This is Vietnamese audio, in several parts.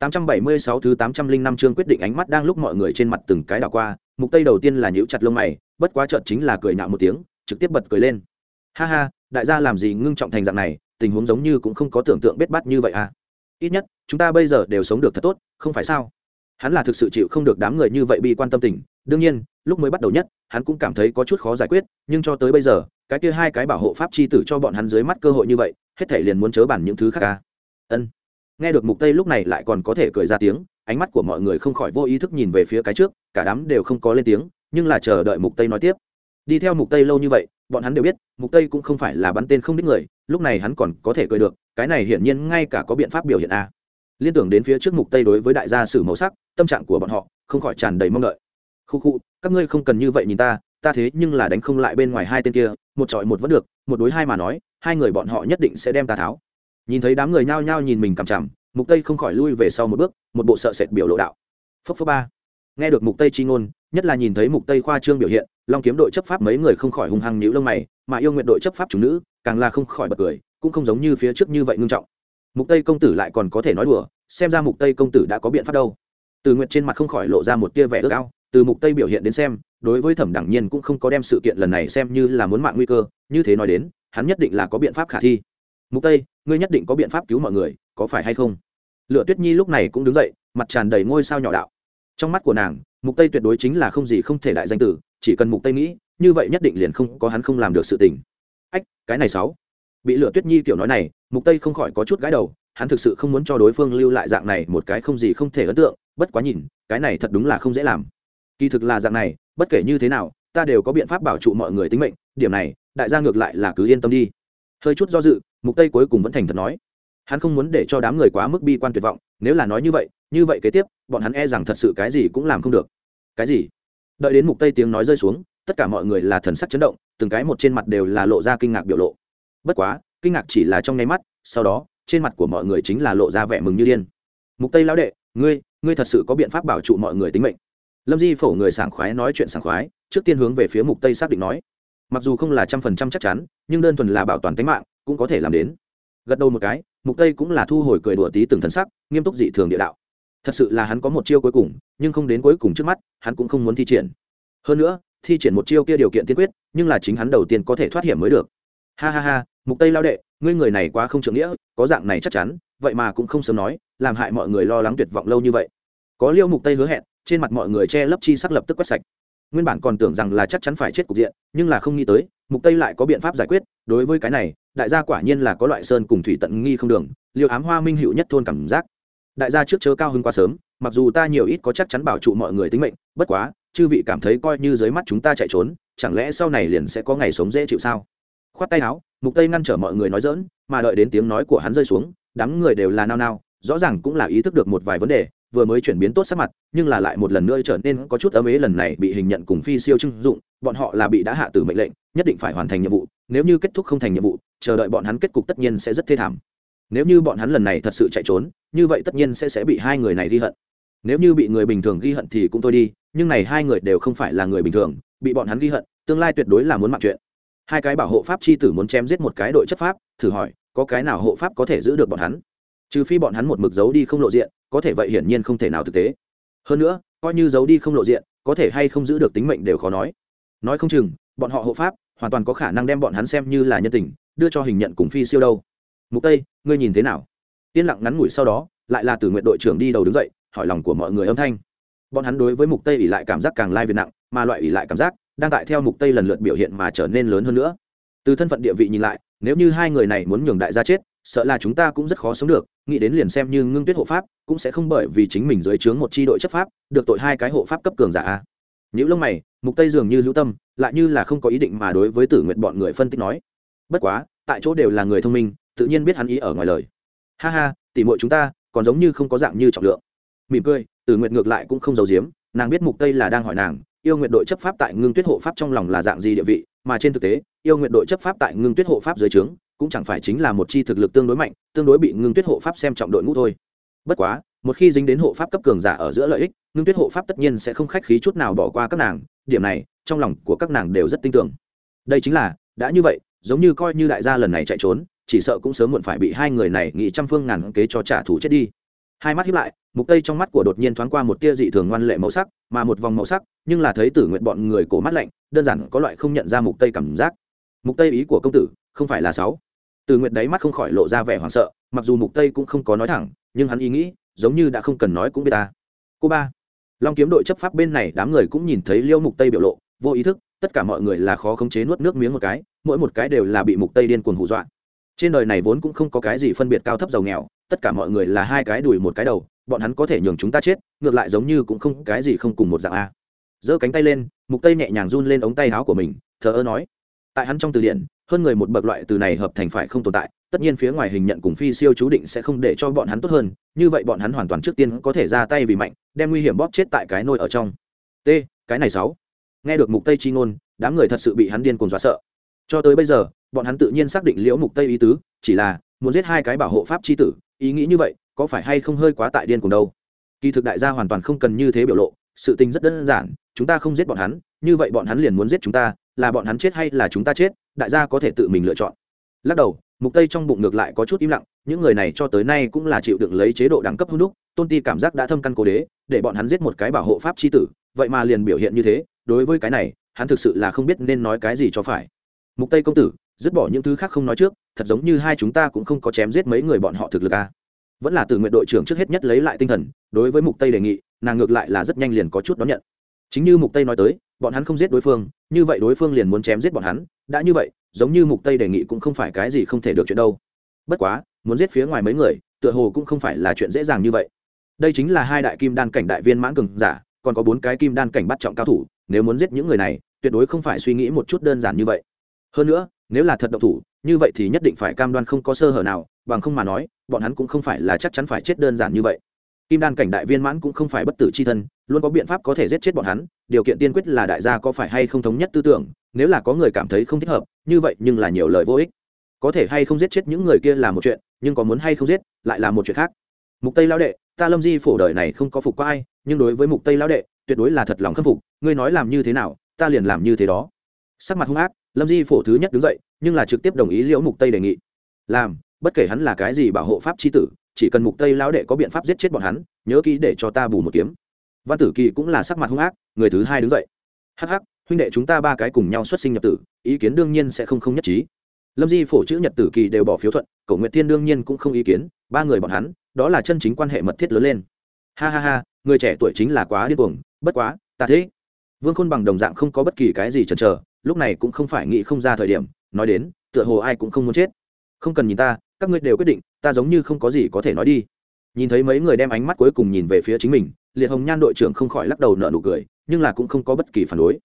876 thứ 805 chương quyết định ánh mắt đang lúc mọi người trên mặt từng cái đảo qua, mục tây đầu tiên là nhíu chặt lông mày, bất quá chợt chính là cười nhạo một tiếng, trực tiếp bật cười lên. Ha ha, đại gia làm gì ngưng trọng thành dạng này, tình huống giống như cũng không có tưởng tượng biết bắt như vậy à. Ít nhất, chúng ta bây giờ đều sống được thật tốt, không phải sao? Hắn là thực sự chịu không được đám người như vậy bị quan tâm tình, đương nhiên, lúc mới bắt đầu nhất, hắn cũng cảm thấy có chút khó giải quyết, nhưng cho tới bây giờ, cái kia hai cái bảo hộ pháp chi tử cho bọn hắn dưới mắt cơ hội như vậy, hết thảy liền muốn chớ bản những thứ khác à. Ân nghe được mục tây lúc này lại còn có thể cười ra tiếng, ánh mắt của mọi người không khỏi vô ý thức nhìn về phía cái trước, cả đám đều không có lên tiếng, nhưng là chờ đợi mục tây nói tiếp. Đi theo mục tây lâu như vậy, bọn hắn đều biết, mục tây cũng không phải là bắn tên không đích người, lúc này hắn còn có thể cười được, cái này hiển nhiên ngay cả có biện pháp biểu hiện a. Liên tưởng đến phía trước mục tây đối với đại gia sử màu sắc, tâm trạng của bọn họ không khỏi tràn đầy mong đợi. Khu khu, các ngươi không cần như vậy nhìn ta ta thế nhưng là đánh không lại bên ngoài hai tên kia, một trọi một vẫn được, một đối hai mà nói, hai người bọn họ nhất định sẽ đem ta tháo nhìn thấy đám người nhao nhao nhìn mình cằm chằm, mục tây không khỏi lui về sau một bước, một bộ sợ sệt biểu lộ đạo. Phấp phấp ba. Nghe được mục tây chi ngôn, nhất là nhìn thấy mục tây khoa trương biểu hiện, long kiếm đội chấp pháp mấy người không khỏi hung hăng nhíu lông mày, mà yêu nguyện đội chấp pháp chủ nữ, càng là không khỏi bật cười, cũng không giống như phía trước như vậy ngưng trọng. Mục tây công tử lại còn có thể nói đùa, xem ra mục tây công tử đã có biện pháp đâu. Từ nguyện trên mặt không khỏi lộ ra một tia vẻ ước ao, từ mục tây biểu hiện đến xem, đối với thẩm đẳng nhiên cũng không có đem sự kiện lần này xem như là muốn mạng nguy cơ, như thế nói đến, hắn nhất định là có biện pháp khả thi mục tây, ngươi nhất định có biện pháp cứu mọi người, có phải hay không? Lựa tuyết nhi lúc này cũng đứng dậy, mặt tràn đầy ngôi sao nhỏ đạo. Trong mắt của nàng, mục tây tuyệt đối chính là không gì không thể đại danh tử, chỉ cần mục tây nghĩ, như vậy nhất định liền không có hắn không làm được sự tình. Ách, cái này sáu. Bị lựa tuyết nhi kiểu nói này, mục tây không khỏi có chút gái đầu, hắn thực sự không muốn cho đối phương lưu lại dạng này một cái không gì không thể ấn tượng, bất quá nhìn, cái này thật đúng là không dễ làm. Kỳ thực là dạng này, bất kể như thế nào, ta đều có biện pháp bảo trụ mọi người tính mệnh, điểm này, đại gia ngược lại là cứ yên tâm đi. Hơi chút do dự mục tây cuối cùng vẫn thành thật nói, hắn không muốn để cho đám người quá mức bi quan tuyệt vọng, nếu là nói như vậy như vậy kế tiếp, bọn hắn e rằng thật sự cái gì cũng làm không được. Cái gì? Đợi đến mục tây tiếng nói rơi xuống, tất cả mọi người là thần sắc chấn động, từng cái một trên mặt đều là lộ ra kinh ngạc biểu lộ. Bất quá, kinh ngạc chỉ là trong nháy mắt, sau đó, trên mặt của mọi người chính là lộ ra vẻ mừng như điên. Mục tây lão đệ, ngươi ngươi thật sự có biện pháp bảo trụ mọi người tính mệnh. Lâm di phổ người sảng khoái nói chuyện sảng khoái, trước tiên hướng về phía mục tây xác định nói. Mặc dù không là trăm phần trăm chắc chắn, nhưng đơn thuần là bảo toàn tính mạng cũng có thể làm đến. Gật đầu một cái, mục tây cũng là thu hồi cười đùa tí từng thần sắc, nghiêm túc dị thường địa đạo. Thật sự là hắn có một chiêu cuối cùng, nhưng không đến cuối cùng trước mắt, hắn cũng không muốn thi triển. Hơn nữa, thi triển một chiêu kia điều kiện tiên quyết, nhưng là chính hắn đầu tiên có thể thoát hiểm mới được. Ha ha ha, mục tây lao đệ, ngươi người này quá không trưởng nghĩa, có dạng này chắc chắn, vậy mà cũng không sớm nói, làm hại mọi người lo lắng tuyệt vọng lâu như vậy. Có liêu mục tây hứa hẹn, trên mặt mọi người che lấp chi sắc lập tức quét sạch. Nguyên bản còn tưởng rằng là chắc chắn phải chết cục diện, nhưng là không nghĩ tới, mục tây lại có biện pháp giải quyết đối với cái này, đại gia quả nhiên là có loại sơn cùng thủy tận nghi không đường, liêu ám hoa minh hữu nhất thôn cảm giác. Đại gia trước chớ cao hơn quá sớm, mặc dù ta nhiều ít có chắc chắn bảo trụ mọi người tính mệnh, bất quá, chư vị cảm thấy coi như dưới mắt chúng ta chạy trốn, chẳng lẽ sau này liền sẽ có ngày sống dễ chịu sao? Khoát tay áo, mục tây ngăn trở mọi người nói dỡn mà đợi đến tiếng nói của hắn rơi xuống, đám người đều là nao nao, rõ ràng cũng là ý thức được một vài vấn đề vừa mới chuyển biến tốt sắc mặt, nhưng là lại một lần nữa trở nên có chút ấm ế lần này bị hình nhận cùng phi siêu trưng dụng, bọn họ là bị đã hạ tử mệnh lệnh, nhất định phải hoàn thành nhiệm vụ, nếu như kết thúc không thành nhiệm vụ, chờ đợi bọn hắn kết cục tất nhiên sẽ rất thê thảm. Nếu như bọn hắn lần này thật sự chạy trốn, như vậy tất nhiên sẽ sẽ bị hai người này ghi hận. Nếu như bị người bình thường ghi hận thì cũng thôi đi, nhưng này hai người đều không phải là người bình thường, bị bọn hắn ghi hận, tương lai tuyệt đối là muốn mặc chuyện. Hai cái bảo hộ pháp chi tử muốn chém giết một cái đội chấp pháp, thử hỏi, có cái nào hộ pháp có thể giữ được bọn hắn? Trừ phi bọn hắn một mực giấu đi không lộ diện có thể vậy hiển nhiên không thể nào thực tế. Hơn nữa, coi như giấu đi không lộ diện, có thể hay không giữ được tính mệnh đều khó nói. Nói không chừng, bọn họ hộ pháp hoàn toàn có khả năng đem bọn hắn xem như là nhân tình, đưa cho hình nhận cùng phi siêu đâu. Mục tây, ngươi nhìn thế nào? Yên lặng ngắn ngủi sau đó, lại là từ nguyện đội trưởng đi đầu đứng dậy, hỏi lòng của mọi người âm thanh. Bọn hắn đối với mục tây ỉ lại cảm giác càng lai việt nặng, mà loại ỉ lại cảm giác đang tại theo mục tây lần lượt biểu hiện mà trở nên lớn hơn nữa. Từ thân phận địa vị nhìn lại, nếu như hai người này muốn nhường đại gia chết sợ là chúng ta cũng rất khó sống được, nghĩ đến liền xem như ngưng tuyết hộ pháp, cũng sẽ không bởi vì chính mình dưới trướng một chi đội chấp pháp, được tội hai cái hộ pháp cấp cường giả những lông mày, mục tây dường như hữu tâm, lại như là không có ý định mà đối với tử nguyện bọn người phân tích nói. Bất quá, tại chỗ đều là người thông minh, tự nhiên biết hắn ý ở ngoài lời. Ha ha, tỉ muội chúng ta, còn giống như không có dạng như trọng lượng. Mỉm cười, tử nguyện ngược lại cũng không giấu giếm, nàng biết mục tây là đang hỏi nàng, yêu nguyện đội chấp pháp tại ngưng tuyết hộ pháp trong lòng là dạng gì địa vị, mà trên thực tế, yêu nguyện đội chấp pháp tại ngưng tuyết hộ pháp dưới trướng cũng chẳng phải chính là một chi thực lực tương đối mạnh, tương đối bị ngưng tuyết hộ pháp xem trọng đội ngũ thôi. Bất quá, một khi dính đến hộ pháp cấp cường giả ở giữa lợi ích, ngưng tuyết hộ pháp tất nhiên sẽ không khách khí chút nào bỏ qua các nàng, điểm này, trong lòng của các nàng đều rất tin tưởng. Đây chính là, đã như vậy, giống như coi như đại gia lần này chạy trốn, chỉ sợ cũng sớm muộn phải bị hai người này nghĩ trăm phương ngàn kế cho trả thù chết đi. Hai mắt hiếp lại, mục tây trong mắt của đột nhiên thoáng qua một tia dị thường ngoan lệ màu sắc, mà một vòng màu sắc, nhưng là thấy tử nguyện bọn người cổ mắt lạnh, đơn giản có loại không nhận ra mục tây cảm giác. Mục tây ý của công tử, không phải là sáu từ nguyện đáy mắt không khỏi lộ ra vẻ hoảng sợ, mặc dù mục tây cũng không có nói thẳng, nhưng hắn ý nghĩ, giống như đã không cần nói cũng biết ta. Cô ba, long kiếm đội chấp pháp bên này đám người cũng nhìn thấy liêu mục tây biểu lộ, vô ý thức, tất cả mọi người là khó khống chế nuốt nước miếng một cái, mỗi một cái đều là bị mục tây điên cuồng hù dọa. Trên đời này vốn cũng không có cái gì phân biệt cao thấp giàu nghèo, tất cả mọi người là hai cái đùi một cái đầu, bọn hắn có thể nhường chúng ta chết, ngược lại giống như cũng không cái gì không cùng một dạng a. Giơ cánh tay lên, mục tây nhẹ nhàng run lên ống tay áo của mình, thờ ơ nói. Tại hắn trong từ điển hơn người một bậc loại từ này hợp thành phải không tồn tại, tất nhiên phía ngoài hình nhận cùng phi siêu chú định sẽ không để cho bọn hắn tốt hơn, như vậy bọn hắn hoàn toàn trước tiên có thể ra tay vì mạnh, đem nguy hiểm bóp chết tại cái nôi ở trong. T, cái này sáu. Nghe được mục tây chi ngôn, đám người thật sự bị hắn điên cuồng dọa sợ. Cho tới bây giờ, bọn hắn tự nhiên xác định liễu mục tây ý tứ, chỉ là muốn giết hai cái bảo hộ pháp chi tử, ý nghĩ như vậy, có phải hay không hơi quá tại điên cuồng đâu? Kỳ thực đại gia hoàn toàn không cần như thế biểu lộ, sự tình rất đơn giản, chúng ta không giết bọn hắn, như vậy bọn hắn liền muốn giết chúng ta, là bọn hắn chết hay là chúng ta chết? Đại gia có thể tự mình lựa chọn. Lắc đầu, mục tây trong bụng ngược lại có chút im lặng, những người này cho tới nay cũng là chịu đựng lấy chế độ đẳng cấp hung đúc, tôn ti cảm giác đã thâm căn cố đế, để bọn hắn giết một cái bảo hộ pháp chi tử, vậy mà liền biểu hiện như thế, đối với cái này, hắn thực sự là không biết nên nói cái gì cho phải. Mục tây công tử, dứt bỏ những thứ khác không nói trước, thật giống như hai chúng ta cũng không có chém giết mấy người bọn họ thực lực à. vẫn là từ nguyện đội trưởng trước hết nhất lấy lại tinh thần, đối với mục tây đề nghị, nàng ngược lại là rất nhanh liền có chút đón nhận chính như mục tây nói tới, bọn hắn không giết đối phương, như vậy đối phương liền muốn chém giết bọn hắn. Đã như vậy, giống như mục tây đề nghị cũng không phải cái gì không thể được chuyện đâu. Bất quá, muốn giết phía ngoài mấy người, tựa hồ cũng không phải là chuyện dễ dàng như vậy. Đây chính là hai đại kim đan cảnh đại viên mãn cường giả, còn có bốn cái kim đan cảnh bắt trọng cao thủ, nếu muốn giết những người này, tuyệt đối không phải suy nghĩ một chút đơn giản như vậy. Hơn nữa, nếu là thật độc thủ, như vậy thì nhất định phải cam đoan không có sơ hở nào, bằng không mà nói, bọn hắn cũng không phải là chắc chắn phải chết đơn giản như vậy kim đan cảnh đại viên mãn cũng không phải bất tử c h i thân, luôn có biện pháp có thể giết chết bọn hắn, điều kiện tiên quyết là đại gia có phải hay không thống nhất tư tưởng, nếu là có người cảm thấy không thích hợp, như vậy nhưng là nhiều lời vô ích. Có thể hay không giết chết những người kia là một chuyện, nhưng có muốn hay không giết, lại là một chuyện khác. Mục tây lão đệ, ta lâm di phổ đời này không có phục có ai, nhưng đối với mục tây lão đệ, tuyệt đối là thật lòng khâm phục, ngươi nói làm như thế nào, ta liền làm như thế đó. Sắc mặt hung ác, lâm di phổ thứ nhất đứng dậy, nhưng là trực tiếp đồng ý liễu mục tây đề nghị. Làm, bất kể hắn là cái gì bảo hộ pháp tri tử chỉ cần mục tây lão đệ có biện pháp giết chết bọn hắn, nhớ kỹ để cho ta bù một kiếm. Văn tử kỳ cũng là sắc mặt hung ác, người thứ hai đứng dậy. Hắc hắc, huynh đệ chúng ta ba cái cùng nhau xuất sinh nhập tử, ý kiến đương nhiên sẽ không không nhất trí. Lâm di phổ chữ nhật tử kỳ đều bỏ phiếu thuận, cổ nguyệt thiên đương nhiên cũng không ý kiến, ba người bọn hắn, đó là chân chính quan hệ mật thiết lớn lên. Ha ha ha, người trẻ tuổi chính là quá điên cuồng, bất quá, ta thế. Vương khôn bằng đồng dạng không có bất kỳ cái gì chần chờ, lúc này cũng không phải nghĩ không ra thời điểm, nói đến, tựa hồ ai cũng không muốn chết. Không cần nhìn ta các ngươi đều quyết định, ta giống như không có gì có thể nói đi. Nhìn thấy mấy người đem ánh mắt cuối cùng nhìn về phía chính mình, liệt hồng nhan đội trưởng không khỏi lắc đầu nợ nụ cười, nhưng là cũng không có bất kỳ phản đối.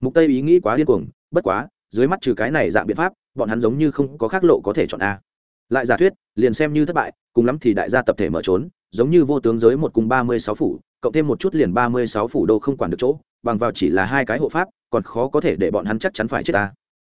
Mục tây ý nghĩ quá điên cuồng, bất quá, dưới mắt trừ cái này dạng biện pháp, bọn hắn giống như không có khác lộ có thể chọn a. Lại giả thuyết, liền xem như thất bại, cùng lắm thì đại gia tập thể mở trốn, giống như vô tướng giới một cùng ba mươi sáu phủ, cộng thêm một chút liền ba mươi sáu phủ đô không quản được chỗ, bằng vào chỉ là hai cái hộ pháp, còn khó có thể để bọn hắn chắc chắn phải chết ta.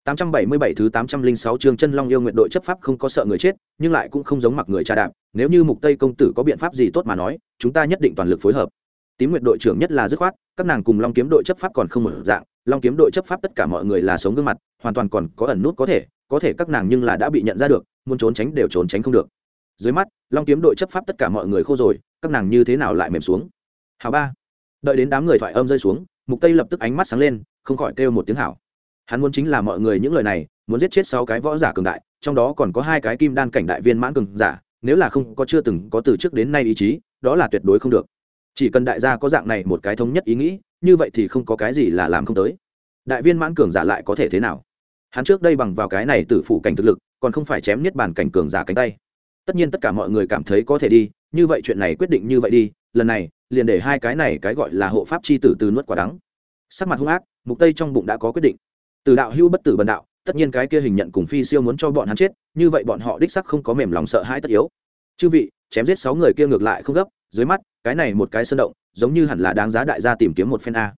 877 thứ 806 chương chân long yêu nguyện đội chấp pháp không có sợ người chết, nhưng lại cũng không giống mặc người cha đạp, nếu như Mục Tây công tử có biện pháp gì tốt mà nói, chúng ta nhất định toàn lực phối hợp. Tím Nguyệt đội trưởng nhất là dứt khoát, các nàng cùng Long kiếm đội chấp pháp còn không mở dạng, Long kiếm đội chấp pháp tất cả mọi người là sống gương mặt, hoàn toàn còn có ẩn nút có thể, có thể các nàng nhưng là đã bị nhận ra được, muốn trốn tránh đều trốn tránh không được. Dưới mắt, Long kiếm đội chấp pháp tất cả mọi người khô rồi, các nàng như thế nào lại mềm xuống. Hảo ba. Đợi đến đám người thoại âm rơi xuống, Mục Tây lập tức ánh mắt sáng lên, không khỏi kêu một tiếng hảo hắn muốn chính là mọi người những lời này, muốn giết chết sáu cái võ giả cường đại, trong đó còn có hai cái kim đan cảnh đại viên mãn cường giả, nếu là không có chưa từng có từ trước đến nay ý chí, đó là tuyệt đối không được. Chỉ cần đại gia có dạng này một cái thống nhất ý nghĩ, như vậy thì không có cái gì là làm không tới. Đại viên mãn cường giả lại có thể thế nào? Hắn trước đây bằng vào cái này từ phủ cảnh thực lực, còn không phải chém niết bàn cảnh cường giả cánh tay. Tất nhiên tất cả mọi người cảm thấy có thể đi, như vậy chuyện này quyết định như vậy đi, lần này, liền để hai cái này cái gọi là hộ pháp c h i tử từ nuốt quả đắng. Sắc mặt hung ác, mục tây trong bụng đã có quyết định từ đạo hưu bất tử bần đạo, tất nhiên cái kia hình nhận cùng phi siêu muốn cho bọn hắn chết, như vậy bọn họ đích sắc không có mềm lòng sợ hãi tất yếu. Chư vị, chém giết sáu người kia ngược lại không gấp, dưới mắt, cái này một cái sơn động, giống như hẳn là đáng giá đại gia tìm kiếm một phen a.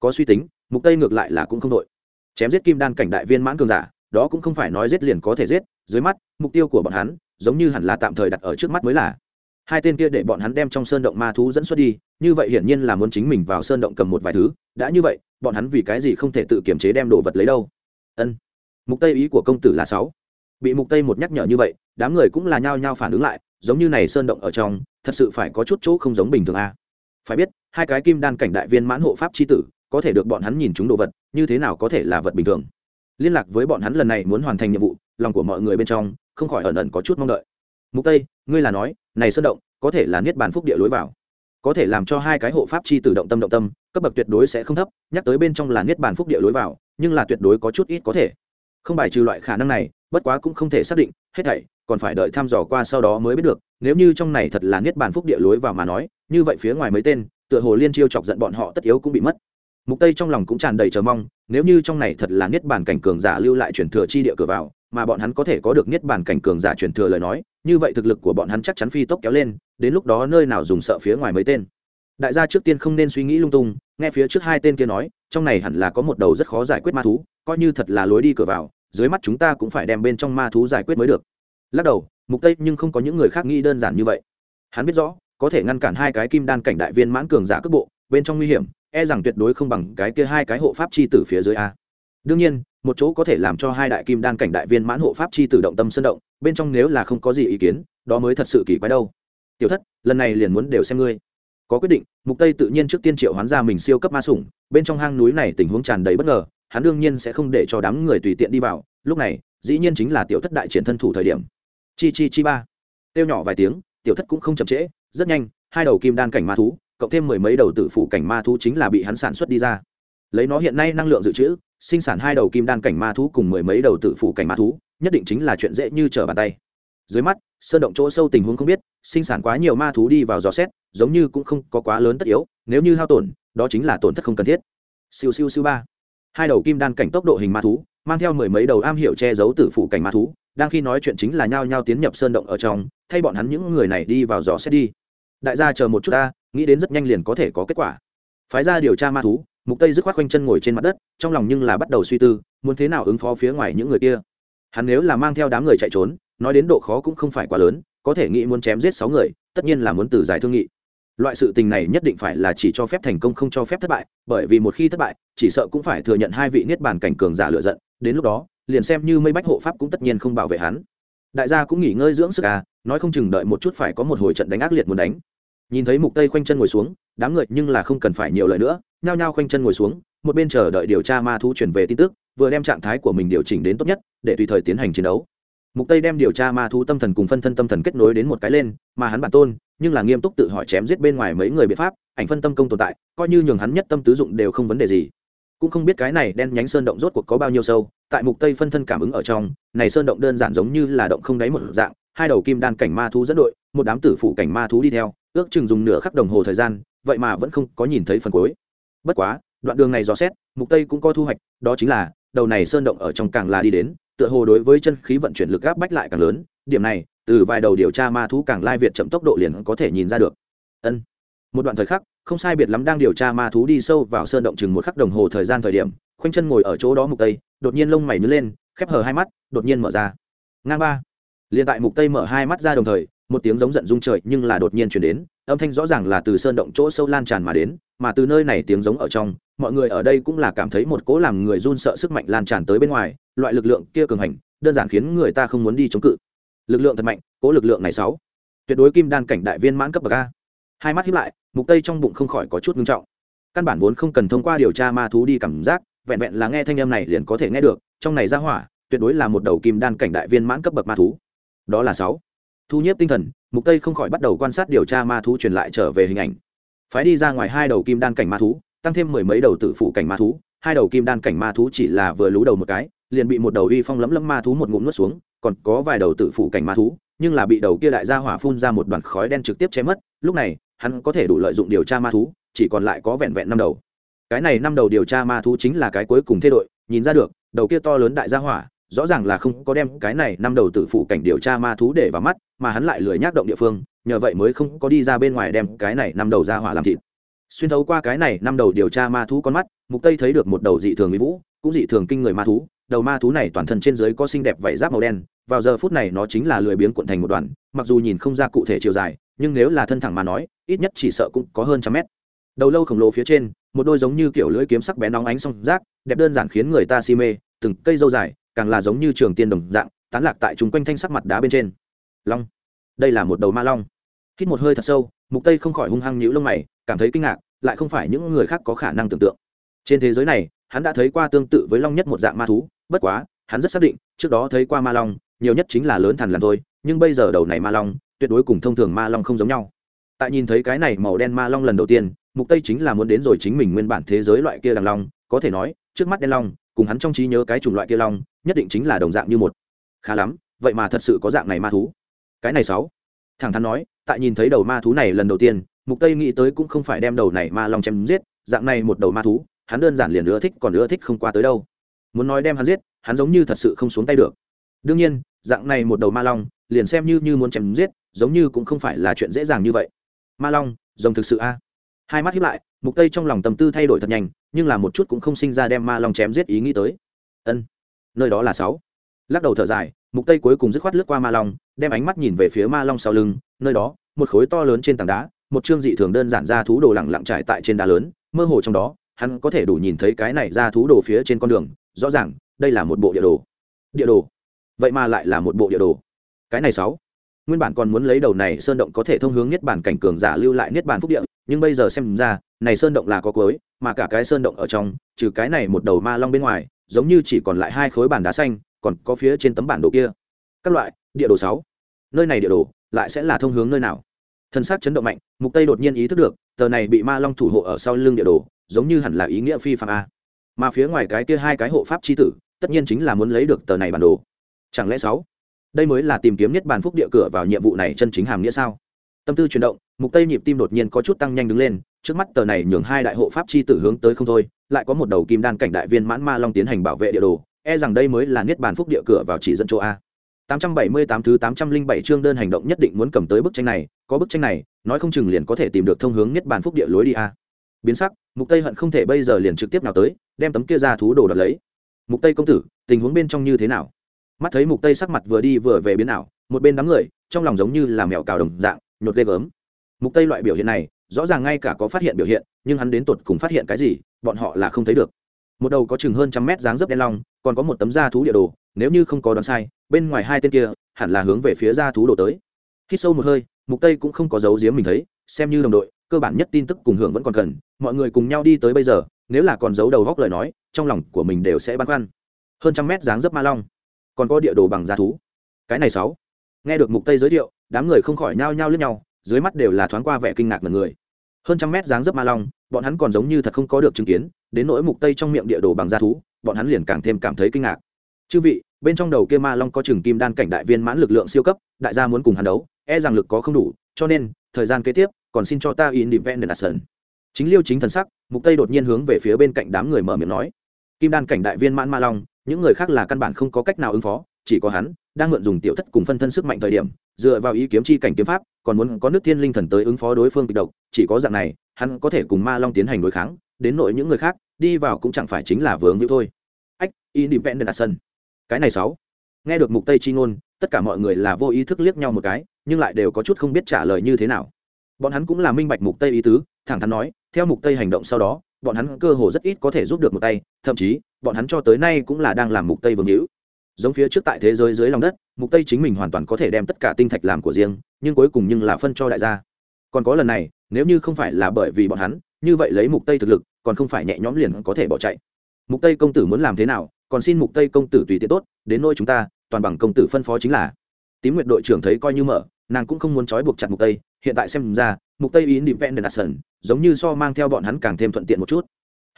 Có suy tính, mục tây ngược lại là cũng không đội. Chém giết kim đan cảnh đại viên mãn cường giả, đó cũng không phải nói giết liền có thể giết, dưới mắt, mục tiêu của bọn hắn, giống như hẳn là tạm thời đặt ở trước mắt mới là. Hai tên kia để bọn hắn đem trong sơn động ma thú dẫn xuất đi, như vậy hiển nhiên là muốn chính mình vào sơn động cầm một vài thứ đã như vậy, bọn hắn vì cái gì không thể tự kiểm chế đem đồ vật lấy đâu? Ân, mục tây ý của công tử là sáu. Bị mục tây một nhắc nhở như vậy, đám người cũng là nhao nhao phản ứng lại, giống như này sơn động ở trong, thật sự phải có chút chỗ không giống bình thường a phải biết, hai cái kim đan cảnh đại viên mãn hộ pháp chi tử, có thể được bọn hắn nhìn chúng đồ vật, như thế nào có thể là vật bình thường? Liên lạc với bọn hắn lần này muốn hoàn thành nhiệm vụ, lòng của mọi người bên trong, không khỏi ẩn ẩn có chút mong đợi. Mục tây, ngươi là nói, này sơn động, có thể là niết bàn phúc địa lối vào. Có thể làm cho hai cái hộ pháp chi tử động tâm động tâm cấp bậc tuyệt đối sẽ không thấp, nhắc tới bên trong là niết bàn phúc địa lối vào, nhưng là tuyệt đối có chút ít có thể. Không bài trừ loại khả năng này, bất quá cũng không thể xác định, hết thảy còn phải đợi thăm dò qua sau đó mới biết được, nếu như trong này thật là niết bàn phúc địa lối vào mà nói, như vậy phía ngoài mấy tên, tựa hồ liên chiêu chọc giận bọn họ tất yếu cũng bị mất. Mục tây trong lòng cũng tràn đầy chờ mong, nếu như trong này thật là niết bàn cảnh cường giả lưu lại truyền thừa chi địa cửa vào, mà bọn hắn có thể có được niết bàn cảnh cường giả truyền thừa lời nói, như vậy thực lực của bọn hắn chắc chắn phi tốc kéo lên, đến lúc đó nơi nào dùng sợ phía ngoài mấy tên đại gia trước tiên không nên suy nghĩ lung tung, nghe phía trước hai tên kia nói, trong này hẳn là có một đầu rất khó giải quyết ma thú, coi như thật là lối đi cửa vào, dưới mắt chúng ta cũng phải đem bên trong ma thú giải quyết mới được. Lắc đầu, mục tây nhưng không có những người khác nghĩ đơn giản như vậy. Hắn biết rõ, có thể ngăn cản hai cái kim đan cảnh đại viên mãn cường giả cước bộ, bên trong nguy hiểm e rằng tuyệt đối không bằng cái kia hai cái hộ pháp chi tử phía dưới a. Đương nhiên, một chỗ có thể làm cho hai đại kim đan cảnh đại viên mãn hộ pháp chi tử động tâm sân động, bên trong nếu là không có gì ý kiến, đó mới thật sự kỳ quái đâu. Tiểu thất, lần này liền muốn đều xem ngươi có quyết định, mục tây tự nhiên trước tiên triệu hoán ra mình siêu cấp ma sủng, bên trong hang núi này tình huống tràn đầy bất ngờ, hắn đương nhiên sẽ không để cho đám người tùy tiện đi vào, lúc này, dĩ nhiên chính là tiểu thất đại triển thân thủ thời điểm. Chi chi chi ba. Tiêu nhỏ vài tiếng, tiểu thất cũng không chậm trễ, rất nhanh, hai đầu kim đan cảnh ma thú, cộng thêm mười mấy đầu tử phụ cảnh ma thú chính là bị hắn sản xuất đi ra. Lấy nó hiện nay năng lượng dự trữ, sinh sản hai đầu kim đan cảnh ma thú cùng mười mấy đầu tử phụ cảnh ma thú, nhất định chính là chuyện dễ như trở bàn tay. Dưới mắt, sơn động chỗ sâu tình huống không biết sinh sản quá nhiều ma thú đi vào dò xét, giống như cũng không có quá lớn tất yếu, nếu như hao tổn, đó chính là tổn thất không cần thiết. Siêu siêu siêu ba. Hai đầu kim đan cảnh tốc độ hình ma thú, mang theo mười mấy đầu am hiểu che giấu tử phủ cảnh ma thú, đang khi nói chuyện chính là nhao nhao tiến nhập sơn động ở trong, thay bọn hắn những người này đi vào dò xét đi. Đại gia chờ một chút ta, nghĩ đến rất nhanh liền có thể có kết quả. Phái ra điều tra ma thú, mục tây dứt khoát quanh chân ngồi trên mặt đất, trong lòng nhưng là bắt đầu suy tư, muốn thế nào ứng phó phía ngoài những người kia. Hắn nếu là mang theo đám người chạy trốn, nói đến độ khó cũng không phải quá lớn có thể nghĩ muốn chém giết sáu người, tất nhiên là muốn từ giải thương nghị. Loại sự tình này nhất định phải là chỉ cho phép thành công không cho phép thất bại, bởi vì một khi thất bại, chỉ sợ cũng phải thừa nhận hai vị niết bàn cảnh cường giả lựa giận, đến lúc đó, liền xem như mây bách hộ pháp cũng tất nhiên không bảo vệ hắn. Đại gia cũng nghỉ ngơi dưỡng sức à nói không chừng đợi một chút phải có một hồi trận đánh ác liệt muốn đánh. Nhìn thấy mục tây khoanh chân ngồi xuống, đám người nhưng là không cần phải nhiều lời nữa, nhao nhao khoanh chân ngồi xuống, một bên chờ đợi điều tra ma thú chuyển về tin tức, vừa đem trạng thái của mình điều chỉnh đến tốt nhất, để tùy thời tiến hành chiến đấu mục tây đem điều tra ma thú tâm thần cùng phân thân tâm thần kết nối đến một cái lên, mà hắn bản tôn, nhưng là nghiêm túc tự hỏi chém giết bên ngoài mấy người biện pháp, ảnh phân tâm công tồn tại, coi như nhường hắn nhất tâm tứ dụng đều không vấn đề gì. Cũng không biết cái này đen nhánh sơn động rốt cuộc có bao nhiêu sâu, tại mục tây phân thân cảm ứng ở trong, này sơn động đơn giản giống như là động không đáy một dạng, hai đầu kim đan cảnh ma thú dẫn đội, một đám tử phụ cảnh ma thú đi theo, ước chừng dùng nửa khắc đồng hồ thời gian, vậy mà vẫn không có nhìn thấy phần cuối. Bất quá, đoạn đường này dò xét, mục tây cũng có thu hoạch, đó chính là, đầu này sơn động ở trong càng là đi đến tựa hồ đối với chân khí vận chuyển lực áp bách lại càng lớn, điểm này, từ vài đầu điều tra ma thú càng lai việt chậm tốc độ liền có thể nhìn ra được. Ân. Một đoạn thời khắc, không sai biệt lắm đang điều tra ma thú đi sâu vào sơn động chừng một khắc đồng hồ thời gian thời điểm, khoanh chân ngồi ở chỗ đó mục tây, đột nhiên lông mày nhớ lên, khép hờ hai mắt, đột nhiên mở ra. Ngang ba. Liền tại mục tây mở hai mắt ra đồng thời, một tiếng giống giận rung trời nhưng là đột nhiên chuyển đến, âm thanh rõ ràng là từ sơn động chỗ sâu lan tràn mà đến, mà từ nơi này tiếng giống ở trong mọi người ở đây cũng là cảm thấy một cố làm người run sợ sức mạnh lan tràn tới bên ngoài, loại lực lượng kia cường hành, đơn giản khiến người ta không muốn đi chống cự. Lực lượng thật mạnh, cố lực lượng này sáu. Tuyệt đối kim đan cảnh đại viên mãn cấp bậc a. Hai mắt hiếp lại, mục tây trong bụng không khỏi có chút ngưng trọng. Căn bản vốn không cần thông qua điều tra ma thú đi cảm giác, vẹn vẹn là nghe thanh âm này liền có thể nghe được, trong này ra hỏa, tuyệt đối là một đầu kim đan cảnh đại viên mãn cấp bậc ma thú. Đó là sáu. Thu nhiếp tinh thần, mục tây không khỏi bắt đầu quan sát điều tra ma thú truyền lại trở về hình ảnh. Phái đi ra ngoài hai đầu kim đan cảnh ma thú tăng thêm mười mấy đầu tự phụ cảnh ma thú, hai đầu kim đan cảnh ma thú chỉ là vừa lú đầu một cái, liền bị một đầu uy phong lấm lấm ma thú một ngụm nuốt xuống, còn có vài đầu tự phụ cảnh ma thú, nhưng là bị đầu kia đại gia hỏa phun ra một đoàn khói đen trực tiếp che mất, lúc này, hắn có thể đủ lợi dụng điều tra ma thú, chỉ còn lại có vẹn vẹn năm đầu. Cái này năm đầu điều tra ma thú chính là cái cuối cùng thay đội, nhìn ra được, đầu kia to lớn đại gia hỏa, rõ ràng là không có đem cái này năm đầu tự phụ cảnh điều tra ma thú để vào mắt, mà hắn lại lười nhác động địa phương, nhờ vậy mới không có đi ra bên ngoài đem cái này năm đầu ra hỏa làm thịt xuyên thấu qua cái này năm đầu điều tra ma thú con mắt, mục tây thấy được một đầu dị thường mỹ vũ, cũng dị thường kinh người ma thú. Đầu ma thú này toàn thân trên dưới có xinh đẹp vảy giáp màu đen, vào giờ phút này nó chính là lười biếng cuộn thành một đoàn, mặc dù nhìn không ra cụ thể chiều dài, nhưng nếu là thân thẳng mà nói, ít nhất chỉ sợ cũng có hơn trăm mét. Đầu lâu khổng lồ phía trên, một đôi giống như kiểu lưỡi kiếm sắc bén nóng ánh song rác, đẹp đơn giản khiến người ta si mê, từng cây dâu dài, càng là giống như trường tiên đồng dạng, tán lạc tại chúng quanh thanh sắc mặt đá bên trên. Long, đây là một đầu ma long hít một hơi thật sâu, mục tây không khỏi hung hăng nhíu lông mày, cảm thấy kinh ngạc, lại không phải những người khác có khả năng tưởng tượng. Trên thế giới này, hắn đã thấy qua tương tự với long nhất một dạng ma thú, bất quá, hắn rất xác định, trước đó thấy qua ma long, nhiều nhất chính là lớn thần lần thôi, nhưng bây giờ đầu này ma long, tuyệt đối cùng thông thường ma long không giống nhau. Tại nhìn thấy cái này màu đen ma long lần đầu tiên, mục tây chính là muốn đến rồi chính mình nguyên bản thế giới loại kia đằng long, có thể nói, trước mắt đen long, cùng hắn trong trí nhớ cái chủng loại kia long, nhất định chính là đồng dạng như một. Khá lắm, vậy mà thật sự có dạng này ma thú. Cái này sáu thẳng thắn nói, tại nhìn thấy đầu ma thú này lần đầu tiên, mục tây nghĩ tới cũng không phải đem đầu này ma long chém giết, dạng này một đầu ma thú, hắn đơn giản liền ưa thích, còn ưa thích không qua tới đâu. Muốn nói đem hắn giết, hắn giống như thật sự không xuống tay được. Đương nhiên, dạng này một đầu ma long, liền xem như như muốn chém giết, giống như cũng không phải là chuyện dễ dàng như vậy. Ma long, rồng thực sự a? Hai mắt hiếp lại, mục tây trong lòng tâm tư thay đổi thật nhanh, nhưng là một chút cũng không sinh ra đem ma long chém giết ý nghĩ tới. Ân, nơi đó là sáu. Lắc đầu thở dài mục tây cuối cùng dứt khoát lướt qua ma long, đem ánh mắt nhìn về phía ma long sau lưng, nơi đó, một khối to lớn trên tảng đá, một chương dị thường đơn giản ra thú đồ lẳng lặng trải tại trên đá lớn, mơ hồ trong đó, hắn có thể đủ nhìn thấy cái này ra thú đồ phía trên con đường, rõ ràng, đây là một bộ địa đồ. Địa đồ? Vậy mà lại là một bộ địa đồ. Cái này sáu. Nguyên bản còn muốn lấy đầu này sơn động có thể thông hướng niết bản cảnh cường giả lưu lại niết bản phúc địa, nhưng bây giờ xem ra, này sơn động là có cuối, mà cả cái sơn động ở trong, trừ cái này một đầu ma long bên ngoài, giống như chỉ còn lại hai khối bản đá xanh còn có phía trên tấm bản đồ kia. Các loại, địa đồ sáu. Nơi này địa đồ lại sẽ là thông hướng nơi nào? Thân xác chấn động mạnh, mục tây đột nhiên ý thức được, tờ này bị ma long thủ hộ ở sau lưng địa đồ, giống như hẳn là ý nghĩa phi phạm a. Mà phía ngoài cái kia hai cái hộ pháp chi tử, tất nhiên chính là muốn lấy được tờ này bản đồ. Chẳng lẽ sáu? Đây mới là tìm kiếm nhất bản phúc địa cửa vào nhiệm vụ này chân chính hàm nghĩa sao? Tâm tư chuyển động, mục tây nhịp tim đột nhiên có chút tăng nhanh đứng lên, trước mắt tờ này nhường hai đại hộ pháp chi tử hướng tới không thôi, lại có một đầu kim đan cảnh đại viên mãn ma long tiến hành bảo vệ địa đồ e rằng đây mới là niết bàn phúc địa cửa vào chỉ dẫn chỗ a. 878 thứ 807 chương đơn hành động nhất định muốn cầm tới bức tranh này, có bức tranh này, nói không chừng liền có thể tìm được thông hướng niết bàn phúc địa lối đi a. Biến sắc, mục tây hận không thể bây giờ liền trực tiếp nào tới, đem tấm kia ra thú đồ đoạt lấy. Mục tây công tử, tình huống bên trong như thế nào? Mắt thấy mục tây sắc mặt vừa đi vừa về biến ảo, một bên đám người, trong lòng giống như là mèo cào đồng dạng, nhột lê gớm. Mục tây loại biểu hiện này, rõ ràng ngay cả có phát hiện biểu hiện, nhưng hắn đến tột cùng phát hiện cái gì, bọn họ là không thấy được một đầu có chừng hơn trăm mét dáng dấp đen long, còn có một tấm da thú địa đồ, nếu như không có đoán sai, bên ngoài hai tên kia hẳn là hướng về phía da thú đổ tới. Khi sâu một hơi, mục tây cũng không có dấu giếm mình thấy, xem như đồng đội, cơ bản nhất tin tức cùng hưởng vẫn còn cần, mọi người cùng nhau đi tới bây giờ, nếu là còn giấu đầu góc lời nói, trong lòng của mình đều sẽ băn khoăn. Hơn trăm mét dáng dấp ma long, còn có địa đồ bằng da thú. Cái này sáu. Nghe được mục tây giới thiệu, đám người không khỏi nhao nhao lướt nhau, dưới mắt đều là thoáng qua vẻ kinh ngạc mọi người. Hơn trăm mét dáng dấp ma long bọn hắn còn giống như thật không có được chứng kiến, đến nỗi mục tây trong miệng địa đồ bằng da thú, bọn hắn liền càng thêm cảm thấy kinh ngạc. Chư vị, bên trong đầu kia ma long có chừng kim đan cảnh đại viên mãn lực lượng siêu cấp, đại gia muốn cùng hắn đấu e rằng lực có không đủ, cho nên, thời gian kế tiếp, còn xin cho ta independent action chính liêu chính thần sắc, mục tây đột nhiên hướng về phía bên cạnh đám người mở miệng nói. Kim đan cảnh đại viên mãn ma long, những người khác là căn bản không có cách nào ứng phó, chỉ có hắn, đang mượn dùng tiểu thất cùng phân thân sức mạnh thời điểm, dựa vào ý kiếm chi cảnh kiếm pháp, còn muốn có nước thiên linh thần tới ứng phó đối phương kịch độc, chỉ có dạng này hắn có thể cùng ma long tiến hành đối kháng, đến nội những người khác, đi vào cũng chẳng phải chính là vướng như thôi. Ách, independent action. Cái này sáu. Nghe được mục tây chi ngôn, tất cả mọi người là vô ý thức liếc nhau một cái, nhưng lại đều có chút không biết trả lời như thế nào. Bọn hắn cũng là minh bạch mục tây ý tứ, thẳng thắn nói, theo mục tây hành động sau đó, bọn hắn cơ hồ rất ít có thể giúp được một tay, thậm chí, bọn hắn cho tới nay cũng là đang làm mục tây vương hữu. Giống phía trước tại thế giới dưới lòng đất, mục tây chính mình hoàn toàn có thể đem tất cả tinh thạch làm của riêng, nhưng cuối cùng nhưng là phân cho đại gia còn có lần này, nếu như không phải là bởi vì bọn hắn, như vậy lấy mục tây thực lực, còn không phải nhẹ nhõm liền có thể bỏ chạy. Mục tây công tử muốn làm thế nào, còn xin mục tây công tử tùy tiện tốt, đến nỗi chúng ta, toàn bằng công tử phân phó chính là. Tím nguyệt đội trưởng thấy coi như mở, nàng cũng không muốn trói buộc chặt mục tây, hiện tại xem ra, mục tây ý independent action giống như so mang theo bọn hắn càng thêm thuận tiện một chút.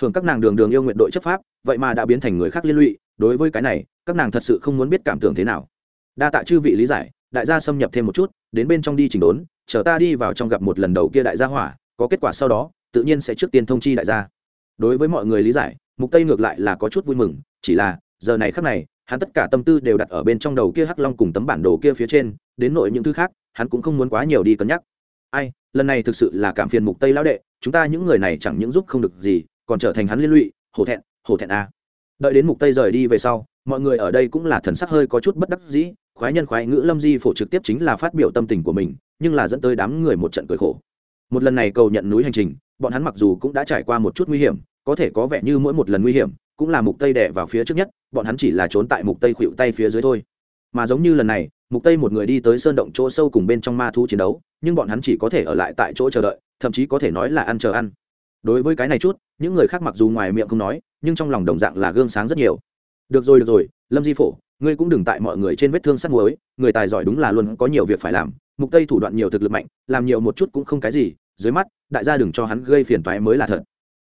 Thường các nàng đường đường yêu nguyện đội chấp pháp, vậy mà đã biến thành người khác liên lụy, đối với cái này, các nàng thật sự không muốn biết cảm tưởng thế nào. Đa tạ chư vị lý giải, đại gia xâm nhập thêm một chút, đến bên trong đi chỉnh đốn chờ ta đi vào trong gặp một lần đầu kia đại gia hỏa, có kết quả sau đó, tự nhiên sẽ trước tiên thông chi đại gia. Đối với mọi người lý giải, mục tây ngược lại là có chút vui mừng, chỉ là, giờ này khắc này, hắn tất cả tâm tư đều đặt ở bên trong đầu kia hắc long cùng tấm bản đồ kia phía trên, đến nội những thứ khác, hắn cũng không muốn quá nhiều đi cân nhắc. Ai, lần này thực sự là cảm phiền mục tây lão đệ, chúng ta những người này chẳng những giúp không được gì, còn trở thành hắn liên lụy, hổ thẹn hổ thẹn a đợi đến mục tây rời đi về sau, mọi người ở đây cũng là thần sắc hơi có chút bất đắc dĩ khoái nhân khoái ngữ lâm di phổ trực tiếp chính là phát biểu tâm tình của mình, nhưng là dẫn tới đám người một trận cười khổ. Một lần này cầu nhận núi hành trình, bọn hắn mặc dù cũng đã trải qua một chút nguy hiểm, có thể có vẻ như mỗi một lần nguy hiểm, cũng là mục tây đẻ vào phía trước nhất, bọn hắn chỉ là trốn tại mục tây khuỵu tay phía dưới thôi. Mà giống như lần này, mục tây một người đi tới sơn động chỗ sâu cùng bên trong ma thú chiến đấu, nhưng bọn hắn chỉ có thể ở lại tại chỗ chờ đợi, thậm chí có thể nói là ăn chờ ăn. Đối với cái này chút, những người khác mặc dù ngoài miệng không nói, nhưng trong lòng đồng dạng là gương sáng rất nhiều. Được rồi được rồi, lâm di phổ ngươi cũng đừng tại mọi người trên vết thương sắt muối, người tài giỏi đúng là luôn có nhiều việc phải làm, mục tây thủ đoạn nhiều thực lực mạnh, làm nhiều một chút cũng không cái gì, dưới mắt, đại gia đừng cho hắn gây phiền toái mới là thật.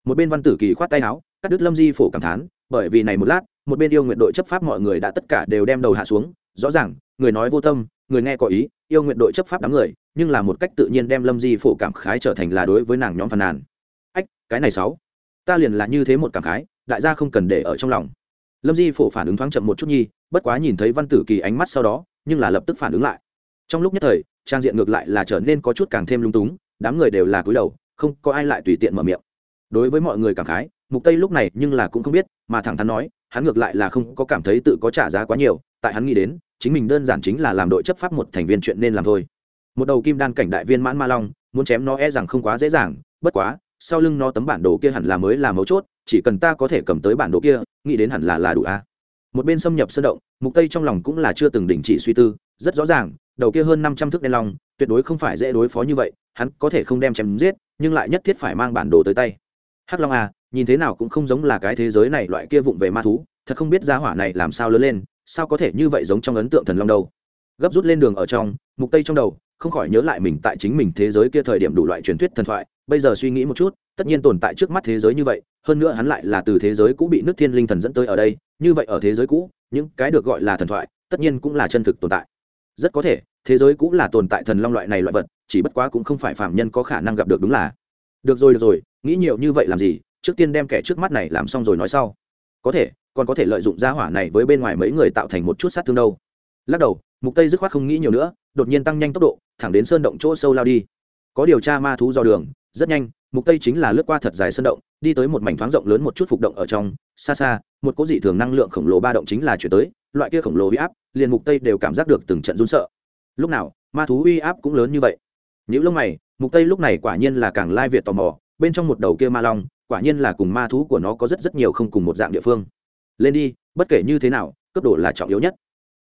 Một bên văn tử kỳ khoát tay áo, cắt đứt lâm di phổ cảm thán, bởi vì này một lát, một bên yêu nguyện đội chấp pháp mọi người đã tất cả đều đem đầu hạ xuống, rõ ràng, người nói vô tâm, người nghe có ý, yêu nguyện đội chấp pháp đám người, nhưng là một cách tự nhiên đem lâm di phổ cảm khái trở thành là đối với nàng nhóm phàn nàn. Ách, cái này sáu, ta liền là như thế một cảm khái, đại gia không cần để ở trong lòng lâm di phổ phản ứng thoáng chậm một chút nhi, bất quá nhìn thấy văn tử kỳ ánh mắt sau đó, nhưng là lập tức phản ứng lại. Trong lúc nhất thời, trang diện ngược lại là trở nên có chút càng thêm lung túng, đám người đều là cúi đầu, không có ai lại tùy tiện mở miệng. Đối với mọi người cảm khái, mục tây lúc này nhưng là cũng không biết, mà thẳng thắn nói, hắn ngược lại là không có cảm thấy tự có trả giá quá nhiều, tại hắn nghĩ đến, chính mình đơn giản chính là làm đội chấp pháp một thành viên chuyện nên làm thôi. Một đầu kim đan cảnh đại viên mãn ma long, muốn chém nó e rằng không quá dễ dàng, bất quá sau lưng nó tấm bản đồ kia hẳn là mới là mấu chốt, chỉ cần ta có thể cầm tới bản đồ kia, nghĩ đến hẳn là là đủ a. Một bên xâm nhập sơn động, mục tây trong lòng cũng là chưa từng đình chỉ suy tư, rất rõ ràng, đầu kia hơn 500 thước đen long, tuyệt đối không phải dễ đối phó như vậy, hắn có thể không đem chém giết, nhưng lại nhất thiết phải mang bản đồ tới tay. Hắc long à nhìn thế nào cũng không giống là cái thế giới này loại kia vụng về ma thú, thật không biết gia hỏa này làm sao lớn lên, sao có thể như vậy giống trong ấn tượng thần long đâu. Gấp rút lên đường ở trong, mục tây trong đầu, không khỏi nhớ lại mình tại chính mình thế giới kia thời điểm đủ loại truyền thuyết thần thoại bây giờ suy nghĩ một chút, tất nhiên tồn tại trước mắt thế giới như vậy, hơn nữa hắn lại là từ thế giới cũ bị nước thiên linh thần dẫn tới ở đây, như vậy ở thế giới cũ, những cái được gọi là thần thoại, tất nhiên cũng là chân thực tồn tại. Rất có thể, thế giới cũ là tồn tại thần long loại này loại vật, chỉ bất quá cũng không phải phạm nhân có khả năng gặp được đúng là. Được rồi được rồi, nghĩ nhiều như vậy làm gì? Trước tiên đem kẻ trước mắt này làm xong rồi nói sau. Có thể, còn có thể lợi dụng gia hỏa này với bên ngoài mấy người tạo thành một chút sát thương đâu. Lắc đầu, mục tây dứt khoát không nghĩ nhiều nữa, đột nhiên tăng nhanh tốc độ, thẳng đến sơn động chỗ sâu lao đi. Có điều tra ma thú do đường rất nhanh, mục tây chính là lướt qua thật dài sơn động, đi tới một mảnh thoáng rộng lớn một chút phục động ở trong, xa xa, một cỗ dị thường năng lượng khổng lồ ba động chính là chuyển tới, loại kia khổng lồ uy áp, liền mục tây đều cảm giác được từng trận run sợ. Lúc nào, ma thú uy áp cũng lớn như vậy. Những lúc này mục tây lúc này quả nhiên là càng lai việt tò mò, bên trong một đầu kia ma long, quả nhiên là cùng ma thú của nó có rất rất nhiều không cùng một dạng địa phương. Lên đi, bất kể như thế nào, cấp độ là trọng yếu nhất.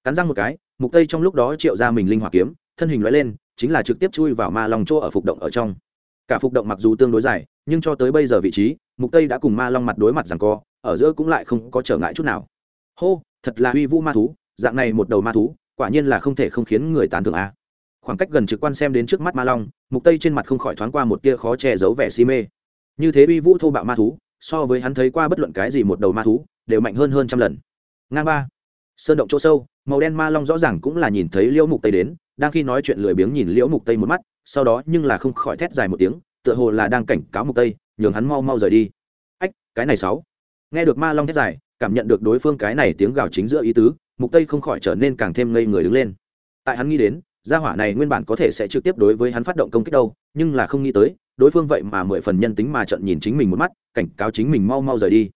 Cắn răng một cái, mục tây trong lúc đó triệu ra mình linh hoạt kiếm, thân hình lóe lên, chính là trực tiếp chui vào ma long chỗ ở phục động ở trong cả phục động mặc dù tương đối dài, nhưng cho tới bây giờ vị trí, mục tây đã cùng ma long mặt đối mặt rằng co, ở giữa cũng lại không có trở ngại chút nào. Hô, thật là uy vũ ma thú, dạng này một đầu ma thú, quả nhiên là không thể không khiến người tán thưởng a. Khoảng cách gần trực quan xem đến trước mắt ma long, mục tây trên mặt không khỏi thoáng qua một tia khó che giấu vẻ si mê. Như thế uy vũ thô bạo ma thú, so với hắn thấy qua bất luận cái gì một đầu ma thú, đều mạnh hơn hơn trăm lần. Ngang ba. Sơn động chỗ sâu, màu đen ma long rõ ràng cũng là nhìn thấy liễu mục tây đến đang khi nói chuyện lười biếng nhìn liễu mục tây một mắt, sau đó nhưng là không khỏi thét dài một tiếng, tựa hồ là đang cảnh cáo mục tây, nhường hắn mau mau rời đi. Ách, cái này sáu. Nghe được ma long thét dài, cảm nhận được đối phương cái này tiếng gào chính giữa ý tứ, mục tây không khỏi trở nên càng thêm ngây người đứng lên. Tại hắn nghĩ đến, gia hỏa này nguyên bản có thể sẽ trực tiếp đối với hắn phát động công kích đâu, nhưng là không nghĩ tới, đối phương vậy mà mười phần nhân tính mà trận nhìn chính mình một mắt, cảnh cáo chính mình mau mau rời đi.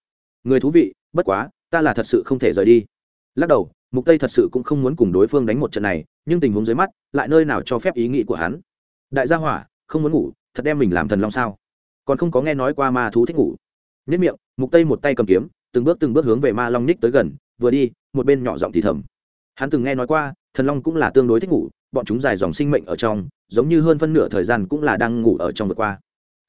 Người thú vị, bất quá, ta là thật sự không thể rời đi. Lắc đầu mục tây thật sự cũng không muốn cùng đối phương đánh một trận này, nhưng tình huống dưới mắt, lại nơi nào cho phép ý nghĩ của hắn? Đại gia hỏa, không muốn ngủ, thật đem mình làm thần long sao? Còn không có nghe nói qua ma thú thích ngủ. Nhất miệng, mục tây một tay cầm kiếm, từng bước từng bước hướng về ma long ních tới gần, vừa đi, một bên nhỏ giọng thì thầm. Hắn từng nghe nói qua, thần long cũng là tương đối thích ngủ, bọn chúng dài dòng sinh mệnh ở trong, giống như hơn phân nửa thời gian cũng là đang ngủ ở trong vượt qua.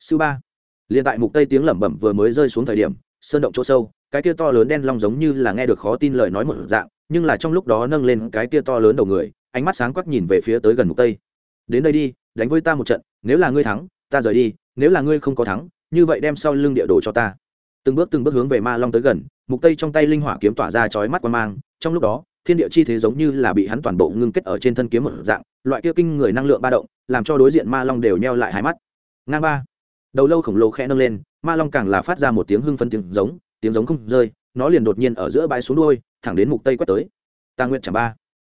Sư ba. Liền tại mục tây tiếng lẩm bẩm vừa mới rơi xuống thời điểm, sơn động chỗ sâu, cái kia to lớn đen long giống như là nghe được khó tin lời nói một dạng nhưng là trong lúc đó nâng lên cái kia to lớn đầu người, ánh mắt sáng quắc nhìn về phía tới gần mục tây. Đến đây đi, đánh với ta một trận, nếu là ngươi thắng, ta rời đi, nếu là ngươi không có thắng, như vậy đem sau lưng địa đồ cho ta. Từng bước từng bước hướng về ma long tới gần, mục tây trong tay linh hỏa kiếm tỏa ra chói mắt quan mang, trong lúc đó, thiên địa chi thế giống như là bị hắn toàn bộ ngưng kết ở trên thân kiếm một dạng, loại kia kinh người năng lượng ba động, làm cho đối diện ma long đều nheo lại hai mắt. Ngang ba. Đầu lâu khổng lồ khẽ nâng lên, ma long càng là phát ra một tiếng hưng phấn tiếng giống tiếng giống không rơi nó liền đột nhiên ở giữa bãi xuống đuôi, thẳng đến mục tây quét tới. Ta nguyện chẳng ba.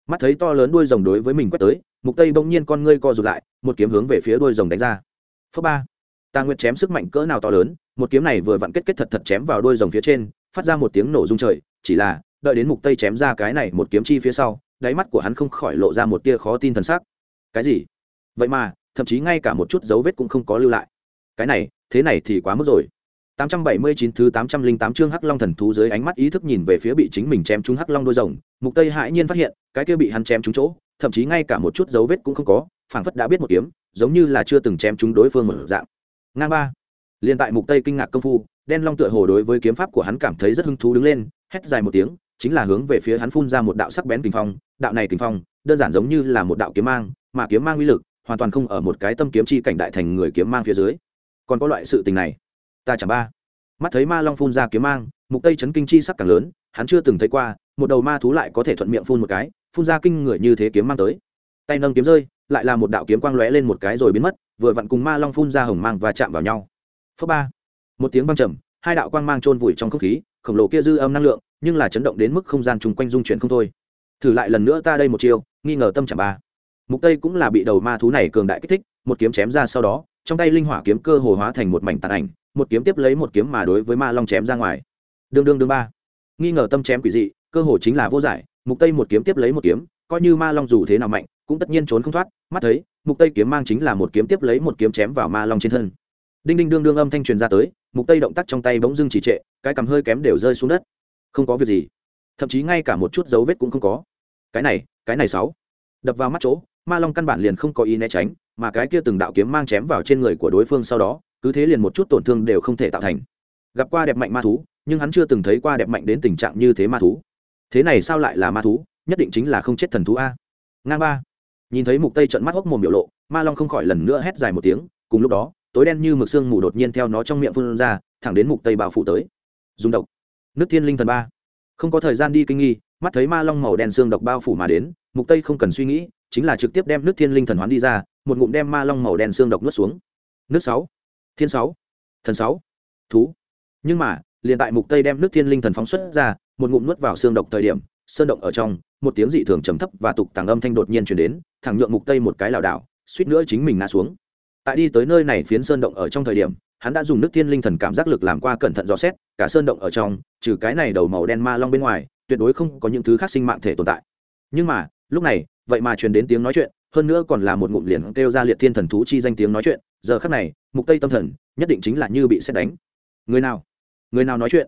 Mắt thấy to lớn đuôi rồng đối với mình quét tới, mục tây bỗng nhiên con ngươi co rụt lại, một kiếm hướng về phía đuôi rồng đánh ra. Phớp ba. Ta nguyện chém sức mạnh cỡ nào to lớn, một kiếm này vừa vặn kết kết thật thật chém vào đuôi rồng phía trên, phát ra một tiếng nổ rung trời, chỉ là, đợi đến mục tây chém ra cái này một kiếm chi phía sau, đáy mắt của hắn không khỏi lộ ra một tia khó tin thần sắc. Cái gì? Vậy mà, thậm chí ngay cả một chút dấu vết cũng không có lưu lại. Cái này, thế này thì quá mức rồi. 879 thứ 808 chương Hắc Long thần thú dưới ánh mắt ý thức nhìn về phía bị chính mình chém trúng Hắc Long đôi rồng, Mục Tây hãi nhiên phát hiện, cái kia bị hắn chém trúng chỗ, thậm chí ngay cả một chút dấu vết cũng không có, phảng phất đã biết một kiếm, giống như là chưa từng chém trúng đối phương một dạng. Ngang ba. Liên tại Mục Tây kinh ngạc công phu, Đen Long tựa hồ đối với kiếm pháp của hắn cảm thấy rất hứng thú đứng lên, hét dài một tiếng, chính là hướng về phía hắn phun ra một đạo sắc bén kình phong, đạo này kình phong, đơn giản giống như là một đạo kiếm mang, mà kiếm mang uy lực, hoàn toàn không ở một cái tâm kiếm chi cảnh đại thành người kiếm mang phía dưới. Còn có loại sự tình này, ta chẳng ba. Mắt thấy ma long phun ra kiếm mang, mục tây chấn kinh chi sắc càng lớn, hắn chưa từng thấy qua, một đầu ma thú lại có thể thuận miệng phun một cái, phun ra kinh người như thế kiếm mang tới. Tay nâng kiếm rơi, lại là một đạo kiếm quang lóe lên một cái rồi biến mất, vừa vặn cùng ma long phun ra hồng mang và chạm vào nhau. Phớp ba. Một tiếng vang trầm, hai đạo quang mang trôn vùi trong không khí, khổng lồ kia dư âm năng lượng, nhưng là chấn động đến mức không gian chung quanh dung chuyển không thôi. Thử lại lần nữa ta đây một chiêu, nghi ngờ tâm chẳng ba. Mục tây cũng là bị đầu ma thú này cường đại kích thích, một kiếm chém ra sau đó, trong tay linh hỏa kiếm cơ hồ hóa thành một mảnh tàn ảnh một kiếm tiếp lấy một kiếm mà đối với ma long chém ra ngoài. Đương đương đương ba. Nghi ngờ tâm chém quỷ dị, cơ hồ chính là vô giải, mục tây một kiếm tiếp lấy một kiếm, coi như ma long dù thế nào mạnh, cũng tất nhiên trốn không thoát, mắt thấy, mục tây kiếm mang chính là một kiếm tiếp lấy một kiếm chém vào ma long trên thân. Đinh đinh đương đương âm thanh truyền ra tới, mục tây động tác trong tay bỗng dưng chỉ trệ, cái cầm hơi kém đều rơi xuống đất. Không có việc gì. Thậm chí ngay cả một chút dấu vết cũng không có. Cái này cái này sáu. Đập vào mắt chỗ, ma long căn bản liền không có ý né tránh, mà cái kia từng đạo kiếm mang chém vào trên người của đối phương sau đó cứ thế liền một chút tổn thương đều không thể tạo thành. Gặp qua đẹp mạnh ma thú, nhưng hắn chưa từng thấy qua đẹp mạnh đến tình trạng như thế ma thú. Thế này sao lại là ma thú? Nhất định chính là không chết thần thú a. Ngang ba. Nhìn thấy mục tây trận mắt hốc mồm biểu lộ, ma long không khỏi lần nữa hét dài một tiếng, cùng lúc đó, tối đen như mực xương mù đột nhiên theo nó trong miệng phun ra, thẳng đến mục tây bao phủ tới. Dùng độc. Nước thiên linh thần ba. Không có thời gian đi kinh nghi, mắt thấy ma long màu đen xương độc bao phủ mà đến, mục tây không cần suy nghĩ, chính là trực tiếp đem nước thiên linh thần hoán đi ra, một ngụm đem ma long màu đen xương độc nuốt xuống. Nước sáu thiên sáu. Thần sáu. Thú. Nhưng mà, liền tại mục tây đem nước thiên linh thần phóng xuất ra, một ngụm nuốt vào xương độc thời điểm, sơn động ở trong, một tiếng dị thường trầm thấp và tục tàng âm thanh đột nhiên truyền đến, thẳng nhượng mục tây một cái lảo đảo, suýt nữa chính mình ngã xuống. Tại đi tới nơi này phiến sơn động ở trong thời điểm, hắn đã dùng nước thiên linh thần cảm giác lực làm qua cẩn thận dò xét, cả sơn động ở trong, trừ cái này đầu màu đen ma long bên ngoài, tuyệt đối không có những thứ khác sinh mạng thể tồn tại. Nhưng mà, lúc này, vậy mà truyền đến tiếng nói chuyện, hơn nữa còn là một ngụm liền kêu ra liệt thiên thần thú chi danh tiếng nói chuyện giờ khắc này, mục tây tâm thần nhất định chính là như bị xét đánh. Người nào? Người nào nói chuyện?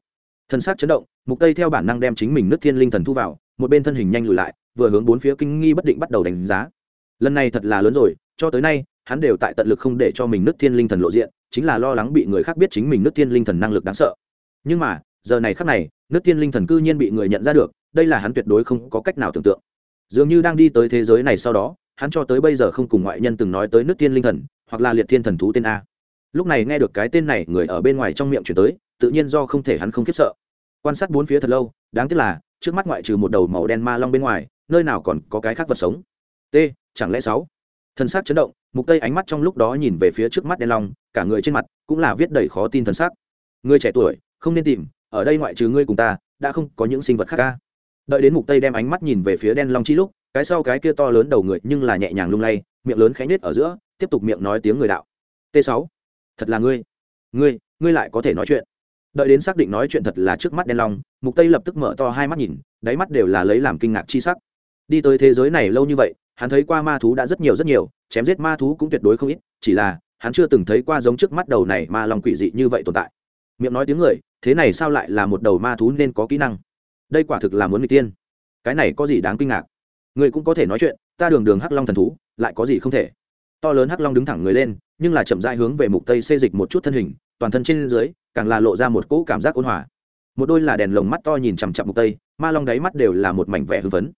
Thần sắc chấn động, mục tây theo bản năng đem chính mình nước thiên linh thần thu vào, một bên thân hình nhanh lùi lại, vừa hướng bốn phía kinh nghi bất định bắt đầu đánh giá. Lần này thật là lớn rồi, cho tới nay, hắn đều tại tận lực không để cho mình nước thiên linh thần lộ diện, chính là lo lắng bị người khác biết chính mình nước thiên linh thần năng lực đáng sợ. Nhưng mà, giờ này khắc này, nước thiên linh thần cư nhiên bị người nhận ra được, đây là hắn tuyệt đối không có cách nào tưởng tượng. Dường như đang đi tới thế giới này sau đó, hắn cho tới bây giờ không cùng ngoại nhân từng nói tới nước thiên linh thần hoặc là liệt thiên thần thú tên a. Lúc này nghe được cái tên này, người ở bên ngoài trong miệng chuyển tới, tự nhiên do không thể hắn không khiếp sợ. Quan sát bốn phía thật lâu, đáng tiếc là, trước mắt ngoại trừ một đầu màu đen ma long bên ngoài, nơi nào còn có cái khác vật sống. T, chẳng lẽ sáu? Thân xác chấn động, mục tây ánh mắt trong lúc đó nhìn về phía trước mắt đen long, cả người trên mặt cũng là viết đầy khó tin thân xác người trẻ tuổi, không nên tìm, ở đây ngoại trừ ngươi cùng ta, đã không có những sinh vật khác ca. Đợi đến mục tây đem ánh mắt nhìn về phía đen long chi lúc, cái sau cái kia to lớn đầu người nhưng là nhẹ nhàng lung lay, miệng lớn khẽ nết ở giữa tiếp tục miệng nói tiếng người đạo. T 6 thật là ngươi ngươi ngươi lại có thể nói chuyện. Đợi đến xác định nói chuyện thật là trước mắt đen long, mục tây lập tức mở to hai mắt nhìn, đáy mắt đều là lấy làm kinh ngạc chi sắc. Đi tới thế giới này lâu như vậy, hắn thấy qua ma thú đã rất nhiều rất nhiều, chém giết ma thú cũng tuyệt đối không ít, chỉ là, hắn chưa từng thấy qua giống trước mắt đầu này ma long quỷ dị như vậy tồn tại. Miệng nói tiếng người, thế này sao lại là một đầu ma thú nên có kỹ năng? Đây quả thực là muốn người tiên. Cái này có gì đáng kinh ngạc? Người cũng có thể nói chuyện, ta đường đường hắc long thần thú, lại có gì không thể? To lớn hắc long đứng thẳng người lên, nhưng là chậm rãi hướng về mục tây xê dịch một chút thân hình, toàn thân trên dưới, càng là lộ ra một cỗ cảm giác ôn hòa. Một đôi là đèn lồng mắt to nhìn chằm chằm mục tây, ma long đáy mắt đều là một mảnh vẻ hưng phấn.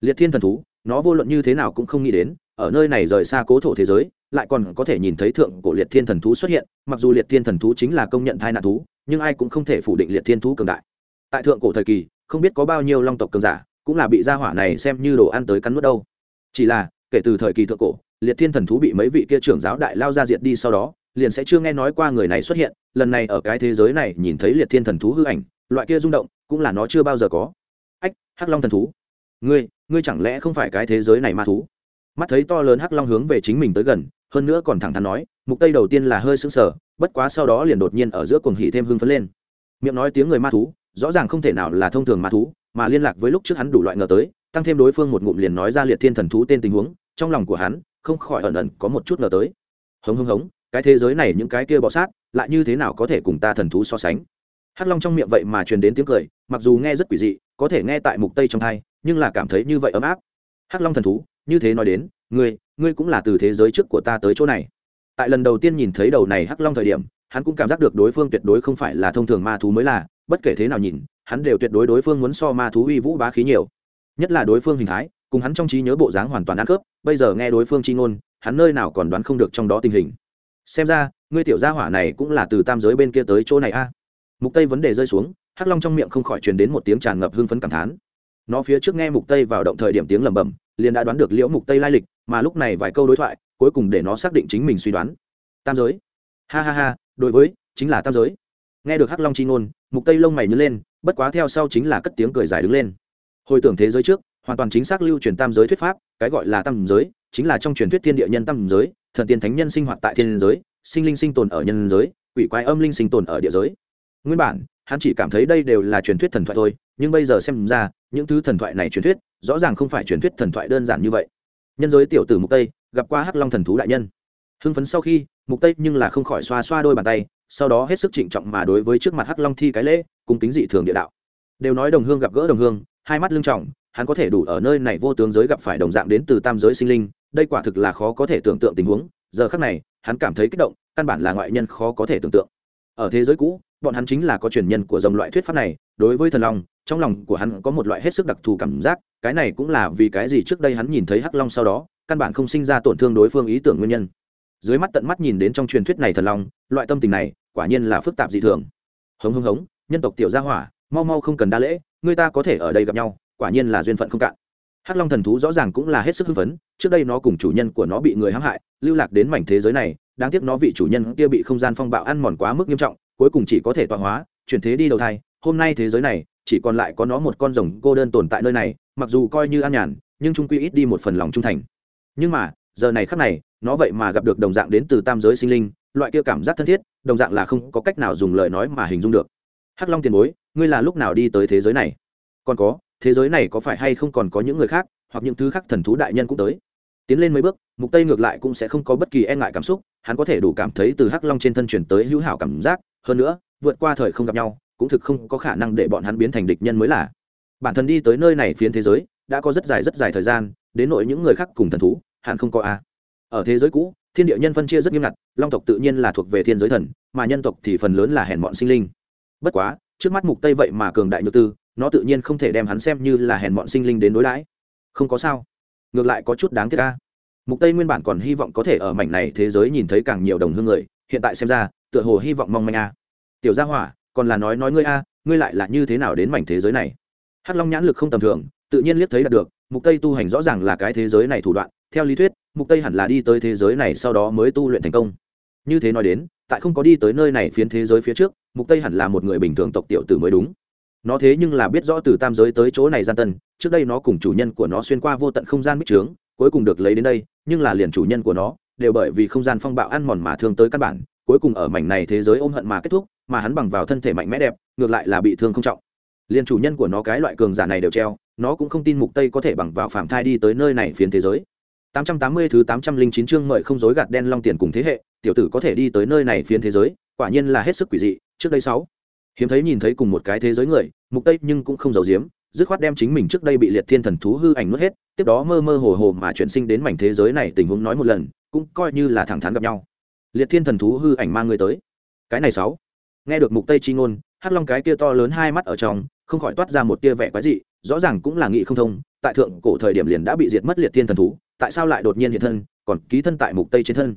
Liệt thiên thần thú, nó vô luận như thế nào cũng không nghĩ đến, ở nơi này rời xa cố thổ thế giới, lại còn có thể nhìn thấy thượng cổ liệt thiên thần thú xuất hiện, mặc dù liệt thiên thần thú chính là công nhận thai nạn thú, nhưng ai cũng không thể phủ định liệt thiên thú cường đại. Tại thượng cổ thời kỳ, không biết có bao nhiêu long tộc cường giả cũng là bị gia hỏa này xem như đồ ăn tới cắn nuốt đâu. Chỉ là, kể từ thời kỳ thượng cổ liệt thiên thần thú bị mấy vị kia trưởng giáo đại lao ra diệt đi sau đó, liền sẽ chưa nghe nói qua người này xuất hiện, lần này ở cái thế giới này nhìn thấy liệt thiên thần thú hư ảnh, loại kia rung động cũng là nó chưa bao giờ có. Ách, hắc long thần thú. Ngươi ngươi chẳng lẽ không phải cái thế giới này ma thú? Mắt thấy to lớn hắc long hướng về chính mình tới gần, hơn nữa còn thẳng thắn nói, mục tây đầu tiên là hơi sững sờ, bất quá sau đó liền đột nhiên ở giữa cuồng hỉ thêm hưng phấn lên. Miệng nói tiếng người ma thú, rõ ràng không thể nào là thông thường ma thú, mà liên lạc với lúc trước hắn đủ loại ngờ tới, tăng thêm đối phương một ngụm liền nói ra liệt thiên thần thú tên tình huống, trong lòng của hắn không khỏi ẩn ẩn có một chút ngờ tới. Hống hống hống, cái thế giới này những cái kia bọ sát, lại như thế nào có thể cùng ta thần thú so sánh? Hắc long trong miệng vậy mà truyền đến tiếng cười, mặc dù nghe rất quỷ dị, có thể nghe tại mục tây trong thai, nhưng là cảm thấy như vậy ấm áp. Hắc long thần thú, như thế nói đến, ngươi ngươi cũng là từ thế giới trước của ta tới chỗ này. Tại lần đầu tiên nhìn thấy đầu này hắc long thời điểm, hắn cũng cảm giác được đối phương tuyệt đối không phải là thông thường ma thú mới là, bất kể thế nào nhìn, hắn đều tuyệt đối đối phương muốn so ma thú uy vũ bá khí nhiều. Nhất là đối phương hình thái cùng hắn trong trí nhớ bộ dáng hoàn toàn ăn khớp, bây giờ nghe đối phương chi ngôn, hắn nơi nào còn đoán không được trong đó tình hình. Xem ra, ngươi tiểu gia hỏa này cũng là từ tam giới bên kia tới chỗ này a. Mục tây vấn đề rơi xuống, hắc long trong miệng không khỏi truyền đến một tiếng tràn ngập hưng phấn cảm thán. Nó phía trước nghe mục tây vào động thời điểm tiếng lẩm bẩm, liền đã đoán được liễu mục tây lai lịch, mà lúc này vài câu đối thoại, cuối cùng để nó xác định chính mình suy đoán. Tam giới. Ha ha ha, đối với, chính là tam giới. Nghe được hắc long chi ngôn, mục tây lông mày nhớ lên, bất quá theo sau chính là cất tiếng cười dài đứng lên. Hồi tưởng thế giới trước hoàn toàn chính xác lưu truyền tam giới thuyết pháp, cái gọi là tam giới, chính là trong truyền thuyết thiên địa nhân tam giới, thần tiên thánh nhân sinh hoạt tại thiên giới, sinh linh sinh tồn ở nhân giới, quỷ quái âm linh sinh tồn ở địa giới. Nguyên bản, hắn chỉ cảm thấy đây đều là truyền thuyết thần thoại thôi, nhưng bây giờ xem ra, những thứ thần thoại này truyền thuyết, rõ ràng không phải truyền thuyết thần thoại đơn giản như vậy. Nhân giới tiểu tử mục tây, gặp qua hắc long thần thú đại nhân. Hưng phấn sau khi, mục tây nhưng là không khỏi xoa xoa đôi bàn tay, sau đó hết sức trịnh trọng mà đối với trước mặt hắc long thi cái lễ cùng kính dị thường địa đạo. Đều nói đồng hương gặp gỡ đồng hương, hai mắt lưng trọng hắn có thể đủ ở nơi này vô tướng giới gặp phải đồng dạng đến từ tam giới sinh linh, đây quả thực là khó có thể tưởng tượng tình huống, giờ khắc này, hắn cảm thấy kích động, căn bản là ngoại nhân khó có thể tưởng tượng. Ở thế giới cũ, bọn hắn chính là có truyền nhân của dòng loại thuyết pháp này, đối với thần long, trong lòng của hắn có một loại hết sức đặc thù cảm giác, cái này cũng là vì cái gì trước đây hắn nhìn thấy hắc long sau đó, căn bản không sinh ra tổn thương đối phương ý tưởng nguyên nhân. Dưới mắt tận mắt nhìn đến trong truyền thuyết này thần long, loại tâm tình này, quả nhiên là phức tạp dị thường. Hống hống hống, nhân tộc tiểu gia hỏa, mau mau không cần đa lễ, người ta có thể ở đây gặp nhau quả nhiên là duyên phận không cạn. Hắc long thần thú rõ ràng cũng là hết sức hưng phấn, trước đây nó cùng chủ nhân của nó bị người hãm hại, lưu lạc đến mảnh thế giới này, đáng tiếc nó vị chủ nhân kia bị không gian phong bạo ăn mòn quá mức nghiêm trọng, cuối cùng chỉ có thể tọa hóa, chuyển thế đi đầu thai, hôm nay thế giới này, chỉ còn lại có nó một con rồng cô đơn tồn tại nơi này, mặc dù coi như an nhàn, nhưng trung quy ít đi một phần lòng trung thành. Nhưng mà, giờ này khắc này, nó vậy mà gặp được đồng dạng đến từ tam giới sinh linh, loại kia cảm giác thân thiết, đồng dạng là không có cách nào dùng lời nói mà hình dung được. Hắc long tiền bối, ngươi là lúc nào đi tới thế giới này? Còn có thế giới này có phải hay không còn có những người khác, hoặc những thứ khác thần thú đại nhân cũng tới. Tiến lên mấy bước, mục tây ngược lại cũng sẽ không có bất kỳ e ngại cảm xúc, hắn có thể đủ cảm thấy từ hắc long trên thân chuyển tới hữu hảo cảm giác, hơn nữa, vượt qua thời không gặp nhau, cũng thực không có khả năng để bọn hắn biến thành địch nhân mới là. Bản thân đi tới nơi này phiến thế giới, đã có rất dài rất dài thời gian, đến nội những người khác cùng thần thú, hẳn không có a. Ở thế giới cũ, thiên địa nhân phân chia rất nghiêm ngặt, long tộc tự nhiên là thuộc về thiên giới thần, mà nhân tộc thì phần lớn là hèn bọn sinh linh. Bất quá, trước mắt mục tây vậy mà cường đại nhược tư nó tự nhiên không thể đem hắn xem như là hèn bọn sinh linh đến đối đãi. Không có sao. Ngược lại có chút đáng tiếc ca mục tây nguyên bản còn hy vọng có thể ở mảnh này thế giới nhìn thấy càng nhiều đồng hương người, hiện tại xem ra, tựa hồ hy vọng mong manh a. Tiểu gia hỏa, còn là nói nói ngươi a, ngươi lại là như thế nào đến mảnh thế giới này? Hắc long nhãn lực không tầm thường, tự nhiên liếc thấy đạt được, mục tây tu hành rõ ràng là cái thế giới này thủ đoạn, theo lý thuyết, mục tây hẳn là đi tới thế giới này sau đó mới tu luyện thành công. Như thế nói đến, tại không có đi tới nơi này phiến thế giới phía trước, mục tây hẳn là một người bình thường tộc tiểu tử mới đúng nó thế nhưng là biết rõ từ tam giới tới chỗ này gian tân, trước đây nó cùng chủ nhân của nó xuyên qua vô tận không gian bích trướng, cuối cùng được lấy đến đây, nhưng là liền chủ nhân của nó, đều bởi vì không gian phong bạo ăn mòn mà thương tới căn bản, cuối cùng ở mảnh này thế giới ôm hận mà kết thúc, mà hắn bằng vào thân thể mạnh mẽ đẹp, ngược lại là bị thương không trọng. Liền chủ nhân của nó cái loại cường giả này đều treo, nó cũng không tin mục tây có thể bằng vào phạm thai đi tới nơi này phiến thế giới. 880 thứ 809 chương mời không dối gạt đen long tiền cùng thế hệ, tiểu tử có thể đi tới nơi này phiến thế giới, quả nhiên là hết sức quỷ dị, trước đây sáu hiếm thấy nhìn thấy cùng một cái thế giới người, mục tây nhưng cũng không giấu giếm, dứt khoát đem chính mình trước đây bị liệt thiên thần thú hư ảnh nuốt hết, tiếp đó mơ mơ hồ hồ mà chuyển sinh đến mảnh thế giới này tình huống nói một lần, cũng coi như là thẳng thắn gặp nhau. Liệt thiên thần thú hư ảnh mang người tới. Cái này sáu. Nghe được mục tây chi ngôn, hắc long cái kia to lớn hai mắt ở trong, không khỏi toát ra một tia vẻ quái dị, rõ ràng cũng là nghị không thông, tại thượng cổ thời điểm liền đã bị diệt mất liệt thiên thần thú, tại sao lại đột nhiên hiện thân, còn ký thân tại mục tây trên thân?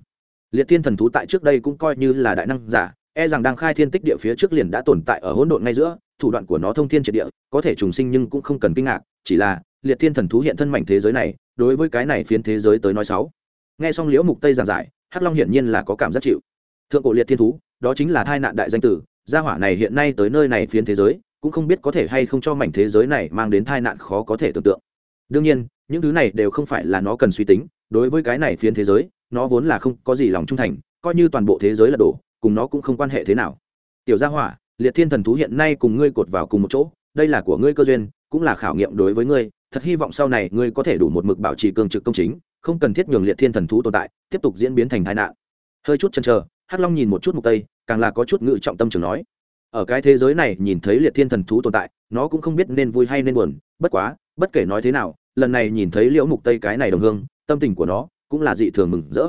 Liệt thiên thần thú tại trước đây cũng coi như là đại năng giả e rằng đang khai thiên tích địa phía trước liền đã tồn tại ở hỗn độn ngay giữa, thủ đoạn của nó thông thiên triệt địa, có thể trùng sinh nhưng cũng không cần kinh ngạc, chỉ là, liệt thiên thần thú hiện thân mảnh thế giới này, đối với cái này phiến thế giới tới nói sáu nghe xong liễu mục tây giảng giải, hắc long hiển nhiên là có cảm giác chịu. Thượng cổ liệt thiên thú, đó chính là thai nạn đại danh tử, gia hỏa này hiện nay tới nơi này phiến thế giới, cũng không biết có thể hay không cho mảnh thế giới này mang đến thai nạn khó có thể tưởng tượng. Đương nhiên, những thứ này đều không phải là nó cần suy tính, đối với cái này phiến thế giới, nó vốn là không có gì lòng trung thành, coi như toàn bộ thế giới là đổ cùng nó cũng không quan hệ thế nào. Tiểu gia hỏa, liệt thiên thần thú hiện nay cùng ngươi cột vào cùng một chỗ, đây là của ngươi cơ duyên, cũng là khảo nghiệm đối với ngươi, thật hy vọng sau này ngươi có thể đủ một mực bảo trì cường trực công chính, không cần thiết nhường liệt thiên thần thú tồn tại, tiếp tục diễn biến thành tai nạn. Hơi chút chần chờ, hắc long nhìn một chút mục tây, càng là có chút ngự trọng tâm trường nói. Ở cái thế giới này nhìn thấy liệt thiên thần thú tồn tại, nó cũng không biết nên vui hay nên buồn, bất quá, bất kể nói thế nào, lần này nhìn thấy liễu mục tây cái này đồng hương, tâm tình của nó cũng là dị thường mừng rỡ.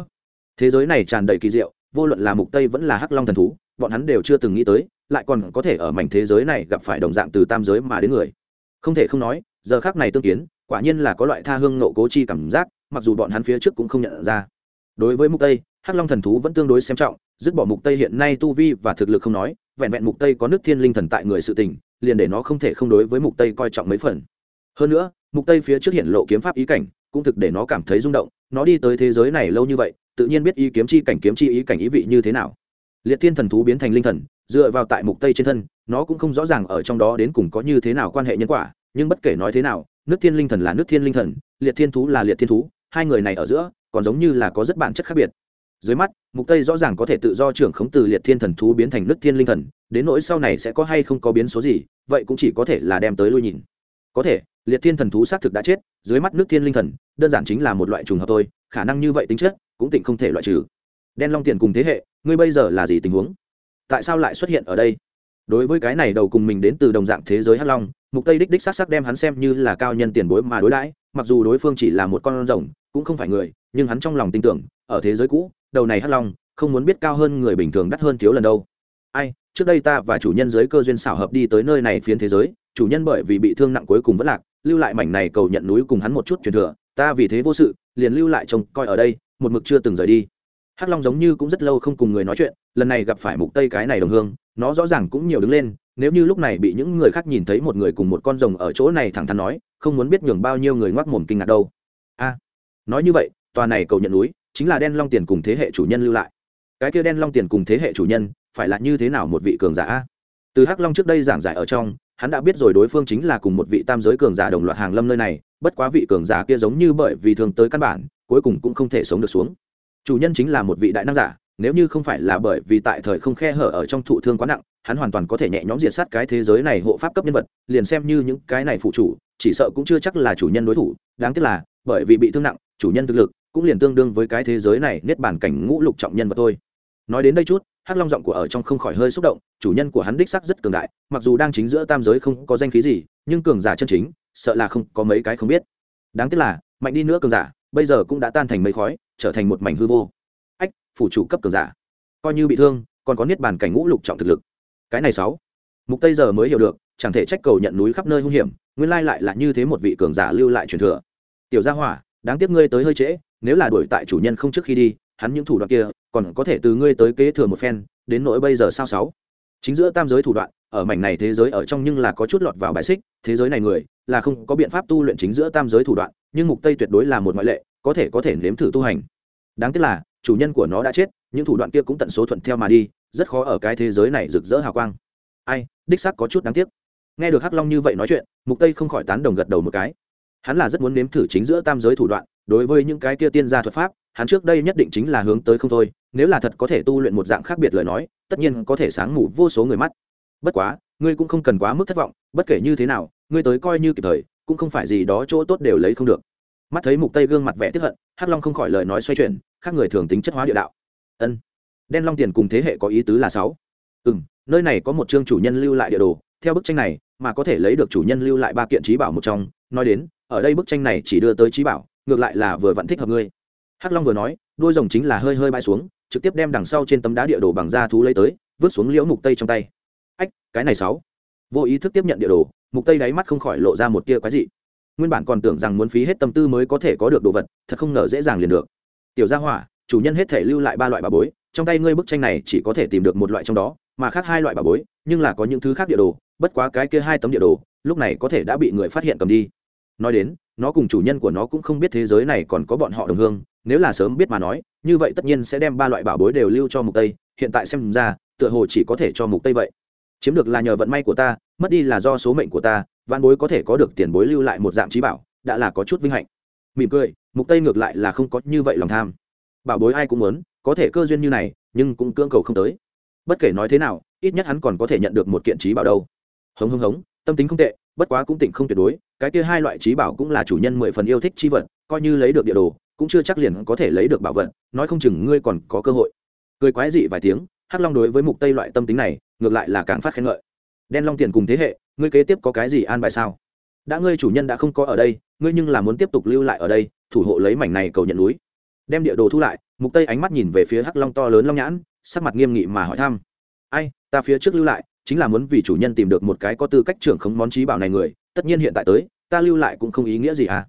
Thế giới này tràn đầy kỳ diệu vô luận là mục tây vẫn là hắc long thần thú, bọn hắn đều chưa từng nghĩ tới, lại còn có thể ở mảnh thế giới này gặp phải đồng dạng từ tam giới mà đến người. Không thể không nói, giờ khác này tương kiến, quả nhiên là có loại tha hương nộ cố chi cảm giác, mặc dù bọn hắn phía trước cũng không nhận ra. Đối với mục tây, hắc long thần thú vẫn tương đối xem trọng, dứt bỏ mục tây hiện nay tu vi và thực lực không nói, vẹn vẹn mục tây có nước thiên linh thần tại người sự tình, liền để nó không thể không đối với mục tây coi trọng mấy phần. Hơn nữa, mục tây phía trước hiện lộ kiếm pháp ý cảnh, cũng thực để nó cảm thấy rung động, nó đi tới thế giới này lâu như vậy tự nhiên biết ý kiếm chi cảnh kiếm chi ý cảnh ý vị như thế nào. Liệt thiên thần thú biến thành linh thần, dựa vào tại mục tây trên thân, nó cũng không rõ ràng ở trong đó đến cùng có như thế nào quan hệ nhân quả, nhưng bất kể nói thế nào, nước thiên linh thần là nước thiên linh thần, liệt thiên thú là liệt thiên thú, hai người này ở giữa, còn giống như là có rất bản chất khác biệt. Dưới mắt, mục tây rõ ràng có thể tự do trưởng khống từ liệt thiên thần thú biến thành nước thiên linh thần, đến nỗi sau này sẽ có hay không có biến số gì, vậy cũng chỉ có thể là đem tới lui nhìn. Có thể, liệt thiên thần thú xác thực đã chết, dưới mắt nước thiên linh thần, đơn giản chính là một loại trùng hợp thôi khả năng như vậy tính chất, cũng tịnh không thể loại trừ. Đen long tiền cùng thế hệ, ngươi bây giờ là gì tình huống? Tại sao lại xuất hiện ở đây? Đối với cái này đầu cùng mình đến từ đồng dạng thế giới hắc long, mục tây đích đích sắc sắc đem hắn xem như là cao nhân tiền bối mà đối đãi, mặc dù đối phương chỉ là một con rồng, cũng không phải người, nhưng hắn trong lòng tin tưởng, ở thế giới cũ, đầu này hắc long, không muốn biết cao hơn người bình thường đắt hơn thiếu lần đâu. Ai, trước đây ta và chủ nhân giới cơ duyên xảo hợp đi tới nơi này phiến thế giới, chủ nhân bởi vì bị thương nặng cuối cùng vẫn lạc, lưu lại mảnh này cầu nhận núi cùng hắn một chút truyền thừa, ta vì thế vô sự liền lưu lại trông coi ở đây, một mực chưa từng rời đi. Hắc long giống như cũng rất lâu không cùng người nói chuyện, lần này gặp phải mục tây cái này đồng hương, nó rõ ràng cũng nhiều đứng lên, nếu như lúc này bị những người khác nhìn thấy một người cùng một con rồng ở chỗ này thẳng thắn nói, không muốn biết nhường bao nhiêu người ngoác mồm kinh ngạc đâu. A, nói như vậy, tòa này cầu nhận núi, chính là đen long tiền cùng thế hệ chủ nhân lưu lại. Cái kia đen long tiền cùng thế hệ chủ nhân, phải là như thế nào một vị cường giả từ hắc long trước đây giảng giải ở trong, hắn đã biết rồi đối phương chính là cùng một vị tam giới cường giả đồng loạt hàng lâm nơi này bất quá vị cường giả kia giống như bởi vì thường tới căn bản, cuối cùng cũng không thể sống được xuống. Chủ nhân chính là một vị đại năng giả, nếu như không phải là bởi vì tại thời không khe hở ở trong thụ thương quá nặng, hắn hoàn toàn có thể nhẹ nhõm diệt sát cái thế giới này hộ pháp cấp nhân vật, liền xem như những cái này phụ chủ, chỉ sợ cũng chưa chắc là chủ nhân đối thủ. Đáng tiếc là, bởi vì bị thương nặng, chủ nhân thực lực cũng liền tương đương với cái thế giới này niết bản cảnh ngũ lục trọng nhân vật thôi. Nói đến đây chút, hắc long giọng của ở trong không khỏi hơi xúc động, chủ nhân của hắn đích sắc rất cường đại, mặc dù đang chính giữa tam giới không có danh khí gì, nhưng cường giả chân chính sợ là không có mấy cái không biết. Đáng tiếc là, mạnh đi nữa cường giả, bây giờ cũng đã tan thành mây khói, trở thành một mảnh hư vô. Ách, phủ chủ cấp cường giả. Coi như bị thương, còn có niết bàn cảnh ngũ lục trọng thực lực. Cái này sáu. Mục tây giờ mới hiểu được, chẳng thể trách cầu nhận núi khắp nơi hung hiểm, nguyên lai lại là như thế một vị cường giả lưu lại truyền thừa. Tiểu gia hỏa, đáng tiếc ngươi tới hơi trễ, nếu là đuổi tại chủ nhân không trước khi đi, hắn những thủ đoạn kia, còn có thể từ ngươi tới kế thừa một phen, đến nỗi bây giờ sao sáu? Chính giữa tam giới thủ đoạn, ở mảnh này thế giới ở trong nhưng là có chút lọt vào bài xích, thế giới này người là không có biện pháp tu luyện chính giữa tam giới thủ đoạn, nhưng mục tây tuyệt đối là một ngoại lệ, có thể có thể nếm thử tu hành. Đáng tiếc là, chủ nhân của nó đã chết, những thủ đoạn kia cũng tận số thuận theo mà đi, rất khó ở cái thế giới này rực rỡ hào quang. Ai, đích xác có chút đáng tiếc. Nghe được hắc long như vậy nói chuyện, mục tây không khỏi tán đồng gật đầu một cái. Hắn là rất muốn nếm thử chính giữa tam giới thủ đoạn, đối với những cái kia tiên gia thuật pháp, hắn trước đây nhất định chính là hướng tới không thôi, nếu là thật có thể tu luyện một dạng khác biệt lời nói, tất nhiên có thể sáng mù vô số người mắt. Bất quá, ngươi cũng không cần quá mức thất vọng, bất kể như thế nào ngươi tới coi như kịp thời, cũng không phải gì đó chỗ tốt đều lấy không được. Mắt thấy mục tây gương mặt vẻ tức hận, hắc long không khỏi lời nói xoay chuyển, khác người thường tính chất hóa địa đạo. Ân. Đen long tiền cùng thế hệ có ý tứ là sáu. Ừ nơi này có một chương chủ nhân lưu lại địa đồ, theo bức tranh này mà có thể lấy được chủ nhân lưu lại ba kiện trí bảo một trong. Nói đến, ở đây bức tranh này chỉ đưa tới trí bảo, ngược lại là vừa vẫn thích hợp ngươi. Hắc long vừa nói đôi rồng chính là hơi hơi bay xuống, trực tiếp đem đằng sau trên tấm đá địa đồ bằng da thú lấy tới, vứt xuống liễu mục tây trong tay. Ách, cái này sáu. Vô ý thức tiếp nhận địa đồ mục tây đáy mắt không khỏi lộ ra một tia quái dị. Nguyên bản còn tưởng rằng muốn phí hết tâm tư mới có thể có được đồ vật, thật không ngờ dễ dàng liền được. Tiểu gia hỏa, chủ nhân hết thể lưu lại ba loại bà bối, trong tay ngươi bức tranh này chỉ có thể tìm được một loại trong đó, mà khác hai loại bà bối, nhưng là có những thứ khác địa đồ, bất quá cái kia hai tấm địa đồ, lúc này có thể đã bị người phát hiện cầm đi. Nói đến, nó cùng chủ nhân của nó cũng không biết thế giới này còn có bọn họ đồng hương, nếu là sớm biết mà nói, như vậy tất nhiên sẽ đem ba loại bảo bối đều lưu cho mục tây, hiện tại xem ra, tựa hồ chỉ có thể cho mục tây vậy chiếm được là nhờ vận may của ta, mất đi là do số mệnh của ta văn bối có thể có được tiền bối lưu lại một dạng trí bảo, đã là có chút vinh hạnh. Mỉm cười, mục tây ngược lại là không có như vậy lòng tham. Bảo bối ai cũng muốn, có thể cơ duyên như này, nhưng cũng cưỡng cầu không tới. Bất kể nói thế nào, ít nhất hắn còn có thể nhận được một kiện trí bảo đâu. Hống hống hống, tâm tính không tệ, bất quá cũng tỉnh không tuyệt đối, cái kia hai loại trí bảo cũng là chủ nhân mười phần yêu thích chi vật, coi như lấy được địa đồ, cũng chưa chắc liền có thể lấy được bảo vật, nói không chừng ngươi còn có cơ hội. Cười quái dị vài tiếng, hắc long đối với mục tây loại tâm tính này ngược lại là càng phát khen ngợi. Đen long tiền cùng thế hệ, ngươi kế tiếp có cái gì an bài sao? Đã ngươi chủ nhân đã không có ở đây, ngươi nhưng là muốn tiếp tục lưu lại ở đây, thủ hộ lấy mảnh này cầu nhận núi. Đem địa đồ thu lại, mục tây ánh mắt nhìn về phía hắc long to lớn long nhãn, sắc mặt nghiêm nghị mà hỏi thăm. Ai, ta phía trước lưu lại, chính là muốn vì chủ nhân tìm được một cái có tư cách trưởng khống món trí bảo này người, tất nhiên hiện tại tới, ta lưu lại cũng không ý nghĩa gì à.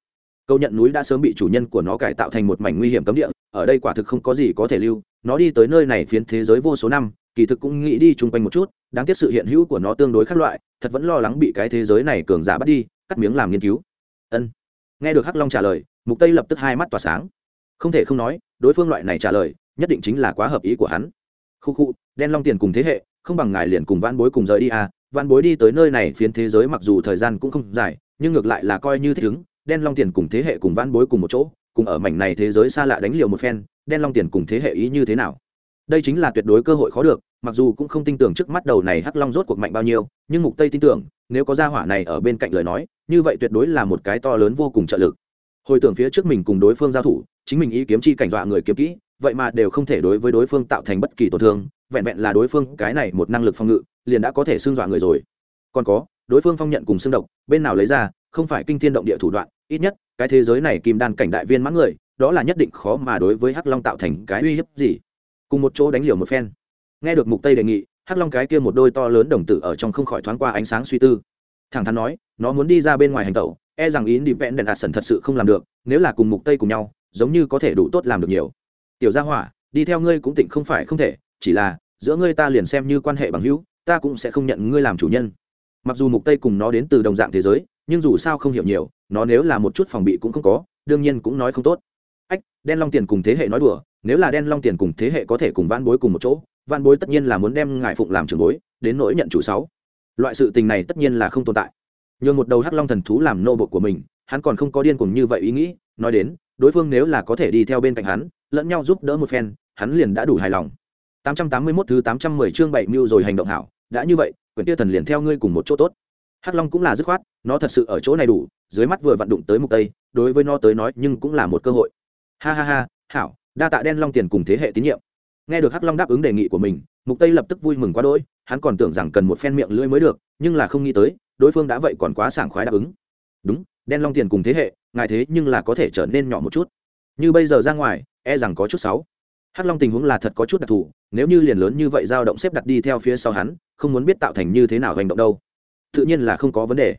Câu nhận núi đã sớm bị chủ nhân của nó cải tạo thành một mảnh nguy hiểm cấm địa, ở đây quả thực không có gì có thể lưu, nó đi tới nơi này phiến thế giới vô số năm kỳ thực cũng nghĩ đi chung quanh một chút, đáng tiếc sự hiện hữu của nó tương đối khác loại, thật vẫn lo lắng bị cái thế giới này cường giả bắt đi, cắt miếng làm nghiên cứu. Ân. Nghe được hắc long trả lời, mục tây lập tức hai mắt tỏa sáng. Không thể không nói, đối phương loại này trả lời, nhất định chính là quá hợp ý của hắn. Khu khu, đen long tiền cùng thế hệ, không bằng ngài liền cùng van bối cùng rời đi à. Van bối đi tới nơi này phiến thế giới mặc dù thời gian cũng không dài, nhưng ngược lại là coi như thích ứng. Đen long tiền cùng thế hệ cùng van bối cùng một chỗ, cùng ở mảnh này thế giới xa lạ đánh liều một phen, đen long tiền cùng thế hệ ý như thế nào? Đây chính là tuyệt đối cơ hội khó được mặc dù cũng không tin tưởng trước mắt đầu này hắc long rốt cuộc mạnh bao nhiêu, nhưng mục tây tin tưởng, nếu có gia hỏa này ở bên cạnh lời nói, như vậy tuyệt đối là một cái to lớn vô cùng trợ lực. Hồi tưởng phía trước mình cùng đối phương giao thủ, chính mình ý kiếm chi cảnh dọa người kiếm kỹ, vậy mà đều không thể đối với đối phương tạo thành bất kỳ tổn thương, vẹn vẹn là đối phương cái này một năng lực phòng ngự, liền đã có thể xương dọa người rồi. Còn có, đối phương phong nhận cùng xương độc, bên nào lấy ra, không phải kinh thiên động địa thủ đoạn, ít nhất, cái thế giới này kim đan cảnh đại viên mãn người, đó là nhất định khó mà đối với hắc long tạo thành cái uy hiếp gì. Cùng một chỗ đánh liều một phen nghe được mục tây đề nghị, hắc long cái kia một đôi to lớn đồng tử ở trong không khỏi thoáng qua ánh sáng suy tư. Thẳng thắn nói, nó muốn đi ra bên ngoài hành tẩu e rằng ý đi vẹn đèn đạt sần thật sự không làm được, nếu là cùng mục tây cùng nhau, giống như có thể đủ tốt làm được nhiều. Tiểu gia hỏa, đi theo ngươi cũng tịnh không phải không thể, chỉ là, giữa ngươi ta liền xem như quan hệ bằng hữu, ta cũng sẽ không nhận ngươi làm chủ nhân. Mặc dù mục tây cùng nó đến từ đồng dạng thế giới, nhưng dù sao không hiểu nhiều, nó nếu là một chút phòng bị cũng không có, đương nhiên cũng nói không tốt. Ách, đen long tiền cùng thế hệ nói đùa, nếu là đen long tiền cùng thế hệ có thể cùng van bối cùng một chỗ van bối tất nhiên là muốn đem ngài phụng làm trưởng bối, đến nỗi nhận chủ sáu. Loại sự tình này tất nhiên là không tồn tại. Nhường một đầu hắc long thần thú làm nô bộc của mình, hắn còn không có điên cùng như vậy ý nghĩ, nói đến, đối phương nếu là có thể đi theo bên cạnh hắn, lẫn nhau giúp đỡ một phen, hắn liền đã đủ hài lòng. 881 thứ 810 chương 7 mưu rồi hành động hảo, đã như vậy, quyển Tiêu thần liền theo ngươi cùng một chỗ tốt. Hắc long cũng là dứt khoát, nó thật sự ở chỗ này đủ, dưới mắt vừa vặn đụng tới mục tây, đối với nó tới nói nhưng cũng là một cơ hội. Ha ha ha, hảo, đa tạ đen long tiền cùng thế hệ tín nhiệm nghe được hắc long đáp ứng đề nghị của mình, mục tây lập tức vui mừng quá đỗi, hắn còn tưởng rằng cần một phen miệng lưỡi mới được, nhưng là không nghĩ tới, đối phương đã vậy còn quá sảng khoái đáp ứng. Đúng, đen long tiền cùng thế hệ, ngài thế nhưng là có thể trở nên nhỏ một chút. Như bây giờ ra ngoài e rằng có chút xấu. Hắc long tình huống là thật có chút đặc thù, nếu như liền lớn như vậy dao động xếp đặt đi theo phía sau hắn, không muốn biết tạo thành như thế nào hành động đâu. Tự nhiên là không có vấn đề.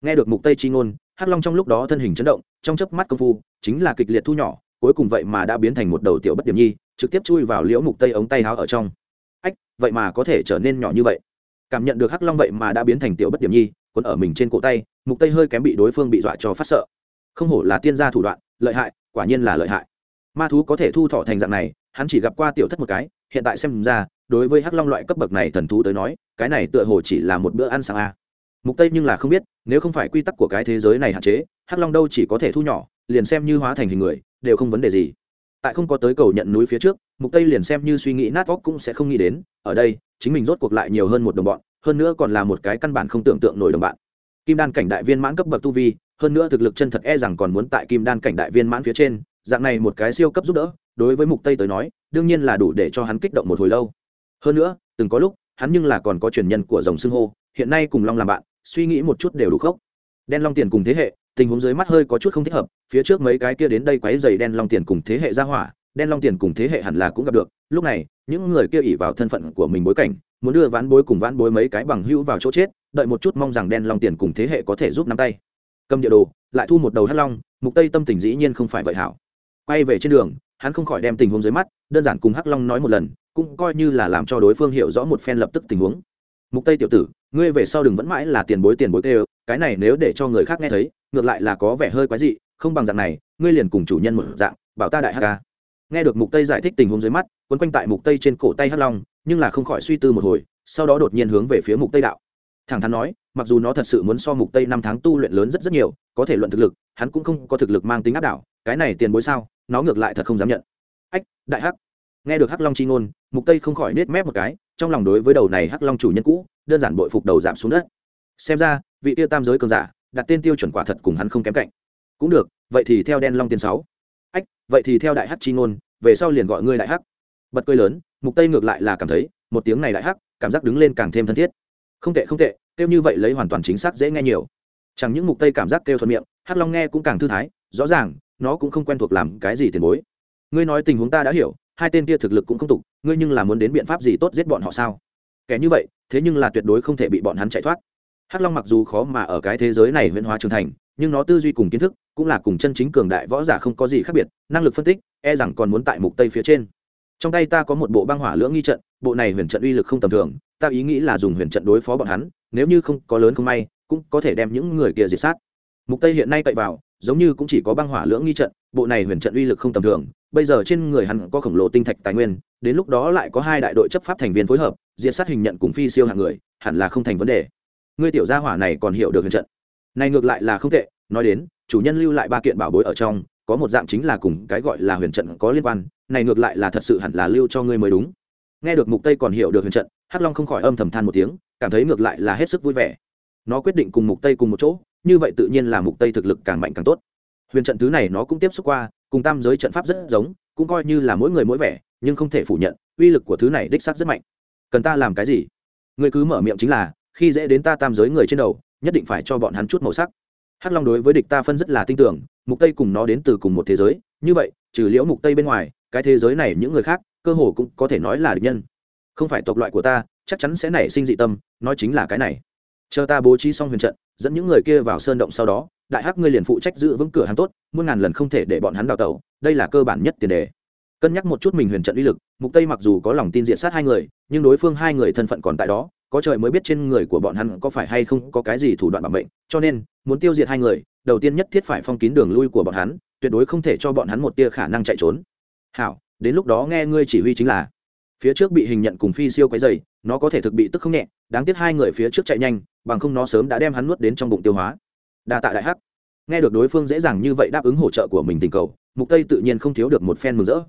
Nghe được mục tây chi ngôn, hắc long trong lúc đó thân hình chấn động, trong chớp mắt công phu, chính là kịch liệt thu nhỏ, cuối cùng vậy mà đã biến thành một đầu tiểu bất điểm nhi trực tiếp chui vào liễu mục tây ống tay háo ở trong. Ách, vậy mà có thể trở nên nhỏ như vậy. Cảm nhận được hắc long vậy mà đã biến thành tiểu bất điểm nhi quấn ở mình trên cổ tay, mục tây hơi kém bị đối phương bị dọa cho phát sợ. Không hổ là tiên gia thủ đoạn, lợi hại, quả nhiên là lợi hại. Ma thú có thể thu thọ thành dạng này, hắn chỉ gặp qua tiểu thất một cái, hiện tại xem ra, đối với hắc long loại cấp bậc này thần thú tới nói, cái này tựa hồ chỉ là một bữa ăn sáng a. Mục tây nhưng là không biết, nếu không phải quy tắc của cái thế giới này hạn chế, hắc long đâu chỉ có thể thu nhỏ, liền xem như hóa thành hình người, đều không vấn đề gì tại không có tới cầu nhận núi phía trước, mục tây liền xem như suy nghĩ nát óc cũng sẽ không nghĩ đến, ở đây, chính mình rốt cuộc lại nhiều hơn một đồng bọn, hơn nữa còn là một cái căn bản không tưởng tượng nổi đồng bạn. Kim đan cảnh đại viên mãn cấp bậc tu vi, hơn nữa thực lực chân thật e rằng còn muốn tại kim đan cảnh đại viên mãn phía trên, dạng này một cái siêu cấp giúp đỡ, đối với mục tây tới nói, đương nhiên là đủ để cho hắn kích động một hồi lâu. Hơn nữa, từng có lúc, hắn nhưng là còn có truyền nhân của dòng xưng hô, hiện nay cùng long làm bạn, suy nghĩ một chút đều đủ khốc. Đen long tiền cùng thế hệ tình huống dưới mắt hơi có chút không thích hợp, phía trước mấy cái kia đến đây quấy giày đen long tiền cùng thế hệ ra hỏa, đen long tiền cùng thế hệ hẳn là cũng gặp được, lúc này, những người kia ỉ vào thân phận của mình bối cảnh, muốn đưa ván bối cùng ván bối mấy cái bằng hữu vào chỗ chết, đợi một chút mong rằng đen long tiền cùng thế hệ có thể giúp nắm tay. Cầm địa đồ, lại thu một đầu hắc long, mục tây tâm tình dĩ nhiên không phải vậy hảo. Quay về trên đường, hắn không khỏi đem tình huống dưới mắt, đơn giản cùng hắc long nói một lần, cũng coi như là làm cho đối phương hiểu rõ một phen lập tức tình huống. Mục tây tiểu tử, ngươi về sau đừng vẫn mãi là tiền bối tiền bối kêu cái này nếu để cho người khác nghe thấy, ngược lại là có vẻ hơi quái dị, không bằng dạng này, ngươi liền cùng chủ nhân một dạng, bảo ta đại hắc ca. Nghe được mục tây giải thích tình huống dưới mắt, quấn quanh tại mục tây trên cổ tay hắc long, nhưng là không khỏi suy tư một hồi, sau đó đột nhiên hướng về phía mục tây đạo. Thẳng thắn nói, mặc dù nó thật sự muốn so mục tây năm tháng tu luyện lớn rất rất nhiều, có thể luận thực lực, hắn cũng không có thực lực mang tính áp đảo, cái này tiền bối sao, nó ngược lại thật không dám nhận. Ách, đại hắc. Nghe được hắc long chi ngôn, mục tây không khỏi nết mép một cái, trong lòng đối với đầu này hắc long chủ nhân cũ, đơn giản bội phục đầu giảm xuống đất xem ra, vị tiêu tam giới cường giả, đặt tên tiêu chuẩn quả thật cùng hắn không kém cạnh. Cũng được, vậy thì theo đen long tiên sáu. Ách, vậy thì theo đại hắc chi ngôn, về sau liền gọi ngươi đại hắc. Bật cười lớn, mục tây ngược lại là cảm thấy, một tiếng này đại hắc, cảm giác đứng lên càng thêm thân thiết. Không tệ không tệ, kêu như vậy lấy hoàn toàn chính xác dễ nghe nhiều. Chẳng những mục tây cảm giác kêu thuận miệng, hắc long nghe cũng càng thư thái, rõ ràng, nó cũng không quen thuộc làm cái gì tiền bối. Ngươi nói tình huống ta đã hiểu, hai tên kia thực lực cũng không tục, ngươi nhưng là muốn đến biện pháp gì tốt giết bọn họ sao? Kẻ như vậy, thế nhưng là tuyệt đối không thể bị bọn hắn chạy thoát hắc long mặc dù khó mà ở cái thế giới này huyễn hóa trưởng thành, nhưng nó tư duy cùng kiến thức cũng là cùng chân chính cường đại võ giả không có gì khác biệt, năng lực phân tích e rằng còn muốn tại mục tây phía trên. Trong tay ta có một bộ băng hỏa lưỡng nghi trận, bộ này huyền trận uy lực không tầm thường, ta ý nghĩ là dùng huyền trận đối phó bọn hắn, nếu như không có lớn không may, cũng có thể đem những người kia diệt sát. Mục tây hiện nay cậy vào, giống như cũng chỉ có băng hỏa lưỡng nghi trận, bộ này huyền trận uy lực không tầm thường, bây giờ trên người hắn có khổng lồ tinh thạch tài nguyên, đến lúc đó lại có hai đại đội chấp pháp thành viên phối hợp, diệt sát hình nhận cùng phi siêu hạng người, hẳn là không thành vấn đề ngươi tiểu gia hỏa này còn hiểu được huyền trận. Này ngược lại là không tệ, nói đến, chủ nhân lưu lại ba kiện bảo bối ở trong, có một dạng chính là cùng cái gọi là huyền trận có liên quan, này ngược lại là thật sự hẳn là lưu cho ngươi mới đúng. Nghe được mục tây còn hiểu được huyền trận, hắc long không khỏi âm thầm than một tiếng, cảm thấy ngược lại là hết sức vui vẻ. Nó quyết định cùng mục tây cùng một chỗ, như vậy tự nhiên là mục tây thực lực càng mạnh càng tốt. Huyền trận thứ này nó cũng tiếp xúc qua, cùng tam giới trận pháp rất giống, cũng coi như là mỗi người mỗi vẻ, nhưng không thể phủ nhận, uy lực của thứ này đích xác rất mạnh. Cần ta làm cái gì? Ngươi cứ mở miệng chính là khi dễ đến ta tam giới người trên đầu, nhất định phải cho bọn hắn chút màu sắc. Hắc long đối với địch ta phân rất là tin tưởng, mục tây cùng nó đến từ cùng một thế giới, như vậy, trừ liễu mục tây bên ngoài, cái thế giới này những người khác, cơ hồ cũng có thể nói là địch nhân. Không phải tộc loại của ta, chắc chắn sẽ nảy sinh dị tâm, nói chính là cái này. Chờ ta bố trí xong huyền trận, dẫn những người kia vào sơn động sau đó, đại hắc ngươi liền phụ trách giữ vững cửa hàng tốt, muôn ngàn lần không thể để bọn hắn đào tẩu, đây là cơ bản nhất tiền đề. Cân nhắc một chút mình huyền trận uy lực, mục tây mặc dù có lòng tin diện sát hai người, nhưng đối phương hai người thân phận còn tại đó có trời mới biết trên người của bọn hắn có phải hay không có cái gì thủ đoạn bảo mệnh, cho nên, muốn tiêu diệt hai người, đầu tiên nhất thiết phải phong kín đường lui của bọn hắn, tuyệt đối không thể cho bọn hắn một tia khả năng chạy trốn. Hảo, đến lúc đó nghe ngươi chỉ huy chính là. Phía trước bị hình nhận cùng phi siêu quấy dày nó có thể thực bị tức không nhẹ, đáng tiếc hai người phía trước chạy nhanh, bằng không nó sớm đã đem hắn nuốt đến trong bụng tiêu hóa. Đa tạ đại hắc. Nghe được đối phương dễ dàng như vậy đáp ứng hỗ trợ của mình tình cầu, mục tây tự nhiên không thiếu được một phen mừng rỡ.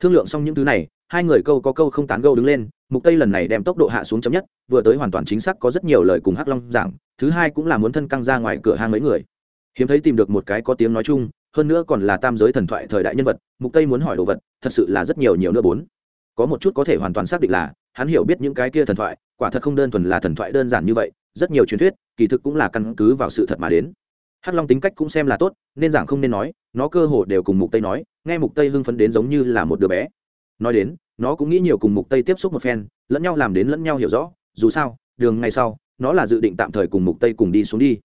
Thương lượng xong những thứ này hai người câu có câu không tán gâu đứng lên, mục tây lần này đem tốc độ hạ xuống chấm nhất, vừa tới hoàn toàn chính xác có rất nhiều lời cùng hắc long giảng, thứ hai cũng là muốn thân căng ra ngoài cửa hang mấy người. Hiếm thấy tìm được một cái có tiếng nói chung, hơn nữa còn là tam giới thần thoại thời đại nhân vật, mục tây muốn hỏi đồ vật, thật sự là rất nhiều nhiều nữa bốn. Có một chút có thể hoàn toàn xác định là, hắn hiểu biết những cái kia thần thoại, quả thật không đơn thuần là thần thoại đơn giản như vậy, rất nhiều truyền thuyết, kỳ thực cũng là căn cứ vào sự thật mà đến. Hắc long tính cách cũng xem là tốt, nên giảng không nên nói, nó cơ hồ đều cùng mục tây nói, nghe mục tây hưng phấn đến giống như là một đứa bé nói đến, nó cũng nghĩ nhiều cùng mục tây tiếp xúc một phen, lẫn nhau làm đến lẫn nhau hiểu rõ, dù sao, đường ngày sau, nó là dự định tạm thời cùng mục tây cùng đi xuống đi.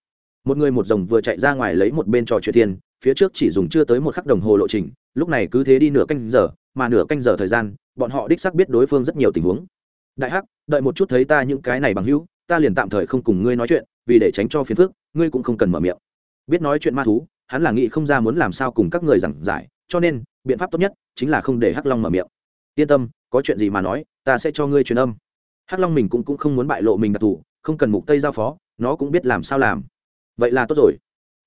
Một người một rồng vừa chạy ra ngoài lấy một bên trò chuyện thiên, phía trước chỉ dùng chưa tới một khắc đồng hồ lộ trình, lúc này cứ thế đi nửa canh giờ, mà nửa canh giờ thời gian, bọn họ đích xác biết đối phương rất nhiều tình huống. Đại hắc, đợi một chút thấy ta những cái này bằng hữu, ta liền tạm thời không cùng ngươi nói chuyện, vì để tránh cho phiền phức, ngươi cũng không cần mở miệng. Biết nói chuyện ma thú, hắn là nghĩ không ra muốn làm sao cùng các người giảng giải, cho nên, biện pháp tốt nhất chính là không để hắc long mở miệng yên tâm có chuyện gì mà nói ta sẽ cho ngươi truyền âm. Hắc long mình cũng, cũng không muốn bại lộ mình đặc thù không cần mục tây giao phó nó cũng biết làm sao làm. Vậy là tốt rồi.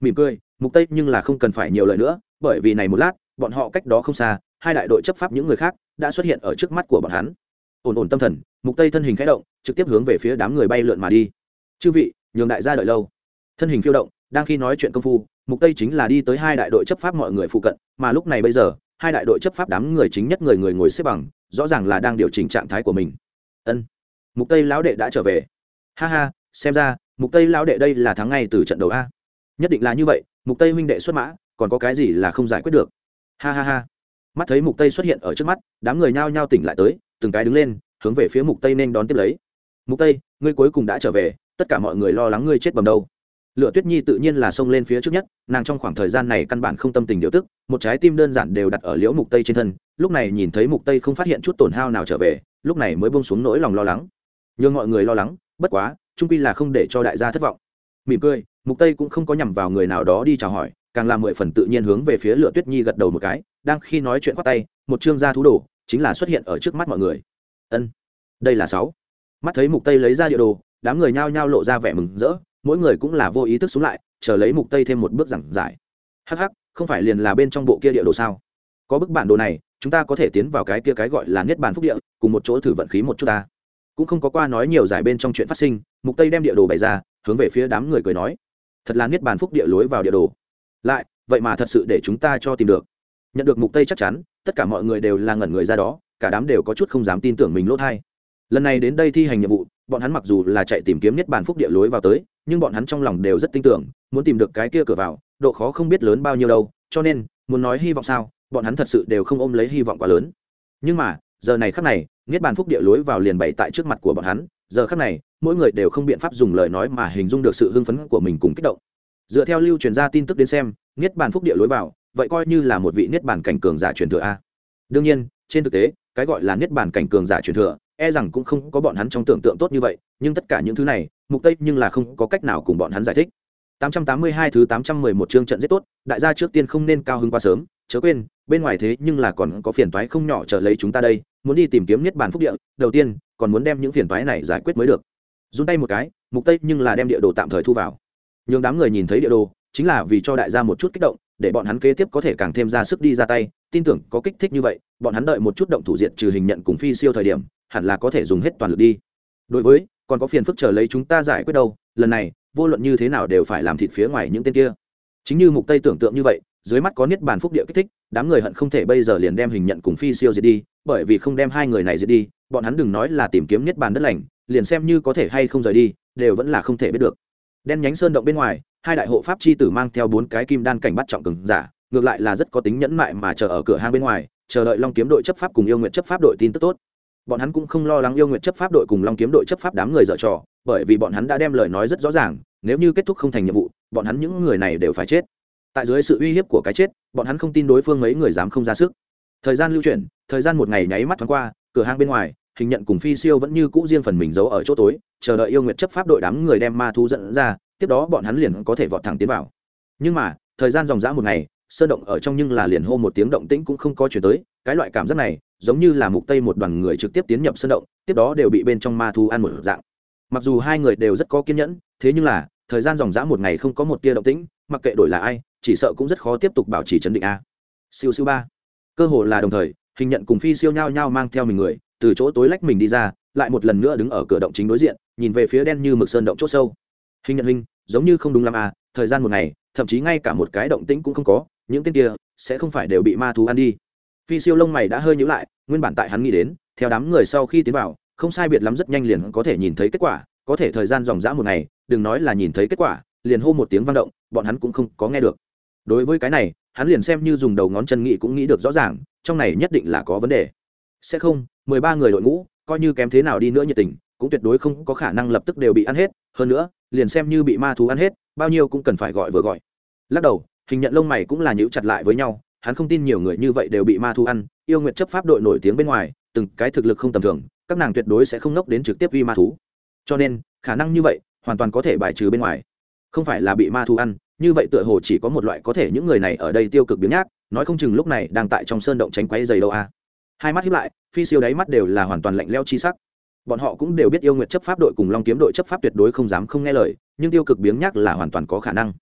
Mỉm cười mục tây nhưng là không cần phải nhiều lời nữa bởi vì này một lát bọn họ cách đó không xa hai đại đội chấp pháp những người khác đã xuất hiện ở trước mắt của bọn hắn. Ổn ổn tâm thần mục tây thân hình khẽ động trực tiếp hướng về phía đám người bay lượn mà đi. Chư vị nhường đại gia đợi lâu. Thân hình phiêu động đang khi nói chuyện công phu mục tây chính là đi tới hai đại đội chấp pháp mọi người phụ cận mà lúc này bây giờ hai đại đội chấp pháp đám người chính nhất người người ngồi xếp bằng, rõ ràng là đang điều chỉnh trạng thái của mình. Ân, mục tây lão đệ đã trở về. Ha ha, xem ra, mục tây lão đệ đây là thắng ngay từ trận đầu a. Nhất định là như vậy, mục tây huynh đệ xuất mã, còn có cái gì là không giải quyết được. Ha ha ha. Mắt thấy mục tây xuất hiện ở trước mắt, đám người nhao nhao tỉnh lại tới, từng cái đứng lên, hướng về phía mục tây nên đón tiếp lấy. Mục tây, ngươi cuối cùng đã trở về, tất cả mọi người lo lắng ngươi chết bầm đâu lựa tuyết nhi tự nhiên là xông lên phía trước nhất, nàng trong khoảng thời gian này căn bản không tâm tình điều tức, một trái tim đơn giản đều đặt ở liễu mục tây trên thân, lúc này nhìn thấy mục tây không phát hiện chút tổn hao nào trở về, lúc này mới bông xuống nỗi lòng lo lắng. Nhưng mọi người lo lắng, bất quá trung quy là không để cho đại gia thất vọng. Mỉm cười, mục tây cũng không có nhằm vào người nào đó đi chào hỏi, càng làm mười phần tự nhiên hướng về phía lựa tuyết nhi gật đầu một cái, đang khi nói chuyện qua tay, một trương gia thú đồ chính là xuất hiện ở trước mắt mọi người. Ân, đây là sáu. Mắt thấy mục tây lấy ra địa đồ, đám người nhao nhao lộ ra vẻ mừng rỡ mỗi người cũng là vô ý thức xuống lại, chờ lấy mục tây thêm một bước giảng giải. Hắc hắc, không phải liền là bên trong bộ kia địa đồ sao? Có bức bản đồ này, chúng ta có thể tiến vào cái kia cái gọi là niết bàn phúc địa, cùng một chỗ thử vận khí một chút ta. Cũng không có qua nói nhiều giải bên trong chuyện phát sinh, mục tây đem địa đồ bày ra, hướng về phía đám người cười nói. Thật là niết bàn phúc địa lối vào địa đồ. Lại, vậy mà thật sự để chúng ta cho tìm được. Nhận được mục tây chắc chắn, tất cả mọi người đều là ngẩn người ra đó, cả đám đều có chút không dám tin tưởng mình lỗ thai. Lần này đến đây thi hành nhiệm vụ, bọn hắn mặc dù là chạy tìm kiếm niết bản phúc địa lối vào tới nhưng bọn hắn trong lòng đều rất tin tưởng, muốn tìm được cái kia cửa vào, độ khó không biết lớn bao nhiêu đâu, cho nên, muốn nói hy vọng sao, bọn hắn thật sự đều không ôm lấy hy vọng quá lớn. Nhưng mà, giờ này khắc này, niết bàn phúc địa lối vào liền bày tại trước mặt của bọn hắn, giờ khắc này, mỗi người đều không biện pháp dùng lời nói mà hình dung được sự hưng phấn của mình cùng kích động. Dựa theo lưu truyền ra tin tức đến xem, niết bàn phúc địa lối vào, vậy coi như là một vị niết bàn cảnh cường giả truyền thừa a. Đương nhiên, trên thực tế, cái gọi là niết bàn cảnh cường giả truyền thừa e rằng cũng không có bọn hắn trong tưởng tượng tốt như vậy, nhưng tất cả những thứ này, mục tây nhưng là không có cách nào cùng bọn hắn giải thích. 882 thứ 811 chương trận rất tốt, đại gia trước tiên không nên cao hứng quá sớm, chớ quên, bên ngoài thế nhưng là còn có phiền toái không nhỏ chờ lấy chúng ta đây, muốn đi tìm kiếm niết bàn phúc địa, đầu tiên, còn muốn đem những phiền toái này giải quyết mới được. Run tay một cái, mục tây nhưng là đem địa đồ tạm thời thu vào. Nhưng đám người nhìn thấy địa đồ, chính là vì cho đại gia một chút kích động để bọn hắn kế tiếp có thể càng thêm ra sức đi ra tay, tin tưởng có kích thích như vậy, bọn hắn đợi một chút động thủ diện trừ hình nhận cùng phi siêu thời điểm, hẳn là có thể dùng hết toàn lực đi. Đối với, còn có phiền phức chờ lấy chúng ta giải quyết đâu, lần này, vô luận như thế nào đều phải làm thịt phía ngoài những tên kia. Chính như mục tây tưởng tượng như vậy, dưới mắt có niết bàn phúc địa kích thích, đám người hận không thể bây giờ liền đem hình nhận cùng phi siêu diệt đi, bởi vì không đem hai người này diệt đi, bọn hắn đừng nói là tìm kiếm niết bàn đất lành, liền xem như có thể hay không rời đi, đều vẫn là không thể biết được. Đen nhánh sơn động bên ngoài hai đại hộ pháp chi tử mang theo bốn cái kim đan cảnh bắt trọng cường giả, ngược lại là rất có tính nhẫn mại mà chờ ở cửa hang bên ngoài, chờ đợi long kiếm đội chấp pháp cùng yêu nguyện chấp pháp đội tin tức tốt. Bọn hắn cũng không lo lắng yêu nguyện chấp pháp đội cùng long kiếm đội chấp pháp đám người dở trò, bởi vì bọn hắn đã đem lời nói rất rõ ràng, nếu như kết thúc không thành nhiệm vụ, bọn hắn những người này đều phải chết. Tại dưới sự uy hiếp của cái chết, bọn hắn không tin đối phương mấy người dám không ra sức. Thời gian lưu chuyển, thời gian một ngày nháy mắt thoáng qua, cửa hang bên ngoài, hình nhận cùng phi siêu vẫn như cũ riêng phần mình giấu ở chỗ tối, chờ đợi yêu nguyện chấp pháp đội đám người đem ma thu dẫn ra tiếp đó bọn hắn liền có thể vọt thẳng tiến vào. Nhưng mà, thời gian dòng dã một ngày, sơn động ở trong nhưng là liền hô một tiếng động tĩnh cũng không có chuyển tới, cái loại cảm giác này, giống như là mục tây một đoàn người trực tiếp tiến nhập sơn động, tiếp đó đều bị bên trong ma thu ăn một dạng. Mặc dù hai người đều rất có kiên nhẫn, thế nhưng là, thời gian dòng dã một ngày không có một tia động tĩnh, mặc kệ đổi là ai, chỉ sợ cũng rất khó tiếp tục bảo trì chấn định a. Siêu siêu ba. Cơ hồ là đồng thời, hình nhận cùng phi siêu nhau nhau mang theo mình người, từ chỗ tối lách mình đi ra, lại một lần nữa đứng ở cửa động chính đối diện, nhìn về phía đen như mực sơn động chốt sâu hình nhận hình, giống như không đúng lắm à thời gian một ngày, thậm chí ngay cả một cái động tĩnh cũng không có, những tên kia sẽ không phải đều bị ma thú ăn đi. Phi siêu lông mày đã hơi nhữ lại, nguyên bản tại hắn nghĩ đến, theo đám người sau khi tiến vào, không sai biệt lắm rất nhanh liền có thể nhìn thấy kết quả, có thể thời gian dòng dã một ngày, đừng nói là nhìn thấy kết quả, liền hô một tiếng vang động, bọn hắn cũng không có nghe được. Đối với cái này, hắn liền xem như dùng đầu ngón chân nghĩ cũng nghĩ được rõ ràng, trong này nhất định là có vấn đề. Sẽ không, mười ba người đội ngũ, coi như kém thế nào đi nữa nhiệt tình, cũng tuyệt đối không có khả năng lập tức đều bị ăn hết hơn nữa, liền xem như bị ma thú ăn hết, bao nhiêu cũng cần phải gọi vừa gọi. Lắc đầu, hình nhận lông mày cũng là nhữ chặt lại với nhau, hắn không tin nhiều người như vậy đều bị ma thú ăn, yêu nguyện chấp pháp đội nổi tiếng bên ngoài, từng cái thực lực không tầm thường, các nàng tuyệt đối sẽ không nốc đến trực tiếp vi ma thú. Cho nên, khả năng như vậy, hoàn toàn có thể bài trừ bên ngoài. Không phải là bị ma thú ăn, như vậy tựa hồ chỉ có một loại có thể những người này ở đây tiêu cực biến nhác, nói không chừng lúc này đang tại trong sơn động tránh quấy dày đâu a hai mắt hiếp lại, phi siêu đáy mắt đều là hoàn toàn lạnh leo chi sắc bọn họ cũng đều biết yêu nguyệt chấp pháp đội cùng long kiếm đội chấp pháp tuyệt đối không dám không nghe lời, nhưng tiêu cực biếng nhác là hoàn toàn có khả năng.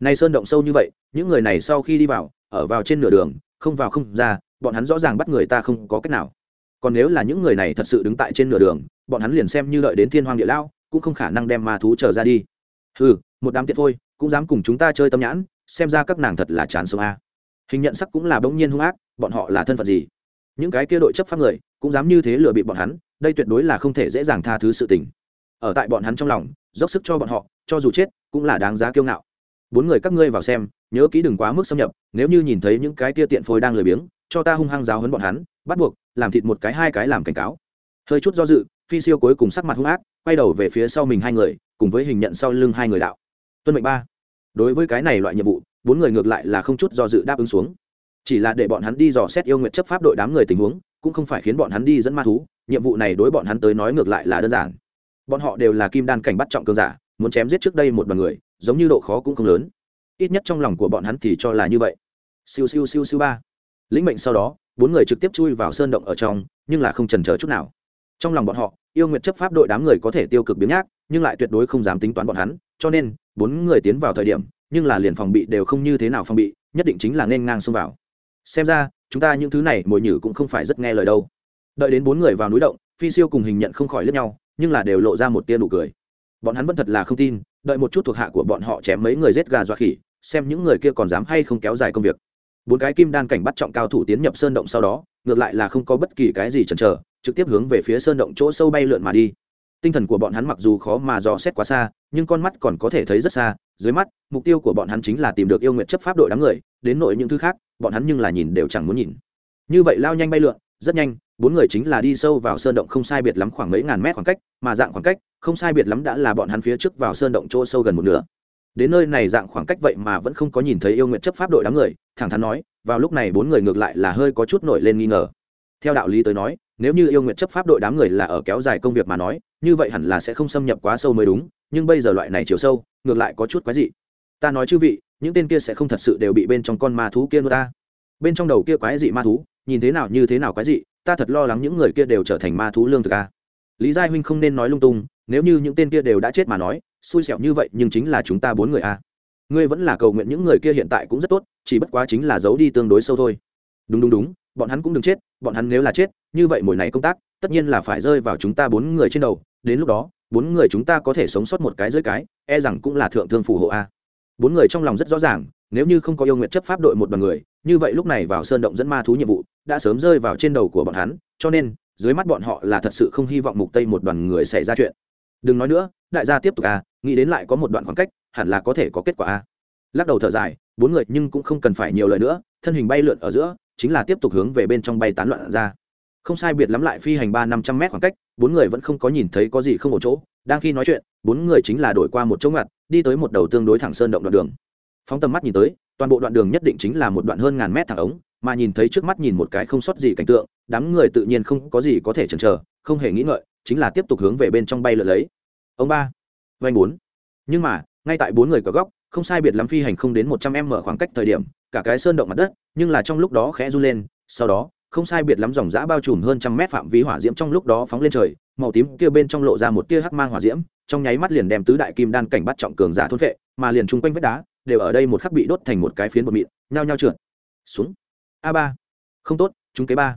Nay sơn động sâu như vậy, những người này sau khi đi vào, ở vào trên nửa đường, không vào không ra, bọn hắn rõ ràng bắt người ta không có cách nào. Còn nếu là những người này thật sự đứng tại trên nửa đường, bọn hắn liền xem như đợi đến thiên hoàng địa lao, cũng không khả năng đem ma thú trở ra đi. Ừ một đám tiện phôi, cũng dám cùng chúng ta chơi tâm nhãn, xem ra các nàng thật là chán sống a. Hình nhận sắc cũng là bỗng nhiên hung ác, bọn họ là thân phận gì? Những cái kia đội chấp pháp người, cũng dám như thế lừa bị bọn hắn đây tuyệt đối là không thể dễ dàng tha thứ sự tình. Ở tại bọn hắn trong lòng, dốc sức cho bọn họ, cho dù chết, cũng là đáng giá kiêu ngạo. Bốn người các ngươi vào xem, nhớ kỹ đừng quá mức xâm nhập, nếu như nhìn thấy những cái kia tiện phôi đang lười biếng, cho ta hung hăng giáo hấn bọn hắn, bắt buộc, làm thịt một cái hai cái làm cảnh cáo. Hơi chút do dự, phi siêu cuối cùng sắc mặt hung ác, quay đầu về phía sau mình hai người, cùng với hình nhận sau lưng hai người đạo. Tuân mệnh ba. Đối với cái này loại nhiệm vụ, bốn người ngược lại là không chút do dự đáp ứng xuống. Chỉ là để bọn hắn đi dò xét yêu nguyện chấp pháp đội đám người tình huống cũng không phải khiến bọn hắn đi dẫn ma thú, nhiệm vụ này đối bọn hắn tới nói ngược lại là đơn giản. Bọn họ đều là kim đan cảnh bắt trọng cơn giả, muốn chém giết trước đây một đoàn người, giống như độ khó cũng không lớn. Ít nhất trong lòng của bọn hắn thì cho là như vậy. Siêu siêu siêu siêu ba. Lĩnh mệnh sau đó, bốn người trực tiếp chui vào sơn động ở trong, nhưng là không trần trờ chút nào. Trong lòng bọn họ, yêu nguyện chấp pháp đội đám người có thể tiêu cực biến nhác, nhưng lại tuyệt đối không dám tính toán bọn hắn, cho nên, bốn người tiến vào thời điểm, nhưng là liền phòng bị đều không như thế nào phòng bị, nhất định chính là nên ngang xông vào. Xem ra chúng ta những thứ này mồi nhử cũng không phải rất nghe lời đâu. Đợi đến bốn người vào núi động, phi siêu cùng hình nhận không khỏi lướt nhau, nhưng là đều lộ ra một tia nụ cười. Bọn hắn vẫn thật là không tin, đợi một chút thuộc hạ của bọn họ chém mấy người giết gà dọa khỉ, xem những người kia còn dám hay không kéo dài công việc. Bốn cái kim đan cảnh bắt trọng cao thủ tiến nhập sơn động sau đó, ngược lại là không có bất kỳ cái gì chần chờ, trực tiếp hướng về phía sơn động chỗ sâu bay lượn mà đi. Tinh thần của bọn hắn mặc dù khó mà dò xét quá xa, nhưng con mắt còn có thể thấy rất xa, dưới mắt, mục tiêu của bọn hắn chính là tìm được yêu nguyện chấp pháp đội đám người, đến nội những thứ khác bọn hắn nhưng là nhìn đều chẳng muốn nhìn. Như vậy lao nhanh bay lượn, rất nhanh, bốn người chính là đi sâu vào sơn động không sai biệt lắm khoảng mấy ngàn mét khoảng cách, mà dạng khoảng cách, không sai biệt lắm đã là bọn hắn phía trước vào sơn động chỗ sâu gần một nửa. Đến nơi này dạng khoảng cách vậy mà vẫn không có nhìn thấy yêu nguyện chấp pháp đội đám người, thẳng thắn nói, vào lúc này bốn người ngược lại là hơi có chút nổi lên nghi ngờ. Theo đạo lý tới nói, nếu như yêu nguyện chấp pháp đội đám người là ở kéo dài công việc mà nói, như vậy hẳn là sẽ không xâm nhập quá sâu mới đúng, nhưng bây giờ loại này chiều sâu, ngược lại có chút quái dị. Ta nói chư vị những tên kia sẽ không thật sự đều bị bên trong con ma thú kia nuôi ta. Bên trong đầu kia quái dị ma thú, nhìn thế nào như thế nào quái dị, ta thật lo lắng những người kia đều trở thành ma thú lương thực a. Lý gia huynh không nên nói lung tung, nếu như những tên kia đều đã chết mà nói, xui xẻo như vậy nhưng chính là chúng ta bốn người a. Ngươi vẫn là cầu nguyện những người kia hiện tại cũng rất tốt, chỉ bất quá chính là giấu đi tương đối sâu thôi. Đúng đúng đúng, bọn hắn cũng đừng chết, bọn hắn nếu là chết, như vậy mùi này công tác, tất nhiên là phải rơi vào chúng ta bốn người trên đầu, đến lúc đó, bốn người chúng ta có thể sống sót một cái dưới cái e rằng cũng là thượng thương phù hộ a bốn người trong lòng rất rõ ràng, nếu như không có yêu nguyện chấp pháp đội một đoàn người, như vậy lúc này vào sơn động dẫn ma thú nhiệm vụ, đã sớm rơi vào trên đầu của bọn hắn, cho nên, dưới mắt bọn họ là thật sự không hy vọng mục tây một đoàn người xảy ra chuyện. Đừng nói nữa, đại gia tiếp tục a nghĩ đến lại có một đoạn khoảng cách, hẳn là có thể có kết quả a lắc đầu thở dài, bốn người nhưng cũng không cần phải nhiều lời nữa, thân hình bay lượn ở giữa, chính là tiếp tục hướng về bên trong bay tán loạn ra. Không sai biệt lắm lại phi hành ba năm trăm mét khoảng cách, bốn người vẫn không có nhìn thấy có gì không một chỗ đang khi nói chuyện, bốn người chính là đổi qua một chỗ ngặt, đi tới một đầu tương đối thẳng sơn động đoạn đường. Phóng tầm mắt nhìn tới, toàn bộ đoạn đường nhất định chính là một đoạn hơn ngàn mét thẳng ống, mà nhìn thấy trước mắt nhìn một cái không sót gì cảnh tượng, đám người tự nhiên không có gì có thể chần chờ, không hề nghĩ ngợi, chính là tiếp tục hướng về bên trong bay lượn lấy. Ông ba vanh bốn. Nhưng mà, ngay tại bốn người có góc, không sai biệt lắm phi hành không đến một trăm em mở khoảng cách thời điểm, cả cái sơn động mặt đất, nhưng là trong lúc đó khẽ run lên, sau đó, không sai biệt lắm dòng giã bao trùm hơn trăm mét phạm vi hỏa diễm trong lúc đó phóng lên trời màu tím kia bên trong lộ ra một tia hắc mang hỏa diễm trong nháy mắt liền đem tứ đại kim đan cảnh bắt trọng cường giả thôn phệ, mà liền chung quanh vách đá đều ở đây một khắc bị đốt thành một cái phiến bột mịn nhao nhao trượt. Xuống. A ba. Không tốt chúng kế ba.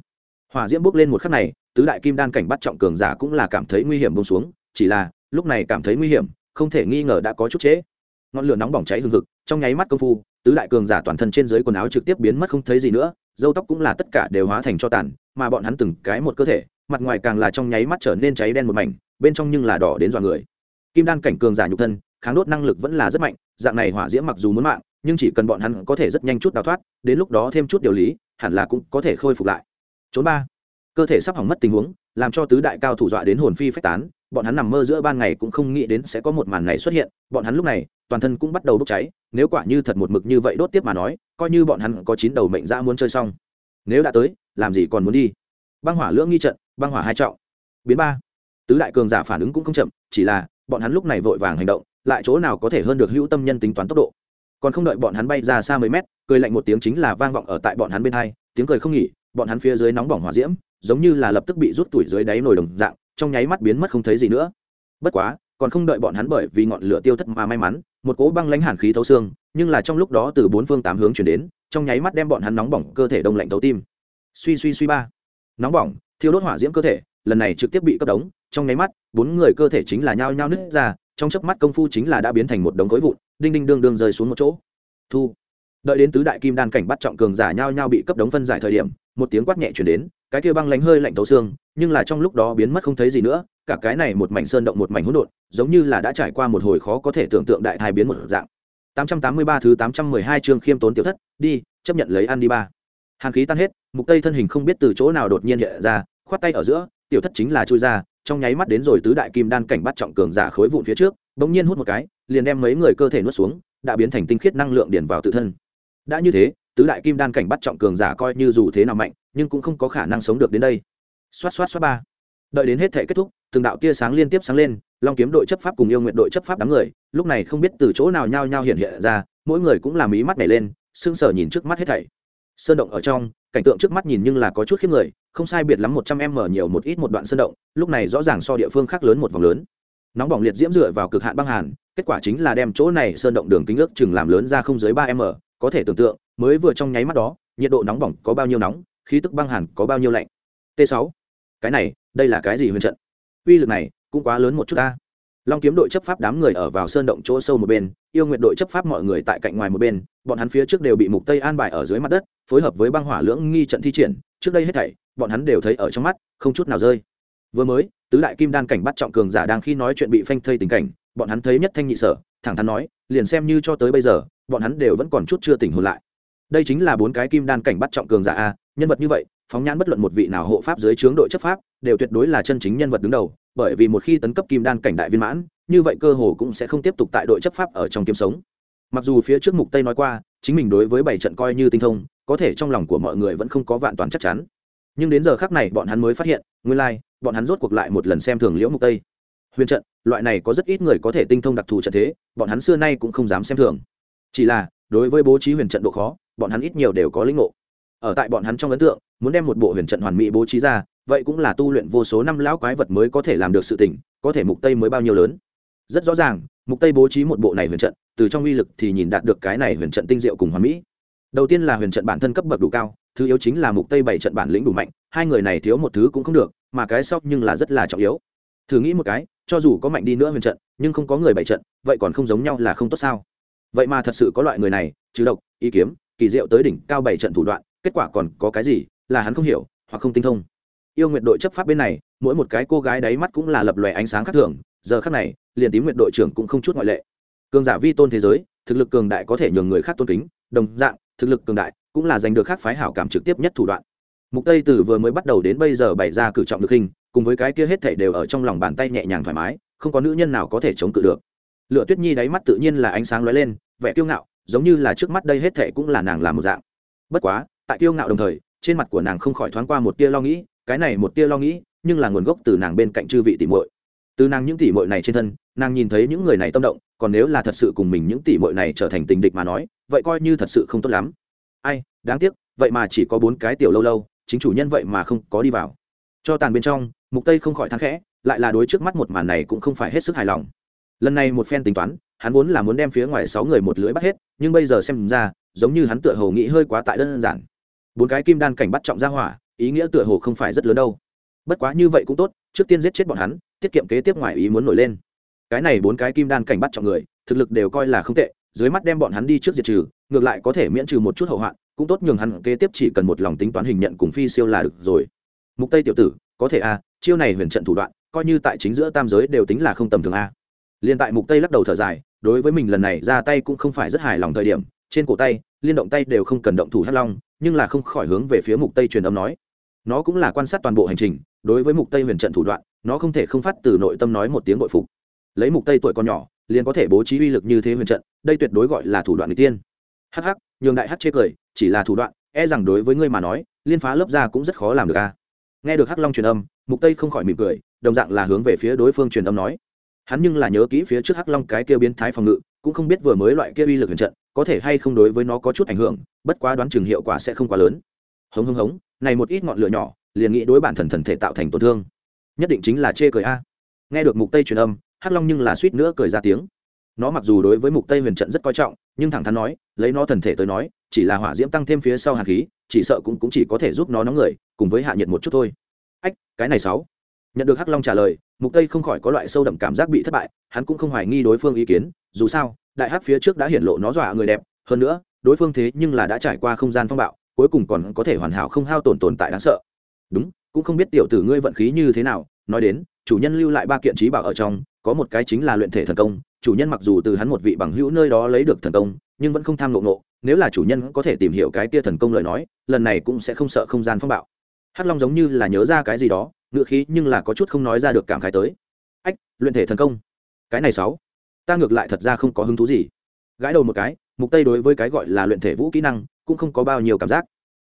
Hỏa diễm bốc lên một khắc này tứ đại kim đan cảnh bắt trọng cường giả cũng là cảm thấy nguy hiểm buông xuống chỉ là lúc này cảm thấy nguy hiểm không thể nghi ngờ đã có chút trễ. Ngọn lửa nóng bỏng cháy hừng hực trong nháy mắt công phu tứ đại cường giả toàn thân trên dưới quần áo trực tiếp biến mất không thấy gì nữa râu tóc cũng là tất cả đều hóa thành cho tàn mà bọn hắn từng cái một cơ thể mặt ngoài càng là trong nháy mắt trở nên cháy đen một mảnh, bên trong nhưng là đỏ đến dọa người. Kim đan cảnh cường giả nhục thân, kháng đốt năng lực vẫn là rất mạnh, dạng này hỏa diễm mặc dù muốn mạng, nhưng chỉ cần bọn hắn có thể rất nhanh chút đào thoát, đến lúc đó thêm chút điều lý, hẳn là cũng có thể khôi phục lại. Chốn ba. Cơ thể sắp hỏng mất tình huống, làm cho tứ đại cao thủ dọa đến hồn phi phách tán, bọn hắn nằm mơ giữa ban ngày cũng không nghĩ đến sẽ có một màn này xuất hiện, bọn hắn lúc này, toàn thân cũng bắt đầu bốc cháy, nếu quả như thật một mực như vậy đốt tiếp mà nói, coi như bọn hắn có chín đầu mệnh dã muốn chơi xong. Nếu đã tới, làm gì còn muốn đi? Băng hỏa lưỡng nghi trận băng hỏa hai trọng. Biến ba. Tứ đại cường giả phản ứng cũng không chậm, chỉ là, bọn hắn lúc này vội vàng hành động, lại chỗ nào có thể hơn được hữu tâm nhân tính toán tốc độ. Còn không đợi bọn hắn bay ra xa mấy mét, cười lạnh một tiếng chính là vang vọng ở tại bọn hắn bên hai, tiếng cười không nghỉ, bọn hắn phía dưới nóng bỏng hỏa diễm, giống như là lập tức bị rút tuổi dưới đáy nồi đồng dạng, trong nháy mắt biến mất không thấy gì nữa. Bất quá, còn không đợi bọn hắn bởi vì ngọn lửa tiêu thất mà may mắn, một cỗ băng lãnh hàn khí thấu xương, nhưng là trong lúc đó từ bốn phương tám hướng chuyển đến, trong nháy mắt đem bọn hắn nóng bỏng cơ thể đông lạnh thấu tim. Suy suy suy ba nóng bỏng, thiêu đốt hỏa diễm cơ thể, lần này trực tiếp bị cấp đống, trong nháy mắt, bốn người cơ thể chính là nhao nhao nứt ra, trong chớp mắt công phu chính là đã biến thành một đống khối vụn, đinh đinh đương đương rơi xuống một chỗ. Thu. Đợi đến tứ đại kim đan cảnh bắt trọng cường giả nhao nhao bị cấp đống phân giải thời điểm, một tiếng quát nhẹ chuyển đến, cái kia băng lánh hơi lạnh thấu xương, nhưng là trong lúc đó biến mất không thấy gì nữa, cả cái này một mảnh sơn động một mảnh hỗn độn, giống như là đã trải qua một hồi khó có thể tưởng tượng đại thai biến một dạng. 883 thứ 812 chương khiêm tốn tiểu thất, đi, chấp nhận lấy ăn đi ba hàn khí tan hết, mục tây thân hình không biết từ chỗ nào đột nhiên hiện ra, khoát tay ở giữa, tiểu thất chính là chui ra, trong nháy mắt đến rồi tứ đại kim đan cảnh bắt trọng cường giả khối vụn phía trước, bỗng nhiên hút một cái, liền đem mấy người cơ thể nuốt xuống, đã biến thành tinh khiết năng lượng điển vào tự thân. Đã như thế, tứ đại kim đan cảnh bắt trọng cường giả coi như dù thế nào mạnh, nhưng cũng không có khả năng sống được đến đây. Xoát xoát xoát ba. Đợi đến hết thể kết thúc, từng đạo tia sáng liên tiếp sáng lên, long kiếm đội chấp pháp cùng yêu nguyện đội chấp pháp đám người, lúc này không biết từ chỗ nào nhao nhao hiện hiện ra, mỗi người cũng làm ý mắt nhảy lên sưng sở nhìn trước mắt hết thảy sơn động ở trong cảnh tượng trước mắt nhìn nhưng là có chút khiếp người không sai biệt lắm một trăm em mở nhiều một ít một đoạn sơn động lúc này rõ ràng so địa phương khác lớn một vòng lớn. Nóng bỏng liệt diễm dựa vào cực hạn băng hàn kết quả chính là đem chỗ này sơn động đường kính ước chừng làm lớn ra không dưới ba m có thể tưởng tượng mới vừa trong nháy mắt đó nhiệt độ nóng bỏng có bao nhiêu nóng khí tức băng hàn có bao nhiêu lạnh. T sáu, cái này đây là cái gì huyền trận? Uy lực này cũng quá lớn một chút ta long kiếm đội chấp pháp đám người ở vào sơn động chỗ sâu một bên, yêu nguyện đội chấp pháp mọi người tại cạnh ngoài một bên, bọn hắn phía trước đều bị mục tây an bài ở dưới mặt đất, phối hợp với băng hỏa lưỡng nghi trận thi triển, trước đây hết thảy, bọn hắn đều thấy ở trong mắt, không chút nào rơi. Vừa mới, tứ đại kim đan cảnh bắt trọng cường giả đang khi nói chuyện bị phanh thây tình cảnh, bọn hắn thấy nhất thanh nhị sở, thẳng thắn nói, liền xem như cho tới bây giờ, bọn hắn đều vẫn còn chút chưa tỉnh hồn lại. Đây chính là bốn cái kim đan cảnh bắt trọng cường giả a, nhân vật như vậy, phóng nhãn bất luận một vị nào hộ pháp dưới trướng đội chấp pháp đều tuyệt đối là chân chính nhân vật đứng đầu bởi vì một khi tấn cấp kim đan cảnh đại viên mãn như vậy cơ hồ cũng sẽ không tiếp tục tại đội chấp pháp ở trong kiếm sống. Mặc dù phía trước mục tây nói qua chính mình đối với bảy trận coi như tinh thông có thể trong lòng của mọi người vẫn không có vạn toàn chắc chắn. Nhưng đến giờ khác này bọn hắn mới phát hiện nguyên lai like, bọn hắn rốt cuộc lại một lần xem thường liễu mục tây. Huyền trận loại này có rất ít người có thể tinh thông đặc thù trận thế bọn hắn xưa nay cũng không dám xem thường. Chỉ là đối với bố trí huyền trận độ khó bọn hắn ít nhiều đều có lĩnh ngộ. Ở tại bọn hắn trong ấn tượng muốn đem một bộ huyền trận hoàn mỹ bố trí ra vậy cũng là tu luyện vô số năm lão quái vật mới có thể làm được sự tỉnh có thể mục tây mới bao nhiêu lớn. Rất rõ ràng, mục tây bố trí một bộ này huyền trận, từ trong uy lực thì nhìn đạt được cái này huyền trận tinh diệu cùng hoàn mỹ. Đầu tiên là huyền trận bản thân cấp bậc đủ cao, thứ yếu chính là mục tây bảy trận bản lĩnh đủ mạnh, hai người này thiếu một thứ cũng không được, mà cái sau nhưng là rất là trọng yếu. Thử nghĩ một cái, cho dù có mạnh đi nữa huyền trận, nhưng không có người bảy trận, vậy còn không giống nhau là không tốt sao? Vậy mà thật sự có loại người này, trừ độc, ý kiếm, kỳ diệu tới đỉnh cao bảy trận thủ đoạn, kết quả còn có cái gì là hắn không hiểu hoặc không tinh thông? Yêu nguyện đội chấp pháp bên này, mỗi một cái cô gái đáy mắt cũng là lập lòe ánh sáng khác thường, giờ khác này, liền tím nguyện đội trưởng cũng không chút ngoại lệ. Cường giả vi tôn thế giới, thực lực cường đại có thể nhường người khác tôn kính, đồng dạng, thực lực cường đại cũng là giành được khác phái hảo cảm trực tiếp nhất thủ đoạn. Mục tây từ vừa mới bắt đầu đến bây giờ bày ra cử trọng được hình, cùng với cái kia hết thảy đều ở trong lòng bàn tay nhẹ nhàng thoải mái, không có nữ nhân nào có thể chống cự được. Lựa tuyết nhi đáy mắt tự nhiên là ánh sáng lóe lên, vẻ kiêu ngạo, giống như là trước mắt đây hết thảy cũng là nàng làm một dạng. Bất quá, tại kiêu ngạo đồng thời, trên mặt của nàng không khỏi thoáng qua một tia lo nghĩ cái này một tia lo nghĩ, nhưng là nguồn gốc từ nàng bên cạnh chư vị tỷ muội. Từ nàng những tỷ muội này trên thân, nàng nhìn thấy những người này tâm động, còn nếu là thật sự cùng mình những tỷ muội này trở thành tình địch mà nói, vậy coi như thật sự không tốt lắm. Ai, đáng tiếc, vậy mà chỉ có bốn cái tiểu lâu lâu, chính chủ nhân vậy mà không có đi vào. Cho tàn bên trong, mục tây không khỏi thắng khẽ, lại là đối trước mắt một màn này cũng không phải hết sức hài lòng. Lần này một phen tính toán, hắn vốn là muốn đem phía ngoài sáu người một lưỡi bắt hết, nhưng bây giờ xem ra, giống như hắn tựa hồ nghĩ hơi quá tại đơn giản. Bốn cái kim đan cảnh bắt trọng ra hỏa ý nghĩa tựa hồ không phải rất lớn đâu. Bất quá như vậy cũng tốt trước tiên giết chết bọn hắn tiết kiệm kế tiếp ngoài ý muốn nổi lên. Cái này bốn cái kim đan cảnh bắt chọn người thực lực đều coi là không tệ dưới mắt đem bọn hắn đi trước diệt trừ ngược lại có thể miễn trừ một chút hậu hoạn cũng tốt nhường hắn kế tiếp chỉ cần một lòng tính toán hình nhận cùng phi siêu là được rồi. Mục tây tiểu tử có thể a à, chiêu này huyền trận thủ đoạn coi như tại chính giữa tam giới đều tính là không tầm thường a. À. liên tại mục tây lắc đầu thở dài đối với mình lần này ra tay cũng không phải rất hài lòng thời điểm trên cổ tay liên động tay đều không cần động thủ hắc long nhưng là không khỏi hướng về phía mục tây truyền âm nói nó cũng là quan sát toàn bộ hành trình, đối với mục tây huyền trận thủ đoạn, nó không thể không phát từ nội tâm nói một tiếng bội phục. Lấy mục tây tuổi còn nhỏ, liền có thể bố trí uy lực như thế huyền trận, đây tuyệt đối gọi là thủ đoạn người tiên. Hắc hắc, nhường đại hắc chê cười, chỉ là thủ đoạn e rằng đối với ngươi mà nói, liên phá lớp ra cũng rất khó làm được a. Nghe được hắc long truyền âm, mục tây không khỏi mỉm cười, đồng dạng là hướng về phía đối phương truyền âm nói. Hắn nhưng là nhớ kỹ phía trước hắc long cái kia biến thái phòng ngự, cũng không biết vừa mới loại kia uy lực huyền trận, có thể hay không đối với nó có chút ảnh hưởng, bất quá đoán chừng hiệu quả sẽ không quá lớn. Hống hống hống này một ít ngọn lửa nhỏ liền nghĩ đối bản thần thần thể tạo thành tổn thương. Nhất định chính là chê cười a. Nghe được mục tây truyền âm hắc long nhưng là suýt nữa cười ra tiếng. Nó mặc dù đối với mục tây huyền trận rất coi trọng nhưng thẳng thắn nói lấy nó thần thể tới nói chỉ là hỏa diễm tăng thêm phía sau hạt khí chỉ sợ cũng, cũng chỉ có thể giúp nó nóng người cùng với hạ nhiệt một chút thôi. Ách cái này sáu. Nhận được hắc long trả lời mục tây không khỏi có loại sâu đậm cảm giác bị thất bại hắn cũng không hoài nghi đối phương ý kiến dù sao đại hắc phía trước đã hiển lộ nó dọa người đẹp hơn nữa đối phương thế nhưng là đã trải qua không gian phong bạo cuối cùng còn có thể hoàn hảo không hao tổn tồn tại đáng sợ. Đúng, cũng không biết tiểu tử ngươi vận khí như thế nào, nói đến, chủ nhân lưu lại ba kiện trí bảo ở trong, có một cái chính là luyện thể thần công, chủ nhân mặc dù từ hắn một vị bằng hữu nơi đó lấy được thần công, nhưng vẫn không tham ngộ ngộ, nếu là chủ nhân có thể tìm hiểu cái kia thần công lời nói, lần này cũng sẽ không sợ không gian phong bạo. Hắc long giống như là nhớ ra cái gì đó, ngựa khí nhưng là có chút không nói ra được cảm khái tới. Ách, luyện thể thần công. Cái này sáu. Ta ngược lại thật ra không có hứng thú gì. Gãi đầu một cái, mục tây đối với cái gọi là luyện thể vũ kỹ năng cũng không có bao nhiêu cảm giác.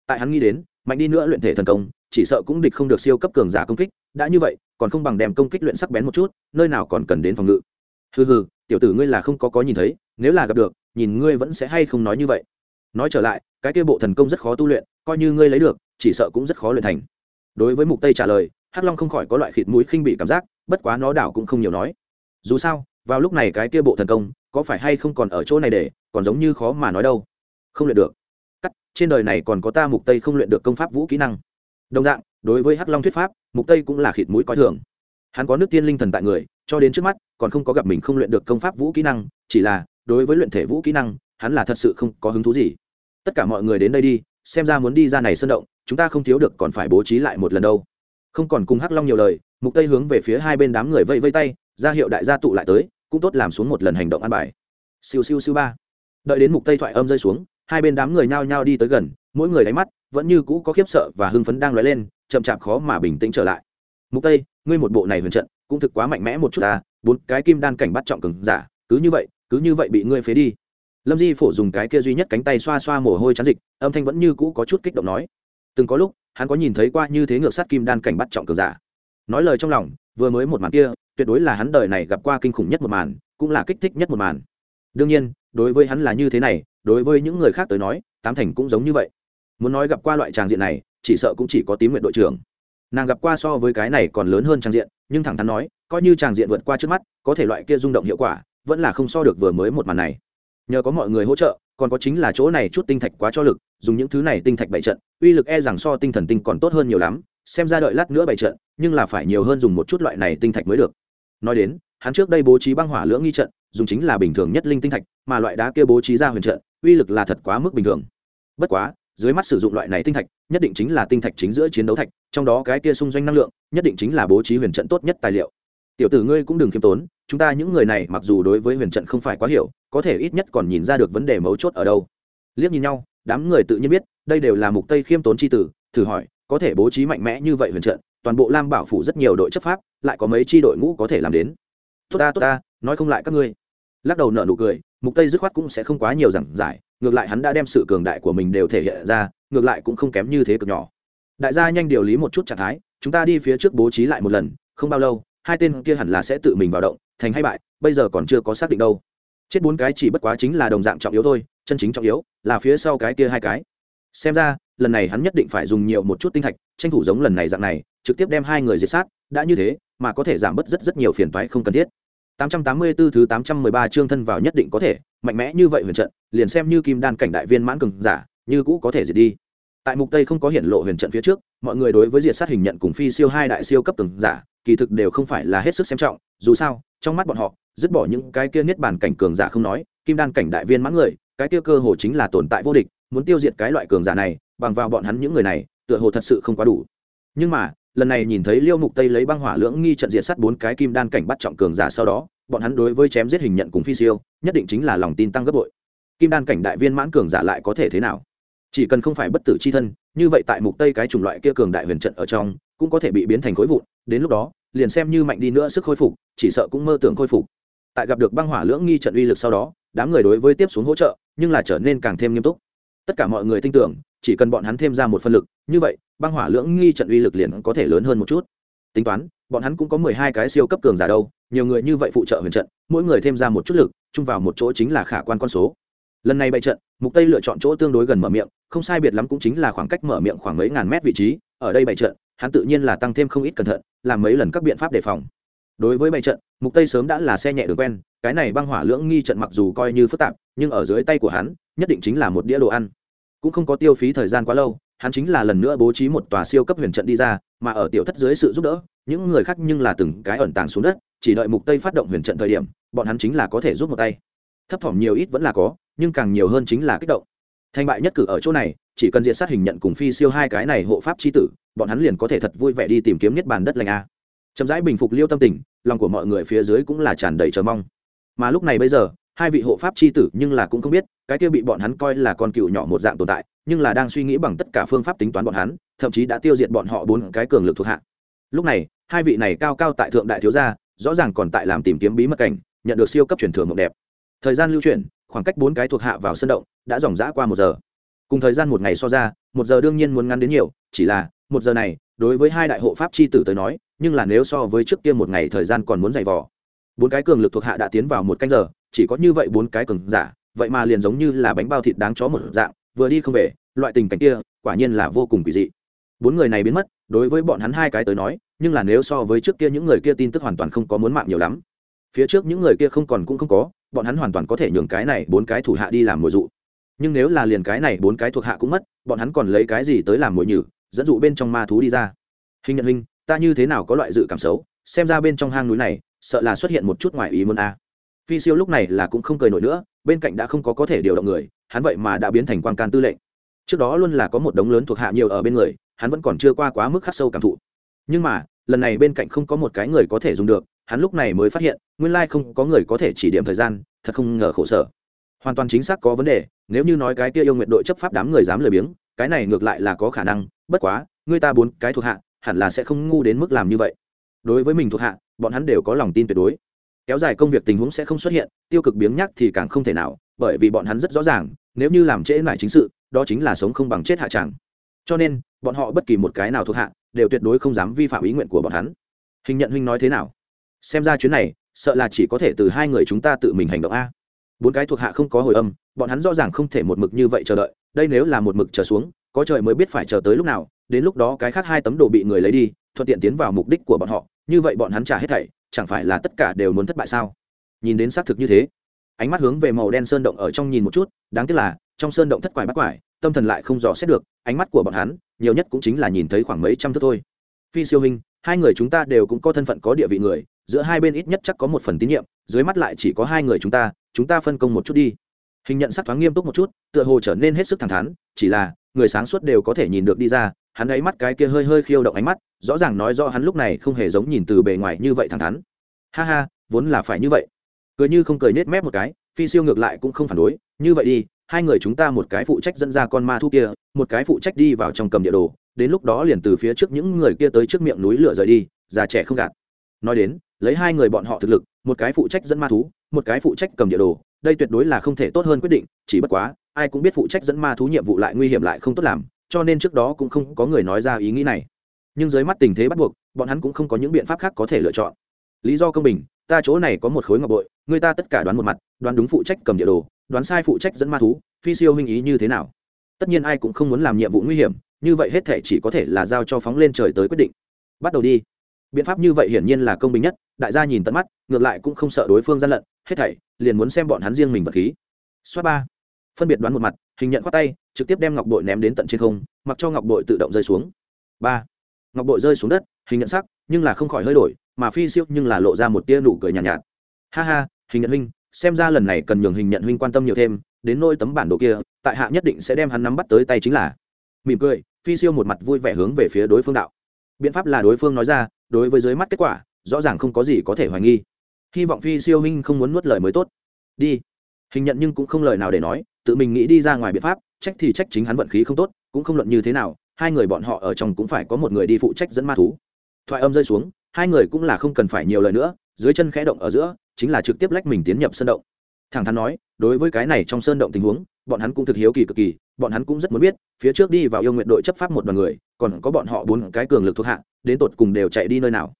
Tại hắn nghĩ đến, mạnh đi nữa luyện thể thần công, chỉ sợ cũng địch không được siêu cấp cường giả công kích, đã như vậy, còn không bằng đem công kích luyện sắc bén một chút, nơi nào còn cần đến phòng ngự. Hừ hừ, tiểu tử ngươi là không có có nhìn thấy, nếu là gặp được, nhìn ngươi vẫn sẽ hay không nói như vậy. Nói trở lại, cái kia bộ thần công rất khó tu luyện, coi như ngươi lấy được, chỉ sợ cũng rất khó luyện thành. Đối với mục tây trả lời, hắc long không khỏi có loại khịt mũi khinh bị cảm giác, bất quá nó đảo cũng không nhiều nói. Dù sao, vào lúc này cái kia bộ thần công, có phải hay không còn ở chỗ này để, còn giống như khó mà nói đâu. Không luyện được trên đời này còn có ta mục tây không luyện được công pháp vũ kỹ năng. Đồng dạng, đối với hắc long thuyết pháp, mục tây cũng là khịt mũi coi thường. Hắn có nước tiên linh thần tại người, cho đến trước mắt, còn không có gặp mình không luyện được công pháp vũ kỹ năng, chỉ là, đối với luyện thể vũ kỹ năng, hắn là thật sự không có hứng thú gì. Tất cả mọi người đến đây đi, xem ra muốn đi ra này sơn động, chúng ta không thiếu được còn phải bố trí lại một lần đâu. Không còn cùng hắc long nhiều lời, mục tây hướng về phía hai bên đám người vây vây tay, ra hiệu đại gia tụ lại tới, cũng tốt làm xuống một lần hành động ăn bài. Siêu siêu siêu ba. Đợi đến mục tây thoại âm rơi xuống hai bên đám người nhao nhao đi tới gần, mỗi người đáy mắt vẫn như cũ có khiếp sợ và hưng phấn đang lóe lên, chậm chạp khó mà bình tĩnh trở lại. Mục tây, ngươi một bộ này huyền trận, cũng thực quá mạnh mẽ một chút ta, bốn cái kim đan cảnh bắt trọng cường giả, cứ như vậy, cứ như vậy bị ngươi phế đi. Lâm di phổ dùng cái kia duy nhất cánh tay xoa xoa mồ hôi chán dịch, âm thanh vẫn như cũ có chút kích động nói. Từng có lúc, hắn có nhìn thấy qua như thế ngược sát kim đan cảnh bắt trọng cường giả. Nói lời trong lòng, vừa mới một màn kia, tuyệt đối là hắn đời này gặp qua kinh khủng nhất một màn, cũng là kích thích nhất một màn. Đương nhiên, đối với hắn là như thế này đối với những người khác tới nói, tám thành cũng giống như vậy. Muốn nói gặp qua loại tràng diện này, chỉ sợ cũng chỉ có tím nguyện đội trưởng. Nàng gặp qua so với cái này còn lớn hơn tràng diện, nhưng thẳng thắn nói, coi như tràng diện vượt qua trước mắt, có thể loại kia rung động hiệu quả, vẫn là không so được vừa mới một màn này. Nhờ có mọi người hỗ trợ, còn có chính là chỗ này chút tinh thạch quá cho lực, dùng những thứ này tinh thạch bày trận, uy lực e rằng so tinh thần tinh còn tốt hơn nhiều lắm, xem ra đợi lát nữa bày trận, nhưng là phải nhiều hơn dùng một chút loại này tinh thạch mới được. Nói đến, hắn trước đây bố trí băng hỏa lưỡng nghi trận dùng chính là bình thường nhất linh tinh thạch, mà loại đá kia bố trí ra huyền trận, uy lực là thật quá mức bình thường. Bất quá, dưới mắt sử dụng loại này tinh thạch, nhất định chính là tinh thạch chính giữa chiến đấu thạch, trong đó cái kia xung doanh năng lượng, nhất định chính là bố trí huyền trận tốt nhất tài liệu. Tiểu tử ngươi cũng đừng khiêm tốn, chúng ta những người này mặc dù đối với huyền trận không phải quá hiểu, có thể ít nhất còn nhìn ra được vấn đề mấu chốt ở đâu. Liếc nhìn nhau, đám người tự nhiên biết, đây đều là mục tây khiêm tốn chi tử, thử hỏi, có thể bố trí mạnh mẽ như vậy huyền trận, toàn bộ lam bảo phủ rất nhiều đội chấp pháp, lại có mấy chi đội ngũ có thể làm đến? Tốt ta tốt ta, nói không lại các ngươi lắc đầu nợ nụ cười, mục tây dứt khoát cũng sẽ không quá nhiều giảng giải, ngược lại hắn đã đem sự cường đại của mình đều thể hiện ra, ngược lại cũng không kém như thế cực nhỏ. Đại gia nhanh điều lý một chút trạng thái, chúng ta đi phía trước bố trí lại một lần, không bao lâu, hai tên kia hẳn là sẽ tự mình vào động, thành hay bại, bây giờ còn chưa có xác định đâu. Chết bốn cái chỉ bất quá chính là đồng dạng trọng yếu thôi, chân chính trọng yếu là phía sau cái kia hai cái. Xem ra, lần này hắn nhất định phải dùng nhiều một chút tinh thạch, tranh thủ giống lần này dạng này, trực tiếp đem hai người diệt sát, đã như thế, mà có thể giảm bớt rất rất nhiều phiền toái không cần thiết. 884 thứ 813 chương thân vào nhất định có thể, mạnh mẽ như vậy huyền trận, liền xem như kim đan cảnh đại viên mãn cường giả, như cũ có thể diệt đi. Tại mục tây không có hiển lộ huyền trận phía trước, mọi người đối với diệt sát hình nhận cùng phi siêu hai đại siêu cấp cường giả, kỳ thực đều không phải là hết sức xem trọng, dù sao, trong mắt bọn họ, dứt bỏ những cái kia niết bàn cảnh cường giả không nói, kim đan cảnh đại viên mãn người, cái kia cơ hồ chính là tồn tại vô địch, muốn tiêu diệt cái loại cường giả này, bằng vào bọn hắn những người này, tựa hồ thật sự không quá đủ. Nhưng mà, lần này nhìn thấy liêu mục tây lấy băng hỏa lưỡng nghi trận diện sắt bốn cái kim đan cảnh bắt trọng cường giả sau đó, bọn hắn đối với chém giết hình nhận cùng phi siêu, nhất định chính là lòng tin tăng gấp bội. Kim đan cảnh đại viên mãn cường giả lại có thể thế nào? Chỉ cần không phải bất tử c h i thân, như vậy tại mục tây cái chủng loại kia cường đại huyền trận ở trong, cũng có thể bị biến thành khối vụn, đến lúc đó, liền xem như mạnh đi nữa sức khôi phục, chỉ sợ cũng mơ tưởng khôi phục. Tại gặp được băng hỏa lưỡng nghi trận uy lực sau đó, đám người đối với tiếp xuống hỗ trợ, nhưng là trở nên càng thêm nghiêm túc. Tất cả mọi người tin tưởng chỉ cần bọn hắn thêm ra một phân lực, như vậy, băng hỏa lưỡng nghi trận uy lực liền có thể lớn hơn một chút. Tính toán, bọn hắn cũng có mười hai cái siêu cấp cường giả đâu, nhiều người như vậy phụ trợ huyền trận, mỗi người thêm ra một chút lực, chung vào một chỗ chính là khả quan con số. Lần này bày trận, mục tây lựa chọn chỗ tương đối gần mở miệng, không sai biệt lắm cũng chính là khoảng cách mở miệng khoảng mấy ngàn mét vị trí, ở đây bày trận, hắn tự nhiên là tăng thêm không ít cẩn thận, làm mấy lần các biện pháp đề phòng. Đối với bày trận, mục tây sớm đã là xe nhẹ đường quen, cái này băng hỏa lưỡng nghi trận mặc dù coi như phức tạp, nhưng ở dưới tay của hắn, nhất định chính là một đĩa đồ ăn cũng không có tiêu phí thời gian quá lâu, hắn chính là lần nữa bố trí một tòa siêu cấp huyền trận đi ra, mà ở tiểu thất dưới sự giúp đỡ, những người khác nhưng là từng cái ẩn tàng xuống đất, chỉ đợi mục tây phát động huyền trận thời điểm, bọn hắn chính là có thể giúp một tay. Thấp thỏm nhiều ít vẫn là có, nhưng càng nhiều hơn chính là kích động. Thành bại nhất cử ở chỗ này, chỉ cần diện sát hình nhận cùng phi siêu hai cái này hộ pháp chi tử, bọn hắn liền có thể thật vui vẻ đi tìm kiếm niết bàn đất lành a. Chậm rãi bình phục liêu tâm tình, lòng của mọi người phía dưới cũng là tràn đầy chờ mong. Mà lúc này bây giờ hai vị hộ pháp chi tử nhưng là cũng không biết, cái kia bị bọn hắn coi là con cựu nhỏ một dạng tồn tại, nhưng là đang suy nghĩ bằng tất cả phương pháp tính toán bọn hắn, thậm chí đã tiêu diệt bọn họ bốn cái cường lực thuộc hạ. Lúc này, hai vị này cao cao tại thượng đại thiếu gia, rõ ràng còn tại làm tìm kiếm bí mật cảnh, nhận được siêu cấp truyền thừa mộng đẹp. Thời gian lưu chuyển, khoảng cách bốn cái thuộc hạ vào sân động, đã dòng dã qua một giờ. Cùng thời gian một ngày so ra, một giờ đương nhiên muốn ngắn đến nhiều, chỉ là, một giờ này, đối với hai đại hộ pháp c h i tử tới nói, nhưng là nếu so với trước kia một ngày thời gian còn muốn dày vò. Bốn cái cường lực thuộc hạ đã tiến vào một canh giờ chỉ có như vậy bốn cái cường giả, vậy mà liền giống như là bánh bao thịt đáng chó một dạng, vừa đi không về, loại tình cảnh kia, quả nhiên là vô cùng kỳ dị. Bốn người này biến mất, đối với bọn hắn hai cái tới nói, nhưng là nếu so với trước kia những người kia tin tức hoàn toàn không có muốn mạng nhiều lắm. Phía trước những người kia không còn cũng không có, bọn hắn hoàn toàn có thể nhường cái này bốn cái thủ hạ đi làm mồi dụ. Nhưng nếu là liền cái này bốn cái thuộc hạ cũng mất, bọn hắn còn lấy cái gì tới làm mồi nhử, dẫn dụ bên trong ma thú đi ra. Hình nhận hình, ta như thế nào có loại dự cảm xấu, xem ra bên trong hang núi này, sợ là xuất hiện một chút ngoài ý muốn a phi siêu lúc này là cũng không cười nổi nữa, bên cạnh đã không có có thể điều động người, hắn vậy mà đã biến thành quan can tư lệnh. Trước đó luôn là có một đống lớn thuộc hạ nhiều ở bên người, hắn vẫn còn chưa qua quá mức khắc sâu cảm thụ. Nhưng mà, lần này bên cạnh không có một cái người có thể dùng được, hắn lúc này mới phát hiện, nguyên lai không có người có thể chỉ điểm thời gian, thật không ngờ khổ sở. Hoàn toàn chính xác có vấn đề, nếu như nói cái kia yêu nguyện đội chấp pháp đám người dám lười biếng, cái này ngược lại là có khả năng, bất quá, người ta bốn cái thuộc hạ, hẳn là sẽ không ngu đến mức làm như vậy. Đối với mình thuộc hạ, bọn hắn đều có lòng tin tuyệt đối kéo dài công việc tình huống sẽ không xuất hiện, tiêu cực biếng nhắc thì càng không thể nào, bởi vì bọn hắn rất rõ ràng, nếu như làm trễ lại chính sự, đó chính là sống không bằng chết hạ tràng cho nên, bọn họ bất kỳ một cái nào thuộc hạ, đều tuyệt đối không dám vi phạm ý nguyện của bọn hắn. Hình nhận huynh nói thế nào? Xem ra chuyến này, sợ là chỉ có thể từ hai người chúng ta tự mình hành động a. Bốn cái thuộc hạ không có hồi âm, bọn hắn rõ ràng không thể một mực như vậy chờ đợi, đây nếu là một mực chờ xuống, có trời mới biết phải chờ tới lúc nào, đến lúc đó cái khác hai tấm đồ bị người lấy đi, thuận tiện tiến vào mục đích của bọn họ, như vậy bọn hắn trả hết thảy chẳng phải là tất cả đều muốn thất bại sao? Nhìn đến xác thực như thế, ánh mắt hướng về màu đen sơn động ở trong nhìn một chút, đáng tiếc là, trong sơn động thất quải bắt quải, tâm thần lại không dò xét được, ánh mắt của bọn hắn, nhiều nhất cũng chính là nhìn thấy khoảng mấy trăm thước thôi. Phi siêu hình, hai người chúng ta đều cũng có thân phận có địa vị người, giữa hai bên ít nhất chắc có một phần tín nhiệm, dưới mắt lại chỉ có hai người chúng ta chúng ta phân công một chút đi. Hình nhận sắc thoáng nghiêm túc một chút, tựa hồ trở nên hết sức thẳng thắn, chỉ là, người sáng suốt đều có thể nhìn được đi ra hắn ấy mắt cái kia hơi hơi khiêu động ánh mắt, rõ ràng nói do hắn lúc này không hề giống nhìn từ bề ngoài như vậy thẳng thắn. Ha ha, vốn là phải như vậy. Cười như không cười nết mép một cái, phi siêu ngược lại cũng không phản đối, như vậy đi, hai người chúng ta một cái phụ trách dẫn ra con ma thu kia, một cái phụ trách đi vào trong cầm địa đồ, đến lúc đó liền từ phía trước những người kia tới trước miệng núi lửa rời đi, già trẻ không gạt. Nói đến, lấy hai người bọn họ thực lực, một cái phụ trách dẫn ma thú, một cái phụ trách cầm địa đồ, đây tuyệt đối là không thể tốt hơn quyết định, chỉ bất quá, ai cũng biết phụ trách dẫn ma thú nhiệm vụ lại nguy hiểm lại không tốt làm cho nên trước đó cũng không có người nói ra ý nghĩ này. Nhưng dưới mắt tình thế bắt buộc, bọn hắn cũng không có những biện pháp khác có thể lựa chọn. Lý do công bình, ta chỗ này có một khối ngọc bội, người ta tất cả đoán một mặt, đoán đúng phụ trách cầm địa đồ, đoán sai phụ trách dẫn ma thú, phi siêu hình ý như thế nào. Tất nhiên ai cũng không muốn làm nhiệm vụ nguy hiểm, như vậy hết thể chỉ có thể là giao cho phóng lên trời tới quyết định. Bắt đầu đi. Biện pháp như vậy hiển nhiên là công bình nhất, đại gia nhìn tận mắt, ngược lại cũng không sợ đối phương gian lận, hết thảy liền muốn xem bọn hắn riêng mình vật khí. Xoát ba. Phân biệt đoán một mặt, hình nhận khoát tay trực tiếp đem ngọc bội ném đến tận trên không mặc cho ngọc bội tự động rơi xuống. Ba ngọc bội rơi xuống đất hình nhận sắc nhưng là không khỏi hơi đổi mà phi siêu nhưng là lộ ra một tia nụ cười nhàn nhạt, nhạt. Ha ha hình nhận huynh xem ra lần này cần nhường hình nhận huynh quan tâm nhiều thêm đến nôi tấm bản đồ kia tại hạ nhất định sẽ đem hắn nắm bắt tới tay chính là. Mỉm cười phi siêu một mặt vui vẻ hướng về phía đối phương đạo. Biện pháp là đối phương nói ra đối với dưới mắt kết quả rõ ràng không có gì có thể hoài nghi. Hy vọng phi siêu huynh không muốn nuốt lời mới tốt. Đi. Hình nhận nhưng cũng không lời nào để nói tự mình nghĩ đi ra ngoài biện pháp trách thì trách chính hắn vận khí không tốt, cũng không luận như thế nào, hai người bọn họ ở trong cũng phải có một người đi phụ trách dẫn ma thú. Thoại âm rơi xuống, hai người cũng là không cần phải nhiều lời nữa, dưới chân khẽ động ở giữa, chính là trực tiếp lách mình tiến nhập sơn động. Thẳng thắn nói, đối với cái này trong sơn động tình huống, bọn hắn cũng thực hiếu kỳ cực kỳ, bọn hắn cũng rất muốn biết, phía trước đi vào yêu nguyện đội chấp pháp một đoàn người, còn có bọn họ bốn cái cường lực thuộc hạ, đến tột cùng đều chạy đi nơi nào.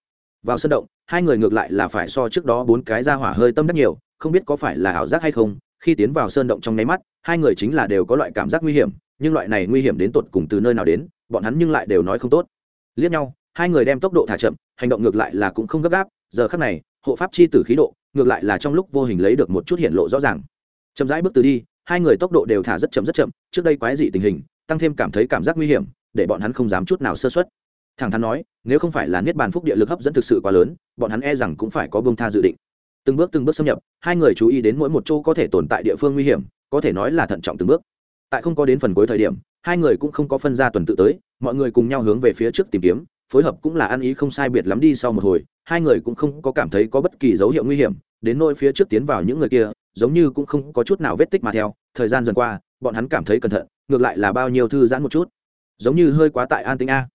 Vào sơn động, hai người ngược lại là phải so trước đó bốn cái ra hỏa hơi tâm đắc nhiều, không biết có phải là ảo giác hay không khi tiến vào sơn động trong nháy mắt, hai người chính là đều có loại cảm giác nguy hiểm, nhưng loại này nguy hiểm đến tột cùng từ nơi nào đến, bọn hắn nhưng lại đều nói không tốt. Liếc nhau, hai người đem tốc độ thả chậm, hành động ngược lại là cũng không gấp gáp, giờ khắc này, hộ pháp chi tử khí độ, ngược lại là trong lúc vô hình lấy được một chút hiện lộ rõ ràng. Chậm rãi bước từ đi, hai người tốc độ đều thả rất chậm rất chậm, trước đây quái dị tình hình, tăng thêm cảm thấy cảm giác nguy hiểm, để bọn hắn không dám chút nào sơ xuất thẳng thắn nói, nếu không phải là niết bàn phúc địa lực hấp dẫn thực sự quá lớn, bọn hắn e rằng cũng phải có bông tha dự định từng bước từng bước xâm nhập, hai người chú ý đến mỗi một chỗ có thể tồn tại địa phương nguy hiểm, có thể nói là thận trọng từng bước. Tại không có đến phần cuối thời điểm, hai người cũng không có phân ra tuần tự tới, mọi người cùng nhau hướng về phía trước tìm kiếm, phối hợp cũng là ăn ý không sai biệt lắm đi sau một hồi, hai người cũng không có cảm thấy có bất kỳ dấu hiệu nguy hiểm, đến nôi phía trước tiến vào những người kia, giống như cũng không có chút nào vết tích mà theo, thời gian dần qua, bọn hắn cảm thấy cẩn thận, ngược lại là bao nhiêu thư giãn một chút. Giống như hơi quá tại an tính a.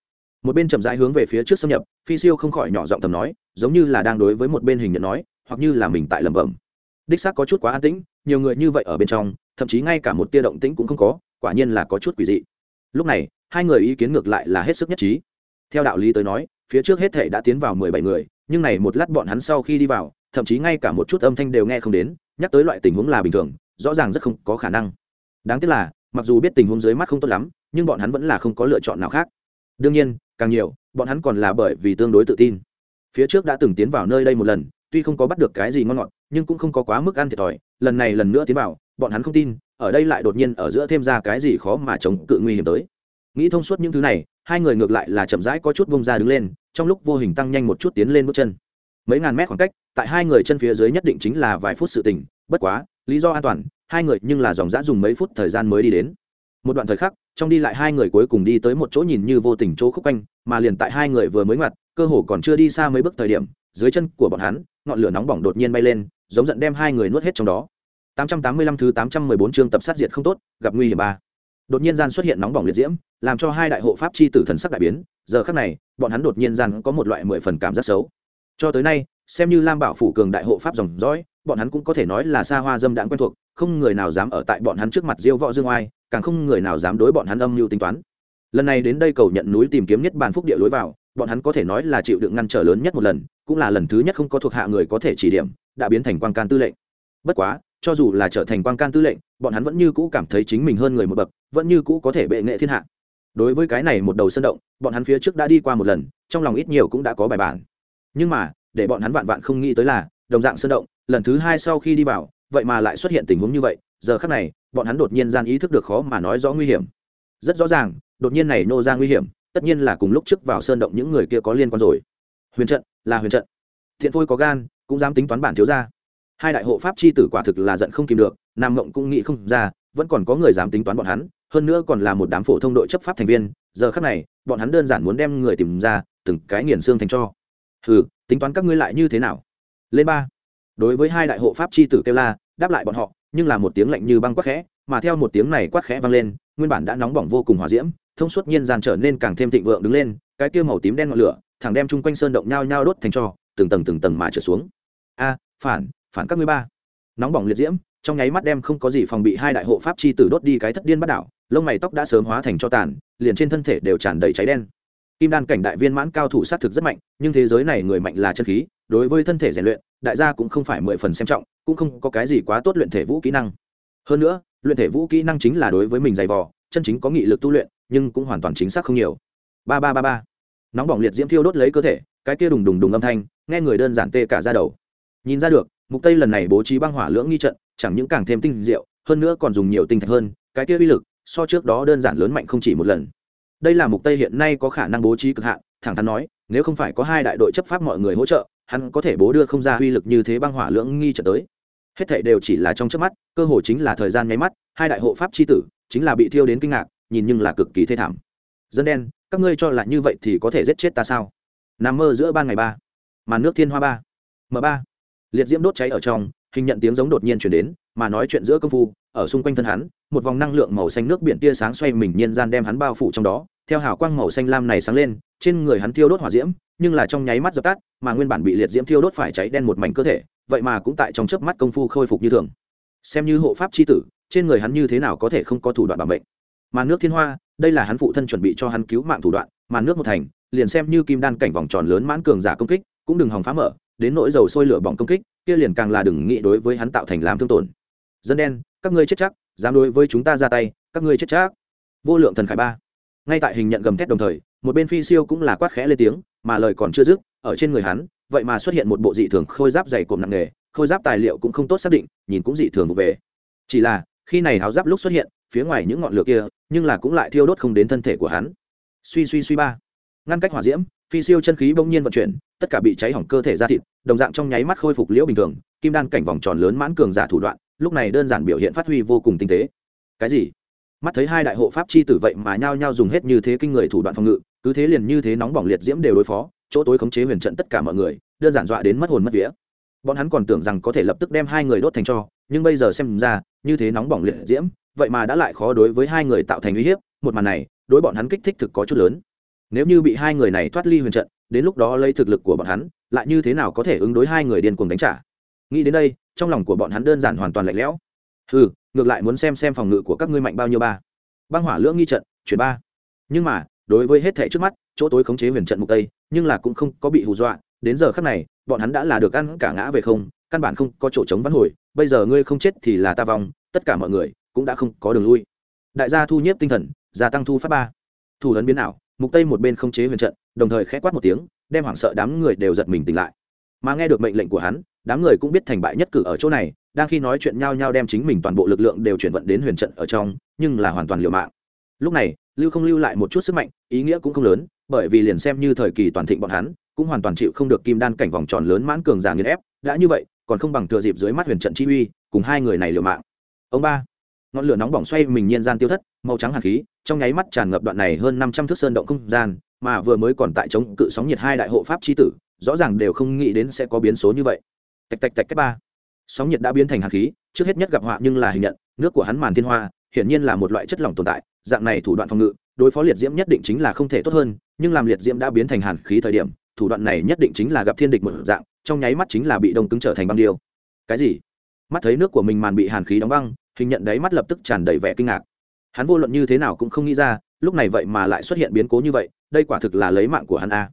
Một bên chậm rãi hướng về phía trước xâm nhập, phi siêu không khỏi nhỏ giọng tầm nói, giống như là đang đối với một bên hình nhận nói hoặc như là mình tại lẩm bẩm. Đích xác có chút quá an tĩnh, nhiều người như vậy ở bên trong, thậm chí ngay cả một tia động tĩnh cũng không có, quả nhiên là có chút quỷ dị. Lúc này, hai người ý kiến ngược lại là hết sức nhất trí. Theo đạo lý tới nói, phía trước hết thể đã tiến vào mười bảy người, nhưng này một lát bọn hắn sau khi đi vào, thậm chí ngay cả một chút âm thanh đều nghe không đến, nhắc tới loại tình huống là bình thường, rõ ràng rất không có khả năng. Đáng tiếc là, mặc dù biết tình huống dưới mắt không tốt lắm, nhưng bọn hắn vẫn là không có lựa chọn nào khác. Đương nhiên, càng nhiều, bọn hắn còn là bởi vì tương đối tự tin. Phía trước đã từng tiến vào nơi đây một lần tuy không có bắt được cái gì ngon ngọt, nhưng cũng không có quá mức ăn thiệt thòi, lần này lần nữa tiến vào, bọn hắn không tin, ở đây lại đột nhiên ở giữa thêm ra cái gì khó mà chống cự nguy hiểm tới. Nghĩ thông suốt những thứ này, hai người ngược lại là chậm rãi có chút bông ra đứng lên, trong lúc vô hình tăng nhanh một chút tiến lên bước chân. Mấy ngàn mét khoảng cách, tại hai người chân phía dưới nhất định chính là vài phút sự tình, bất quá, lý do an toàn, hai người nhưng là dòng dã dùng mấy phút thời gian mới đi đến. Một đoạn thời khắc, trong đi lại hai người cuối cùng đi tới một chỗ nhìn như vô tình chỗ khúc quanh, mà liền tại hai người vừa mới ngoặt, cơ hồ còn chưa đi xa mấy bước thời điểm dưới chân của bọn hắn, ngọn lửa nóng bỏng đột nhiên bay lên, giống giận đem hai người nuốt hết trong đó. 885 thứ 814 chương tập sát diệt không tốt, gặp nguy hiểm ba. Đột nhiên gian xuất hiện nóng bỏng liệt diễm, làm cho hai đại hộ pháp chi tử thần sắc đại biến. Giờ khắc này, bọn hắn đột nhiên gian có một loại mười phần cảm giác xấu. Cho tới nay, xem như lam bảo phủ cường đại hộ pháp dòng dõi, bọn hắn cũng có thể nói là xa hoa dâm đãng quen thuộc, không người nào dám ở tại bọn hắn trước mặt diêu võ dương oai, càng không người nào dám đối bọn hắn âm mưu tính toán. Lần này đến đây cầu nhận núi tìm kiếm nhất bàn phúc địa lối vào, bọn hắn có thể nói là chịu đựng ngăn trở lớn nhất một lần cũng là lần thứ nhất không có thuộc hạ người có thể chỉ điểm, đã biến thành quan can tư lệnh. Bất quá, cho dù là trở thành quan can tư lệnh, bọn hắn vẫn như cũ cảm thấy chính mình hơn người một bậc, vẫn như cũ có thể bệ nghệ thiên hạ. Đối với cái này một đầu sân động, bọn hắn phía trước đã đi qua một lần, trong lòng ít nhiều cũng đã có bài bản. Nhưng mà, để bọn hắn vạn vạn không nghĩ tới là, đồng dạng sân động, lần thứ hai sau khi đi vào, vậy mà lại xuất hiện tình huống như vậy, giờ khác này, bọn hắn đột nhiên gian ý thức được khó mà nói rõ nguy hiểm. Rất rõ ràng, đột nhiên này nô ra nguy hiểm, tất nhiên là cùng lúc trước vào sơn động những người kia có liên quan rồi. Huyền trận là huyền trận. Thiện phôi có gan, cũng dám tính toán bản thiếu ra hai đại hộ pháp c h i tử quả thực là giận không kìm được, nam mộng cũng nghĩ không ra, vẫn còn có người dám tính toán bọn hắn, hơn nữa còn là một đám phổ thông đội chấp pháp thành viên, giờ khác này, bọn hắn đơn giản muốn đem người tìm ra, từng cái nghiền xương thành cho. Ừ tính toán các ngươi lại như thế nào? Lên ba. Đối với hai đại hộ pháp c h i tử kêu la, đáp lại bọn họ, nhưng là một tiếng lạnh như băng quát khẽ, mà theo một tiếng này quát khẽ vang lên, nguyên bản đã nóng bỏng vô cùng hòa diễm, thông suốt nhiên gian trở nên càng thêm thịnh vượng đứng lên, cái kia màu tím đen ngọn lửa thẳng đem chung quanh sơn động nhao nhao đốt thành trò, từng tầng từng tầng mà trở xuống. A phản phản các ngươi ba. Nóng bỏng liệt diễm trong nháy mắt đem không có gì phòng bị hai đại hộ pháp chi tử đốt đi cái thất điên bắt đảo lông mày tóc đã sớm hóa thành cho tàn liền trên thân thể đều tràn đầy cháy đen. Kim đan cảnh đại viên mãn cao thủ sát thực rất mạnh nhưng thế giới này người mạnh là chân khí đối với thân thể rèn luyện đại gia cũng không phải mười phần xem trọng cũng không có cái gì quá tốt luyện thể vũ kỹ năng. Hơn nữa luyện thể vũ kỹ năng chính là đối với mình dày vò chân chính có nghị lực tu luyện nhưng cũng hoàn toàn chính xác không nhiều. Ba ba ba ba nóng bỏng liệt diễm thiêu đốt lấy cơ thể, cái kia đùng đùng đùng âm thanh, nghe người đơn giản tê cả ra đầu. Nhìn ra được, mục tây lần này bố trí băng hỏa lưỡng nghi trận, chẳng những càng thêm tinh diệu, hơn nữa còn dùng nhiều tinh thạch hơn, cái kia uy lực, so trước đó đơn giản lớn mạnh không chỉ một lần. Đây là mục tây hiện nay có khả năng bố trí cực hạn, thẳng thắn nói, nếu không phải có hai đại đội chấp pháp mọi người hỗ trợ, hắn có thể bố đưa không ra uy lực như thế băng hỏa lưỡng nghi trận tới. Hết thảy đều chỉ là trong chớp mắt, cơ hồ chính là thời gian nháy mắt, hai đại hộ pháp chi tử, chính là bị thiêu đến kinh ngạc, nhìn nhưng là cực kỳ thê thảm. Dân đen các ngươi cho là như vậy thì có thể giết chết ta sao? Nằm mơ giữa ban ngày ba màn nước thiên hoa ba. M ba. Liệt diễm đốt cháy ở trong, hình nhận tiếng giống đột nhiên chuyển đến, mà nói chuyện giữa công phu, ở xung quanh thân hắn, một vòng năng lượng màu xanh nước biển tia sáng xoay mình nhiên gian đem hắn bao phủ trong đó, theo hào quang màu xanh lam này sáng lên, trên người hắn thiêu đốt hỏa diễm, nhưng là trong nháy mắt dập tắt, mà nguyên bản bị liệt diễm thiêu đốt phải cháy đen một mảnh cơ thể, vậy mà cũng tại trong chớp mắt công phu khôi phục như thường. Xem như hộ pháp c h i tử, trên người hắn như thế nào có thể không có thủ đoạn bảo mệnh? Màn nước thiên hoa đây là hắn phụ thân chuẩn bị cho hắn cứu mạng thủ đoạn, màn nước một thành, liền xem như kim đan cảnh vòng tròn lớn mãn cường giả công kích, cũng đừng hòng phá mở, đến nỗi dầu sôi lửa bỏng công kích, kia liền càng là đừng nghĩ đối với hắn tạo thành làm thương tổn. Dân đen, các ngươi chết chắc, dám đối với chúng ta ra tay, các ngươi chết chắc. Vô lượng thần khải ba. Ngay tại hình nhận gầm thét đồng thời, một bên phi siêu cũng là quát khẽ lên tiếng, mà lời còn chưa dứt, ở trên người hắn, vậy mà xuất hiện một bộ dị thường khôi giáp dày cộm nặng nề, khôi giáp tài liệu cũng không tốt xác định, nhìn cũng dị thường vụ về. Chỉ là, khi này háo giáp lúc xuất hiện phía ngoài những ngọn lửa kia, nhưng là cũng lại thiêu đốt không đến thân thể của hắn. Suy suy suy ba. Ngăn cách hỏa diễm, phi siêu chân khí bỗng nhiên vận chuyển, tất cả bị cháy hỏng cơ thể ra thịt, đồng dạng trong nháy mắt khôi phục liễu bình thường, kim đan cảnh vòng tròn lớn mãn cường giả thủ đoạn, lúc này đơn giản biểu hiện phát huy vô cùng tinh tế. Cái gì? Mắt thấy hai đại hộ pháp chi tử vậy mà nhao nhao dùng hết như thế kinh người thủ đoạn phòng ngự, cứ thế liền như thế nóng bỏng liệt diễm đều đối phó, chỗ tối khống chế huyền trận tất cả mọi người, đơn giản dọa đến mất hồn mất vía. Bọn hắn còn tưởng rằng có thể lập tức đem hai người đốt thành cho, nhưng bây giờ xem ra, như thế nóng bỏng liệt diễm vậy mà đã lại khó đối với hai người tạo thành uy hiếp, một màn này, đối bọn hắn kích thích thực có chút lớn. Nếu như bị hai người này thoát ly huyền trận, đến lúc đó lấy thực lực của bọn hắn, lại như thế nào có thể ứng đối hai người điên cuồng đánh trả? Nghĩ đến đây, trong lòng của bọn hắn đơn giản hoàn toàn lạnh lẽo. Ừ ngược lại muốn xem xem phòng ngự của các ngươi mạnh bao nhiêu ba. Băng hỏa lưỡng nghi trận, chuyển ba. Nhưng mà, đối với hết thể trước mắt, chỗ tối khống chế huyền trận mục tây, nhưng là cũng không có bị hù dọa, đến giờ khắc này, bọn hắn đã là được ăn cả ngã về không, căn bản không có chỗ chống vãn hồi. Bây giờ ngươi không chết thì là ta vong, tất cả mọi người cũng đã không có đường lui. Đại gia thu nhiếp tinh thần, gia tăng thu phát ba. Thủ ấn biến ảo, mục tây một bên không chế huyền trận, đồng thời khẽ quát một tiếng, đem hoảng sợ đám người đều giật mình tỉnh lại. Mà nghe được mệnh lệnh của hắn, đám người cũng biết thành bại nhất cử ở chỗ này, đang khi nói chuyện nhau nhau đem chính mình toàn bộ lực lượng đều chuyển vận đến huyền trận ở trong, nhưng là hoàn toàn liều mạng. Lúc này, lưu không lưu lại một chút sức mạnh, ý nghĩa cũng không lớn, bởi vì liền xem như thời kỳ toàn thịnh bọn hắn, cũng hoàn toàn chịu không được kim đan cảnh vòng tròn lớn mãn cường giả nghiền ép, đã như vậy, còn không bằng thừa dịp dưới mắt huyền trận chi uy, cùng hai người này liều mạng. Ông ba ngọn lửa nóng bỏng xoay mình nhiên gian tiêu thất, màu trắng hạt khí, trong nháy mắt tràn ngập đoạn này hơn năm trăm thước sơn động không gian, mà vừa mới còn tại chống cự sóng nhiệt hai đại hộ pháp chi tử, rõ ràng đều không nghĩ đến sẽ có biến số như vậy. Tạch tạch tạch cách ba. Sóng nhiệt đã biến thành hạt khí, trước hết nhất gặp họa nhưng là hình nhận, nước của hắn màn thiên hoa, hiển nhiên là một loại chất lỏng tồn tại, dạng này thủ đoạn phòng ngự, đối phó liệt diễm nhất định chính là không thể tốt hơn, nhưng làm liệt diễm đã biến thành hàn khí thời điểm, thủ đoạn này nhất định chính là gặp thiên địch một dạng, trong nháy mắt chính là bị đông cứng trở thành băng điêu. Cái gì? Mắt thấy nước của mình màn bị hàn khí đóng băng hình nhận đấy mắt lập tức tràn đầy vẻ kinh ngạc. Hắn vô luận như thế nào cũng không nghĩ ra, lúc này vậy mà lại xuất hiện biến cố như vậy, đây quả thực là lấy mạng của hắn a.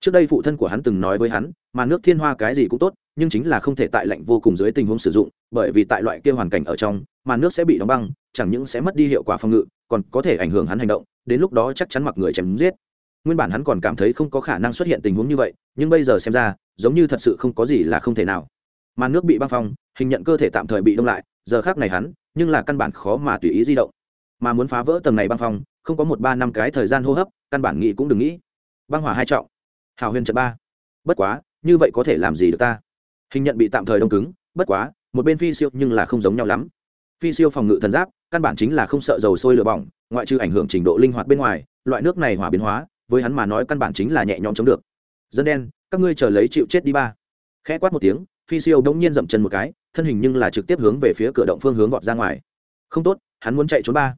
Trước đây phụ thân của hắn từng nói với hắn, mà nước thiên hoa cái gì cũng tốt, nhưng chính là không thể tại lạnh vô cùng dưới tình huống sử dụng, bởi vì tại loại kia hoàn cảnh ở trong, mà nước sẽ bị đóng băng, chẳng những sẽ mất đi hiệu quả phòng ngự, còn có thể ảnh hưởng hắn hành động, đến lúc đó chắc chắn mặc người chém giết. Nguyên bản hắn còn cảm thấy không có khả năng xuất hiện tình huống như vậy, nhưng bây giờ xem ra, giống như thật sự không có gì là không thể nào. Mà nước bị băng phong, hình nhận cơ thể tạm thời bị đông lại, giờ khác này hắn nhưng là căn bản khó mà tùy ý di động. Mà muốn phá vỡ tầng này băng phong, không có một ba năm cái thời gian hô hấp, căn bản nghĩ cũng đừng nghĩ. Băng hỏa hai trọng. Hào huyền trận ba. Bất quá, như vậy có thể làm gì được ta? Hình nhận bị tạm thời đông cứng, bất quá, một bên phi siêu nhưng là không giống nhau lắm. Phi siêu phòng ngự thần giáp, căn bản chính là không sợ dầu sôi lửa bỏng, ngoại trừ ảnh hưởng trình độ linh hoạt bên ngoài, loại nước này hỏa biến hóa, với hắn mà nói căn bản chính là nhẹ nhõm chống được. Dân đen, các ngươi chờ lấy chịu chết đi ba. Khẽ quát một tiếng, phi siêu đống nhiên dậm chân một cái thân hình nhưng là trực tiếp hướng về phía cửa động phương hướng vọt ra ngoài. Không tốt, hắn muốn chạy trốn ba.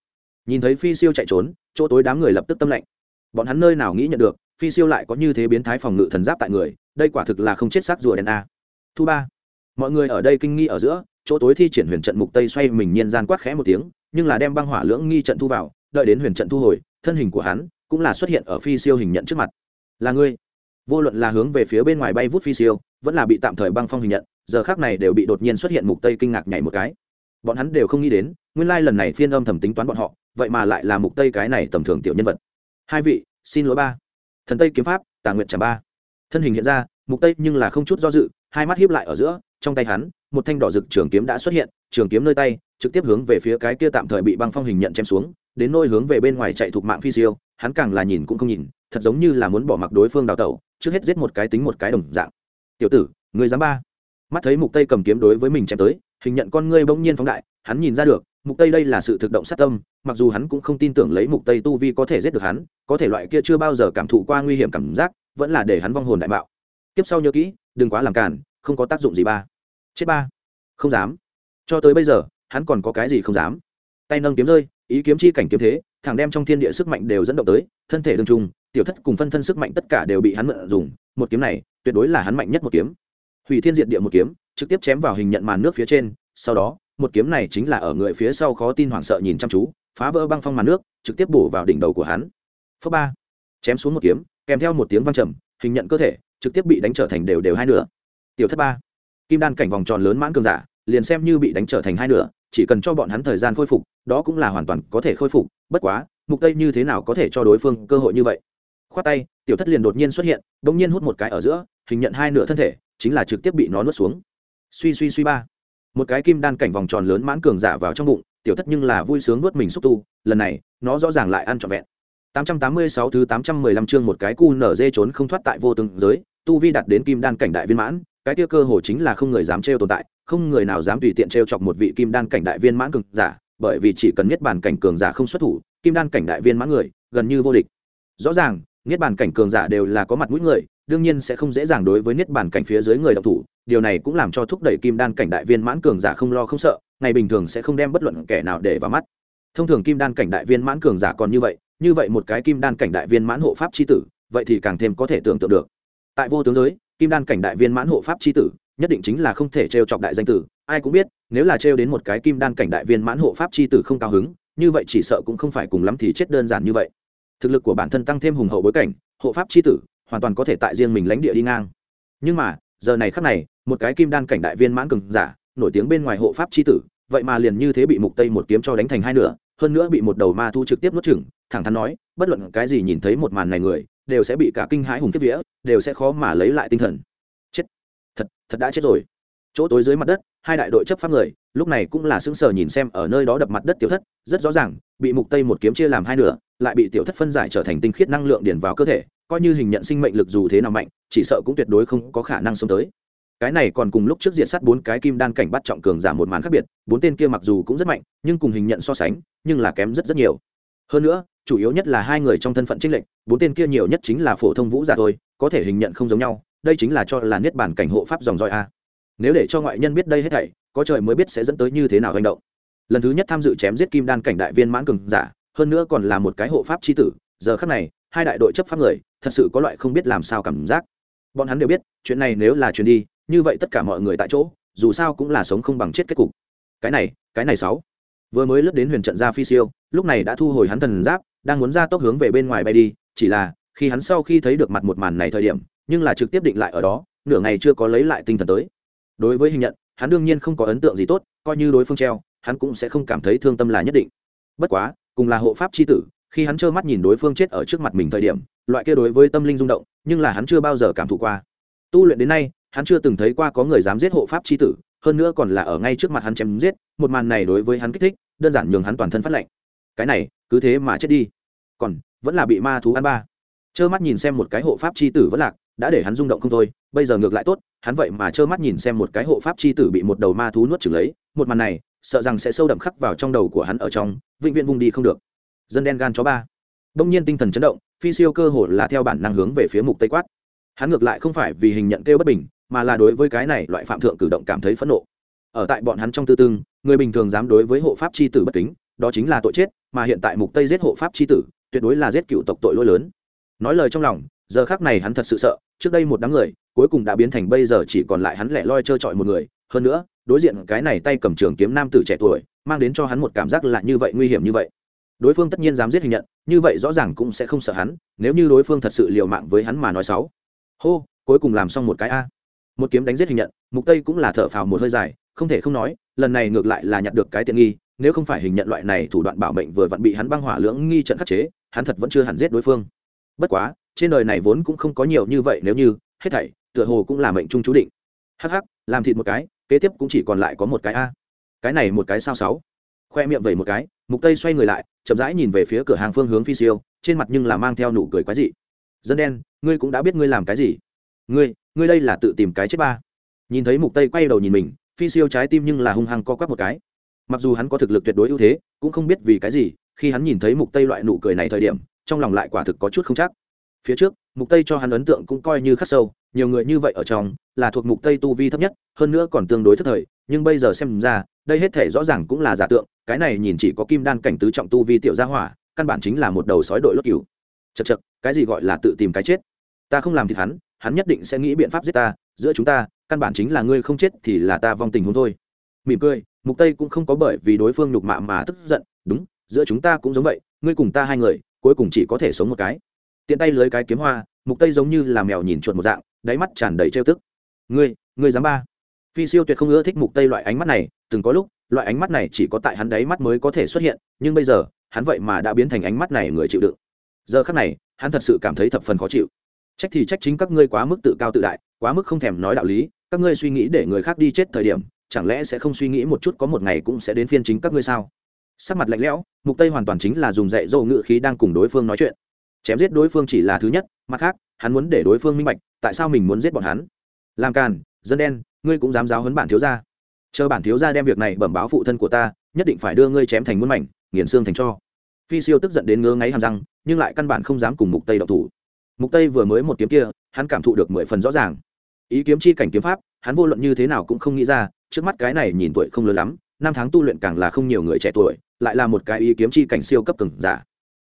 Nhìn thấy phi siêu chạy trốn, chỗ tối đám người lập tức tâm lạnh bọn hắn nơi nào nghĩ nhận được, phi siêu lại có như thế biến thái phòng ngự thần giáp tại người, đây quả thực là không chết xác rùa đen a. Thu ba. Mọi người ở đây kinh nghi ở giữa, chỗ tối thi triển huyền trận mục tây xoay mình nhiên gian quát khẽ một tiếng, nhưng là đem băng hỏa lưỡng nghi trận thu vào, đợi đến huyền trận thu hồi, thân hình của hắn cũng là xuất hiện ở phi siêu hình nhận trước mặt. Là ngươi. Vô luận là hướng về phía bên ngoài bay vút phi siêu, vẫn là bị tạm thời băng phong hình nhận giờ khác này đều bị đột nhiên xuất hiện mục tây kinh ngạc nhảy một cái. Bọn hắn đều không nghĩ đến, nguyên lai lần này phiên âm thầm tính toán bọn họ, vậy mà lại là mục tây cái này tầm thường tiểu nhân vật. Hai vị, xin lỗi ba. Thần tây kiếm pháp, tà nguyện trả ba. Thân hình hiện ra, mục tây nhưng là không chút do dự, hai mắt hiếp lại ở giữa, trong tay hắn, một thanh đỏ rực trường kiếm đã xuất hiện, trường kiếm nơi tay, trực tiếp hướng về phía cái kia tạm thời bị băng phong hình nhận chém xuống, đến nôi hướng về bên ngoài chạy thuộc mạng phi siêu, hắn càng là nhìn cũng không nhìn, thật giống như là muốn bỏ mặc đối phương đào tẩu, trước hết giết một cái tính một cái đồng dạng. Tiểu tử người dám ba? Mắt thấy mục tây cầm kiếm đối với mình chém tới, hình nhận con ngươi bỗng nhiên phóng đại, hắn nhìn ra được, mục tây đây là sự thực động sát tâm, mặc dù hắn cũng không tin tưởng lấy mục tây tu vi có thể giết được hắn, có thể loại kia chưa bao giờ cảm thụ qua nguy hiểm cảm giác, vẫn là để hắn vong hồn đại bạo. Tiếp sau nhớ kỹ, đừng quá làm cản không có tác dụng gì ba. Chết ba. Không dám. Cho tới bây giờ, hắn còn có cái gì không dám. Tay nâng kiếm rơi, ý kiếm chi cảnh kiếm thế, thẳng đem trong thiên địa sức mạnh đều dẫn động tới, thân thể đương trung tiểu thất cùng phân thân sức mạnh tất cả đều bị hắn mượn dùng, một kiếm này, tuyệt đối là hắn mạnh nhất một kiếm hủy thiên diệt địa một kiếm, trực tiếp chém vào hình nhận màn nước phía trên, sau đó, một kiếm này chính là ở người phía sau khó tin hoảng sợ nhìn chăm chú, phá vỡ băng phong màn nước, trực tiếp bổ vào đỉnh đầu của hắn. Phớ ba, chém xuống một kiếm, kèm theo một tiếng văng trầm, hình nhận cơ thể trực tiếp bị đánh trở thành đều đều hai nửa. Tiểu thất ba, kim đan cảnh vòng tròn lớn mãn cường giả, liền xem như bị đánh trở thành hai nửa, chỉ cần cho bọn hắn thời gian khôi phục, đó cũng là hoàn toàn có thể khôi phục, bất quá, mục tây như thế nào có thể cho đối phương cơ hội như vậy? Khoát tay, tiểu thất liền đột nhiên xuất hiện, bỗng nhiên hút một cái ở giữa, hình nhận hai nửa thân thể chính là trực tiếp bị nó nuốt xuống. Suy suy suy ba. Một cái kim đan cảnh vòng tròn lớn mãn cường giả vào trong bụng, tiểu thất nhưng là vui sướng nuốt mình xúc tu, lần này, nó rõ ràng lại ăn trọn vẹn. 886 thứ 815 chương một cái cu nở dê trốn không thoát tại vô tướng giới, tu vi đạt đến kim đan cảnh đại viên mãn, cái kia cơ hồ chính là không người dám trêu tồn tại, không người nào dám tùy tiện trêu chọc một vị kim đan cảnh đại viên mãn cường giả, bởi vì chỉ cần niết bàn cảnh cường giả không xuất thủ, kim đan cảnh đại viên mãn người gần như vô địch. Rõ ràng, niết bàn cảnh cường giả đều là có mặt mũi người đương nhiên sẽ không dễ dàng đối với niết bàn cảnh phía dưới người độc thủ, điều này cũng làm cho thúc đẩy kim đan cảnh đại viên mãn cường giả không lo không sợ, ngày bình thường sẽ không đem bất luận kẻ nào để vào mắt. Thông thường kim đan cảnh đại viên mãn cường giả còn như vậy như vậy một cái kim đan cảnh đại viên mãn hộ pháp chi tử, vậy thì càng thêm có thể tưởng tượng được. Tại vô tướng giới, kim đan cảnh đại viên mãn hộ pháp chi tử, nhất định chính là không thể trêu chọc đại danh tử, ai cũng biết, nếu là trêu đến một cái kim đan cảnh đại viên mãn hộ pháp chi tử không cao hứng, như vậy chỉ sợ cũng không phải cùng lắm thì chết đơn giản như vậy. Thực lực của bản thân tăng thêm hùng hậu bối cảnh, hộ pháp chi tử hoàn toàn có thể tại riêng mình lãnh địa đi ngang. Nhưng mà, giờ này khắc này, một cái kim đan cảnh đại viên mãn cường giả, nổi tiếng bên ngoài hộ pháp c tử, vậy mà liền như thế bị mục tây một kiếm cho đánh thành hai nửa, hơn nữa bị một đầu ma thu trực tiếp nuốt chửng, thẳng thắn nói, bất luận cái gì nhìn thấy một màn này người, đều sẽ bị cả kinh hãi hùng kiếp vía, đều sẽ khó mà lấy lại tinh thần. Chết! Thật thật đã chết rồi. Chỗ tối dưới mặt đất, hai đại đội chấp pháp người, lúc này cũng là sững sờ nhìn xem ở nơi đó đập mặt đất tiểu thất, rất rõ ràng, bị mục tây một kiếm chia làm hai nửa, lại bị tiểu thất phân giải trở thành tinh khiết năng lượng điển vào cơ thể coi như hình nhận sinh mệnh lực dù thế nào mạnh, chỉ sợ cũng tuyệt đối không có khả năng sống tới. Cái này còn cùng lúc trước diện sát bốn cái kim đan cảnh bắt trọng cường giảm một màn khác biệt, bốn tên kia mặc dù cũng rất mạnh, nhưng cùng hình nhận so sánh, nhưng là kém rất rất nhiều. Hơn nữa, chủ yếu nhất là hai người trong thân phận trinh lệnh bốn tên kia nhiều nhất chính là phổ thông vũ giả thôi, có thể hình nhận không giống nhau, đây chính là cho là niết bản cảnh hộ pháp dòng roi a. Nếu để cho ngoại nhân biết đây hết thảy, có trời mới biết sẽ dẫn tới như thế nào hành động. Lần thứ nhất tham dự chém giết kim đan cảnh đại viên mãn cường giả, hơn nữa còn là một cái hộ pháp c tử, giờ khắc này, hai đại đội chấp pháp người thật sự có loại không biết làm sao cảm giác. Bọn hắn đều biết, chuyện này nếu là chuyện đi, như vậy tất cả mọi người tại chỗ, dù sao cũng là sống không bằng chết kết cục. Cái này cái này sáu. Vừa mới lướt đến huyền trận ra phi siêu, lúc này đã thu hồi hắn thần giáp, đang muốn ra tốc hướng về bên ngoài bay đi, chỉ là, khi hắn sau khi thấy được mặt một màn này thời điểm, nhưng là trực tiếp định lại ở đó, nửa ngày chưa có lấy lại tinh thần tới. Đối với hình nhận, hắn đương nhiên không có ấn tượng gì tốt, coi như đối phương treo, hắn cũng sẽ không cảm thấy thương tâm là nhất định. Bất quá, cùng là hộ pháp c h i tử, khi hắn trơ mắt nhìn đối phương chết ở trước mặt mình thời điểm loại kia đối với tâm linh rung động, nhưng là hắn chưa bao giờ cảm thụ qua. Tu luyện đến nay, hắn chưa từng thấy qua có người dám giết hộ pháp c h i tử, hơn nữa còn là ở ngay trước mặt hắn chém giết, một màn này đối với hắn kích thích, đơn giản nhường hắn toàn thân phát lệnh cái này, cứ thế mà chết đi. Còn, vẫn là bị ma thú ăn ba. Trơ mắt nhìn xem một cái hộ pháp c h i tử vẫn lạc, đã để hắn rung động không thôi, bây giờ ngược lại tốt, hắn vậy mà trơ mắt nhìn xem một cái hộ pháp c h i tử bị một đầu ma thú nuốt trừng lấy, một màn này, sợ rằng sẽ sâu đậm khắc vào trong đầu của hắn ở trong, vĩnh viễn vùng đi không được. Dân đen gan chó ba đông nhiên tinh thần chấn động, phi siêu cơ hồ là theo bản năng hướng về phía mục tây quát. Hắn ngược lại không phải vì hình nhận kêu bất bình, mà là đối với cái này loại phạm thượng cử động cảm thấy phẫn nộ. Ở tại bọn hắn trong tư tương, người bình thường dám đối với hộ pháp chi tử bất kính, đó chính là tội chết, mà hiện tại mục tây giết hộ pháp chi tử, tuyệt đối là giết cựu tộc tội lỗi lớn. Nói lời trong lòng, giờ khác này hắn thật sự sợ, trước đây một đám người, cuối cùng đã biến thành bây giờ chỉ còn lại hắn lẻ loi trơ trọi một người. Hơn nữa, đối diện cái này tay cầm trường kiếm nam tử trẻ tuổi, mang đến cho hắn một cảm giác lạ như vậy, nguy hiểm như vậy đối phương tất nhiên dám giết hình nhận, như vậy rõ ràng cũng sẽ không sợ hắn, nếu như đối phương thật sự liều mạng với hắn mà nói sáu hô, cuối cùng làm xong một cái a. Một kiếm đánh giết hình nhận, mục tây cũng là thở phào một hơi dài, không thể không nói, lần này ngược lại là nhặt được cái tiện nghi, nếu không phải hình nhận loại này thủ đoạn bảo mệnh vừa vặn bị hắn băng hỏa lưỡng nghi trận khắc chế, hắn thật vẫn chưa hẳn giết đối phương. Bất quá, trên đời này vốn cũng không có nhiều như vậy nếu như, hết thảy, tựa hồ cũng là mệnh trung chú định. Hắc hắc, làm thịt một cái, kế tiếp cũng chỉ còn lại có một cái a. Cái này một cái sao sáu? Khoe miệng vẩy một cái, mục tây xoay người lại chậm rãi nhìn về phía cửa hàng phương hướng phi siêu, trên mặt nhưng là mang theo nụ cười quái dị. Dân đen, ngươi cũng đã biết ngươi làm cái gì. Ngươi ngươi đây là tự tìm cái chết ba. Nhìn thấy mục tây quay đầu nhìn mình, phi siêu trái tim nhưng là hung hăng co quắp một cái. Mặc dù hắn có thực lực tuyệt đối ưu thế, cũng không biết vì cái gì, khi hắn nhìn thấy mục tây loại nụ cười này thời điểm, trong lòng lại quả thực có chút không chắc. Phía trước, mục tây cho hắn ấn tượng cũng coi như khắc sâu, nhiều người như vậy ở trong, là thuộc mục tây tu vi thấp nhất, hơn nữa còn tương đối thất thời, nhưng bây giờ xem ra, đây hết thể rõ ràng cũng là giả tượng cái này nhìn chỉ có kim đan cảnh tứ trọng tu vi tiểu gia hỏa, căn bản chính là một đầu sói đội lốt cừu. Chật chật cái gì gọi là tự tìm cái chết? Ta không làm thì hắn hắn nhất định sẽ nghĩ biện pháp giết ta, giữa chúng ta, căn bản chính là ngươi không chết thì là ta vong tình huống thôi. Mỉm cười, mục tây cũng không có bởi vì đối phương nhục mạ mà tức giận, đúng, giữa chúng ta cũng giống vậy, ngươi cùng ta hai người, cuối cùng chỉ có thể sống một cái. Tiện tay lưới cái kiếm hoa, mục tây giống như là mèo nhìn chuột một dạng, đáy mắt tràn đầy trêu tức. Ngươi ngươi dám ba? Phi siêu tuyệt không ưa thích mục tây loại ánh mắt này, từng có lúc loại ánh mắt này chỉ có tại hắn đáy mắt mới có thể xuất hiện, nhưng bây giờ, hắn vậy mà đã biến thành ánh mắt này người chịu đựng. Giờ khắc này, hắn thật sự cảm thấy thập phần khó chịu. Trách thì trách chính các ngươi quá mức tự cao tự đại, quá mức không thèm nói đạo lý, các ngươi suy nghĩ để người khác đi chết thời điểm, chẳng lẽ sẽ không suy nghĩ một chút có một ngày cũng sẽ đến phiên chính các ngươi sao? Sắc mặt lạnh lẽo, mục tây hoàn toàn chính là dùng dạy dỗ ngự khí đang cùng đối phương nói chuyện. Chém giết đối phương chỉ là thứ nhất, mặt khác, hắn muốn để đối phương minh bạch, tại sao mình muốn giết bọn hắn? Làm càn, dân đen, ngươi cũng dám giáo huấn bản thiếu gia chờ bản thiếu gia đem việc này bẩm báo phụ thân của ta, nhất định phải đưa ngươi chém thành muôn mảnh, nghiền xương thành cho. Phi siêu tức giận đến ngứa ngáy hàm răng, nhưng lại căn bản không dám cùng mục tây độc thủ. Mục tây vừa mới một kiếm kia, hắn cảm thụ được mười phần rõ ràng. Ý kiếm chi cảnh kiếm pháp, hắn vô luận như thế nào cũng không nghĩ ra, trước mắt cái này nhìn tuổi không lớn lắm, năm tháng tu luyện càng là không nhiều người trẻ tuổi, lại là một cái ý kiếm chi cảnh siêu cấp cường giả.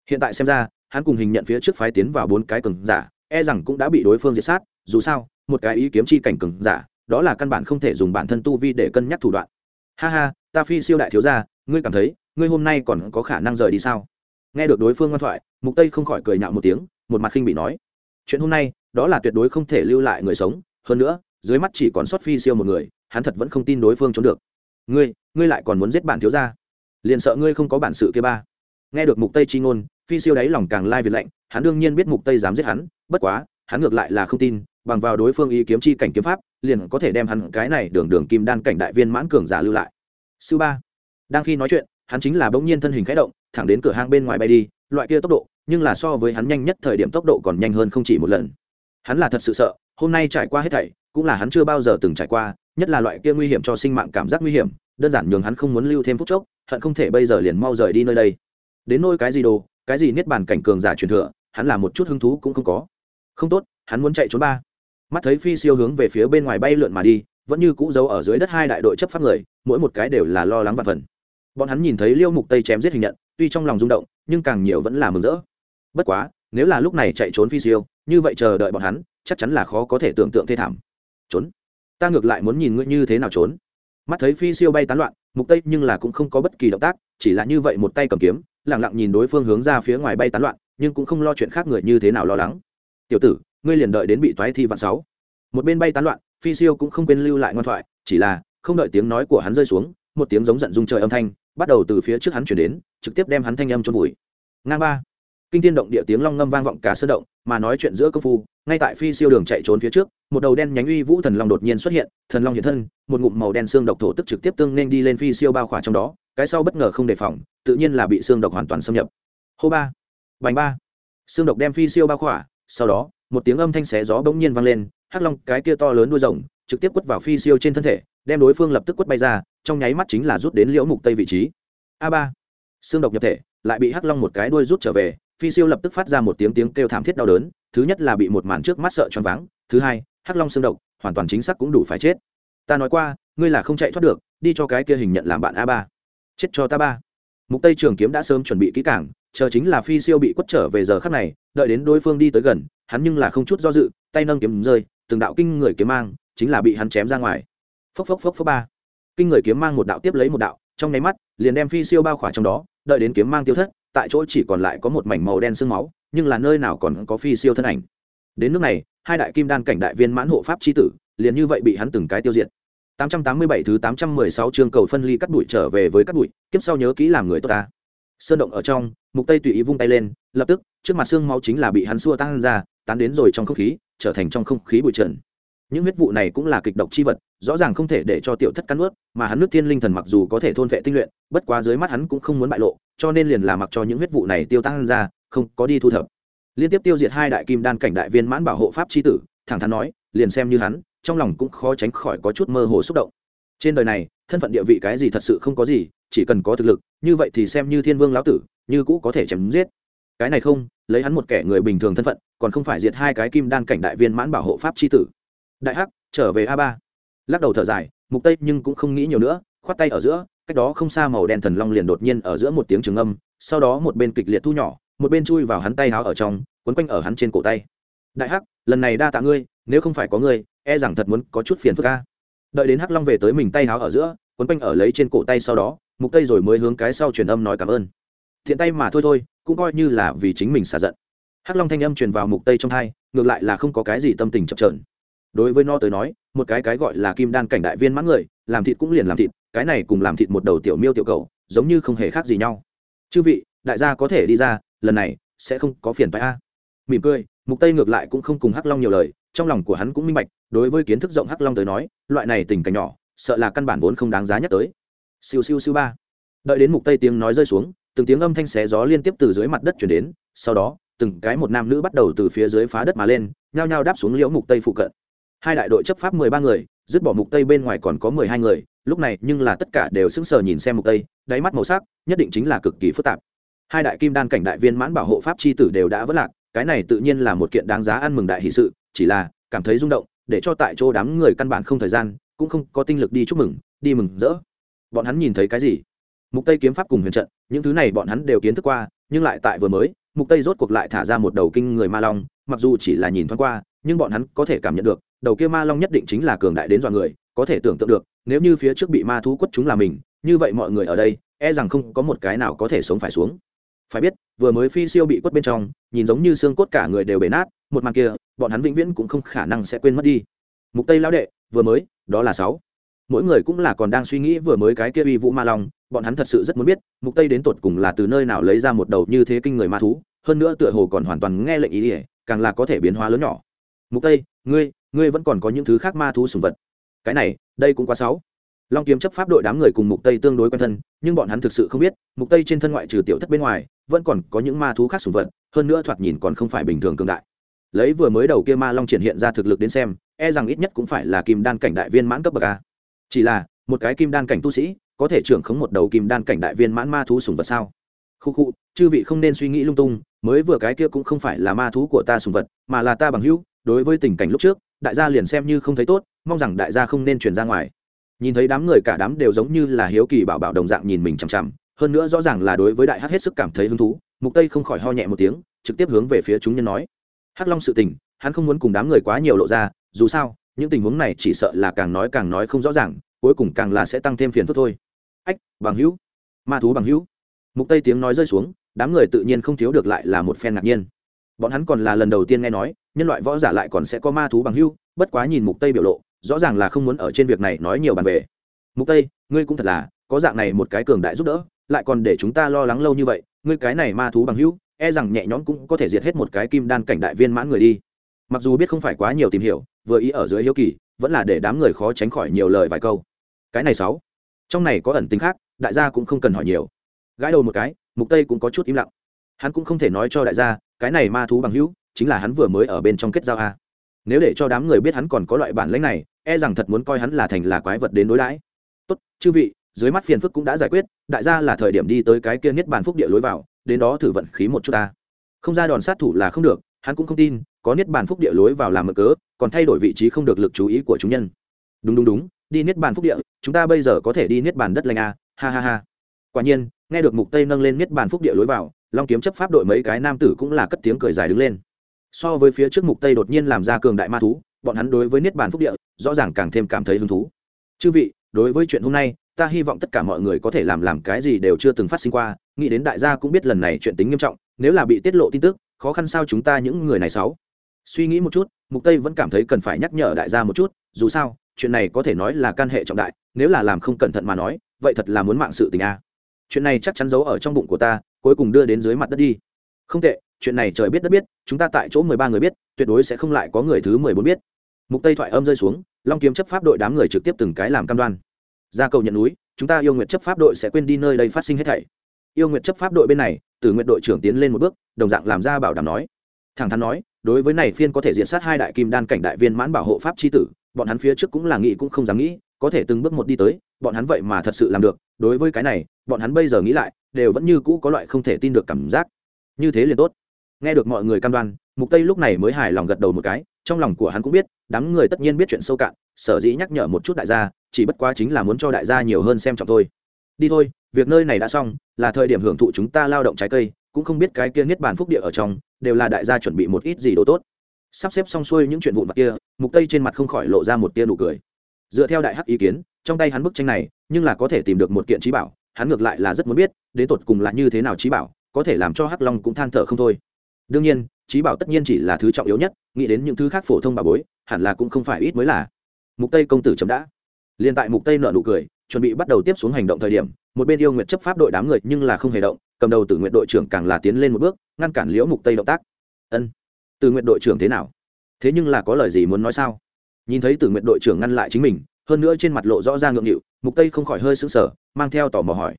Hiện tại xem ra, hắn cùng hình nhận phía trước phái tiến vào bốn cái cường giả e rằng cũng đã bị đối phương diệt sát, dù sao, một cái ý kiếm chi cảnh cường giả đó là căn bản không thể dùng bản thân tu vi để cân nhắc thủ đoạn. Ha ha, ta phi siêu đại thiếu gia, ngươi cảm thấy, ngươi hôm nay còn có khả năng rời đi sao? Nghe được đối phương ngoan thoại, mục tây không khỏi cười nhạo một tiếng, một mặt khinh bị nói, chuyện hôm nay, đó là tuyệt đối không thể lưu lại người sống, hơn nữa, dưới mắt chỉ còn sót phi siêu một người, hắn thật vẫn không tin đối phương trốn được. Ngươi ngươi lại còn muốn giết bản thiếu gia? Liền sợ ngươi không có bản sự kia ba. Nghe được mục tây chi ngôn, phi siêu đáy lòng càng lai việt lạnh, hắn đương nhiên biết mục tây dám giết hắn, bất quá, hắn ngược lại là không tin bằng vào đối phương ý kiếm chi cảnh kiếm pháp, liền có thể đem hắn cái này đường đường kim đan cảnh đại viên mãn cường giả lưu lại. Sư ba, đang khi nói chuyện, hắn chính là bỗng nhiên thân hình khẽ động, thẳng đến cửa hang bên ngoài bay đi, loại kia tốc độ, nhưng là so với hắn nhanh nhất thời điểm tốc độ còn nhanh hơn không chỉ một lần. Hắn là thật sự sợ, hôm nay trải qua hết thảy, cũng là hắn chưa bao giờ từng trải qua, nhất là loại kia nguy hiểm cho sinh mạng cảm giác nguy hiểm, đơn giản nhường hắn không muốn lưu thêm phút chốc, hận không thể bây giờ liền mau rời đi nơi đây. Đến nôi cái gì đồ, cái gì niết bàn cảnh cường giả truyền thừa, hắn là một chút hứng thú cũng không có. Không tốt, hắn muốn chạy trốn ba mắt thấy phi siêu hướng về phía bên ngoài bay lượn mà đi, vẫn như cũ giấu ở dưới đất hai đại đội chấp pháp người, mỗi một cái đều là lo lắng và phần. Bọn hắn nhìn thấy liêu mục tây chém giết hình nhận, tuy trong lòng rung động, nhưng càng nhiều vẫn là mừng rỡ. Bất quá, nếu là lúc này chạy trốn phi siêu, như vậy chờ đợi bọn hắn, chắc chắn là khó có thể tưởng tượng thê thảm. Trốn? Ta ngược lại muốn nhìn ngươi như thế nào trốn. Mắt thấy phi siêu bay tán loạn, mục tây nhưng là cũng không có bất kỳ động tác, chỉ là như vậy một tay cầm kiếm, lặng lặng nhìn đối phương hướng ra phía ngoài bay tán loạn, nhưng cũng không lo chuyện khác người như thế nào lo lắng. Tiểu tử ngươi liền đợi đến bị toái thi vạn sáu. Một bên bay tán loạn, phi siêu cũng không quên lưu lại ngoan thoại, chỉ là, không đợi tiếng nói của hắn rơi xuống, một tiếng giống giận dung trời âm thanh, bắt đầu từ phía trước hắn chuyển đến, trực tiếp đem hắn thanh âm trôn vùi. Ngang ba. Kinh thiên động địa tiếng long ngâm vang vọng cả sơn động, mà nói chuyện giữa công phu, ngay tại phi siêu đường chạy trốn phía trước, một đầu đen nhánh uy vũ thần long đột nhiên xuất hiện, thần long hiện thân, một ngụm màu đen xương độc thổ tức trực tiếp tương nên đi lên phi siêu bao khỏa trong đó, cái sau bất ngờ không đề phòng, tự nhiên là bị xương độc hoàn toàn xâm nhập. Hô ba. Bành ba. Xương độc đem phi siêu bao khỏa, sau đó một tiếng âm thanh xé gió bỗng nhiên vang lên, hắc long cái kia to lớn đuôi rồng, trực tiếp quất vào phi siêu trên thân thể, đem đối phương lập tức quất bay ra, trong nháy mắt chính là rút đến liễu mục tây vị trí. A ba. Xương độc nhập thể, lại bị hắc long một cái đuôi rút trở về, phi siêu lập tức phát ra một tiếng tiếng kêu thảm thiết đau đớn, thứ nhất là bị một màn trước mắt sợ choáng váng, thứ hai, hắc long xương độc, hoàn toàn chính xác cũng đủ phải chết. Ta nói qua, ngươi là không chạy thoát được, đi cho cái kia hình nhận làm bạn a ba. Chết cho ta ba mục tây trường kiếm đã sớm chuẩn bị kỹ cảng chờ chính là phi siêu bị quất trở về giờ khắc này, đợi đến đối phương đi tới gần, hắn nhưng là không chút do dự, tay nâng kiếm rơi, từng đạo kinh người kiếm mang, chính là bị hắn chém ra ngoài. Phốc phốc phốc phốc ba. Kinh người kiếm mang một đạo tiếp lấy một đạo, trong nháy mắt, liền đem phi siêu bao khỏa trong đó, đợi đến kiếm mang tiêu thất, tại chỗ chỉ còn lại có một mảnh màu đen sương máu, nhưng là nơi nào còn có phi siêu thân ảnh. Đến nước này, hai đại kim đan cảnh đại viên mãn hộ pháp chi tử, liền như vậy bị hắn từng cái tiêu diệt. 887 thứ 816 chương cầu phân ly cắt bụi trở về với cắt bụi, kiếp sau nhớ kỹ làm người tốt ta. Sơn động ở trong, Mục Tây tùy ý vung tay lên, lập tức, trước mặt xương máu chính là bị hắn xua tan ra, tán đến rồi trong không khí, trở thành trong không khí bụi trần. Những huyết vụ này cũng là kịch độc chi vật, rõ ràng không thể để cho tiểu thất cắn nuốt, mà hắn nước thiên linh thần mặc dù có thể thôn vệ tinh luyện, bất quá dưới mắt hắn cũng không muốn bại lộ, cho nên liền là mặc cho những huyết vụ này tiêu tan ra, không có đi thu thập. Liên tiếp tiêu diệt hai đại kim đan cảnh đại viên mãn bảo hộ pháp chi tử, thẳng thắn nói, liền xem như hắn, trong lòng cũng khó tránh khỏi có chút mơ hồ xúc động. Trên đời này, thân phận địa vị cái gì thật sự không có gì, chỉ cần có thực lực, như vậy thì xem như thiên vương lão tử, như cũ có thể chém giết. Cái này không, lấy hắn một kẻ người bình thường thân phận, còn không phải diệt hai cái kim đan cảnh đại viên mãn bảo hộ pháp c h i tử. Đại hắc, trở về a ba. Lắc đầu thở dài, mục tây nhưng cũng không nghĩ nhiều nữa, khoát tay ở giữa, cách đó không xa màu đen thần long liền đột nhiên ở giữa một tiếng trường âm, sau đó một bên kịch liệt thu nhỏ, một bên chui vào hắn tay háo ở trong, quấn quanh ở hắn trên cổ tay. Đại hắc, lần này đa tạ ngươi, nếu không phải có ngươi e rằng thật muốn có chút phiền phức ca đợi đến hắc long về tới mình tay háo ở giữa, quấn quanh ở lấy trên cổ tay sau đó, mục tây rồi mới hướng cái sau truyền âm nói cảm ơn. Thiện tay mà thôi thôi, cũng coi như là vì chính mình xả giận. Hắc long thanh âm truyền vào mục tây trong thai ngược lại là không có cái gì tâm tình chập trờn đối với nó tới nói, một cái cái gọi là kim đan cảnh đại viên mãn người, làm thịt cũng liền làm thịt, cái này cùng làm thịt một đầu tiểu miêu tiểu cầu giống như không hề khác gì nhau. Chư vị, đại gia có thể đi ra, lần này sẽ không có phiền phải a. Mỉm cười, mục tây ngược lại cũng không cùng hắc long nhiều lời trong lòng của hắn cũng minh bạch, đối với kiến thức rộng hắc long tới nói, loại này tình cảnh nhỏ, sợ là căn bản vốn không đáng giá nhắc tới. Siêu siêu siêu ba. Đợi đến mục tây tiếng nói rơi xuống, từng tiếng âm thanh xé gió liên tiếp từ dưới mặt đất chuyển đến, sau đó, từng cái một nam nữ bắt đầu từ phía dưới phá đất mà lên, nhao nhao đáp xuống liễu mục tây phụ cận. Hai đại đội chấp pháp 13 người, dứt bỏ mục tây bên ngoài còn có 12 người, lúc này nhưng là tất cả đều sững sờ nhìn xem mục tây, đáy mắt màu sắc, nhất định chính là cực kỳ phức tạp. Hai đại kim đan cảnh đại viên mãn bảo hộ pháp chi tử đều đã vỡ lạc, cái này tự nhiên là một kiện đáng giá ăn mừng đại hỷ sự chỉ là cảm thấy rung động, để cho tại chỗ đám người căn bản không thời gian, cũng không có tinh lực đi chúc mừng, đi mừng rỡ. Bọn hắn nhìn thấy cái gì? Mục tây kiếm pháp cùng huyền trận, những thứ này bọn hắn đều kiến thức qua, nhưng lại tại vừa mới, mục tây rốt cuộc lại thả ra một đầu kinh người ma long, mặc dù chỉ là nhìn thoáng qua, nhưng bọn hắn có thể cảm nhận được, đầu kia ma long nhất định chính là cường đại đến dọa người, có thể tưởng tượng được, nếu như phía trước bị ma thú quất chúng là mình, như vậy mọi người ở đây e rằng không có một cái nào có thể sống phải xuống. Phải biết, vừa mới phi siêu bị quất bên trong, nhìn giống như xương cốt cả người đều bể nát một màn kia, bọn hắn vĩnh viễn cũng không khả năng sẽ quên mất đi. Mục tây lão đệ, vừa mới, đó là sáu. Mỗi người cũng là còn đang suy nghĩ vừa mới cái kia uy vũ ma long, bọn hắn thật sự rất muốn biết, mục tây đến tột cùng là từ nơi nào lấy ra một đầu như thế kinh người ma thú, hơn nữa tựa hồ còn hoàn toàn nghe lệnh ý ỉa càng là có thể biến hóa lớn nhỏ. Mục tây, ngươi ngươi vẫn còn có những thứ khác ma thú sùng vật. Cái này, đây cũng quá sáu. Long kiếm chấp pháp đội đám người cùng mục tây tương đối quen thân, nhưng bọn hắn thực sự không biết, mục tây trên thân ngoại trừ tiểu thất bên ngoài, vẫn còn có những ma thú khác sùng vật, hơn nữa thoạt nhìn còn không phải bình thường cường đại lấy vừa mới đầu kia ma long triển hiện ra thực lực đến xem e rằng ít nhất cũng phải là kim đan cảnh đại viên mãn cấp bậc a. Chỉ là, một cái kim đan cảnh tu sĩ, có thể trưởng khống một đầu kim đan cảnh đại viên mãn ma thú sùng vật sao? Khu khu, chư vị không nên suy nghĩ lung tung, mới vừa cái kia cũng không phải là ma thú của ta sùng vật, mà là ta bằng hữu, đối với tình cảnh lúc trước, đại gia liền xem như không thấy tốt, mong rằng đại gia không nên truyền ra ngoài. Nhìn thấy đám người cả đám đều giống như là hiếu kỳ bảo bảo đồng dạng nhìn mình chằm chằm, hơn nữa rõ ràng là đối với đại hắc hết sức cảm thấy hứng thú, mục tây không khỏi ho nhẹ một tiếng, trực tiếp hướng về phía chúng nhân nói hắc long sự tình, hắn không muốn cùng đám người quá nhiều lộ ra, dù sao, những tình huống này chỉ sợ là càng nói càng nói không rõ ràng, cuối cùng càng là sẽ tăng thêm phiền phức thôi. Ách, bằng hữu. Ma thú bằng hữu. Mục tây tiếng nói rơi xuống, đám người tự nhiên không thiếu được lại là một phen ngạc nhiên. Bọn hắn còn là lần đầu tiên nghe nói, nhân loại võ giả lại còn sẽ có ma thú bằng hữu, bất quá nhìn mục tây biểu lộ, rõ ràng là không muốn ở trên việc này nói nhiều bàn về. Mục tây, ngươi cũng thật là, có dạng này một cái cường đại giúp đỡ, lại còn để chúng ta lo lắng lâu như vậy, ngươi cái này ma thú bằng hữu e rằng nhẹ nhõm cũng có thể diệt hết một cái kim đan cảnh đại viên mãn người đi. Mặc dù biết không phải quá nhiều tìm hiểu, vừa ý ở dưới hiếu kỳ, vẫn là để đám người khó tránh khỏi nhiều lời vài câu. Cái này sáu. Trong này có ẩn tính khác, đại gia cũng không cần hỏi nhiều. Gãi đầu một cái, mục tây cũng có chút im lặng. Hắn cũng không thể nói cho đại gia, cái này ma thú bằng hữu, chính là hắn vừa mới ở bên trong kết giao a. Nếu để cho đám người biết hắn còn có loại bản lãnh này e rằng thật muốn coi hắn là thành là quái vật đến đối đãi. Tốt, chư vị, dưới mắt phiền phức cũng đã giải quyết, đại gia là thời điểm đi tới cái kia niết bàn phúc địa lối vào đến đó thử vận khí một chút ta. Không ra đòn sát thủ là không được, hắn cũng không tin, có niết bàn phúc địa lối vào làm mở cớ, còn thay đổi vị trí không được lực chú ý của chúng nhân. Đúng đúng đúng, đi niết bàn phúc địa, chúng ta bây giờ có thể đi niết bàn đất lành a ha ha ha. Quả nhiên, nghe được mục tây nâng lên niết bàn phúc địa lối vào, long kiếm chấp pháp đội mấy cái nam tử cũng là cất tiếng cười dài đứng lên. So với phía trước mục tây đột nhiên làm ra cường đại ma thú, bọn hắn đối với niết bàn phúc địa, rõ ràng càng thêm cảm thấy hứng thú. Chư vị, đối với chuyện hôm nay, ta hy vọng tất cả mọi người có thể làm làm cái gì đều chưa từng phát sinh qua nghĩ đến đại gia cũng biết lần này chuyện tính nghiêm trọng, nếu là bị tiết lộ tin tức, khó khăn sao chúng ta những người này sáu? Suy nghĩ một chút, mục tây vẫn cảm thấy cần phải nhắc nhở đại gia một chút, dù sao, chuyện này có thể nói là can hệ trọng đại, nếu là làm không cẩn thận mà nói, vậy thật là muốn mạng sự tình a. Chuyện này chắc chắn giấu ở trong bụng của ta, cuối cùng đưa đến dưới mặt đất đi. Không tệ, chuyện này trời biết đất biết, chúng ta tại chỗ mười ba người biết, tuyệt đối sẽ không lại có người thứ mười bốn biết. Mục tây thoại âm rơi xuống, long kiếm chấp pháp đội đám người trực tiếp từng cái làm cam đoan. Ra cầu nhận núi, chúng ta yêu nguyện chấp pháp đội sẽ quên đi nơi đây phát sinh hết thảy yêu nguyện chấp pháp đội bên này từ nguyện đội trưởng tiến lên một bước, đồng dạng làm ra bảo đảm nói. Thẳng thắn nói, đối với này phiên có thể diện sát hai đại kim đan cảnh đại viên mãn bảo hộ pháp chi tử, bọn hắn phía trước cũng là nghĩ cũng không dám nghĩ, có thể từng bước một đi tới, bọn hắn vậy mà thật sự làm được, đối với cái này, bọn hắn bây giờ nghĩ lại, đều vẫn như cũ có loại không thể tin được cảm giác. Như thế liền tốt. Nghe được mọi người cam đoan, mục tây lúc này mới hài lòng gật đầu một cái, trong lòng của hắn cũng biết, đám người tất nhiên biết chuyện sâu cạn, sở dĩ nhắc nhở một chút đại gia, chỉ bất quá chính là muốn cho đại gia nhiều hơn xem trọng thôi. Đi thôi việc nơi này đã xong, là thời điểm hưởng thụ chúng ta lao động trái cây, cũng không biết cái kia niết bàn phúc địa ở trong, đều là đại gia chuẩn bị một ít gì đồ tốt. Sắp xếp xong xuôi những chuyện vụn vặt kia, mục tây trên mặt không khỏi lộ ra một tia nụ cười. Dựa theo đại hắc ý kiến, trong tay hắn bức tranh này, nhưng là có thể tìm được một kiện trí bảo, hắn ngược lại là rất muốn biết, đến tột cùng là như thế nào trí bảo, có thể làm cho hắc long cũng than thở không thôi. Đương nhiên, trí bảo tất nhiên chỉ là thứ trọng yếu nhất, nghĩ đến những thứ khác phổ thông bà bối, hẳn là cũng không phải ít mới là. Mục tây công tử chấm đã. Liền tại mục tây nợ nụ cười chuẩn bị bắt đầu tiếp xuống hành động thời điểm, một bên yêu nguyện chấp pháp đội đám người nhưng là không hề động, cầm đầu từ nguyện đội trưởng càng là tiến lên một bước, ngăn cản liễu mục tây động tác. Ân từ nguyện đội trưởng thế nào? Thế nhưng là có lời gì muốn nói sao? Nhìn thấy từ nguyện đội trưởng ngăn lại chính mình, hơn nữa trên mặt lộ rõ ra ngượng nghịu, mục tây không khỏi hơi sững sờ, mang theo tò mò hỏi.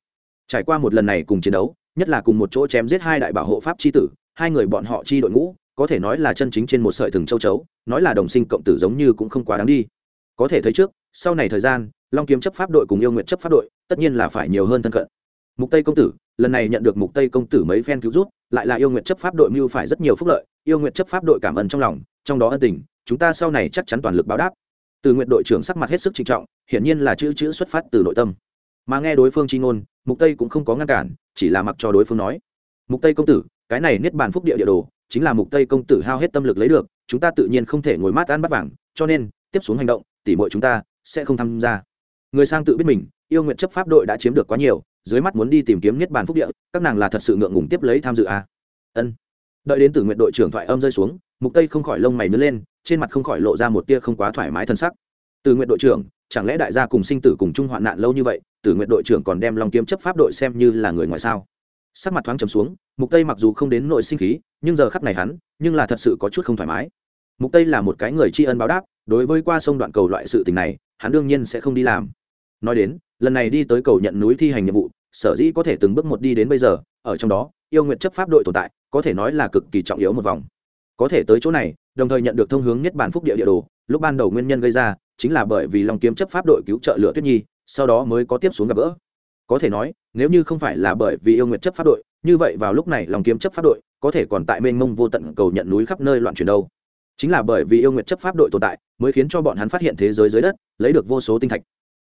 Trải qua một lần này cùng chiến đấu, nhất là cùng một chỗ chém giết hai đại bảo hộ pháp chi tử, hai người bọn họ chi đội ngũ, có thể nói là chân chính trên một sợi thừng châu chấu, nói là đồng sinh cộng tử giống như cũng không quá đáng đi. Có thể thấy trước, sau này thời gian long kiếm chấp pháp đội cùng yêu nguyện chấp pháp đội, tất nhiên là phải nhiều hơn thân cận. Mục tây công tử, lần này nhận được mục tây công tử mấy phen cứu rút, lại là yêu nguyện chấp pháp đội mưu phải rất nhiều phúc lợi, yêu nguyện chấp pháp đội cảm ơn trong lòng, trong đó ân tình, chúng ta sau này chắc chắn toàn lực báo đáp. Từ nguyện đội trưởng sắc mặt hết sức trịnh trọng, hiển nhiên là chữ chữ xuất phát từ nội tâm. Mà nghe đối phương chi ngôn, mục tây cũng không có ngăn cản, chỉ là mặc cho đối phương nói. Mục tây công tử, cái này niết bàn phúc địa địa đồ, chính là mục tây công tử hao hết tâm lực lấy được, chúng ta tự nhiên không thể ngồi mát ăn bắt vàng, cho nên, tiếp xuống hành động, tỉ mọi chúng ta sẽ không tham gia người sang tự biết mình, yêu nguyện chấp pháp đội đã chiếm được quá nhiều, dưới mắt muốn đi tìm kiếm niết bàn phúc địa, các nàng là thật sự ngượng ngùng tiếp lấy tham dự à. ân. Đợi đến từ nguyện đội trưởng thoại âm rơi xuống, mục tây không khỏi lông mày nứt lên, trên mặt không khỏi lộ ra một tia không quá thoải mái thân sắc. Từ nguyện đội trưởng, chẳng lẽ đại gia cùng sinh tử cùng chung hoạn nạn lâu như vậy từ nguyện đội trưởng còn đem long kiếm chấp pháp đội xem như là người ngoài sao? Sắc mặt thoáng trầm xuống, mục tây mặc dù không đến nội sinh khí, nhưng giờ khắp này hắn, nhưng là thật sự có chút không thoải mái. Mục tây là một cái người tri ân báo đáp, đối với qua sông đoạn cầu loại sự tình này hắn đương nhiên sẽ không đi làm. Nói đến, lần này đi tới cầu nhận núi thi hành nhiệm vụ, sở dĩ có thể từng bước một đi đến bây giờ, ở trong đó, yêu nguyện chấp pháp đội tồn tại, có thể nói là cực kỳ trọng yếu một vòng. Có thể tới chỗ này, đồng thời nhận được thông hướng nhất bản phúc địa địa đồ, lúc ban đầu nguyên nhân gây ra, chính là bởi vì long kiếm chấp pháp đội cứu trợ lửa tuyết nhi, sau đó mới có tiếp xuống gặp gỡ. Có thể nói, nếu như không phải là bởi vì yêu nguyện chấp pháp đội, như vậy vào lúc này long kiếm chấp pháp đội, có thể còn tại mênh mông vô tận cầu nhận núi khắp nơi loạn chuyển đâu chính là bởi vì yêu nguyện chấp pháp đội tồn tại, mới khiến cho bọn hắn phát hiện thế giới dưới đất, lấy được vô số tinh thạch.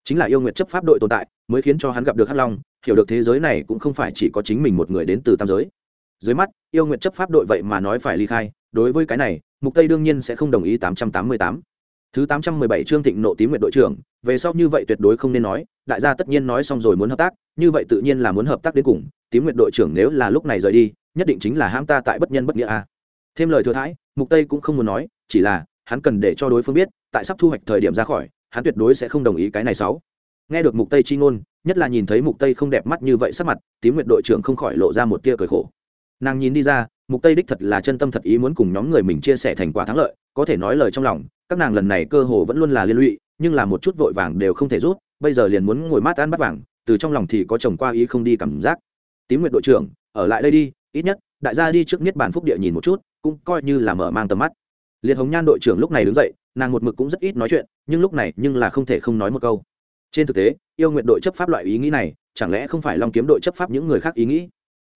Chính là yêu nguyện chấp pháp đội tồn tại, mới khiến cho hắn gặp được hắc long, hiểu được thế giới này cũng không phải chỉ có chính mình một người đến từ tam giới. Dưới mắt, yêu nguyện chấp pháp đội vậy mà nói phải ly khai, đối với cái này, mục tây đương nhiên sẽ không đồng ý 888. thứ 817 trương thịnh nộ tím nguyện đội trưởng, về sau như vậy tuyệt đối không nên nói, đại gia tất nhiên nói xong rồi muốn hợp tác, như vậy tự nhiên là muốn hợp tác đến cùng, tím nguyện đội trưởng nếu là lúc này rời đi, nhất định chính là hãm ta tại bất nhân bất nghĩa a thêm lời thừa thãi, mục tây cũng không muốn nói, chỉ là, hắn cần để cho đối phương biết, tại sắp thu hoạch thời điểm ra khỏi, hắn tuyệt đối sẽ không đồng ý cái này sáu. Nghe được mục tây chi ngôn, nhất là nhìn thấy mục tây không đẹp mắt như vậy sắc mặt, tím nguyệt đội trưởng không khỏi lộ ra một tia cười khổ. Nàng nhìn đi ra, mục tây đích thật là chân tâm thật ý muốn cùng nhóm người mình chia sẻ thành quả thắng lợi, có thể nói lời trong lòng, các nàng lần này cơ hồ vẫn luôn là liên lụy, nhưng là một chút vội vàng đều không thể rút, bây giờ liền muốn ngồi mát ăn bắt vàng, từ trong lòng thì có chồng qua ý không đi cảm giác. Tím nguyệt đội trưởng, ở lại đây đi, ít nhất, đại gia đi trước niết bàn phúc địa nhìn một chút cũng coi như là mở mang tầm mắt. Liệt hồng nhan đội trưởng lúc này đứng dậy, nàng một mực cũng rất ít nói chuyện, nhưng lúc này nhưng là không thể không nói một câu. Trên thực tế, yêu nguyện đội chấp pháp loại ý nghĩ này, chẳng lẽ không phải long kiếm đội chấp pháp những người khác ý nghĩ?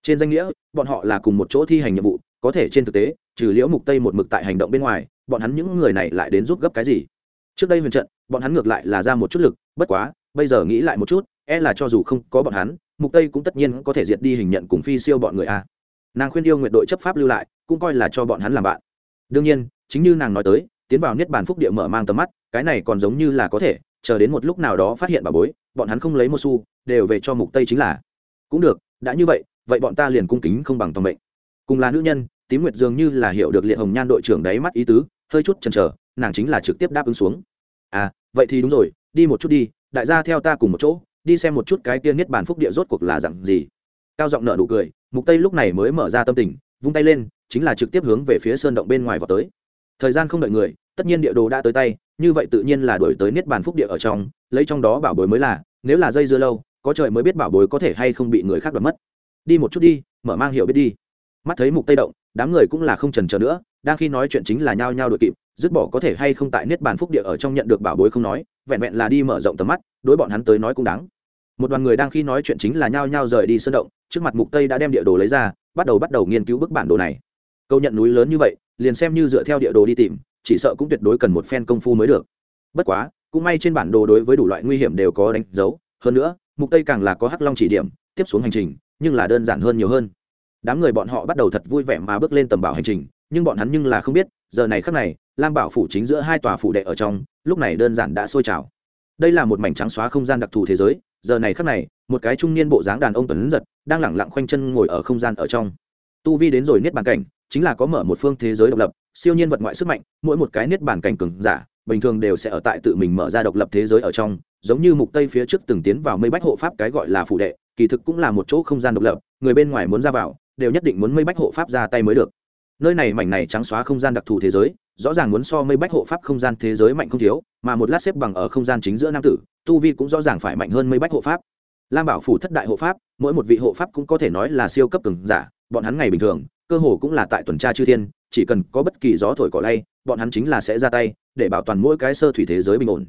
Trên danh nghĩa, bọn họ là cùng một chỗ thi hành nhiệm vụ, có thể trên thực tế, trừ liễu mục tây một mực tại hành động bên ngoài, bọn hắn những người này lại đến giúp gấp cái gì? Trước đây huyền trận, bọn hắn ngược lại là ra một chút lực, bất quá, bây giờ nghĩ lại một chút e là cho dù không có bọn hắn, mục tây cũng tất nhiên có thể diệt đi hình nhận cùng phi siêu bọn người a. Nàng khuyên yêu nguyện đội chấp pháp lưu lại cũng coi là cho bọn hắn làm bạn. Đương nhiên, chính như nàng nói tới, tiến vào niết bàn phúc địa mở mang tầm mắt, cái này còn giống như là có thể, chờ đến một lúc nào đó phát hiện bà bối, bọn hắn không lấy một xu, đều về cho mục tây chính là. Cũng được, đã như vậy vậy bọn ta liền cung kính không bằng tòng mệnh. Cùng là nữ nhân, tím nguyệt dường như là hiểu được liệt hồng nhan đội trưởng đáy mắt ý tứ, hơi chút chần chờ, nàng chính là trực tiếp đáp ứng xuống. À vậy thì đúng rồi, đi một chút đi, đại gia theo ta cùng một chỗ, đi xem một chút cái tiên niết bàn phúc địa rốt cuộc là dặn gì. Cao giọng nợ nụ cười, mục tây lúc này mới mở ra tâm tình, vung tay lên chính là trực tiếp hướng về phía sơn động bên ngoài vào tới. Thời gian không đợi người, tất nhiên địa đồ đã tới tay, như vậy tự nhiên là đổi tới niết bàn phúc địa ở trong, lấy trong đó bảo bối mới là, nếu là dây dưa lâu, có trời mới biết bảo bối có thể hay không bị người khác đoạt mất. Đi một chút đi, mở mang hiểu biết đi. Mắt thấy mục tây động, đám người cũng là không trần chờ nữa, đang khi nói chuyện chính là nhao nhao đội kịp, dứt bỏ có thể hay không tại niết bàn phúc địa ở trong nhận được bảo bối không nói, vẹn vẹn là đi mở rộng tầm mắt, đối bọn hắn tới nói cũng đáng. Một đoàn người đang khi nói chuyện chính là nhao nhao rời đi sơn động, trước mặt mục tây đã đem địa đồ lấy ra, bắt đầu bắt đầu nghiên cứu bức bản đồ này câu nhận núi lớn như vậy, liền xem như dựa theo địa đồ đi tìm, chỉ sợ cũng tuyệt đối cần một phen công phu mới được. Bất quá, cũng may trên bản đồ đối với đủ loại nguy hiểm đều có đánh dấu. Hơn nữa, mục tây càng là có hắc long chỉ điểm, tiếp xuống hành trình, nhưng là đơn giản hơn nhiều hơn. Đám người bọn họ bắt đầu thật vui vẻ mà bước lên tầm bảo hành trình, nhưng bọn hắn nhưng là không biết, giờ này khắc này, lam bảo phủ chính giữa hai tòa phủ đệ ở trong, lúc này đơn giản đã sôi trào. Đây là một mảnh trắng xóa không gian đặc thù thế giới, giờ này khắc này, một cái trung niên bộ dáng đàn ông tuấn giật, đang lẳng lặng khoanh chân ngồi ở không gian ở trong. Tu vi đến rồi niết bàn cảnh chính là có mở một phương thế giới độc lập, siêu nhiên vật ngoại sức mạnh, mỗi một cái niết bàn cảnh cường giả, bình thường đều sẽ ở tại tự mình mở ra độc lập thế giới ở trong, giống như mục tây phía trước từng tiến vào mây bách hộ pháp cái gọi là phụ đệ, kỳ thực cũng là một chỗ không gian độc lập, người bên ngoài muốn ra vào, đều nhất định muốn mây bách hộ pháp ra tay mới được. Nơi này mảnh này trắng xóa không gian đặc thù thế giới, rõ ràng muốn so mây bách hộ pháp không gian thế giới mạnh không thiếu, mà một lát xếp bằng ở không gian chính giữa nam tử, tu vi cũng rõ ràng phải mạnh hơn mây bách hộ pháp. Lam bảo phủ thất đại hộ pháp, mỗi một vị hộ pháp cũng có thể nói là siêu cấp cường giả, bọn hắn ngày bình thường cơ hồ cũng là tại tuần tra chư thiên, chỉ cần có bất kỳ gió thổi cỏ lay, bọn hắn chính là sẽ ra tay, để bảo toàn mỗi cái sơ thủy thế giới bình ổn.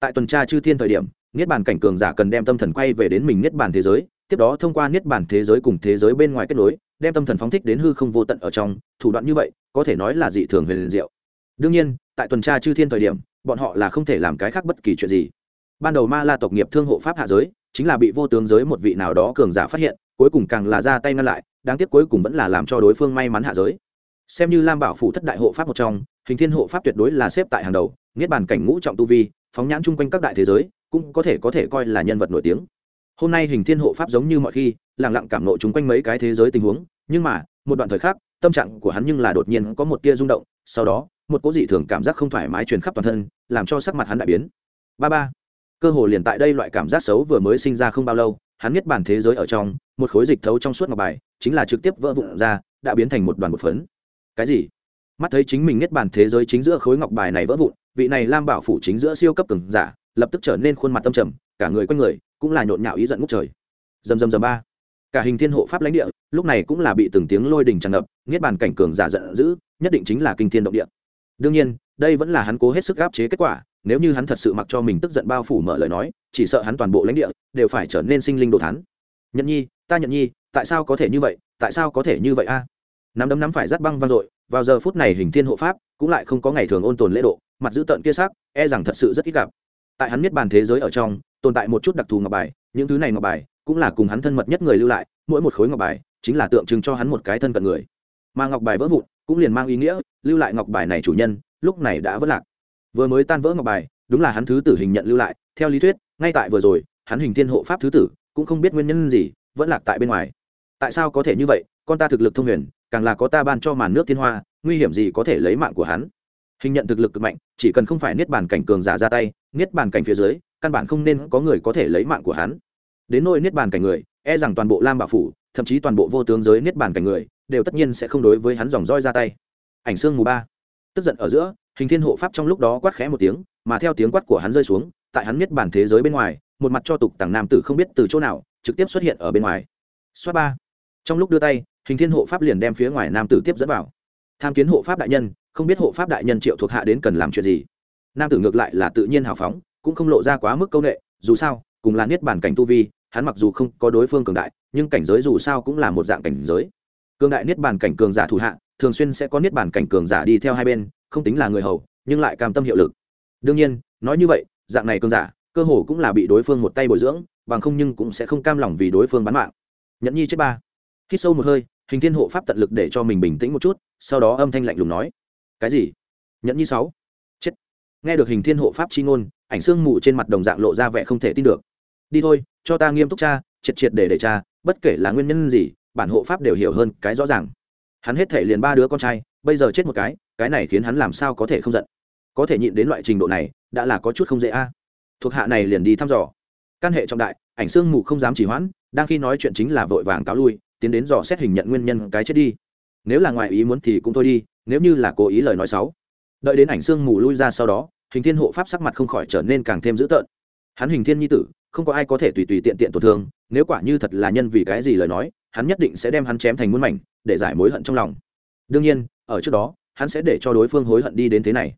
Tại tuần tra chư thiên thời điểm, niết bàn cảnh cường giả cần đem tâm thần quay về đến mình niết bàn thế giới, tiếp đó thông qua niết bàn thế giới cùng thế giới bên ngoài kết nối, đem tâm thần phóng thích đến hư không vô tận ở trong, thủ đoạn như vậy, có thể nói là dị thường huyền diệu. Đương nhiên, tại tuần tra chư thiên thời điểm, bọn họ là không thể làm cái khác bất kỳ chuyện gì. Ban đầu ma la tộc nghiệp thương hộ pháp hạ giới, chính là bị vô tướng giới một vị nào đó cường giả phát hiện, cuối cùng càng là ra tay ngăn lại đáng tiếc cuối cùng vẫn là làm cho đối phương may mắn hạ giới. Xem như lam bảo phủ thất đại hộ pháp một trong, hình thiên hộ pháp tuyệt đối là xếp tại hàng đầu, niết bàn cảnh ngũ trọng tu vi, phóng nhãn chung quanh các đại thế giới, cũng có thể có thể coi là nhân vật nổi tiếng. Hôm nay hình thiên hộ pháp giống như mọi khi lẳng lặng cảm nộ chung quanh mấy cái thế giới tình huống, nhưng mà, một đoạn thời khắc, tâm trạng của hắn nhưng là đột nhiên có một tia rung động, sau đó, một cố dị thường cảm giác không thoải mái truyền khắp toàn thân, làm cho sắc mặt hắn đại biến. Ba ba, cơ hồ liền tại đây loại cảm giác xấu vừa mới sinh ra không bao lâu, hắn biết bản thế giới ở trong, một khối dịch thấu trong suốt ngọc bài chính là trực tiếp vỡ vụn ra, đã biến thành một đoàn một phấn. Cái gì? Mắt thấy chính mình nhất bản thế giới chính giữa khối ngọc bài này vỡ vụn, vị này lam bảo phủ chính giữa siêu cấp cường giả, lập tức trở nên khuôn mặt tâm trầm, cả người quanh người cũng là nhộn nhạo ý giận ngút trời. Dầm dầm dầm ba. Cả hình thiên hộ pháp lãnh địa, lúc này cũng là bị từng tiếng lôi đình tràn ngập, niết bàn cảnh cường giả giận dữ, nhất định chính là kinh thiên động địa. Đương nhiên, đây vẫn là hắn cố hết sức gáp chế kết quả, nếu như hắn thật sự mặc cho mình tức giận bao phủ mở lời nói, chỉ sợ hắn toàn bộ lãnh địa đều phải trở nên sinh linh đồ thán. nhận nhi, ta nhận nhi tại sao có thể như vậy, tại sao có thể như vậy a? Nắm đấm nắm phải rắt băng vang dội, vào giờ phút này hình thiên hộ pháp cũng lại không có ngày thường ôn tồn lễ độ, mặt giữ tợn kia sắc e rằng thật sự rất ít gặp. Tại hắn biết bàn thế giới ở trong, tồn tại một chút đặc thù ngọc bài, những thứ này ngọc bài cũng là cùng hắn thân mật nhất người lưu lại, mỗi một khối ngọc bài chính là tượng trưng cho hắn một cái thân cận người. Mà ngọc bài vỡ vụn cũng liền mang ý nghĩa lưu lại ngọc bài này chủ nhân, lúc này đã vỡ lạc. Vừa mới tan vỡ ngọc bài, đúng là hắn thứ tử hình nhận lưu lại, theo lý thuyết, ngay tại vừa rồi, hắn hình thiên hộ pháp thứ tử cũng không biết nguyên nhân gì, vẫn lạc tại bên ngoài tại sao có thể như vậy, con ta thực lực thông huyền, càng là có ta ban cho màn nước thiên hoa, nguy hiểm gì có thể lấy mạng của hắn? Hình nhận thực lực cực mạnh, chỉ cần không phải niết bàn cảnh cường giả ra tay, niết bàn cảnh phía dưới, căn bản không nên có người có thể lấy mạng của hắn. Đến nỗi niết bàn cảnh người e rằng toàn bộ lam bảo phủ, thậm chí toàn bộ vô tướng giới niết bàn cảnh người, đều tất nhiên sẽ không đối với hắn dòng roi ra tay. Ảnh xương mù ba. Tức giận ở giữa, hình thiên hộ pháp trong lúc đó quát khẽ một tiếng, mà theo tiếng quát của hắn rơi xuống, tại hắn niết bàn thế giới bên ngoài, một mặt cho tục tàng nam tử không biết từ chỗ nào, trực tiếp xuất hiện ở bên ngoài. Xoát ba trong lúc đưa tay, hình thiên hộ pháp liền đem phía ngoài nam tử tiếp dẫn vào. Tham kiến hộ pháp đại nhân, không biết hộ pháp đại nhân triệu thuộc hạ đến cần làm chuyện gì. Nam tử ngược lại là tự nhiên hào phóng, cũng không lộ ra quá mức c â u n ệ dù sao, cùng là niết bản cảnh tu vi, hắn mặc dù không có đối phương cường đại, nhưng cảnh giới dù sao cũng là một dạng cảnh giới. Cường đại niết bản cảnh cường giả thủ hạ, thường xuyên sẽ có niết bản cảnh cường giả đi theo hai bên, không tính là người hầu, nhưng lại cam tâm hiệu lực. Đương nhiên, nói như vậy, dạng này cường giả, cơ hồ cũng là bị đối phương một tay bồi dưỡng, bằng không nhưng cũng sẽ không cam lòng vì đối phương bán mạng. Nhẫn nhi chết ba khi sâu một hơi, hình thiên hộ pháp tận lực để cho mình bình tĩnh một chút, sau đó âm thanh lạnh lùng nói, cái gì? Nhẫn nhi sáu? Chết. Nghe được hình thiên hộ pháp chi ngôn, ảnh xương mù trên mặt đồng dạng lộ ra vẻ không thể tin được. Đi thôi, cho ta nghiêm túc cha triệt triệt để để cha bất kể là nguyên nhân gì, bản hộ pháp đều hiểu hơn cái rõ ràng. Hắn hết thể liền ba đứa con trai, bây giờ chết một cái cái này khiến hắn làm sao có thể không giận? Có thể nhịn đến loại trình độ này, đã là có chút không dễ a. Thuộc hạ này liền đi thăm dò. Căn hệ trọng đại, ảnh xương mù không dám chỉ hoãn, đang khi nói chuyện chính là vội vàng cáo lui tiến đến dò xét hình nhận nguyên nhân cái chết đi. Nếu là ngoài ý muốn thì cũng thôi đi, nếu như là cố ý lời nói xấu. Đợi đến ảnh xương mù lui ra sau đó, hình thiên hộ pháp sắc mặt không khỏi trở nên càng thêm dữ tợn. Hắn hình thiên nhi tử, không có ai có thể tùy tùy tiện tiện tổn thương, nếu quả như thật là nhân vì cái gì lời nói, hắn nhất định sẽ đem hắn chém thành muôn mảnh, để giải mối hận trong lòng. Đương nhiên, ở trước đó, hắn sẽ để cho đối phương hối hận đi đến thế này.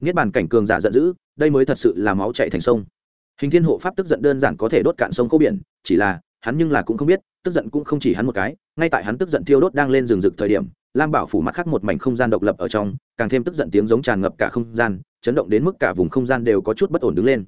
Niết bàn cảnh cường giả giận dữ, đây mới thật sự là máu chạy thành sông. Hình thiên hộ pháp tức giận đơn giản có thể đốt cạn sông khô biển, chỉ là, hắn nhưng là cũng không biết tức giận cũng không chỉ hắn một cái, ngay tại hắn tức giận thiêu đốt đang lên rừng rực thời điểm, lam bảo phủ mặt khác một mảnh không gian độc lập ở trong, càng thêm tức giận tiếng giống tràn ngập cả không gian, chấn động đến mức cả vùng không gian đều có chút bất ổn đứng lên.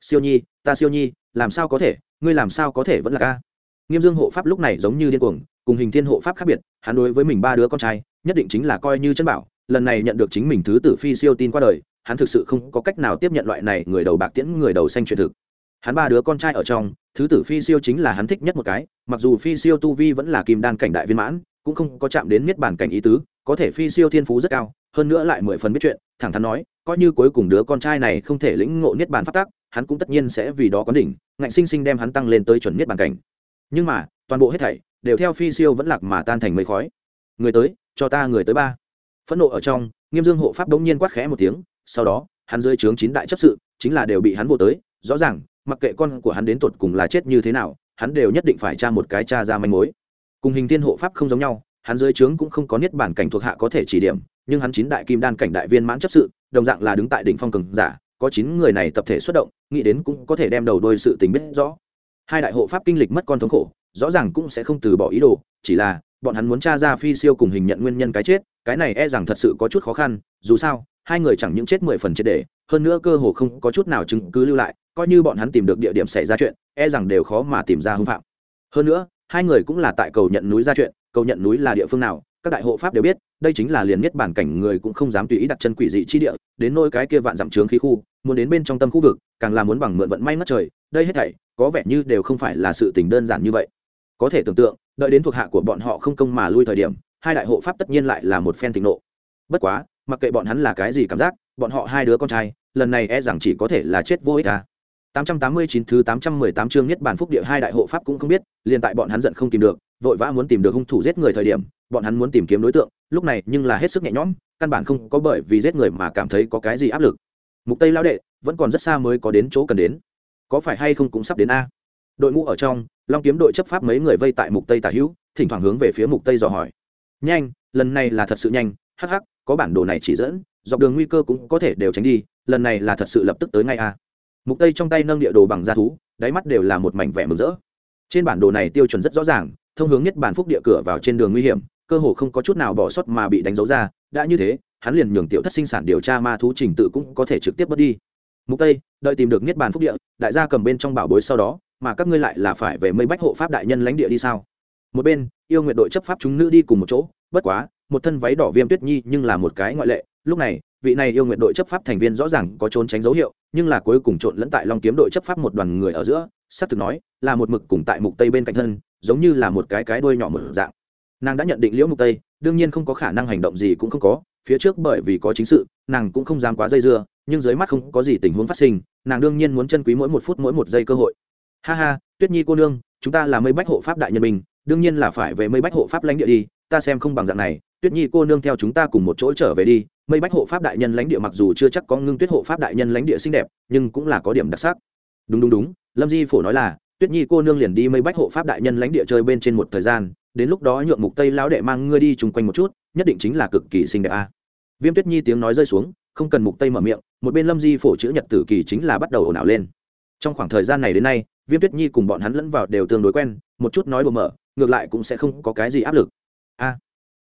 Siêu nhi, ta siêu nhi, làm sao có thể, ngươi làm sao có thể vẫn là ca? Nghiêm dương hộ pháp lúc này giống như điên cuồng, cùng hình thiên hộ pháp khác biệt, hắn đối với mình ba đứa con trai, nhất định chính là coi như chân bảo, lần này nhận được chính mình thứ tử phi siêu tin qua đời, hắn thực sự không có cách nào tiếp nhận loại này người đầu bạc tiễn, người đầu xanh truyền thực hắn ba đứa con trai ở trong, thứ tử phi siêu chính là hắn thích nhất một cái, mặc dù phi siêu tu vi vẫn là kim đan cảnh đại viên mãn, cũng không có chạm đến miết bản cảnh ý tứ, có thể phi siêu thiên phú rất cao, hơn nữa lại mười phần biết chuyện, thẳng thắn nói, coi như cuối cùng đứa con trai này không thể lĩnh ngộ niết bàn phát tác hắn cũng tất nhiên sẽ vì đó có đỉnh, ngạnh sinh sinh đem hắn tăng lên tới chuẩn niết bàn cảnh. Nhưng mà, toàn bộ hết thảy đều theo phi siêu vẫn lạc mà tan thành mây khói. Người tới, cho ta người tới ba. Phẫn nộ ở trong, nghiêm dương hộ pháp đống nhiên quát khẽ một tiếng, sau đó, hắn dưới trướng chín đại chấp sự, chính là đều bị hắn vô tới, rõ ràng mặc kệ con của hắn đến tột cùng là chết như thế nào, hắn đều nhất định phải tra một cái tra ra manh mối. Cùng hình thiên hộ pháp không giống nhau, hắn dưới trướng cũng không có niết bản cảnh thuộc hạ có thể chỉ điểm, nhưng hắn chín đại kim đan cảnh đại viên mãn chấp sự, đồng dạng là đứng tại đỉnh phong cường giả, có chín người này tập thể xuất động, nghĩ đến cũng có thể đem đầu đôi sự tình biết rõ. Hai đại hộ pháp kinh lịch mất con thống khổ, rõ ràng cũng sẽ không từ bỏ ý đồ, chỉ là, bọn hắn muốn tra ra phi siêu cùng hình nhận nguyên nhân cái chết, cái này e rằng thật sự có chút khó khăn, dù sao, hai người chẳng những chết mười phần chết để, hơn nữa cơ hồ không có chút nào chứng cứ lưu lại coi như bọn hắn tìm được địa điểm xảy ra chuyện e rằng đều khó mà tìm ra hưng phạm. Hơn nữa, hai người cũng là tại cầu nhận núi ra chuyện, cầu nhận núi là địa phương nào, các đại hộ pháp đều biết, đây chính là liền nhất bản cảnh người cũng không dám tùy ý đặt chân quỷ dị chi địa, đến nôi cái kia vạn dặm trướng khí khu, muốn đến bên trong tâm khu vực, càng là muốn bằng mượn vận may mất trời, đây hết thảy, có vẻ như đều không phải là sự tình đơn giản như vậy. Có thể tưởng tượng, đợi đến thuộc hạ của bọn họ không công mà lui thời điểm, hai đại hộ pháp tất nhiên lại là một phen thịnh nộ. Bất quá, mặc kệ bọn hắn là cái gì cảm giác, bọn họ hai đứa con trai, lần này e rằng chỉ có thể là chết vô ích à. 889 thứ 818 chương nhất bản phúc địa hai đại hộ pháp cũng không biết, liền tại bọn hắn giận không tìm được, vội vã muốn tìm được hung thủ giết người thời điểm, bọn hắn muốn tìm kiếm đối tượng, lúc này nhưng là hết sức nhẹ nhõm, căn bản không có bởi vì giết người mà cảm thấy có cái gì áp lực. Mục Tây lão đệ, vẫn còn rất xa mới có đến chỗ cần đến. Có phải hay không cũng sắp đến a. đội ngũ ở trong long kiếm đội chấp pháp mấy người vây tại mục tây tả hữu thỉnh thoảng hướng về phía mục tây dò hỏi nhanh lần này là thật sự nhanh hắc hắc có bản đồ này chỉ dẫn dọc đường nguy cơ cũng có thể đều tránh đi lần này là thật sự lập tức tới ngay a mục tây trong tay nâng địa đồ bằng da thú, đáy mắt đều là một mảnh vẻ mừng rỡ. Trên bản đồ này tiêu chuẩn rất rõ ràng, thông hướng nhất bản phúc địa cửa vào trên đường nguy hiểm, cơ hồ không có chút nào bỏ sót mà bị đánh dấu ra, đã như thế, hắn liền nhường tiểu thất sinh sản điều tra ma thú trình tự cũng có thể trực tiếp mất đi. Mục tây, đợi tìm được niết bàn phúc địa, đại gia cầm bên trong bảo bối sau đó, mà các ngươi lại là phải về mây bách hộ pháp đại nhân lãnh địa đi sao? Một bên, yêu nguyện đội chấp pháp chúng nữ đi cùng một chỗ, bất quá, một thân váy đỏ viêm tuyết nhi nhưng là một cái ngoại lệ, lúc này vị này yêu nguyện đội chấp pháp thành viên rõ ràng có trốn tránh dấu hiệu, nhưng là cuối cùng trộn lẫn tại long kiếm đội chấp pháp một đoàn người ở giữa sắp thực nói, là một mực cùng tại mục tây bên cạnh thân, giống như là một cái cái đuôi nhỏ một dạng. Nàng đã nhận định liễu mục tây, đương nhiên không có khả năng hành động gì cũng không có, phía trước bởi vì có chính sự, nàng cũng không dám quá dây dưa, nhưng dưới mắt không có gì tình huống phát sinh, nàng đương nhiên muốn chân quý mỗi một phút mỗi một giây cơ hội. Ha ha, tuyết nhi cô nương, chúng ta là mây bách hộ pháp đại nhân mình, đương nhiên là phải về mây bách hộ pháp lãnh địa đi ta xem không bằng dạng này, tuyết nhi cô nương theo chúng ta cùng một chỗ trở về đi, mây bách hộ pháp đại nhân lãnh địa mặc dù chưa chắc có ngưng tuyết hộ pháp đại nhân lãnh địa xinh đẹp, nhưng cũng là có điểm đặc sắc. Đúng đúng đúng, lâm di phổ nói là, tuyết nhi cô nương liền đi mây bách hộ pháp đại nhân lãnh địa chơi bên trên một thời gian, đến lúc đó nhượng mục tây lão đệ mang ngươi đi chung quanh một chút, nhất định chính là cực kỳ xinh đẹp a. Viêm tuyết nhi tiếng nói rơi xuống, không cần mục tây mở miệng, một bên lâm di phổ chữ nhật tử kỳ chính là bắt đầu ồn ào lên. Trong khoảng thời gian này đến nay, viêm tuyết nhi cùng bọn hắn lẫn vào đều tương đối quen, một chút nói bừa mở, ngược lại cũng sẽ không có cái gì áp lực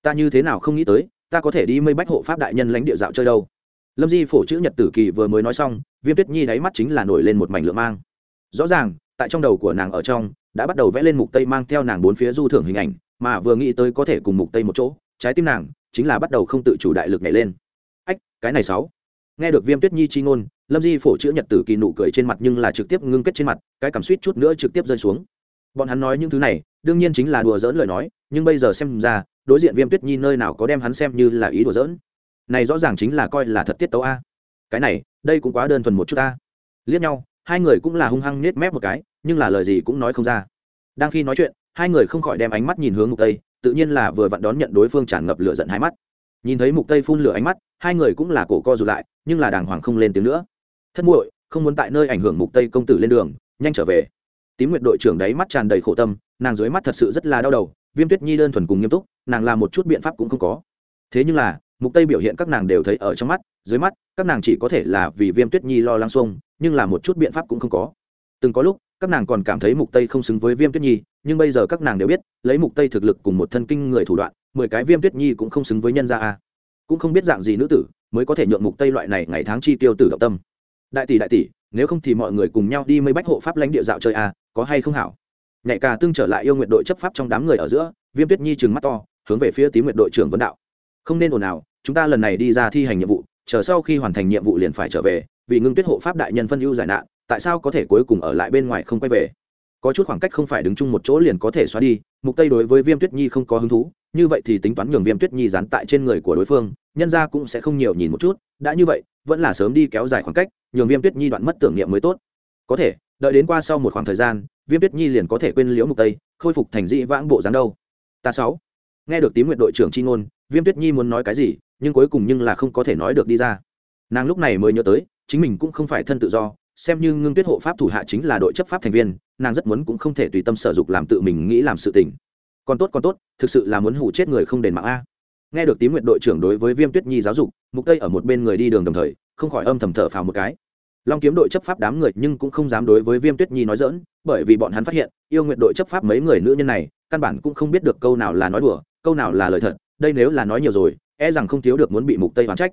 ta như thế nào không nghĩ tới, ta có thể đi mây bách hộ pháp đại nhân lãnh địa dạo chơi đâu. Lâm di phổ chữ nhật tử kỳ vừa mới nói xong, viêm tuyết nhi đáy mắt chính là nổi lên một mảnh lượng mang. Rõ ràng, tại trong đầu của nàng ở trong, đã bắt đầu vẽ lên mục tây mang theo nàng bốn phía du thưởng hình ảnh, mà vừa nghĩ tới có thể cùng mục tây một chỗ, trái tim nàng chính là bắt đầu không tự chủ đại lực nhảy lên. Ách, cái này sáu. Nghe được viêm tuyết nhi chi ngôn, lâm di phổ chữ nhật tử kỳ nụ cười trên mặt nhưng là trực tiếp ngưng kết trên mặt, cái cảm suýt chút nữa trực tiếp rơi xuống bọn hắn nói những thứ này, đương nhiên chính là đùa dỡn lời nói, nhưng bây giờ xem ra, đối diện viêm tuyết nhi nơi nào có đem hắn xem như là ý đùa dỡn này rõ ràng chính là coi là thật tiết tấu a. Cái này, đây cũng quá đơn thuần một chút ta. Liếc nhau, hai người cũng là hung hăng nết mép một cái, nhưng là lời gì cũng nói không ra. Đang khi nói chuyện, hai người không khỏi đem ánh mắt nhìn hướng mục tây, tự nhiên là vừa vặn đón nhận đối phương tràn ngập lửa giận hai mắt. Nhìn thấy mục tây phun lửa ánh mắt, hai người cũng là cổ co rụt lại, nhưng là đàng hoàng không lên tiếng nữa. Thất muội, không muốn tại nơi ảnh hưởng mục tây công tử lên đường, nhanh trở về tím nguyệt đội trưởng đấy mắt tràn đầy khổ tâm, nàng dưới mắt thật sự rất là đau đầu, viêm tuyết nhi đơn thuần cùng nghiêm túc, nàng làm một chút biện pháp cũng không có. Thế nhưng là, mục tây biểu hiện các nàng đều thấy ở trong mắt, dưới mắt, các nàng chỉ có thể là vì viêm tuyết nhi lo lắng xuông, nhưng là một chút biện pháp cũng không có. Từng có lúc, các nàng còn cảm thấy mục tây không xứng với viêm tuyết nhi, nhưng bây giờ các nàng đều biết, lấy mục tây thực lực cùng một thân kinh người thủ đoạn, mười cái viêm tuyết nhi cũng không xứng với nhân gia a. Cũng không biết dạng gì nữ tử mới có thể nhượng mục tây loại này ngày tháng chi tiêu tử động tâm. Đại tỷ đại tỷ, nếu không thì mọi người cùng nhau đi mây bách hộ pháp lãnh địa dạo chơi a có hay không hảo. Nhạy cả tương trở lại yêu nguyện đội chấp pháp trong đám người ở giữa, viêm tuyết nhi trừng mắt to, hướng về phía tím nguyện đội trưởng vấn đạo. Không nên ồn ào, chúng ta lần này đi ra thi hành nhiệm vụ, chờ sau khi hoàn thành nhiệm vụ liền phải trở về, vì ngưng tuyết hộ pháp đại nhân phân ưu giải nạn, tại sao có thể cuối cùng ở lại bên ngoài không quay về? Có chút khoảng cách không phải đứng chung một chỗ liền có thể xóa đi, mục tây đối với viêm tuyết nhi không có hứng thú, như vậy thì tính toán nhường viêm tuyết nhi dán tại trên người của đối phương, nhân ra cũng sẽ không nhiều nhìn một chút, đã như vậy, vẫn là sớm đi kéo dài khoảng cách, nhường viêm tuyết nhi đoạn mất tưởng niệm mới tốt. Có thể đợi đến qua sau một khoảng thời gian, viêm tuyết nhi liền có thể quên liễu mục tây, khôi phục thành dị vãng bộ dáng đâu. Ta sáu. Nghe được tím nguyện đội trưởng chi ngôn, viêm tuyết nhi muốn nói cái gì, nhưng cuối cùng nhưng là không có thể nói được đi ra. Nàng lúc này mới nhớ tới, chính mình cũng không phải thân tự do, xem như ngưng tuyết hộ pháp thủ hạ chính là đội chấp pháp thành viên, nàng rất muốn cũng không thể tùy tâm sở dục làm tự mình nghĩ làm sự tình. Còn tốt còn tốt, thực sự là muốn hủ chết người không đền mạng a. Nghe được tím nguyện đội trưởng đối với viêm tuyết nhi giáo dục, mục tây ở một bên người đi đường đồng thời, không khỏi âm thầm thở phào một cái long kiếm đội chấp pháp đám người nhưng cũng không dám đối với viêm tuyết nhi nói dỡn bởi vì bọn hắn phát hiện, yêu nguyện đội chấp pháp mấy người nữ nhân này, căn bản cũng không biết được câu nào là nói đùa, câu nào là lời thật, đây nếu là nói nhiều rồi e rằng không thiếu được muốn bị mục tây oán trách.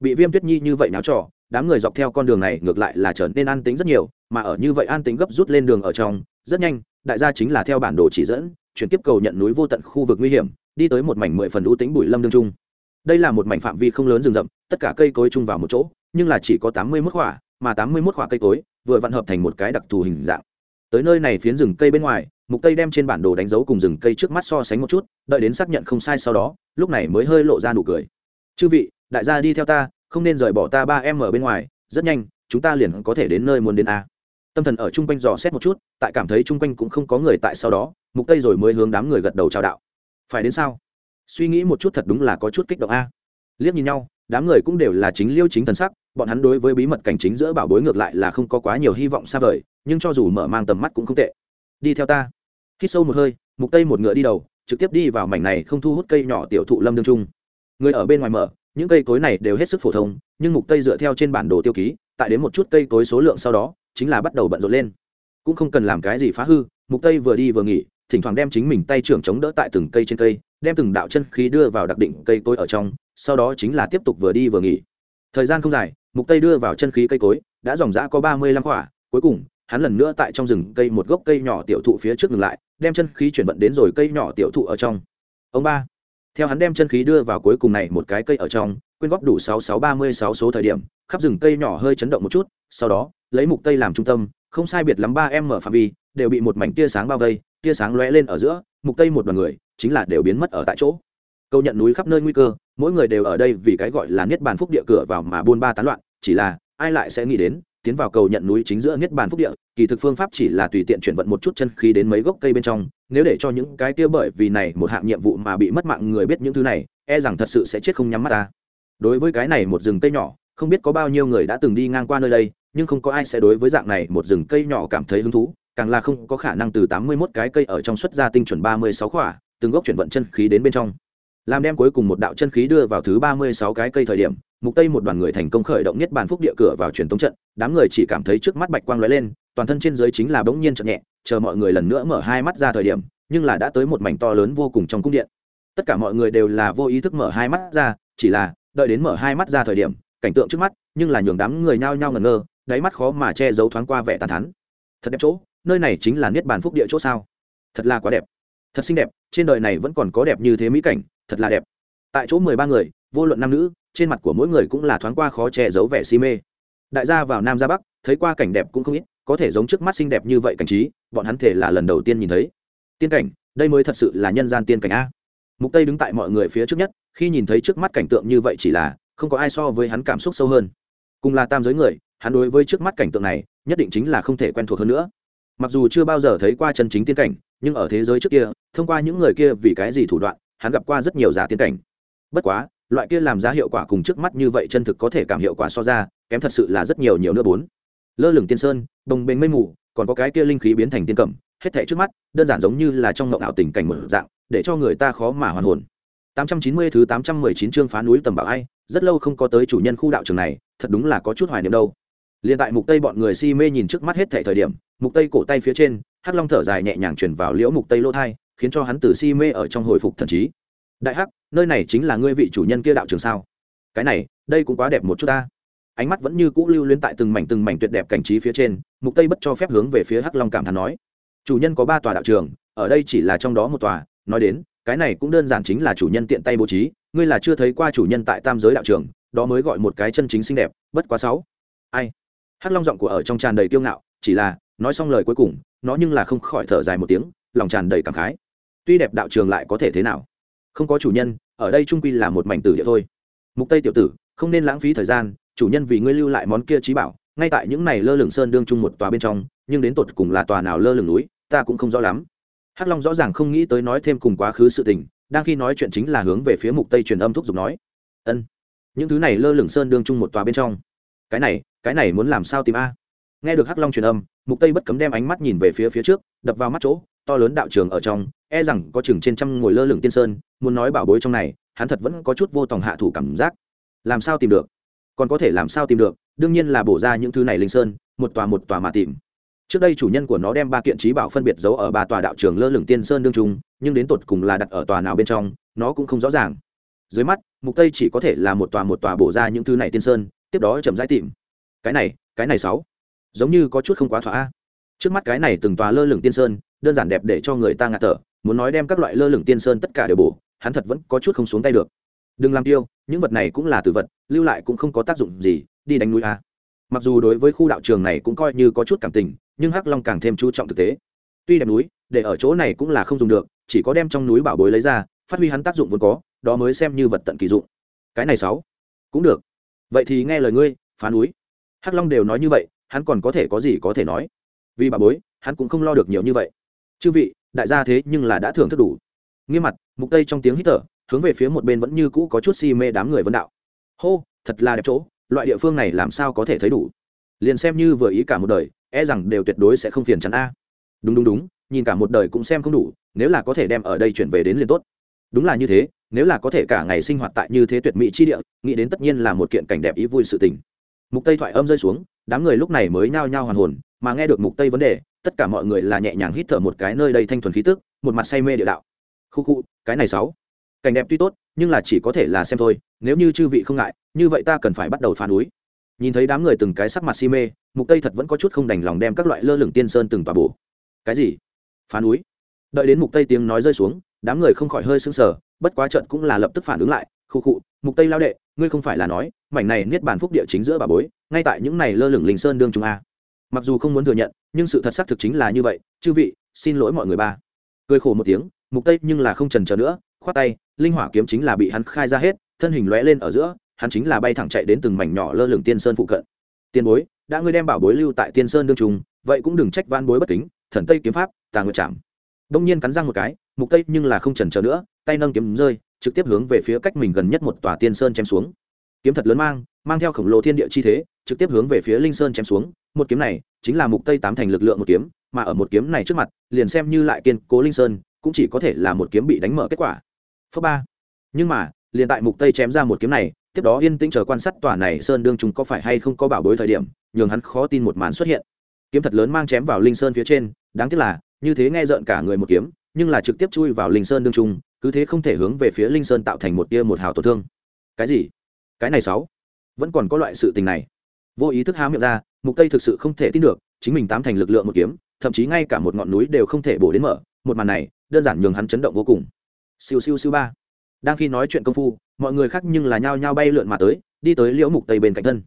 Bị viêm tuyết nhi như vậy náo trò, đám người dọc theo con đường này ngược lại là trở nên an tính rất nhiều, mà ở như vậy an tính gấp rút lên đường ở trong, rất nhanh, đại gia chính là theo bản đồ chỉ dẫn, chuyển tiếp cầu nhận núi vô tận khu vực nguy hiểm, đi tới một mảnh mười phần ưu tính bụi lâm đương trung. Đây là một mảnh phạm vi không lớn rừng rậm, tất cả cây cối chung vào một chỗ, nhưng là chỉ có tám mươi mức hỏa mà tám mươi mốt khỏa cây cối vừa vặn hợp thành một cái đặc thù hình dạng. Tới nơi này phiến rừng cây bên ngoài, mục tây đem trên bản đồ đánh dấu cùng rừng cây trước mắt so sánh một chút, đợi đến xác nhận không sai sau đó, lúc này mới hơi lộ ra nụ cười. Chư vị, đại gia đi theo ta, không nên rời bỏ ta ba em ở bên ngoài, rất nhanh, chúng ta liền có thể đến nơi muốn đến a. Tâm thần ở trung quanh dò xét một chút, tại cảm thấy trung quanh cũng không có người tại sau đó, mục tây rồi mới hướng đám người gật đầu chào đạo. Phải đến sao? Suy nghĩ một chút thật đúng là có chút kích động a. Liếc nhìn nhau, đám người cũng đều là chính liêu chính thần sắc bọn hắn đối với bí mật cảnh chính giữa bảo bối ngược lại là không có quá nhiều hy vọng xa vời, nhưng cho dù mở mang tầm mắt cũng không tệ. Đi theo ta. Hít sâu một hơi, mục tây một ngựa đi đầu, trực tiếp đi vào mảnh này không thu hút cây nhỏ tiểu thụ lâm đương trung. Người ở bên ngoài mở, những cây cối này đều hết sức phổ thông, nhưng mục tây dựa theo trên bản đồ tiêu ký, tại đến một chút cây cối số lượng sau đó, chính là bắt đầu bận rộn lên. Cũng không cần làm cái gì phá hư, mục tây vừa đi vừa nghỉ, thỉnh thoảng đem chính mình tay trưởng chống đỡ tại từng cây trên cây, đem từng đạo chân khí đưa vào đặc định cây cối ở trong, sau đó chính là tiếp tục vừa đi vừa nghỉ. Thời gian không dài mục tây đưa vào chân khí cây cối, đã dòng dã có 35 quả. Cuối cùng, hắn lần nữa tại trong rừng cây một gốc cây nhỏ tiểu thụ phía trước ngừng lại, đem chân khí chuyển vận đến rồi cây nhỏ tiểu thụ ở trong. Ông ba, theo hắn đem chân khí đưa vào cuối cùng này một cái cây ở trong, quyên góp đủ sáu sáu ba mươi sáu số thời điểm, khắp rừng cây nhỏ hơi chấn động một chút, sau đó, lấy mục tây làm trung tâm, không sai biệt lắm ba em mở phạm vi, đều bị một mảnh tia sáng bao vây, tia sáng lóe lên ở giữa, mục tây một đoàn người, chính là đều biến mất ở tại chỗ. Câu nhận núi khắp nơi nguy cơ, mỗi người đều ở đây vì cái gọi là niết bàn phúc địa cửa vào mà buôn ba tán loạn chỉ là, ai lại sẽ nghĩ đến, tiến vào cầu nhận núi chính giữa niết bàn phúc địa, kỳ thực phương pháp chỉ là tùy tiện chuyển vận một chút chân khí đến mấy gốc cây bên trong, nếu để cho những cái kia bởi vì này một hạng nhiệm vụ mà bị mất mạng người biết những thứ này e rằng thật sự sẽ chết không nhắm mắt ta. Đối với cái này một rừng cây nhỏ, không biết có bao nhiêu người đã từng đi ngang qua nơi đây, nhưng không có ai sẽ đối với dạng này một rừng cây nhỏ cảm thấy hứng thú, càng là không có khả năng từ tám mươi 81 cái cây ở trong xuất ra tinh chuẩn ba mươi sáu khỏa, từng gốc chuyển vận chân khí đến bên trong. Làm đem cuối cùng một đạo chân khí đưa vào thứ ba mươi sáu cái cây thời điểm mục tây một đoàn người thành công khởi động nhất bàn phúc địa cửa vào truyền tống trận, đám người chỉ cảm thấy trước mắt bạch quang lóe lên, toàn thân trên dưới chính là bỗng nhiên chậm nhẹ, chờ mọi người lần nữa mở hai mắt ra thời điểm, nhưng là đã tới một mảnh to lớn vô cùng trong cung điện. Tất cả mọi người đều là vô ý thức mở hai mắt ra, chỉ là đợi đến mở hai mắt ra thời điểm, cảnh tượng trước mắt, nhưng là nhường đám người nhao nhao ngẩn ngơ, đáy mắt khó mà che giấu thoáng qua vẻ tàn thắn thật đẹp chỗ, nơi này chính là niết bàn phúc địa chỗ sao? Thật là quá đẹp. Thật xinh đẹp, trên đời này vẫn còn có đẹp như thế mỹ cảnh, thật là đẹp. Tại chỗ mười ba người vô luận nam nữ, trên mặt của mỗi người cũng là thoáng qua khó che giấu vẻ si mê. Đại gia vào nam ra bắc, thấy qua cảnh đẹp cũng không ít, có thể giống trước mắt xinh đẹp như vậy cảnh trí, bọn hắn thể là lần đầu tiên nhìn thấy. Tiên cảnh, đây mới thật sự là nhân gian tiên cảnh a. Mục tây đứng tại mọi người phía trước nhất, khi nhìn thấy trước mắt cảnh tượng như vậy chỉ là, không có ai so với hắn cảm xúc sâu hơn. Cùng là tam giới người, hắn đối với trước mắt cảnh tượng này, nhất định chính là không thể quen thuộc hơn nữa. Mặc dù chưa bao giờ thấy qua chân chính tiên cảnh, nhưng ở thế giới trước kia, thông qua những người kia vì cái gì thủ đoạn, hắn gặp qua rất nhiều giả tiên cảnh. Bất quá loại kia làm ra hiệu quả cùng trước mắt như vậy chân thực có thể cảm hiệu quả so ra, kém thật sự là rất nhiều nhiều nữa bốn. Lơ lửng tiên sơn, bồng bềnh mây mù, còn có cái kia linh khí biến thành tiên cẩm, hết thảy trước mắt, đơn giản giống như là trong ngộng ảo tình cảnh mở dạng, để cho người ta khó mà hoàn hồn. 890 thứ 819 chương phá núi tầm bảo ai, rất lâu không có tới chủ nhân khu đạo trường này, thật đúng là có chút hoài niệm đâu. Liền tại mục tây bọn người si mê nhìn trước mắt hết thảy thời điểm, mục tây cổ tay phía trên, hắc long thở dài nhẹ nhàng truyền vào liễu mục tây lô thai, khiến cho hắn từ si mê ở trong hồi phục thần trí đại hắc, nơi này chính là ngươi vị chủ nhân kia đạo trường sao? Cái này, đây cũng quá đẹp một chút ta. Ánh mắt vẫn như cũ lưu luyến tại từng mảnh từng mảnh tuyệt đẹp cảnh trí phía trên, mục tây bất cho phép hướng về phía hắc long cảm thán nói. Chủ nhân có ba tòa đạo trường, ở đây chỉ là trong đó một tòa. Nói đến, cái này cũng đơn giản chính là chủ nhân tiện tay bố trí. Ngươi là chưa thấy qua chủ nhân tại tam giới đạo trường, đó mới gọi một cái chân chính xinh đẹp, bất quá sáu. Ai? Hắc long giọng của ở trong tràn đầy kiêu ngạo, chỉ là, nói xong lời cuối cùng, nó nhưng là không khỏi thở dài một tiếng, lòng tràn đầy cảm khái. Tuy đẹp đạo trường lại có thể thế nào? Không có chủ nhân, ở đây trung quy là một mảnh tử địa thôi. Mục tây tiểu tử, không nên lãng phí thời gian, chủ nhân vì ngươi lưu lại món kia trí bảo, ngay tại những này lơ lửng sơn đương chung một tòa bên trong, nhưng đến tột cùng là tòa nào lơ lửng núi, ta cũng không rõ lắm. Hắc long rõ ràng không nghĩ tới nói thêm cùng quá khứ sự tình, đang khi nói chuyện chính là hướng về phía mục tây truyền âm thúc giục nói. Ân, những thứ này lơ lửng sơn đương chung một tòa bên trong. Cái này cái này muốn làm sao tìm a? Nghe được hắc long truyền âm, mục tây bất cấm đem ánh mắt nhìn về phía phía trước, đập vào mắt chỗ, to lớn đạo trường ở trong e rằng có chừng trên trăm ngồi lơ lửng tiên sơn, muốn nói bảo bối trong này, hắn thật vẫn có chút vô tòng hạ thủ cảm giác. Làm sao tìm được? Còn có thể làm sao tìm được? Đương nhiên là bổ ra những thứ này linh sơn, một tòa một tòa mà tìm. Trước đây chủ nhân của nó đem ba kiện trí bảo phân biệt giấu ở ba tòa đạo trường lơ lửng tiên sơn đương trung, nhưng đến tột cùng là đặt ở tòa nào bên trong, nó cũng không rõ ràng. Dưới mắt, mục tây chỉ có thể là một tòa một tòa bổ ra những thứ này tiên sơn, tiếp đó chậm rãi tìm. Cái này cái này sáu. Giống như có chút không quá thỏa. Trước mắt cái này từng tòa lơ lửng tiên sơn, đơn giản đẹp để cho người ta ngạt thở muốn nói đem các loại lơ lửng tiên sơn tất cả đều bổ, hắn thật vẫn có chút không xuống tay được. Đừng làm tiêu, những vật này cũng là tử vật, lưu lại cũng không có tác dụng gì, đi đánh núi a. Mặc dù đối với khu đạo trường này cũng coi như có chút cảm tình, nhưng hắc long càng thêm chú trọng thực tế. Tuy đẹp núi, để ở chỗ này cũng là không dùng được, chỉ có đem trong núi bảo bối lấy ra, phát huy hắn tác dụng vốn có, đó mới xem như vật tận kỳ dụng. Cái này sáu, cũng được. Vậy thì nghe lời ngươi, phá núi. Hắc long đều nói như vậy, hắn còn có thể có gì có thể nói. Vì bà bối, hắn cũng không lo được nhiều như vậy. Chư vị đại gia thế nhưng là đã thưởng thức đủ. Nghiêm mặt, mục tây trong tiếng hít thở, hướng về phía một bên vẫn như cũ có chút si mê đám người vân đạo. Hô, thật là đẹp chỗ, loại địa phương này làm sao có thể thấy đủ? Liền xem như vừa ý cả một đời e rằng đều tuyệt đối sẽ không phiền chắn a. Đúng đúng đúng, nhìn cả một đời cũng xem không đủ, nếu là có thể đem ở đây chuyển về đến liền tốt. Đúng là như thế, nếu là có thể cả ngày sinh hoạt tại như thế tuyệt mỹ chi địa, nghĩ đến tất nhiên là một kiện cảnh đẹp ý vui sự tình. Mục tây thoại âm rơi xuống, đám người lúc này mới nhao nhao hoàn hồn, mà nghe được mục tây vấn đề tất cả mọi người là nhẹ nhàng hít thở một cái nơi đây thanh thuần khí tức, một mặt say mê địa đạo. Khu khu, cái này sáu. Cảnh đẹp tuy tốt, nhưng là chỉ có thể là xem thôi, nếu như chư vị không ngại, như vậy ta cần phải bắt đầu phá núi. Nhìn thấy đám người từng cái sắc mặt si mê, mục tây thật vẫn có chút không đành lòng đem các loại lơ lửng tiên sơn từng tòa bổ. Cái gì? Phá núi? Đợi đến mục tây tiếng nói rơi xuống, đám người không khỏi hơi sững sờ, bất quá trận cũng là lập tức phản ứng lại. Khu khụ mục tây lao đệ, ngươi không phải là nói, mảnh này niết bàn phúc địa chính giữa bà bối, ngay tại những này lơ lửng linh sơn đương trung a mặc dù không muốn thừa nhận, nhưng sự thật xác thực chính là như vậy, chư vị, xin lỗi mọi người ba. Cười khổ một tiếng, mục tây nhưng là không trần chờ nữa, khoát tay, linh hỏa kiếm chính là bị hắn khai ra hết, thân hình lóe lên ở giữa, hắn chính là bay thẳng chạy đến từng mảnh nhỏ lơ lửng tiên sơn phụ cận. Tiền bối, đã ngươi đem bảo bối lưu tại tiên sơn đương trùng, vậy cũng đừng trách van bối bất kính, thần tây kiếm pháp, tà nguyệt chạm đông nhiên cắn răng một cái, mục tây nhưng là không trần chờ nữa, tay nâng kiếm rơi, trực tiếp hướng về phía cách mình gần nhất một tòa tiên sơn chém xuống. Kiếm thật lớn mang mang theo khổng lồ thiên địa chi thế, trực tiếp hướng về phía linh sơn chém xuống một kiếm này chính là mục tây tám thành lực lượng một kiếm, mà ở một kiếm này trước mặt, liền xem như lại kiên cố linh sơn, cũng chỉ có thể là một kiếm bị đánh mở kết quả. Phớ ba. Nhưng mà, liền tại mục tây chém ra một kiếm này, tiếp đó yên tĩnh chờ quan sát tòa này sơn đương chúng có phải hay không có bảo bối thời điểm, nhường hắn khó tin một màn xuất hiện. Kiếm thật lớn mang chém vào linh sơn phía trên, đáng tiếc là, như thế nghe rợn cả người một kiếm, nhưng là trực tiếp chui vào linh sơn đương trung, cứ thế không thể hướng về phía linh sơn tạo thành một tia một hào tổn thương. Cái gì? Cái này sáu. Vẫn còn có loại sự tình này. Vô ý thức há miệng ra mục tây thực sự không thể tin được, chính mình tám thành lực lượng một kiếm, thậm chí ngay cả một ngọn núi đều không thể bổ đến mở, một màn này, đơn giản nhường hắn chấn động vô cùng. Siêu siêu siêu ba. Đang khi nói chuyện công phu, mọi người khác nhưng là nhao nhao bay lượn mà tới, đi tới liễu mục tây bên cạnh thân.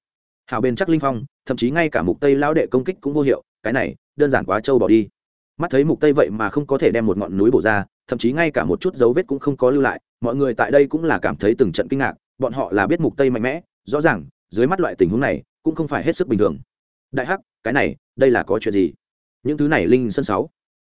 Hào bên chắc linh phong, thậm chí ngay cả mục tây lao đệ công kích cũng vô hiệu, cái này, đơn giản quá trâu bỏ đi. Mắt thấy mục tây vậy mà không có thể đem một ngọn núi bổ ra, thậm chí ngay cả một chút dấu vết cũng không có lưu lại, mọi người tại đây cũng là cảm thấy từng trận kinh ngạc, bọn họ là biết mục tây mạnh mẽ, rõ ràng, dưới mắt loại tình huống này, cũng không phải hết sức bình thường đại hắc, cái này, đây là có chuyện gì? Những thứ này linh sân sáu.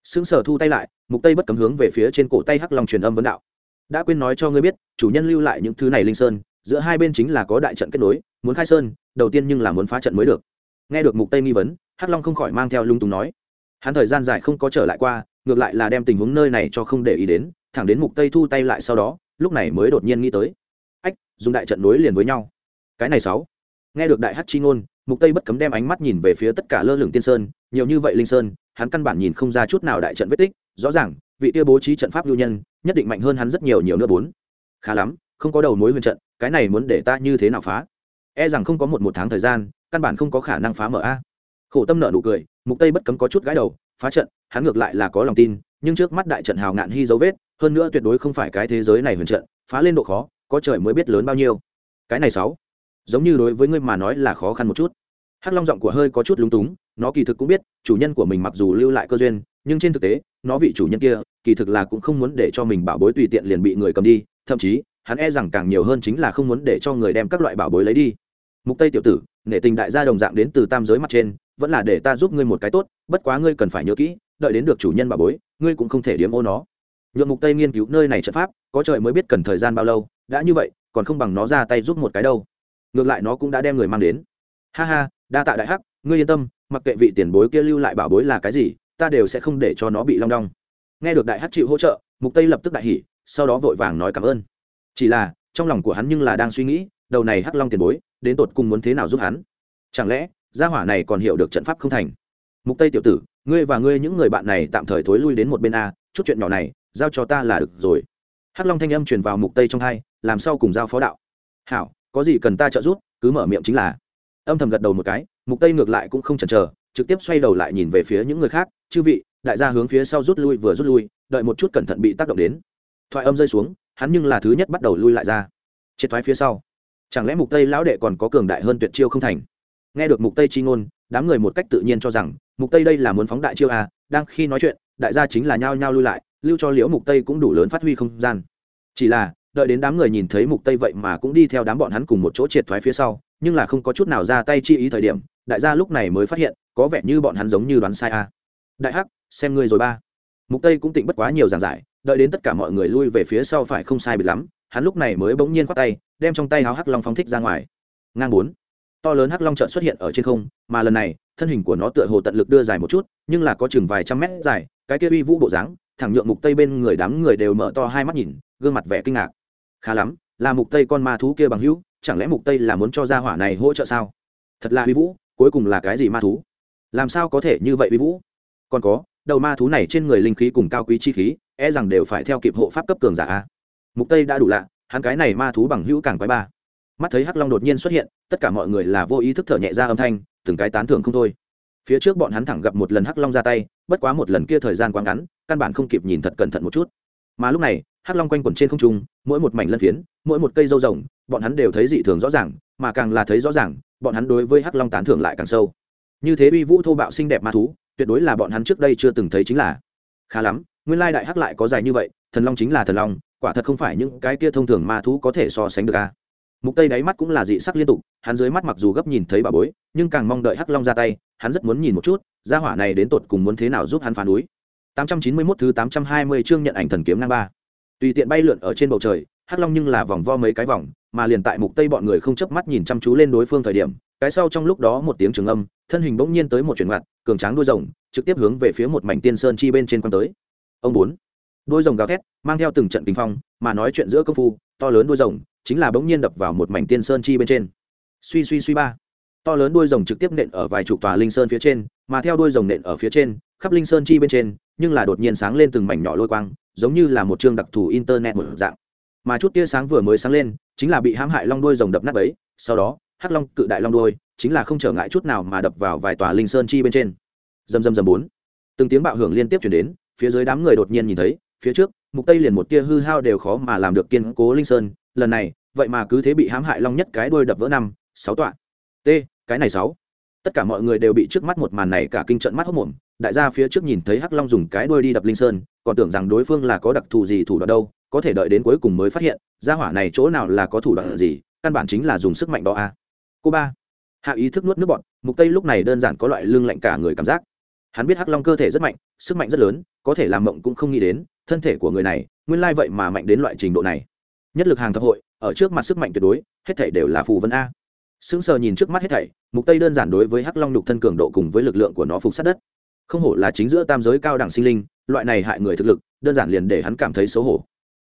Xứng sở thu tay lại, mục tây bất cấm hướng về phía trên cổ tay hắc long truyền âm vấn đạo. Đã quên nói cho ngươi biết, chủ nhân lưu lại những thứ này linh sơn, giữa hai bên chính là có đại trận kết nối, muốn khai sơn, đầu tiên nhưng là muốn phá trận mới được. Nghe được mục tây nghi vấn, hắc long không khỏi mang theo lung tung nói. Hắn thời gian dài không có trở lại qua, ngược lại là đem tình huống nơi này cho không để ý đến, thẳng đến mục tây thu tay lại sau đó, lúc này mới đột nhiên nghĩ tới. Ách, dùng đại trận nối liền với nhau. Cái này sáu. Nghe được đại hắc chi ngôn mục tây bất cấm đem ánh mắt nhìn về phía tất cả lơ lửng tiên sơn, nhiều như vậy linh sơn, hắn căn bản nhìn không ra chút nào đại trận vết tích, rõ ràng, vị tiêu bố trí trận pháp lưu nhân, nhất định mạnh hơn hắn rất nhiều nhiều nữa bốn. Khá lắm, không có đầu mối huyền trận, cái này muốn để ta như thế nào phá? E rằng không có một một tháng thời gian, căn bản không có khả năng phá mở a. Khổ tâm nợ nụ cười, mục tây bất cấm có chút gãi đầu, phá trận, hắn ngược lại là có lòng tin, nhưng trước mắt đại trận hào ngạn hy dấu vết, hơn nữa tuyệt đối không phải cái thế giới này huyền trận, phá lên độ khó, có trời mới biết lớn bao nhiêu. Cái này sáu giống như đối với ngươi mà nói là khó khăn một chút. Hắc long giọng của hơi có chút lúng túng, nó kỳ thực cũng biết, chủ nhân của mình mặc dù lưu lại cơ duyên, nhưng trên thực tế, nó vị chủ nhân kia, kỳ thực là cũng không muốn để cho mình bảo bối tùy tiện liền bị người cầm đi, thậm chí, hắn e rằng càng nhiều hơn chính là không muốn để cho người đem các loại bảo bối lấy đi. Mục tây tiểu tử, nể tình đại gia đồng dạng đến từ tam giới mặt trên, vẫn là để ta giúp ngươi một cái tốt, bất quá ngươi cần phải nhớ kỹ, đợi đến được chủ nhân bảo bối, ngươi cũng không thể điếm ô nó. Nhuộm mục tây nghiên cứu nơi này trận pháp, có trời mới biết cần thời gian bao lâu, đã như vậy, còn không bằng nó ra tay giúp một cái đâu ngược lại nó cũng đã đem người mang đến. Ha ha, đa tạ đại hắc, ngươi yên tâm, mặc kệ vị tiền bối kia lưu lại bảo bối là cái gì, ta đều sẽ không để cho nó bị long đong. Nghe được đại hắc chịu hỗ trợ, mục tây lập tức đại hỉ, sau đó vội vàng nói cảm ơn. Chỉ là, trong lòng của hắn nhưng là đang suy nghĩ, đầu này hắc long tiền bối, đến tột cùng muốn thế nào giúp hắn? Chẳng lẽ, gia hỏa này còn hiểu được trận pháp không thành? Mục tây tiểu tử, ngươi và ngươi những người bạn này tạm thời thối lui đến một bên a, chút chuyện nhỏ này, giao cho ta là được rồi. Hắc long thanh âm truyền vào mục tây trong hai, làm sao cùng giao phó đạo? Hảo có gì cần ta trợ giúp, cứ mở miệng chính là. Âm thầm gật đầu một cái, mục tây ngược lại cũng không chần chờ, trực tiếp xoay đầu lại nhìn về phía những người khác, chư vị, đại gia hướng phía sau rút lui vừa rút lui, đợi một chút cẩn thận bị tác động đến. Thoại âm rơi xuống, hắn nhưng là thứ nhất bắt đầu lui lại ra. Triệt thoái phía sau. Chẳng lẽ mục tây lão đệ còn có cường đại hơn tuyệt chiêu không thành? Nghe được mục tây chi ngôn, đám người một cách tự nhiên cho rằng, mục tây đây là muốn phóng đại chiêu à đang khi nói chuyện, đại gia chính là nhao nhao lui lại, lưu cho liễu mục tây cũng đủ lớn phát huy không gian. Chỉ là đợi đến đám người nhìn thấy mục tây vậy mà cũng đi theo đám bọn hắn cùng một chỗ triệt thoái phía sau, nhưng là không có chút nào ra tay chi ý thời điểm, đại gia lúc này mới phát hiện, có vẻ như bọn hắn giống như đoán sai a. À. đại hắc, xem ngươi rồi ba. Mục tây cũng tịnh bất quá nhiều giảng giải, đợi đến tất cả mọi người lui về phía sau phải không sai biệt lắm, hắn lúc này mới bỗng nhiên khoát tay, đem trong tay háo hắc long phóng thích ra ngoài. Ngang bốn. To lớn hắc long trợn xuất hiện ở trên không, mà lần này, thân hình của nó tựa hồ tận lực đưa dài một chút, nhưng là có chừng vài trăm mét dài, cái kia uy vũ bộ dáng, thẳng nhượng mục tây bên người đám người đều mở to hai mắt nhìn, gương mặt vẻ kinh ngạc khá lắm, là mục tây con ma thú kia bằng hữu, chẳng lẽ mục tây là muốn cho gia hỏa này hỗ trợ sao? Thật là uy vũ, cuối cùng là cái gì ma thú? Làm sao có thể như vậy uy vũ? Còn có, đầu ma thú này trên người linh khí cùng cao quý chi khí e rằng đều phải theo kịp hộ pháp cấp cường giả mục tây đã đủ lạ, hắn cái này ma thú bằng hữu càng quái ba. Mắt thấy hắc long đột nhiên xuất hiện, tất cả mọi người là vô ý thức thở nhẹ ra âm thanh, từng cái tán thưởng không thôi. Phía trước bọn hắn thẳng gặp một lần hắc long ra tay, bất quá một lần kia thời gian quá ngắn, căn bản không kịp nhìn thật cẩn thận một chút. Mà lúc này hắc long quanh quẩn trên không trung, mỗi một mảnh lân phiến, mỗi một cây dâu rồng, bọn hắn đều thấy dị thường rõ ràng, mà càng là thấy rõ ràng, bọn hắn đối với hắc long tán thưởng lại càng sâu. Như thế uy vũ thô bạo xinh đẹp ma thú, tuyệt đối là bọn hắn trước đây chưa từng thấy chính là. Khá lắm, nguyên lai đại hắc lại có dài như vậy, thần long chính là thần long, quả thật không phải những cái kia thông thường ma thú có thể so sánh được a. Mục tây đáy mắt cũng là dị sắc liên tục, hắn dưới mắt mặc dù gấp nhìn thấy bà bối, nhưng càng mong đợi hắc long ra tay, hắn rất muốn nhìn một chút, gia hỏa này đến tột cùng muốn thế nào giúp hắn phá núi. 891 thứ 820 chương nhận ảnh thần kiếm ngang ba tùy tiện bay lượn ở trên bầu trời hắc long nhưng là vòng vo mấy cái vòng mà liền tại mục tây bọn người không chớp mắt nhìn chăm chú lên đối phương thời điểm cái sau trong lúc đó một tiếng trường âm thân hình bỗng nhiên tới một chuyển ngoặt, cường tráng đuôi rồng trực tiếp hướng về phía một mảnh tiên sơn chi bên trên quan tới. Ông bốn đuôi rồng gào thét mang theo từng trận kinh phong mà nói chuyện giữa công phu to lớn đuôi rồng chính là bỗng nhiên đập vào một mảnh tiên sơn chi bên trên. Suy suy suy ba to lớn đuôi rồng trực tiếp nện ở vài chục tòa linh sơn phía trên mà theo đuôi rồng nện ở phía trên khắp linh sơn chi bên trên nhưng là đột nhiên sáng lên từng mảnh nhỏ lôi quang giống như là một chương đặc thù internet một dạng. Mà chút tia sáng vừa mới sáng lên, chính là bị hãm hại long đuôi rồng đập nát ấy sau đó, hắc long cự đại long đuôi chính là không trở ngại chút nào mà đập vào vài tòa linh sơn chi bên trên. Dầm dầm dầm bốn. Từng tiếng bạo hưởng liên tiếp chuyển đến, phía dưới đám người đột nhiên nhìn thấy, phía trước, mục tây liền một tia hư hao đều khó mà làm được kiên cố linh sơn. Lần này, vậy mà cứ thế bị hãm hại long nhất cái đuôi đập vỡ năm, sáu tọa. T, cái này sáu. Tất cả mọi người đều bị trước mắt một màn này cả kinh trận mắt hốc mồm. Đại gia phía trước nhìn thấy hắc long dùng cái đuôi đi đập linh sơn còn tưởng rằng đối phương là có đặc thù gì thủ đoạn đâu, có thể đợi đến cuối cùng mới phát hiện ra hỏa này chỗ nào là có thủ đoạn gì, căn bản chính là dùng sức mạnh đó a à. cô ba, hạ ý thức nuốt nước bọn mục tây lúc này đơn giản có loại lưng lạnh cả người cảm giác. Hắn biết hắc long cơ thể rất mạnh, sức mạnh rất lớn, có thể làm mộng cũng không nghĩ đến, thân thể của người này, nguyên lai vậy mà mạnh đến loại trình độ này. Nhất lực hàng thập hội, ở trước mặt sức mạnh tuyệt đối, hết thảy đều là phù vân a. Sững sờ nhìn trước mắt hết thảy, mục tây đơn giản đối với hắc long nhục thân cường độ cùng với lực lượng của nó phục sát đất. Không hổ là chính giữa tam giới cao đẳng sinh linh loại này hại người thực lực, đơn giản liền để hắn cảm thấy xấu hổ.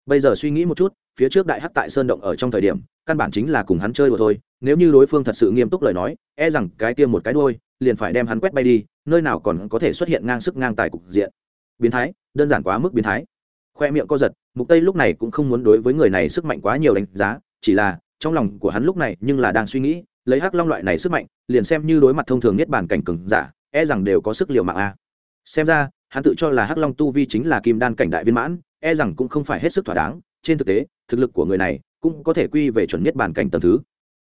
Bây giờ suy nghĩ một chút, phía trước đại hắc tại sơn động ở trong thời điểm, căn bản chính là cùng hắn chơi đùa thôi, nếu như đối phương thật sự nghiêm túc lời nói e rằng cái tiêm một cái đuôi, liền phải đem hắn quét bay đi, nơi nào còn có thể xuất hiện ngang sức ngang tài cục diện. Biến thái, đơn giản quá mức biến thái. Khoe miệng co giật, mục tây lúc này cũng không muốn đối với người này sức mạnh quá nhiều đánh giá, chỉ là, trong lòng của hắn lúc này nhưng là đang suy nghĩ, lấy hắc long loại này sức mạnh, liền xem như đối mặt thông thường nhất bản cảnh cừng giả e rằng đều có sức liều mạng a. Xem ra hắn tự cho là hắc long tu vi chính là kim đan cảnh đại viên mãn e rằng cũng không phải hết sức thỏa đáng. Trên thực tế, thực lực của người này cũng có thể quy về chuẩn nhất bản cảnh tầng thứ.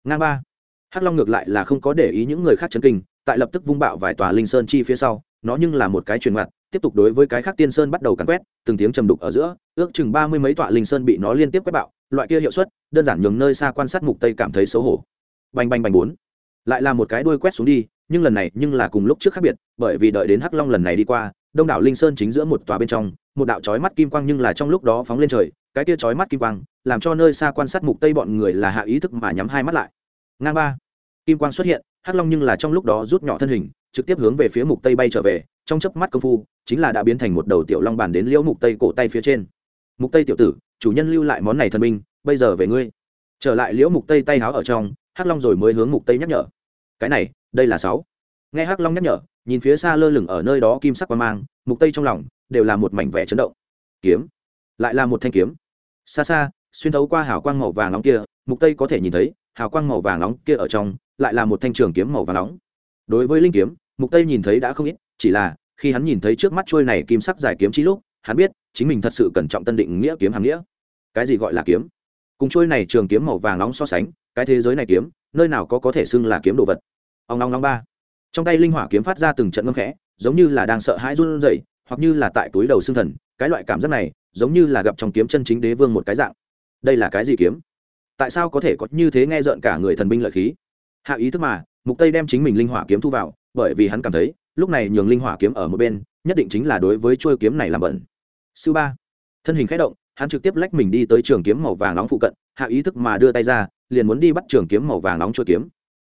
Ngang ba. Hắc long ngược lại là không có để ý những người khác chấn kinh, tại lập tức vung bạo vài tòa linh sơn chi phía sau, nó nhưng là một cái truyền mặt tiếp tục đối với cái khác tiên sơn bắt đầu cắn quét, từng tiếng trầm đục ở giữa, ước chừng ba mươi mấy tọa linh sơn bị nó liên tiếp quét bạo, loại kia hiệu suất, đơn giản nhường nơi xa quan sát mục tây cảm thấy xấu hổ. Bành bành bành bốn. Lại là một cái đuôi quét xuống đi, nhưng lần này nhưng là cùng lúc trước khác biệt, bởi vì đợi đến hắc long lần này đi qua đông đảo linh sơn chính giữa một tòa bên trong, một đạo chói mắt kim quang nhưng là trong lúc đó phóng lên trời, cái kia chói mắt kim quang làm cho nơi xa quan sát mục tây bọn người là hạ ý thức mà nhắm hai mắt lại. Ngang ba, kim quang xuất hiện, hắc long nhưng là trong lúc đó rút nhỏ thân hình, trực tiếp hướng về phía mục tây bay trở về, trong chớp mắt công phu, chính là đã biến thành một đầu tiểu long bàn đến liễu mục tây cổ tay phía trên. Mục tây tiểu tử, chủ nhân lưu lại món này thần minh bây giờ về ngươi. Trở lại liễu mục tây tay háo ở trong, hắc long rồi mới hướng mục tây nhắc nhở. Cái này, đây là sáu. Nghe hắc long nhắc nhở nhìn phía xa lơ lửng ở nơi đó kim sắc quang mang, mục tây trong lòng đều là một mảnh vẻ chấn động. Kiếm, lại là một thanh kiếm. Xa xa, xuyên thấu qua hào quang màu vàng nóng kia, mục tây có thể nhìn thấy, hào quang màu vàng nóng kia ở trong lại là một thanh trường kiếm màu vàng nóng. Đối với linh kiếm, mục tây nhìn thấy đã không ít, chỉ là khi hắn nhìn thấy trước mắt trôi này kim sắc dài kiếm chi lúc, hắn biết chính mình thật sự cẩn trọng tân định nghĩa kiếm hàng nghĩa. Cái gì gọi là kiếm? Cùng trôi này trường kiếm màu vàng nóng so sánh, cái thế giới này kiếm, nơi nào có có thể xưng là kiếm đồ vật? Ông long long ba trong tay linh hỏa kiếm phát ra từng trận ngâm khẽ, giống như là đang sợ hãi run rẩy, hoặc như là tại túi đầu xương thần, cái loại cảm giác này, giống như là gặp trong kiếm chân chính đế vương một cái dạng. Đây là cái gì kiếm? Tại sao có thể có như thế nghe rợn cả người thần binh lợi khí? Hạ ý thức mà, mục tây đem chính mình linh hỏa kiếm thu vào, bởi vì hắn cảm thấy, lúc này nhường linh hỏa kiếm ở một bên, nhất định chính là đối với chuôi kiếm này làm bẩn. Sư ba, thân hình khẽ động, hắn trực tiếp lách mình đi tới trường kiếm màu vàng nóng phụ cận, hạ ý thức mà đưa tay ra, liền muốn đi bắt trường kiếm màu vàng nóng chuôi kiếm.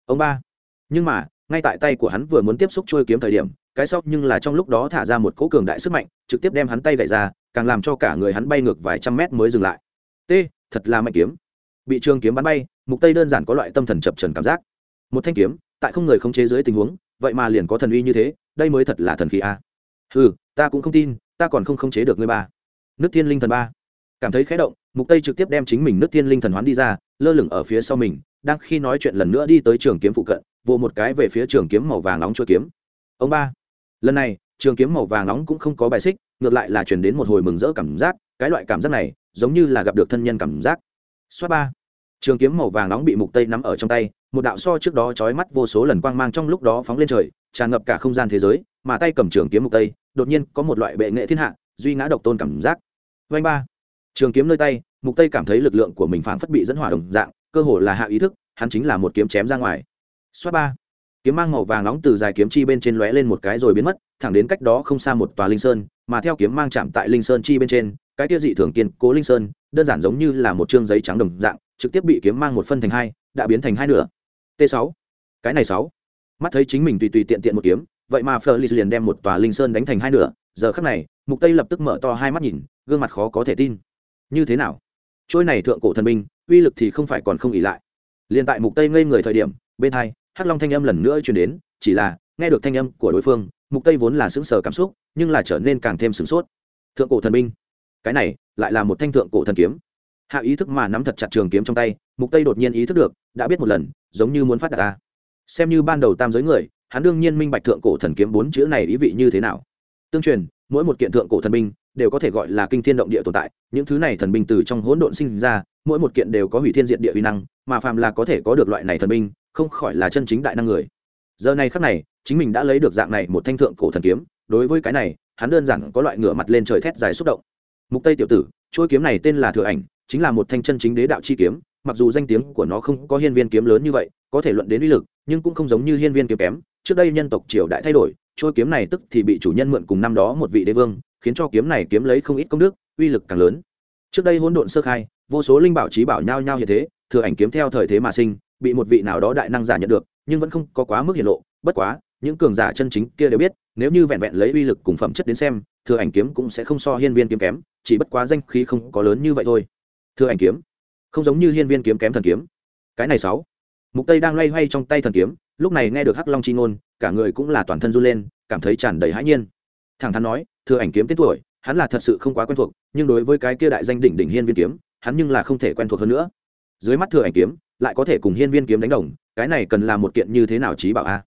Ông ba, nhưng mà ngay tại tay của hắn vừa muốn tiếp xúc trôi kiếm thời điểm, cái sau nhưng là trong lúc đó thả ra một cỗ cường đại sức mạnh, trực tiếp đem hắn tay gậy ra, càng làm cho cả người hắn bay ngược vài trăm mét mới dừng lại. T, thật là mạnh kiếm. Bị trường kiếm bắn bay, mục tây đơn giản có loại tâm thần chập trần cảm giác. Một thanh kiếm, tại không người không chế dưới tình huống, vậy mà liền có thần uy như thế, đây mới thật là thần khí a. Ừ ta cũng không tin, ta còn không khống chế được ngươi ba. Nước thiên linh thần ba. Cảm thấy khẽ động, mục tây trực tiếp đem chính mình nước thiên linh thần hoán đi ra, lơ lửng ở phía sau mình, đang khi nói chuyện lần nữa đi tới trường kiếm phụ cận vồ một cái về phía trường kiếm màu vàng nóng chuôi kiếm. Ông ba, lần này, trường kiếm màu vàng nóng cũng không có bài xích, ngược lại là chuyển đến một hồi mừng rỡ cảm giác, cái loại cảm giác này, giống như là gặp được thân nhân cảm giác. Xoát ba, trường kiếm màu vàng nóng bị mục tây nắm ở trong tay, một đạo so trước đó trói mắt vô số lần quang mang trong lúc đó phóng lên trời, tràn ngập cả không gian thế giới, mà tay cầm trường kiếm mục tây, đột nhiên có một loại bệ nghệ thiên hạ, duy ngã độc tôn cảm giác. Vanh ba, trường kiếm nơi tay, mục tây cảm thấy lực lượng của mình phảng phất bị dẫn hỏa đồng dạng, cơ hồ là hạ ý thức, hắn chính là một kiếm chém ra ngoài. Xoát ba. Kiếm mang màu vàng nóng từ dài kiếm chi bên trên lóe lên một cái rồi biến mất, thẳng đến cách đó không xa một tòa linh sơn, mà theo kiếm mang chạm tại linh sơn chi bên trên, cái kia dị thường kiên cố linh sơn, đơn giản giống như là một chương giấy trắng đồng dạng, trực tiếp bị kiếm mang một phân thành hai, đã biến thành hai nửa. T 6 cái này sáu. Mắt thấy chính mình tùy tùy tiện tiện một kiếm, vậy mà Fleur liền đem một tòa linh sơn đánh thành hai nửa, giờ khắc này, mục tây lập tức mở to hai mắt nhìn, gương mặt khó có thể tin. Như thế nào? Trôi này thượng cổ thần binh, uy lực thì không phải còn không ỉ lại. Liền tại mục tây ngây người thời điểm, bên hai hắc long thanh âm lần nữa truyền đến, chỉ là, nghe được thanh âm của đối phương, mục tây vốn là sững sờ cảm xúc, nhưng là trở nên càng thêm sửng sốt. Thượng cổ thần binh. Cái này, lại là một thanh thượng cổ thần kiếm. Hạ ý thức mà nắm thật chặt trường kiếm trong tay, mục tây đột nhiên ý thức được, đã biết một lần, giống như muốn phát đạt ta. Xem như ban đầu tam giới người, hắn đương nhiên minh bạch thượng cổ thần kiếm bốn chữ này ý vị như thế nào. Tương truyền, mỗi một kiện thượng cổ thần binh, đều có thể gọi là kinh thiên động địa tồn tại, những thứ này thần binh từ trong hỗn độn sinh ra, mỗi một kiện đều có hủy thiên diện địa uy năng, mà phàm là có thể có được loại này thần binh không khỏi là chân chính đại năng người. Giờ này khắc này, chính mình đã lấy được dạng này một thanh thượng cổ thần kiếm, đối với cái này, hắn đơn giản có loại ngửa mặt lên trời thét dài xúc động. Mục tây tiểu tử, chuôi kiếm này tên là thừa ảnh, chính là một thanh chân chính đế đạo chi kiếm, mặc dù danh tiếng của nó không có hiên viên kiếm lớn như vậy, có thể luận đến uy lực, nhưng cũng không giống như hiên viên kiếm kém. Trước đây nhân tộc triều đại thay đổi, chuôi kiếm này tức thì bị chủ nhân mượn cùng năm đó một vị đế vương, khiến cho kiếm này kiếm lấy không ít công đức, uy lực càng lớn. Trước đây hỗn độn sơ khai, vô số linh bảo trí bảo nhau nhau như thế, thừa ảnh kiếm theo thời thế mà sinh bị một vị nào đó đại năng giả nhận được, nhưng vẫn không có quá mức hiển lộ. Bất quá, những cường giả chân chính kia đều biết, nếu như vẹn vẹn lấy uy lực cùng phẩm chất đến xem, thừa ảnh kiếm cũng sẽ không so hiên viên kiếm kém, chỉ bất quá danh khí không có lớn như vậy thôi. Thừa ảnh kiếm? Không giống như hiên viên kiếm kém thần kiếm. Cái này sáu. Mục tây đang loay hoay trong tay thần kiếm, lúc này nghe được hắc long chi ngôn, cả người cũng là toàn thân run lên, cảm thấy tràn đầy hãi nhiên. Thẳng thắn nói, thừa ảnh kiếm tên tuổi, hắn là thật sự không quá quen thuộc, nhưng đối với cái kia đại danh đỉnh đỉnh hiên viên kiếm, hắn nhưng là không thể quen thuộc hơn nữa. Dưới mắt thừa ảnh kiếm lại có thể cùng hiên viên kiếm đánh đồng, cái này cần là một kiện như thế nào trí bảo a?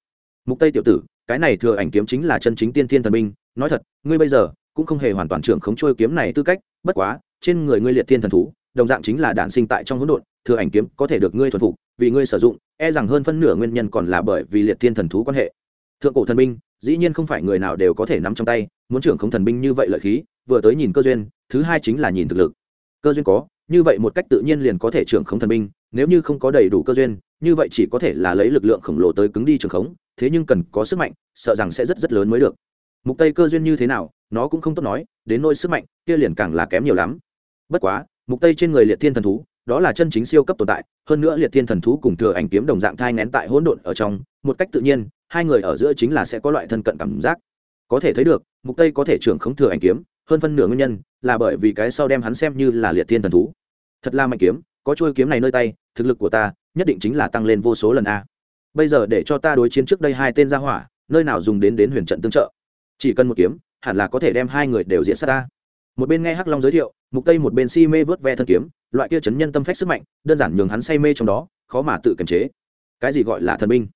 Mục tây tiểu tử, cái này thừa ảnh kiếm chính là chân chính tiên thiên thần binh, nói thật, ngươi bây giờ cũng không hề hoàn toàn trưởng khống trôi kiếm này tư cách, bất quá, trên người ngươi liệt thiên thần thú, đồng dạng chính là đản sinh tại trong hỗn độn, thừa ảnh kiếm có thể được ngươi thuần phục, vì ngươi sử dụng e rằng hơn phân nửa nguyên nhân còn là bởi vì liệt thiên thần thú quan hệ. Thượng cổ thần binh, dĩ nhiên không phải người nào đều có thể nắm trong tay, muốn trưởng không thần binh như vậy lợi khí, vừa tới nhìn cơ duyên, thứ hai chính là nhìn thực lực. Cơ duyên có, như vậy một cách tự nhiên liền có thể trưởng khống thần binh nếu như không có đầy đủ cơ duyên, như vậy chỉ có thể là lấy lực lượng khổng lồ tới cứng đi trưởng khống, thế nhưng cần có sức mạnh, sợ rằng sẽ rất rất lớn mới được. Mục tây cơ duyên như thế nào, nó cũng không tốt nói, đến nỗi sức mạnh, kia liền càng là kém nhiều lắm. Bất quá, mục tây trên người liệt thiên thần thú, đó là chân chính siêu cấp tồn tại, hơn nữa liệt thiên thần thú cùng thừa ảnh kiếm đồng dạng thai ngén tại hỗn độn ở trong, một cách tự nhiên, hai người ở giữa chính là sẽ có loại thân cận cảm giác. Có thể thấy được, mục tây có thể trưởng khống thừa ảnh kiếm, hơn phân nửa nguyên nhân là bởi vì cái sau đem hắn xem như là liệt thiên thần thú. Thật là mạnh kiếm có chuôi kiếm này nơi tay, thực lực của ta nhất định chính là tăng lên vô số lần a. Bây giờ để cho ta đối chiến trước đây hai tên gia hỏa, nơi nào dùng đến đến huyền trận tương trợ? Chỉ cần một kiếm, hẳn là có thể đem hai người đều diện sát ta. Một bên nghe hắc long giới thiệu, mục tây một bên si mê vớt ve thân kiếm, loại kia chấn nhân tâm phách sức mạnh, đơn giản nhường hắn say mê trong đó, khó mà tự kiềm chế. Cái gì gọi là thần binh?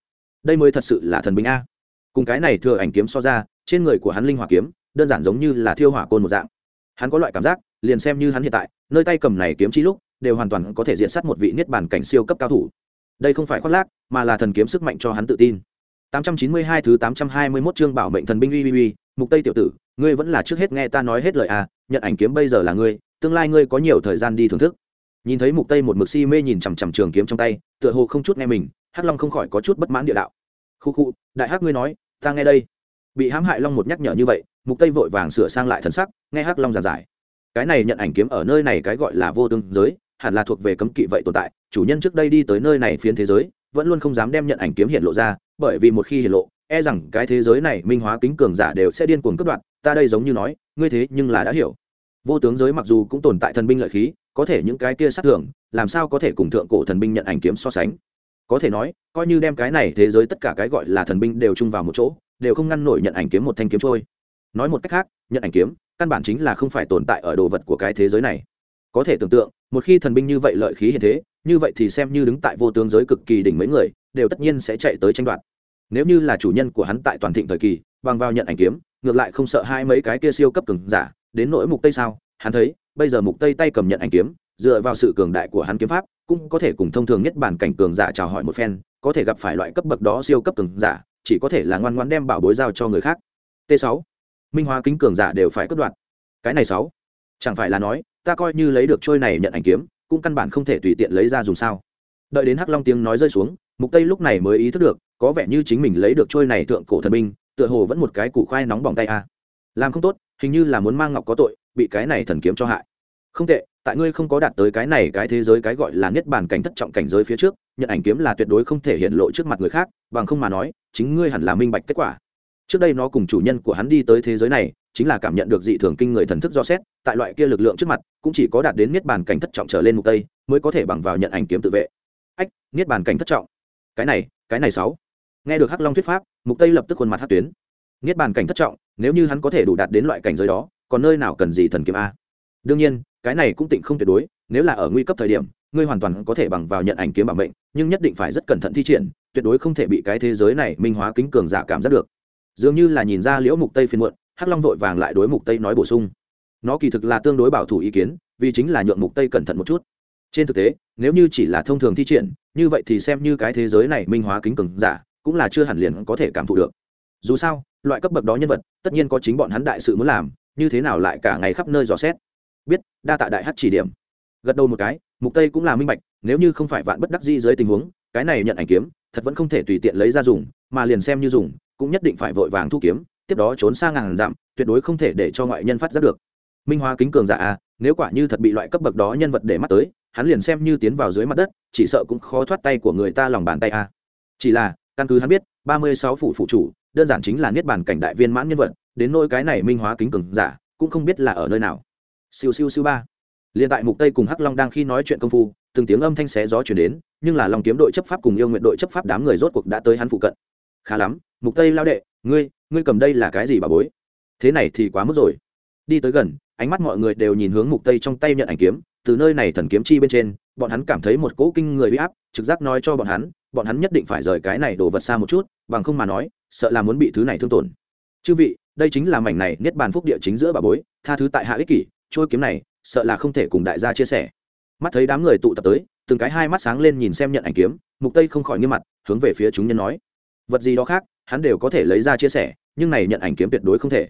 Đây mới thật sự là thần binh a. Cùng cái này thừa ảnh kiếm so ra, trên người của hắn linh hỏa kiếm, đơn giản giống như là thiêu hỏa côn một dạng. Hắn có loại cảm giác, liền xem như hắn hiện tại, nơi tay cầm này kiếm chi lúc đều hoàn toàn có thể diện sát một vị niết bàn cảnh siêu cấp cao thủ. Đây không phải khoác lác, mà là thần kiếm sức mạnh cho hắn tự tin. 892 thứ 821 chương bảo mệnh thần binh uy uy uy, mục tây tiểu tử, ngươi vẫn là trước hết nghe ta nói hết lời à nhận ảnh kiếm bây giờ là ngươi, tương lai ngươi có nhiều thời gian đi thưởng thức. Nhìn thấy mục tây một mực si mê nhìn chằm chằm trường kiếm trong tay, tựa hồ không chút nghe mình, hắc long không khỏi có chút bất mãn địa đạo. Khu khu, đại hắc ngươi nói, ta nghe đây. Bị hãm hại long một nhắc nhở như vậy, mục tây vội vàng sửa sang lại thần sắc, nghe hắc long giảng giải. Cái này nhận ảnh kiếm ở nơi này cái gọi là vô tương giới hẳn là thuộc về cấm kỵ vậy tồn tại, chủ nhân trước đây đi tới nơi này phiến thế giới, vẫn luôn không dám đem nhận ảnh kiếm hiện lộ ra, bởi vì một khi hiện lộ e rằng cái thế giới này minh hóa kính cường giả đều sẽ điên cuồng cướp đoạt, ta đây giống như nói, ngươi thế nhưng là đã hiểu. Vô tướng giới mặc dù cũng tồn tại thần binh lợi khí, có thể những cái kia sát thường làm sao có thể cùng thượng cổ thần binh nhận ảnh kiếm so sánh? Có thể nói, coi như đem cái này thế giới tất cả cái gọi là thần binh đều chung vào một chỗ, đều không ngăn nổi nhận ảnh kiếm một thanh kiếm trôi. Nói một cách khác, nhận ảnh kiếm căn bản chính là không phải tồn tại ở đồ vật của cái thế giới này. Có thể tưởng tượng một khi thần binh như vậy lợi khí hiện thế, như vậy thì xem như đứng tại vô tướng giới cực kỳ đỉnh mấy người, đều tất nhiên sẽ chạy tới tranh đoạt. Nếu như là chủ nhân của hắn tại toàn thịnh thời kỳ, bằng vào nhận ảnh kiếm, ngược lại không sợ hai mấy cái kia siêu cấp cường giả, đến nỗi mục tây sao? Hắn thấy, bây giờ mục tây tay cầm nhận ảnh kiếm, dựa vào sự cường đại của hắn kiếm pháp, cũng có thể cùng thông thường nhất bản cảnh cường giả chào hỏi một phen, có thể gặp phải loại cấp bậc đó siêu cấp cường giả, chỉ có thể là ngoan ngoan đem bảo bối giao cho người khác. T 6 minh hóa kính cường giả đều phải cất đoạt. Cái này sáu, chẳng phải là nói ta coi như lấy được trôi này nhận ảnh kiếm, cũng căn bản không thể tùy tiện lấy ra dùng sao. Đợi đến hắc long tiếng nói rơi xuống, mục tây lúc này mới ý thức được, có vẻ như chính mình lấy được trôi này thượng cổ thần binh, tựa hồ vẫn một cái củ khoai nóng bỏng tay a. Làm không tốt, hình như là muốn mang ngọc có tội, bị cái này thần kiếm cho hại. Không tệ, tại ngươi không có đạt tới cái này cái thế giới cái gọi là nhất bản cảnh thất trọng cảnh giới phía trước, nhận ảnh kiếm là tuyệt đối không thể hiện lộ trước mặt người khác, bằng không mà nói, chính ngươi hẳn là minh bạch kết quả. Trước đây nó cùng chủ nhân của hắn đi tới thế giới này chính là cảm nhận được dị thường kinh người thần thức do xét, tại loại kia lực lượng trước mặt, cũng chỉ có đạt đến niết bàn cảnh thất trọng trở lên mục tây, mới có thể bằng vào nhận ảnh kiếm tự vệ. Ách, niết bàn cảnh thất trọng. Cái này cái này sáu. Nghe được hắc long thuyết pháp, mục tây lập tức khuôn mặt hắc tuyến. Niết bàn cảnh thất trọng, nếu như hắn có thể đủ đạt đến loại cảnh giới đó, còn nơi nào cần gì thần kiếm a? Đương nhiên, cái này cũng tịnh không tuyệt đối, nếu là ở nguy cấp thời điểm, ngươi hoàn toàn có thể bằng vào nhận ảnh kiếm bảo mệnh, nhưng nhất định phải rất cẩn thận thi triển, tuyệt đối không thể bị cái thế giới này minh hóa kính cường giả cảm giác được. Dường như là nhìn ra liễu mục tây phiền muộn hắc long vội vàng lại đối mục tây nói bổ sung. Nó kỳ thực là tương đối bảo thủ ý kiến, vì chính là nhượng mục tây cẩn thận một chút. Trên thực tế, nếu như chỉ là thông thường thi triển, như vậy thì xem như cái thế giới này minh hóa kính cường giả, cũng là chưa hẳn liền có thể cảm thụ được. Dù sao, loại cấp bậc đó nhân vật, tất nhiên có chính bọn hắn đại sự muốn làm, như thế nào lại cả ngày khắp nơi dò xét. Biết, đa tạ đại hát chỉ điểm. Gật đầu một cái, mục tây cũng là minh bạch, nếu như không phải vạn bất đắc di dưới tình huống, cái này nhận ảnh kiếm, thật vẫn không thể tùy tiện lấy ra dùng, mà liền xem như dùng, cũng nhất định phải vội vàng thu kiếm tiếp đó trốn xa ngàn dặm, tuyệt đối không thể để cho ngoại nhân phát giác được. Minh hóa kính cường giả a nếu quả như thật bị loại cấp bậc đó nhân vật để mắt tới, hắn liền xem như tiến vào dưới mặt đất, chỉ sợ cũng khó thoát tay của người ta lòng bàn tay a chỉ là, căn cứ hắn biết, ba mươi sáu phủ phụ chủ, đơn giản chính là niết bàn cảnh đại viên mãn nhân vật, đến nỗi cái này minh hóa kính cường giả, cũng không biết là ở nơi nào. Siêu siêu siêu ba. Liền tại mục tây cùng hắc long đang khi nói chuyện công phu, từng tiếng âm thanh xé gió chuyển đến, nhưng là lòng kiếm đội chấp pháp cùng yêu nguyện đội chấp pháp đám người rốt cuộc đã tới hắn phụ cận. Khá lắm, mục tây lao đệ ngươi ngươi cầm đây là cái gì bà bối? Thế này thì quá mức rồi. Đi tới gần, ánh mắt mọi người đều nhìn hướng mục tây trong tay nhận ảnh kiếm. Từ nơi này thần kiếm chi bên trên, bọn hắn cảm thấy một cỗ kinh người uy áp, trực giác nói cho bọn hắn bọn hắn nhất định phải rời cái này đổ vật xa một chút, bằng không mà nói, sợ là muốn bị thứ này thương tổn. Chư vị, đây chính là mảnh này niết bàn phúc địa chính giữa bà bối, tha thứ tại hạ ích kỷ, trôi kiếm này, sợ là không thể cùng đại gia chia sẻ. Mắt thấy đám người tụ tập tới, từng cái hai mắt sáng lên nhìn xem nhận ảnh kiếm, mục tây không khỏi nghiêm mặt, hướng về phía chúng nhân nói, vật gì đó khác hắn đều có thể lấy ra chia sẻ, nhưng này nhận ảnh kiếm tuyệt đối không thể.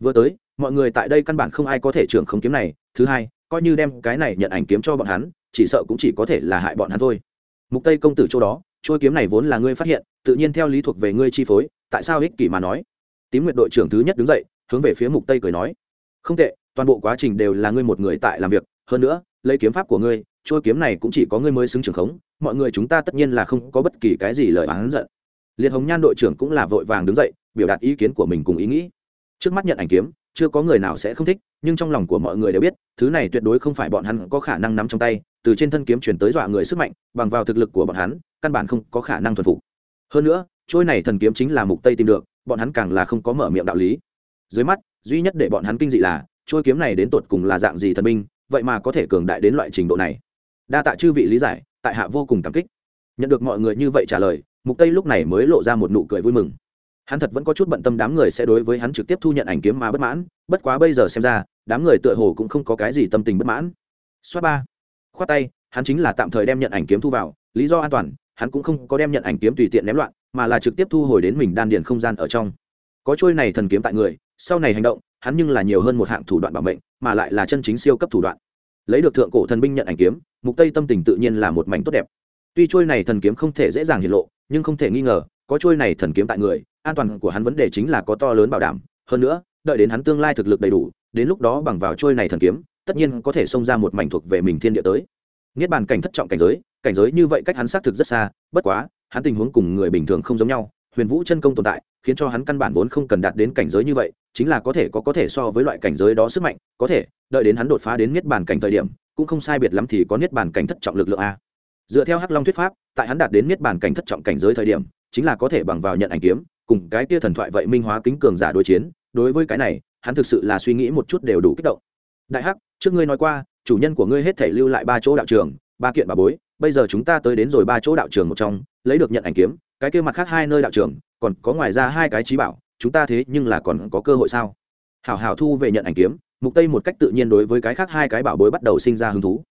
Vừa tới, mọi người tại đây căn bản không ai có thể trưởng không kiếm này. Thứ hai, coi như đem cái này nhận ảnh kiếm cho bọn hắn, chỉ sợ cũng chỉ có thể là hại bọn hắn thôi. Mục tây công tử chỗ đó trôi kiếm này vốn là ngươi phát hiện, tự nhiên theo lý thuộc về ngươi chi phối, tại sao ích kỷ mà nói? Tím nguyệt đội trưởng thứ nhất đứng dậy, hướng về phía mục tây cười nói, không tệ, toàn bộ quá trình đều là ngươi một người tại làm việc, hơn nữa, lấy kiếm pháp của ngươi trôi kiếm này cũng chỉ có ngươi mới xứng trưởng khống, mọi người chúng ta tất nhiên là không có bất kỳ cái gì lời oán giận liệt hồng nhan đội trưởng cũng là vội vàng đứng dậy, biểu đạt ý kiến của mình cùng ý nghĩ. Trước mắt nhận ảnh kiếm, chưa có người nào sẽ không thích, nhưng trong lòng của mọi người đều biết, thứ này tuyệt đối không phải bọn hắn có khả năng nắm trong tay, từ trên thân kiếm chuyển tới dọa người sức mạnh, bằng vào thực lực của bọn hắn, căn bản không có khả năng thuần phục. Hơn nữa, trôi này thần kiếm chính là mục tây tìm được, bọn hắn càng là không có mở miệng đạo lý. Dưới mắt, duy nhất để bọn hắn kinh dị là, trôi kiếm này đến tột cùng là dạng gì thần binh, vậy mà có thể cường đại đến loại trình độ này. Đa tạ chư vị lý giải, tại hạ vô cùng cảm kích. Nhận được mọi người như vậy trả lời mục tây lúc này mới lộ ra một nụ cười vui mừng. Hắn thật vẫn có chút bận tâm đám người sẽ đối với hắn trực tiếp thu nhận ảnh kiếm mà bất mãn, bất quá bây giờ xem ra, đám người tựa hồ cũng không có cái gì tâm tình bất mãn. Xoát ba. Khoát tay, hắn chính là tạm thời đem nhận ảnh kiếm thu vào, lý do an toàn, hắn cũng không có đem nhận ảnh kiếm tùy tiện ném loạn, mà là trực tiếp thu hồi đến mình đan điền không gian ở trong. Có trôi này thần kiếm tại người, sau này hành động, hắn nhưng là nhiều hơn một hạng thủ đoạn bảo mệnh, mà lại là chân chính siêu cấp thủ đoạn. Lấy được thượng cổ thần binh nhận ảnh kiếm, mục tây tâm tình tự nhiên là một mảnh tốt đẹp tuy trôi này thần kiếm không thể dễ dàng hiện lộ, nhưng không thể nghi ngờ, có trôi này thần kiếm tại người, an toàn của hắn vấn đề chính là có to lớn bảo đảm. Hơn nữa, đợi đến hắn tương lai thực lực đầy đủ, đến lúc đó bằng vào trôi này thần kiếm, tất nhiên có thể xông ra một mảnh thuộc về mình thiên địa tới. Niết bàn cảnh thất trọng cảnh giới cảnh giới như vậy cách hắn xác thực rất xa, bất quá, hắn tình huống cùng người bình thường không giống nhau. Huyền vũ chân công tồn tại, khiến cho hắn căn bản vốn không cần đạt đến cảnh giới như vậy, chính là có thể có có thể so với loại cảnh giới đó sức mạnh, có thể đợi đến hắn đột phá đến niết bàn cảnh thời điểm, cũng không sai biệt lắm thì có niết bàn cảnh thất trọng lực lượng a dựa theo hắc long thuyết pháp, tại hắn đạt đến niết bàn cảnh thất trọng cảnh giới thời điểm, chính là có thể bằng vào nhận ảnh kiếm, cùng cái kia thần thoại vậy minh hóa kính cường giả đối chiến. Đối với cái này, hắn thực sự là suy nghĩ một chút đều đủ kích động. Đại hắc, trước ngươi nói qua, chủ nhân của ngươi hết thể lưu lại ba chỗ đạo trường, ba kiện bà bối, bây giờ chúng ta tới đến rồi ba chỗ đạo trường một trong, lấy được nhận ảnh kiếm, cái kia mặt khác hai nơi đạo trường, còn có ngoài ra hai cái trí bảo, chúng ta thế nhưng là còn có cơ hội sao? Hảo hảo thu về nhận ảnh kiếm, mục tây một cách tự nhiên đối với cái khác hai cái bảo bối bắt đầu sinh ra hứng thú.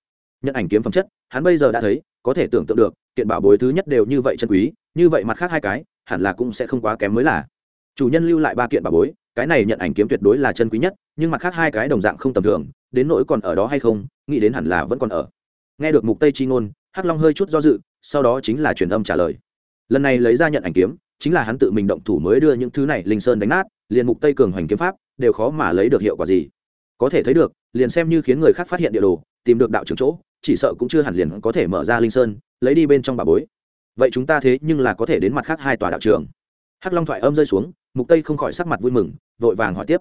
Nhận ảnh kiếm phẩm chất hắn bây giờ đã thấy, có thể tưởng tượng được, kiện bảo bối thứ nhất đều như vậy chân quý, như vậy mặt khác hai cái, hẳn là cũng sẽ không quá kém mới là. Chủ nhân lưu lại ba kiện bảo bối, cái này nhận ảnh kiếm tuyệt đối là chân quý nhất, nhưng mặt khác hai cái đồng dạng không tầm thường, đến nỗi còn ở đó hay không, nghĩ đến hẳn là vẫn còn ở. Nghe được mục tây chi ngôn, hắc long hơi chút do dự, sau đó chính là truyền âm trả lời. Lần này lấy ra nhận ảnh kiếm, chính là hắn tự mình động thủ mới đưa những thứ này linh sơn đánh nát, liền mục tây cường hoành kiếm pháp, đều khó mà lấy được hiệu quả gì. Có thể thấy được, liền xem như khiến người khác phát hiện địa đồ, tìm được đạo trưởng chỗ chỉ sợ cũng chưa hẳn liền có thể mở ra linh sơn, lấy đi bên trong bà bối. Vậy chúng ta thế nhưng là có thể đến mặt khác hai tòa đạo trường. Hắc long thoại âm rơi xuống, mục tây không khỏi sắc mặt vui mừng, vội vàng hỏi tiếp.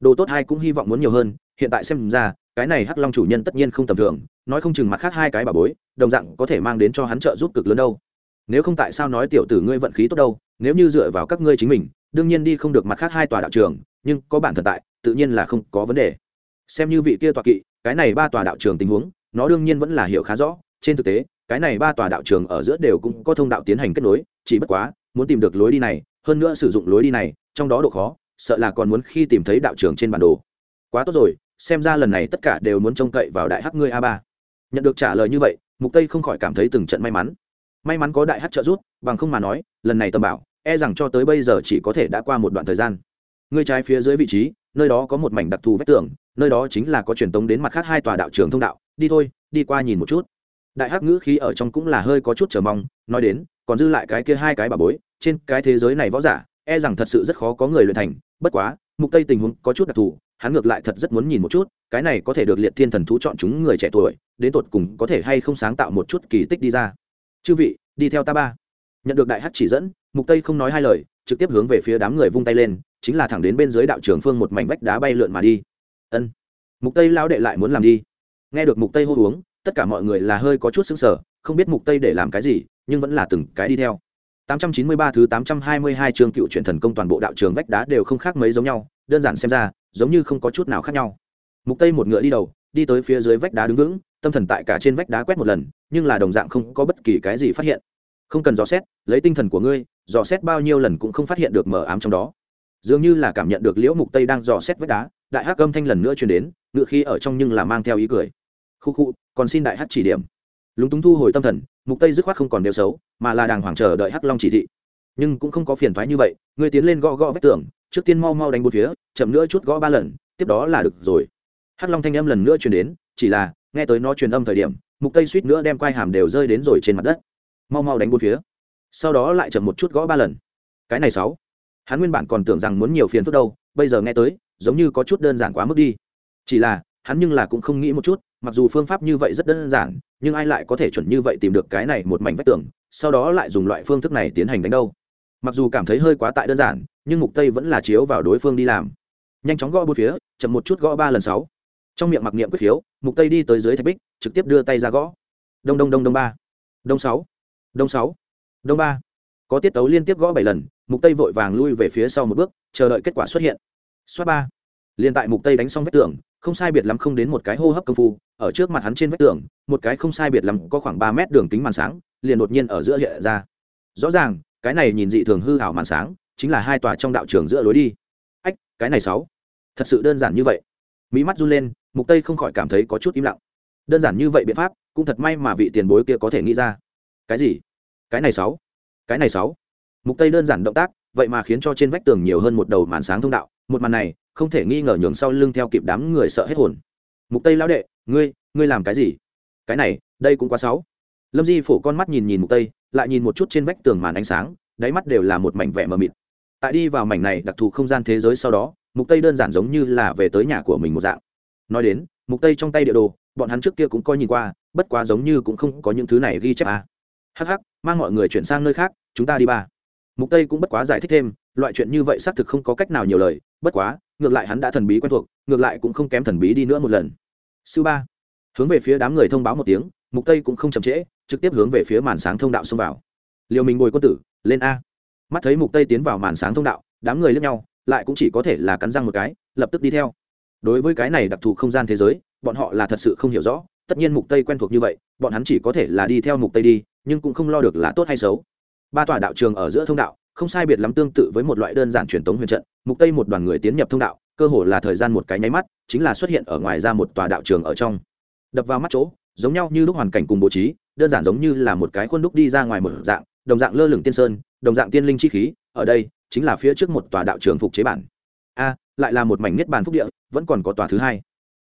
Đồ tốt hai cũng hy vọng muốn nhiều hơn, hiện tại xem ra, cái này hắc long chủ nhân tất nhiên không tầm thường, nói không chừng mặt khác hai cái bà bối, đồng dạng có thể mang đến cho hắn trợ giúp cực lớn đâu. Nếu không tại sao nói tiểu tử ngươi vận khí tốt đâu, nếu như dựa vào các ngươi chính mình, đương nhiên đi không được mặt khác hai tòa đạo trường, nhưng có bản thần tại, tự nhiên là không có vấn đề. Xem như vị kia tọa kỵ, cái này ba tòa đạo trường tình huống nó đương nhiên vẫn là hiểu khá rõ, trên thực tế, cái này ba tòa đạo trường ở giữa đều cũng có thông đạo tiến hành kết nối, chỉ bất quá, muốn tìm được lối đi này, hơn nữa sử dụng lối đi này, trong đó độ khó, sợ là còn muốn khi tìm thấy đạo trường trên bản đồ. Quá tốt rồi, xem ra lần này tất cả đều muốn trông cậy vào đại hắc ngươi a ba. Nhận được trả lời như vậy, mục tây không khỏi cảm thấy từng trận may mắn. May mắn có đại hắc trợ giúp, bằng không mà nói, lần này tâm bảo e rằng cho tới bây giờ chỉ có thể đã qua một đoạn thời gian. Ngươi trái phía dưới vị trí, nơi đó có một mảnh đặc thù vách tường nơi đó chính là có truyền tống đến mặt khác hai tòa đạo trường thông đạo, đi thôi, đi qua nhìn một chút. Đại hắc ngữ khí ở trong cũng là hơi có chút chờ mong, nói đến, còn dư lại cái kia hai cái bà bối, trên cái thế giới này võ giả e rằng thật sự rất khó có người luyện thành, bất quá, mục tây tình huống có chút đặc thù, hắn ngược lại thật rất muốn nhìn một chút, cái này có thể được liệt thiên thần thú chọn chúng người trẻ tuổi, đến tột cùng có thể hay không sáng tạo một chút kỳ tích đi ra. Chư vị, đi theo ta ba. Nhận được đại hắc chỉ dẫn, mục tây không nói hai lời, trực tiếp hướng về phía đám người vung tay lên, chính là thẳng đến bên dưới đạo trường phương một mảnh vách đá bay lượn mà đi ân. Mục tây lão đệ lại muốn làm đi. Nghe được mục tây hô uống, tất cả mọi người là hơi có chút sững sờ, không biết mục tây để làm cái gì, nhưng vẫn là từng cái đi theo. 893 thứ 822 chương cựu truyền thần công toàn bộ đạo trường vách đá đều không khác mấy giống nhau, đơn giản xem ra, giống như không có chút nào khác nhau. Mục tây một ngựa đi đầu, đi tới phía dưới vách đá đứng vững, tâm thần tại cả trên vách đá quét một lần, nhưng là đồng dạng không có bất kỳ cái gì phát hiện. Không cần dò xét, lấy tinh thần của ngươi, dò xét bao nhiêu lần cũng không phát hiện được mờ ám trong đó. Dường như là cảm nhận được liễu mục tây đang dò xét vách đá đại hắc âm thanh lần nữa truyền đến, ngựa khi ở trong nhưng là mang theo ý cười. Khu khu, còn xin đại hắc chỉ điểm. Lúng túng thu hồi tâm thần, mục tây dứt khoát không còn đều xấu, mà là đàng hoàng chờ đợi hắc long chỉ thị. Nhưng cũng không có phiền thoái như vậy, ngươi tiến lên gõ gõ vách tường, trước tiên mau mau đánh bốn phía, chậm nữa chút gõ ba lần, tiếp đó là được rồi. Hắc long thanh âm lần nữa truyền đến, chỉ là, nghe tới nó truyền âm thời điểm, mục tây suýt nữa đem quai hàm đều rơi đến rồi trên mặt đất. Mau mau đánh bốn phía. Sau đó lại chậm một chút gõ ba lần. Cái này sáu. Hắn nguyên bản còn tưởng rằng muốn nhiều phiền phức đâu, bây giờ nghe tới giống như có chút đơn giản quá mức đi. Chỉ là, hắn nhưng là cũng không nghĩ một chút, mặc dù phương pháp như vậy rất đơn giản, nhưng ai lại có thể chuẩn như vậy tìm được cái này một mảnh vách tường, sau đó lại dùng loại phương thức này tiến hành đánh đâu? Mặc dù cảm thấy hơi quá tại đơn giản, nhưng mục tây vẫn là chiếu vào đối phương đi làm. Nhanh chóng gõ bốn phía, chậm một chút gõ ba lần sáu. Trong miệng mặc niệm quyết khiếu, mục tây đi tới dưới thạch bích, trực tiếp đưa tay ra gõ. Đông đông đông đông ba. Đông sáu. Đông sáu. Đông ba. Có tiết tấu liên tiếp gõ bảy lần, mục tây vội vàng lui về phía sau một bước, chờ đợi kết quả xuất hiện xoát ba. Liền tại mục tây đánh xong vách tường, không sai biệt lắm không đến một cái hô hấp công phu, ở trước mặt hắn trên vách tường, một cái không sai biệt lắm có khoảng 3 mét đường kính màn sáng, liền đột nhiên ở giữa hiện ra. Rõ ràng, cái này nhìn dị thường hư hảo màn sáng, chính là hai tòa trong đạo trường giữa lối đi. Ách, cái này sáu. Thật sự đơn giản như vậy. Mỹ mắt run lên, mục tây không khỏi cảm thấy có chút im lặng. Đơn giản như vậy biện pháp, cũng thật may mà vị tiền bối kia có thể nghĩ ra. Cái gì? Cái này sáu. Cái này sáu. Mục tây đơn giản động tác vậy mà khiến cho trên vách tường nhiều hơn một đầu màn sáng thông đạo, một màn này, không thể nghi ngờ nhường sau lưng theo kịp đám người sợ hết hồn. Mục tây lão đệ, ngươi ngươi làm cái gì? Cái này, đây cũng quá sáu lâm di phủ con mắt nhìn nhìn mục tây, lại nhìn một chút trên vách tường màn ánh sáng, đáy mắt đều là một mảnh vẻ mờ mịt. Tại đi vào mảnh này đặc thù không gian thế giới sau đó, mục tây đơn giản giống như là về tới nhà của mình một dạng. Nói đến, mục tây trong tay địa đồ, bọn hắn trước kia cũng coi nhìn qua, bất quá giống như cũng không có những thứ này ghi chép à. hắc hắc, mang mọi người chuyển sang nơi khác, chúng ta đi ba mục tây cũng bất quá giải thích thêm, loại chuyện như vậy xác thực không có cách nào nhiều lời, bất quá, ngược lại hắn đã thần bí quen thuộc, ngược lại cũng không kém thần bí đi nữa một lần. Sư ba, hướng về phía đám người thông báo một tiếng, mục tây cũng không chậm trễ, trực tiếp hướng về phía màn sáng thông đạo xông vào. Liều mình bồi quân tử, lên a. Mắt thấy mục tây tiến vào màn sáng thông đạo, đám người lướt nhau, lại cũng chỉ có thể là cắn răng một cái, lập tức đi theo. Đối với cái này đặc thù không gian thế giới, bọn họ là thật sự không hiểu rõ, tất nhiên mục tây quen thuộc như vậy, bọn hắn chỉ có thể là đi theo mục tây đi, nhưng cũng không lo được là tốt hay xấu ba tòa đạo trường ở giữa thông đạo, không sai biệt lắm tương tự với một loại đơn giản truyền tống huyền trận, mục tây một đoàn người tiến nhập thông đạo, cơ hồ là thời gian một cái nháy mắt, chính là xuất hiện ở ngoài ra một tòa đạo trường ở trong. Đập vào mắt chỗ, giống nhau như lúc hoàn cảnh cùng bố trí, đơn giản giống như là một cái khuôn đúc đi ra ngoài một dạng, đồng dạng lơ lửng tiên sơn, đồng dạng tiên linh chi khí, ở đây, chính là phía trước một tòa đạo trường phục chế bản. A, lại là một mảnh niết bàn phúc địa, vẫn còn có tòa thứ hai.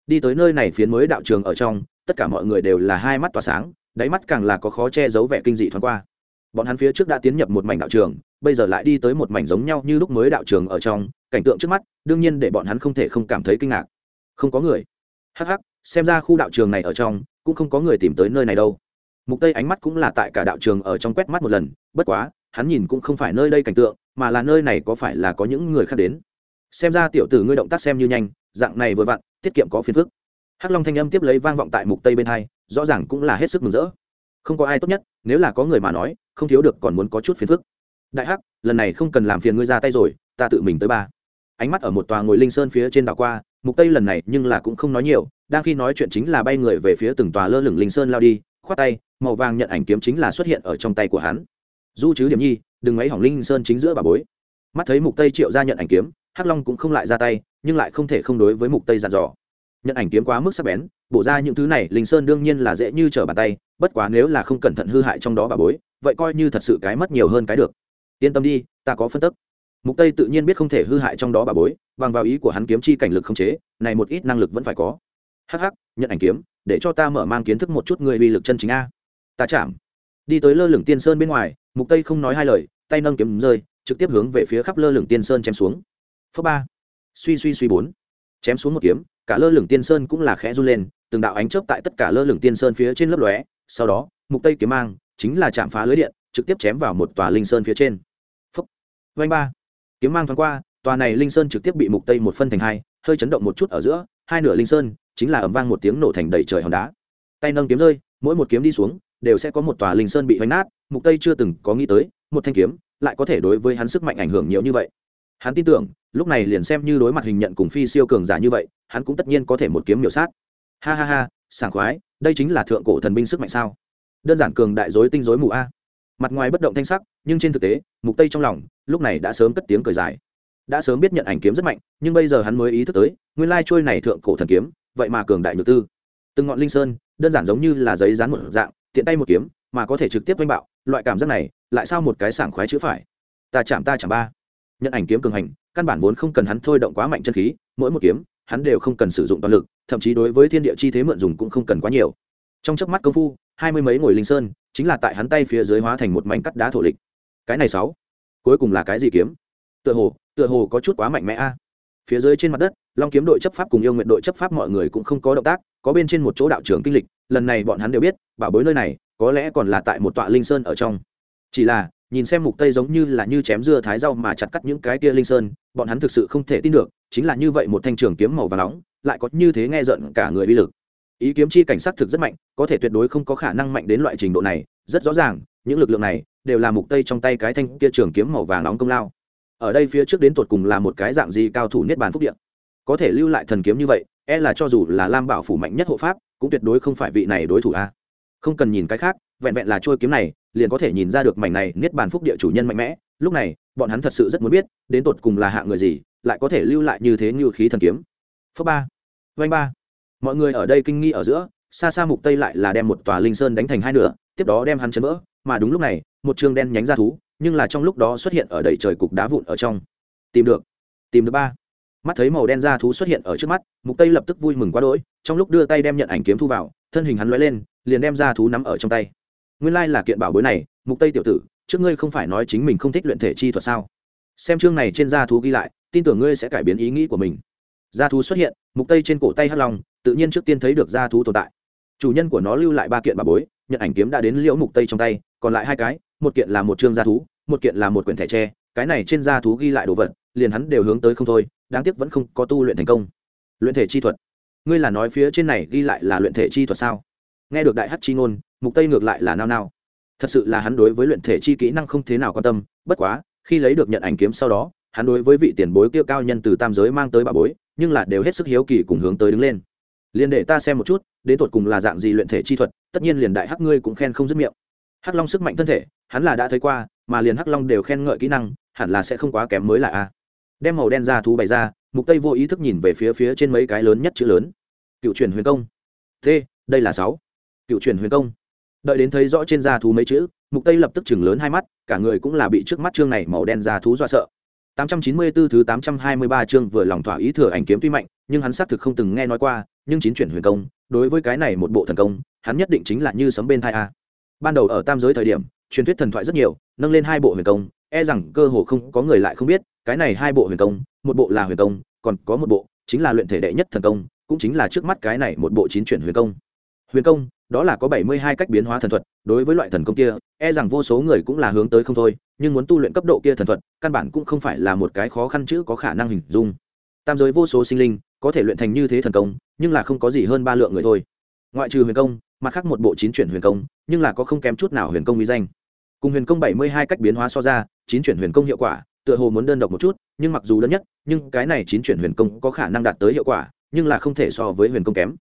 Đi tới nơi này phiến mới đạo trường ở trong, tất cả mọi người đều là hai mắt tỏa sáng, đáy mắt càng là có khó che giấu vẻ kinh dị thoáng qua bọn hắn phía trước đã tiến nhập một mảnh đạo trường, bây giờ lại đi tới một mảnh giống nhau như lúc mới đạo trường ở trong, cảnh tượng trước mắt, đương nhiên để bọn hắn không thể không cảm thấy kinh ngạc. Không có người. Hh xem ra khu đạo trường này ở trong, cũng không có người tìm tới nơi này đâu. Mục tây ánh mắt cũng là tại cả đạo trường ở trong quét mắt một lần, bất quá, hắn nhìn cũng không phải nơi đây cảnh tượng, mà là nơi này có phải là có những người khác đến. Xem ra tiểu tử ngươi động tác xem như nhanh, dạng này vừa vặn, tiết kiệm có phiền phức. Hắc long thanh âm tiếp lấy vang vọng tại mục tây bên hai, rõ ràng cũng là hết sức mừng rỡ không có ai tốt nhất, nếu là có người mà nói, không thiếu được còn muốn có chút phiền phức. Đại hắc, lần này không cần làm phiền ngươi ra tay rồi, ta tự mình tới ba. Ánh mắt ở một tòa ngồi linh sơn phía trên đảo qua, mục tây lần này nhưng là cũng không nói nhiều, đang khi nói chuyện chính là bay người về phía từng tòa lơ lửng linh sơn lao đi, khoát tay, màu vàng nhận ảnh kiếm chính là xuất hiện ở trong tay của hắn. Du chứ điểm nhi, đừng mấy hỏng linh sơn chính giữa bà bối. Mắt thấy mục tây triệu ra nhận ảnh kiếm, hắc long cũng không lại ra tay, nhưng lại không thể không đối với mục tây dặn dò. Nhận ảnh kiếm quá mức sắc bén, bổ ra những thứ này, linh sơn đương nhiên là dễ như trở bàn tay bất quá nếu là không cẩn thận hư hại trong đó bà bối, vậy coi như thật sự cái mất nhiều hơn cái được. Yên tâm đi, ta có phân tức. Mục tây tự nhiên biết không thể hư hại trong đó bà bối, bằng vào ý của hắn kiếm chi cảnh lực không chế, này một ít năng lực vẫn phải có. Hắc hắc, nhận ảnh kiếm, để cho ta mở mang kiến thức một chút người uy lực chân chính a. Ta chạm. Đi tới lơ lửng tiên sơn bên ngoài, mục tây không nói hai lời, tay nâng kiếm rơi, trực tiếp hướng về phía khắp lơ lửng tiên sơn chém xuống. Phớ ba. Suy suy suy bốn. Chém xuống một kiếm, cả lơ lửng tiên sơn cũng là khẽ run lên, từng đạo ánh chớp tại tất cả lơ lửng tiên sơn phía trên lớp lóe sau đó, mục tây kiếm mang chính là chạm phá lưới điện, trực tiếp chém vào một tòa linh sơn phía trên. Phúc. Vanh ba. Kiếm mang thoáng qua, tòa này linh sơn trực tiếp bị mục tây một phân thành hai, hơi chấn động một chút ở giữa, hai nửa linh sơn chính là ầm vang một tiếng nổ thành đầy trời hòn đá. Tay nâng kiếm rơi, mỗi một kiếm đi xuống đều sẽ có một tòa linh sơn bị hoành nát, mục tây chưa từng có nghĩ tới, một thanh kiếm lại có thể đối với hắn sức mạnh ảnh hưởng nhiều như vậy. Hắn tin tưởng, lúc này liền xem như đối mặt hình nhận cùng phi siêu cường giả như vậy, hắn cũng tất nhiên có thể một kiếm miểu sát ha ha ha, sảng khoái, đây chính là thượng cổ thần binh sức mạnh sao? Đơn giản cường đại dối tinh dối mù a. Mặt ngoài bất động thanh sắc, nhưng trên thực tế, mục tây trong lòng, lúc này đã sớm cất tiếng cười dài. Đã sớm biết nhận ảnh kiếm rất mạnh, nhưng bây giờ hắn mới ý thức tới, nguyên lai trôi này thượng cổ thần kiếm, vậy mà cường đại nhược tư. Từng ngọn linh sơn, đơn giản giống như là giấy dán một dạng, tiện tay một kiếm, mà có thể trực tiếp đánh bạo, loại cảm giác này, lại sao một cái sảng khoái chữ phải? Ta chạm ta chạm ba. Nhận ảnh kiếm cường hành, căn bản vốn không cần hắn thôi động quá mạnh chân khí, mỗi một kiếm hắn đều không cần sử dụng toàn lực, thậm chí đối với thiên địa chi thế mượn dùng cũng không cần quá nhiều. Trong chớp mắt công phu, hai mươi mấy ngồi linh sơn, chính là tại hắn tay phía dưới hóa thành một mảnh cắt đá thổ lịch. Cái này sáu, cuối cùng là cái gì kiếm? Tựa hồ tựa hồ có chút quá mạnh mẽ a. Phía dưới trên mặt đất, long kiếm đội chấp pháp cùng yêu nguyện đội chấp pháp mọi người cũng không có động tác, có bên trên một chỗ đạo trưởng kinh lịch, lần này bọn hắn đều biết, bảo bối nơi này, có lẽ còn là tại một tọa linh sơn ở trong. Chỉ là nhìn xem mục tây giống như là như chém dưa thái rau mà chặt cắt những cái kia linh sơn, bọn hắn thực sự không thể tin được, chính là như vậy một thanh trường kiếm màu và nóng, lại có như thế nghe giận cả người uy lực. Ý kiếm chi cảnh sát thực rất mạnh, có thể tuyệt đối không có khả năng mạnh đến loại trình độ này, rất rõ ràng, những lực lượng này đều là mục tây trong tay cái thanh kia trường kiếm màu vàng nóng công lao. Ở đây phía trước đến tột cùng là một cái dạng gì cao thủ niết bàn phúc điện có thể lưu lại thần kiếm như vậy e là cho dù là lam bảo phủ mạnh nhất hộ pháp, cũng tuyệt đối không phải vị này đối thủ a. Không cần nhìn cái khác vẹn vẹn là trôi kiếm này, liền có thể nhìn ra được mảnh này niết bàn phúc địa chủ nhân mạnh mẽ. Lúc này, bọn hắn thật sự rất muốn biết, đến tột cùng là hạ người gì, lại có thể lưu lại như thế như khí thần kiếm. Phước ba vanh ba. Mọi người ở đây kinh nghi ở giữa, xa xa mục tây lại là đem một tòa linh sơn đánh thành hai nửa, tiếp đó đem hắn chấn vỡ. Mà đúng lúc này, một trường đen nhánh ra thú, nhưng là trong lúc đó xuất hiện ở đầy trời cục đá vụn ở trong. Tìm được. Tìm được ba. Mắt thấy màu đen ra thú xuất hiện ở trước mắt, mục tây lập tức vui mừng quá đỗi, trong lúc đưa tay đem nhận ảnh kiếm thu vào, thân hình hắn lóe lên, liền đem ra thú nắm ở trong tay nguyên lai là kiện bảo bối này, mục tây tiểu tử, trước ngươi không phải nói chính mình không thích luyện thể chi thuật sao? Xem chương này trên gia thú ghi lại, tin tưởng ngươi sẽ cải biến ý nghĩ của mình. Gia thú xuất hiện, mục tây trên cổ tay hắc long, tự nhiên trước tiên thấy được gia thú tồn tại. Chủ nhân của nó lưu lại ba kiện bảo bối, nhận ảnh kiếm đã đến liễu mục tây trong tay, còn lại hai cái, một kiện là một chương gia thú, một kiện là một quyển thẻ tre, cái này trên gia thú ghi lại đồ vật, liền hắn đều hướng tới không thôi, đáng tiếc vẫn không có tu luyện thành công. Luyện thể chi thuật. Ngươi là nói phía trên này ghi lại là luyện thể chi thuật sao? Nghe được đại hát chi ngôn mục tây ngược lại là nao nao. Thật sự là hắn đối với luyện thể chi kỹ năng không thế nào quan tâm, bất quá, khi lấy được nhận ảnh kiếm sau đó, hắn đối với vị tiền bối kia cao nhân từ tam giới mang tới bà bối, nhưng là đều hết sức hiếu kỳ cùng hướng tới đứng lên. Liền để ta xem một chút, đến tột cùng là dạng gì luyện thể chi thuật, tất nhiên liền đại hắc ngươi cũng khen không dứt miệng. Hắc long sức mạnh thân thể, hắn là đã thấy qua, mà liền hắc long đều khen ngợi kỹ năng, hẳn là sẽ không quá kém mới là a. Đem màu đen ra thú bày ra, mục tây vô ý thức nhìn về phía phía trên mấy cái lớn nhất chữ lớn. Cựu truyền huyền công. T, đây là sáu. Cựu truyền huyền công đợi đến thấy rõ trên da thú mấy chữ, mục tây lập tức chừng lớn hai mắt, cả người cũng là bị trước mắt chương này màu đen da thú dọa sợ. 894 thứ 823 chương vừa lòng thỏa ý thừa ảnh kiếm tuy mạnh, nhưng hắn xác thực không từng nghe nói qua, nhưng chín chuyển huyền công, đối với cái này một bộ thần công, hắn nhất định chính là như sấm bên thai a. Ban đầu ở tam giới thời điểm, truyền thuyết thần thoại rất nhiều, nâng lên hai bộ huyền công e rằng cơ hồ không có người lại không biết, cái này hai bộ huyền công, một bộ là huyền công, còn có một bộ chính là luyện thể đệ nhất thần công, cũng chính là trước mắt cái này một bộ chín chuyển huyền công. Huyền công đó là có bảy mươi hai cách biến hóa thần thuật, đối với loại thần công kia e rằng vô số người cũng là hướng tới không thôi, nhưng muốn tu luyện cấp độ kia thần thuật, căn bản cũng không phải là một cái khó khăn chữ có khả năng hình dung. Tam giới vô số sinh linh, có thể luyện thành như thế thần công, nhưng là không có gì hơn ba lượng người thôi. Ngoại trừ huyền công, mặt khác một bộ chín chuyển huyền công, nhưng là có không kém chút nào huyền công uy danh. Cùng huyền công bảy mươi hai cách biến hóa so ra, chín chuyển huyền công hiệu quả, tựa hồ muốn đơn độc một chút, nhưng mặc dù đơn nhất, nhưng cái này chín chuyển huyền công có khả năng đạt tới hiệu quả, nhưng là không thể so với huyền công kém.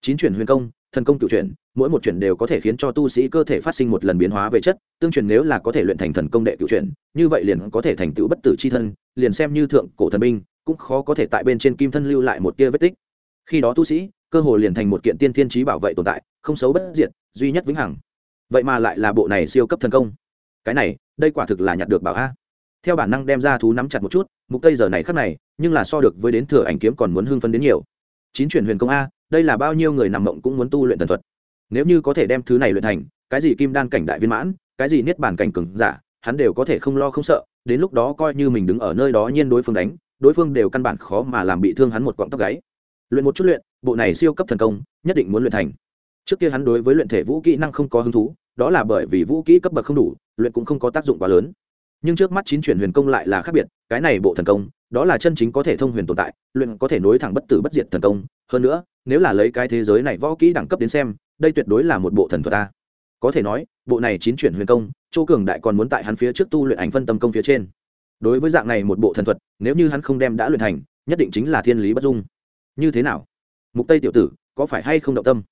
Chín chuyển huyền công, thần công cựu chuyển mỗi một chuyển đều có thể khiến cho tu sĩ cơ thể phát sinh một lần biến hóa về chất, tương truyền nếu là có thể luyện thành thần công đệ cựu chuyển, như vậy liền có thể thành tựu bất tử c h i thân, liền xem như thượng cổ thần binh, cũng khó có thể tại bên trên kim thân lưu lại một tia vết tích. Khi đó tu sĩ, cơ hồ liền thành một kiện tiên thiên trí bảo vệ tồn tại, không xấu bất diệt, duy nhất vĩnh hằng. Vậy mà lại là bộ này siêu cấp thần công. Cái này, đây quả thực là nhặt được bảo a. Theo bản năng đem ra thú nắm chặt một chút, mục tây giờ này khắc này, nhưng là so được với đến thừa ảnh kiếm còn muốn hưng phân đến nhiều. Chín chuyển huyền công a, đây là bao nhiêu người nằm mộng cũng muốn tu luyện thần thuật nếu như có thể đem thứ này luyện thành, cái gì kim đan cảnh đại viên mãn, cái gì niết bàn cảnh cừng giả, hắn đều có thể không lo không sợ, đến lúc đó coi như mình đứng ở nơi đó nhiên đối phương đánh, đối phương đều căn bản khó mà làm bị thương hắn một quọng tóc gáy. Luyện một chút luyện, bộ này siêu cấp thần công, nhất định muốn luyện thành. Trước kia hắn đối với luyện thể vũ kỹ năng không có hứng thú, đó là bởi vì vũ kỹ cấp bậc không đủ, luyện cũng không có tác dụng quá lớn. Nhưng trước mắt chín chuyển huyền công lại là khác biệt, cái này bộ thần công, đó là chân chính có thể thông huyền tồn tại, luyện có thể nối thẳng bất tử bất diệt thần công. Hơn nữa, nếu là lấy cái thế giới này võ kỹ đẳng cấp đến xem đây tuyệt đối là một bộ thần thuật ta. Có thể nói, bộ này chín chuyển huyền công, chỗ cường đại còn muốn tại hắn phía trước tu luyện ảnh phân tâm công phía trên. Đối với dạng này một bộ thần thuật, nếu như hắn không đem đã luyện thành, nhất định chính là thiên lý bất dung. Như thế nào? Mục tây tiểu tử, có phải hay không động tâm?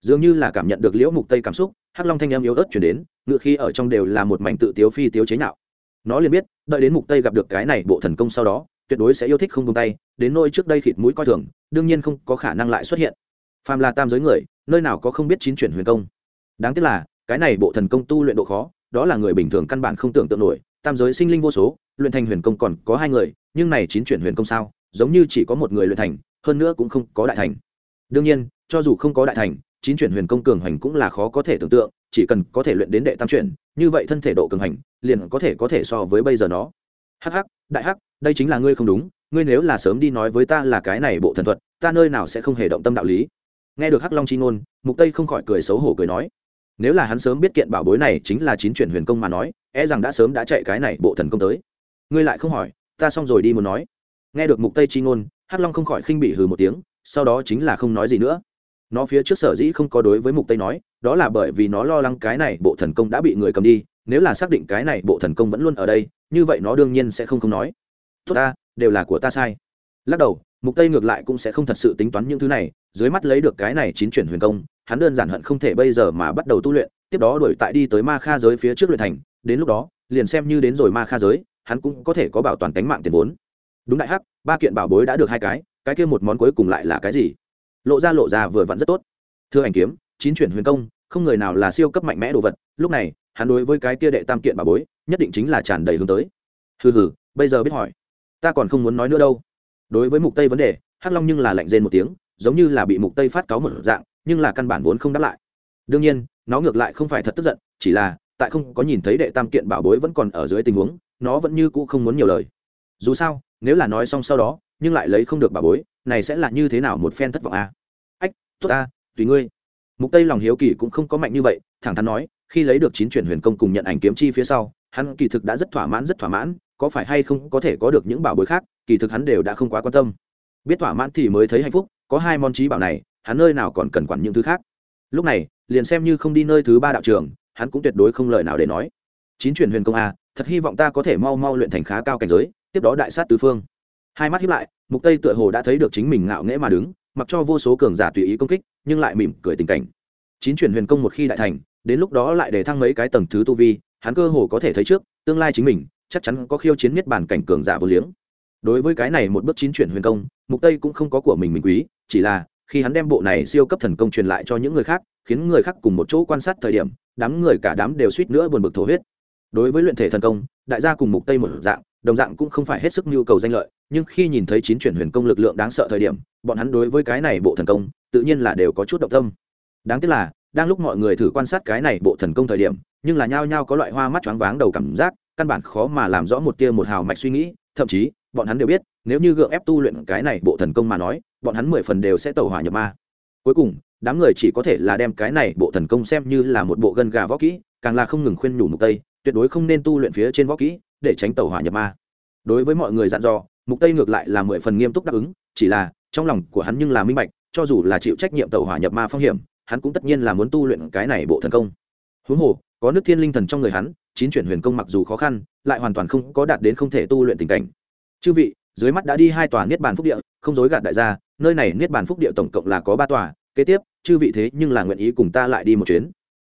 Dường như là cảm nhận được liễu mục tây cảm xúc, hắc long thanh em yếu ớt chuyển đến, ngựa khi ở trong đều là một mảnh tự tiếu phi tiếu chế nhạo. Nó liền biết, đợi đến mục tây gặp được cái này bộ thần công sau đó, tuyệt đối sẽ yêu thích không buông tay, đến nôi trước đây khịt mũi coi thường, đương nhiên không có khả năng lại xuất hiện phàm là tam giới người, nơi nào có không biết chín chuyển huyền công. Đáng tiếc là, cái này bộ thần công tu luyện độ khó, đó là người bình thường căn bản không tưởng tượng nổi. Tam giới sinh linh vô số, luyện thành huyền công còn có hai người, nhưng này chín chuyển huyền công sao, giống như chỉ có một người luyện thành, hơn nữa cũng không có đại thành. Đương nhiên, cho dù không có đại thành, chín chuyển huyền công cường hành cũng là khó có thể tưởng tượng, chỉ cần có thể luyện đến đệ tam chuyển, như vậy thân thể độ cường hành, liền có thể có thể so với bây giờ nó. Hắc hắc, đại hắc, đây chính là ngươi không đúng, ngươi nếu là sớm đi nói với ta là cái này bộ thần thuật, ta nơi nào sẽ không hề động tâm đạo lý nghe được hắc long chi ngôn, mục tây không khỏi cười xấu hổ cười nói, nếu là hắn sớm biết kiện bảo bối này chính là chín chuyển huyền công mà nói e rằng đã sớm đã chạy cái này bộ thần công tới. Ngươi lại không hỏi, ta xong rồi đi muốn nói. Nghe được mục tây chi ngôn, hắc long không khỏi khinh bị hừ một tiếng, sau đó chính là không nói gì nữa. Nó phía trước sở dĩ không có đối với mục tây nói, đó là bởi vì nó lo lắng cái này bộ thần công đã bị người cầm đi, nếu là xác định cái này bộ thần công vẫn luôn ở đây, như vậy nó đương nhiên sẽ không không nói. Tốt ta, đều là của ta sai. Lắc đầu mục tây ngược lại cũng sẽ không thật sự tính toán những thứ này, dưới mắt lấy được cái này chín chuyển huyền công, hắn đơn giản hận không thể bây giờ mà bắt đầu tu luyện, tiếp đó đuổi tại đi tới ma kha giới phía trước luyện thành, đến lúc đó, liền xem như đến rồi ma kha giới, hắn cũng có thể có bảo toàn tính mạng tiền vốn. Đúng đại hắc, ba kiện bảo bối đã được hai cái cái kia một món cuối cùng lại là cái gì? Lộ ra lộ ra vừa vặn rất tốt. Thưa ảnh kiếm, chín chuyển huyền công, không người nào là siêu cấp mạnh mẽ đồ vật, lúc này, hắn đối với cái kia đệ tam kiện bảo bối, nhất định chính là tràn đầy hướng tới. Hừ hừ, bây giờ biết hỏi, ta còn không muốn nói nữa đâu đối với mục tây vấn đề, hắc long nhưng là lạnh rên một tiếng, giống như là bị mục tây phát cáo một dạng, nhưng là căn bản vốn không đáp lại. Đương nhiên, nó ngược lại không phải thật tức giận, chỉ là, tại không có nhìn thấy đệ tam kiện bảo bối vẫn còn ở dưới tình huống, nó vẫn như cũ không muốn nhiều lời. Dù sao, nếu là nói xong sau đó, nhưng lại lấy không được bảo bối, này sẽ là như thế nào một phen thất vọng a à? ách, tốt a tùy ngươi. Mục tây lòng hiếu kỳ cũng không có mạnh như vậy, thẳng thắn nói, khi lấy được chín chuyển huyền công cùng nhận ảnh kiếm chi phía sau hắn kỳ thực đã rất thỏa mãn, rất thỏa mãn, có phải hay không có thể có được những bảo bối khác, kỳ thực hắn đều đã không quá quan tâm. Biết thỏa mãn thì mới thấy hạnh phúc, có hai món trí bảo này, hắn nơi nào còn cần quản những thứ khác. Lúc này, liền xem như không đi nơi thứ ba đạo trường, hắn cũng tuyệt đối không lời nào để nói. Chín truyền huyền công a, thật hy vọng ta có thể mau mau luyện thành khá cao cảnh giới, tiếp đó đại sát tứ phương. Hai mắt hiếp lại, mục tây tựa hồ đã thấy được chính mình ngạo nghễ mà đứng, mặc cho vô số cường giả tùy ý công kích, nhưng lại mỉm cười tình cảnh. Chín truyền huyền công một khi đại thành, đến lúc đó lại để thăng mấy cái tầng thứ tu vi hắn cơ hồ có thể thấy trước, tương lai chính mình, chắc chắn có khiêu chiến miết bản cảnh cường giả vô liếng. Đối với cái này một bước chín chuyển huyền công, mục tây cũng không có của mình mình quý, chỉ là, khi hắn đem bộ này siêu cấp thần công truyền lại cho những người khác, khiến người khác cùng một chỗ quan sát thời điểm, đám người cả đám đều suýt nữa buồn bực thổ huyết. Đối với luyện thể thần công, đại gia cùng mục tây một dạng, đồng dạng cũng không phải hết sức nhu cầu danh lợi, nhưng khi nhìn thấy chín chuyển huyền công lực lượng đáng sợ thời điểm, bọn hắn đối với cái này bộ thần công, tự nhiên là đều có chút động tâm. Đáng tiếc là, đang lúc mọi người thử quan sát cái này bộ thần công thời điểm nhưng là nhao nhao có loại hoa mắt choáng váng đầu cảm giác, căn bản khó mà làm rõ một tia một hào mạch suy nghĩ, thậm chí, bọn hắn đều biết, nếu như gượng ép tu luyện cái này bộ thần công mà nói, bọn hắn mười phần đều sẽ tẩu hỏa nhập ma. Cuối cùng, đám người chỉ có thể là đem cái này bộ thần công xem như là một bộ gân gà võ kỹ, càng là không ngừng khuyên nhủ mục tây, tuyệt đối không nên tu luyện phía trên võ kỹ để tránh tẩu hỏa nhập ma. Đối với mọi người dặn dò, mục tây ngược lại là mười phần nghiêm túc đáp ứng, chỉ là, trong lòng của hắn nhưng là minh bạch, cho dù là chịu trách nhiệm tẩu hỏa nhập ma phong hiểm, hắn cũng tất nhiên là muốn tu luyện cái này bộ thần công huống hồ, có nước thiên linh thần trong người hắn, chín chuyển huyền công mặc dù khó khăn, lại hoàn toàn không có đạt đến không thể tu luyện tình cảnh. Chư vị, dưới mắt đã đi hai tòa niết bàn phúc địa, không dối gạt đại gia, nơi này niết bàn phúc địa tổng cộng là có ba tòa, kế tiếp, chư vị thế nhưng là nguyện ý cùng ta lại đi một chuyến.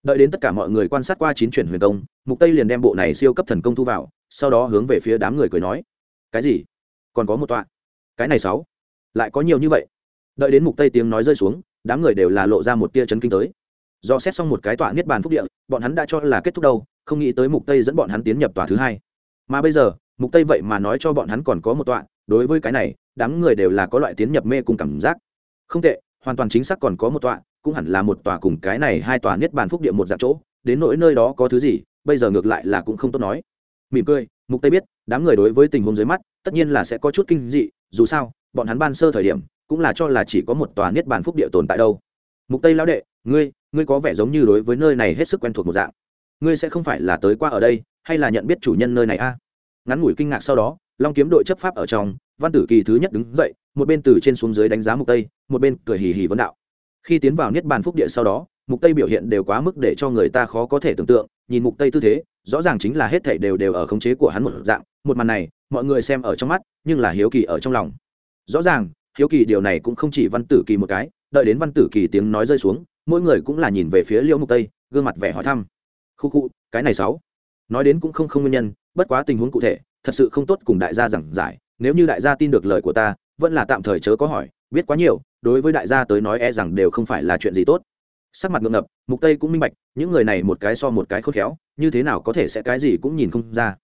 Đợi đến tất cả mọi người quan sát qua chín chuyển huyền công, mục tây liền đem bộ này siêu cấp thần công thu vào, sau đó hướng về phía đám người cười nói, cái gì? Còn có một tọa? Cái này sáu? Lại có nhiều như vậy? Đợi đến mục tây tiếng nói rơi xuống, đám người đều là lộ ra một tia chấn kinh tới do xét xong một cái tọa niết bàn phúc địa, bọn hắn đã cho là kết thúc đâu, không nghĩ tới mục tây dẫn bọn hắn tiến nhập tòa thứ hai. Mà bây giờ, mục tây vậy mà nói cho bọn hắn còn có một tọa, đối với cái này, đám người đều là có loại tiến nhập mê cùng cảm giác. Không tệ, hoàn toàn chính xác còn có một tọa, cũng hẳn là một tòa cùng cái này hai tòa niết bàn phúc địa một dạng chỗ, đến nỗi nơi đó có thứ gì, bây giờ ngược lại là cũng không tốt nói. Mỉm cười, mục tây biết, đám người đối với tình huống dưới mắt, tất nhiên là sẽ có chút kinh dị, dù sao, bọn hắn ban sơ thời điểm, cũng là cho là chỉ có một tòa niết bàn phúc địa tồn tại đâu. Mục tây lão đệ, ngươi ngươi có vẻ giống như đối với nơi này hết sức quen thuộc một dạng. Ngươi sẽ không phải là tới qua ở đây, hay là nhận biết chủ nhân nơi này a? Ngắn ngủi kinh ngạc sau đó, long kiếm đội chấp pháp ở trong, văn tử kỳ thứ nhất đứng dậy, một bên từ trên xuống dưới đánh giá mục tây, một bên cười hì hì vấn đạo. Khi tiến vào niết bàn phúc địa sau đó, mục tây biểu hiện đều quá mức để cho người ta khó có thể tưởng tượng, nhìn mục tây tư thế, rõ ràng chính là hết thảy đều đều ở khống chế của hắn một dạng, một màn này, mọi người xem ở trong mắt, nhưng là hiếu kỳ ở trong lòng. Rõ ràng, hiếu kỳ điều này cũng không chỉ văn tử kỳ một cái, đợi đến văn tử kỳ tiếng nói rơi xuống mỗi người cũng là nhìn về phía liễu mục tây, gương mặt vẻ hỏi thăm. Khu khu, cái này sáu. Nói đến cũng không không nguyên nhân, bất quá tình huống cụ thể, thật sự không tốt cùng đại gia giảng giải, nếu như đại gia tin được lời của ta, vẫn là tạm thời chớ có hỏi, biết quá nhiều, đối với đại gia tới nói e rằng đều không phải là chuyện gì tốt. Sắc mặt ngượng ngập, mục tây cũng minh bạch, những người này một cái so một cái khôn khéo, như thế nào có thể sẽ cái gì cũng nhìn không ra.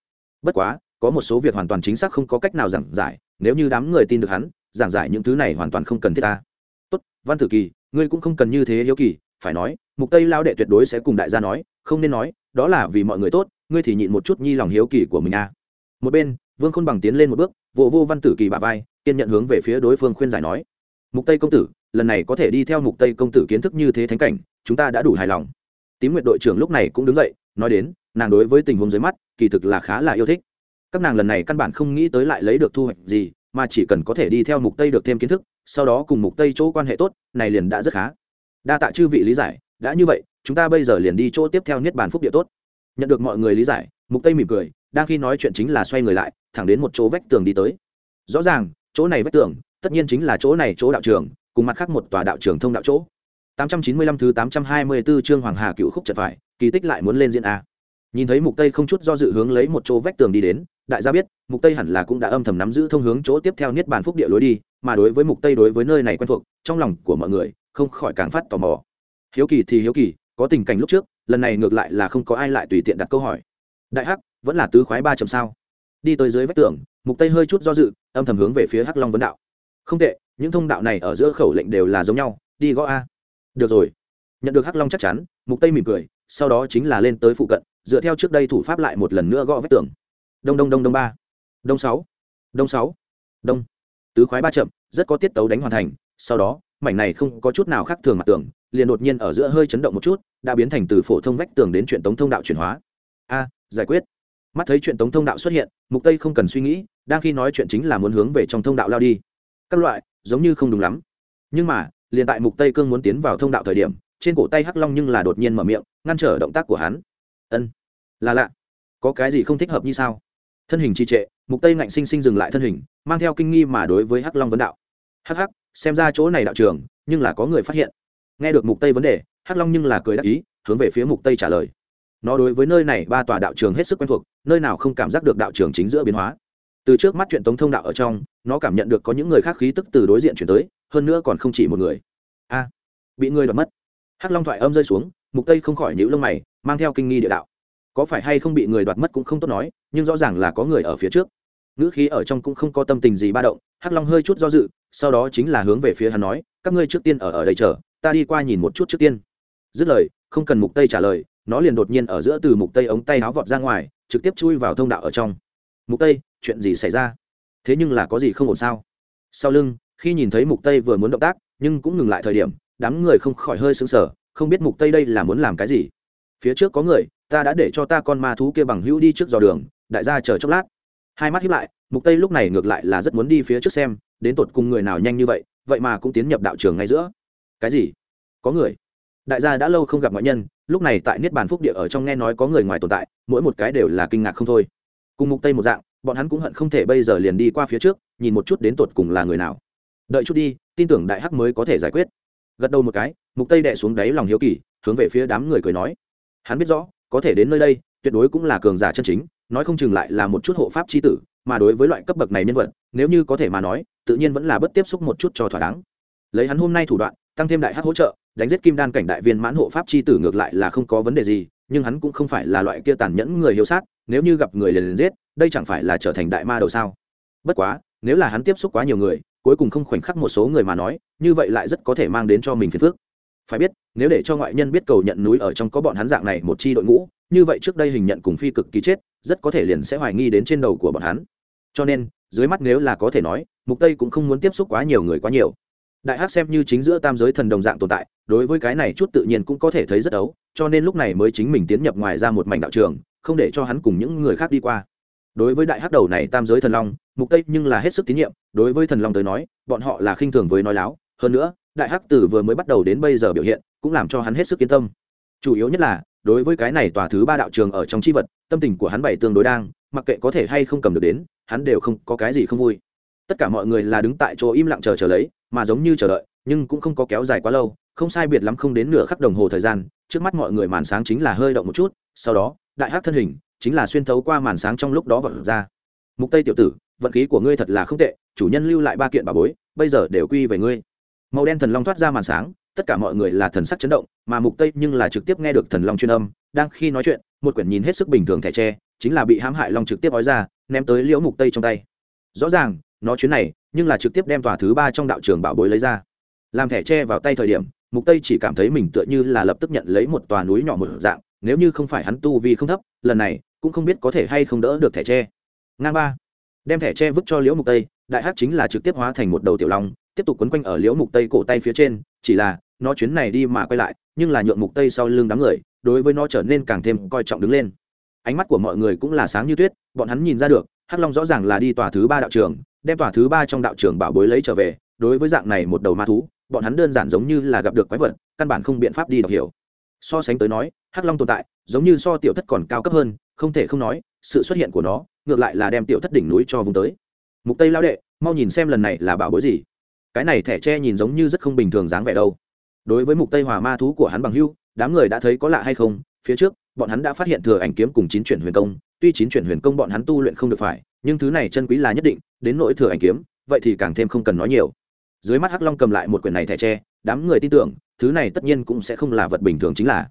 Bất quá, có một số việc hoàn toàn chính xác không có cách nào giảng giải, nếu như đám người tin được hắn, giảng giải những thứ này hoàn toàn không cần thiết ta. Tốt, văn tử kỳ ngươi cũng không cần như thế hiếu kỳ, phải nói, mục tây lao đệ tuyệt đối sẽ cùng đại gia nói, không nên nói, đó là vì mọi người tốt, ngươi thì nhịn một chút nhi lòng hiếu kỳ của mình à. Một bên, vương khôn bằng tiến lên một bước, vô vô văn tử kỳ bà vai, kiên nhận hướng về phía đối phương khuyên giải nói. Mục tây công tử, lần này có thể đi theo mục tây công tử kiến thức như thế thánh cảnh, chúng ta đã đủ hài lòng. Tím nguyệt đội trưởng lúc này cũng đứng dậy, nói đến, nàng đối với tình huống dưới mắt, kỳ thực là khá là yêu thích. Các nàng lần này căn bản không nghĩ tới lại lấy được thu hoạch gì, mà chỉ cần có thể đi theo mục tây được thêm kiến thức sau đó cùng mục tây chỗ quan hệ tốt này liền đã rất khá. Đa tạ chư vị lý giải đã như vậy chúng ta bây giờ liền đi chỗ tiếp theo niết bàn phúc địa tốt. Nhận được mọi người lý giải mục tây mỉm cười đang khi nói chuyện chính là xoay người lại thẳng đến một chỗ vách tường đi tới. Rõ ràng chỗ này vách tường tất nhiên chính là chỗ này chỗ đạo trường cùng mặt khác một tòa đạo trường thông đạo chỗ. 895 thứ 824 chương Hoàng Hà cựu khúc chật phải, kỳ tích lại muốn lên diễn a. Nhìn thấy Mục Tây không chút do dự hướng lấy một chỗ vách tường đi đến, đại gia biết, Mục Tây hẳn là cũng đã âm thầm nắm giữ thông hướng chỗ tiếp theo niết bàn phúc địa lối đi, mà đối với Mục Tây đối với nơi này quen thuộc, trong lòng của mọi người không khỏi càng phát tò mò. Hiếu kỳ thì hiếu kỳ, có tình cảnh lúc trước, lần này ngược lại là không có ai lại tùy tiện đặt câu hỏi. Đại Hắc, vẫn là tứ khoái ba chấm sao? Đi tới dưới vách tường, Mục Tây hơi chút do dự, âm thầm hướng về phía Hắc Long vấn đạo. Không tệ, những thông đạo này ở giữa khẩu lệnh đều là giống nhau, đi gõ a được rồi nhận được hắc long chắc chắn mục tây mỉm cười sau đó chính là lên tới phụ cận dựa theo trước đây thủ pháp lại một lần nữa gõ vách tường đông đông đông đông ba đông sáu đông sáu đông tứ khoái ba chậm, rất có tiết tấu đánh hoàn thành, sau đó, mảnh này không có chút nào khác thường mặt tường liền đột nhiên ở giữa hơi chấn động một chút, đã biến thành từ phổ thông vách tường đến chuyện tống thông đạo chuyển hóa. A, giải quyết. Mắt thấy chuyện tống thông đạo xuất hiện, mục tây không cần suy nghĩ, đang khi nói chuyện chính là muốn hướng về trong thông đạo lao đi. Các loại, giống như không đúng lắm. Nhưng mà, liền tại mục tây cương muốn tiến vào thông đạo thời điểm, trên cổ tay hắc long nhưng là đột nhiên mở miệng, ngăn trở động tác của hắn. Ân, là lạ. Có cái gì không thích hợp như sao? Thân hình trì trệ, mục tây ngạnh sinh sinh dừng lại thân hình, mang theo kinh nghi mà đối với hắc long vấn đạo. Hắc hắc, xem ra chỗ này đạo trường, nhưng là có người phát hiện. Nghe được mục tây vấn đề, hắc long nhưng là cười đáp ý, hướng về phía mục tây trả lời. Nó đối với nơi này ba tòa đạo trường hết sức quen thuộc, nơi nào không cảm giác được đạo trường chính giữa biến hóa. Từ trước mắt chuyện tống thông đạo ở trong, nó cảm nhận được có những người khác khí tức từ đối diện chuyển tới, hơn nữa còn không chỉ một người. A, bị người đoạt mất. Hắc long thoại âm rơi xuống, mục tây không khỏi nhíu lông mày, mang theo kinh nghi địa đạo có phải hay không bị người đoạt mất cũng không tốt nói, nhưng rõ ràng là có người ở phía trước. Ngữ khí ở trong cũng không có tâm tình gì ba động, hắc long hơi chút do dự, sau đó chính là hướng về phía hắn nói, các ngươi trước tiên ở ở đây chờ, ta đi qua nhìn một chút trước tiên. Dứt lời, không cần mục tây trả lời, nó liền đột nhiên ở giữa từ mục tây ống tay áo vọt ra ngoài, trực tiếp chui vào thông đạo ở trong. Mục tây, chuyện gì xảy ra? Thế nhưng là có gì không ổn sao? Sau lưng, khi nhìn thấy mục tây vừa muốn động tác, nhưng cũng ngừng lại thời điểm, đám người không khỏi hơi sững sờ, không biết mục tây đây là muốn làm cái gì. Phía trước có người ta đã để cho ta con ma thú kia bằng hữu đi trước dò đường, đại gia chờ chốc lát. Hai mắt hiếp lại, mục tây lúc này ngược lại là rất muốn đi phía trước xem, đến tột cùng người nào nhanh như vậy vậy mà cũng tiến nhập đạo trường ngay giữa. Cái gì? Có người. Đại gia đã lâu không gặp ngoại nhân, lúc này tại niết bàn phúc địa ở trong nghe nói có người ngoài tồn tại, mỗi một cái đều là kinh ngạc không thôi. Cùng mục tây một dạng, bọn hắn cũng hận không thể bây giờ liền đi qua phía trước, nhìn một chút đến tột cùng là người nào. Đợi chút đi, tin tưởng đại hắc mới có thể giải quyết. Gật đầu một cái, mục tây đệ xuống đáy lòng hiếu kỳ, hướng về phía đám người cười nói. Hắn biết rõ có thể đến nơi đây, tuyệt đối cũng là cường giả chân chính, nói không chừng lại là một chút hộ pháp chi tử, mà đối với loại cấp bậc này nhân vật, nếu như có thể mà nói, tự nhiên vẫn là bất tiếp xúc một chút cho thỏa đáng. Lấy hắn hôm nay thủ đoạn, tăng thêm đại hắc hỗ trợ, đánh giết kim đan cảnh đại viên mãn hộ pháp chi tử ngược lại là không có vấn đề gì, nhưng hắn cũng không phải là loại kia tàn nhẫn người hiếu sát, nếu như gặp người liền liền giết, đây chẳng phải là trở thành đại ma đầu sao? Bất quá, nếu là hắn tiếp xúc quá nhiều người, cuối cùng không khoảnh khắc một số người mà nói, như vậy lại rất có thể mang đến cho mình phiền phức phải biết, nếu để cho ngoại nhân biết cầu nhận núi ở trong có bọn hắn dạng này một chi đội ngũ, như vậy trước đây hình nhận cùng phi cực kỳ chết, rất có thể liền sẽ hoài nghi đến trên đầu của bọn hắn. Cho nên, dưới mắt nếu là có thể nói, mục tây cũng không muốn tiếp xúc quá nhiều người quá nhiều. Đại hắc xem như chính giữa tam giới thần đồng dạng tồn tại, đối với cái này chút tự nhiên cũng có thể thấy rất ấu, cho nên lúc này mới chính mình tiến nhập ngoài ra một mảnh đạo trường, không để cho hắn cùng những người khác đi qua. Đối với đại hắc đầu này tam giới thần long, mục tây nhưng là hết sức tín nhiệm, đối với thần long tới nói, bọn họ là khinh thường với nói láo. Hơn nữa đại hắc tử vừa mới bắt đầu đến bây giờ biểu hiện, cũng làm cho hắn hết sức yên tâm. Chủ yếu nhất là, đối với cái này tòa thứ ba đạo trường ở trong chi vật, tâm tình của hắn bảy tương đối đang, mặc kệ có thể hay không cầm được đến, hắn đều không có cái gì không vui. Tất cả mọi người là đứng tại chỗ im lặng chờ chờ lấy, mà giống như chờ đợi, nhưng cũng không có kéo dài quá lâu, không sai biệt lắm không đến nửa khắc đồng hồ thời gian, trước mắt mọi người màn sáng chính là hơi động một chút, sau đó, đại hắc thân hình chính là xuyên thấu qua màn sáng trong lúc đó vật ra. Mục tây tiểu tử, vận khí của ngươi thật là không tệ, chủ nhân lưu lại ba kiện bà bối, bây giờ đều quy về ngươi màu đen thần long thoát ra màn sáng, tất cả mọi người là thần sắc chấn động, mà mục tây nhưng là trực tiếp nghe được thần long chuyên âm, đang khi nói chuyện, một quyển nhìn hết sức bình thường thẻ tre, chính là bị hãm hại long trực tiếp ói ra, ném tới liễu mục tây trong tay. Rõ ràng, nó chuyến này, nhưng là trực tiếp đem tòa thứ ba trong đạo trường bảo bối lấy ra. Làm thẻ tre vào tay thời điểm, mục tây chỉ cảm thấy mình tựa như là lập tức nhận lấy một tòa núi nhỏ một dạng, nếu như không phải hắn tu vi không thấp, lần này cũng không biết có thể hay không đỡ được thẻ tre. Ngang ba. Đem thẻ tre vứt cho liễu mục tây, đại hát chính là trực tiếp hóa thành một đầu tiểu long tiếp tục quấn quanh ở liễu mục tây cổ tay phía trên, chỉ là, nó chuyến này đi mà quay lại, nhưng là nhượng mục tây sau lưng đám người, đối với nó trở nên càng thêm coi trọng đứng lên. Ánh mắt của mọi người cũng là sáng như tuyết, bọn hắn nhìn ra được, hắc long rõ ràng là đi tòa thứ ba đạo trường, đem tòa thứ ba trong đạo trường bảo bối lấy trở về, đối với dạng này một đầu ma thú, bọn hắn đơn giản giống như là gặp được quái vật, căn bản không biện pháp đi đọc hiểu. So sánh tới nói, hắc long tồn tại, giống như so tiểu thất còn cao cấp hơn, không thể không nói, sự xuất hiện của nó, ngược lại là đem tiểu thất đỉnh núi cho vùng tới. Mục tây lao đệ, mau nhìn xem lần này là bảo bối gì cái này thẻ tre nhìn giống như rất không bình thường dáng vẻ đâu. Đối với mục tây hòa ma thú của hắn bằng hưu đám người đã thấy có lạ hay không, phía trước, bọn hắn đã phát hiện thừa ảnh kiếm cùng chín chuyển huyền công, tuy chín chuyển huyền công bọn hắn tu luyện không được phải, nhưng thứ này chân quý là nhất định, đến nỗi thừa ảnh kiếm, vậy thì càng thêm không cần nói nhiều. Dưới mắt hắc long cầm lại một quyển này thẻ tre, đám người tin tưởng, thứ này tất nhiên cũng sẽ không là vật bình thường chính là.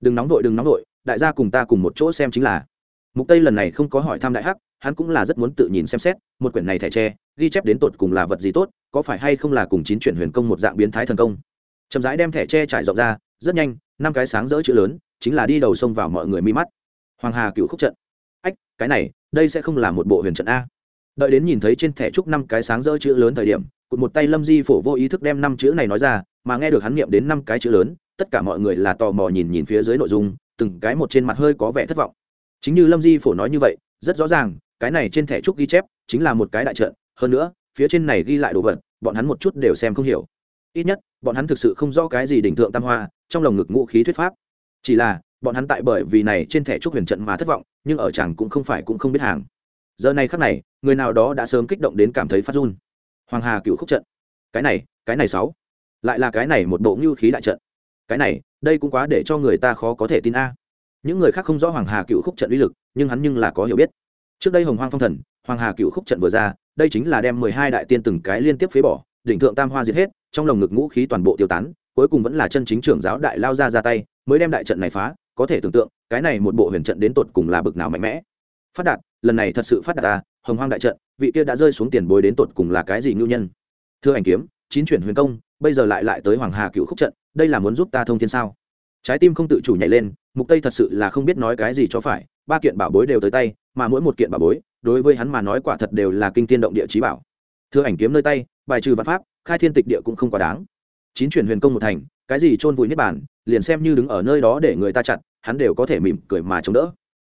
Đừng nóng vội, đừng nóng vội, đại gia cùng ta cùng một chỗ xem chính là. Mục tây lần này không có hỏi thăm đại hắc hắn cũng là rất muốn tự nhìn xem xét, một quyển này thẻ tre, ghi chép đến tột cùng là vật gì tốt, có phải hay không là cùng chín chuyển huyền công một dạng biến thái thần công. Chậm rãi đem thẻ tre trải rộng ra, rất nhanh, năm cái sáng rỡ chữ lớn, chính là đi đầu sông vào mọi người mi mắt. Hoàng hà cựu khúc trận. Ách, cái này, đây sẽ không là một bộ huyền trận a. Đợi đến nhìn thấy trên thẻ trúc năm cái sáng rỡ chữ lớn thời điểm, cụt một tay lâm di phổ vô ý thức đem năm chữ này nói ra, mà nghe được hắn niệm đến năm cái chữ lớn, tất cả mọi người là tò mò nhìn nhìn phía dưới nội dung, từng cái một trên mặt hơi có vẻ thất vọng. Chính như lâm di phổ nói như vậy, rất rõ ràng cái này trên thẻ trúc ghi chép chính là một cái đại trận, hơn nữa, phía trên này ghi lại đồ vật, bọn hắn một chút đều xem không hiểu. Ít nhất, bọn hắn thực sự không rõ cái gì đỉnh thượng tam hoa, trong lồng ngực ngũ khí thuyết pháp. Chỉ là, bọn hắn tại bởi vì này trên thẻ trúc huyền trận mà thất vọng, nhưng ở chàng cũng không phải cũng không biết hàng. Giờ này khắc này, người nào đó đã sớm kích động đến cảm thấy phát run. Hoàng hà cựu khúc trận. Cái này cái này sáu. Lại là cái này một bộ ngưu khí đại trận. Cái này, đây cũng quá để cho người ta khó có thể tin a. Những người khác không rõ hoàng hà cựu khúc trận uy lực, nhưng hắn nhưng là có hiểu biết trước đây hồng hoang phong thần, hoàng hà cựu khúc trận vừa ra, đây chính là đem mười hai đại tiên từng cái liên tiếp phế bỏ, đỉnh thượng tam hoa diệt hết, trong lồng ngực ngũ khí toàn bộ tiêu tán, cuối cùng vẫn là chân chính trưởng giáo đại lao ra ra tay, mới đem đại trận này phá, có thể tưởng tượng, cái này một bộ huyền trận đến tột cùng là bực nào mạnh mẽ. Phát đạt, lần này thật sự phát đạt ta, hồng hoang đại trận, vị kia đã rơi xuống tiền bối đến tột cùng là cái gì ngưu nhân? Thưa ảnh kiếm, chín chuyển huyền công, bây giờ lại lại tới hoàng hà cựu khúc trận, đây là muốn giúp ta thông thiên sao? Trái tim không tự chủ nhảy lên, mục tây thật sự là không biết nói cái gì cho phải, ba kiện bảo bối đều tới tay, mà mỗi một kiện bảo bối, đối với hắn mà nói quả thật đều là kinh thiên động địa trí bảo. Thưa ảnh kiếm nơi tay, bài trừ văn pháp, khai thiên tịch địa cũng không quá đáng. Chín chuyển huyền công một thành, cái gì chôn vùi niết bản liền xem như đứng ở nơi đó để người ta chặn hắn đều có thể mỉm cười mà chống đỡ.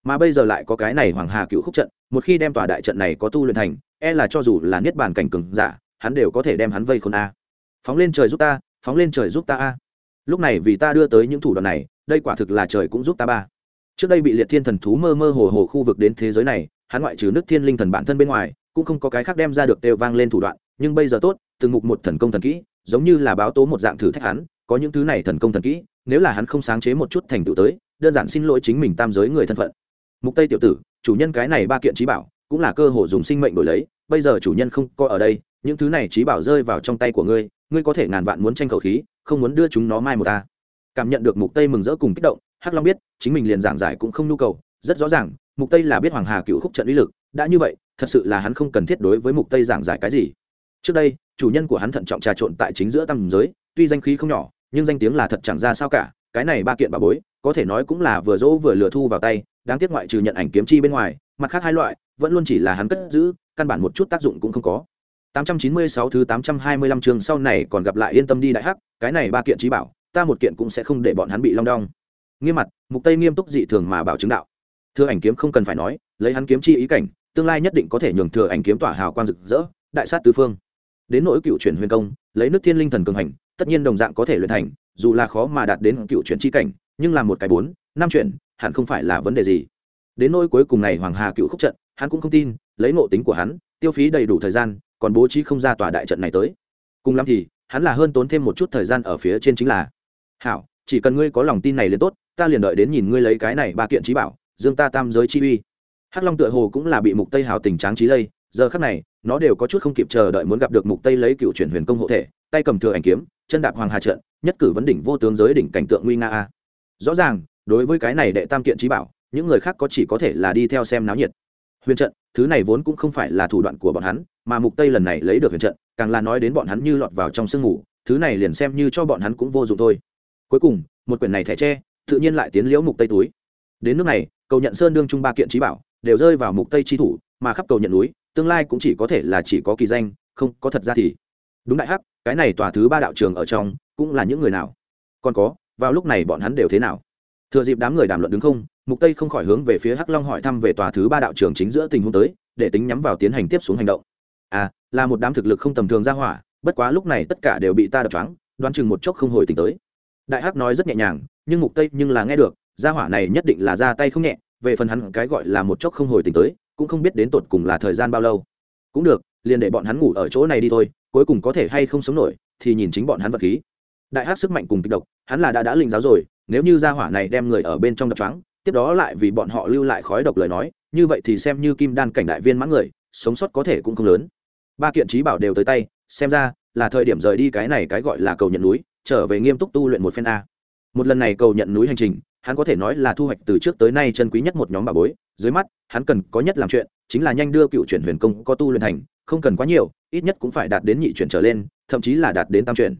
Mà bây giờ lại có cái này hoàng hà cựu khúc trận, một khi đem tòa đại trận này có tu luyện thành e là cho dù là niết bàn cảnh cường giả, hắn đều có thể đem hắn vây khôn a. Phóng lên trời giúp ta, phóng lên trời giúp ta a lúc này vì ta đưa tới những thủ đoạn này, đây quả thực là trời cũng giúp ta ba. Trước đây bị liệt thiên thần thú mơ mơ hồ hồ khu vực đến thế giới này, hắn ngoại trừ nước thiên linh thần bản thân bên ngoài, cũng không có cái khác đem ra được đều vang lên thủ đoạn, nhưng bây giờ tốt, từng mục một thần công thần kỹ, giống như là báo tố một dạng thử thách hắn, có những thứ này thần công thần kỹ, nếu là hắn không sáng chế một chút thành tựu tới, đơn giản xin lỗi chính mình tam giới người thân phận. Mục tây tiểu tử, chủ nhân cái này ba kiện trí bảo, cũng là cơ hội dùng sinh mệnh đổi lấy, bây giờ chủ nhân không có ở đây, những thứ này trí bảo rơi vào trong tay của ngươi ngươi có thể ngàn vạn muốn tranh khẩu khí không muốn đưa chúng nó mai một ta. Cảm nhận được mục tây mừng rỡ cùng kích động, hắc long biết, chính mình liền giảng giải cũng không nhu cầu, rất rõ ràng, mục tây là biết hoàng hà cựu khúc trận uy lực, đã như vậy, thật sự là hắn không cần thiết đối với mục tây giảng giải cái gì. Trước đây, chủ nhân của hắn thận trọng trà trộn tại chính giữa tam giới, tuy danh khí không nhỏ, nhưng danh tiếng là thật chẳng ra sao cả, cái này ba kiện bà bối, có thể nói cũng là vừa dỗ vừa lừa thu vào tay, đáng tiếc ngoại trừ nhận ảnh kiếm chi bên ngoài, mặt khác hai loại, vẫn luôn chỉ là hắn cất giữ, căn bản một chút tác dụng cũng không có. 896 thứ 825 chương sau này còn gặp lại yên tâm đi đại hắc, cái này ba kiện trí bảo, ta một kiện cũng sẽ không để bọn hắn bị long đong. Nghiêm mặt, Mục Tây nghiêm túc dị thường mà bảo chứng đạo. Thừa ảnh kiếm không cần phải nói, lấy hắn kiếm chi ý cảnh, tương lai nhất định có thể nhường thừa ảnh kiếm tỏa hào quang rực rỡ, đại sát tứ phương. Đến nỗi cựu chuyển huyền công, lấy nước thiên linh thần cường hành, tất nhiên đồng dạng có thể luyện thành, dù là khó mà đạt đến cựu chuyển chi cảnh, nhưng làm một cái bốn, năm chuyển, hẳn không phải là vấn đề gì. Đến nỗi cuối cùng này Hoàng Hà cựu khúc trận, hắn cũng không tin, lấy ngộ tính của hắn, tiêu phí đầy đủ thời gian, còn bố trí không ra tòa đại trận này tới. Cùng lắm thì, hắn là hơn tốn thêm một chút thời gian ở phía trên chính là, hảo, chỉ cần ngươi có lòng tin này liền tốt, ta liền đợi đến nhìn ngươi lấy cái này ba kiện trí bảo, dương ta tam giới chi uy. Hắc long tựa hồ cũng là bị mục tây hào tình tráng trí lây, giờ khắc này, nó đều có chút không kịp chờ đợi muốn gặp được mục tây lấy cựu chuyển huyền công hộ thể, tay cầm thừa ảnh kiếm, chân đạp hoàng hà trận, nhất cử vấn đỉnh vô tướng giới đỉnh cảnh tượng nguy nga a. Rõ ràng, đối với cái này đệ tam kiện trí bảo, những người khác có chỉ có thể là đi theo xem náo nhiệt huyền trận, thứ này vốn cũng không phải là thủ đoạn của bọn hắn, mà mục tây lần này lấy được huyền trận, càng là nói đến bọn hắn như lọt vào trong sương ngủ thứ này liền xem như cho bọn hắn cũng vô dụng thôi. Cuối cùng, một quyển này thẻ tre, tự nhiên lại tiến liễu mục tây túi. Đến nước này, cầu nhận sơn đương trung ba kiện trí bảo, đều rơi vào mục tây chi thủ, mà khắp cầu nhận núi, tương lai cũng chỉ có thể là chỉ có kỳ danh, không có thật ra thì. Đúng đại hắc, cái này tòa thứ ba đạo trường ở trong, cũng là những người nào? Còn có, vào lúc này bọn hắn đều thế nào? Thừa dịp đám người đàm luận đứng không mục tây không khỏi hướng về phía hắc long hỏi thăm về tòa thứ ba đạo trưởng chính giữa tình huống tới, để tính nhắm vào tiến hành tiếp xuống hành động. À là một đám thực lực không tầm thường ra hỏa, bất quá lúc này tất cả đều bị ta đập choáng, đoán chừng một chốc không hồi tỉnh tới. Đại hắc nói rất nhẹ nhàng, nhưng mục tây nhưng là nghe được gia hỏa này nhất định là ra tay không nhẹ, về phần hắn cái gọi là một chốc không hồi tỉnh tới, cũng không biết đến tột cùng là thời gian bao lâu. Cũng được, liền để bọn hắn ngủ ở chỗ này đi thôi, cuối cùng có thể hay không sống nổi, thì nhìn chính bọn hắn vật khí. Đại hắc sức mạnh cùng kịch độc, hắn là đã đã linh giáo rồi, nếu như gia hỏa này đem người ở bên trong đập choáng tiếp đó lại vì bọn họ lưu lại khói độc lời nói, như vậy thì xem như kim đan cảnh đại viên mãn người, sống sót có thể cũng không lớn. Ba kiện trí bảo đều tới tay, xem ra là thời điểm rời đi cái này cái gọi là cầu nhận núi, trở về nghiêm túc tu luyện một phen a. Một lần này cầu nhận núi hành trình, hắn có thể nói là thu hoạch từ trước tới nay chân quý nhất một nhóm bà bối, dưới mắt, hắn cần có nhất làm chuyện, chính là nhanh đưa cựu chuyển huyền công có tu luyện thành, không cần quá nhiều, ít nhất cũng phải đạt đến nhị chuyển trở lên, thậm chí là đạt đến tam chuyển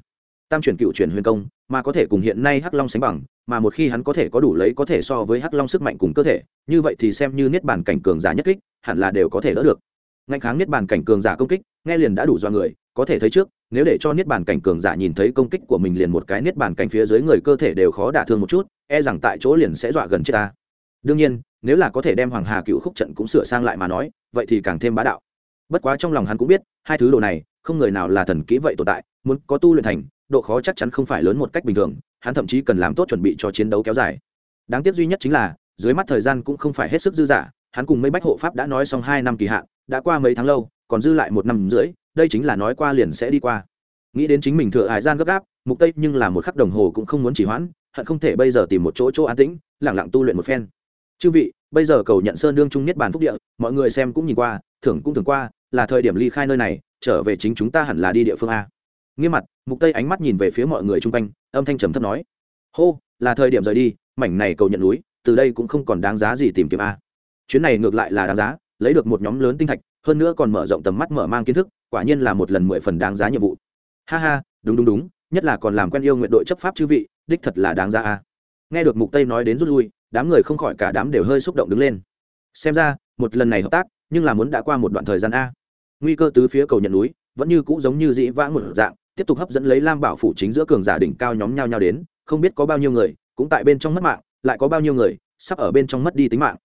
tam chuyển cựu chuyển huyền công, mà có thể cùng hiện nay hắc long sánh bằng, mà một khi hắn có thể có đủ lấy có thể so với hắc long sức mạnh cùng cơ thể, như vậy thì xem như niết bàn cảnh cường giả nhất kích, hẳn là đều có thể đỡ được. Ngạnh kháng niết bàn cảnh cường giả công kích, nghe liền đã đủ do người, có thể thấy trước, nếu để cho niết bàn cảnh cường giả nhìn thấy công kích của mình liền một cái niết bàn cảnh phía dưới người cơ thể đều khó đả thương một chút e rằng tại chỗ liền sẽ dọa gần chết ta. Đương nhiên, nếu là có thể đem hoàng hà cựu khúc trận cũng sửa sang lại mà nói, vậy thì càng thêm bá đạo. Bất quá trong lòng hắn cũng biết, hai thứ đồ này, không người nào là thần kỹ vậy tồn tại, muốn có tu luyện thành độ khó chắc chắn không phải lớn một cách bình thường, hắn thậm chí cần làm tốt chuẩn bị cho chiến đấu kéo dài. Đáng tiếc duy nhất chính là, dưới mắt thời gian cũng không phải hết sức dư dả, hắn cùng mấy bách hộ pháp đã nói xong hai năm kỳ hạn, đã qua mấy tháng lâu, còn dư lại một năm rưỡi, đây chính là nói qua liền sẽ đi qua. Nghĩ đến chính mình thừa hải gian gấp gáp, mục tây nhưng là một khắc đồng hồ cũng không muốn chỉ hoãn, hận không thể bây giờ tìm một chỗ chỗ an tĩnh lẳng lặng tu luyện một phen. Chư vị, bây giờ cầu nhận sơn đương trung nhất bản phúc địa, mọi người xem cũng nhìn qua, thưởng cũng thưởng qua, là thời điểm ly khai nơi này, trở về chính chúng ta hẳn là đi địa phương a nghiêm mặt, mục tây ánh mắt nhìn về phía mọi người chung quanh, âm thanh trầm thấp nói, hô, là thời điểm rời đi, mảnh này cầu nhận núi, từ đây cũng không còn đáng giá gì tìm kiếm a. Chuyến này ngược lại là đáng giá, lấy được một nhóm lớn tinh thạch, hơn nữa còn mở rộng tầm mắt mở mang kiến thức, quả nhiên là một lần mười phần đáng giá nhiệm vụ. Ha ha, đúng đúng đúng, nhất là còn làm quen yêu nguyện đội chấp pháp chư vị, đích thật là đáng giá a. Nghe được mục tây nói đến rút lui, đám người không khỏi cả đám đều hơi xúc động đứng lên. Xem ra, một lần này hợp tác, nhưng là muốn đã qua một đoạn thời gian a. Nguy cơ tứ phía cầu nhận núi, vẫn như cũ giống như dĩ vãng một dạng tiếp tục hấp dẫn lấy lam bảo phủ chính giữa cường giả đỉnh cao nhóm nhau nhau đến, không biết có bao nhiêu người cũng tại bên trong mất mạng, lại có bao nhiêu người sắp ở bên trong mất đi tính mạng.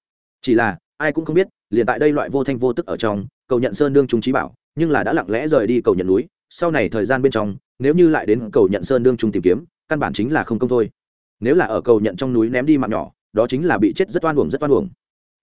Chỉ là, ai cũng không biết, liền tại đây loại vô thanh vô tức ở trong, cầu nhận sơn đương trung trí bảo, nhưng là đã lặng lẽ rời đi cầu nhận núi, sau này thời gian bên trong, nếu như lại đến cầu nhận sơn đương trung tìm kiếm, căn bản chính là không công thôi. Nếu là ở cầu nhận trong núi ném đi mạng nhỏ, đó chính là bị chết rất oan uổng, rất oan uổng.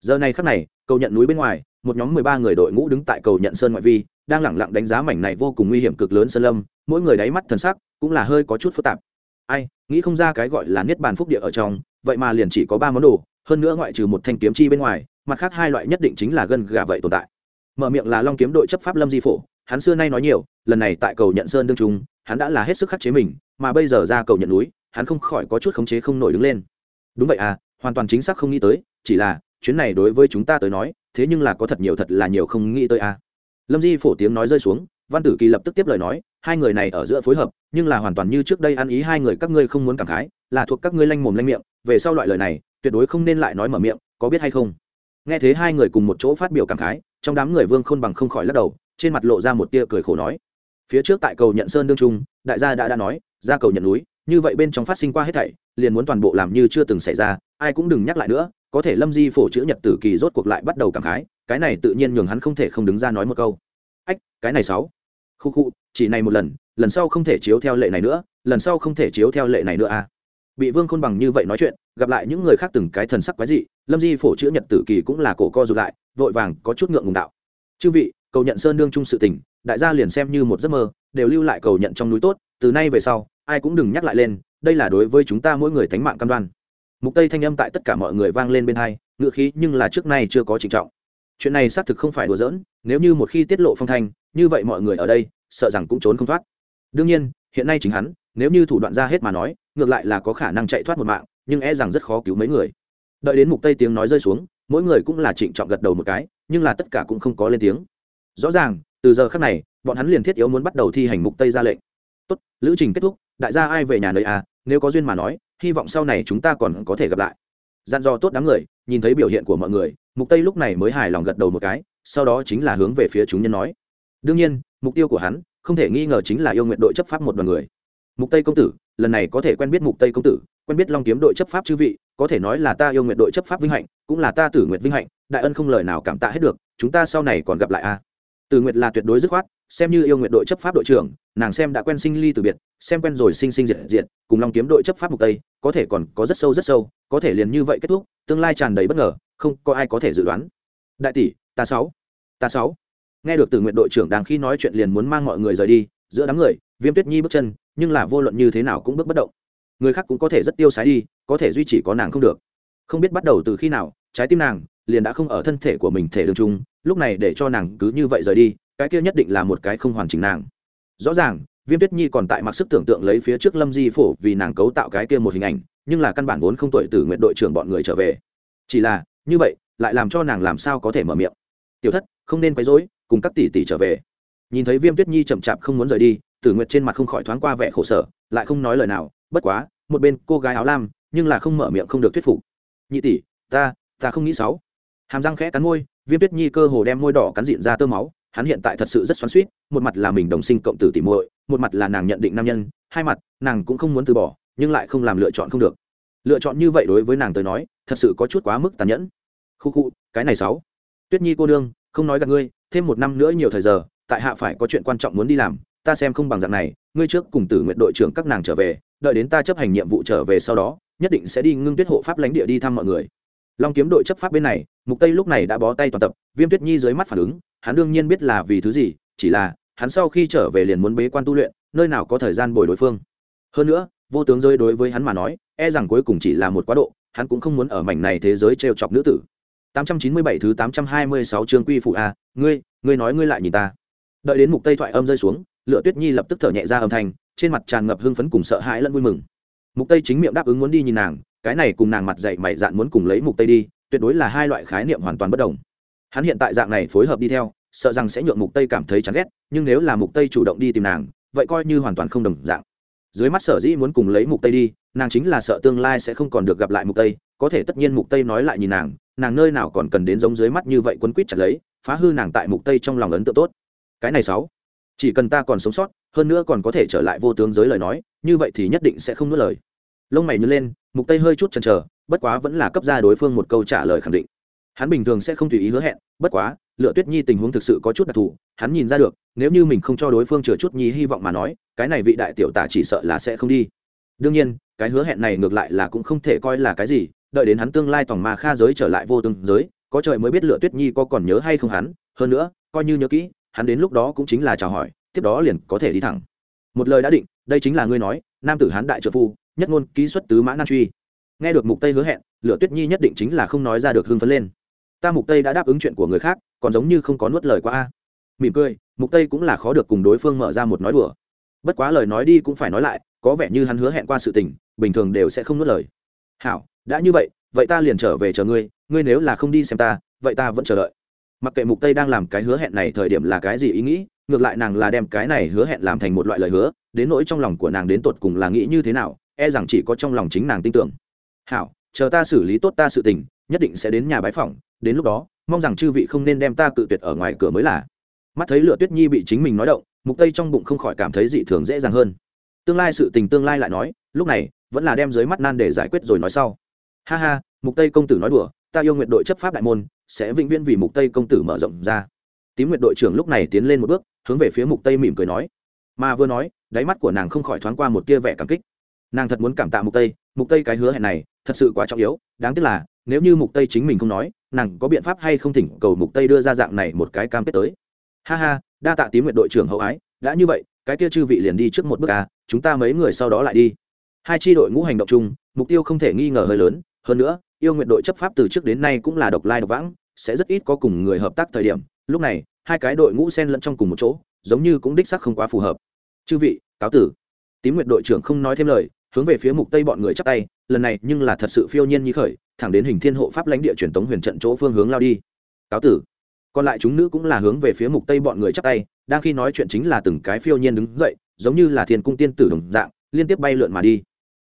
Giờ này khắc này, cầu nhận núi bên ngoài, một nhóm mười ba người đội ngũ đứng tại cầu nhận sơn ngoại vi, đang lẳng lặng đánh giá mảnh này vô cùng nguy hiểm cực lớn sơn lâm mỗi người đáy mắt thần sắc cũng là hơi có chút phức tạp. Ai, nghĩ không ra cái gọi là niết bàn phúc địa ở trong, vậy mà liền chỉ có ba món đồ, hơn nữa ngoại trừ một thanh kiếm chi bên ngoài, mặt khác hai loại nhất định chính là gân gà vậy tồn tại. Mở miệng là long kiếm đội chấp pháp lâm di phổ, hắn xưa nay nói nhiều, lần này tại cầu nhận sơn đương trung, hắn đã là hết sức khắc chế mình, mà bây giờ ra cầu nhận núi, hắn không khỏi có chút khống chế không nổi đứng lên. Đúng vậy à hoàn toàn chính xác không nghĩ tới, chỉ là, chuyến này đối với chúng ta tới nói, thế nhưng là có thật nhiều thật là nhiều không nghĩ tới à. Lâm di phổ tiếng nói rơi xuống văn tử kỳ lập tức tiếp lời nói, hai người này ở giữa phối hợp, nhưng là hoàn toàn như trước đây ăn ý hai người các ngươi không muốn cảm khái, là thuộc các ngươi lanh mồm lanh miệng, về sau loại lời này, tuyệt đối không nên lại nói mở miệng, có biết hay không? Nghe thế hai người cùng một chỗ phát biểu cảm khái, trong đám người vương khôn bằng không khỏi lắc đầu, trên mặt lộ ra một tia cười khổ nói. Phía trước tại cầu nhận sơn đương trung, đại gia đã đã nói, ra cầu nhận núi, như vậy bên trong phát sinh qua hết thảy, liền muốn toàn bộ làm như chưa từng xảy ra, ai cũng đừng nhắc lại nữa, có thể lâm di phổ chữ nhật tử kỳ rốt cuộc lại bắt đầu cảm khái, cái này tự nhiên nhường hắn không thể không đứng ra nói một câu. Ách, cái này sáu khu khu, chỉ này một lần lần sau không thể chiếu theo lệ này nữa, lần sau không thể chiếu theo lệ này nữa à. Bị vương khôn bằng như vậy nói chuyện, gặp lại những người khác từng cái thần sắc quái dị, lâm di phổ chữ nhật tử kỳ cũng là cổ co rụt lại, vội vàng có chút ngượng ngùng đạo. Chư vị, cầu nhận sơn đương trung sự tình, đại gia liền xem như một giấc mơ, đều lưu lại cầu nhận trong núi tốt, từ nay về sau, ai cũng đừng nhắc lại lên, đây là đối với chúng ta mỗi người thánh mạng cam đoan. Mục tây thanh âm tại tất cả mọi người vang lên bên hai ngựa khí nhưng là trước nay chưa có trịnh trọng. Chuyện này xác thực không phải đùa giỡn, nếu như một khi tiết lộ phong thanh như vậy mọi người ở đây, sợ rằng cũng trốn không thoát. Đương nhiên, hiện nay chính hắn, nếu như thủ đoạn ra hết mà nói, ngược lại là có khả năng chạy thoát một mạng, nhưng e rằng rất khó cứu mấy người. Đợi đến mục tây tiếng nói rơi xuống, mỗi người cũng là trịnh trọng gật đầu một cái, nhưng là tất cả cũng không có lên tiếng. Rõ ràng, từ giờ khắc này, bọn hắn liền thiết yếu muốn bắt đầu thi hành mục tây ra lệnh. Tốt, lữ trình kết thúc, đại gia ai về nhà nơi à nếu có duyên mà nói, hy vọng sau này chúng ta còn có thể gặp lại. Gian do tốt đám người, nhìn thấy biểu hiện của mọi người, mục tây lúc này mới hài lòng gật đầu một cái, sau đó chính là hướng về phía chúng nhân nói đương nhiên, mục tiêu của hắn không thể nghi ngờ chính là yêu nguyện đội chấp pháp một đoàn người. Mục tây công tử, lần này có thể quen biết mục tây công tử, quen biết long kiếm đội chấp pháp chư vị, có thể nói là ta yêu nguyện đội chấp pháp vinh hạnh, cũng là ta tử nguyện vinh hạnh, đại ân không lời nào cảm tạ hết được, chúng ta sau này còn gặp lại a. À. tử nguyện là tuyệt đối dứt khoát, xem như yêu nguyện đội chấp pháp đội trưởng, nàng xem đã quen sinh ly từ biệt, xem quen rồi sinh sinh diệt diệt, cùng long kiếm đội chấp pháp mục tây, có thể còn có rất sâu rất sâu, có thể liền như vậy kết thúc, tương lai tràn đầy bất ngờ, không có ai có thể dự đoán. Đại tỷ, ta sáu ta sáu nghe được từ nguyện đội trưởng đang khi nói chuyện liền muốn mang mọi người rời đi, giữa đám người, viêm tuyết nhi bước chân, nhưng là vô luận như thế nào cũng bước bất động. Người khác cũng có thể rất tiêu sái đi, có thể duy trì có nàng không được. Không biết bắt đầu từ khi nào, trái tim nàng liền đã không ở thân thể của mình thể đường chung, lúc này để cho nàng cứ như vậy rời đi, cái kia nhất định là một cái không hoàn chỉnh nàng. Rõ ràng, viêm tuyết nhi còn tại mặc sức tưởng tượng lấy phía trước lâm di phổ vì nàng cấu tạo cái kia một hình ảnh, nhưng là căn bản vốn không tuổi từ nguyện đội trưởng bọn người trở về. Chỉ là, như vậy, lại làm cho nàng làm sao có thể mở miệng. Tiểu thất, không nên quấy rối cùng các tỷ tỷ trở về. Nhìn thấy viêm tuyết nhi chậm chạp không muốn rời đi, tử nguyệt trên mặt không khỏi thoáng qua vẻ khổ sở, lại không nói lời nào, bất quá, một bên cô gái áo lam, nhưng là không mở miệng không được thuyết phục. Nhị tỷ, ta ta không nghĩ xấu. Hàm răng khẽ cắn môi, viêm tuyết nhi cơ hồ đem môi đỏ cắn diện ra tơ máu, hắn hiện tại thật sự rất xoắn suýt một mặt là mình đồng sinh cộng tử tỉ muội, một mặt là nàng nhận định nam nhân, hai mặt, nàng cũng không muốn từ bỏ, nhưng lại không làm lựa chọn không được. Lựa chọn như vậy đối với nàng tới nói, thật sự có chút quá mức tàn nhẫn. Khu khu, cái này sáu tuyết nhi cô đương không nói gặp ngươi thêm một năm nữa nhiều thời giờ, tại hạ phải có chuyện quan trọng muốn đi làm, ta xem không bằng dạng này, ngươi trước cùng tử nguyện đội trưởng các nàng trở về, đợi đến ta chấp hành nhiệm vụ trở về sau đó, nhất định sẽ đi ngưng tuyết hộ pháp lãnh địa đi thăm mọi người. Long kiếm đội chấp pháp bên này, mục tây lúc này đã bó tay toàn tập, viêm tuyết nhi dưới mắt phản ứng, hắn đương nhiên biết là vì thứ gì, chỉ là, hắn sau khi trở về liền muốn bế quan tu luyện, nơi nào có thời gian bồi đối phương. Hơn nữa, vô tướng rơi đối với hắn mà nói e rằng cuối cùng chỉ là một quá độ, hắn cũng không muốn ở mảnh này thế giới trêu chọc nữ tử. 897 thứ 826 chương quy phụ a, ngươi ngươi nói ngươi lại nhìn ta. Đợi đến mục tây thoại âm rơi xuống, lựa tuyết nhi lập tức thở nhẹ ra âm thanh, trên mặt tràn ngập hưng phấn cùng sợ hãi lẫn vui mừng. Mục tây chính miệng đáp ứng muốn đi nhìn nàng, cái này cùng nàng mặt dậy mày dạn muốn cùng lấy mục tây đi, tuyệt đối là hai loại khái niệm hoàn toàn bất đồng. Hắn hiện tại dạng này phối hợp đi theo, sợ rằng sẽ nhượng mục tây cảm thấy chán ghét, nhưng nếu là mục tây chủ động đi tìm nàng, vậy coi như hoàn toàn không đồng dạng. Dưới mắt sở dĩ muốn cùng lấy mục tây đi, nàng chính là sợ tương lai sẽ không còn được gặp lại mục tây, có thể tất nhiên mục tây nói lại nhìn nàng nàng nơi nào còn cần đến giống dưới mắt như vậy quấn quýt chặt lấy, phá hư nàng tại mục tây trong lòng ấn tượng tốt. Cái này sáu, chỉ cần ta còn sống sót, hơn nữa còn có thể trở lại vô tướng giới lời nói, như vậy thì nhất định sẽ không nuốt lời. Lông mày nhớ lên, mục tây hơi chút chần chờ, bất quá vẫn là cấp ra đối phương một câu trả lời khẳng định. Hắn bình thường sẽ không tùy ý hứa hẹn, bất quá, lựa tuyết nhi tình huống thực sự có chút đặc thù, hắn nhìn ra được, nếu như mình không cho đối phương chừa chút nhi hy vọng mà nói, cái này vị đại tiểu tả chỉ sợ là sẽ không đi. Đương nhiên, cái hứa hẹn này ngược lại là cũng không thể coi là cái gì đợi đến hắn tương lai tòng ma kha giới trở lại vô tương giới, có trời mới biết lựa tuyết nhi có còn nhớ hay không hắn, hơn nữa, coi như nhớ kỹ, hắn đến lúc đó cũng chính là chào hỏi, tiếp đó liền có thể đi thẳng. Một lời đã định, đây chính là ngươi nói, nam tử hán đại trợ phu, nhất ngôn ký xuất tứ mã nan truy. Nghe được mục tây hứa hẹn lựa tuyết nhi nhất định chính là không nói ra được hưng phấn lên. Ta mục tây đã đáp ứng chuyện của người khác, còn giống như không có nuốt lời qua a. Mỉm cười, mục tây cũng là khó được cùng đối phương mở ra một nói đùa. Bất quá lời nói đi cũng phải nói lại, có vẻ như hắn hứa hẹn qua sự tình, bình thường đều sẽ không nuốt lời. Hảo đã như vậy vậy ta liền trở về chờ ngươi ngươi nếu là không đi xem ta, vậy ta vẫn chờ đợi. Mặc kệ mục tây đang làm cái hứa hẹn này thời điểm là cái gì ý nghĩ, ngược lại nàng là đem cái này hứa hẹn làm thành một loại lời hứa, đến nỗi trong lòng của nàng đến tột cùng là nghĩ như thế nào e rằng chỉ có trong lòng chính nàng tin tưởng. Hảo, chờ ta xử lý tốt ta sự tình, nhất định sẽ đến nhà bái phỏng, đến lúc đó, mong rằng chư vị không nên đem ta cự tuyệt ở ngoài cửa mới là. Mắt thấy lửa tuyết nhi bị chính mình nói động, mục tây trong bụng không khỏi cảm thấy dị thường dễ dàng hơn. Tương lai sự tình tương lai lại nói, lúc này, vẫn là đem dưới mắt nan để giải quyết rồi nói sau ha ha, mục tây công tử nói đùa, ta yêu nguyện đội chấp pháp đại môn, sẽ vĩnh viễn vì mục tây công tử mở rộng ra. Tím nguyện đội trưởng lúc này tiến lên một bước, hướng về phía mục tây mỉm cười nói. Mà vừa nói, đáy mắt của nàng không khỏi thoáng qua một tia vẻ cảm kích. Nàng thật muốn cảm tạ mục tây mục tây cái hứa hẹn này, thật sự quá trọng yếu, đáng tiếc là, nếu như mục tây chính mình không nói, nàng có biện pháp hay không thỉnh cầu mục tây đưa ra dạng này một cái cam kết tới. Ha ha, đa tạ tím nguyện đội trưởng hậu ái, đã như vậy, cái kia chư vị liền đi trước một bước à chúng ta mấy người sau đó lại đi. Hai tri đội ngũ hành động chung, mục tiêu không thể nghi ngờ hơi lớn hơn nữa, yêu nguyện đội chấp pháp từ trước đến nay cũng là độc lai độc vãng, sẽ rất ít có cùng người hợp tác thời điểm. Lúc này, hai cái đội ngũ xen lẫn trong cùng một chỗ, giống như cũng đích sắc không quá phù hợp. Chư vị, cáo tử. Tím nguyện đội trưởng không nói thêm lời, hướng về phía mục tây bọn người chắp tay, lần này nhưng là thật sự phiêu nhiên như khởi, thẳng đến hình thiên hộ pháp lãnh địa truyền tống huyền trận chỗ phương hướng lao đi. Cáo tử. Còn lại chúng nữ cũng là hướng về phía mục tây bọn người chắp tay, đang khi nói chuyện chính là từng cái phiêu nhiên đứng dậy, giống như là thiên cung tiên tử đồng dạng, liên tiếp bay lượn mà đi.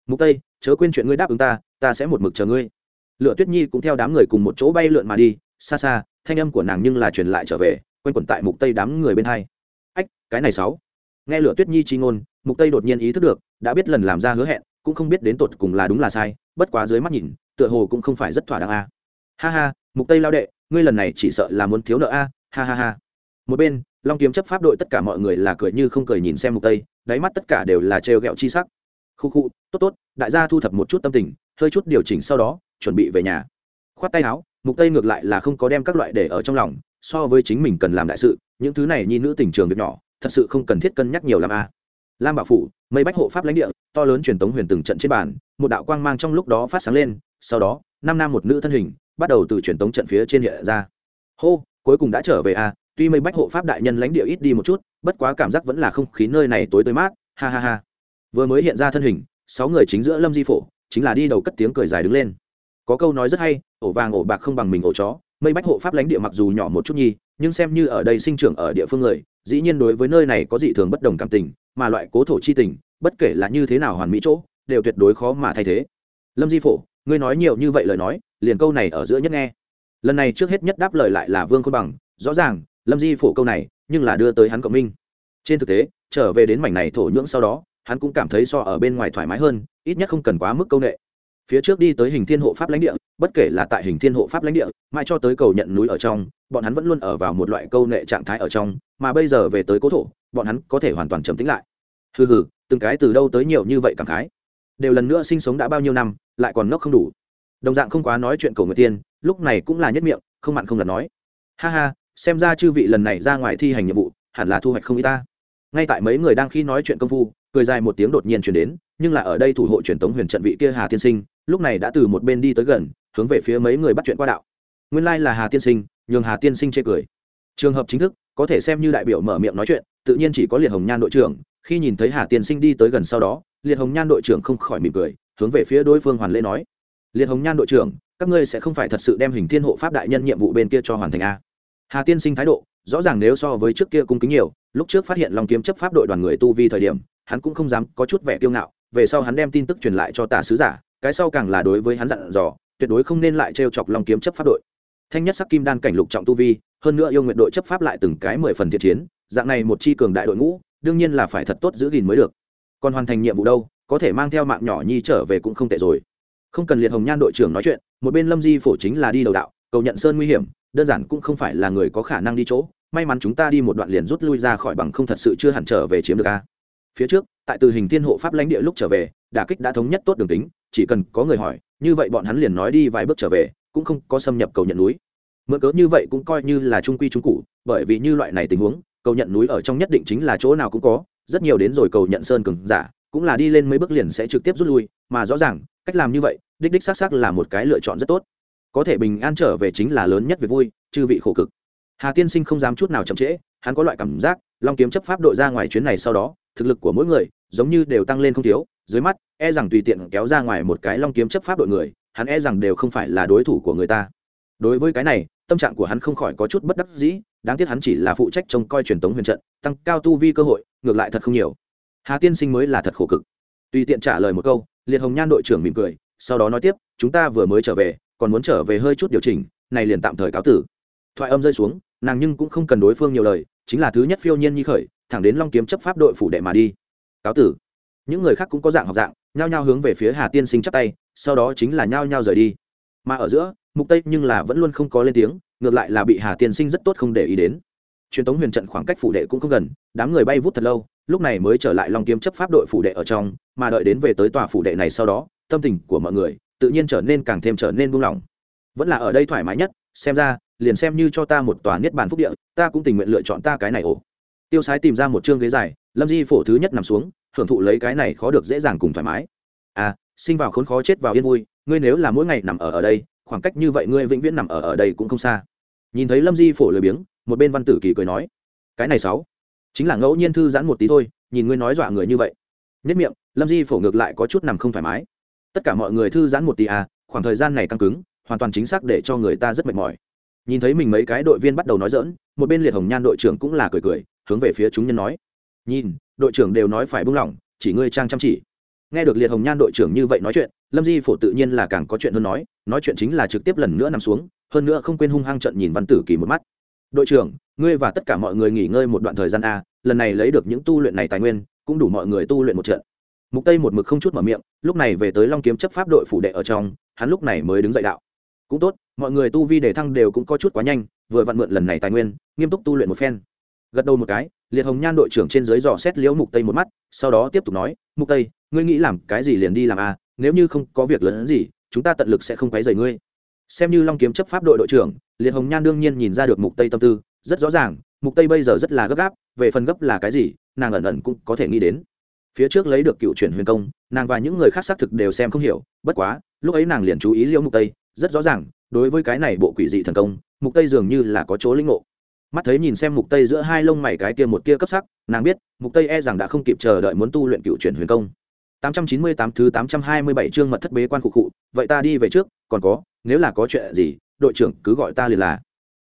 Mục tây, chớ quên chuyện ngươi đáp ứng ta ta sẽ một mực chờ ngươi. Lựa tuyết nhi cũng theo đám người cùng một chỗ bay lượn mà đi. Xa xa, thanh âm của nàng nhưng là truyền lại trở về, quanh quẩn tại mục tây đám người bên hai. Ách, cái này sáu. Nghe lựa tuyết nhi chi ngôn, mục tây đột nhiên ý thức được, đã biết lần làm ra hứa hẹn, cũng không biết đến tột cùng là đúng là sai, bất quá dưới mắt nhìn, tựa hồ cũng không phải rất thỏa đáng a. Ha ha, mục tây lao đệ, ngươi lần này chỉ sợ là muốn thiếu nợ a. Ha ha ha. Một bên, long kiếm chấp pháp đội tất cả mọi người là cười như không cười nhìn xem mục tây, đáy mắt tất cả đều là trêu ghẹo chi sắc. Khu khu, tốt tốt, đại gia thu thập một chút tâm tình hơi chút điều chỉnh sau đó, chuẩn bị về nhà. Khoát tay áo, mục tây ngược lại là không có đem các loại để ở trong lòng, so với chính mình cần làm đại sự, những thứ này nhi nữ tình trường việc nhỏ, thật sự không cần thiết cân nhắc nhiều làm a à. lam bảo phủ, mây bách hộ pháp lãnh địa, to lớn truyền tống huyền từng trận trên bàn, một đạo quang mang trong lúc đó phát sáng lên, sau đó, năm nam một nữ thân hình, bắt đầu từ truyền tống trận phía trên hiện ra. Hô, cuối cùng đã trở về a tuy mây bách hộ pháp đại nhân lãnh địa ít đi một chút, bất quá cảm giác vẫn là không khí nơi này tối tối mát, ha ha ha. Vừa mới hiện ra thân hình, sáu người chính giữa lâm di phổ chính là đi đầu cất tiếng cười dài đứng lên. Có câu nói rất hay, ổ vàng ổ bạc không bằng mình ổ chó, mây bách hộ pháp lãnh địa mặc dù nhỏ một chút nhi, nhưng xem như ở đây sinh trưởng ở địa phương người, dĩ nhiên đối với nơi này có dị thường bất đồng cảm tình, mà loại cố thổ chi tình, bất kể là như thế nào hoàn mỹ chỗ, đều tuyệt đối khó mà thay thế. Lâm di phổ, ngươi nói nhiều như vậy lời nói, liền câu này ở giữa nhất nghe. Lần này trước hết nhất đáp lời lại là vương khôn bằng, rõ ràng, lâm di phổ câu này, nhưng là đưa tới hắn cộng minh. Trên thực tế, trở về đến mảnh này thổ nhưỡng sau đó hắn cũng cảm thấy so ở bên ngoài thoải mái hơn, ít nhất không cần quá mức công nghệ phía trước đi tới hình thiên hộ pháp lãnh địa, bất kể là tại hình thiên hộ pháp lãnh địa, mãi cho tới cầu nhận núi ở trong, bọn hắn vẫn luôn ở vào một loại câu nệ trạng thái ở trong, mà bây giờ về tới cố thổ, bọn hắn có thể hoàn toàn trầm tĩnh lại. Hừ hừ, từng cái từ đâu tới nhiều như vậy cảm khái. Đều lần nữa sinh sống đã bao nhiêu năm, lại còn ngốc không đủ. Đồng dạng không quá nói chuyện cầu người tiên, lúc này cũng là nhất miệng, không mặn không lần nói. Ha ha, xem ra chư vị lần này ra ngoài thi hành nhiệm vụ, hẳn là thu hoạch không y ta ngay tại mấy người đang khi nói chuyện công phu, cười dài một tiếng đột nhiên chuyển đến, nhưng là ở đây thủ hộ truyền tống huyền trận vị kia hà tiên sinh, lúc này đã từ một bên đi tới gần, hướng về phía mấy người bắt chuyện qua đạo. Nguyên lai là hà tiên sinh, nhường hà tiên sinh chê cười. Trường hợp chính thức, có thể xem như đại biểu mở miệng nói chuyện, tự nhiên chỉ có liệt hồng nhan đội trưởng, khi nhìn thấy hà tiên sinh đi tới gần sau đó, liệt hồng nhan đội trưởng không khỏi mỉm cười, hướng về phía đối phương hoàn lễ nói. Liệt hồng nhan đội trưởng, các ngươi sẽ không phải thật sự đem hình thiên hộ pháp đại nhân nhiệm vụ bên kia cho hoàn thành a. Hà tiên sinh thái độ rõ ràng nếu so với trước kia cung kính nhiều, lúc trước phát hiện long kiếm chấp pháp đội đoàn người tu vi thời điểm, hắn cũng không dám có chút vẻ kiêu ngạo, về sau hắn đem tin tức truyền lại cho tả sứ giả, cái sau càng là đối với hắn dặn dò, tuyệt đối không nên lại trêu chọc long kiếm chấp pháp đội. Thanh nhất sắc kim đan cảnh lục trọng tu vi, hơn nữa yêu nguyện đội chấp pháp lại từng cái mười phần thiện chiến, dạng này một chi cường đại đội ngũ, đương nhiên là phải thật tốt giữ gìn mới được. Còn hoàn thành nhiệm vụ đâu, có thể mang theo mạng nhỏ nhi trở về cũng không tệ rồi. Không cần liệt hồng nhan đội trưởng nói chuyện, một bên lâm di phổ chính là đi đầu đạo, cầu nhận sơn nguy hiểm, đơn giản cũng không phải là người có khả năng đi chỗ may mắn chúng ta đi một đoạn liền rút lui ra khỏi bằng không thật sự chưa hẳn trở về chiếm được a. Phía trước, tại từ hình thiên hộ pháp lãnh địa lúc trở về, đả kích đã thống nhất tốt đường tính, chỉ cần có người hỏi, như vậy bọn hắn liền nói đi vài bước trở về, cũng không có xâm nhập cầu nhận núi. Mượn cớ như vậy cũng coi như là trung quy trung cụ bởi vì như loại này tình huống, cầu nhận núi ở trong nhất định chính là chỗ nào cũng có, rất nhiều đến rồi cầu nhận sơn cường giả, cũng là đi lên mấy bước liền sẽ trực tiếp rút lui, mà rõ ràng, cách làm như vậy, đích đích xác xác là một cái lựa chọn rất tốt. Có thể bình an trở về chính là lớn nhất việc vui, chư vị khổ cực hà tiên sinh không dám chút nào chậm trễ, hắn có loại cảm giác, long kiếm chấp pháp đội ra ngoài chuyến này sau đó, thực lực của mỗi người, giống như đều tăng lên không thiếu, dưới mắt e rằng tùy tiện kéo ra ngoài một cái long kiếm chấp pháp đội người, hắn e rằng đều không phải là đối thủ của người ta. Đối với cái này, tâm trạng của hắn không khỏi có chút bất đắc dĩ, đáng tiếc hắn chỉ là phụ trách trông coi truyền tống huyền trận, tăng cao tu vi cơ hội, ngược lại thật không nhiều. Hà tiên sinh mới là thật khổ cực. Tùy tiện trả lời một câu, liệt hồng nhan đội trưởng mỉm cười, sau đó nói tiếp, chúng ta vừa mới trở về, còn muốn trở về hơi chút điều chỉnh, này liền tạm thời cáo tử. Thoại âm rơi xuống nàng nhưng cũng không cần đối phương nhiều lời, chính là thứ nhất phiêu nhiên nhi khởi, thẳng đến long kiếm chấp pháp đội phủ đệ mà đi. Cáo tử. Những người khác cũng có dạng học dạng, nhao nhao hướng về phía hà tiên sinh chắp tay, sau đó chính là nhao nhao rời đi. Mà ở giữa, mục tây nhưng là vẫn luôn không có lên tiếng, ngược lại là bị hà tiên sinh rất tốt không để ý đến. Truyền tống huyền trận khoảng cách phủ đệ cũng không gần, đám người bay vút thật lâu, lúc này mới trở lại long kiếm chấp pháp đội phủ đệ ở trong, mà đợi đến về tới tòa phủ đệ này sau đó, tâm tình của mọi người tự nhiên trở nên càng thêm trở nên buông lỏng. Vẫn là ở đây thoải mái nhất, xem ra liền xem như cho ta một tòa niết bàn phúc địa, ta cũng tình nguyện lựa chọn ta cái này ổ. Tiêu sái tìm ra một chương ghế dài, lâm di phổ thứ nhất nằm xuống, hưởng thụ lấy cái này khó được dễ dàng cùng thoải mái. À sinh vào khốn khó chết vào yên vui, ngươi nếu là mỗi ngày nằm ở ở đây, khoảng cách như vậy ngươi vĩnh viễn nằm ở ở đây cũng không xa. Nhìn thấy lâm di phổ lười biếng, một bên văn tử kỳ cười nói, cái này sáu, chính là ngẫu nhiên thư giãn một tí thôi, nhìn ngươi nói dọa người như vậy. Nhất miệng, lâm di phổ ngược lại có chút nằm không thoải mái. Tất cả mọi người thư giãn một tí à khoảng thời gian này căng cứng, hoàn toàn chính xác để cho người ta rất mệt mỏi nhìn thấy mình mấy cái đội viên bắt đầu nói dỡn một bên liệt hồng nhan đội trưởng cũng là cười cười, hướng về phía chúng nhân nói. Nhìn, đội trưởng đều nói phải buông lỏng, chỉ ngươi trang chăm chỉ. Nghe được liệt hồng nhan đội trưởng như vậy nói chuyện, lâm di phổ tự nhiên là càng có chuyện hơn nói nói chuyện chính là trực tiếp lần nữa nằm xuống, hơn nữa không quên hung hăng trận nhìn văn tử kỳ một mắt. Đội trưởng, ngươi và tất cả mọi người nghỉ ngơi một đoạn thời gian a, lần này lấy được những tu luyện này tài nguyên, cũng đủ mọi người tu luyện một trận. Mục tây một mực không chút mở miệng, lúc này về tới long kiếm chấp pháp đội phủ đệ ở trong, hắn lúc này mới đứng dậy đạo cũng tốt, mọi người tu vi để thăng đều cũng có chút quá nhanh, vừa vặn mượn lần này tài nguyên, nghiêm túc tu luyện một phen. Gật đầu một cái, liệt hồng nhan đội trưởng trên dưới dò xét liễu mục tây một mắt, sau đó tiếp tục nói, mục tây, ngươi nghĩ làm cái gì liền đi làm a nếu như không có việc lớn gì, chúng ta tận lực sẽ không quấy rầy ngươi. Xem như long kiếm chấp pháp đội đội trưởng, liệt hồng nhan đương nhiên nhìn ra được mục tây tâm tư, rất rõ ràng, mục tây bây giờ rất là gấp gáp, về phần gấp là cái gì, nàng ẩn ẩn cũng có thể nghĩ đến. Phía trước lấy được cựu chuyển huyền công, nàng và những người khác xác thực đều xem không hiểu, bất quá, lúc ấy nàng liền chú ý liễu mục tây rất rõ ràng, đối với cái này bộ quỷ dị thần công, mục tây dường như là có chỗ linh ngộ. Mắt thấy nhìn xem mục tây giữa hai lông mày cái kia một tia cấp sắc, nàng biết, mục tây e rằng đã không kịp chờ đợi muốn tu luyện cựu chuyển huyền công. 898 thứ 827 chương mật thất bế quan cụ cụ vậy ta đi về trước, còn có, nếu là có chuyện gì, đội trưởng cứ gọi ta liền là.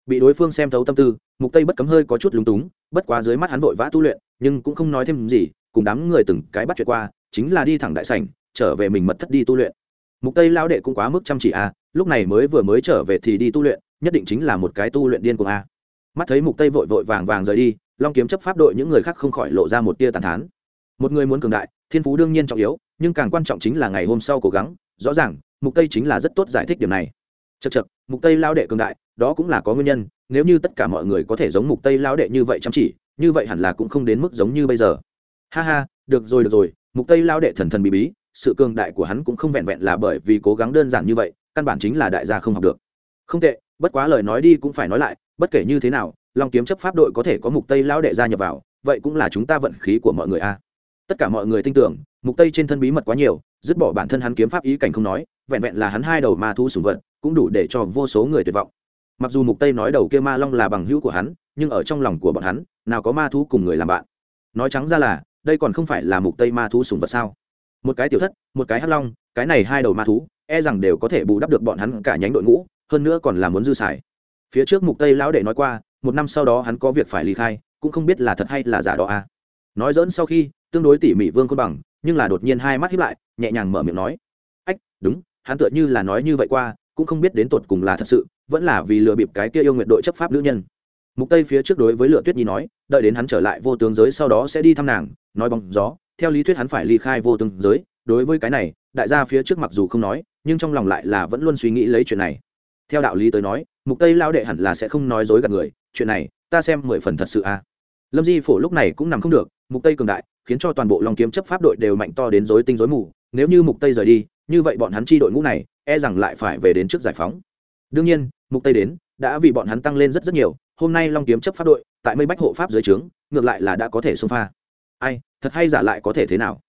Bị đối phương xem thấu tâm tư, mục tây bất cấm hơi có chút lúng túng, bất quá dưới mắt hắn vội vã tu luyện, nhưng cũng không nói thêm gì, cùng đám người từng cái bắt chuyện qua, chính là đi thẳng đại sảnh, trở về mình mật thất đi tu luyện. Mục tây lao đệ cũng quá mức chăm chỉ a lúc này mới vừa mới trở về thì đi tu luyện, nhất định chính là một cái tu luyện điên cuồng a. Mắt thấy mục tây vội vội vàng vàng rời đi, long kiếm chấp pháp đội những người khác không khỏi lộ ra một tia tàn thán. Một người muốn cường đại, thiên phú đương nhiên trọng yếu, nhưng càng quan trọng chính là ngày hôm sau cố gắng, rõ ràng, mục tây chính là rất tốt giải thích điểm này. Chật chật mục tây lao đệ cường đại, đó cũng là có nguyên nhân, nếu như tất cả mọi người có thể giống mục tây lao đệ như vậy chăm chỉ, như vậy hẳn là cũng không đến mức giống như bây giờ. Ha ha, được rồi được rồi, mục tây lao đệ thần thần bí bí, sự cường đại của hắn cũng không vẹn vẹn là bởi vì cố gắng đơn giản như vậy căn bản chính là đại gia không học được. Không tệ, bất quá lời nói đi cũng phải nói lại, bất kể như thế nào, long kiếm chấp pháp đội có thể có mục tây lão đệ gia nhập vào, vậy cũng là chúng ta vận khí của mọi người a. Tất cả mọi người tin tưởng, mục tây trên thân bí mật quá nhiều, dứt bỏ bản thân hắn kiếm pháp ý cảnh không nói, vẹn vẹn là hắn hai đầu ma thu sủng vật, cũng đủ để cho vô số người tuyệt vọng. Mặc dù mục tây nói đầu kia ma long là bằng hữu của hắn, nhưng ở trong lòng của bọn hắn, nào có ma thú cùng người làm bạn. Nói trắng ra là, đây còn không phải là mục tây ma thú sủng vật sao? Một cái tiểu thất, một cái hắc long, cái này hai đầu ma thú e rằng đều có thể bù đắp được bọn hắn cả nhánh đội ngũ, hơn nữa còn là muốn dư xài. Phía trước mục tây lão đệ nói qua, một năm sau đó hắn có việc phải ly khai, cũng không biết là thật hay là giả đó à. Nói dỡn sau khi, tương đối tỉ mỉ vương côn bằng, nhưng là đột nhiên hai mắt hiếp lại, nhẹ nhàng mở miệng nói. Ách, đúng, hắn tựa như là nói như vậy qua, cũng không biết đến tột cùng là thật sự, vẫn là vì lừa bịp cái kia yêu nguyện đội chấp pháp nữ nhân. Mục tây phía trước đối với lựa tuyết nhi nói, đợi đến hắn trở lại vô tướng giới sau đó sẽ đi thăm nàng, nói bóng gió, theo lý thuyết hắn phải ly khai vô tướng giới, đối với cái này đại gia phía trước mặc dù không nói, nhưng trong lòng lại là vẫn luôn suy nghĩ lấy chuyện này. Theo đạo lý tới nói, mục tây lao đệ hẳn là sẽ không nói dối gạt người, chuyện này, ta xem mười phần thật sự à lâm di phổ lúc này cũng nằm không được, mục tây cường đại, khiến cho toàn bộ long kiếm chấp pháp đội đều mạnh to đến rối tinh rối mù, nếu như mục tây rời đi, như vậy bọn hắn chi đội ngũ này e rằng lại phải về đến trước giải phóng. Đương nhiên, mục tây đến, đã vì bọn hắn tăng lên rất rất nhiều, hôm nay long kiếm chấp pháp đội, tại mây bách hộ pháp dưới trướng, ngược lại là đã có thể xông pha. Ai, thật hay giả lại có thể thế nào?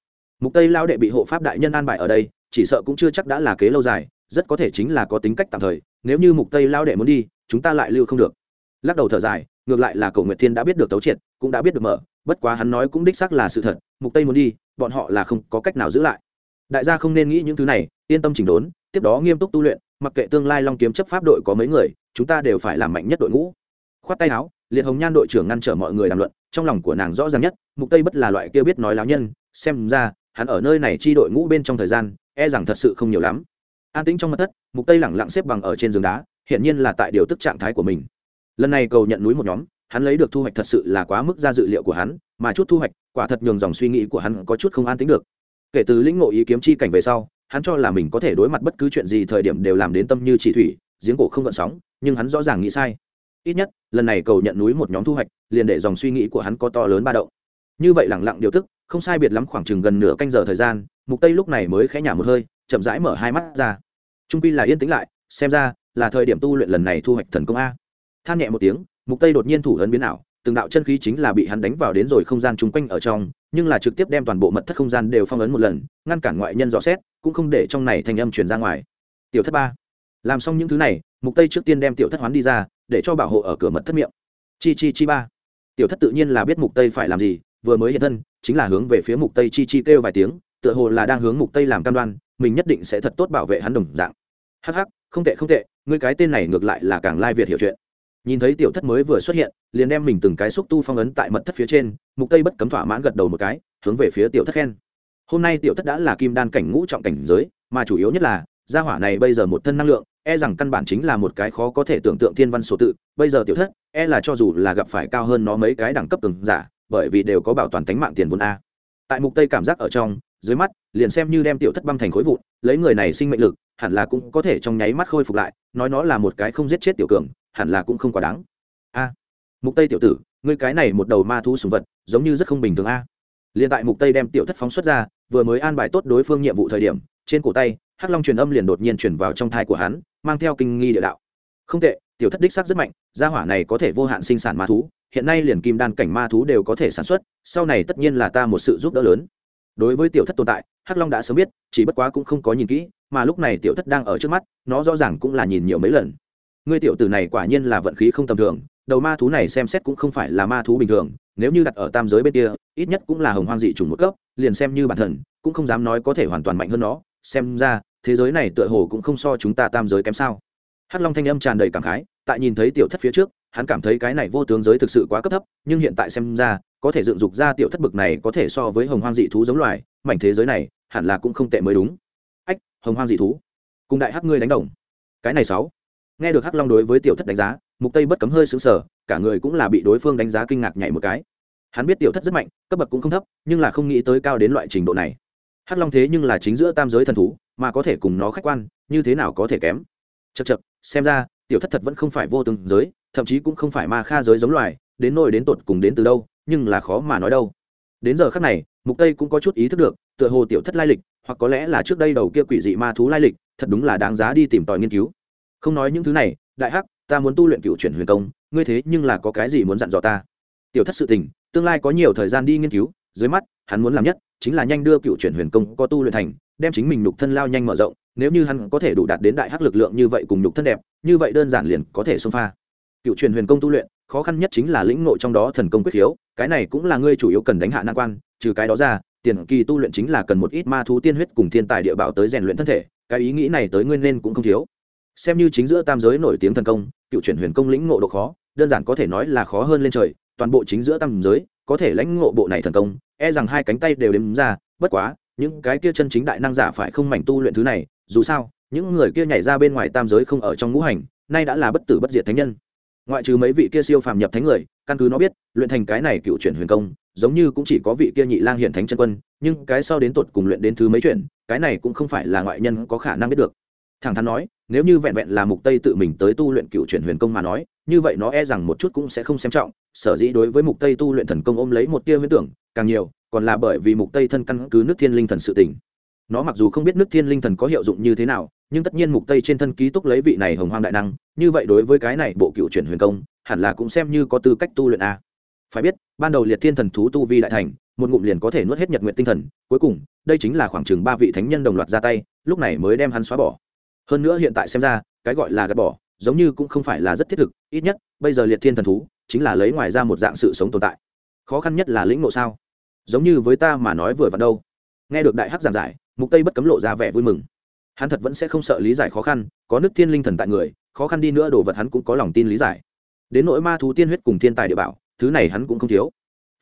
Mục tây lao đệ bị hộ pháp đại nhân an bài ở đây, chỉ sợ cũng chưa chắc đã là kế lâu dài, rất có thể chính là có tính cách tạm thời, nếu như mục tây lao đệ muốn đi, chúng ta lại lưu không được. Lắc đầu thở dài, ngược lại là Cổ nguyệt thiên đã biết được tấu triệt, cũng đã biết được mở, bất quá hắn nói cũng đích xác là sự thật, mục tây muốn đi, bọn họ là không có cách nào giữ lại. Đại gia không nên nghĩ những thứ này, yên tâm chỉnh đốn, tiếp đó nghiêm túc tu luyện, mặc kệ tương lai long kiếm chấp pháp đội có mấy người, chúng ta đều phải làm mạnh nhất đội ngũ. Khoát tay áo, liệt hồng nhan đội trưởng ngăn trở mọi người đàm luận, trong lòng của nàng rõ ràng nhất, mục tây bất là loại kia biết nói láo nhân, xem ra hắn ở nơi này chi đội ngũ bên trong thời gian e rằng thật sự không nhiều lắm. An tĩnh trong mặt thất, mục tây lẳng lặng xếp bằng ở trên giường đá hiện nhiên là tại điều tức trạng thái của mình. Lần này cầu nhận núi một nhóm, hắn lấy được thu hoạch thật sự là quá mức ra dự liệu của hắn, mà chút thu hoạch, quả thật nhường dòng suy nghĩ của hắn có chút không an tính được. Kể từ lĩnh ngộ ý kiếm chi cảnh về sau, hắn cho là mình có thể đối mặt bất cứ chuyện gì thời điểm đều làm đến tâm như chỉ thủy, giếng cổ không gợn sóng, nhưng hắn rõ ràng nghĩ sai. Ít nhất, lần này cầu nhận núi một nhóm thu hoạch, liền để dòng suy nghĩ của hắn có to lớn ba động. Như vậy lẳng lặng điều tức không sai biệt lắm khoảng chừng gần nửa canh giờ thời gian, mục tây lúc này mới khẽ nhả một hơi, chậm rãi mở hai mắt ra. Trung pi là yên tĩnh lại, xem ra là thời điểm tu luyện lần này thu hoạch thần công a. Than nhẹ một tiếng, mục tây đột nhiên thủ ấn biến ảo, từng đạo chân khí chính là bị hắn đánh vào đến rồi không gian chung quanh ở trong, nhưng là trực tiếp đem toàn bộ mật thất không gian đều phong ấn một lần, ngăn cản ngoại nhân dò xét, cũng không để trong này thành âm truyền ra ngoài. Tiểu thất ba. Làm xong những thứ này, mục tây trước tiên đem tiểu thất hoán đi ra, để cho bảo hộ ở cửa mật thất miệng. Chi chi chi ba. Tiểu thất tự nhiên là biết mục tây phải làm gì, vừa mới hiện thân chính là hướng về phía mục tây chi chi kêu vài tiếng, tựa hồ là đang hướng mục tây làm cam đoan, mình nhất định sẽ thật tốt bảo vệ hắn đồng dạng. Hắc hắc, không tệ không tệ, ngươi cái tên này ngược lại là càng lai việt hiểu chuyện. Nhìn thấy tiểu thất mới vừa xuất hiện, liền đem mình từng cái xúc tu phong ấn tại mật thất phía trên, mục tây bất cấm thỏa mãn gật đầu một cái, hướng về phía tiểu thất khen. Hôm nay tiểu thất đã là kim đan cảnh ngũ trọng cảnh giới, mà chủ yếu nhất là, gia hỏa này bây giờ một thân năng lượng e rằng căn bản chính là một cái khó có thể tưởng tượng thiên văn số tự, bây giờ tiểu thất e là cho dù là gặp phải cao hơn nó mấy cái đẳng cấp từng giả bởi vì đều có bảo toàn tính mạng tiền vốn a. Tại mục tây cảm giác ở trong, dưới mắt, liền xem như đem tiểu thất băng thành khối vụn, lấy người này sinh mệnh lực, hẳn là cũng có thể trong nháy mắt khôi phục lại, nói nó là một cái không giết chết tiểu cường, hẳn là cũng không quá đáng. A. Mục tây tiểu tử, ngươi cái này một đầu ma thú sùng vật, giống như rất không bình thường a. Liền tại mục tây đem tiểu thất phóng xuất ra, vừa mới an bài tốt đối phương nhiệm vụ thời điểm, trên cổ tay, hắc long truyền âm liền đột nhiên truyền vào trong thai của hắn, mang theo kinh nghi địa đạo. Không tệ, tiểu thất đích xác rất mạnh, gia hỏa này có thể vô hạn sinh sản ma thú hiện nay liền kim đan cảnh ma thú đều có thể sản xuất, sau này tất nhiên là ta một sự giúp đỡ lớn. Đối với tiểu thất tồn tại, hắc long đã sớm biết, chỉ bất quá cũng không có nhìn kỹ, mà lúc này tiểu thất đang ở trước mắt, nó rõ ràng cũng là nhìn nhiều mấy lần. Ngươi tiểu tử này quả nhiên là vận khí không tầm thường, đầu ma thú này xem xét cũng không phải là ma thú bình thường, nếu như đặt ở tam giới bên kia, ít nhất cũng là hồng hoang dị chủng một cấp, liền xem như bản thân, cũng không dám nói có thể hoàn toàn mạnh hơn nó. Xem ra, thế giới này tựa hồ cũng không so chúng ta tam giới kém sao. Hắc long thanh âm tràn đầy cảm khái, tại nhìn thấy tiểu thất phía trước hắn cảm thấy cái này vô tướng giới thực sự quá cấp thấp, nhưng hiện tại xem ra, có thể dựng dục ra tiểu thất bực này có thể so với hồng hoang dị thú giống loài, mảnh thế giới này, hẳn là cũng không tệ mới đúng. Ách, hồng hoang dị thú. Cùng đại hắc ngươi đánh đồng. Cái này sáu. Nghe được hắc long đối với tiểu thất đánh giá, mục tây bất cấm hơi sững sờ, cả người cũng là bị đối phương đánh giá kinh ngạc nhảy một cái. Hắn biết tiểu thất rất mạnh, cấp bậc cũng không thấp, nhưng là không nghĩ tới cao đến loại trình độ này. Hắc long thế nhưng là chính giữa tam giới thần thú, mà có thể cùng nó khách quan, như thế nào có thể kém? Chật chật xem ra, tiểu thất thật vẫn không phải vô tướng giới thậm chí cũng không phải ma kha giới giống loài, đến nôi đến tột cùng đến từ đâu, nhưng là khó mà nói đâu. Đến giờ khác này, mục tây cũng có chút ý thức được, tựa hồ tiểu thất lai lịch, hoặc có lẽ là trước đây đầu kia quỷ dị ma thú lai lịch, thật đúng là đáng giá đi tìm tòi nghiên cứu. Không nói những thứ này, đại hắc, ta muốn tu luyện cựu chuyển huyền công, ngươi thế nhưng là có cái gì muốn dặn dò ta? Tiểu thất sự tình, tương lai có nhiều thời gian đi nghiên cứu, dưới mắt, hắn muốn làm nhất, chính là nhanh đưa cựu chuyển huyền công có tu luyện thành, đem chính mình nhục thân lao nhanh mở rộng, nếu như hắn có thể đủ đạt đến đại hắc lực lượng như vậy cùng nhục thân đẹp, như vậy đơn giản liền có thể xông pha cựu truyền huyền công tu luyện, khó khăn nhất chính là lĩnh ngộ trong đó thần công quyết khiếu, cái này cũng là ngươi chủ yếu cần đánh hạ nan quan, trừ cái đó ra, tiền kỳ tu luyện chính là cần một ít ma thú tiên huyết cùng thiên tài địa bảo tới rèn luyện thân thể, cái ý nghĩ này tới ngươi nên cũng không thiếu. Xem như chính giữa tam giới nổi tiếng thần công, cựu chuyển huyền công lĩnh ngộ độ khó, đơn giản có thể nói là khó hơn lên trời, toàn bộ chính giữa tam giới, có thể lãnh ngộ bộ này thần công e rằng hai cánh tay đều đếm ra, bất quá, những cái kia chân chính đại năng giả phải không mảnh tu luyện thứ này, dù sao, những người kia nhảy ra bên ngoài tam giới không ở trong ngũ hành, nay đã là bất tử bất diệt thánh nhân ngoại trừ mấy vị kia siêu phàm nhập thánh người, căn cứ nó biết, luyện thành cái này cựu chuyển huyền công, giống như cũng chỉ có vị kia nhị lang hiện thánh chân quân, nhưng cái sau đến tột cùng luyện đến thứ mấy chuyển, cái này cũng không phải là ngoại nhân có khả năng biết được. Thẳng thắn nói, nếu như vẹn vẹn là mục tây tự mình tới tu luyện cựu chuyển huyền công mà nói, như vậy nó e rằng một chút cũng sẽ không xem trọng, sở dĩ đối với mục tây tu luyện thần công ôm lấy một tia huyễn tưởng, càng nhiều, còn là bởi vì mục tây thân căn cứ nước thiên linh thần sự tình. Nó mặc dù không biết nước thiên linh thần có hiệu dụng như thế nào nhưng tất nhiên mục tây trên thân ký túc lấy vị này hồng hoang đại năng, như vậy đối với cái này bộ cựu chuyển huyền công, hẳn là cũng xem như có tư cách tu luyện a. Phải biết, ban đầu liệt thiên thần thú tu vi đại thành, một ngụm liền có thể nuốt hết nhật nguyện tinh thần, cuối cùng, đây chính là khoảng chừng ba vị thánh nhân đồng loạt ra tay, lúc này mới đem hắn xóa bỏ. Hơn nữa hiện tại xem ra, cái gọi là gạt bỏ, giống như cũng không phải là rất thiết thực, ít nhất, bây giờ liệt thiên thần thú, chính là lấy ngoài ra một dạng sự sống tồn tại. Khó khăn nhất là lĩnh ngộ sao? Giống như với ta mà nói vừa vặn đâu. Nghe được đại hắc giảng giải, mục tây bất cấm lộ ra vẻ vui mừng hắn thật vẫn sẽ không sợ lý giải khó khăn, có nước thiên linh thần tại người, khó khăn đi nữa đồ vật hắn cũng có lòng tin lý giải. Đến nỗi ma thú tiên huyết cùng thiên tài địa bảo, thứ này hắn cũng không thiếu.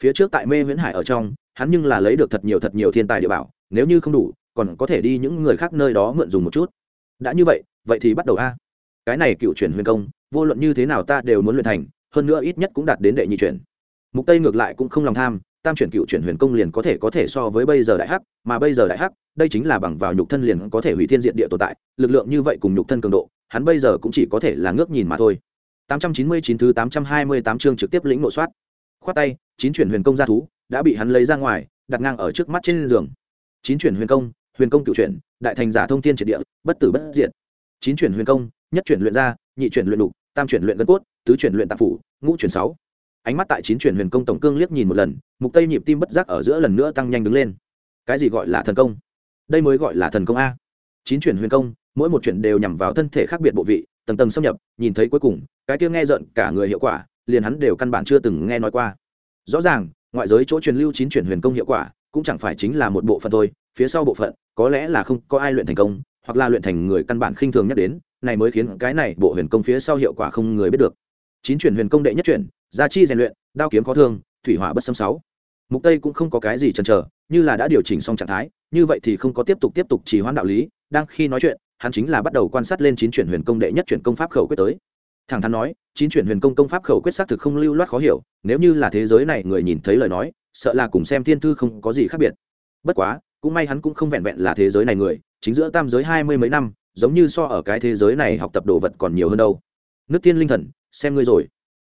Phía trước tại mê nguyễn hải ở trong, hắn nhưng là lấy được thật nhiều thật nhiều thiên tài địa bảo, nếu như không đủ, còn có thể đi những người khác nơi đó mượn dùng một chút. Đã như vậy vậy thì bắt đầu a. Cái này cựu chuyển huyền công, vô luận như thế nào ta đều muốn luyện thành, hơn nữa ít nhất cũng đạt đến đệ nhị chuyển. Mục tây ngược lại cũng không lòng tham tam chuyển cựu chuyển huyền công liền có thể có thể so với bây giờ đại hắc, mà bây giờ đại hắc, đây chính là bằng vào nhục thân liền có thể hủy thiên diện địa tồn tại, lực lượng như vậy cùng nhục thân cường độ, hắn bây giờ cũng chỉ có thể là ngước nhìn mà thôi. 899 thứ 828 chương trực tiếp lĩnh nội soát. Khoát tay, chín chuyển huyền công ra thú đã bị hắn lấy ra ngoài, đặt ngang ở trước mắt trên giường. Chín chuyển huyền công huyền công cựu chuyển, đại thành giả thông thiên triệt địa, bất tử bất diệt. Chín chuyển huyền công, nhất chuyển luyện ra nhị chuyển luyện đục tam chuyển luyện gân cốt, tứ chuyển luyện tạp phủ, ngũ chuyển sáu ánh mắt tại chín chuyển huyền công tổng cương liếc nhìn một lần, mục tây nhịp tim bất giác ở giữa lần nữa tăng nhanh đứng lên. Cái gì gọi là thần công? Đây mới gọi là thần công a. Chín chuyển huyền công, mỗi một chuyển đều nhằm vào thân thể khác biệt bộ vị, tầng tầng xâm nhập, nhìn thấy cuối cùng, cái kia nghe giận cả người hiệu quả, liền hắn đều căn bản chưa từng nghe nói qua. Rõ ràng, ngoại giới chỗ truyền lưu chín chuyển huyền công hiệu quả, cũng chẳng phải chính là một bộ phận thôi, phía sau bộ phận, có lẽ là không có ai luyện thành công, hoặc là luyện thành người căn bản khinh thường nhắc đến, này mới khiến cái này bộ huyền công phía sau hiệu quả không người biết được chín chuyển huyền công đệ nhất chuyển, gia chi rèn luyện, đao kiếm khó thương, thủy hỏa bất xâm sáu. Mục tây cũng không có cái gì chần chờ, như là đã điều chỉnh xong trạng thái, như vậy thì không có tiếp tục tiếp tục trì hoãn đạo lý, đang khi nói chuyện, hắn chính là bắt đầu quan sát lên chín chuyển huyền công đệ nhất chuyển công pháp khẩu quyết tới. Thẳng thắn nói, chín chuyển huyền công công pháp khẩu quyết xác thực không lưu loát khó hiểu, nếu như là thế giới này người nhìn thấy lời nói, sợ là cùng xem thiên thư không có gì khác biệt. Bất quá, cũng may hắn cũng không vẹn vẹn là thế giới này người, chính giữa tam giới hai mươi mấy năm, giống như so ở cái thế giới này học tập đồ vật còn nhiều hơn đâu. Nước tiên linh thần xem ngươi rồi.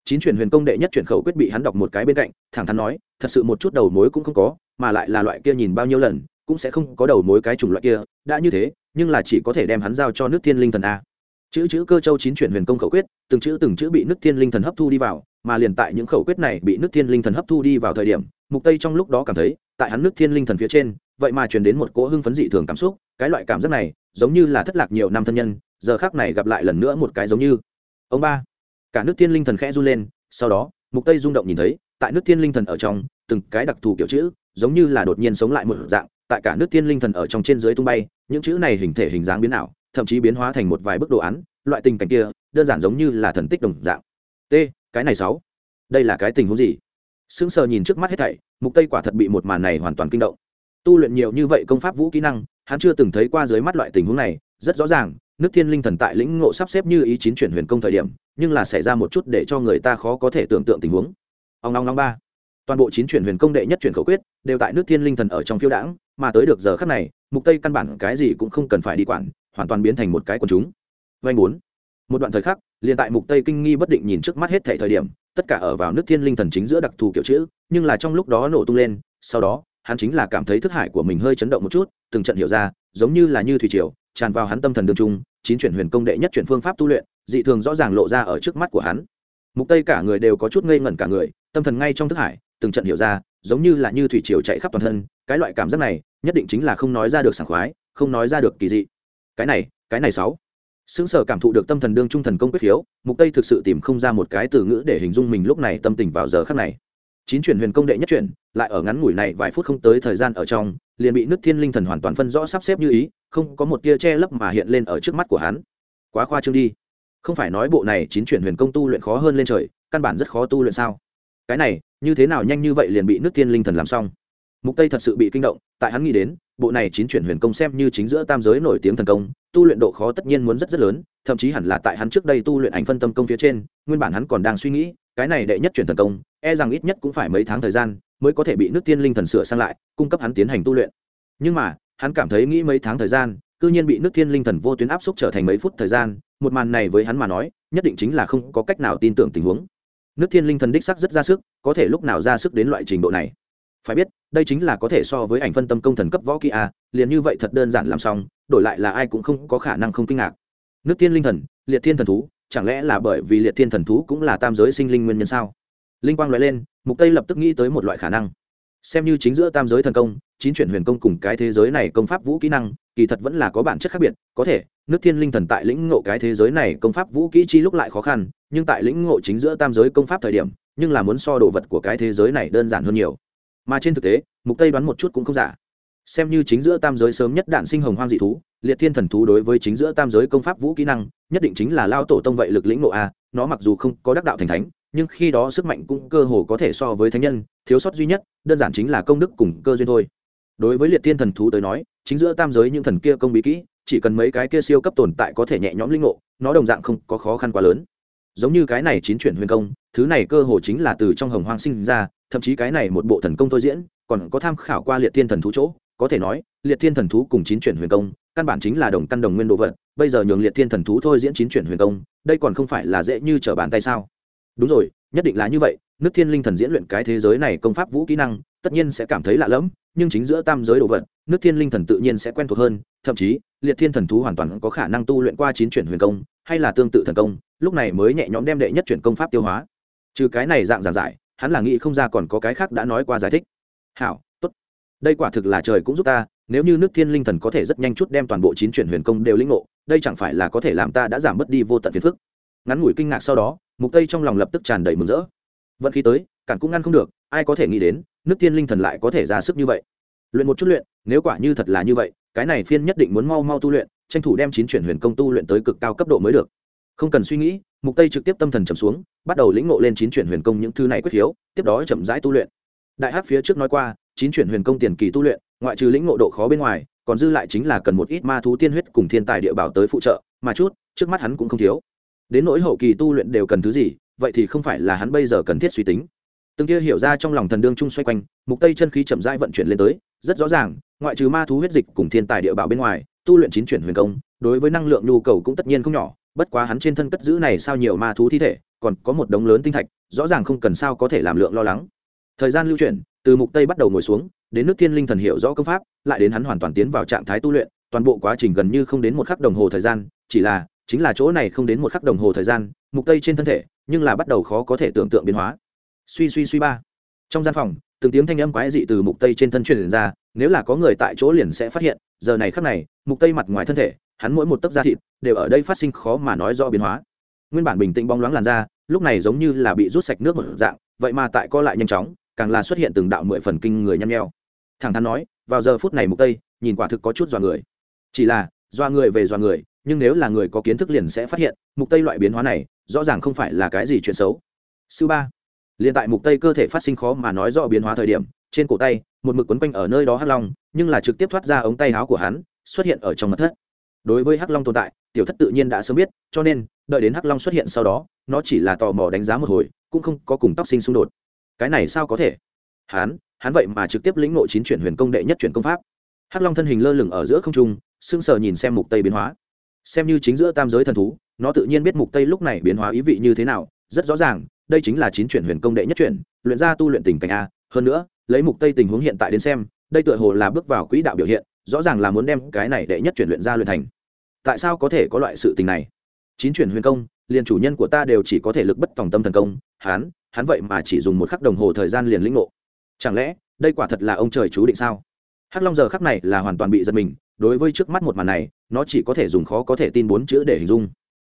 Chín chuyển huyền công đệ nhất chuyển khẩu quyết bị hắn đọc một cái bên cạnh, thẳng thắn nói, thật sự một chút đầu mối cũng không có, mà lại là loại kia nhìn bao nhiêu lần, cũng sẽ không có đầu mối cái chủng loại kia, đã như thế, nhưng là chỉ có thể đem hắn giao cho nước thiên linh thần a. Chữ chữ cơ châu chín chuyển huyền công khẩu quyết, từng chữ từng chữ bị nước thiên linh thần hấp thu đi vào, mà liền tại những khẩu quyết này bị nước thiên linh thần hấp thu đi vào thời điểm, mục tây trong lúc đó cảm thấy, tại hắn nước thiên linh thần phía trên, vậy mà truyền đến một cỗ hưng phấn dị thường cảm xúc, cái loại cảm giác này, giống như là thất lạc nhiều năm thân nhân, giờ khác này gặp lại lần nữa một cái giống như. Ông ba cả nước thiên linh thần khẽ run lên, sau đó, mục tây rung động nhìn thấy, tại nước thiên linh thần ở trong, từng cái đặc thù kiểu chữ, giống như là đột nhiên sống lại một dạng, tại cả nước thiên linh thần ở trong trên dưới tung bay, những chữ này hình thể hình dáng biến ảo, thậm chí biến hóa thành một vài bức đồ án, loại tình cảnh kia, đơn giản giống như là thần tích đồng dạng. T, cái này sáu. Đây là cái tình huống gì? Sững sờ nhìn trước mắt hết thảy, mục tây quả thật bị một màn này hoàn toàn kinh động. Tu luyện nhiều như vậy công pháp vũ kỹ năng, hắn chưa từng thấy qua dưới mắt loại tình huống này, rất rõ ràng nước thiên linh thần tại lĩnh ngộ sắp xếp như ý chín chuyển huyền công thời điểm, nhưng là xảy ra một chút để cho người ta khó có thể tưởng tượng tình huống. Ông long long ba. Toàn bộ chín chuyển huyền công đệ nhất chuyển khẩu quyết đều tại nước thiên linh thần ở trong phiêu đãng, mà tới được giờ khắc này, mục tây căn bản cái gì cũng không cần phải đi quản, hoàn toàn biến thành một cái quần chúng. Vanh bốn. Một đoạn thời khắc, liền tại mục tây kinh nghi bất định nhìn trước mắt hết thảy thời điểm, tất cả ở vào nước thiên linh thần chính giữa đặc thù kiểu chữ, nhưng là trong lúc đó nổ tung lên, sau đó, hắn chính là cảm thấy thức hải của mình hơi chấn động một chút, từng trận hiểu ra, giống như là như thủy triều tràn vào hắn tâm thần đường trung, chín chuyển huyền công đệ nhất chuyển phương pháp tu luyện, dị thường rõ ràng lộ ra ở trước mắt của hắn. Mục tây cả người đều có chút ngây ngẩn cả người, tâm thần ngay trong thức hải, từng trận hiểu ra, giống như là như thủy triều chạy khắp toàn thân, cái loại cảm giác này, nhất định chính là không nói ra được sảng khoái, không nói ra được kỳ dị. Cái này cái này sáu. Xứng sở cảm thụ được tâm thần đương trung thần công quyết khiếu mục tây thực sự tìm không ra một cái từ ngữ để hình dung mình lúc này tâm tình vào giờ khắc này chín chuyển huyền công đệ nhất chuyển, lại ở ngắn ngủi này vài phút không tới thời gian ở trong, liền bị nước thiên linh thần hoàn toàn phân rõ sắp xếp như ý, không có một tia che lấp mà hiện lên ở trước mắt của hắn. Quá khoa trương đi. Không phải nói bộ này chín chuyển huyền công tu luyện khó hơn lên trời, căn bản rất khó tu luyện sao? Cái này, như thế nào nhanh như vậy liền bị nước thiên linh thần làm xong? Mục tây thật sự bị kinh động, tại hắn nghĩ đến, bộ này chín chuyển huyền công xem như chính giữa tam giới nổi tiếng thần công, tu luyện độ khó tất nhiên muốn rất rất lớn, thậm chí hẳn là tại hắn trước đây tu luyện ảnh phân tâm công phía trên, nguyên bản hắn còn đang suy nghĩ, cái này đệ nhất chuyển thần công e rằng ít nhất cũng phải mấy tháng thời gian mới có thể bị nước tiên linh thần sửa sang lại, cung cấp hắn tiến hành tu luyện. Nhưng mà, hắn cảm thấy nghĩ mấy tháng thời gian, cư nhiên bị nước thiên linh thần vô tuyến áp xúc trở thành mấy phút thời gian, một màn này với hắn mà nói, nhất định chính là không có cách nào tin tưởng tình huống. Nước thiên linh thần đích sắc rất ra sức, có thể lúc nào ra sức đến loại trình độ này? Phải biết, đây chính là có thể so với ảnh phân tâm công thần cấp võ kỹ a, liền như vậy thật đơn giản làm xong, đổi lại là ai cũng không có khả năng không kinh ngạc. Nước thiên linh thần, liệt thiên thần thú, chẳng lẽ là bởi vì liệt thiên thần thú cũng là tam giới sinh linh nguyên nhân sao? Linh quang nói lên, mục tây lập tức nghĩ tới một loại khả năng. Xem như chính giữa tam giới thần công, chín chuyển huyền công cùng cái thế giới này công pháp vũ kỹ năng, kỳ thật vẫn là có bản chất khác biệt, có thể, nước thiên linh thần tại lĩnh ngộ cái thế giới này công pháp vũ kỹ chi lúc lại khó khăn, nhưng tại lĩnh ngộ chính giữa tam giới công pháp thời điểm, nhưng là muốn so đồ vật của cái thế giới này đơn giản hơn nhiều. Mà trên thực tế, mục tây đoán một chút cũng không giả. Xem như chính giữa tam giới sớm nhất đạn sinh hồng hoang dị thú, liệt thiên thần thú đối với chính giữa tam giới công pháp vũ kỹ năng, nhất định chính là lao tổ tông vậy lực lĩnh ngộ a, nó mặc dù không có đắc đạo thành thánh nhưng khi đó sức mạnh cũng cơ hồ có thể so với thánh nhân, thiếu sót duy nhất, đơn giản chính là công đức cùng cơ duyên thôi. Đối với liệt thiên thần thú tới nói, chính giữa tam giới những thần kia công bí kỹ, chỉ cần mấy cái kia siêu cấp tồn tại có thể nhẹ nhõm linh ngộ, nó đồng dạng không có khó khăn quá lớn. Giống như cái này chín chuyển huyền công, thứ này cơ hồ chính là từ trong hồng hoang sinh ra, thậm chí cái này một bộ thần công thôi diễn, còn có tham khảo qua liệt thiên thần thú chỗ, có thể nói, liệt thiên thần thú cùng chín chuyển huyền công, căn bản chính là đồng căn đồng nguyên đồ vật, bây giờ nhường liệt thiên thần thú thôi diễn chín chuyển huyền công, đây còn không phải là dễ như trở bàn tay sao? Đúng rồi, nhất định là như vậy, nước thiên linh thần diễn luyện cái thế giới này công pháp vũ kỹ năng, tất nhiên sẽ cảm thấy lạ lẫm, nhưng chính giữa tam giới đồ vật, nước thiên linh thần tự nhiên sẽ quen thuộc hơn, thậm chí, liệt thiên thần thú hoàn toàn có khả năng tu luyện qua chín chuyển huyền công, hay là tương tự thần công, lúc này mới nhẹ nhõm đem đệ nhất chuyển công pháp tiêu hóa. Trừ cái này dạng giản giải, hắn là nghĩ không ra còn có cái khác đã nói qua giải thích. Hảo, tốt. Đây quả thực là trời cũng giúp ta, nếu như nước thiên linh thần có thể rất nhanh chút đem toàn bộ chín chuyển huyền công đều lĩnh ngộ, đây chẳng phải là có thể làm ta đã giảm bớt đi vô tận phiền phức. Ngắn ngủi kinh ngạc sau đó mục tây trong lòng lập tức tràn đầy mừng rỡ. Vận khí tới, cản cũng ngăn không được, ai có thể nghĩ đến, nước tiên linh thần lại có thể ra sức như vậy. Luyện một chút luyện, nếu quả như thật là như vậy, cái này phiên nhất định muốn mau mau tu luyện, tranh thủ đem chín chuyển huyền công tu luyện tới cực cao cấp độ mới được. Không cần suy nghĩ, mục tây trực tiếp tâm thần trầm xuống, bắt đầu lĩnh ngộ lên chín chuyển huyền công những thứ này quyết hiếu, tiếp đó chậm rãi tu luyện. Đại hắc phía trước nói qua, chín chuyển huyền công tiền kỳ tu luyện, ngoại trừ lĩnh ngộ độ khó bên ngoài, còn dư lại chính là cần một ít ma thú tiên huyết cùng thiên tài địa bảo tới phụ trợ, mà chút, trước mắt hắn cũng không thiếu đến nỗi hậu kỳ tu luyện đều cần thứ gì, vậy thì không phải là hắn bây giờ cần thiết suy tính. Từng kia hiểu ra trong lòng thần đương chung xoay quanh, mục tây chân khí chậm rãi vận chuyển lên tới, rất rõ ràng, ngoại trừ ma thú huyết dịch cùng thiên tài địa bảo bên ngoài, tu luyện chín chuyển huyền công, đối với năng lượng nhu cầu cũng tất nhiên không nhỏ, bất quá hắn trên thân cất giữ này sao nhiều ma thú thi thể, còn có một đống lớn tinh thạch, rõ ràng không cần sao có thể làm lượng lo lắng. Thời gian lưu chuyển, từ mục tây bắt đầu ngồi xuống, đến nước thiên linh thần hiểu rõ công pháp, lại đến hắn hoàn toàn tiến vào trạng thái tu luyện, toàn bộ quá trình gần như không đến một khắc đồng hồ thời gian, chỉ là chính là chỗ này không đến một khắc đồng hồ thời gian, mục tây trên thân thể, nhưng là bắt đầu khó có thể tưởng tượng biến hóa. Suy suy suy ba. Trong gian phòng, từng tiếng thanh âm quái dị từ mục tây trên thân truyền ra, nếu là có người tại chỗ liền sẽ phát hiện, giờ này khắc này, mục tây mặt ngoài thân thể, hắn mỗi một tấc da thịt, đều ở đây phát sinh khó mà nói rõ biến hóa. Nguyên bản bình tĩnh bóng loáng làn da, lúc này giống như là bị rút sạch nước một dạng, vậy mà tại co lại nhanh chóng, càng là xuất hiện từng đạo mười phần kinh người nhăn nheo. Thẳng thắn nói, vào giờ phút này mục tây, nhìn quả thực có chút dọa người. Chỉ là, dọa người về dọa người nhưng nếu là người có kiến thức liền sẽ phát hiện, mục tây loại biến hóa này, rõ ràng không phải là cái gì chuyện xấu. Sư ba, liền tại mục tây cơ thể phát sinh khó mà nói rõ biến hóa thời điểm, trên cổ tay, một mực quấn quanh ở nơi đó hắc long, nhưng là trực tiếp thoát ra ống tay áo của hắn, xuất hiện ở trong mật thất. Đối với hắc long tồn tại, tiểu thất tự nhiên đã sớm biết, cho nên, đợi đến hắc long xuất hiện sau đó, nó chỉ là tò mò đánh giá một hồi, cũng không có cùng tóc sinh xung đột. Cái này sao có thể? Hắn hắn vậy mà trực tiếp lĩnh ngộ chín chuyển huyền công đệ nhất chuyển công pháp. Hắc long thân hình lơ lửng ở giữa không trung, sững sờ nhìn xem mục tây biến hóa xem như chính giữa tam giới thần thú, nó tự nhiên biết mục tây lúc này biến hóa ý vị như thế nào, rất rõ ràng, đây chính là chín chuyển huyền công đệ nhất chuyển, luyện ra tu luyện tình cảnh a. Hơn nữa, lấy mục tây tình huống hiện tại đến xem, đây tựa hồ là bước vào quỹ đạo biểu hiện, rõ ràng là muốn đem cái này đệ nhất chuyển luyện ra luyện thành. Tại sao có thể có loại sự tình này? Chín chuyển huyền công, liền chủ nhân của ta đều chỉ có thể lực bất tòng tâm thần công, hắn hắn vậy mà chỉ dùng một khắc đồng hồ thời gian liền lĩnh ngộ. Chẳng lẽ, đây quả thật là ông trời chú định sao? Hắc long giờ khắc này là hoàn toàn bị giật mình đối với trước mắt một màn này, nó chỉ có thể dùng khó có thể tin bốn chữ để hình dung.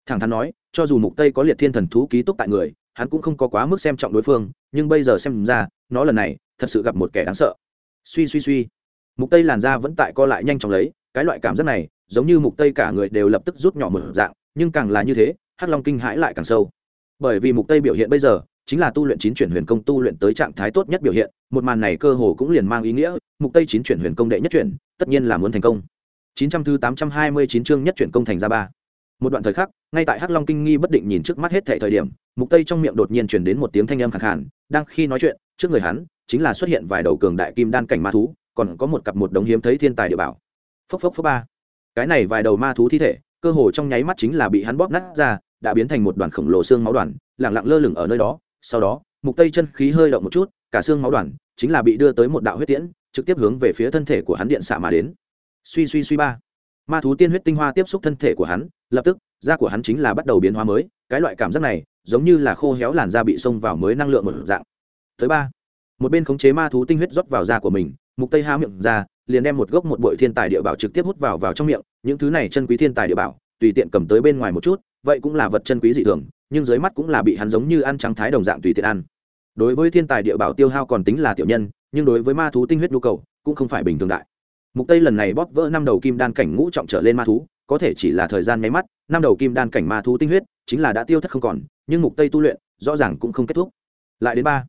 Thẳng thắn nói, cho dù mục tây có liệt thiên thần thú ký túc tại người, hắn cũng không có quá mức xem trọng đối phương, nhưng bây giờ xem ra, nó lần này thật sự gặp một kẻ đáng sợ. Suy suy suy. Mục tây làn da vẫn tại co lại nhanh chóng lấy, cái loại cảm giác này, giống như mục tây cả người đều lập tức rút nhỏ một dạng, nhưng càng là như thế, hắc long kinh hãi lại càng sâu. Bởi vì mục tây biểu hiện bây giờ, chính là tu luyện chín chuyển huyền công tu luyện tới trạng thái tốt nhất biểu hiện, một màn này cơ hồ cũng liền mang ý nghĩa, mục tây chín chuyển huyền công đệ nhất chuyển tất nhiên là muốn thành công. 900 thứ 829 chương nhất chuyển công thành ra ba. Một đoạn thời khắc, ngay tại hắc long kinh nghi bất định nhìn trước mắt hết thảy thời điểm, mục tây trong miệng đột nhiên truyền đến một tiếng thanh âm khàn khàn, đang khi nói chuyện, trước người hắn chính là xuất hiện vài đầu cường đại kim đan cảnh ma thú, còn có một cặp một đống hiếm thấy thiên tài địa bảo. Phốc phốc phốc ba. Cái này vài đầu ma thú thi thể, cơ hồ trong nháy mắt chính là bị hắn bóp nát ra, đã biến thành một đoàn khổng lồ xương máu đoàn lẳng lặng lơ lửng ở nơi đó. Sau đó, mục tây chân khí hơi động một chút, cả xương máu đoàn chính là bị đưa tới một đạo huyết tiễn trực tiếp hướng về phía thân thể của hắn điện xạ mà đến. Suy suy suy ba. Ma thú tiên huyết tinh hoa tiếp xúc thân thể của hắn, lập tức, da của hắn chính là bắt đầu biến hóa mới. Cái loại cảm giác này, giống như là khô héo làn da bị xông vào mới năng lượng một dạng. Tới ba. Một bên khống chế ma thú tinh huyết rót vào da của mình, mục tây há miệng ra, liền đem một gốc một bụi thiên tài địa bảo trực tiếp hút vào vào trong miệng. Những thứ này chân quý thiên tài địa bảo, tùy tiện cầm tới bên ngoài một chút, vậy cũng là vật chân quý dị thường, nhưng dưới mắt cũng là bị hắn giống như ăn trắng thái đồng dạng tùy tiện ăn. Đối với thiên tài địa bảo tiêu hao còn tính là tiểu nhân nhưng đối với ma thú tinh huyết nhu cầu cũng không phải bình thường đại. Mục tây lần này bóp vỡ năm đầu kim đan cảnh ngũ trọng trở lên ma thú, có thể chỉ là thời gian nháy mắt, năm đầu kim đan cảnh ma thú tinh huyết chính là đã tiêu thất không còn, nhưng mục tây tu luyện rõ ràng cũng không kết thúc. Lại đến ba.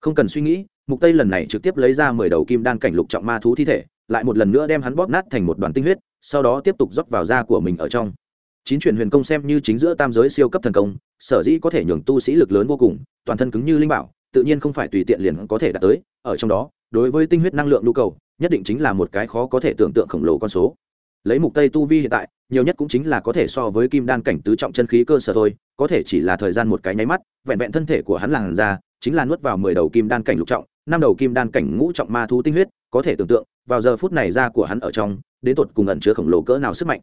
Không cần suy nghĩ, mục tây lần này trực tiếp lấy ra 10 đầu kim đan cảnh lục trọng ma thú thi thể, lại một lần nữa đem hắn bóp nát thành một đoàn tinh huyết, sau đó tiếp tục rót vào da của mình ở trong. Chín chuyển huyền công xem như chính giữa tam giới siêu cấp thần công, sở dĩ có thể nhường tu sĩ lực lớn vô cùng, toàn thân cứng như linh bảo tự nhiên không phải tùy tiện liền có thể đạt tới, ở trong đó, đối với tinh huyết năng lượng nhu cầu, nhất định chính là một cái khó có thể tưởng tượng khổng lồ con số. Lấy mục tây tu vi hiện tại, nhiều nhất cũng chính là có thể so với kim đan cảnh tứ trọng chân khí cơ sở thôi, có thể chỉ là thời gian một cái nháy mắt, vẹn vẹn thân thể của hắn làn ra chính là nuốt vào 10 đầu kim đan cảnh lục trọng, năm đầu kim đan cảnh ngũ trọng ma thú tinh huyết, có thể tưởng tượng, vào giờ phút này ra của hắn ở trong, đến tột cùng ẩn chứa khổng lồ cỡ nào sức mạnh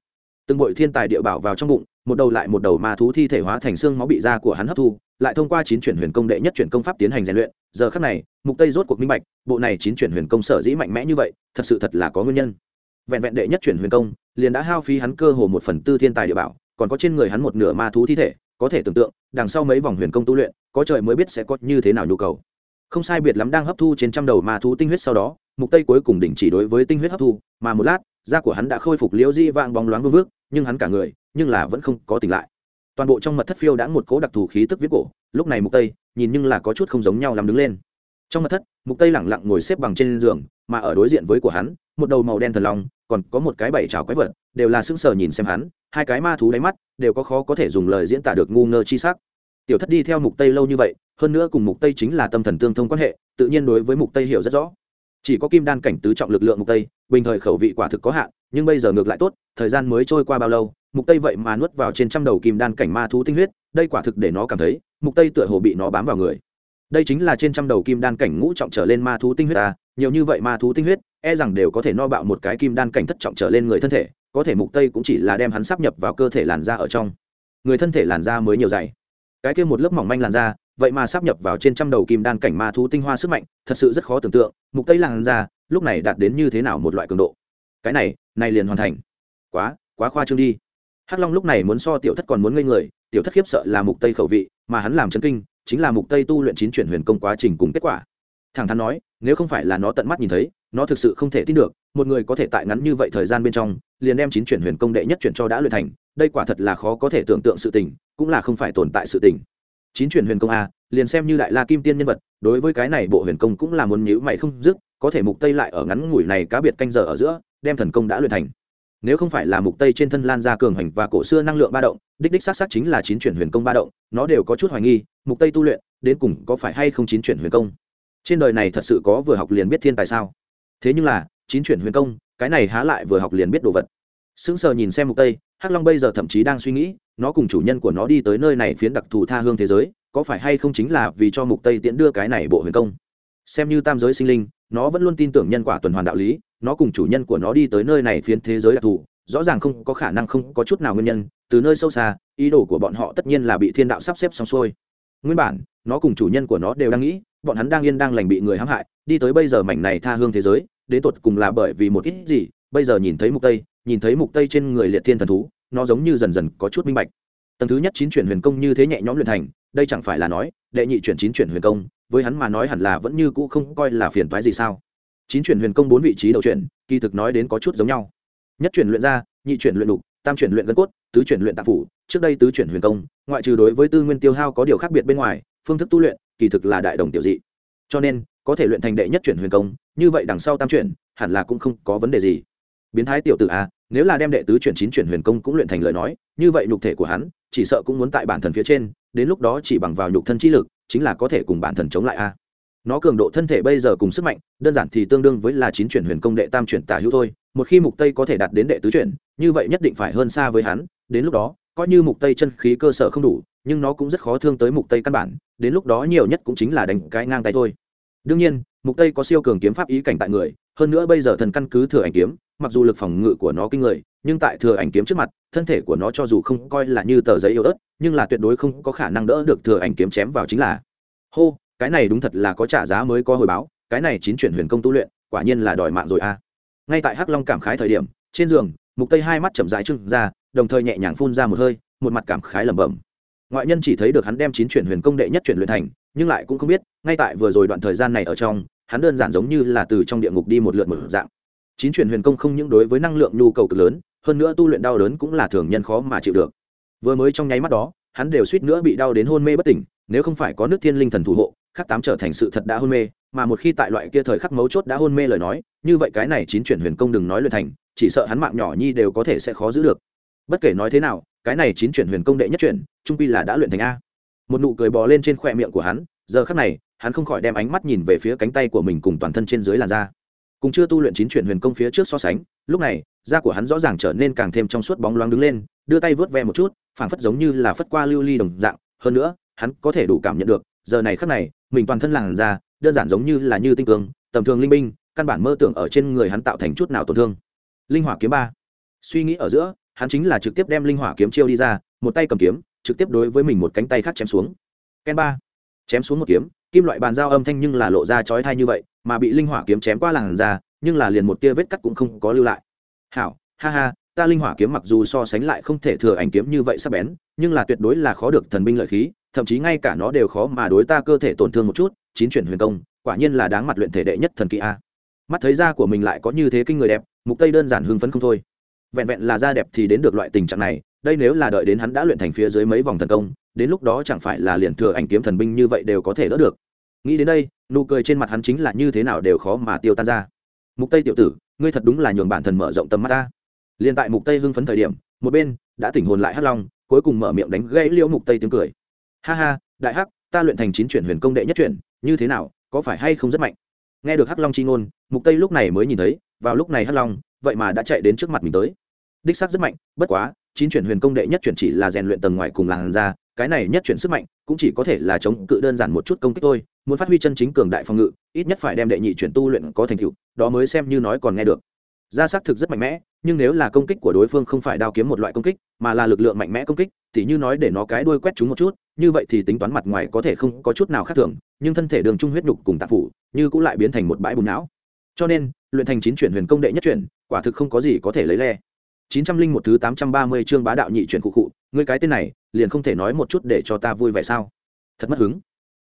từng bội thiên tài địa bảo vào trong bụng, một đầu lại một đầu ma thú thi thể hóa thành xương máu bị da của hắn hấp thu, lại thông qua chín chuyển huyền công đệ nhất chuyển công pháp tiến hành rèn luyện. Giờ khắc này, mục tây rốt cuộc minh bạch, bộ này chín chuyển huyền công sở dĩ mạnh mẽ như vậy, thật sự thật là có nguyên nhân. Vẹn vẹn đệ nhất chuyển huyền công, liền đã hao phí hắn cơ hồ một phần tư thiên tài địa bảo, còn có trên người hắn một nửa ma thú thi thể, có thể tưởng tượng, đằng sau mấy vòng huyền công tu luyện, có trời mới biết sẽ có như thế nào nhu cầu. Không sai biệt lắm đang hấp thu trên trăm đầu ma thú tinh huyết sau đó, mục tây cuối cùng đình chỉ đối với tinh huyết hấp thu, mà một lát da của hắn đã khôi phục liễu di vang bóng loáng vương vước, nhưng hắn cả người, nhưng là vẫn không có tỉnh lại. Toàn bộ trong mật thất phiêu đã một cố đặc thù khí tức viết cổ, lúc này mục tây, nhìn nhưng là có chút không giống nhau làm đứng lên. Trong mật thất, mục tây lẳng lặng ngồi xếp bằng trên giường, mà ở đối diện với của hắn, một đầu màu đen thần long, còn có một cái bảy trào quái vật, đều là sững sờ nhìn xem hắn, hai cái ma thú đáy mắt, đều có khó có thể dùng lời diễn tả được ngu ngơ chi sắc. Tiểu thất đi theo mục tây lâu như vậy, hơn nữa cùng mục tây chính là tâm thần tương thông quan hệ, tự nhiên đối với mục tây hiểu rất rõ chỉ có kim đan cảnh tứ trọng lực lượng mục tây, bình thời khẩu vị quả thực có hạn, nhưng bây giờ ngược lại tốt, thời gian mới trôi qua bao lâu, mục tây vậy mà nuốt vào trên trăm đầu kim đan cảnh ma thú tinh huyết, đây quả thực để nó cảm thấy, mục tây tựa hồ bị nó bám vào người. Đây chính là trên trăm đầu kim đan cảnh ngũ trọng trở lên ma thú tinh huyết à nhiều như vậy ma thú tinh huyết e rằng đều có thể no bạo một cái kim đan cảnh thất trọng trở lên người thân thể, có thể mục tây cũng chỉ là đem hắn sắp nhập vào cơ thể làn da ở trong. Người thân thể làn da mới nhiều dày. Cái kia một lớp mỏng manh làn da vậy mà sắp nhập vào trên trăm đầu kim đan cảnh ma thú tinh hoa sức mạnh, thật sự rất khó tưởng tượng, mục tây làng ra lúc này đạt đến như thế nào một loại cường độ. Cái này này liền hoàn thành. Quá quá khoa trương đi. Hắc long lúc này muốn so tiểu thất còn muốn ngây người, tiểu thất khiếp sợ là mục tây khẩu vị, mà hắn làm chấn kinh, chính là mục tây tu luyện chín chuyển huyền công quá trình cùng kết quả. Thẳng thắn nói, nếu không phải là nó tận mắt nhìn thấy, nó thực sự không thể tin được, một người có thể tại ngắn như vậy thời gian bên trong, liền đem chín chuyển huyền công đệ nhất chuyển cho đã luyện thành, đây quả thật là khó có thể tưởng tượng sự tình, cũng là không phải tồn tại sự tình chín chuyển huyền công a, liền xem như đại la kim tiên nhân vật, đối với cái này bộ huyền công cũng là muốn nhữ mày không dứt, có thể mục tây lại ở ngắn ngủi này cá biệt canh giờ ở giữa, đem thần công đã luyện thành. Nếu không phải là mục tây trên thân lan ra cường hành và cổ xưa năng lượng ba động, đích đích xác xác chính là chín chuyển huyền công ba động, nó đều có chút hoài nghi, mục tây tu luyện, đến cùng có phải hay không chín chuyển huyền công? Trên đời này thật sự có vừa học liền biết thiên tài sao? Thế nhưng là, chín chuyển huyền công, cái này há lại vừa học liền biết đồ vật. Sững sờ nhìn xem mục tây, hắc long bây giờ thậm chí đang suy nghĩ nó cùng chủ nhân của nó đi tới nơi này phiến đặc thù tha hương thế giới, có phải hay không chính là vì cho mục tây tiễn đưa cái này bộ huyền công? Xem như tam giới sinh linh, nó vẫn luôn tin tưởng nhân quả tuần hoàn đạo lý, nó cùng chủ nhân của nó đi tới nơi này phiến thế giới đặc thù, rõ ràng không có khả năng không có chút nào nguyên nhân, từ nơi sâu xa, ý đồ của bọn họ tất nhiên là bị thiên đạo sắp xếp xong xuôi. Nguyên bản, nó cùng chủ nhân của nó đều đang nghĩ, bọn hắn đang yên đang lành bị người hãm hại, đi tới bây giờ mảnh này tha hương thế giới, đến tột cùng là bởi vì một ít gì, bây giờ nhìn thấy mục tây, nhìn thấy mục tây trên người liệt thiên thần thú nó giống như dần dần có chút minh bạch. Tầng thứ nhất chín chuyển huyền công như thế nhẹ nhõm luyện thành, đây chẳng phải là nói, đệ nhị chuyển chín chuyển huyền công, với hắn mà nói hẳn là vẫn như cũ không coi là phiền toái gì sao. Chín chuyển huyền công bốn vị trí đầu chuyển, kỳ thực nói đến có chút giống nhau. Nhất chuyển luyện ra, nhị chuyển luyện đục tam chuyển luyện gân cốt, tứ chuyển luyện tạp phủ, trước đây tứ chuyển huyền công, ngoại trừ đối với tư nguyên tiêu hao có điều khác biệt bên ngoài, phương thức tu luyện, kỳ thực là đại đồng tiểu dị. Cho nên, có thể luyện thành đệ nhất chuyển huyền công, như vậy đằng sau tam chuyển, hẳn là cũng không có vấn đề gì. Biến thái tiểu tử a nếu là đem đệ tứ chuyển chín chuyển huyền công cũng luyện thành lời nói, như vậy nhục thể của hắn, chỉ sợ cũng muốn tại bản thần phía trên, đến lúc đó chỉ bằng vào nhục thân trí lực, chính là có thể cùng bản thần chống lại a. À. Nó cường độ thân thể bây giờ cùng sức mạnh, đơn giản thì tương đương với là chín chuyển huyền công đệ tam chuyển tả hữu thôi, một khi mục tây có thể đạt đến đệ tứ chuyển, như vậy nhất định phải hơn xa với hắn, đến lúc đó, coi như mục tây chân khí cơ sở không đủ, nhưng nó cũng rất khó thương tới mục tây căn bản, đến lúc đó nhiều nhất cũng chính là đánh cái ngang tay thôi. Đương nhiên, mục tây có siêu cường kiếm pháp ý cảnh tại người, hơn nữa bây giờ thần căn cứ thừa ảnh kiếm mặc dù lực phòng ngự của nó kinh người, nhưng tại thừa ảnh kiếm trước mặt, thân thể của nó cho dù không coi là như tờ giấy yếu ớt, nhưng là tuyệt đối không có khả năng đỡ được thừa ảnh kiếm chém vào chính là. Hô, cái này đúng thật là có trả giá mới có hồi báo, cái này chín chuyển huyền công tu luyện, quả nhiên là đòi mạng rồi a ngay tại hắc long cảm khái thời điểm, trên giường, mục tây hai mắt chậm rãi trưng ra, đồng thời nhẹ nhàng phun ra một hơi, một mặt cảm khái lẩm bẩm. Ngoại nhân chỉ thấy được hắn đem chín chuyển huyền công đệ nhất chuyển luyện thành, nhưng lại cũng không biết, ngay tại vừa rồi đoạn thời gian này ở trong, hắn đơn giản giống như là từ trong địa ngục đi một lượt một dạng chín chuyển huyền công không những đối với năng lượng nhu cầu cực lớn, hơn nữa tu luyện đau đớn cũng là thường nhân khó mà chịu được. Vừa mới trong nháy mắt đó, hắn đều suýt nữa bị đau đến hôn mê bất tỉnh, nếu không phải có nước thiên linh thần thủ hộ, khắc tám trở thành sự thật đã hôn mê, mà một khi tại loại kia thời khắc mấu chốt đã hôn mê lời nói, như vậy cái này chín chuyển huyền công đừng nói luyện thành, chỉ sợ hắn mạng nhỏ nhi đều có thể sẽ khó giữ được. Bất kể nói thế nào, cái này chín chuyển huyền công đệ nhất chuyển, trung pi là đã luyện thành a. Một nụ cười bò lên trên khoe miệng của hắn, giờ khắc này, hắn không khỏi đem ánh mắt nhìn về phía cánh tay của mình cùng toàn thân trên dưới làn da cùng chưa tu luyện chín chuyển huyền công phía trước so sánh, lúc này, da của hắn rõ ràng trở nên càng thêm trong suốt bóng loáng đứng lên, đưa tay vớt ve một chút, phảng phất giống như là phất qua lưu ly đồng dạng, hơn nữa, hắn có thể đủ cảm nhận được, giờ này khắc này, mình toàn thân làn da, đơn giản giống như là như tinh cường tầm thường linh binh, căn bản mơ tưởng ở trên người hắn tạo thành chút nào tổn thương. Linh hỏa kiếm ba. Suy nghĩ ở giữa, hắn chính là trực tiếp đem linh hỏa kiếm chiêu đi ra, một tay cầm kiếm, trực tiếp đối với mình một cánh tay khác chém xuống. Ken ba. Chém xuống một kiếm, kim loại bàn dao âm thanh nhưng là lộ ra chói thai như vậy mà bị linh hỏa kiếm chém qua làn ra nhưng là liền một tia vết cắt cũng không có lưu lại. Hảo, ha ha, ta linh hỏa kiếm mặc dù so sánh lại không thể thừa ảnh kiếm như vậy sắp bén, nhưng là tuyệt đối là khó được thần binh lợi khí, thậm chí ngay cả nó đều khó mà đối ta cơ thể tổn thương một chút, chín chuyển huyền công, quả nhiên là đáng mặt luyện thể đệ nhất thần kỳ a. Mắt thấy da của mình lại có như thế kinh người đẹp, mục tây đơn giản hưng phấn không thôi. Vẹn vẹn là da đẹp thì đến được loại tình trạng này, đây nếu là đợi đến hắn đã luyện thành phía dưới mấy vòng thần công, đến lúc đó chẳng phải là liền thừa ảnh kiếm thần binh như vậy đều có thể đỡ được nghĩ đến đây, nụ cười trên mặt hắn chính là như thế nào đều khó mà tiêu tan ra. Mục tây tiểu tử, ngươi thật đúng là nhường bản thần mở rộng tầm mắt ta. Liền tại mục tây hưng phấn thời điểm, một bên đã tỉnh hồn lại hắc long, cuối cùng mở miệng đánh gãy liễu mục tây tiếng cười. Ha ha, đại hắc, ta luyện thành chín chuyển huyền công đệ nhất chuyển, như thế nào, có phải hay không rất mạnh? Nghe được hắc long chi ngôn, mục tây lúc này mới nhìn thấy, vào lúc này hắc long, vậy mà đã chạy đến trước mặt mình tới. Đích xác rất mạnh, bất quá, chín chuyển huyền công đệ nhất chuyển chỉ là rèn luyện tầng ngoài cùng làn ra cái này nhất chuyển sức mạnh cũng chỉ có thể là chống cự đơn giản một chút công kích thôi, muốn phát huy chân chính cường đại phòng ngự, ít nhất phải đem đệ nhị chuyển tu luyện có thành tựu, đó mới xem như nói còn nghe được. Ra xác thực rất mạnh mẽ, nhưng nếu là công kích của đối phương không phải đao kiếm một loại công kích, mà là lực lượng mạnh mẽ công kích, thì như nói để nó cái đuôi quét chúng một chút, như vậy thì tính toán mặt ngoài có thể không có chút nào khác thường, nhưng thân thể đường trung huyết nhục cùng tạp phủ, như cũng lại biến thành một bãi bùn não. Cho nên, luyện thành chín chuyển huyền công đệ nhất chuyển, quả thực không có gì có thể lấy le chín trăm linh một thứ tám trăm ba mươi chương bá đạo nhị chuyển cụ cụ ngươi cái tên này, liền không thể nói một chút để cho ta vui vẻ sao? Thật mất hứng.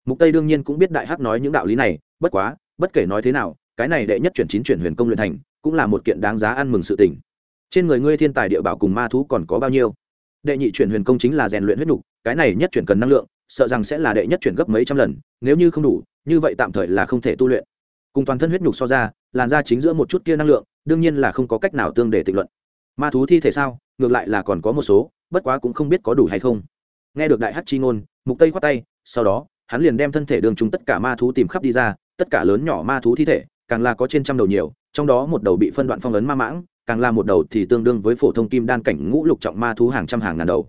Mục tây đương nhiên cũng biết đại hắc nói những đạo lý này, bất quá, bất kể nói thế nào, cái này đệ nhất chuyển chín chuyển huyền công luyện thành, cũng là một kiện đáng giá ăn mừng sự tình. Trên người ngươi thiên tài địa bảo cùng ma thú còn có bao nhiêu? Đệ nhị chuyển huyền công chính là rèn luyện huyết nhục, cái này nhất chuyển cần năng lượng, sợ rằng sẽ là đệ nhất chuyển gấp mấy trăm lần, nếu như không đủ, như vậy tạm thời là không thể tu luyện. Cùng toàn thân huyết nhục so ra, làn da chính giữa một chút kia năng lượng, đương nhiên là không có cách nào tương để tịnh luận ma thú thi thể sao? Ngược lại là còn có một số, bất quá cũng không biết có đủ hay không. Nghe được đại hát chi ngôn, mục tây khoát tay, sau đó, hắn liền đem thân thể đường chúng tất cả ma thú tìm khắp đi ra, tất cả lớn nhỏ ma thú thi thể, càng là có trên trăm đầu nhiều, trong đó một đầu bị phân đoạn phong ấn ma mãng, càng là một đầu thì tương đương với phổ thông kim đan cảnh ngũ lục trọng ma thú hàng trăm hàng ngàn đầu.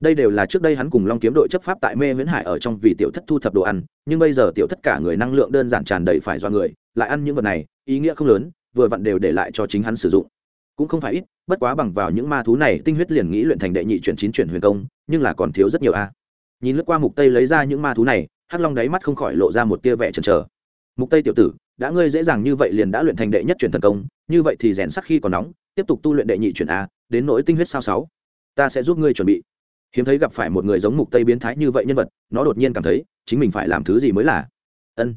Đây đều là trước đây hắn cùng long kiếm đội chấp pháp tại mê viễn hải ở trong vì tiểu thất thu thập đồ ăn, nhưng bây giờ tiểu thất cả người năng lượng đơn giản tràn đầy phải do người, lại ăn những vật này, ý nghĩa không lớn, vừa vặn đều để lại cho chính hắn sử dụng cũng không phải ít, bất quá bằng vào những ma thú này, tinh huyết liền nghĩ luyện thành đệ nhị chuyển chín chuyển huyền công, nhưng là còn thiếu rất nhiều a. Nhìn lướt qua mục tây lấy ra những ma thú này, hắc long đáy mắt không khỏi lộ ra một tia vẻ chần chờ. Mục tây tiểu tử, đã ngươi dễ dàng như vậy liền đã luyện thành đệ nhất chuyển thần công, như vậy thì rèn sắc khi còn nóng, tiếp tục tu luyện đệ nhị chuyển a, đến nỗi tinh huyết sao sáu. Ta sẽ giúp ngươi chuẩn bị. Hiếm thấy gặp phải một người giống mục tây biến thái như vậy nhân vật, nó đột nhiên cảm thấy, chính mình phải làm thứ gì mới là? Ân.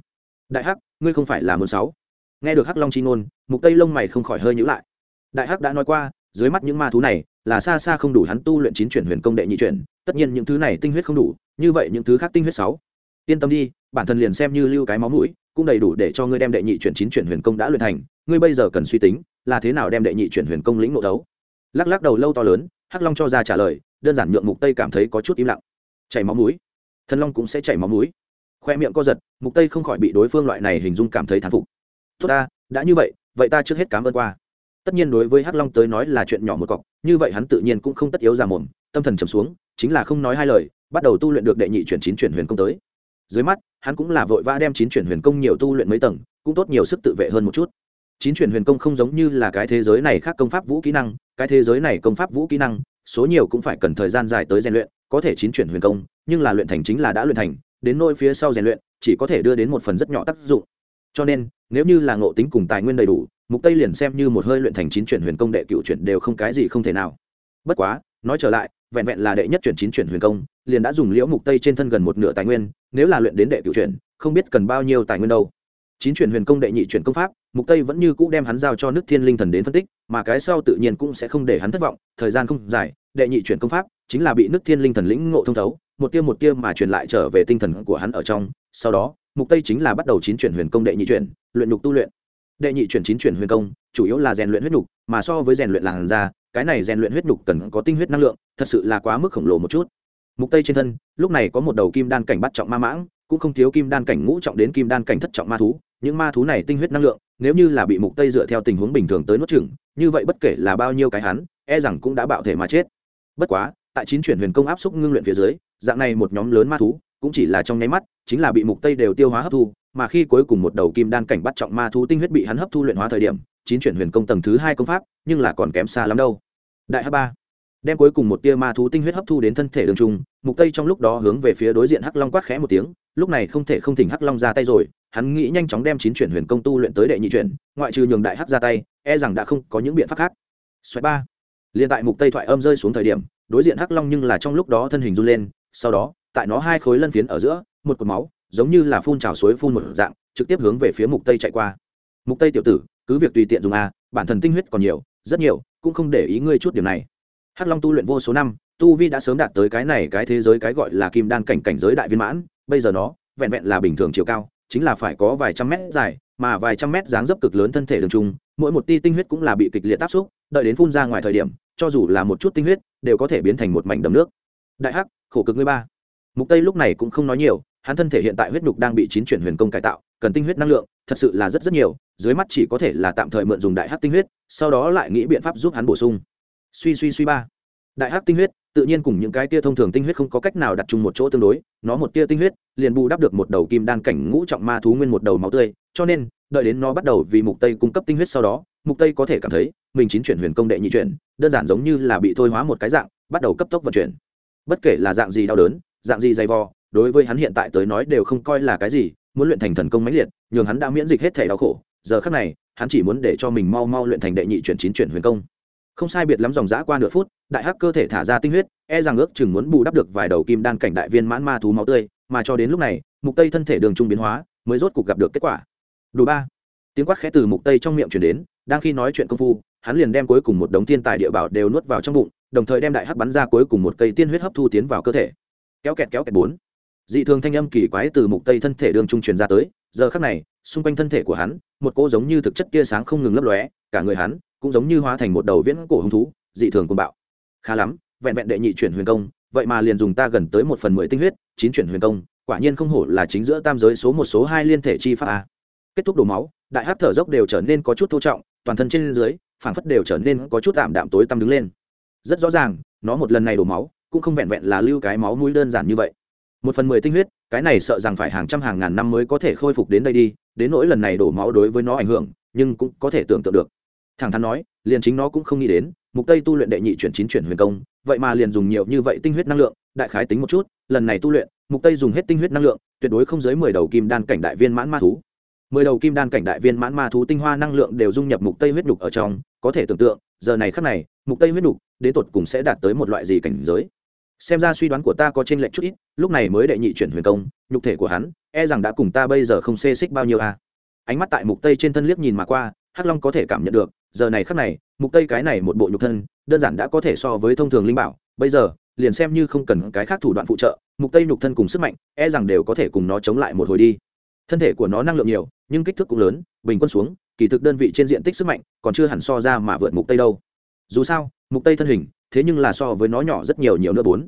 Đại hắc, ngươi không phải là muốn sáu. Nghe được hắc long chi ngôn, mục tây lông mày không khỏi hơi nhíu lại đại hắc đã nói qua, dưới mắt những ma thú này là xa xa không đủ hắn tu luyện chín chuyển huyền công đệ nhị chuyển, tất nhiên những thứ này tinh huyết không đủ, như vậy những thứ khác tinh huyết sáu. Yên tâm đi, bản thân liền xem như lưu cái máu mũi, cũng đầy đủ để cho ngươi đem đệ nhị chuyển chín chuyển huyền công đã luyện thành, ngươi bây giờ cần suy tính là thế nào đem đệ nhị chuyển huyền công lĩnh ngộ đấu lắc lắc đầu lâu to lớn, hắc long cho ra trả lời, đơn giản nhượng mục tây cảm thấy có chút im lặng. Chảy máu mũi. Thần long cũng sẽ chảy máu mũi. Khoe miệng co giật, mục tây không khỏi bị đối phương loại này hình dung cảm thấy thán phục. Tốt ta, đã như vậy vậy ta trước hết cảm ơn qua tất nhiên đối với hắc long tới nói là chuyện nhỏ một cọc, như vậy hắn tự nhiên cũng không tất yếu ra mồm, tâm thần trầm xuống, chính là không nói hai lời, bắt đầu tu luyện được đệ nhị chuyển chín chuyển huyền công tới. Dưới mắt, hắn cũng là vội vã đem chín chuyển huyền công nhiều tu luyện mấy tầng, cũng tốt nhiều sức tự vệ hơn một chút. Chín chuyển huyền công không giống như là cái thế giới này khác công pháp vũ kỹ năng, cái thế giới này công pháp vũ kỹ năng, số nhiều cũng phải cần thời gian dài tới rèn luyện, có thể chín chuyển huyền công, nhưng là luyện thành chính là đã luyện thành, đến nôi phía sau rèn luyện, chỉ có thể đưa đến một phần rất nhỏ tác dụng. Cho nên, nếu như là ngộ tính cùng tài nguyên đầy đủ mục tây liền xem như một hơi luyện thành chín chuyển huyền công đệ cựu chuyển đều không cái gì không thể nào. Bất quá, nói trở lại, vẹn vẹn là đệ nhất chuyển chín chuyển huyền công, liền đã dùng liễu mục tây trên thân gần một nửa tài nguyên, nếu là luyện đến đệ cựu chuyển, không biết cần bao nhiêu tài nguyên đâu. Chín chuyển huyền công đệ nhị chuyển công pháp, mục tây vẫn như cũ đem hắn giao cho nước thiên linh thần đến phân tích, mà cái sau tự nhiên cũng sẽ không để hắn thất vọng, thời gian không dài, đệ nhị chuyển công pháp chính là bị nước thiên linh thần lĩnh ngộ thông thấu, một tiêu một tiêu mà truyền lại trở về tinh thần của hắn ở trong, sau đó, mục tây chính là bắt đầu chín chuyển huyền công đệ nhị chuyển, luyện nhục tu luyện đệ nhị chuyển chín chuyển huyền công, chủ yếu là rèn luyện huyết nhục, mà so với rèn luyện làn da, cái này rèn luyện huyết nhục cần có tinh huyết năng lượng, thật sự là quá mức khổng lồ một chút. Mục tây trên thân, lúc này có một đầu kim đan cảnh bắt trọng ma mãng, cũng không thiếu kim đan cảnh ngũ trọng đến kim đan cảnh thất trọng ma thú. Những ma thú này tinh huyết năng lượng, nếu như là bị mục tây dựa theo tình huống bình thường tới nuốt chửng, như vậy bất kể là bao nhiêu cái hắn e rằng cũng đã bạo thể mà chết. Bất quá, tại chín chuyển huyền công áp xúc ngưng luyện phía dưới, dạng này một nhóm lớn ma thú, cũng chỉ là trong nháy mắt chính là bị mục tây đều tiêu hóa hấp thu, mà khi cuối cùng một đầu kim đan cảnh bắt trọng ma thú tinh huyết bị hắn hấp thu luyện hóa thời điểm, chín chuyển huyền công tầng thứ hai công pháp, nhưng là còn kém xa lắm đâu. Đại h ba đem cuối cùng một tia ma thú tinh huyết hấp thu đến thân thể đường trung, mục tây trong lúc đó hướng về phía đối diện hắc long quát khẽ một tiếng, lúc này không thể không thỉnh hắc long ra tay rồi, hắn nghĩ nhanh chóng đem chín chuyển huyền công tu luyện tới đệ nhị chuyển, ngoại trừ nhường đại hắc ra tay e rằng đã không có những biện pháp khác. Xoáy ba. Liền tại mục tây thoại âm rơi xuống thời điểm, đối diện hắc long nhưng là trong lúc đó thân hình run lên, sau đó tại nó hai khối lân phiến ở giữa, một cột máu, giống như là phun trào suối phun một dạng, trực tiếp hướng về phía mục tây chạy qua. Mục tây tiểu tử, cứ việc tùy tiện dùng a, bản thân tinh huyết còn nhiều, rất nhiều, cũng không để ý ngươi chút điều này. Hắc long tu luyện vô số năm, tu vi đã sớm đạt tới cái này cái thế giới cái gọi là kim đan cảnh cảnh giới đại viên mãn, bây giờ nó, vẹn vẹn là bình thường chiều cao, chính là phải có vài trăm mét dài, mà vài trăm mét dáng dấp cực lớn thân thể đường trung, mỗi một ti tinh huyết cũng là bị kịch liệt tác xúc, đợi đến phun ra ngoài thời điểm, cho dù là một chút tinh huyết, đều có thể biến thành một mảnh đầm nước. Đại hắc, khổ cực ngươi ba mục tây lúc này cũng không nói nhiều, hắn thân thể hiện tại huyết nhục đang bị chín chuyển huyền công cải tạo, cần tinh huyết năng lượng, thật sự là rất rất nhiều, dưới mắt chỉ có thể là tạm thời mượn dùng đại hắc tinh huyết, sau đó lại nghĩ biện pháp giúp hắn bổ sung. Suy suy suy ba. Đại hắc tinh huyết, tự nhiên cùng những cái tia thông thường tinh huyết không có cách nào đặt chung một chỗ tương đối, nó một tia tinh huyết, liền bù đắp được một đầu kim đan cảnh ngũ trọng ma thú nguyên một đầu máu tươi, cho nên, đợi đến nó bắt đầu vì mục tây cung cấp tinh huyết sau đó, mục tây có thể cảm thấy, mình chín chuyển huyền công đệ nhị chuyển, đơn giản giống như là bị thôi hóa một cái dạng, bắt đầu cấp tốc vận chuyển. Bất kể là dạng gì đau đớn dạng gì dày vò, đối với hắn hiện tại tới nói đều không coi là cái gì, muốn luyện thành thần công mãnh liệt, nhường hắn đã miễn dịch hết thể đau khổ. Giờ khắc này, hắn chỉ muốn để cho mình mau mau luyện thành đệ nhị chuyển chín chuyển huyền công. Không sai biệt lắm dòng dã qua nửa phút, đại hắc cơ thể thả ra tinh huyết e rằng ước chừng muốn bù đắp được vài đầu kim đan cảnh đại viên mãn ma thú máu tươi, mà cho đến lúc này, mục tây thân thể đường trung biến hóa, mới rốt cục gặp được kết quả. Đủ ba. Tiếng quát khẽ từ mục tây trong miệng chuyển đến, đang khi nói chuyện công phu, hắn liền đem cuối cùng một đống thiên tài địa bảo đều nuốt vào trong bụng, đồng thời đem đại hắc bắn ra cuối cùng một cây tiên huyết hấp thu tiến vào cơ thể kéo kẹt kéo kẹt bốn. Dị thường thanh âm kỳ quái từ mục tây thân thể đường trung truyền ra tới, giờ khắc này, xung quanh thân thể của hắn, một cô giống như thực chất tia sáng không ngừng lấp lóe, cả người hắn cũng giống như hóa thành một đầu viễn cổ hung thú, dị thường cuồng bạo. Khá lắm, vẹn vẹn đệ nhị chuyển huyền công, vậy mà liền dùng ta gần tới một phần mười tinh huyết, chín chuyển huyền công, quả nhiên không hổ là chính giữa tam giới số một số hai liên thể chi pháp a. Kết thúc đổ máu, đại hát thở dốc đều trở nên có chút thô trọng, toàn thân trên dưới, phảng phất đều trở nên có chút tạm đạm tối tăm đứng lên. Rất rõ ràng, nó một lần này đổ máu cũng không vẹn vẹn là lưu cái máu mũi đơn giản như vậy. Một phần mười tinh huyết, cái này sợ rằng phải hàng trăm hàng ngàn năm mới có thể khôi phục đến đây đi, đến nỗi lần này đổ máu đối với nó ảnh hưởng, nhưng cũng có thể tưởng tượng được. Thẳng thắn nói, liền chính nó cũng không nghĩ đến, mục tây tu luyện đệ nhị chuyển chín chuyển huyền công, vậy mà liền dùng nhiều như vậy tinh huyết năng lượng, đại khái tính một chút, lần này tu luyện, mục tây dùng hết tinh huyết năng lượng, tuyệt đối không dưới 10 đầu kim đan cảnh đại viên mãn ma thú. 10 đầu kim đan cảnh đại viên mãn ma thú tinh hoa năng lượng đều dung nhập mục tây huyết nhục ở trong, có thể tưởng tượng, giờ này khắc này, mục tây huyết nhục đến tột cùng sẽ đạt tới một loại gì cảnh giới? Xem ra suy đoán của ta có trên lệnh chút ít, lúc này mới đệ nhị chuyển huyền công, nhục thể của hắn e rằng đã cùng ta bây giờ không xê xích bao nhiêu à. ánh mắt tại mục tây trên thân liếc nhìn mà qua, hắc long có thể cảm nhận được, giờ này khắc này, mục tây cái này một bộ nhục thân, đơn giản đã có thể so với thông thường linh bảo, bây giờ, liền xem như không cần cái khác thủ đoạn phụ trợ, mục tây nhục thân cùng sức mạnh e rằng đều có thể cùng nó chống lại một hồi đi thân thể của nó năng lượng nhiều, nhưng kích thước cũng lớn, bình quân xuống, kỳ thực đơn vị trên diện tích sức mạnh còn chưa hẳn so ra mà vượt mục tây đâu dù sao, mục tây thân hình thế nhưng là so với nó nhỏ rất nhiều nhiều nữa bốn.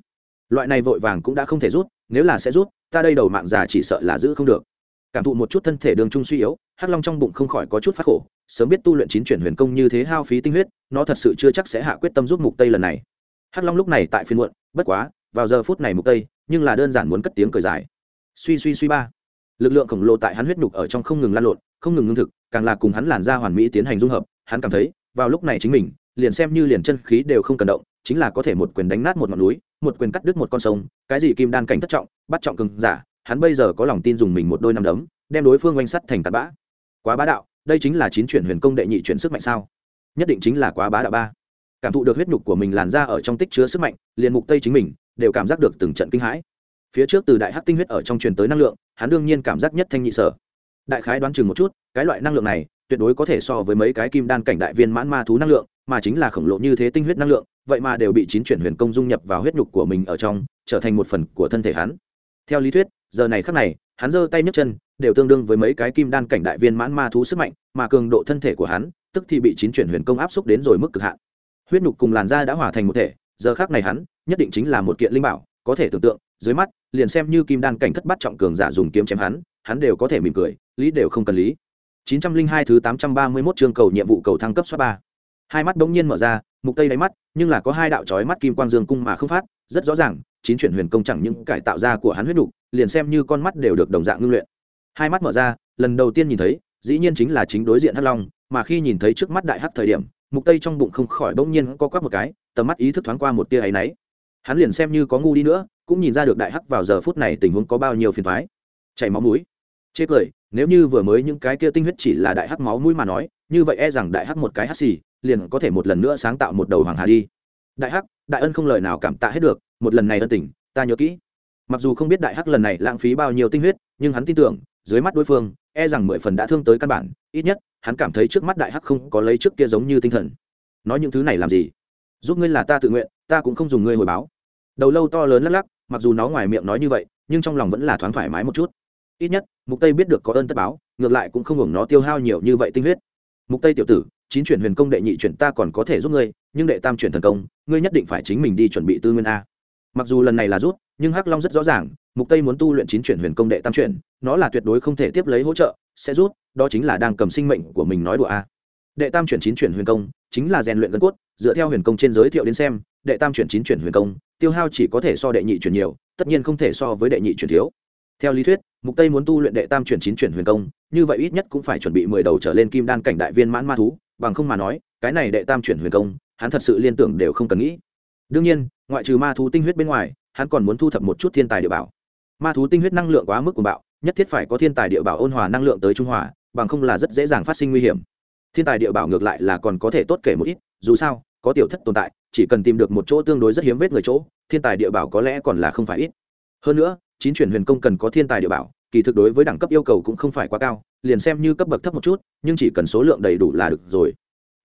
Loại này vội vàng cũng đã không thể rút, nếu là sẽ rút, ta đây đầu mạng già chỉ sợ là giữ không được. Cảm thụ một chút thân thể đường trung suy yếu, hắc long trong bụng không khỏi có chút phát khổ, sớm biết tu luyện chín chuyển huyền công như thế hao phí tinh huyết, nó thật sự chưa chắc sẽ hạ quyết tâm giúp mục tây lần này. Hắc long lúc này tại phiên muộn, bất quá, vào giờ phút này mục tây, nhưng là đơn giản muốn cất tiếng cười dài. Suy suy suy ba. Lực lượng khổng lồ tại hắn huyết nhục ở trong không ngừng lan lộn, không ngừng ngưng thực, càng là cùng hắn làn ra hoàn mỹ tiến hành dung hợp, hắn cảm thấy, vào lúc này chính mình, liền xem như liền chân khí đều không cần động chính là có thể một quyền đánh nát một ngọn núi, một quyền cắt đứt một con sông, cái gì kim đan cảnh thất trọng, bắt trọng cường giả, hắn bây giờ có lòng tin dùng mình một đôi năm đấm, đem đối phương oanh sắt thành tạt bã. Quá bá đạo, đây chính là chín chuyển huyền công đệ nhị chuyển sức mạnh sao? Nhất định chính là quá bá đạo ba. Cảm thụ được huyết nhục của mình làn ra ở trong tích chứa sức mạnh, liền mục tây chính mình, đều cảm giác được từng trận kinh hãi. Phía trước từ đại hắc tinh huyết ở trong truyền tới năng lượng, hắn đương nhiên cảm giác nhất thanh nhị sở. Đại khái đoán chừng một chút, cái loại năng lượng này, tuyệt đối có thể so với mấy cái kim đan cảnh đại viên mãn ma thú năng lượng mà chính là khổng lồ như thế tinh huyết năng lượng, vậy mà đều bị chín chuyển huyền công dung nhập vào huyết nhục của mình ở trong, trở thành một phần của thân thể hắn. Theo lý thuyết, giờ này khắc này, hắn giơ tay nhấc chân, đều tương đương với mấy cái kim đan cảnh đại viên mãn ma thú sức mạnh, mà cường độ thân thể của hắn, tức thì bị chín chuyển huyền công áp xúc đến rồi mức cực hạn. Huyết nhục cùng làn da đã hòa thành một thể, giờ khác này hắn, nhất định chính là một kiện linh bảo, có thể tưởng tượng, dưới mắt, liền xem như kim đan cảnh thất bát trọng cường giả dùng kiếm chém hắn hắn đều có thể mỉm cười, lý đều không cần lý. 902 thứ 831 chương cầu nhiệm vụ cầu thăng cấp số 3. Hai mắt bỗng nhiên mở ra, mục tây đáy mắt, nhưng là có hai đạo chói mắt kim quang dương cung mà không phát, rất rõ ràng, chín chuyển huyền công chẳng những cải tạo ra của hắn huyết đủ, liền xem như con mắt đều được đồng dạng ngưng luyện. Hai mắt mở ra, lần đầu tiên nhìn thấy, dĩ nhiên chính là chính đối diện Hắc Long, mà khi nhìn thấy trước mắt đại hắc thời điểm, mục tây trong bụng không khỏi bỗng nhiên co quắp một cái, tầm mắt ý thức thoáng qua một tia ấy nấy. Hắn liền xem như có ngu đi nữa, cũng nhìn ra được đại hắc vào giờ phút này tình huống có bao nhiêu phiền thoái Chảy máu mũi. Chê cười, nếu như vừa mới những cái kia tinh huyết chỉ là đại hắc máu mũi mà nói, như vậy e rằng đại hắc một cái hắc xì, liền có thể một lần nữa sáng tạo một đầu hoàng hà đi. Đại hắc, đại ân không lời nào cảm tạ hết được, một lần này ân tình, ta nhớ kỹ. Mặc dù không biết đại hắc lần này lãng phí bao nhiêu tinh huyết, nhưng hắn tin tưởng, dưới mắt đối phương, e rằng mười phần đã thương tới căn bản, ít nhất, hắn cảm thấy trước mắt đại hắc không có lấy trước kia giống như tinh thần. Nói những thứ này làm gì? Giúp ngươi là ta tự nguyện, ta cũng không dùng ngươi hồi báo. Đầu lâu to lớn lắc lắc, mặc dù nó ngoài miệng nói như vậy, nhưng trong lòng vẫn là thoáng thoải mái một chút ít nhất mục tây biết được có ơn tất báo ngược lại cũng không hưởng nó tiêu hao nhiều như vậy tinh huyết mục tây tiểu tử chín chuyển huyền công đệ nhị chuyển ta còn có thể giúp ngươi, nhưng đệ tam chuyển thần công, ngươi nhất định phải chính mình đi chuẩn bị tư nguyên a. Mặc dù lần này là rút, nhưng hắc long rất rõ ràng, mục tây muốn tu luyện chín chuyển huyền công đệ tam chuyển, nó là tuyệt đối không thể tiếp lấy hỗ trợ, sẽ rút, đó chính là đang cầm sinh mệnh của mình nói đùa a. Đệ tam chuyển chín chuyển huyền công, chính là rèn luyện gân cốt, dựa theo huyền công trên giới thiệu đến xem, đệ tam chuyển chín chuyển huyền công, tiêu hao chỉ có thể so đệ nhị chuyển nhiều, tất nhiên không thể so với đệ nhị chuyển thiếu. Theo lý thuyết, mục tây muốn tu luyện đệ tam chuyển chín chuyển huyền công, như vậy ít nhất cũng phải chuẩn bị mười đầu trở lên kim đan cảnh đại viên mãn ma thú bằng không mà nói, cái này đệ tam chuyển huyền công, hắn thật sự liên tưởng đều không cần nghĩ. Đương nhiên, ngoại trừ ma thú tinh huyết bên ngoài, hắn còn muốn thu thập một chút thiên tài địa bảo. Ma thú tinh huyết năng lượng quá mức của bạo, nhất thiết phải có thiên tài địa bảo ôn hòa năng lượng tới trung hòa, bằng không là rất dễ dàng phát sinh nguy hiểm. Thiên tài địa bảo ngược lại là còn có thể tốt kể một ít, dù sao, có tiểu thất tồn tại, chỉ cần tìm được một chỗ tương đối rất hiếm vết người chỗ, thiên tài địa bảo có lẽ còn là không phải ít. Hơn nữa, chín chuyển huyền công cần có thiên tài địa bảo kỳ thực đối với đẳng cấp yêu cầu cũng không phải quá cao, liền xem như cấp bậc thấp một chút, nhưng chỉ cần số lượng đầy đủ là được rồi.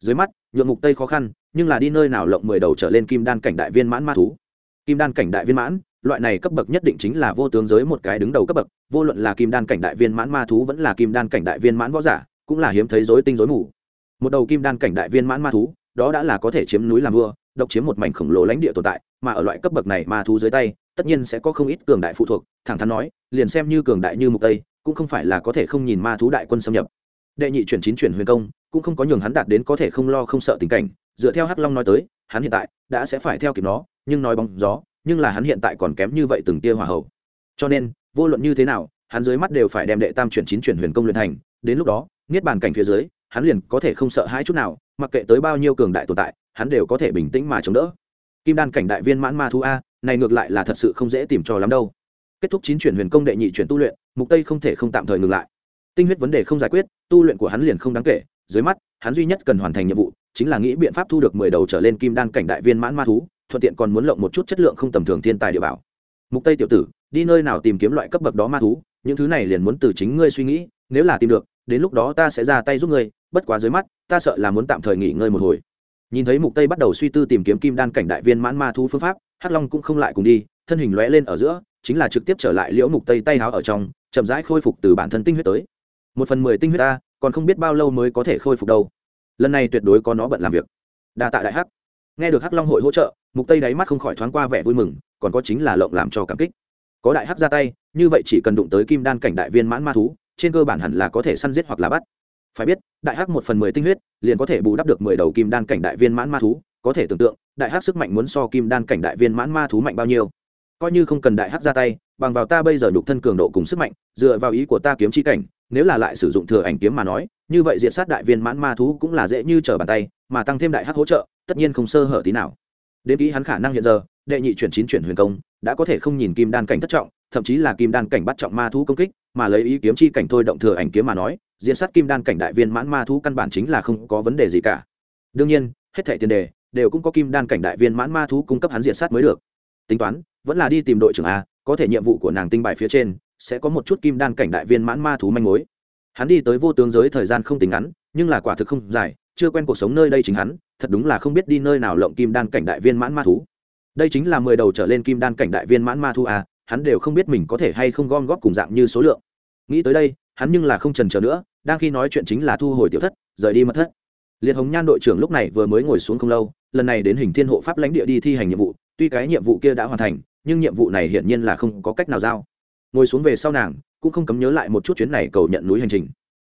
Dưới mắt nhuộm mục tây khó khăn, nhưng là đi nơi nào lộng mười đầu trở lên kim đan cảnh đại viên mãn ma thú. Kim đan cảnh đại viên mãn, loại này cấp bậc nhất định chính là vô tướng giới một cái đứng đầu cấp bậc, vô luận là kim đan cảnh đại viên mãn ma thú vẫn là kim đan cảnh đại viên mãn võ giả, cũng là hiếm thấy rối tinh rối mù. Một đầu kim đan cảnh đại viên mãn ma thú, đó đã là có thể chiếm núi làm vua độc chiếm một mảnh khổng lồ lãnh địa tồn tại, mà ở loại cấp bậc này ma thú dưới tay, tất nhiên sẽ có không ít cường đại phụ thuộc. Thẳng thắn nói, liền xem như cường đại như mục tây, cũng không phải là có thể không nhìn ma thú đại quân xâm nhập. Đệ nhị chuyển chín chuyển huyền công, cũng không có nhường hắn đạt đến có thể không lo không sợ tình cảnh. Dựa theo hắc long nói tới, hắn hiện tại đã sẽ phải theo kịp nó, nhưng nói bóng gió, nhưng là hắn hiện tại còn kém như vậy từng tia hỏa hậu cho nên, vô luận như thế nào, hắn dưới mắt đều phải đem đệ tam chuyển chín chuyển huyền công luyện thành. Đến lúc đó, niết bàn cảnh phía dưới, hắn liền có thể không sợ hãi chút nào, mặc kệ tới bao nhiêu cường đại tồn tại hắn đều có thể bình tĩnh mà chống đỡ. Kim đan cảnh đại viên mãn ma thú a, này ngược lại là thật sự không dễ tìm cho lắm đâu. Kết thúc chín chuyển huyền công đệ nhị chuyển tu luyện, mục tây không thể không tạm thời ngừng lại. Tinh huyết vấn đề không giải quyết, tu luyện của hắn liền không đáng kể. Dưới mắt, hắn duy nhất cần hoàn thành nhiệm vụ, chính là nghĩ biện pháp thu được mười đầu trở lên kim đan cảnh đại viên mãn ma thú, thuận tiện còn muốn lộng một chút chất lượng không tầm thường thiên tài địa bảo. Mục tây tiểu tử, đi nơi nào tìm kiếm loại cấp bậc đó ma thú, những thứ này liền muốn từ chính ngươi suy nghĩ, nếu là tìm được, đến lúc đó ta sẽ ra tay giúp ngươi, bất quá dưới mắt, ta sợ là muốn tạm thời nghỉ ngơi một hồi nhìn thấy mục tây bắt đầu suy tư tìm kiếm kim đan cảnh đại viên mãn ma thú phương pháp, hắc long cũng không lại cùng đi, thân hình lóe lên ở giữa, chính là trực tiếp trở lại liễu mục tây tay háo ở trong, chậm rãi khôi phục từ bản thân tinh huyết tới. Một phần mười tinh huyết ta, còn không biết bao lâu mới có thể khôi phục đâu. Lần này tuyệt đối có nó bận làm việc. Đa tạ đại hắc. Nghe được hắc long hội hỗ trợ, mục tây đáy mắt không khỏi thoáng qua vẻ vui mừng, còn có chính là lộng làm cho cảm kích. Có đại hắc ra tay, như vậy chỉ cần đụng tới kim đan cảnh đại viên mãn ma thú, trên cơ bản hẳn là có thể săn giết hoặc là bắt phải biết, đại hắc một phần mười tinh huyết, liền có thể bù đắp được mười đầu kim đan cảnh đại viên mãn ma thú, có thể tưởng tượng, đại hắc sức mạnh muốn so kim đan cảnh đại viên mãn ma thú mạnh bao nhiêu. Coi như không cần đại hắc ra tay, bằng vào ta bây giờ nhục thân cường độ cùng sức mạnh, dựa vào ý của ta kiếm chi cảnh, nếu là lại sử dụng thừa ảnh kiếm mà nói, như vậy diện sát đại viên mãn ma thú cũng là dễ như trở bàn tay, mà tăng thêm đại hắc hỗ trợ, tất nhiên không sơ hở tí nào. Đến kỹ hắn khả năng hiện giờ, đệ nhị chuyển chín chuyển huyền công, đã có thể không nhìn kim đan cảnh thất trọng, thậm chí là kim đan cảnh bắt trọng ma thú công kích, mà lấy ý kiếm chi cảnh thôi động thừa ảnh kiếm mà nói diện sát kim đan cảnh đại viên mãn ma thú căn bản chính là không có vấn đề gì cả. Đương nhiên, hết thẻ tiền đề đều cũng có kim đan cảnh đại viên mãn ma thú cung cấp hắn diện sát mới được. Tính toán, vẫn là đi tìm đội trưởng a, có thể nhiệm vụ của nàng tinh bài phía trên sẽ có một chút kim đan cảnh đại viên mãn ma thú manh mối. Hắn đi tới vô tướng giới thời gian không tính ngắn, nhưng là quả thực không dài, chưa quen cuộc sống nơi đây chính hắn, thật đúng là không biết đi nơi nào lộng kim đan cảnh đại viên mãn ma thú. Đây chính là mười đầu trở lên kim đan cảnh đại viên mãn ma thú a, hắn đều không biết mình có thể hay không gom góp cùng dạng như số lượng. Nghĩ tới đây, hắn nhưng là không trần chờ nữa đang khi nói chuyện chính là thu hồi tiểu thất, rời đi mất thất. Liệt hồng nhan đội trưởng lúc này vừa mới ngồi xuống không lâu, lần này đến hình thiên hộ pháp lãnh địa đi thi hành nhiệm vụ, tuy cái nhiệm vụ kia đã hoàn thành, nhưng nhiệm vụ này hiển nhiên là không có cách nào giao. Ngồi xuống về sau nàng, cũng không cấm nhớ lại một chút chuyến này cầu nhận núi hành trình.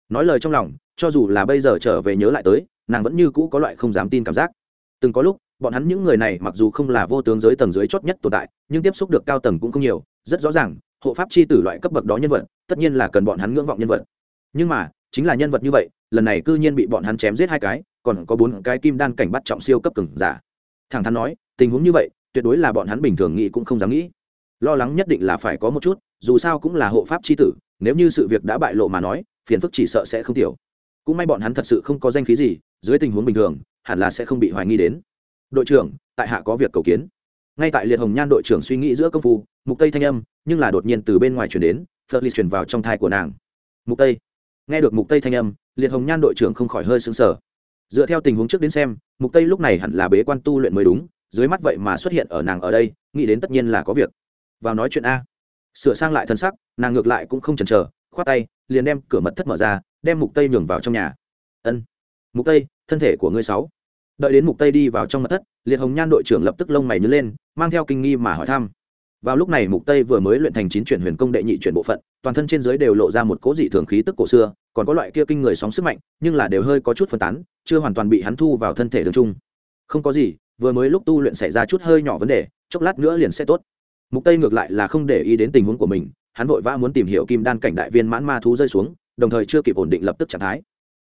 Nói lời trong lòng, cho dù là bây giờ trở về nhớ lại tới, nàng vẫn như cũ có loại không dám tin cảm giác. Từng có lúc, bọn hắn những người này mặc dù không là vô tướng giới tầng dưới chót nhất tồn tại, nhưng tiếp xúc được cao tầng cũng không nhiều, rất rõ ràng, hộ pháp chi tử loại cấp bậc đó nhân vật, tất nhiên là cần bọn hắn ngưỡng vọng nhân vật. Nhưng mà chính là nhân vật như vậy, lần này cư nhiên bị bọn hắn chém giết hai cái, còn có bốn cái kim đan cảnh bắt trọng siêu cấp cứng giả. Thẳng thắn nói, tình huống như vậy, tuyệt đối là bọn hắn bình thường nghĩ cũng không dám nghĩ. Lo lắng nhất định là phải có một chút, dù sao cũng là hộ pháp chi tử, nếu như sự việc đã bại lộ mà nói, phiền phức chỉ sợ sẽ không tiểu. Cũng may bọn hắn thật sự không có danh khí gì, dưới tình huống bình thường, hẳn là sẽ không bị hoài nghi đến. Đội trưởng, tại hạ có việc cầu kiến. Ngay tại liệt hồng nhan đội trưởng suy nghĩ giữa công phu, mục tây thanh âm, nhưng là đột nhiên từ bên ngoài chuyển đến, phật truyền vào trong thai của nàng. Mục tây nghe được mục tây thanh âm, liệt hồng nhan đội trưởng không khỏi hơi sững sờ. Dựa theo tình huống trước đến xem, mục tây lúc này hẳn là bế quan tu luyện mới đúng, dưới mắt vậy mà xuất hiện ở nàng ở đây, nghĩ đến tất nhiên là có việc. Vào nói chuyện a. Sửa sang lại thân sắc, nàng ngược lại cũng không chần chờ, khoát tay, liền đem cửa mật thất mở ra, đem mục tây nhường vào trong nhà. Ân. Mục tây, thân thể của ngươi sáu. Đợi đến mục tây đi vào trong mật thất, liệt hồng nhan đội trưởng lập tức lông mày nhướng lên, mang theo kinh nghi mà hỏi thăm. Vào lúc này mục tây vừa mới luyện thành chín chuyển huyền công đệ nhị chuyển bộ phận, toàn thân trên dưới đều lộ ra một cố dị thường khí tức cổ xưa còn có loại kia kinh người sóng sức mạnh, nhưng là đều hơi có chút phân tán, chưa hoàn toàn bị hắn thu vào thân thể đường trung không có gì, vừa mới lúc tu luyện xảy ra chút hơi nhỏ vấn đề, chốc lát nữa liền sẽ tốt. Mục tây ngược lại là không để ý đến tình huống của mình, hắn vội vã muốn tìm hiểu kim đan cảnh đại viên mãn ma thú rơi xuống, đồng thời chưa kịp ổn định lập tức trạng thái.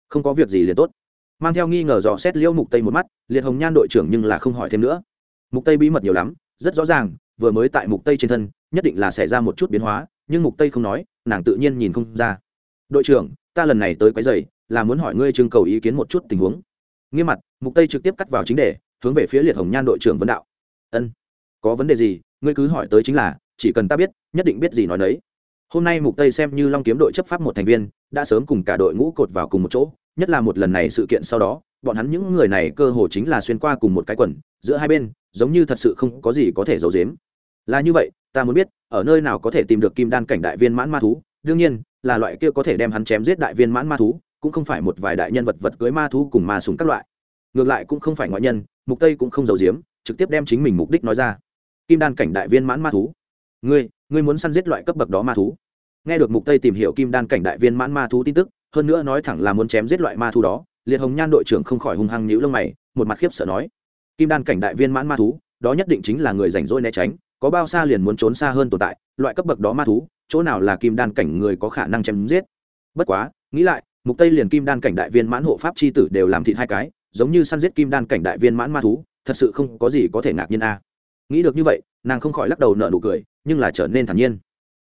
Không có việc gì liền tốt. Mang theo nghi ngờ dò xét liễu mục tây một mắt, liệt hồng nhan đội trưởng nhưng là không hỏi thêm nữa. Mục tây bí mật nhiều lắm, rất rõ ràng, vừa mới tại mục tây trên thân, nhất định là xảy ra một chút biến hóa, nhưng mục tây không nói, nàng tự nhiên nhìn không ra. Đội trưởng ta lần này tới quấy rầy, là muốn hỏi ngươi trưng cầu ý kiến một chút tình huống. Nghiêm mặt mục tây trực tiếp cắt vào chính đề hướng về phía liệt hồng nhan đội trưởng vấn đạo. Ân có vấn đề gì ngươi cứ hỏi tới chính là chỉ cần ta biết nhất định biết gì nói đấy hôm nay mục tây xem như long kiếm đội chấp pháp một thành viên đã sớm cùng cả đội ngũ cột vào cùng một chỗ nhất là một lần này sự kiện sau đó bọn hắn những người này cơ hồ chính là xuyên qua cùng một cái quần giữa hai bên giống như thật sự không có gì có thể giấu giếm. Là như vậy ta muốn biết ở nơi nào có thể tìm được kim đan cảnh đại viên mãn ma thú đương nhiên là loại kia có thể đem hắn chém giết đại viên mãn ma thú, cũng không phải một vài đại nhân vật vật cưới ma thú cùng ma súng các loại. Ngược lại cũng không phải ngoại nhân, mục tây cũng không giấu giếm, trực tiếp đem chính mình mục đích nói ra. Kim đan cảnh đại viên mãn ma thú. Ngươi ngươi muốn săn giết loại cấp bậc đó ma thú? Nghe được mục tây tìm hiểu kim đan cảnh đại viên mãn ma thú tin tức, hơn nữa nói thẳng là muốn chém giết loại ma thú đó, liệt hồng nhan đội trưởng không khỏi hung hăng nhíu lông mày, một mặt khiếp sợ nói. Kim đan cảnh đại viên mãn ma thú, đó nhất định chính là người rảnh rỗi né tránh, có bao xa liền muốn trốn xa hơn tồn tại, loại cấp bậc đó ma thú chỗ nào là kim đan cảnh người có khả năng chém giết. Bất quá, nghĩ lại, mục tây liền kim đan cảnh đại viên mãn hộ pháp chi tử đều làm thịt hai cái, giống như săn giết kim đan cảnh đại viên mãn ma thú, thật sự không có gì có thể ngạc nhiên a. Nghĩ được như vậy, nàng không khỏi lắc đầu nở nụ cười, nhưng là trở nên thản nhiên.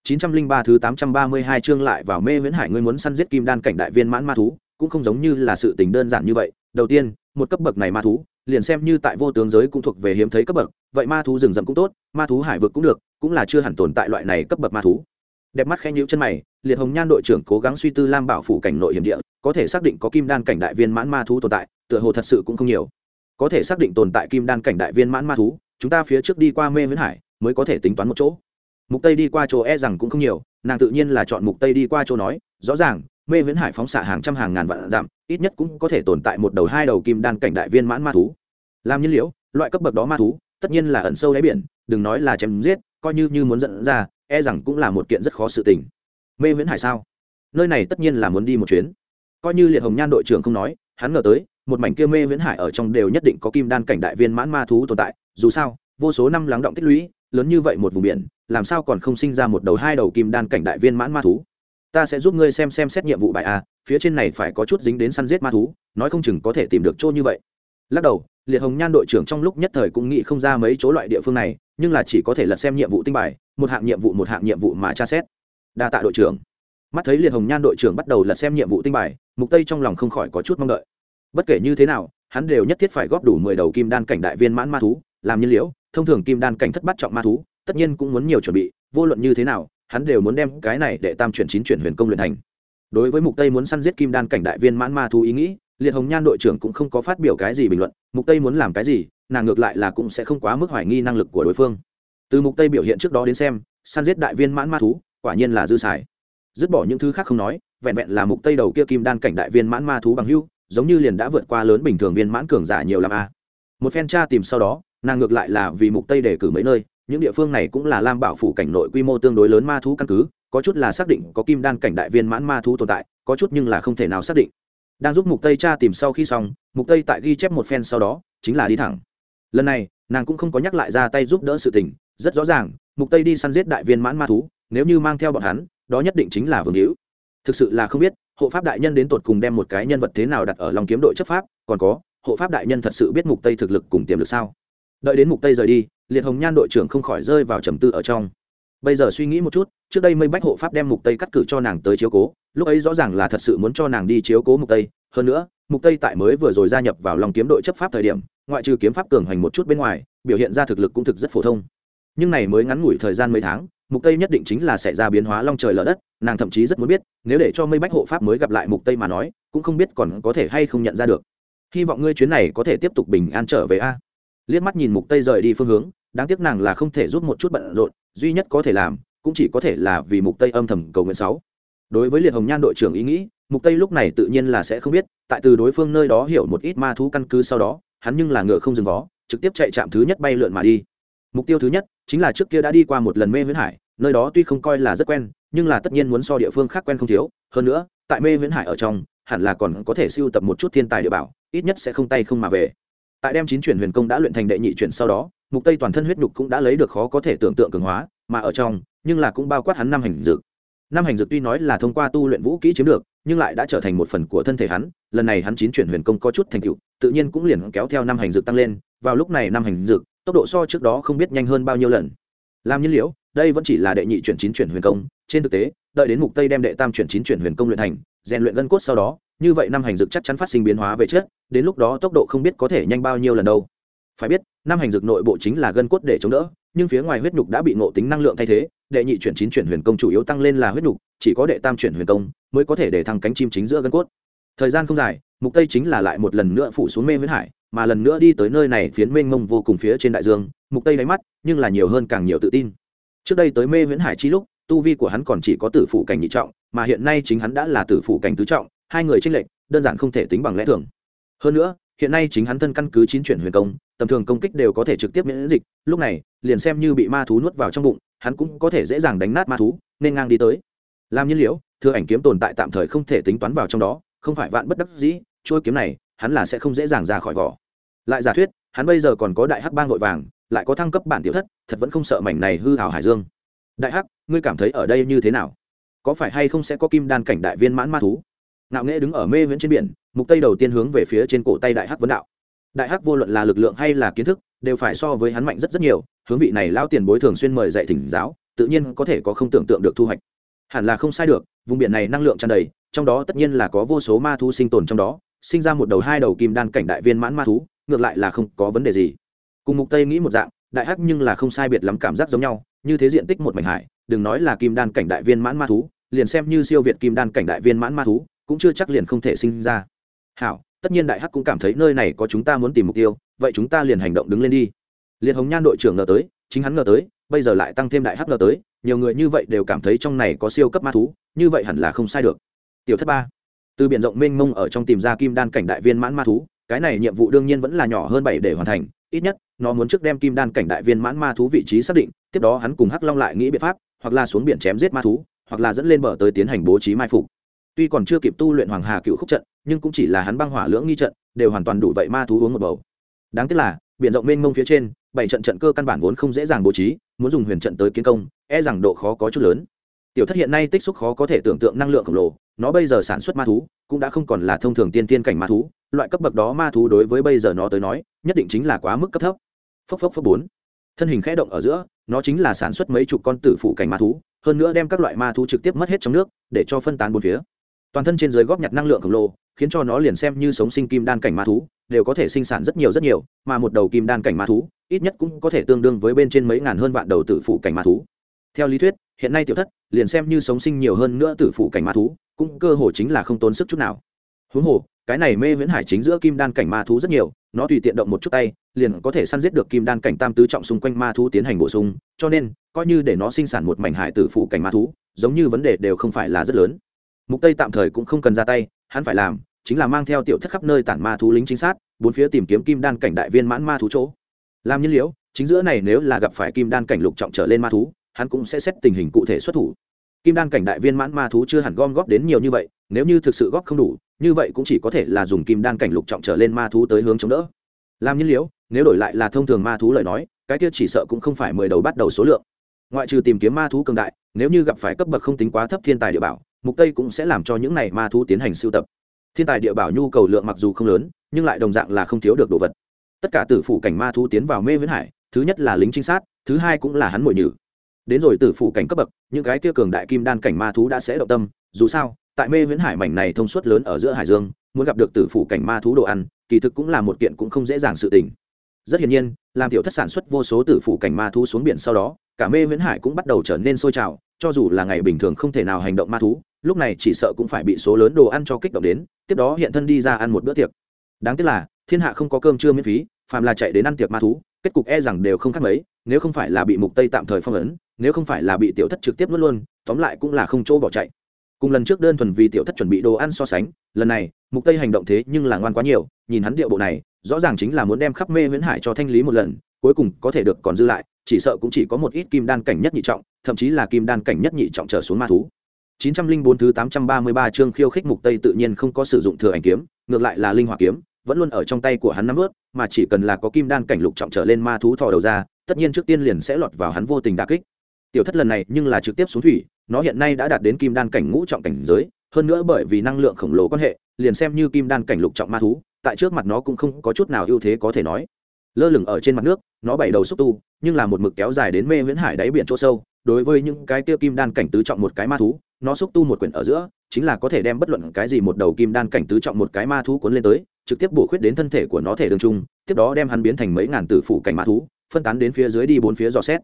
903 thứ 832 chương lại vào mê viễn hải ngươi muốn săn giết kim đan cảnh đại viên mãn ma thú, cũng không giống như là sự tình đơn giản như vậy. Đầu tiên, một cấp bậc này ma thú, liền xem như tại vô tướng giới cũng thuộc về hiếm thấy cấp bậc, vậy ma thú rừng rậm cũng tốt, ma thú hải vực cũng được, cũng là chưa hẳn tồn tại loại này cấp bậc ma thú đẹp mắt khen nhữ chân mày, liệt hồng nhan đội trưởng cố gắng suy tư lam bảo phủ cảnh nội hiểm địa, có thể xác định có kim đan cảnh đại viên mãn ma thú tồn tại, tựa hồ thật sự cũng không nhiều. Có thể xác định tồn tại kim đan cảnh đại viên mãn ma thú, chúng ta phía trước đi qua mê viễn hải mới có thể tính toán một chỗ. Mục tây đi qua chỗ e rằng cũng không nhiều, nàng tự nhiên là chọn mục tây đi qua chỗ nói, rõ ràng, mê viễn hải phóng xạ hàng trăm hàng ngàn vạn giảm ít nhất cũng có thể tồn tại một đầu hai đầu kim đan cảnh đại viên mãn ma thú. Làm nhiên liễu loại cấp bậc đó ma thú, tất nhiên là ẩn sâu đáy biển, đừng nói là chém giết, coi như như muốn dẫn ra e rằng cũng là một kiện rất khó sự tình. Mê viễn hải sao? Nơi này tất nhiên là muốn đi một chuyến. Coi như liệt hồng nhan đội trưởng không nói, hắn ngờ tới, một mảnh kia mê viễn hải ở trong đều nhất định có kim đan cảnh đại viên mãn ma thú tồn tại. Dù sao, vô số năm lắng động tích lũy, lớn như vậy một vùng biển, làm sao còn không sinh ra một đầu hai đầu kim đan cảnh đại viên mãn ma thú? Ta sẽ giúp ngươi xem xem xét nhiệm vụ bài a, phía trên này phải có chút dính đến săn giết ma thú, nói không chừng có thể tìm được chỗ như vậy. Lắc đầu, liệt hồng nhan đội trưởng trong lúc nhất thời cũng nghĩ không ra mấy chỗ loại địa phương này, nhưng là chỉ có thể lật xem nhiệm vụ tinh bài một hạng nhiệm vụ một hạng nhiệm vụ mà tra xét. Đa tạ đội trưởng. Mắt thấy liệt hồng nhan đội trưởng bắt đầu lật xem nhiệm vụ tinh bài, mục tây trong lòng không khỏi có chút mong đợi. Bất kể như thế nào, hắn đều nhất thiết phải góp đủ 10 đầu kim đan cảnh đại viên mãn ma thú, làm nhiên liễu thông thường kim đan cảnh thất bát trọng ma thú, tất nhiên cũng muốn nhiều chuẩn bị, vô luận như thế nào, hắn đều muốn đem cái này để tam chuyển chín chuyển huyền công luyện thành. Đối với mục tây muốn săn giết kim đan cảnh đại viên mãn ma thú ý nghĩ, liệt hồng nhan đội trưởng cũng không có phát biểu cái gì bình luận, mục tây muốn làm cái gì, nàng ngược lại là cũng sẽ không quá mức hoài nghi năng lực của đối phương từ mục tây biểu hiện trước đó đến xem, săn giết đại viên mãn ma thú, quả nhiên là dư xài. Dứt bỏ những thứ khác không nói, vẹn vẹn là mục tây đầu kia kim đan cảnh đại viên mãn ma thú bằng hưu, giống như liền đã vượt qua lớn bình thường viên mãn cường giả nhiều làm a. Một phen tra tìm sau đó, nàng ngược lại là vì mục tây để cử mấy nơi, những địa phương này cũng là lam bảo phủ cảnh nội quy mô tương đối lớn ma thú căn cứ, có chút là xác định có kim đan cảnh đại viên mãn ma thú tồn tại, có chút nhưng là không thể nào xác định. Đang giúp mục tây tra tìm sau khi xong, mục tây tại ghi chép một phen sau đó, chính là đi thẳng. Lần này, nàng cũng không có nhắc lại ra tay giúp đỡ sự tình rất rõ ràng, mục tây đi săn giết đại viên mãn ma thú, nếu như mang theo bọn hắn, đó nhất định chính là vương hữu. Thực sự là không biết, hộ pháp đại nhân đến tột cùng đem một cái nhân vật thế nào đặt ở lòng kiếm đội chấp pháp, còn có, hộ pháp đại nhân thật sự biết mục tây thực lực cùng tiềm lực sao? Đợi đến mục tây rời đi, liệt hồng nhan đội trưởng không khỏi rơi vào trầm tư ở trong. Bây giờ suy nghĩ một chút, trước đây mây bách hộ pháp đem mục tây cắt cử cho nàng tới chiếu cố, lúc ấy rõ ràng là thật sự muốn cho nàng đi chiếu cố mục tây. Hơn nữa, mục tây tại mới vừa rồi gia nhập vào lòng kiếm đội chấp pháp thời điểm, ngoại trừ kiếm pháp cường hành một chút bên ngoài, biểu hiện ra thực lực cũng thực rất phổ thông nhưng này mới ngắn ngủi thời gian mấy tháng, mục tây nhất định chính là sẽ ra biến hóa long trời lở đất, nàng thậm chí rất muốn biết, nếu để cho mây bách hộ pháp mới gặp lại mục tây mà nói, cũng không biết còn có thể hay không nhận ra được. Hy vọng ngươi chuyến này có thể tiếp tục bình an trở về a. Liếc mắt nhìn mục tây rời đi phương hướng, đáng tiếc nàng là không thể giúp một chút bận rộn, duy nhất có thể làm, cũng chỉ có thể là vì mục tây âm thầm cầu nguyện sáu. Đối với liệt hồng nhan đội trưởng ý nghĩ, mục tây lúc này tự nhiên là sẽ không biết, tại từ đối phương nơi đó hiểu một ít ma thú căn cứ sau đó, hắn nhưng là ngựa không dừng vó, trực tiếp chạy chạm thứ nhất bay lượn mà đi. Mục tiêu thứ nhất chính là trước kia đã đi qua một lần mê viễn hải, nơi đó tuy không coi là rất quen, nhưng là tất nhiên muốn so địa phương khác quen không thiếu. Hơn nữa, tại mê viễn hải ở trong, hẳn là còn có thể siêu tập một chút thiên tài địa bảo, ít nhất sẽ không tay không mà về. Tại đem chín chuyển huyền công đã luyện thành đệ nhị chuyển sau đó, mục tây toàn thân huyết nhục cũng đã lấy được khó có thể tưởng tượng cường hóa, mà ở trong, nhưng là cũng bao quát hắn năm hành dược. Năm hành dược tuy nói là thông qua tu luyện vũ kỹ chiếm được, nhưng lại đã trở thành một phần của thân thể hắn, lần này hắn chín chuyển huyền công có chút thành tựu, tự nhiên cũng liền kéo theo năm hành dược tăng lên. Vào lúc này năm hành dược tốc độ so trước đó không biết nhanh hơn bao nhiêu lần. Làm nhiên liễu đây vẫn chỉ là đệ nhị chuyển chín chuyển huyền công. Trên thực tế, đợi đến mục tây đem đệ tam chuyển chín chuyển huyền công luyện thành, rèn luyện gân cốt sau đó, như vậy năm hành dược chắc chắn phát sinh biến hóa về trước, đến lúc đó tốc độ không biết có thể nhanh bao nhiêu lần đâu. Phải biết, năm hành dược nội bộ chính là gân cốt để chống đỡ, nhưng phía ngoài huyết nhục đã bị ngộ tính năng lượng thay thế, đệ nhị chuyển chín chuyển huyền công chủ yếu tăng lên là huyết nhục, chỉ có đệ tam chuyển huyền công mới có thể để thăng cánh chim chính giữa gân cốt. Thời gian không dài, mục tây chính là lại một lần nữa phủ xuống mê huyết hải mà lần nữa đi tới nơi này phiến mênh mông vô cùng phía trên đại dương, mục tây đáy mắt, nhưng là nhiều hơn càng nhiều tự tin. Trước đây tới mê viễn hải chi lúc, tu vi của hắn còn chỉ có tử phụ cảnh nhị trọng, mà hiện nay chính hắn đã là tử phụ cảnh tứ trọng, hai người tranh lệch, đơn giản không thể tính bằng lẽ thường. Hơn nữa, hiện nay chính hắn thân căn cứ chín chuyển huyền công, tầm thường công kích đều có thể trực tiếp miễn dịch, lúc này, liền xem như bị ma thú nuốt vào trong bụng, hắn cũng có thể dễ dàng đánh nát ma thú, nên ngang đi tới. Làm nhiên liễu thừa ảnh kiếm tồn tại tạm thời không thể tính toán vào trong đó, không phải vạn bất đắc dĩ trôi kiếm này hắn là sẽ không dễ dàng ra khỏi vỏ. Lại giả thuyết, hắn bây giờ còn có đại hắc bang vội vàng, lại có thăng cấp bản tiểu thất, thật vẫn không sợ mảnh này hư hào hải dương. Đại hắc, ngươi cảm thấy ở đây như thế nào? Có phải hay không sẽ có kim đan cảnh đại viên mãn ma thú? Ngạo nghễ đứng ở mê viễn trên biển, mục tây đầu tiên hướng về phía trên cổ tay đại hắc vấn đạo. Đại hắc vô luận là lực lượng hay là kiến thức, đều phải so với hắn mạnh rất rất nhiều, hướng vị này lao tiền bối thường xuyên mời dạy thỉnh giáo, tự nhiên có thể có không tưởng tượng được thu hoạch. Hẳn là không sai được, vùng biển này năng lượng tràn đầy, trong đó tất nhiên là có vô số ma thú sinh tồn trong đó sinh ra một đầu hai đầu kim đan cảnh đại viên mãn ma thú, ngược lại là không có vấn đề gì. Cùng mục tây nghĩ một dạng, đại hắc nhưng là không sai biệt lắm cảm giác giống nhau, như thế diện tích một mảnh hải, đừng nói là kim đan cảnh đại viên mãn ma thú, liền xem như siêu việt kim đan cảnh đại viên mãn ma thú, cũng chưa chắc liền không thể sinh ra. Hảo, tất nhiên đại hắc cũng cảm thấy nơi này có chúng ta muốn tìm mục tiêu, vậy chúng ta liền hành động đứng lên đi. Liệt hồng nhan đội trưởng ngờ tới, chính hắn ngờ tới, bây giờ lại tăng thêm đại hắc ngờ tới, nhiều người như vậy đều cảm thấy trong này có siêu cấp ma thú, như vậy hẳn là không sai được. Tiểu thất ba từ biển rộng mênh mông ở trong tìm ra kim đan cảnh đại viên mãn ma thú, cái này nhiệm vụ đương nhiên vẫn là nhỏ hơn bảy để hoàn thành, ít nhất, nó muốn trước đem kim đan cảnh đại viên mãn ma thú vị trí xác định, tiếp đó hắn cùng hắc long lại nghĩ biện pháp, hoặc là xuống biển chém giết ma thú, hoặc là dẫn lên bờ tới tiến hành bố trí mai phục. Tuy còn chưa kịp tu luyện hoàng hà cựu khúc trận, nhưng cũng chỉ là hắn băng hỏa lưỡng nghi trận, đều hoàn toàn đủ vậy ma thú uống một bầu. Đáng tiếc là, biển rộng mênh mông phía trên, bảy trận trận cơ căn bản vốn không dễ dàng bố trí, muốn dùng huyền trận tới kiến công e rằng độ khó có chút lớn. Tiểu thất hiện nay tích xúc khó có thể tưởng tượng năng lượng khổng lồ nó bây giờ sản xuất ma thú cũng đã không còn là thông thường tiên tiên cảnh ma thú, loại cấp bậc đó ma thú đối với bây giờ nó tới nói, nhất định chính là quá mức cấp thấp. Phốc phốc phốc bốn. Thân hình khẽ động ở giữa, nó chính là sản xuất mấy chục con tử phụ cảnh ma thú, hơn nữa đem các loại ma thú trực tiếp mất hết trong nước, để cho phân tán bốn phía. Toàn thân trên dưới góp nhặt năng lượng khổng lồ, khiến cho nó liền xem như sống sinh kim đan cảnh ma thú, đều có thể sinh sản rất nhiều rất nhiều, mà một đầu kim đan cảnh ma thú, ít nhất cũng có thể tương đương với bên trên mấy ngàn hơn vạn đầu tử phụ cảnh ma thú. Theo lý thuyết, hiện nay tiểu thất liền xem như sống sinh nhiều hơn nữa tử phụ cảnh ma thú cũng cơ hồ chính là không tốn sức chút nào. Huống hồ, cái này mê viễn hải chính giữa kim đan cảnh ma thú rất nhiều, nó tùy tiện động một chút tay, liền có thể săn giết được kim đan cảnh tam tứ trọng xung quanh ma thú tiến hành bổ sung, cho nên, coi như để nó sinh sản một mảnh hải tử phụ cảnh ma thú, giống như vấn đề đều không phải là rất lớn. Mục tây tạm thời cũng không cần ra tay, hắn phải làm chính là mang theo tiểu thất khắp nơi tản ma thú lính chính sát, bốn phía tìm kiếm kim đan cảnh đại viên mãn ma thú chỗ. Làm nhiên liễu chính giữa này nếu là gặp phải kim đan cảnh lục trọng trở lên ma thú, hắn cũng sẽ xét tình hình cụ thể xuất thủ kim đan cảnh đại viên mãn ma thú chưa hẳn gom góp đến nhiều như vậy, nếu như thực sự góp không đủ, như vậy cũng chỉ có thể là dùng kim đan cảnh lục trọng trở lên ma thú tới hướng chống đỡ. Làm nhiên liễu nếu đổi lại là thông thường ma thú lời nói, cái kia chỉ sợ cũng không phải mười đầu bắt đầu số lượng. Ngoại trừ tìm kiếm ma thú cường đại, nếu như gặp phải cấp bậc không tính quá thấp thiên tài địa bảo, mục tây cũng sẽ làm cho những này ma thú tiến hành sưu tập. Thiên tài địa bảo nhu cầu lượng mặc dù không lớn, nhưng lại đồng dạng là không thiếu được đồ vật. Tất cả tử phủ cảnh ma thú tiến vào mê viễn hải, thứ nhất là lính trinh sát, thứ hai cũng là hắn mồi nhử đến rồi tử phủ cảnh cấp bậc, những cái kia cường đại kim đan cảnh ma thú đã sẽ động tâm. Dù sao, tại mê viễn hải mảnh này thông suốt lớn ở giữa hải dương, muốn gặp được tử phủ cảnh ma thú đồ ăn, kỳ thực cũng là một kiện cũng không dễ dàng sự tình. Rất hiển nhiên, làm tiểu thất sản xuất vô số tử phủ cảnh ma thú xuống biển sau đó, cả mê viễn hải cũng bắt đầu trở nên sôi trào, cho dù là ngày bình thường không thể nào hành động ma thú, lúc này chỉ sợ cũng phải bị số lớn đồ ăn cho kích động đến, tiếp đó hiện thân đi ra ăn một bữa tiệc. Đáng tiếc là, thiên hạ không có cơm trưa miễn phí, phàm là chạy đến ăn tiệc ma thú, kết cục e rằng đều không khác mấy, nếu không phải là bị mục tây tạm thời phong ấn nếu không phải là bị tiểu thất trực tiếp nuốt luôn, tóm lại cũng là không chỗ bỏ chạy. Cùng lần trước đơn thuần vì tiểu thất chuẩn bị đồ ăn so sánh, lần này, mục tây hành động thế nhưng là ngoan quá nhiều, nhìn hắn điệu bộ này, rõ ràng chính là muốn đem khắp mê huyễn hải cho thanh lý một lần, cuối cùng có thể được còn dư lại, chỉ sợ cũng chỉ có một ít kim đan cảnh nhất nhị trọng, thậm chí là kim đan cảnh nhất nhị trọng trở xuống ma thú. 904 thứ 833 chương khiêu khích mục tây tự nhiên không có sử dụng thừa ảnh kiếm, ngược lại là linh hỏa kiếm, vẫn luôn ở trong tay của hắn nắm ướt mà chỉ cần là có kim đan cảnh lục trọng trở lên ma thú thò đầu ra, tất nhiên trước tiên liền sẽ lọt vào hắn vô tình đả kích tiểu thất lần này nhưng là trực tiếp xuống thủy, nó hiện nay đã đạt đến kim đan cảnh ngũ trọng cảnh giới, hơn nữa bởi vì năng lượng khổng lồ quan hệ, liền xem như kim đan cảnh lục trọng ma thú, tại trước mặt nó cũng không có chút nào ưu thế có thể nói. Lơ lửng ở trên mặt nước, nó bảy đầu xúc tu, nhưng là một mực kéo dài đến mê viễn hải đáy biển chỗ sâu, đối với những cái tiêu kim đan cảnh tứ trọng một cái ma thú, nó xúc tu một quyển ở giữa, chính là có thể đem bất luận cái gì một đầu kim đan cảnh tứ trọng một cái ma thú cuốn lên tới, trực tiếp bổ khuyết đến thân thể của nó thể đường trung, tiếp đó đem hắn biến thành mấy ngàn tử phủ cảnh ma thú, phân tán đến phía dưới đi bốn phía dò xét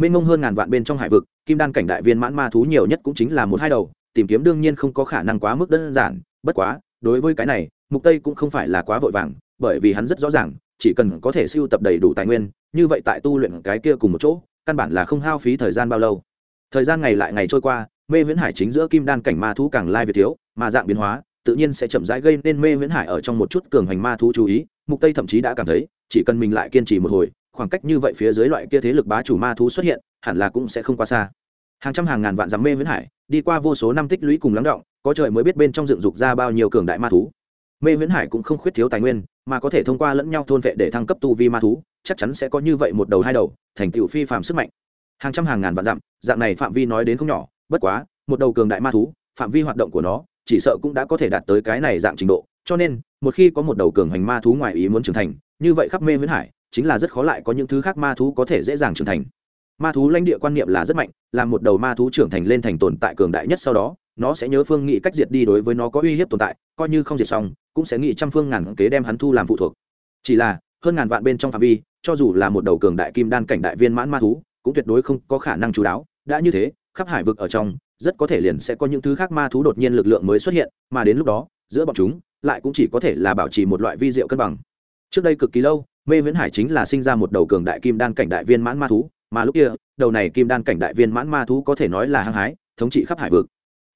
mênh mông hơn ngàn vạn bên trong hải vực, kim đan cảnh đại viên mãn ma thú nhiều nhất cũng chính là một hai đầu, tìm kiếm đương nhiên không có khả năng quá mức đơn giản, bất quá, đối với cái này, mục tây cũng không phải là quá vội vàng, bởi vì hắn rất rõ ràng, chỉ cần có thể siêu tập đầy đủ tài nguyên, như vậy tại tu luyện cái kia cùng một chỗ, căn bản là không hao phí thời gian bao lâu. Thời gian ngày lại ngày trôi qua, mê viễn hải chính giữa kim đan cảnh ma thú càng lai việt thiếu, mà dạng biến hóa, tự nhiên sẽ chậm rãi gây nên mê viễn hải ở trong một chút cường hành ma thú chú ý, mục tây thậm chí đã cảm thấy, chỉ cần mình lại kiên trì một hồi khoảng cách như vậy phía dưới loại kia thế lực bá chủ ma thú xuất hiện, hẳn là cũng sẽ không quá xa. Hàng trăm hàng ngàn vạn dặm mê viễn hải, đi qua vô số năm tích lũy cùng lắng động, có trời mới biết bên trong dựng dục ra bao nhiêu cường đại ma thú. Mê viễn hải cũng không khuyết thiếu tài nguyên, mà có thể thông qua lẫn nhau thôn vệ để thăng cấp tu vi ma thú, chắc chắn sẽ có như vậy một đầu hai đầu, thành tựu phi phạm sức mạnh. Hàng trăm hàng ngàn vạn dặm, dạng này phạm vi nói đến không nhỏ, bất quá, một đầu cường đại ma thú, phạm vi hoạt động của nó, chỉ sợ cũng đã có thể đạt tới cái này dạng trình độ, cho nên, một khi có một đầu cường hành ma thú ngoài ý muốn trưởng thành, như vậy khắp mê viễn hải chính là rất khó lại có những thứ khác ma thú có thể dễ dàng trưởng thành. Ma thú lãnh địa quan niệm là rất mạnh, là một đầu ma thú trưởng thành lên thành tồn tại cường đại nhất sau đó, nó sẽ nhớ phương nghị cách diệt đi đối với nó có uy hiếp tồn tại, coi như không diệt xong, cũng sẽ nghĩ trăm phương ngàn kế đem hắn thu làm phụ thuộc. Chỉ là, hơn ngàn vạn bên trong phạm vi, cho dù là một đầu cường đại kim đan cảnh đại viên mãn ma thú, cũng tuyệt đối không có khả năng chú đáo. Đã như thế, khắp hải vực ở trong, rất có thể liền sẽ có những thứ khác ma thú đột nhiên lực lượng mới xuất hiện, mà đến lúc đó, giữa bọn chúng, lại cũng chỉ có thể là bảo trì một loại vi diệu cân bằng trước đây cực kỳ lâu, mê viễn hải chính là sinh ra một đầu cường đại kim đan cảnh đại viên mãn ma thú, mà lúc kia, đầu này kim đan cảnh đại viên mãn ma thú có thể nói là hăng hái, thống trị khắp hải vực.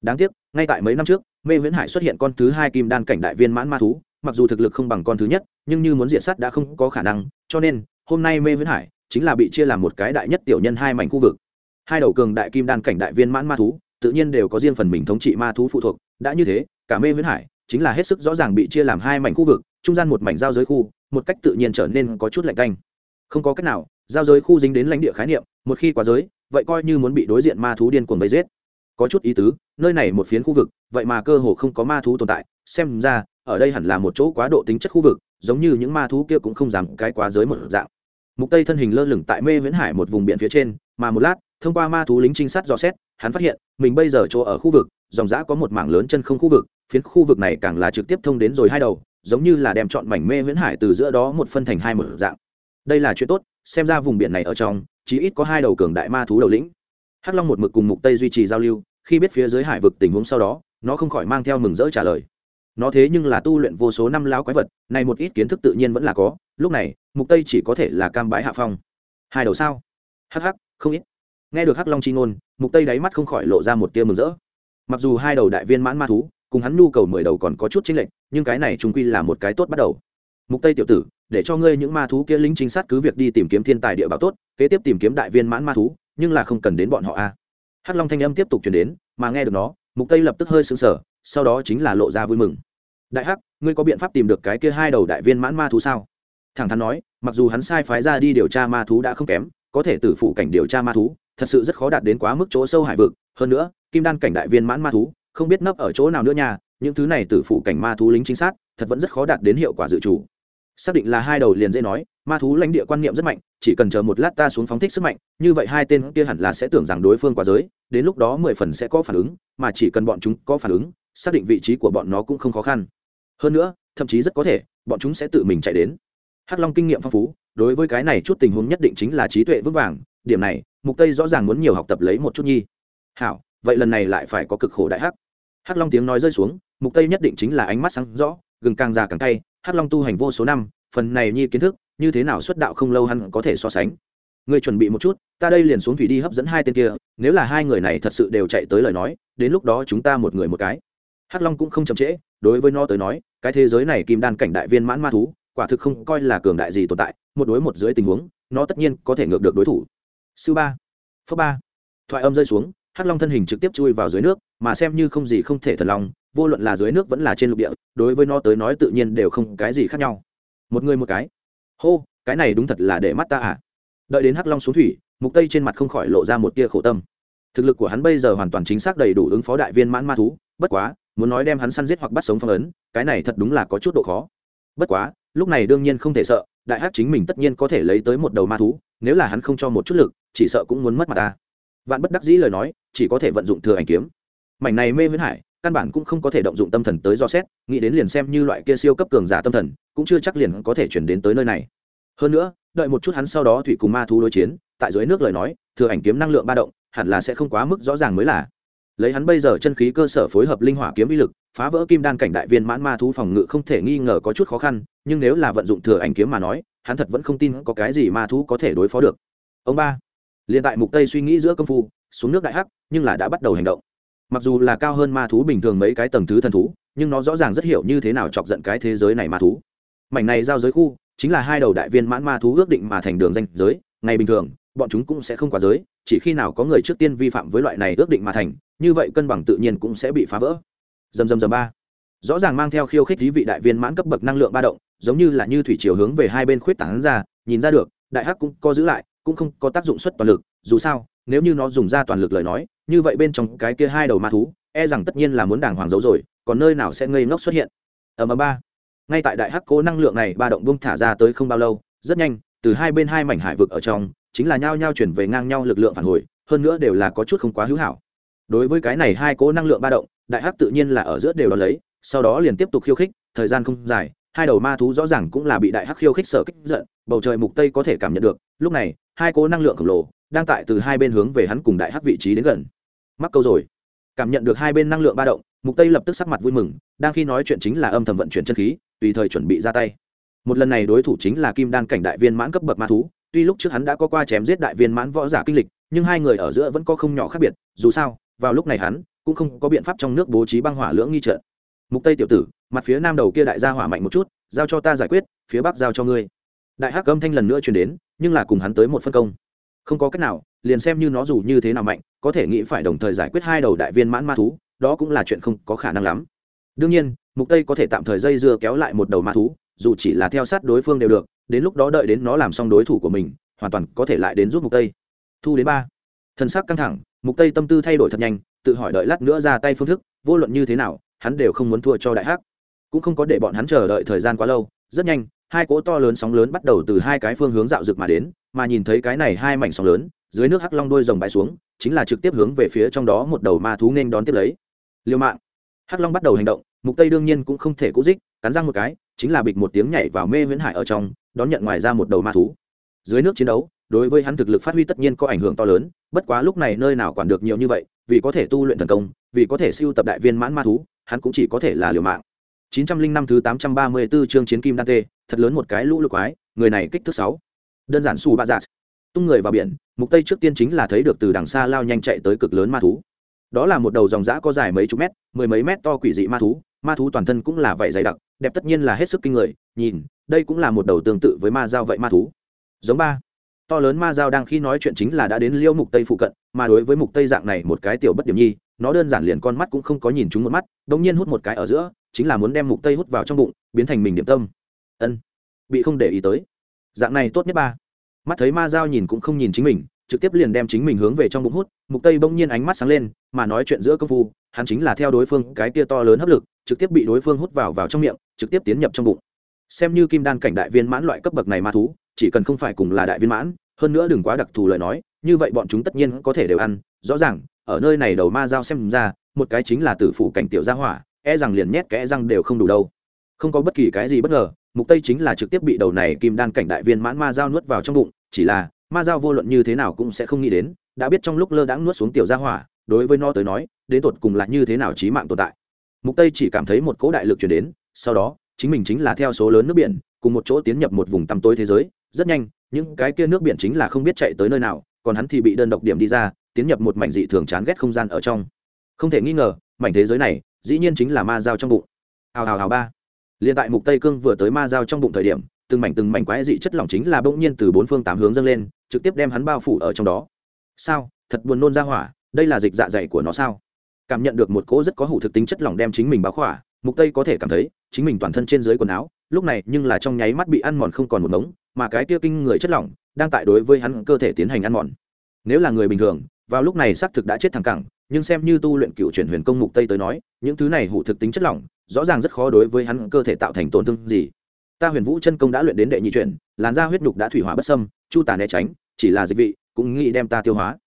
Đáng tiếc, ngay tại mấy năm trước, mê viễn hải xuất hiện con thứ hai kim đan cảnh đại viên mãn ma thú, mặc dù thực lực không bằng con thứ nhất, nhưng như muốn diện sát đã không có khả năng, cho nên, hôm nay mê viễn hải chính là bị chia làm một cái đại nhất tiểu nhân hai mảnh khu vực. Hai đầu cường đại kim đan cảnh đại viên mãn ma thú, tự nhiên đều có riêng phần mình thống trị ma thú phụ thuộc, đã như thế, cả mê viễn hải chính là hết sức rõ ràng bị chia làm hai mảnh khu vực, trung gian một mảnh giao giới khu một cách tự nhiên trở nên có chút lạnh canh không có cách nào, giao giới khu dính đến lãnh địa khái niệm, một khi quá giới, vậy coi như muốn bị đối diện ma thú điên cuồng vây giết. Có chút ý tứ, nơi này một phiến khu vực, vậy mà cơ hồ không có ma thú tồn tại, xem ra, ở đây hẳn là một chỗ quá độ tính chất khu vực, giống như những ma thú kia cũng không dám cái quá giới một dạng. Mục tây thân hình lơ lửng tại mê viễn hải một vùng biển phía trên, mà một lát, thông qua ma thú lính trinh sát dò xét, hắn phát hiện, mình bây giờ chỗ ở khu vực, dòng giã có một mảng lớn chân không khu vực, phiến khu vực này càng là trực tiếp thông đến rồi hai đầu giống như là đem chọn mảnh mê viễn hải từ giữa đó một phân thành hai mở dạng. Đây là chuyện tốt, xem ra vùng biển này ở trong, chí ít có hai đầu cường đại ma thú đầu lĩnh. Hắc long một mực cùng mục tây duy trì giao lưu, khi biết phía dưới hải vực tình huống sau đó, nó không khỏi mang theo mừng rỡ trả lời. Nó thế nhưng là tu luyện vô số năm láo quái vật, này một ít kiến thức tự nhiên vẫn là có, lúc này, mục tây chỉ có thể là cam bái hạ phong. Hai đầu sao? Hắc hắc, không ít. Nghe được hắc long chi ngôn, mục tây đáy mắt không khỏi lộ ra một tia mừng rỡ. Mặc dù hai đầu đại viên mãn ma thú cùng hắn nhu cầu mười đầu còn có chút chênh lệch, nhưng cái này trung quy là một cái tốt bắt đầu. Mục tây tiểu tử, để cho ngươi những ma thú kia lính chính sát cứ việc đi tìm kiếm thiên tài địa bảo tốt, kế tiếp tìm kiếm đại viên mãn ma thú, nhưng là không cần đến bọn họ a. Hắc long thanh âm tiếp tục truyền đến, mà nghe được nó, mục tây lập tức hơi sững sờ, sau đó chính là lộ ra vui mừng. Đại hắc, ngươi có biện pháp tìm được cái kia hai đầu đại viên mãn ma thú sao? Thẳng thắn nói, mặc dù hắn sai phái ra đi điều tra ma thú đã không kém, có thể tử phụ cảnh điều tra ma thú, thật sự rất khó đạt đến quá mức chỗ sâu hải vực. Hơn nữa, kim đan cảnh đại viên mãn ma thú không biết nấp ở chỗ nào nữa nha, những thứ này tử phụ cảnh ma thú lính chính xác thật vẫn rất khó đạt đến hiệu quả dự chủ xác định là hai đầu liền dễ nói, ma thú lãnh địa quan niệm rất mạnh, chỉ cần chờ một lát ta xuống phóng thích sức mạnh, như vậy hai tên kia hẳn là sẽ tưởng rằng đối phương quá giới, đến lúc đó mười phần sẽ có phản ứng, mà chỉ cần bọn chúng có phản ứng, xác định vị trí của bọn nó cũng không khó khăn. Hơn nữa, thậm chí rất có thể, bọn chúng sẽ tự mình chạy đến. Hắc long kinh nghiệm phong phú, đối với cái này chút tình huống nhất định chính là trí tuệ vững vàng, điểm này, mục tây rõ ràng muốn nhiều học tập lấy một chút nhi. Hảo vậy lần này lại phải có cực khổ đại hắc. Hắc long tiếng nói rơi xuống, mục tây nhất định chính là ánh mắt sáng rõ, gừng càng già càng cay, hắc long tu hành vô số năm, phần này nhi kiến thức, như thế nào xuất đạo không lâu hắn có thể so sánh. Ngươi chuẩn bị một chút, ta đây liền xuống thủy đi hấp dẫn hai tên kia, nếu là hai người này thật sự đều chạy tới lời nói, đến lúc đó chúng ta một người một cái. Hắc long cũng không chậm trễ, đối với nó tới nói, cái thế giới này kim đan cảnh đại viên mãn ma thú, quả thực không coi là cường đại gì tồn tại, một đối một dưới tình huống, nó tất nhiên có thể ngược được đối thủ. Sư ba phước ba. Thoại âm rơi xuống hắc long thân hình trực tiếp chui vào dưới nước, mà xem như không gì không thể thần long vô luận là dưới nước vẫn là trên lục địa, đối với nó tới nói tự nhiên đều không cái gì khác nhau. Một người một cái. Hô, cái này đúng thật là để mắt ta à? Đợi đến hắc long xuống thủy, mục tây trên mặt không khỏi lộ ra một tia khổ tâm. Thực lực của hắn bây giờ hoàn toàn chính xác đầy đủ ứng phó đại viên mãn ma thú, bất quá, muốn nói đem hắn săn giết hoặc bắt sống phong ấn, cái này thật đúng là có chút độ khó. Bất quá, lúc này đương nhiên không thể sợ, đại hắc chính mình tất nhiên có thể lấy tới một đầu ma thú, nếu là hắn không cho một chút lực, chỉ sợ cũng muốn mất mặt ta vạn bất đắc dĩ lời nói, chỉ có thể vận dụng thừa ảnh kiếm. Mảnh này mê viễn hải, căn bản cũng không có thể động dụng tâm thần tới do xét, nghĩ đến liền xem như loại kia siêu cấp cường giả tâm thần, cũng chưa chắc liền có thể chuyển đến tới nơi này. Hơn nữa, đợi một chút hắn sau đó thủy cùng ma thú đối chiến, tại dưới nước lời nói, thừa ảnh kiếm năng lượng ba động, hẳn là sẽ không quá mức rõ ràng mới là. Lấy hắn bây giờ chân khí cơ sở phối hợp linh hỏa kiếm uy lực, phá vỡ kim đan cảnh đại viên mãn ma thú phòng ngự không thể nghi ngờ có chút khó khăn, nhưng nếu là vận dụng thừa ảnh kiếm mà nói, hắn thật vẫn không tin có cái gì ma thú có thể đối phó được. Ông ba liền tại mục tây suy nghĩ giữa công phu, xuống nước đại hắc, nhưng là đã bắt đầu hành động. Mặc dù là cao hơn ma thú bình thường mấy cái tầng thứ thần thú, nhưng nó rõ ràng rất hiểu như thế nào chọc giận cái thế giới này ma thú. Mảnh này giao giới khu, chính là hai đầu đại viên mãn ma thú ước định mà thành đường danh giới, ngày bình thường, bọn chúng cũng sẽ không quá giới, chỉ khi nào có người trước tiên vi phạm với loại này ước định mà thành, như vậy cân bằng tự nhiên cũng sẽ bị phá vỡ. Dầm dầm dầm ba. Rõ ràng mang theo khiêu khích thí vị đại viên mãn cấp bậc năng lượng ba động, giống như là như thủy chiều hướng về hai bên khuyết tảng ra, nhìn ra được, đại hắc cũng có giữ lại cũng không có tác dụng xuất toàn lực, dù sao, nếu như nó dùng ra toàn lực lời nói, như vậy bên trong cái kia hai đầu ma thú e rằng tất nhiên là muốn đàng hoàng giấu rồi, còn nơi nào sẽ ngây ngốc xuất hiện. Ở mà ba. Ngay tại đại hắc cố năng lượng này ba động bung thả ra tới không bao lâu, rất nhanh, từ hai bên hai mảnh hải vực ở trong, chính là nhao nhao chuyển về ngang nhau lực lượng phản hồi, hơn nữa đều là có chút không quá hữu hảo. Đối với cái này hai cố năng lượng ba động, đại hắc tự nhiên là ở giữa đều đ ó lấy, sau đó liền tiếp tục khiêu khích, thời gian không dài, hai đầu ma thú rõ ràng cũng là bị đại hắc khiêu khích sở kích giận, bầu trời mục tây có thể cảm nhận được, lúc này hai cố năng lượng khổng lồ đang tại từ hai bên hướng về hắn cùng đại hắc vị trí đến gần. Mắc câu rồi. Cảm nhận được hai bên năng lượng ba động, mục tây lập tức sắc mặt vui mừng, đang khi nói chuyện chính là âm thầm vận chuyển chân khí, tùy thời chuẩn bị ra tay. Một lần này đối thủ chính là kim đan cảnh đại viên mãn cấp bậc ma thú, tuy lúc trước hắn đã có qua chém giết đại viên mãn võ giả kinh lịch, nhưng hai người ở giữa vẫn có không nhỏ khác biệt, dù sao, vào lúc này hắn cũng không có biện pháp trong nước bố trí băng hỏa lưỡng nghi trận. Mục tây tiểu tử, mặt phía nam đầu kia đại gia hỏa mạnh một chút, giao cho ta giải quyết, phía bắc giao cho ngươi đại hắc âm thanh lần nữa truyền đến, nhưng là cùng hắn tới một phân công. Không có cách nào, liền xem như nó dù như thế nào mạnh, có thể nghĩ phải đồng thời giải quyết hai đầu đại viên mãn ma thú, đó cũng là chuyện không có khả năng lắm. Đương nhiên, mục tây có thể tạm thời dây dưa kéo lại một đầu ma thú, dù chỉ là theo sát đối phương đều được, đến lúc đó đợi đến nó làm xong đối thủ của mình, hoàn toàn có thể lại đến giúp mục tây. Thu đến ba. Thân xác căng thẳng, mục tây tâm tư thay đổi thật nhanh, tự hỏi đợi lát nữa ra tay phương thức, vô luận như thế nào, hắn đều không muốn thua cho đại hắc. Cũng không có để bọn hắn chờ đợi thời gian quá lâu, rất nhanh hai cỗ to lớn sóng lớn bắt đầu từ hai cái phương hướng dạo rực mà đến, mà nhìn thấy cái này hai mảnh sóng lớn, dưới nước hắc long đôi rồng bãi xuống, chính là trực tiếp hướng về phía trong đó một đầu ma thú nên đón tiếp lấy. Liêu mạng. Hắc long bắt đầu hành động, mục tây đương nhiên cũng không thể cũ dích, cắn răng một cái, chính là bịch một tiếng nhảy vào mê huyễn hải ở trong, đón nhận ngoài ra một đầu ma thú. Dưới nước chiến đấu, đối với hắn thực lực phát huy tất nhiên có ảnh hưởng to lớn, bất quá lúc này nơi nào quản được nhiều như vậy, vì có thể tu luyện thần công, vì có thể siêu tập đại viên mãn ma thú, hắn cũng chỉ có thể là liều mạng. 905 thứ 834 chương chiến kim đan tê, thật lớn một cái lũ lục quái, người này kích thước 6. đơn giản xù bạ dạ. Tung người vào biển, mục tây trước tiên chính là thấy được từ đằng xa lao nhanh chạy tới cực lớn ma thú. Đó là một đầu dòng dã có dài mấy chục mét, mười mấy mét to quỷ dị ma thú ma thú toàn thân cũng là vậy dày đặc, đẹp tất nhiên là hết sức kinh người, nhìn, đây cũng là một đầu tương tự với ma dao vậy ma thú. Giống ba. To lớn ma dao đang khi nói chuyện chính là đã đến liêu mục tây phụ cận, mà đối với mục tây dạng này một cái tiểu bất điểm nhi nó đơn giản liền con mắt cũng không có nhìn chúng một mắt đống nhiên hút một cái ở giữa, chính là muốn đem mục tây hút vào trong bụng, biến thành mình điểm tâm. Ân, bị không để ý tới. Dạng này tốt nhất ba. Mắt thấy ma dao nhìn cũng không nhìn chính mình, trực tiếp liền đem chính mình hướng về trong bụng hút, mục tây bỗng nhiên ánh mắt sáng lên, mà nói chuyện giữa công phu, hắn chính là theo đối phương cái kia to lớn hấp lực, trực tiếp bị đối phương hút vào vào trong miệng, trực tiếp tiến nhập trong bụng. Xem như kim đan cảnh đại viên mãn loại cấp bậc này ma thú, chỉ cần không phải cùng là đại viên mãn, hơn nữa đừng quá đặc thù lời nói, như vậy bọn chúng tất nhiên có thể đều ăn, rõ ràng ở nơi này đầu ma dao xem ra, một cái chính là tử phủ cảnh tiểu gia hỏa e rằng liền nhét kẽ răng đều không đủ đâu. Không có bất kỳ cái gì bất ngờ, mục tây chính là trực tiếp bị đầu này kim đan cảnh đại viên mãn ma dao nuốt vào trong bụng, chỉ là, ma dao vô luận như thế nào cũng sẽ không nghĩ đến, đã biết trong lúc lơ đãng nuốt xuống tiểu gia hỏa, đối với nó tới nói, đến tột cùng là như thế nào chí mạng tồn tại. Mục tây chỉ cảm thấy một cỗ đại lực chuyển đến, sau đó, chính mình chính là theo số lớn nước biển, cùng một chỗ tiến nhập một vùng tăm tối thế giới, rất nhanh, những cái kia nước biển chính là không biết chạy tới nơi nào, còn hắn thì bị đơn độc điểm đi ra tiến nhập một mảnh dị thường chán ghét không gian ở trong. Không thể nghi ngờ, mảnh thế giới này dĩ nhiên chính là ma dao trong bụng. Hào hào hào ba. Liền tại mục tây cương vừa tới ma dao trong bụng thời điểm, từng mảnh từng mảnh quái dị chất lỏng chính là bỗng nhiên từ bốn phương tám hướng dâng lên, trực tiếp đem hắn bao phủ ở trong đó. Sao? Thật buồn nôn ra hỏa, đây là dịch dạ dày của nó sao? Cảm nhận được một cỗ rất có hủ thực tính chất lỏng đem chính mình báo khỏa, mục tây có thể cảm thấy, chính mình toàn thân trên dưới quần áo, lúc này nhưng là trong nháy mắt bị ăn mòn không còn một ngống, mà cái kia kinh người chất lỏng đang tại đối với hắn cơ thể tiến hành ăn mòn. Nếu là người bình thường vào lúc này xác thực đã chết thẳng cẳng nhưng xem như tu luyện cựu chuyển huyền công mục tây tới nói những thứ này hủ thực tính chất lỏng rõ ràng rất khó đối với hắn cơ thể tạo thành tổn thương gì. Ta huyền vũ chân công đã luyện đến đệ nhị chuyển làn da huyết nhục đã thủy hỏa bất sâm chu tà né tránh chỉ là dịch vị cũng nghĩ đem ta tiêu hóa.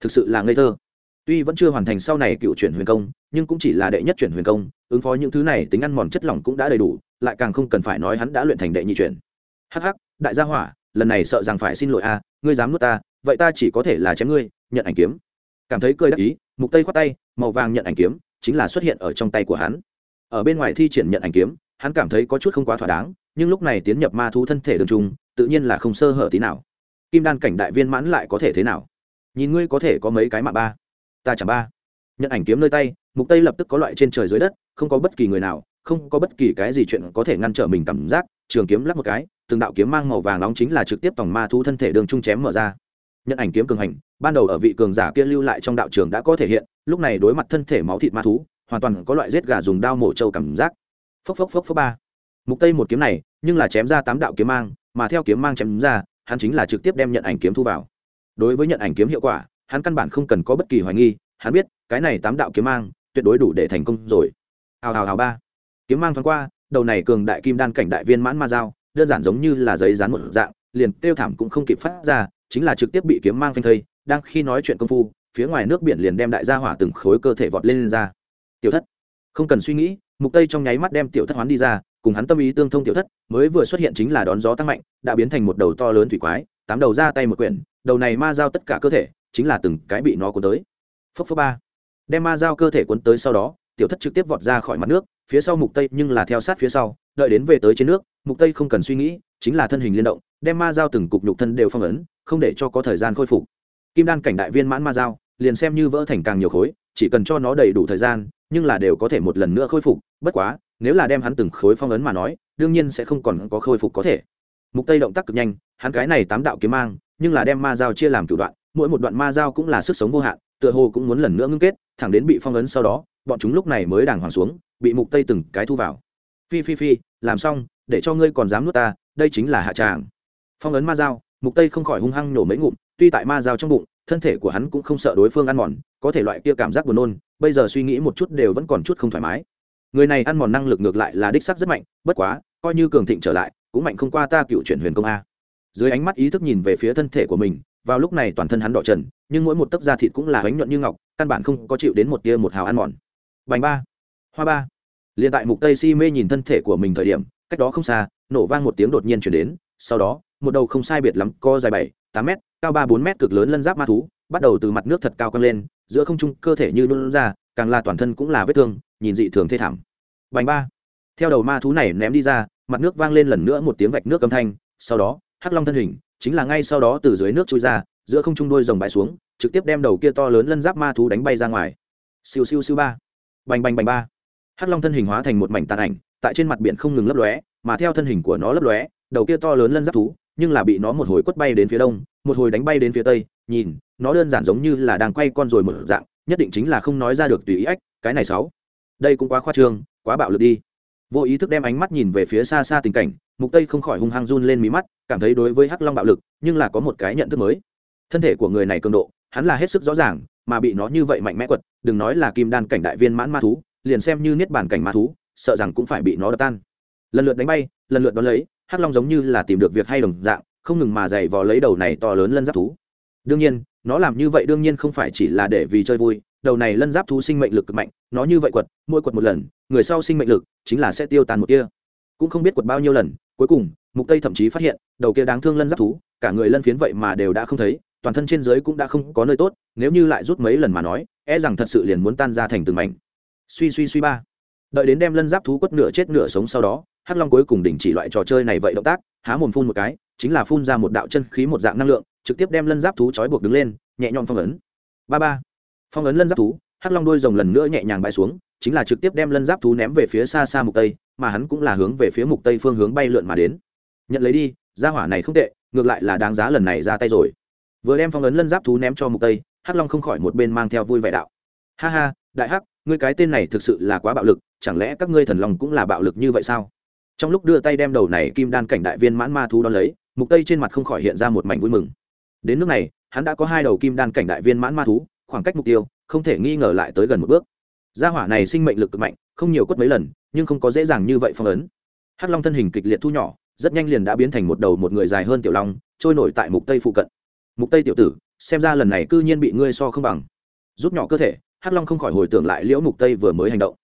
Thực sự là ngây thơ. Tuy vẫn chưa hoàn thành sau này cựu chuyển huyền công nhưng cũng chỉ là đệ nhất chuyển huyền công ứng phó những thứ này tính ăn mòn chất lỏng cũng đã đầy đủ lại càng không cần phải nói hắn đã luyện thành đệ nhị chuyển. Hắc, đại gia hỏa lần này sợ rằng phải xin lỗi a ngươi dám nuốt ta vậy ta chỉ có thể là chém ngươi nhận ảnh kiếm. Cảm thấy cười đắc ý, mục tây khoát tay, màu vàng nhận ảnh kiếm chính là xuất hiện ở trong tay của hắn. Ở bên ngoài thi triển nhận ảnh kiếm, hắn cảm thấy có chút không quá thỏa đáng, nhưng lúc này tiến nhập ma thú thân thể đường trung, tự nhiên là không sơ hở tí nào. Kim đan cảnh đại viên mãn lại có thể thế nào? Nhìn ngươi có thể có mấy cái mạng ba? Ta chẳng ba. Nhận ảnh kiếm nơi tay, mục tây lập tức có loại trên trời dưới đất, không có bất kỳ người nào, không có bất kỳ cái gì chuyện có thể ngăn trở mình cảm giác, trường kiếm lắp một cái, từng đạo kiếm mang màu vàng nóng chính là trực tiếp tổng ma thú thân thể đường trung chém mở ra nhận ảnh kiếm cường hành, ban đầu ở vị cường giả kia lưu lại trong đạo trường đã có thể hiện, lúc này đối mặt thân thể máu thịt ma thú, hoàn toàn có loại giết gà dùng đao mổ trâu cảm giác. Phốc phốc phốc phốc ba. Mục tây một kiếm này, nhưng là chém ra tám đạo kiếm mang, mà theo kiếm mang chém ra, hắn chính là trực tiếp đem nhận ảnh kiếm thu vào. Đối với nhận ảnh kiếm hiệu quả, hắn căn bản không cần có bất kỳ hoài nghi, hắn biết, cái này tám đạo kiếm mang, tuyệt đối đủ để thành công rồi. Hào hào hào ba. Kiếm mang thoáng qua, đầu này cường đại kim đan cảnh đại viên mãn ma dao, đơn giản giống như là giấy dán một dạng, liền tiêu thảm cũng không kịp phát ra chính là trực tiếp bị kiếm mang phanh thây đang khi nói chuyện công phu phía ngoài nước biển liền đem đại gia hỏa từng khối cơ thể vọt lên, lên ra. Tiểu thất không cần suy nghĩ mục tây trong nháy mắt đem tiểu thất hoán đi ra cùng hắn tâm ý tương thông tiểu thất mới vừa xuất hiện chính là đón gió tăng mạnh đã biến thành một đầu to lớn thủy quái tám đầu ra tay một quyển đầu này ma giao tất cả cơ thể chính là từng cái bị nó cuốn tới. Phốc phốc ba. Đem ma giao cơ thể cuốn tới sau đó tiểu thất trực tiếp vọt ra khỏi mặt nước phía sau mục tây nhưng là theo sát phía sau đợi đến về tới trên nước mục tây không cần suy nghĩ chính là thân hình liên động, đem ma giao từng cục nhục thân đều phong ấn, không để cho có thời gian khôi phục. Kim đan cảnh đại viên mãn ma giao liền xem như vỡ thành càng nhiều khối, chỉ cần cho nó đầy đủ thời gian, nhưng là đều có thể một lần nữa khôi phục, bất quá, nếu là đem hắn từng khối phong ấn mà nói, đương nhiên sẽ không còn có khôi phục có thể. Mục tây động tác cực nhanh, hắn cái này tám đạo kiếm mang, nhưng là đem ma giao chia làm cửu đoạn, mỗi một đoạn ma giao cũng là sức sống vô hạn, tựa hồ cũng muốn lần nữa ngưng kết, thẳng đến bị phong ấn sau đó, bọn chúng lúc này mới đàng hoàng xuống, bị mục tây từng cái thu vào. Phi phi phi, làm xong, để cho ngươi còn dám nuốt ta đây chính là hạ tràng. Phong ấn ma dao, mục tây không khỏi hung hăng nổ mấy ngụm, tuy tại ma dao trong bụng, thân thể của hắn cũng không sợ đối phương ăn mòn, có thể loại kia cảm giác buồn nôn, bây giờ suy nghĩ một chút đều vẫn còn chút không thoải mái. Người này ăn mòn năng lực ngược lại là đích sắc rất mạnh, bất quá, coi như cường thịnh trở lại, cũng mạnh không qua ta cựu chuyển huyền công a. Dưới ánh mắt ý thức nhìn về phía thân thể của mình, vào lúc này toàn thân hắn đỏ trần, nhưng mỗi một tấc da thịt cũng là bánh nhuận như ngọc, căn bản không có chịu đến một tia một hào ăn mòn. Bánh ba, hoa ba. Liền tại mục tây si mê nhìn thân thể của mình thời điểm, cách đó không xa nổ vang một tiếng đột nhiên chuyển đến, sau đó, một đầu không sai biệt lắm, co dài bảy, tám m cao ba bốn m cực lớn lân giáp ma thú, bắt đầu từ mặt nước thật cao căng lên, giữa không trung cơ thể như luôn ra, càng là toàn thân cũng là vết thương, nhìn dị thường thê thảm. Bành ba. Theo đầu ma thú này ném đi ra, mặt nước vang lên lần nữa một tiếng vạch nước âm thanh, sau đó, hắc long thân hình, chính là ngay sau đó từ dưới nước trôi ra, giữa không trung đôi rồng bãi xuống, trực tiếp đem đầu kia to lớn lân giáp ma thú đánh bay ra ngoài. Siêu siêu siêu ba. Bành bành bành ba. Hắc long thân hình hóa thành một mảnh tàn ảnh, tại trên mặt biển không ngừng lấp lóe mà theo thân hình của nó lấp lóe, đầu kia to lớn lân giáp thú, nhưng là bị nó một hồi quất bay đến phía đông, một hồi đánh bay đến phía tây, nhìn, nó đơn giản giống như là đang quay con rồi một dạng, nhất định chính là không nói ra được tùy ý ách, cái này sáu. Đây cũng quá khoa trương, quá bạo lực đi. Vô ý thức đem ánh mắt nhìn về phía xa xa tình cảnh, mục tây không khỏi hung hăng run lên mí mắt, cảm thấy đối với hắc long bạo lực, nhưng là có một cái nhận thức mới. Thân thể của người này cường độ, hắn là hết sức rõ ràng, mà bị nó như vậy mạnh mẽ quật, đừng nói là kim đan cảnh đại viên mãn ma thú, liền xem như niết bàn cảnh ma thú, sợ rằng cũng phải bị nó đập tan lần lượt đánh bay, lần lượt đón lấy, hắc long giống như là tìm được việc hay đồng dạng, không ngừng mà dày vò lấy đầu này to lớn lân giáp thú. Đương nhiên, nó làm như vậy đương nhiên không phải chỉ là để vì chơi vui, đầu này lân giáp thú sinh mệnh lực cực mạnh, nó như vậy quật, mỗi quật một lần, người sau sinh mệnh lực chính là sẽ tiêu tan một kia cũng không biết quật bao nhiêu lần, cuối cùng, mục tây thậm chí phát hiện, đầu kia đáng thương lân giáp thú, cả người lân phiến vậy mà đều đã không thấy, toàn thân trên dưới cũng đã không có nơi tốt, nếu như lại rút mấy lần mà nói e rằng thật sự liền muốn tan ra thành từng mảnh. Suy suy suy ba. Đợi đến đem lân giáp thú quất nửa chết nửa sống sau đó hắc long cuối cùng đình chỉ loại trò chơi này vậy động tác, há mồm phun một cái, chính là phun ra một đạo chân khí một dạng năng lượng, trực tiếp đem lân giáp thú trói buộc đứng lên, nhẹ nhõm phong ấn. Ba ba. Phong ấn lân giáp thú, hắc long đuôi rồng lần nữa nhẹ nhàng bay xuống, chính là trực tiếp đem lân giáp thú ném về phía xa xa mục tây, mà hắn cũng là hướng về phía mục tây phương hướng bay lượn mà đến. Nhận lấy đi, gia hỏa này không tệ, ngược lại là đáng giá lần này ra tay rồi. Vừa đem phong ấn lân giáp thú ném cho mục tây, hắc long không khỏi một bên mang theo vui vẻ đạo. Ha ha, đại hắc, ngươi cái tên này thực sự là quá bạo lực, chẳng lẽ các ngươi thần long cũng là bạo lực như vậy sao? Trong lúc đưa tay đem đầu này kim đan cảnh đại viên mãn ma thú đón lấy, mục tây trên mặt không khỏi hiện ra một mảnh vui mừng. Đến nước này, hắn đã có hai đầu kim đan cảnh đại viên mãn ma thú, khoảng cách mục tiêu, không thể nghi ngờ lại tới gần một bước. Gia hỏa này sinh mệnh lực cực mạnh, không nhiều quất mấy lần, nhưng không có dễ dàng như vậy phong ấn. Hắc long thân hình kịch liệt thu nhỏ, rất nhanh liền đã biến thành một đầu một người dài hơn tiểu long, trôi nổi tại mục tây phụ cận. Mục tây tiểu tử, xem ra lần này cư nhiên bị ngươi so không bằng. Rút nhỏ cơ thể, hắc long không khỏi hồi tưởng lại liễu mục tây vừa mới hành động.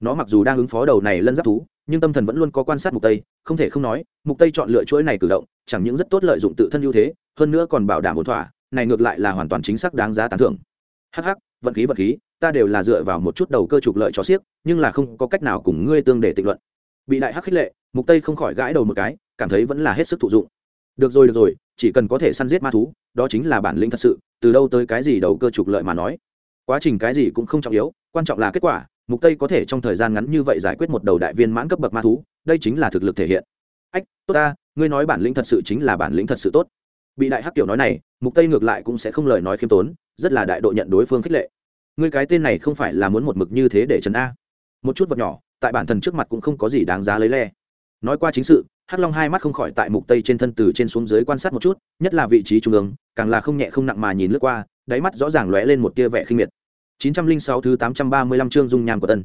Nó mặc dù đang ứng phó đầu này lân giáp thú nhưng tâm thần vẫn luôn có quan sát mục tây, không thể không nói, mục tây chọn lựa chuỗi này cử động, chẳng những rất tốt lợi dụng tự thân ưu thế, hơn nữa còn bảo đảm ổn thỏa, này ngược lại là hoàn toàn chính xác đáng giá tán thưởng. Hắc hắc, vận khí vận khí, ta đều là dựa vào một chút đầu cơ trục lợi cho xiếc nhưng là không có cách nào cùng ngươi tương để tịnh luận. Bị đại hắc khích lệ, mục tây không khỏi gãi đầu một cái, cảm thấy vẫn là hết sức thụ dụng. Được rồi được rồi, chỉ cần có thể săn giết ma thú, đó chính là bản lĩnh thật sự, từ đâu tới cái gì đầu cơ trục lợi mà nói. Quá trình cái gì cũng không trọng yếu, quan trọng là kết quả mục tây có thể trong thời gian ngắn như vậy giải quyết một đầu đại viên mãn cấp bậc ma thú, đây chính là thực lực thể hiện. Ách, tốt ta, ngươi nói bản lĩnh thật sự chính là bản lĩnh thật sự tốt. Bị đại hắc kiểu nói này, mục tây ngược lại cũng sẽ không lời nói khiêm tốn, rất là đại độ nhận đối phương khích lệ. Ngươi cái tên này không phải là muốn một mực như thế để trấn a. Một chút vật nhỏ, tại bản thân trước mặt cũng không có gì đáng giá lấy le. Nói qua chính sự, hắc long hai mắt không khỏi tại mục tây trên thân từ trên xuống dưới quan sát một chút, nhất là vị trí trung ương, càng là không nhẹ không nặng mà nhìn lướt qua, đáy mắt rõ ràng lóe lên một tia vẻ khinh miệt. 906 thứ 835 chương dung nham của tân.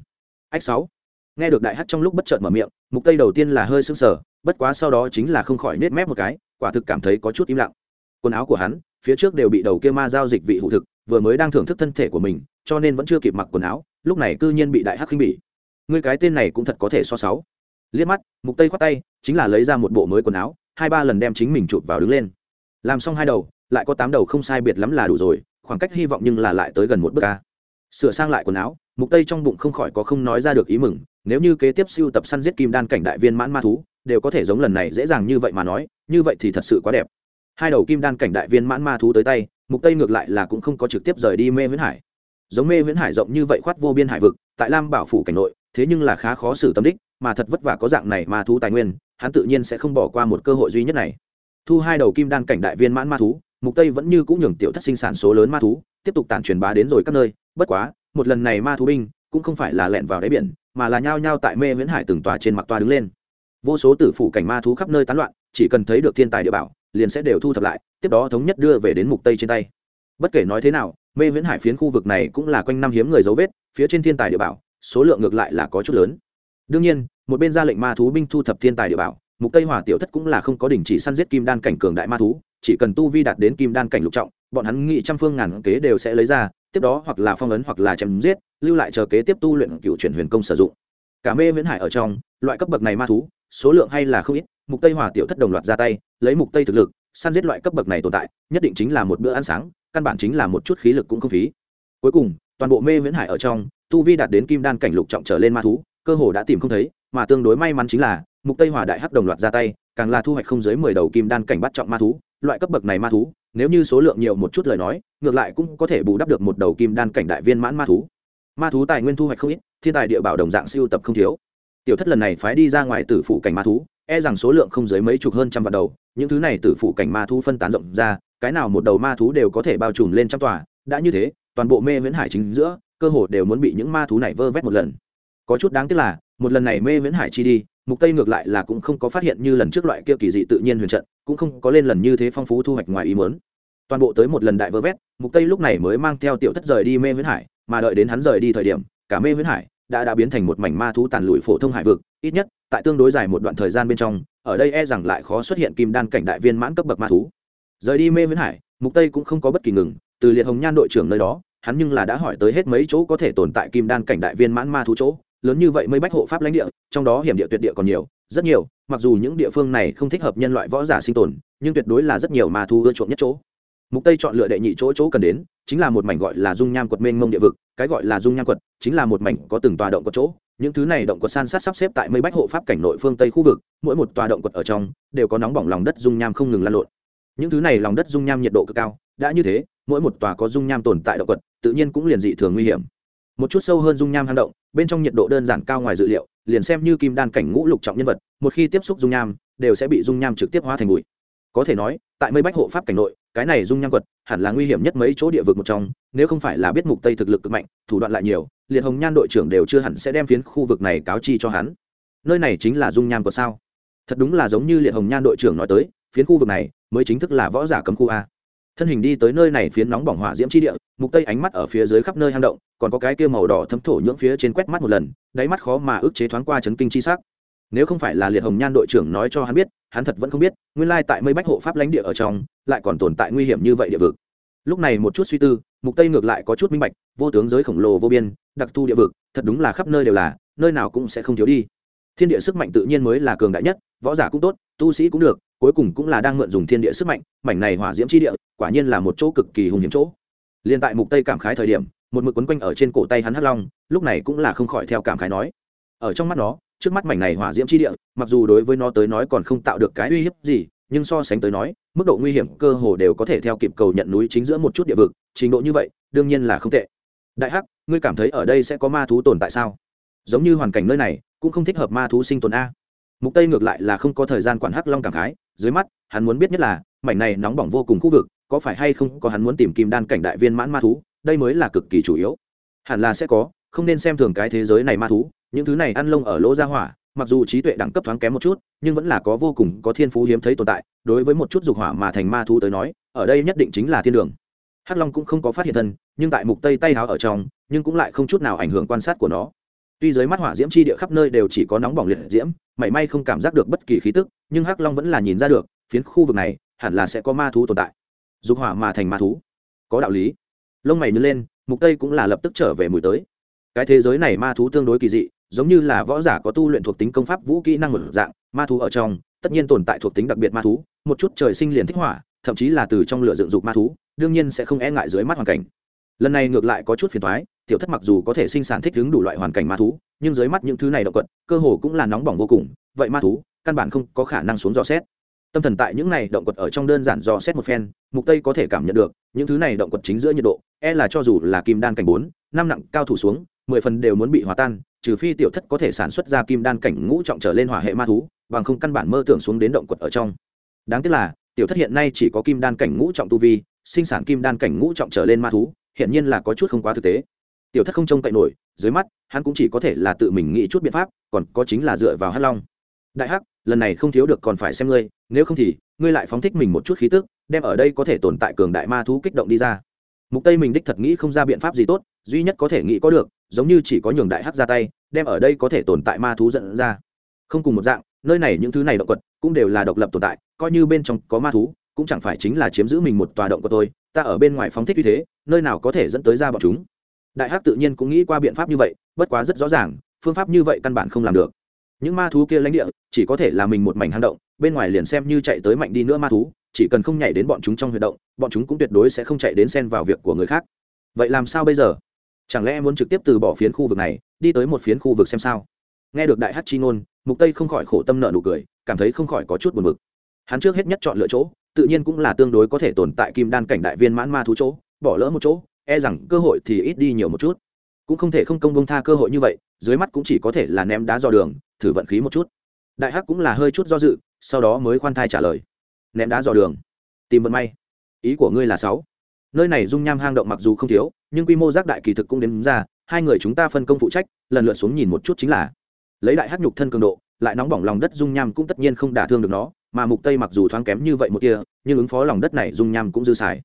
Ách 6 nghe được đại hắc trong lúc bất chợt mở miệng, mục tây đầu tiên là hơi sững sờ, bất quá sau đó chính là không khỏi nết mép một cái, quả thực cảm thấy có chút im lặng. Quần áo của hắn, phía trước đều bị đầu kia ma giao dịch vị hữu thực, vừa mới đang thưởng thức thân thể của mình, cho nên vẫn chưa kịp mặc quần áo, lúc này cư nhiên bị đại hắc khinh bỉ. Ngươi cái tên này cũng thật có thể so sáu. Liếc mắt, mục tây khoát tay, chính là lấy ra một bộ mới quần áo, hai ba lần đem chính mình chụp vào đứng lên. Làm xong hai đầu, lại có tám đầu không sai biệt lắm là đủ rồi, khoảng cách hy vọng nhưng là lại tới gần một bước a sửa sang lại quần áo, mục tây trong bụng không khỏi có không nói ra được ý mừng, nếu như kế tiếp siêu tập săn giết kim đan cảnh đại viên mãn ma thú, đều có thể giống lần này dễ dàng như vậy mà nói, như vậy thì thật sự quá đẹp. Hai đầu kim đan cảnh đại viên mãn ma thú tới tay, mục tây ngược lại là cũng không có trực tiếp rời đi mê viễn hải. Giống mê viễn hải rộng như vậy khoát vô biên hải vực, tại lam bảo phủ cảnh nội, thế nhưng là khá khó xử tâm đích, mà thật vất vả có dạng này ma thú tài nguyên, hắn tự nhiên sẽ không bỏ qua một cơ hội duy nhất này. Thu hai đầu kim đan cảnh đại viên mãn ma thú, mục tây vẫn như cũng nhường tiểu thất sinh sản số lớn ma thú, tiếp tục tản truyền bá đến rồi các nơi bất quá, một lần này ma thú binh cũng không phải là lẹn vào đáy biển, mà là nhao nhao tại mê viễn hải từng tòa trên mặt toa đứng lên. Vô số tử phủ cảnh ma thú khắp nơi tán loạn, chỉ cần thấy được thiên tài địa bảo, liền sẽ đều thu thập lại, tiếp đó thống nhất đưa về đến mục tây trên tay. Bất kể nói thế nào, mê viễn hải phiến khu vực này cũng là quanh năm hiếm người dấu vết, phía trên thiên tài địa bảo, số lượng ngược lại là có chút lớn. Đương nhiên, một bên ra lệnh ma thú binh thu thập thiên tài địa bảo, mục tây hỏa tiểu thất cũng là không có đình chỉ săn giết kim đan cảnh cường đại ma thú, chỉ cần tu vi đạt đến kim đan cảnh lục trọng, bọn hắn nghị trăm phương ngàn kế đều sẽ lấy ra tiếp đó hoặc là phong ấn hoặc là chém giết, lưu lại chờ kế tiếp tu luyện cựu chuyển huyền công sử dụng. Cả mê viễn hải ở trong, loại cấp bậc này ma thú, số lượng hay là không ít, mục tây hỏa tiểu thất đồng loạt ra tay, lấy mục tây thực lực, săn giết loại cấp bậc này tồn tại, nhất định chính là một bữa ăn sáng, căn bản chính là một chút khí lực cũng không phí. Cuối cùng, toàn bộ mê viễn hải ở trong, tu vi đạt đến kim đan cảnh lục trọng trở lên ma thú, cơ hồ đã tìm không thấy, mà tương đối may mắn chính là, mục tây hỏa đại hắc đồng loạt ra tay, càng là thu hoạch không dưới 10 đầu kim đan cảnh bắt trọng ma thú, loại cấp bậc này ma thú nếu như số lượng nhiều một chút lời nói, ngược lại cũng có thể bù đắp được một đầu kim đan cảnh đại viên mãn ma thú. Ma thú tài nguyên thu hoạch không ít, thiên tài địa bảo đồng dạng siêu tập không thiếu. Tiểu thất lần này phái đi ra ngoài tử phụ cảnh ma thú e rằng số lượng không dưới mấy chục hơn trăm vạn đầu, những thứ này tử phụ cảnh ma thú phân tán rộng ra, cái nào một đầu ma thú đều có thể bao trùm lên trăm tòa, đã như thế, toàn bộ mê viễn hải chính giữa, cơ hồ đều muốn bị những ma thú này vơ vét một lần. Có chút đáng tiếc là, một lần này mê viễn hải chi đi mục tây ngược lại là cũng không có phát hiện như lần trước loại kia kỳ dị tự nhiên huyền trận, cũng không có lên lần như thế phong phú thu hoạch ngoài ý muốn. Toàn bộ tới một lần đại vơ vét, mục tây lúc này mới mang theo tiểu thất rời đi mê viễn hải, mà đợi đến hắn rời đi thời điểm, cả mê viễn hải đã đã biến thành một mảnh ma thú tàn lụi phổ thông hải vực, ít nhất, tại tương đối dài một đoạn thời gian bên trong, ở đây e rằng lại khó xuất hiện kim đan cảnh đại viên mãn cấp bậc ma thú. Rời đi mê viễn hải, mục tây cũng không có bất kỳ ngừng, từ liệt hồng nhan đội trưởng nơi đó, hắn nhưng là đã hỏi tới hết mấy chỗ có thể tồn tại kim đan cảnh đại viên mãn ma thú chỗ lớn như vậy mới bách hộ pháp lãnh địa, trong đó hiểm địa tuyệt địa còn nhiều, rất nhiều, mặc dù những địa phương này không thích hợp nhân loại võ giả sinh tồn, nhưng tuyệt đối là rất nhiều ma thu ưa chuộng nhất chỗ. Mục tây chọn lựa đệ nhị chỗ chỗ cần đến, chính là một mảnh gọi là dung nham quật mênh mông địa vực, cái gọi là dung nham quật chính là một mảnh có từng tòa động quật chỗ. Những thứ này động quật san sát sắp xếp tại mây bách hộ pháp cảnh nội phương tây khu vực, mỗi một tòa động quật ở trong đều có nóng bỏng lòng đất dung nham không ngừng lan lộn. Những thứ này lòng đất dung nham nhiệt độ cực cao, đã như thế, mỗi một tòa có dung nham tồn tại động quật, tự nhiên cũng liền dị thường nguy hiểm. Một chút sâu hơn dung nham hang động bên trong nhiệt độ đơn giản cao ngoài dự liệu, liền xem như kim đan cảnh ngũ lục trọng nhân vật, một khi tiếp xúc dung nham, đều sẽ bị dung nham trực tiếp hóa thành bụi. Có thể nói, tại mây bách hộ pháp cảnh nội, cái này dung nham quật hẳn là nguy hiểm nhất mấy chỗ địa vực một trong, nếu không phải là biết mục tây thực lực cực mạnh, thủ đoạn lại nhiều, liệt hồng nhan đội trưởng đều chưa hẳn sẽ đem phiến khu vực này cáo chi cho hắn. Nơi này chính là dung nham quật sao? Thật đúng là giống như liệt hồng nhan đội trưởng nói tới, phiến khu vực này mới chính thức là võ giả cấm khu a thân hình đi tới nơi này phiến nóng bỏng hỏa diễm chi địa, mục tây ánh mắt ở phía dưới khắp nơi hang động, còn có cái kia màu đỏ thấm thổ nhưỡng phía trên quét mắt một lần, đáy mắt khó mà ức chế thoáng qua chấn kinh chi sắc. Nếu không phải là liệt hồng nhan đội trưởng nói cho hắn biết, hắn thật vẫn không biết, nguyên lai tại mây bách hộ pháp lãnh địa ở trong, lại còn tồn tại nguy hiểm như vậy địa vực. Lúc này một chút suy tư, mục tây ngược lại có chút minh bạch, vô tướng giới khổng lồ vô biên, đặc thu địa vực, thật đúng là khắp nơi đều là, nơi nào cũng sẽ không thiếu đi. Thiên địa sức mạnh tự nhiên mới là cường đại nhất võ giả cũng tốt, tu sĩ cũng được, cuối cùng cũng là đang mượn dùng thiên địa sức mạnh, mảnh này hỏa diễm chi địa, quả nhiên là một chỗ cực kỳ hùng hiểm chỗ. Liên tại mục tây cảm khái thời điểm, một mực quấn quanh ở trên cổ tay hắn hắc long, lúc này cũng là không khỏi theo cảm khái nói. Ở trong mắt nó, trước mắt mảnh này hỏa diễm chi địa, mặc dù đối với nó tới nói còn không tạo được cái uy hiếp gì, nhưng so sánh tới nói, mức độ nguy hiểm cơ hồ đều có thể theo kịp cầu nhận núi chính giữa một chút địa vực, trình độ như vậy, đương nhiên là không tệ. Đại hắc, ngươi cảm thấy ở đây sẽ có ma thú tồn tại sao? Giống như hoàn cảnh nơi này, cũng không thích hợp ma thú sinh tồn a mục tây ngược lại là không có thời gian quản hắc long cảm khái dưới mắt hắn muốn biết nhất là mảnh này nóng bỏng vô cùng khu vực có phải hay không có hắn muốn tìm kim đan cảnh đại viên mãn ma thú đây mới là cực kỳ chủ yếu hẳn là sẽ có không nên xem thường cái thế giới này ma thú những thứ này ăn lông ở lỗ ra hỏa mặc dù trí tuệ đẳng cấp thoáng kém một chút nhưng vẫn là có vô cùng có thiên phú hiếm thấy tồn tại đối với một chút dục hỏa mà thành ma thú tới nói ở đây nhất định chính là thiên đường hắc long cũng không có phát hiện thân nhưng tại mục tây tay háo ở trong nhưng cũng lại không chút nào ảnh hưởng quan sát của nó tuy dưới mắt hỏa diễm chi địa khắp nơi đều chỉ có nóng bỏng liệt diễm, mảy may không cảm giác được bất kỳ khí tức, nhưng hắc long vẫn là nhìn ra được, phiến khu vực này hẳn là sẽ có ma thú tồn tại. Dục hỏa mà thành ma thú. Có đạo lý. Lông mày nhớ lên, mục tây cũng là lập tức trở về mùi tới. Cái thế giới này ma thú tương đối kỳ dị, giống như là võ giả có tu luyện thuộc tính công pháp vũ kỹ năng một dạng, ma thú ở trong, tất nhiên tồn tại thuộc tính đặc biệt ma thú, một chút trời sinh liền thích hỏa, thậm chí là từ trong lửa dựng dục ma thú, đương nhiên sẽ không e ngại dưới mắt hoàn cảnh. Lần này ngược lại có chút phiền thoái tiểu thất mặc dù có thể sinh sản thích ứng đủ loại hoàn cảnh ma thú, nhưng dưới mắt những thứ này động quật cơ hồ cũng là nóng bỏng vô cùng, vậy ma thú, căn bản không có khả năng xuống dò xét. Tâm thần tại những này động quật ở trong đơn giản dò xét một phen, mục tây có thể cảm nhận được, những thứ này động quật chính giữa nhiệt độ e là cho dù là kim đan cảnh bốn, năm nặng cao thủ xuống, mười phần đều muốn bị hòa tan, trừ phi tiểu thất có thể sản xuất ra kim đan cảnh ngũ trọng trở lên hỏa hệ ma thú, bằng không căn bản mơ tưởng xuống đến động quật ở trong. Đáng tiếc là, tiểu thất hiện nay chỉ có kim đan cảnh ngũ trọng tu vi, sinh sản kim đan cảnh ngũ trọng trở lên ma thú hiện nhiên là có chút không quá thực tế tiểu thất không trông cậy nổi, dưới mắt, hắn cũng chỉ có thể là tự mình nghĩ chút biện pháp, còn có chính là dựa vào hắc long. Đại hắc, lần này không thiếu được còn phải xem ngươi, nếu không thì, ngươi lại phóng thích mình một chút khí tức, đem ở đây có thể tồn tại cường đại ma thú kích động đi ra. Mục tây mình đích thật nghĩ không ra biện pháp gì tốt, duy nhất có thể nghĩ có được, giống như chỉ có nhường đại hắc ra tay, đem ở đây có thể tồn tại ma thú dẫn ra. Không cùng một dạng, nơi này những thứ này động quật, cũng đều là độc lập tồn tại, coi như bên trong có ma thú, cũng chẳng phải chính là chiếm giữ mình một tòa động của tôi ta ở bên ngoài phóng thích như thế, nơi nào có thể dẫn tới ra bọn chúng đại hắc tự nhiên cũng nghĩ qua biện pháp như vậy, bất quá rất rõ ràng, phương pháp như vậy căn bản không làm được. Những ma thú kia lãnh địa, chỉ có thể là mình một mảnh hang động, bên ngoài liền xem như chạy tới mạnh đi nữa ma thú, chỉ cần không nhảy đến bọn chúng trong huy động, bọn chúng cũng tuyệt đối sẽ không chạy đến xen vào việc của người khác. Vậy làm sao bây giờ? Chẳng lẽ em muốn trực tiếp từ bỏ phiến khu vực này, đi tới một phiến khu vực xem sao? Nghe được đại hát chi ngôn, mục tây không khỏi khổ tâm nợ nụ cười, cảm thấy không khỏi có chút buồn bực. Hắn trước hết nhất chọn lựa chỗ, tự nhiên cũng là tương đối có thể tồn tại kim đan cảnh đại viên mãn ma thú chỗ, bỏ lỡ một chỗ e rằng cơ hội thì ít đi nhiều một chút. Cũng không thể không công bông tha cơ hội như vậy, dưới mắt cũng chỉ có thể là ném đá dò đường, thử vận khí một chút. Đại hắc cũng là hơi chút do dự, sau đó mới khoan thai trả lời. Ném đá dò đường. Tìm vận may. Ý của ngươi là sáu. Nơi này dung nham hang động mặc dù không thiếu, nhưng quy mô giác đại kỳ thực cũng đến ra, hai người chúng ta phân công phụ trách, lần lượt xuống nhìn một chút chính là. Lấy đại hắc nhục thân cường độ, lại nóng bỏng lòng đất dung nham cũng tất nhiên không đả thương được nó, mà mục tây mặc dù thoáng kém như vậy một kia nhưng ứng phó lòng đất này dung nham cũng dư xài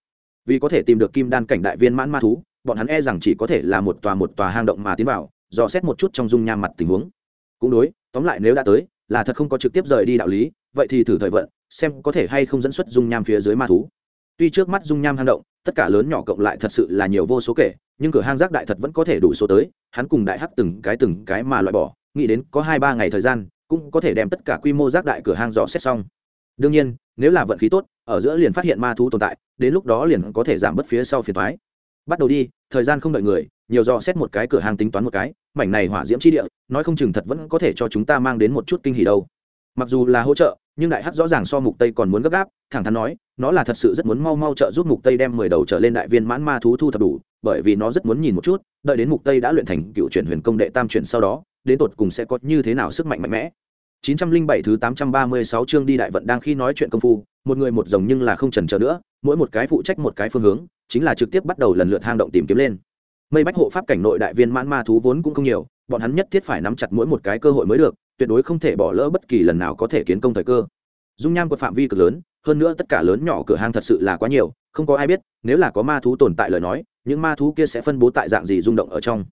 vì có thể tìm được kim đan cảnh đại viên mãn ma thú, bọn hắn e rằng chỉ có thể là một tòa một tòa hang động mà tiến vào, dò xét một chút trong dung nham mặt tình huống. Cũng đối, tóm lại nếu đã tới, là thật không có trực tiếp rời đi đạo lý, vậy thì thử thời vận, xem có thể hay không dẫn xuất dung nham phía dưới ma thú. Tuy trước mắt dung nham hang động, tất cả lớn nhỏ cộng lại thật sự là nhiều vô số kể, nhưng cửa hang rác đại thật vẫn có thể đủ số tới, hắn cùng đại hắc từng cái từng cái mà loại bỏ, nghĩ đến có hai ba ngày thời gian, cũng có thể đem tất cả quy mô rác đại cửa hang dò xét xong đương nhiên, nếu là vận khí tốt, ở giữa liền phát hiện ma thú tồn tại, đến lúc đó liền có thể giảm bớt phía sau phiền thoái bắt đầu đi, thời gian không đợi người, nhiều dò xét một cái cửa hàng tính toán một cái, mảnh này hỏa diễm chi địa, nói không chừng thật vẫn có thể cho chúng ta mang đến một chút kinh hỉ đâu. Mặc dù là hỗ trợ, nhưng đại hắc rõ ràng so mục tây còn muốn gấp gáp, thẳng thắn nói, nó là thật sự rất muốn mau mau trợ giúp mục tây đem mười đầu trở lên đại viên mãn ma thú thu thập đủ, bởi vì nó rất muốn nhìn một chút, đợi đến mục tây đã luyện thành cựu chuyển huyền công đệ tam chuyển sau đó, đến tột cùng sẽ có như thế nào sức mạnh mạnh mẽ. 907 thứ 836 chương đi đại vận đang khi nói chuyện công phu, một người một rồng nhưng là không chần chờ nữa, mỗi một cái phụ trách một cái phương hướng, chính là trực tiếp bắt đầu lần lượt hang động tìm kiếm lên. Mây bách hộ pháp cảnh nội đại viên mãn ma thú vốn cũng không nhiều, bọn hắn nhất thiết phải nắm chặt mỗi một cái cơ hội mới được, tuyệt đối không thể bỏ lỡ bất kỳ lần nào có thể kiến công thời cơ. Dung nham của phạm vi cực lớn, hơn nữa tất cả lớn nhỏ cửa hang thật sự là quá nhiều, không có ai biết, nếu là có ma thú tồn tại lời nói, những ma thú kia sẽ phân bố tại dạng gì rung động ở trong.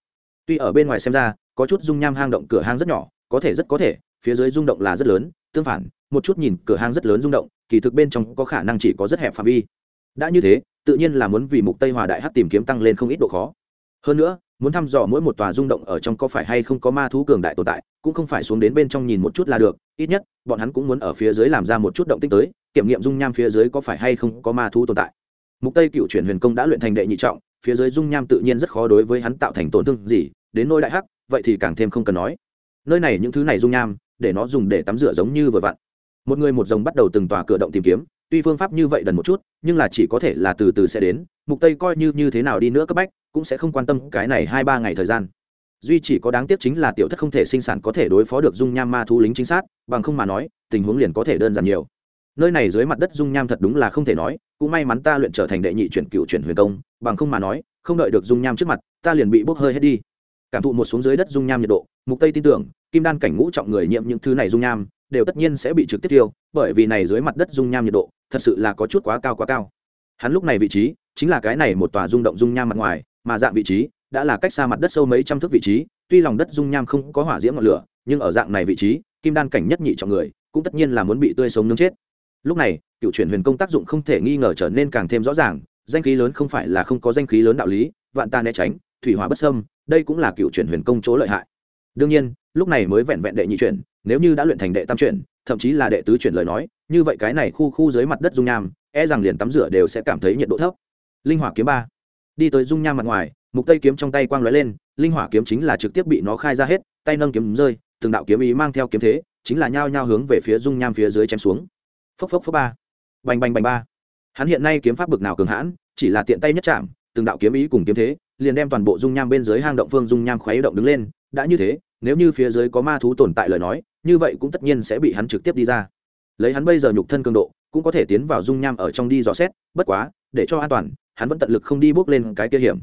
Tuy ở bên ngoài xem ra, có chút dung nham hang động cửa hang rất nhỏ, có thể rất có thể, phía dưới rung động là rất lớn, tương phản, một chút nhìn, cửa hang rất lớn rung động, kỳ thực bên trong có khả năng chỉ có rất hẹp phạm vi. Đã như thế, tự nhiên là muốn vì mục tây hòa đại hát tìm kiếm tăng lên không ít độ khó. Hơn nữa, muốn thăm dò mỗi một tòa rung động ở trong có phải hay không có ma thú cường đại tồn tại, cũng không phải xuống đến bên trong nhìn một chút là được, ít nhất, bọn hắn cũng muốn ở phía dưới làm ra một chút động tích tới, kiểm nghiệm dung nham phía dưới có phải hay không có ma thú tồn tại. Mục tây cựu chuyển huyền công đã luyện thành đệ nhị trọng, phía dưới dung nham tự nhiên rất khó đối với hắn tạo thành tổn thương gì, đến nôi đại hắc, vậy thì càng thêm không cần nói. Nơi này những thứ này dung nham để nó dùng để tắm rửa giống như vừa vặn. Một người một dòng bắt đầu từng tòa cửa động tìm kiếm, tuy phương pháp như vậy đần một chút, nhưng là chỉ có thể là từ từ sẽ đến, mục tây coi như như thế nào đi nữa cấp bách, cũng sẽ không quan tâm cái này hai ba ngày thời gian. Duy chỉ có đáng tiếc chính là tiểu thất không thể sinh sản có thể đối phó được dung nham ma thú lính chính xác bằng không mà nói, tình huống liền có thể đơn giản nhiều. Nơi này dưới mặt đất dung nham thật đúng là không thể nói, cũng may mắn ta luyện trở thành đệ nhị chuyển cựu chuyển huyền công, bằng không mà nói, không đợi được dung nham trước mặt, ta liền bị bốc hơi hết đi cảm thụ một xuống dưới đất dung nham nhiệt độ, mục tây tin tưởng, kim đan cảnh ngũ trọng người nhiễm những thứ này dung nham, đều tất nhiên sẽ bị trực tiếp tiêu, bởi vì này dưới mặt đất dung nham nhiệt độ, thật sự là có chút quá cao quá cao. Hắn lúc này vị trí, chính là cái này một tòa rung động dung nham mặt ngoài, mà dạng vị trí, đã là cách xa mặt đất sâu mấy trăm thước vị trí, tuy lòng đất dung nham không có hỏa diễm ngọn lửa, nhưng ở dạng này vị trí, kim đan cảnh nhất nhị trọng người, cũng tất nhiên là muốn bị tươi sống nướng chết. Lúc này, cựu chuyển huyền công tác dụng không thể nghi ngờ trở nên càng thêm rõ ràng, danh khí lớn không phải là không có danh khí lớn đạo lý, vạn ta né tránh thủy hỏa bất sâm đây cũng là cựu chuyển huyền công chỗ lợi hại. Đương nhiên, lúc này mới vẹn vẹn đệ nhị chuyển, nếu như đã luyện thành đệ tam chuyển, thậm chí là đệ tứ chuyển lời nói, như vậy cái này khu khu dưới mặt đất dung nham e rằng liền tắm rửa đều sẽ cảm thấy nhiệt độ thấp. Linh hỏa kiếm ba. Đi tới dung nham mặt ngoài, mục tây kiếm trong tay quang lóe lên, linh hỏa kiếm chính là trực tiếp bị nó khai ra hết, tay nâng kiếm rơi, từng đạo kiếm ý mang theo kiếm thế, chính là nhao nhao hướng về phía dung nham phía dưới chém xuống. Phốc phốc phốc ba. Bành bành bành ba. Hắn hiện nay kiếm pháp bực nào cường hãn, chỉ là tiện tay nhất chạm từng đạo kiếm ý cùng kiếm thế, liền đem toàn bộ dung nham bên dưới hang động phương dung nham khuấy động đứng lên, đã như thế, nếu như phía dưới có ma thú tồn tại lời nói, như vậy cũng tất nhiên sẽ bị hắn trực tiếp đi ra. Lấy hắn bây giờ nhục thân cường độ, cũng có thể tiến vào dung nham ở trong đi dò xét, bất quá, để cho an toàn, hắn vẫn tận lực không đi bước lên cái kia hiểm.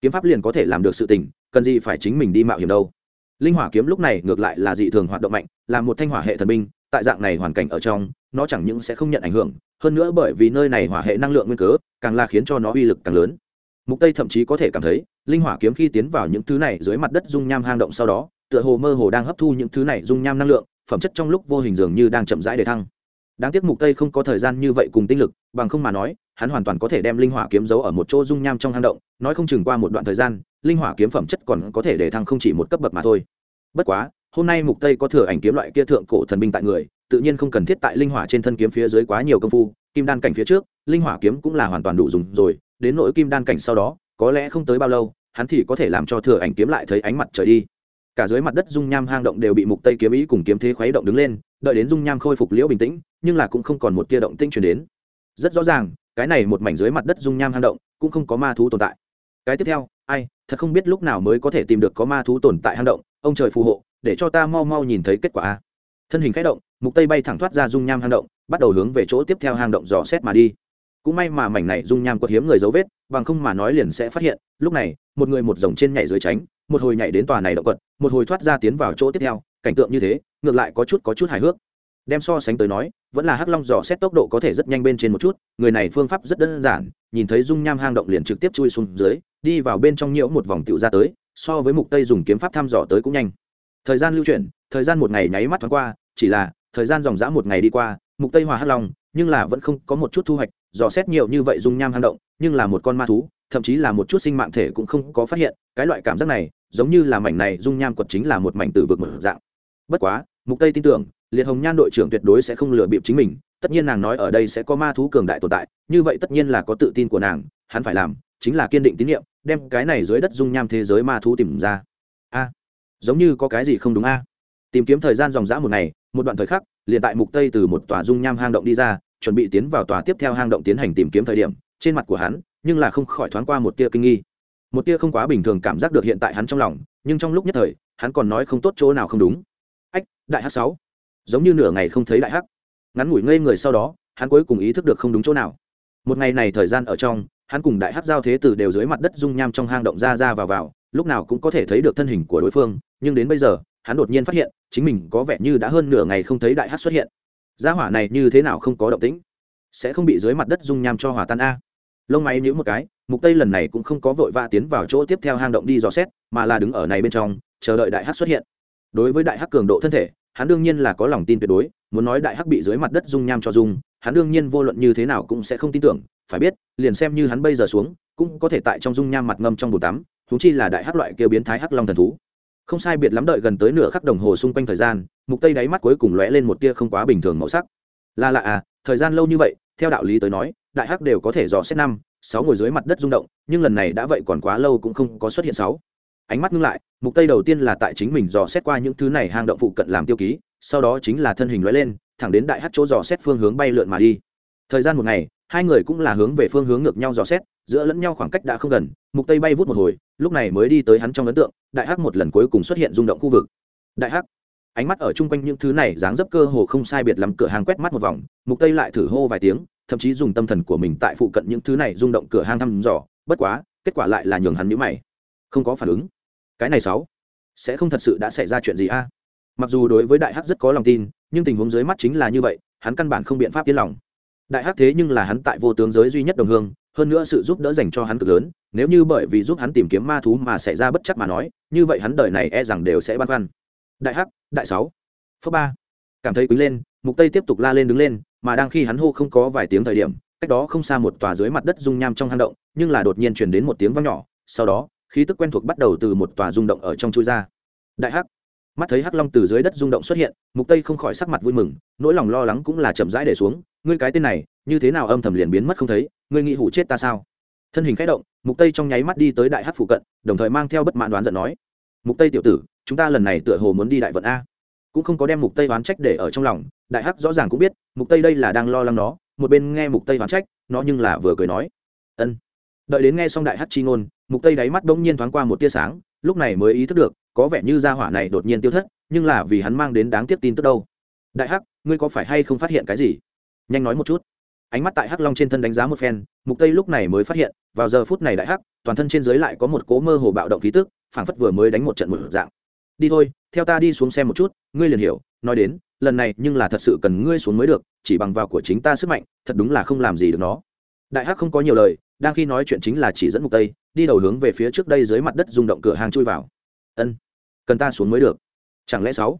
Kiếm pháp liền có thể làm được sự tình, cần gì phải chính mình đi mạo hiểm đâu. Linh hỏa kiếm lúc này ngược lại là dị thường hoạt động mạnh, là một thanh hỏa hệ thần binh, tại dạng này hoàn cảnh ở trong, nó chẳng những sẽ không nhận ảnh hưởng, hơn nữa bởi vì nơi này hỏa hệ năng lượng nguyên cớ, càng là khiến cho nó uy lực càng lớn mục tây thậm chí có thể cảm thấy, linh hỏa kiếm khi tiến vào những thứ này dưới mặt đất dung nham hang động sau đó, tựa hồ mơ hồ đang hấp thu những thứ này dung nham năng lượng, phẩm chất trong lúc vô hình dường như đang chậm rãi để thăng. Đáng tiếc mục tây không có thời gian như vậy cùng tinh lực, bằng không mà nói, hắn hoàn toàn có thể đem linh hỏa kiếm giấu ở một chỗ dung nham trong hang động, nói không chừng qua một đoạn thời gian, linh hỏa kiếm phẩm chất còn có thể để thăng không chỉ một cấp bậc mà thôi. Bất quá, hôm nay mục tây có thừa ảnh kiếm loại kia thượng cổ thần binh tại người, tự nhiên không cần thiết tại linh hỏa trên thân kiếm phía dưới quá nhiều công phu, kim đan cảnh phía trước, linh hỏa kiếm cũng là hoàn toàn đủ dùng rồi đến nỗi kim đan cảnh sau đó, có lẽ không tới bao lâu, hắn thì có thể làm cho thừa ảnh kiếm lại thấy ánh mặt trời đi. Cả dưới mặt đất dung nham hang động đều bị mục tây kiếm ý cùng kiếm thế khuấy động đứng lên, đợi đến dung nham khôi phục liễu bình tĩnh, nhưng là cũng không còn một tia động tinh truyền đến. Rất rõ ràng, cái này một mảnh dưới mặt đất dung nham hang động cũng không có ma thú tồn tại. Cái tiếp theo, ai, thật không biết lúc nào mới có thể tìm được có ma thú tồn tại hang động, ông trời phù hộ, để cho ta mau mau nhìn thấy kết quả a. Thân hình khẽ động, mục tây bay thẳng thoát ra dung nham hang động, bắt đầu hướng về chỗ tiếp theo hang động dò xét mà đi cũng may mà mảnh này dung nham quật hiếm người dấu vết, bằng không mà nói liền sẽ phát hiện. Lúc này, một người một dòng trên nhảy dưới tránh, một hồi nhảy đến tòa này động quật, một hồi thoát ra tiến vào chỗ tiếp theo. Cảnh tượng như thế, ngược lại có chút có chút hài hước. Đem so sánh tới nói, vẫn là hắc long dò xét tốc độ có thể rất nhanh bên trên một chút. Người này phương pháp rất đơn giản, nhìn thấy dung nham hang động liền trực tiếp chui xuống dưới, đi vào bên trong nhiễu một vòng tựu ra tới, so với mục tây dùng kiếm pháp thăm dò tới cũng nhanh. Thời gian lưu chuyển, thời gian một ngày nháy mắt thoáng qua, chỉ là thời gian dòng dã một ngày đi qua, mục tây hòa hắc long nhưng là vẫn không có một chút thu hoạch, dò xét nhiều như vậy dung nham hang động, nhưng là một con ma thú, thậm chí là một chút sinh mạng thể cũng không có phát hiện, cái loại cảm giác này, giống như là mảnh này dung nham quật chính là một mảnh tử vực mở dạng. Bất quá, mục tây tin tưởng, liệt hồng nhan đội trưởng tuyệt đối sẽ không lừa bịp chính mình, tất nhiên nàng nói ở đây sẽ có ma thú cường đại tồn tại, như vậy tất nhiên là có tự tin của nàng, hắn phải làm chính là kiên định tín nhiệm, đem cái này dưới đất dung nham thế giới ma thú tìm ra. A, giống như có cái gì không đúng a? Tìm kiếm thời gian dòng dã một ngày, một đoạn thời khắc, liền tại mục tây từ một tòa dung nham hang động đi ra chuẩn bị tiến vào tòa tiếp theo hang động tiến hành tìm kiếm thời điểm, trên mặt của hắn, nhưng là không khỏi thoáng qua một tia kinh nghi. Một tia không quá bình thường cảm giác được hiện tại hắn trong lòng, nhưng trong lúc nhất thời, hắn còn nói không tốt chỗ nào không đúng. Ách, đại h sáu. Giống như nửa ngày không thấy đại hắc. Ngắn ngủi ngây người sau đó, hắn cuối cùng ý thức được không đúng chỗ nào. Một ngày này thời gian ở trong, hắn cùng đại hắc giao thế từ đều dưới mặt đất dung nham trong hang động ra ra vào vào, lúc nào cũng có thể thấy được thân hình của đối phương, nhưng đến bây giờ, hắn đột nhiên phát hiện, chính mình có vẻ như đã hơn nửa ngày không thấy đại hắc xuất hiện gia hỏa này như thế nào không có động tĩnh? Sẽ không bị dưới mặt đất dung nham cho hỏa tan a? Lông máy nhíu một cái, mục tây lần này cũng không có vội vã tiến vào chỗ tiếp theo hang động đi dò xét, mà là đứng ở này bên trong, chờ đợi đại hắc xuất hiện. Đối với đại hắc cường độ thân thể, hắn đương nhiên là có lòng tin tuyệt đối, muốn nói đại hắc bị dưới mặt đất dung nham cho dung, hắn đương nhiên vô luận như thế nào cũng sẽ không tin tưởng, phải biết, liền xem như hắn bây giờ xuống, cũng có thể tại trong dung nham mặt ngâm trong bồn tắm thú chi là đại hắc loại kêu biến thái hắc long thần thú không sai biệt lắm đợi gần tới nửa khắc đồng hồ xung quanh thời gian, mục tây đáy mắt cuối cùng lóe lên một tia không quá bình thường màu sắc. Là lạ à thời gian lâu như vậy, theo đạo lý tới nói, đại hắc đều có thể dò xét năm, sáu ngồi dưới mặt đất rung động, nhưng lần này đã vậy còn quá lâu cũng không có xuất hiện sáu. Ánh mắt ngưng lại, mục tây đầu tiên là tại chính mình dò xét qua những thứ này hang động phụ cận làm tiêu ký, sau đó chính là thân hình lóe lên, thẳng đến đại hắc chỗ dò xét phương hướng bay lượn mà đi. Thời gian một ngày, hai người cũng là hướng về phương hướng ngược nhau dò xét, giữa lẫn nhau khoảng cách đã không gần, mục tây bay vút một hồi lúc này mới đi tới hắn trong ấn tượng, đại hắc một lần cuối cùng xuất hiện rung động khu vực. Đại hắc, ánh mắt ở chung quanh những thứ này dáng dấp cơ hồ không sai biệt lắm, cửa hàng quét mắt một vòng, mục tây lại thử hô vài tiếng, thậm chí dùng tâm thần của mình tại phụ cận những thứ này rung động cửa hàng thăm dò, bất quá, kết quả lại là nhường hắn nhíu mày. Không có phản ứng. Cái này sáu, sẽ không thật sự đã xảy ra chuyện gì a? Mặc dù đối với đại hắc rất có lòng tin, nhưng tình huống dưới mắt chính là như vậy, hắn căn bản không biện pháp yên lòng. Đại hắc thế nhưng là hắn tại vô tướng giới duy nhất đồng hương, hơn nữa sự giúp đỡ dành cho hắn cực lớn nếu như bởi vì giúp hắn tìm kiếm ma thú mà xảy ra bất chắc mà nói, như vậy hắn đời này e rằng đều sẽ băn khoăn. Đại hắc, đại sáu. Phước ba. Cảm thấy quý lên, mục tây tiếp tục la lên đứng lên, mà đang khi hắn hô không có vài tiếng thời điểm, cách đó không xa một tòa dưới mặt đất rung nham trong hang động, nhưng là đột nhiên truyền đến một tiếng vang nhỏ, sau đó, khí tức quen thuộc bắt đầu từ một tòa rung động ở trong chui ra. Đại hắc. Mắt thấy hắc long từ dưới đất rung động xuất hiện, mục tây không khỏi sắc mặt vui mừng, nỗi lòng lo lắng cũng là chậm rãi để xuống, ngươi cái tên này, như thế nào âm thầm liền biến mất không thấy? Ngươi nghĩ hủ chết ta sao? Thân hình khẽ động, mục tây trong nháy mắt đi tới đại hắc phụ cận, đồng thời mang theo bất mãn đoán giận nói, mục tây tiểu tử, chúng ta lần này tựa hồ muốn đi đại vận a. Cũng không có đem mục tây oán trách để ở trong lòng, đại hắc rõ ràng cũng biết, mục tây đây là đang lo lắng nó, một bên nghe mục tây oán trách, nó nhưng là vừa cười nói, ân. Đợi đến nghe xong đại hắc chi ngôn, mục tây đáy mắt bỗng nhiên thoáng qua một tia sáng, lúc này mới ý thức được, có vẻ như gia hỏa này đột nhiên tiêu thất, nhưng là vì hắn mang đến đáng tiếc tin tức đâu. Đại hắc, ngươi có phải hay không phát hiện cái gì? Nhanh nói một chút ánh mắt tại hắc long trên thân đánh giá một phen, mục tây lúc này mới phát hiện, vào giờ phút này đại hắc, toàn thân trên dưới lại có một cố mơ hồ bạo động khí tức, phảng phất vừa mới đánh một trận một dạng. Đi thôi, theo ta đi xuống xem một chút, ngươi liền hiểu, nói đến, lần này nhưng là thật sự cần ngươi xuống mới được, chỉ bằng vào của chính ta sức mạnh, thật đúng là không làm gì được nó. Đại hắc không có nhiều lời, đang khi nói chuyện chính là chỉ dẫn mục tây, đi đầu hướng về phía trước đây dưới mặt đất rung động cửa hàng chui vào. Ân, cần ta xuống mới được. Chẳng lẽ sáu?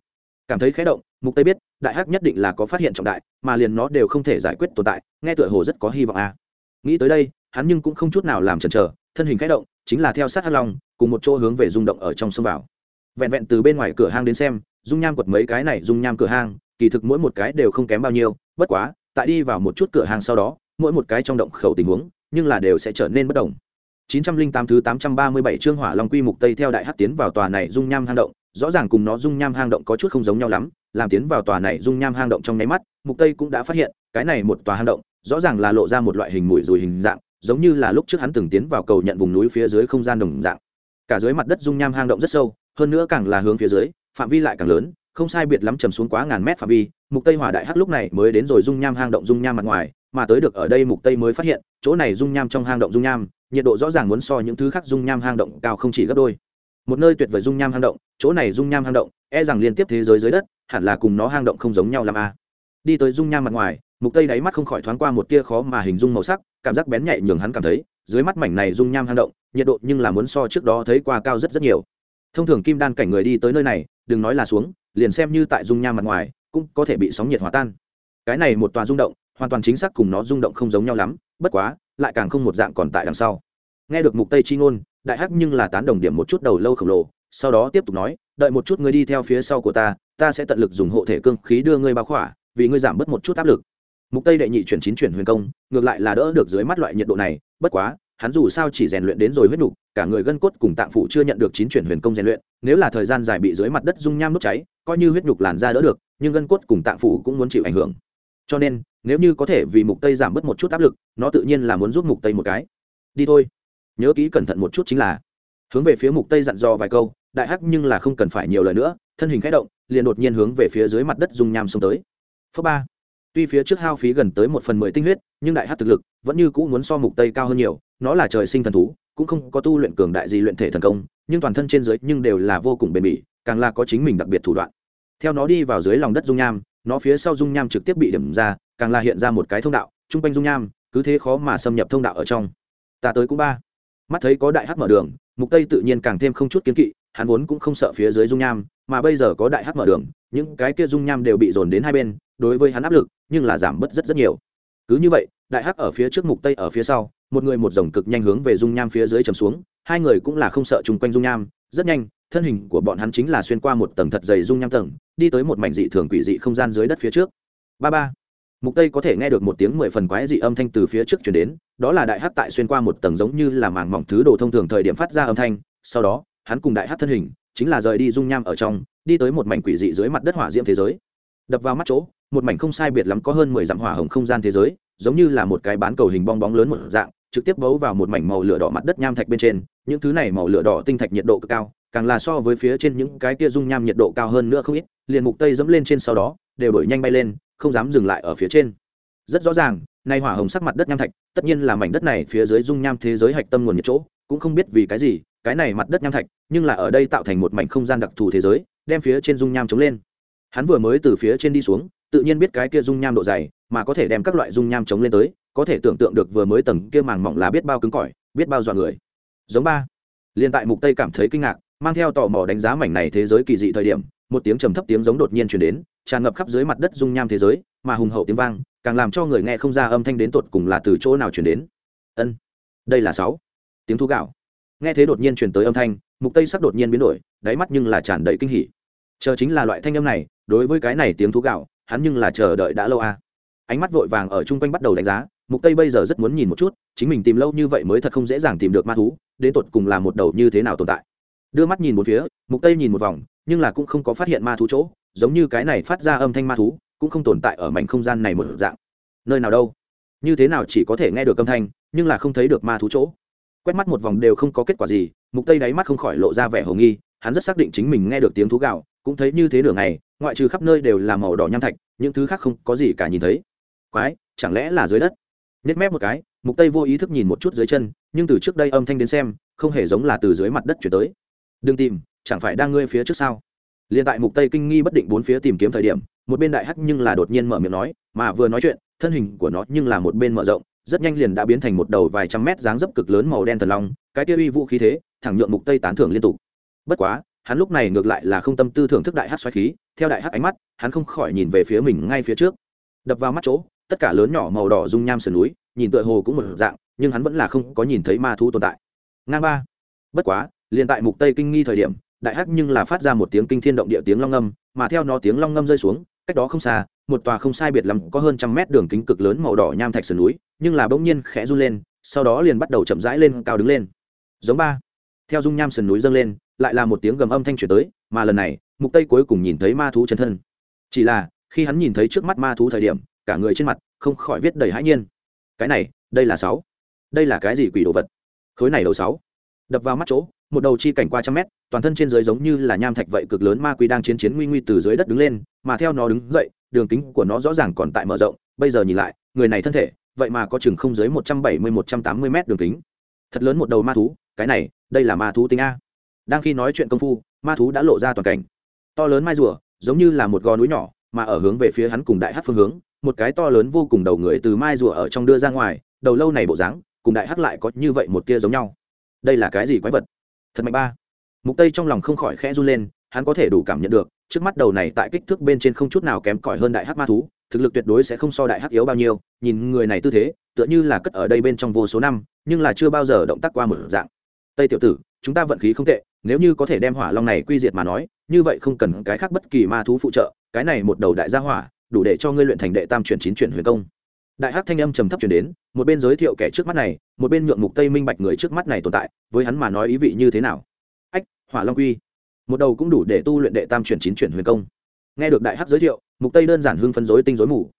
Cảm thấy khẽ động, mục tây biết đại hắc nhất định là có phát hiện trọng đại mà liền nó đều không thể giải quyết tồn tại nghe tựa hồ rất có hy vọng a à. nghĩ tới đây hắn nhưng cũng không chút nào làm chần chờ thân hình khẽ động chính là theo sát hắc long cùng một chỗ hướng về rung động ở trong sông vào vẹn vẹn từ bên ngoài cửa hang đến xem dung nham quật mấy cái này dung nham cửa hang kỳ thực mỗi một cái đều không kém bao nhiêu bất quá tại đi vào một chút cửa hàng sau đó mỗi một cái trong động khẩu tình huống nhưng là đều sẽ trở nên bất đồng 908 thứ 837 chương Hỏa Long Quy Mục Tây theo đại hắc tiến vào tòa này dung nham hang động, rõ ràng cùng nó dung nham hang động có chút không giống nhau lắm, làm tiến vào tòa này dung nham hang động trong nháy mắt, Mục Tây cũng đã phát hiện, cái này một tòa hang động, rõ ràng là lộ ra một loại hình mũi rùi hình dạng, giống như là lúc trước hắn từng tiến vào cầu nhận vùng núi phía dưới không gian đồng dạng. Cả dưới mặt đất dung nham hang động rất sâu, hơn nữa càng là hướng phía dưới, phạm vi lại càng lớn, không sai biệt lắm trầm xuống quá ngàn mét phạm vi, Mục Tây Hỏa Đại Hắc lúc này mới đến rồi dung nham hang động dung nham mặt ngoài, mà tới được ở đây Mục Tây mới phát hiện, chỗ này dung nham trong hang động dung nham, nhiệt độ rõ ràng muốn so những thứ khác dung nham hang động cao không chỉ gấp đôi một nơi tuyệt vời dung nham hang động, chỗ này dung nham hang động e rằng liên tiếp thế giới dưới đất, hẳn là cùng nó hang động không giống nhau làm a. À. đi tới dung nham mặt ngoài, mục tây đáy mắt không khỏi thoáng qua một tia khó mà hình dung màu sắc, cảm giác bén nhạy nhường hắn cảm thấy, dưới mắt mảnh này dung nham hang động, nhiệt độ nhưng là muốn so trước đó thấy qua cao rất rất nhiều. Thông thường kim đan cảnh người đi tới nơi này, đừng nói là xuống, liền xem như tại dung nham mặt ngoài, cũng có thể bị sóng nhiệt hòa tan. Cái này một tòa rung động, hoàn toàn chính xác cùng nó rung động không giống nhau lắm, bất quá, lại càng không một dạng còn tại đằng sau. Nghe được mục tây chi ngôn đại hắc nhưng là tán đồng điểm một chút đầu lâu khổng lồ, sau đó tiếp tục nói, đợi một chút ngươi đi theo phía sau của ta ta sẽ tận lực dùng hộ thể cương khí đưa ngươi bao khỏa, vì ngươi giảm bớt một chút áp lực. Mục tây đệ nhị chuyển chín chuyển huyền công, ngược lại là đỡ được dưới mắt loại nhiệt độ này, bất quá, hắn dù sao chỉ rèn luyện đến rồi huyết nục, cả người gân cốt cùng tạng phủ chưa nhận được chín chuyển huyền công rèn luyện, nếu là thời gian dài bị dưới mặt đất dung nham đốt cháy, coi như huyết nhục làn da đỡ được, nhưng gân cốt cùng tạng phủ cũng muốn chịu ảnh hưởng. Cho nên, nếu như có thể vì mục tây giảm bớt một chút áp lực, nó tự nhiên là muốn giúp mục tây một cái. Đi thôi nhớ kỹ cẩn thận một chút chính là, hướng về phía mục tây dặn dò vài câu, đại hắc nhưng là không cần phải nhiều lời nữa, thân hình khẽ động, liền đột nhiên hướng về phía dưới mặt đất dung nham xông tới. Phớ ba. Tuy phía trước hao phí gần tới một phần mười tinh huyết, nhưng đại hắc thực lực vẫn như cũ muốn so mục tây cao hơn nhiều, nó là trời sinh thần thú, cũng không có tu luyện cường đại gì luyện thể thần công, nhưng toàn thân trên dưới nhưng đều là vô cùng bền bỉ, càng là có chính mình đặc biệt thủ đoạn. Theo nó đi vào dưới lòng đất dung nham, nó phía sau dung nham trực tiếp bị điểm ra, càng là hiện ra một cái thông đạo trung quanh dung nham, cứ thế khó mà xâm nhập thông đạo ở trong. Ta tới cũng ba mắt thấy có đại hắc mở đường, mục tây tự nhiên càng thêm không chút kiến kỵ, hắn vốn cũng không sợ phía dưới dung nham, mà bây giờ có đại hắc mở đường, những cái kia dung nham đều bị dồn đến hai bên, đối với hắn áp lực, nhưng là giảm bớt rất rất nhiều. Cứ như vậy, đại hắc ở phía trước mục tây ở phía sau, một người một dòng cực nhanh hướng về dung nham phía dưới chầm xuống, hai người cũng là không sợ chung quanh dung nham, rất nhanh, thân hình của bọn hắn chính là xuyên qua một tầng thật dày dung nham tầng, đi tới một mảnh dị thường quỷ dị không gian dưới đất phía trước. Ba ba mục tây có thể nghe được một tiếng mười phần quái dị âm thanh từ phía trước chuyển đến, đó là đại hát tại xuyên qua một tầng giống như là màng mỏng thứ đồ thông thường thời điểm phát ra âm thanh, sau đó, hắn cùng đại hát thân hình, chính là rời đi dung nham ở trong, đi tới một mảnh quỷ dị dưới mặt đất hỏa diễm thế giới. Đập vào mắt chỗ, một mảnh không sai biệt lắm có hơn mười dặm hỏa hồng không gian thế giới, giống như là một cái bán cầu hình bong bóng lớn một dạng, trực tiếp bấu vào một mảnh màu lửa đỏ mặt đất nham thạch bên trên, những thứ này màu lửa đỏ tinh thạch nhiệt độ cực cao, càng là so với phía trên những cái kia dung nham nhiệt độ cao hơn nữa không ít, liền mục tây dẫm lên trên sau đó, đều đổi nhanh bay lên không dám dừng lại ở phía trên. Rất rõ ràng, nay hỏa hồng sắc mặt đất nham thạch, tất nhiên là mảnh đất này phía dưới dung nham thế giới hạch tâm nguồn nhiệt chỗ, cũng không biết vì cái gì, cái này mặt đất nham thạch, nhưng là ở đây tạo thành một mảnh không gian đặc thù thế giới, đem phía trên dung nham chống lên. Hắn vừa mới từ phía trên đi xuống, tự nhiên biết cái kia dung nham độ dày, mà có thể đem các loại dung nham chống lên tới, có thể tưởng tượng được vừa mới tầng kia màng mỏng là biết bao cứng cỏi, biết bao dọa người. Giống ba. Liền tại mục tây cảm thấy kinh ngạc, mang theo tò mò đánh giá mảnh này thế giới kỳ dị thời điểm, một tiếng trầm thấp tiếng giống đột nhiên truyền đến tràn ngập khắp dưới mặt đất dung nham thế giới, mà hùng hậu tiếng vang, càng làm cho người nghe không ra âm thanh đến tột cùng là từ chỗ nào truyền đến. Ân, đây là sáu. Tiếng thú gạo. Nghe thế đột nhiên truyền tới âm thanh, mục tây sắc đột nhiên biến đổi, đáy mắt nhưng là tràn đầy kinh hỉ. Chờ chính là loại thanh âm này, đối với cái này tiếng thú gạo, hắn nhưng là chờ đợi đã lâu a à. ánh mắt vội vàng ở chung quanh bắt đầu đánh giá, mục tây bây giờ rất muốn nhìn một chút, chính mình tìm lâu như vậy mới thật không dễ dàng tìm được ma thú, đến tột cùng là một đầu như thế nào tồn tại. Đưa mắt nhìn một phía, mục tây nhìn một vòng, nhưng là cũng không có phát hiện ma thú chỗ giống như cái này phát ra âm thanh ma thú, cũng không tồn tại ở mảnh không gian này một dạng. Nơi nào đâu? Như thế nào chỉ có thể nghe được âm thanh, nhưng là không thấy được ma thú chỗ. Quét mắt một vòng đều không có kết quả gì, mục tây đáy mắt không khỏi lộ ra vẻ hồ nghi, hắn rất xác định chính mình nghe được tiếng thú gạo cũng thấy như thế nửa ngày, ngoại trừ khắp nơi đều là màu đỏ nham thạch, những thứ khác không có gì cả nhìn thấy. Quái, chẳng lẽ là dưới đất? Nhét mép một cái, mục tây vô ý thức nhìn một chút dưới chân, nhưng từ trước đây âm thanh đến xem, không hề giống là từ dưới mặt đất chuyển tới. Đừng tìm, chẳng phải đang ngươi phía trước sao? Liền tại mục tây kinh nghi bất định bốn phía tìm kiếm thời điểm, một bên đại hắc nhưng là đột nhiên mở miệng nói, mà vừa nói chuyện, thân hình của nó nhưng là một bên mở rộng, rất nhanh liền đã biến thành một đầu vài trăm mét dáng dấp cực lớn màu đen thần long, cái kia uy vũ khí thế, thẳng nhượng mục tây tán thưởng liên tục. Bất quá, hắn lúc này ngược lại là không tâm tư thưởng thức đại hắc xoáy khí, theo đại hắc ánh mắt, hắn không khỏi nhìn về phía mình ngay phía trước. Đập vào mắt chỗ, tất cả lớn nhỏ màu đỏ dung nham sườn núi, nhìn tựa hồ cũng một dạng, nhưng hắn vẫn là không có nhìn thấy ma thú tồn tại. Ngang ba. Bất quá, liền tại mục tây kinh nghi thời điểm đại hắc nhưng là phát ra một tiếng kinh thiên động địa tiếng long ngâm, mà theo nó tiếng long ngâm rơi xuống, cách đó không xa, một tòa không sai biệt lắm, có hơn trăm mét đường kính cực lớn màu đỏ nham thạch sườn núi, nhưng là bỗng nhiên khẽ run lên, sau đó liền bắt đầu chậm rãi lên cao đứng lên. Giống ba. Theo dung nham sườn núi dâng lên, lại là một tiếng gầm âm thanh chuyển tới, mà lần này, mục tây cuối cùng nhìn thấy ma thú chân thân. Chỉ là, khi hắn nhìn thấy trước mắt ma thú thời điểm, cả người trên mặt không khỏi viết đầy hãi nhiên. Cái này, đây là sáu. Đây là cái gì quỷ đồ vật? Khối này đầu sáu. Đập vào mắt chỗ một đầu chi cảnh qua trăm mét, toàn thân trên dưới giống như là nham thạch vậy, cực lớn ma quỷ đang chiến chiến nguy nguy từ dưới đất đứng lên, mà theo nó đứng dậy, đường kính của nó rõ ràng còn tại mở rộng, bây giờ nhìn lại, người này thân thể, vậy mà có chừng không dưới một trăm bảy mươi, một trăm tám mươi mét đường kính. Thật lớn một đầu ma thú, cái này, đây là ma thú tinh a. Đang khi nói chuyện công phu, ma thú đã lộ ra toàn cảnh. To lớn mai rùa, giống như là một gò núi nhỏ, mà ở hướng về phía hắn cùng đại hát phương hướng, một cái to lớn vô cùng đầu người từ mai rùa ở trong đưa ra ngoài, đầu lâu này bộ dáng, cùng đại hát lại có như vậy một tia giống nhau. Đây là cái gì quái vật? Thật mạnh ba. Mục tây trong lòng không khỏi khẽ run lên, hắn có thể đủ cảm nhận được, trước mắt đầu này tại kích thước bên trên không chút nào kém cỏi hơn đại hắc ma thú, thực lực tuyệt đối sẽ không so đại hắc yếu bao nhiêu, nhìn người này tư thế, tựa như là cất ở đây bên trong vô số năm, nhưng là chưa bao giờ động tác qua một dạng. Tây tiểu tử, chúng ta vận khí không tệ, nếu như có thể đem hỏa long này quy diệt mà nói, như vậy không cần cái khác bất kỳ ma thú phụ trợ, cái này một đầu đại gia hỏa, đủ để cho ngươi luyện thành đệ tam chuyển chín chuyển huyền công đại hắc thanh âm trầm thấp chuyển đến, một bên giới thiệu kẻ trước mắt này, một bên nhượng mục tây minh bạch người trước mắt này tồn tại, với hắn mà nói ý vị như thế nào? Ách, hỏa long quy. Một đầu cũng đủ để tu luyện đệ tam chuyển chín chuyển huyền công. Nghe được đại hắc giới thiệu, mục tây đơn giản hưng phân rối tinh rối mù.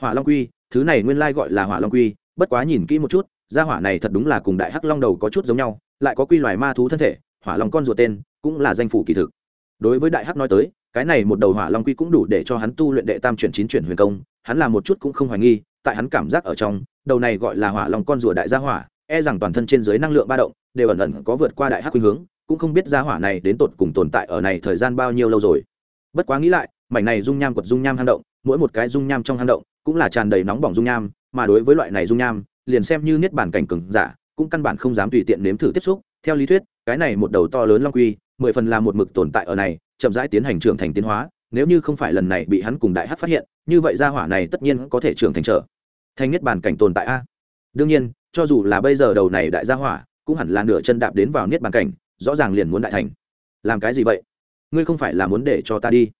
Hỏa long quy, thứ này nguyên lai gọi là hỏa long quy, bất quá nhìn kỹ một chút, gia hỏa này thật đúng là cùng đại hắc long đầu có chút giống nhau, lại có quy loài ma thú thân thể, hỏa long con ruột tên, cũng là danh phủ kỳ thực. Đối với đại hắc nói tới, cái này một đầu hỏa long quy cũng đủ để cho hắn tu luyện đệ tam chuyển chín chuyển huyền công, hắn là một chút cũng không hoài nghi tại hắn cảm giác ở trong, đầu này gọi là hỏa long con rùa đại gia hỏa e rằng toàn thân trên dưới năng lượng ba động, đều ẩn ẩn có vượt qua đại hắc khuynh hướng, cũng không biết gia hỏa này đến tột cùng tồn tại ở này thời gian bao nhiêu lâu rồi. Bất quá nghĩ lại, mảnh này dung nham quật dung nham hang động, mỗi một cái dung nham trong hang động cũng là tràn đầy nóng bỏng dung nham, mà đối với loại này dung nham, liền xem như niết bản cảnh cừng giả, cũng căn bản không dám tùy tiện nếm thử tiếp xúc. Theo lý thuyết, cái này một đầu to lớn long quy, mười phần là một mực tồn tại ở này, chậm rãi tiến hành trưởng thành tiến hóa, nếu như không phải lần này bị hắn cùng đại hát phát hiện, như vậy gia hỏa này tất nhiên có thể trưởng thành trở thành niết Bàn cảnh tồn tại a. Đương nhiên, cho dù là bây giờ đầu này đại gia hỏa, cũng hẳn là nửa chân đạp đến vào niết Bàn cảnh, rõ ràng liền muốn đại thành. Làm cái gì vậy? Ngươi không phải là muốn để cho ta đi.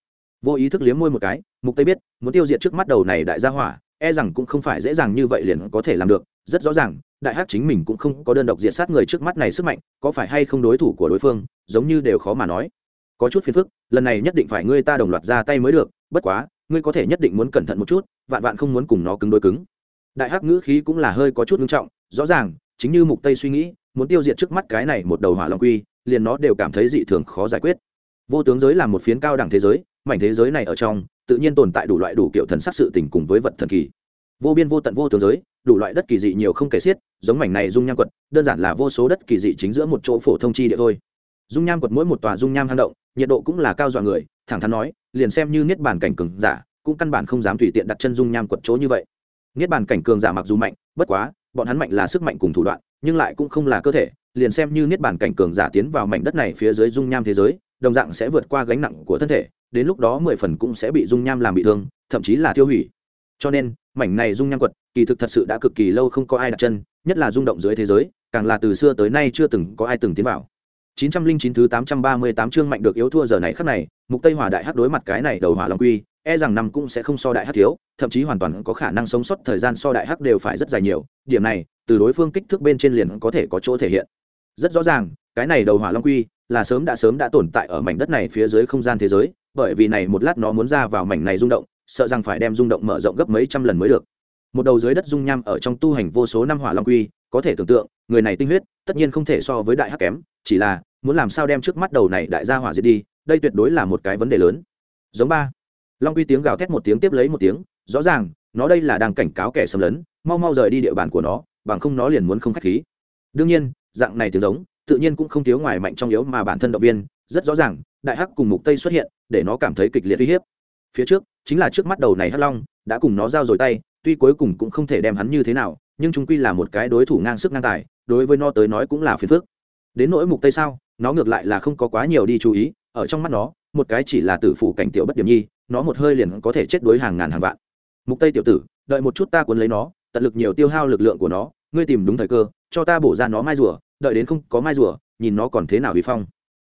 Vô ý thức liếm môi một cái, mục tây biết, muốn tiêu diệt trước mắt đầu này đại gia hỏa e rằng cũng không phải dễ dàng như vậy liền có thể làm được. Rất rõ ràng, đại hắc chính mình cũng không có đơn độc diệt sát người trước mắt này sức mạnh, có phải hay không đối thủ của đối phương, giống như đều khó mà nói. Có chút phiền phức, lần này nhất định phải ngươi ta đồng loạt ra tay mới được, bất quá, ngươi có thể nhất định muốn cẩn thận một chút, vạn vạn không muốn cùng nó cứng đối cứng đại hắc ngữ khí cũng là hơi có chút nghiêm trọng, rõ ràng, chính như mục tây suy nghĩ, muốn tiêu diệt trước mắt cái này một đầu hỏa long quy, liền nó đều cảm thấy dị thường khó giải quyết. Vô tướng giới là một phiến cao đẳng thế giới, mảnh thế giới này ở trong, tự nhiên tồn tại đủ loại đủ kiểu thần sắc sự tình cùng với vật thần kỳ. Vô biên vô tận vô tướng giới, đủ loại đất kỳ dị nhiều không kể xiết, giống mảnh này dung nham quật, đơn giản là vô số đất kỳ dị chính giữa một chỗ phổ thông chi địa thôi. Dung nham quật mỗi một tòa dung nham hang động, nhiệt độ cũng là cao dọa người, thẳng thắn nói, liền xem như niết bàn cảnh cường giả, cũng căn bản không dám tùy tiện đặt chân dung nham quật chỗ như vậy niết bàn cảnh cường giả mặc dù mạnh bất quá bọn hắn mạnh là sức mạnh cùng thủ đoạn nhưng lại cũng không là cơ thể. Liền xem như niết bàn cảnh cường giả tiến vào mảnh đất này phía dưới dung nham thế giới đồng dạng sẽ vượt qua gánh nặng của thân thể đến lúc đó mười phần cũng sẽ bị dung nham làm bị thương thậm chí là tiêu hủy. Cho nên mảnh này dung nham quật kỳ thực thật sự đã cực kỳ lâu không có ai đặt chân nhất là rung động dưới thế giới càng là từ xưa tới nay chưa từng có ai từng tiến vào. 909 thứ 838 chương mạnh được yếu thua giờ này khắc này, Mục Tây Hỏa đại hắc đối mặt cái này đầu hỏa long quy, e rằng năm cũng sẽ không so đại hắc thiếu, thậm chí hoàn toàn có khả năng sống sót thời gian so đại hắc đều phải rất dài nhiều, điểm này, từ đối phương kích thước bên trên liền có thể có chỗ thể hiện. Rất rõ ràng, cái này đầu hỏa long quy là sớm đã sớm đã tồn tại ở mảnh đất này phía dưới không gian thế giới, bởi vì này một lát nó muốn ra vào mảnh này rung động, sợ rằng phải đem rung động mở rộng gấp mấy trăm lần mới được. Một đầu dưới đất dung nham ở trong tu hành vô số năm hỏa long quy, có thể tưởng tượng, người này tinh huyết, tất nhiên không thể so với đại hắc kém, chỉ là muốn làm sao đem trước mắt đầu này đại gia hỏa diệt đi đây tuyệt đối là một cái vấn đề lớn giống ba long quy tiếng gào thét một tiếng tiếp lấy một tiếng, rõ ràng, nó đây là đang cảnh cáo kẻ xâm lấn, mau mau rời đi địa bàn của nó, bằng không nó liền muốn không khách khí. Đương nhiên, dạng này tiếng giống, tự nhiên cũng không thiếu ngoài mạnh trong yếu mà bản thân động viên, rất rõ ràng, đại hắc cùng mục tây xuất hiện, để nó cảm thấy kịch liệt uy hiếp. Phía trước, chính là trước mắt đầu này hắc long, đã cùng nó giao rồi tay, tuy cuối cùng cũng không thể đem hắn như thế nào, nhưng chúng quy là một cái đối thủ ngang sức ngang tài, đối với nó tới nói cũng là phiền phức. Đến nỗi mục tây sao, nó ngược lại là không có quá nhiều đi chú ý, ở trong mắt nó, một cái chỉ là tử phủ cảnh tiểu bất điểm nhi nó một hơi liền có thể chết đối hàng ngàn hàng vạn. Mục tây tiểu tử, đợi một chút ta cuốn lấy nó, tận lực nhiều tiêu hao lực lượng của nó, ngươi tìm đúng thời cơ, cho ta bổ ra nó mai rùa, đợi đến không có mai rùa, nhìn nó còn thế nào bị phong.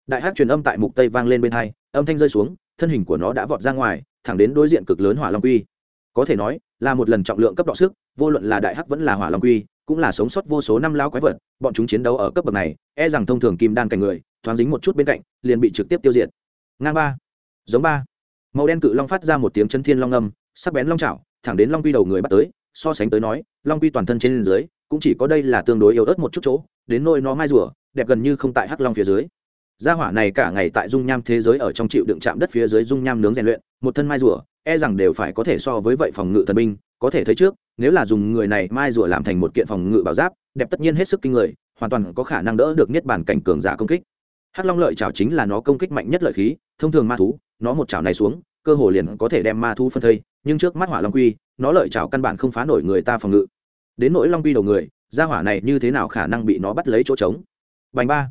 Đại hát truyền âm tại mục tây vang lên bên hai, âm thanh rơi xuống, thân hình của nó đã vọt ra ngoài, thẳng đến đối diện cực lớn hỏa long quy. Có thể nói, là một lần trọng lượng cấp độ sức, vô luận là đại hắc vẫn là hỏa long quy, cũng là sống sót vô số năm lao quái vật, bọn chúng chiến đấu ở cấp bậc này e rằng thông thường kim đan cảnh người, thoáng dính một chút bên cạnh, liền bị trực tiếp tiêu diệt. Ngang ba. Giống ba màu đen cự long phát ra một tiếng chân thiên long âm, sắc bén long chảo, thẳng đến long quy đầu người bắt tới, so sánh tới nói, long quy toàn thân trên dưới, cũng chỉ có đây là tương đối yếu ớt một chút chỗ, đến nôi nó mai rùa, đẹp gần như không tại hắc long phía dưới. Gia hỏa này cả ngày tại dung nham thế giới ở trong chịu đựng chạm đất phía dưới dung nham nướng rèn luyện, một thân mai rùa e rằng đều phải có thể so với vậy phòng ngự thần binh, có thể thấy trước, nếu là dùng người này mai rùa làm thành một kiện phòng ngự bảo giáp, đẹp tất nhiên hết sức kinh người, hoàn toàn có khả năng đỡ được niết bàn cảnh cường giả công kích hắc long lợi chảo chính là nó công kích mạnh nhất lợi khí, thông thường ma thú, nó một chảo này xuống, cơ hồ liền có thể đem ma thú phân thây, nhưng trước mắt hỏa long quy, nó lợi chảo căn bản không phá nổi người ta phòng ngự. Đến nỗi long quy đầu người, gia hỏa này như thế nào khả năng bị nó bắt lấy chỗ trống? Bành ba.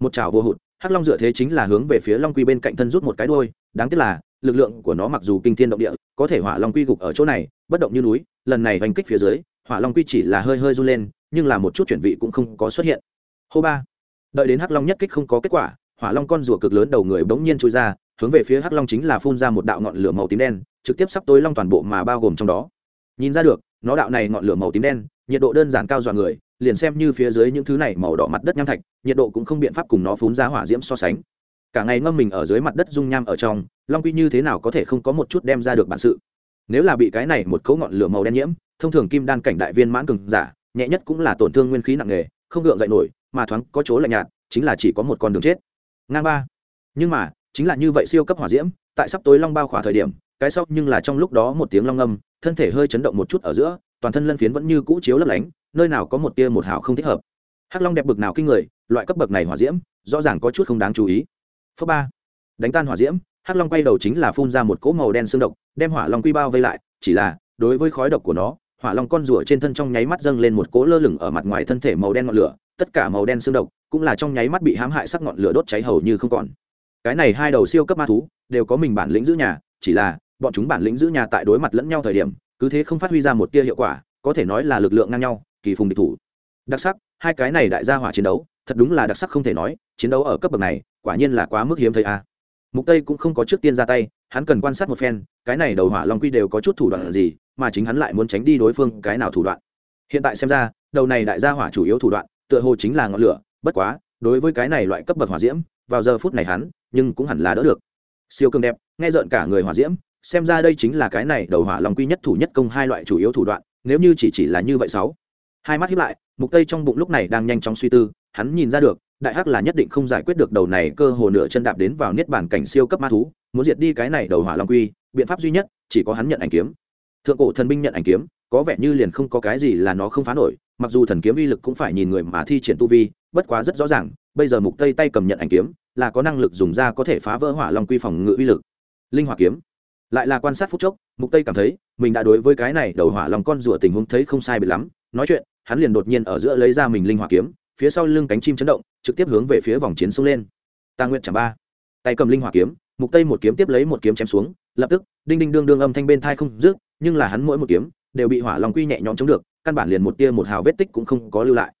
Một chảo vô hụt, hắc long dựa thế chính là hướng về phía long quy bên cạnh thân rút một cái đôi đáng tiếc là, lực lượng của nó mặc dù kinh thiên động địa, có thể hỏa long quy gục ở chỗ này, bất động như núi, lần này hành kích phía dưới, hỏa long quy chỉ là hơi hơi run lên, nhưng là một chút chuyển vị cũng không có xuất hiện. Hô ba đợi đến hắc long nhất kích không có kết quả, hỏa long con rùa cực lớn đầu người bỗng nhiên trôi ra, hướng về phía hắc long chính là phun ra một đạo ngọn lửa màu tím đen, trực tiếp sắp tối long toàn bộ mà bao gồm trong đó. Nhìn ra được, nó đạo này ngọn lửa màu tím đen, nhiệt độ đơn giản cao dọa người, liền xem như phía dưới những thứ này màu đỏ mặt đất nham thạch, nhiệt độ cũng không biện pháp cùng nó phun ra hỏa diễm so sánh. Cả ngày ngâm mình ở dưới mặt đất dung nham ở trong, long quy như thế nào có thể không có một chút đem ra được bản sự? Nếu là bị cái này một cấu ngọn lửa màu đen nhiễm, thông thường kim đan cảnh đại viên mãn cường giả, nhẹ nhất cũng là tổn thương nguyên khí nặng nề, không gượng dậy nổi mà thoáng có chỗ lạnh nhạt, chính là chỉ có một con đường chết. Ngang ba. Nhưng mà, chính là như vậy siêu cấp hỏa diễm, tại sắp tối long bao khỏa thời điểm, cái sóc nhưng là trong lúc đó một tiếng long âm, thân thể hơi chấn động một chút ở giữa, toàn thân lân phiến vẫn như cũ chiếu lấp lánh, nơi nào có một tia một hào không thích hợp. Hắc long đẹp bực nào kinh người, loại cấp bậc này hỏa diễm, rõ ràng có chút không đáng chú ý. Phớ ba. Đánh tan hỏa diễm, hắc long quay đầu chính là phun ra một cỗ màu đen xương độc, đem hỏa long quy bao vây lại, chỉ là, đối với khói độc của nó, hỏa long con rùa trên thân trong nháy mắt dâng lên một cỗ lơ lửng ở mặt ngoài thân thể màu đen ngọn lửa tất cả màu đen xương độc, cũng là trong nháy mắt bị hãm hại sắc ngọn lửa đốt cháy hầu như không còn. Cái này hai đầu siêu cấp ma thú, đều có mình bản lĩnh giữ nhà, chỉ là, bọn chúng bản lĩnh giữ nhà tại đối mặt lẫn nhau thời điểm, cứ thế không phát huy ra một tia hiệu quả, có thể nói là lực lượng ngang nhau, kỳ phùng địch thủ. Đặc sắc, hai cái này đại gia hỏa chiến đấu, thật đúng là đặc sắc không thể nói, chiến đấu ở cấp bậc này, quả nhiên là quá mức hiếm thấy a. Mục tây cũng không có trước tiên ra tay, hắn cần quan sát một phen, cái này đầu hỏa long quy đều có chút thủ đoạn gì, mà chính hắn lại muốn tránh đi đối phương cái nào thủ đoạn. Hiện tại xem ra, đầu này đại gia hỏa chủ yếu thủ đoạn tựa hồ chính là ngọn lửa, bất quá, đối với cái này loại cấp bậc hỏa diễm, vào giờ phút này hắn, nhưng cũng hẳn là đỡ được. Siêu cường đẹp, nghe rợn cả người hỏa diễm, xem ra đây chính là cái này đầu hỏa long quy nhất thủ nhất công hai loại chủ yếu thủ đoạn, nếu như chỉ chỉ là như vậy sáu. Hai mắt hiếp lại, mục tây trong bụng lúc này đang nhanh chóng suy tư, hắn nhìn ra được, đại hắc là nhất định không giải quyết được đầu này cơ hồ nửa chân đạp đến vào niết bản cảnh siêu cấp ma thú, muốn diệt đi cái này đầu hỏa long quy, biện pháp duy nhất, chỉ có hắn nhận ảnh kiếm. Thượng cổ thần binh nhận ảnh kiếm, có vẻ như liền không có cái gì là nó không phá nổi mặc dù thần kiếm uy lực cũng phải nhìn người mà thi triển tu vi, bất quá rất rõ ràng, bây giờ mục tây tay cầm nhận ảnh kiếm, là có năng lực dùng ra có thể phá vỡ hỏa long quy phòng ngự uy lực. Linh hỏa kiếm. Lại là quan sát phút chốc, mục tây cảm thấy, mình đã đối với cái này đầu hỏa lòng con rùa tình huống thấy không sai biệt lắm. Nói chuyện, hắn liền đột nhiên ở giữa lấy ra mình linh hỏa kiếm, phía sau lưng cánh chim chấn động, trực tiếp hướng về phía vòng chiến xông lên. Ta nguyện chẳng ba. Tay cầm linh hỏa kiếm, mục tây một kiếm tiếp lấy một kiếm chém xuống, lập tức, đinh đinh đương đương âm thanh bên thai không dứt, nhưng là hắn mỗi một kiếm đều bị hỏa long quy nhẹ nhõm chống được căn bản liền một tia một hào vết tích cũng không có lưu lại.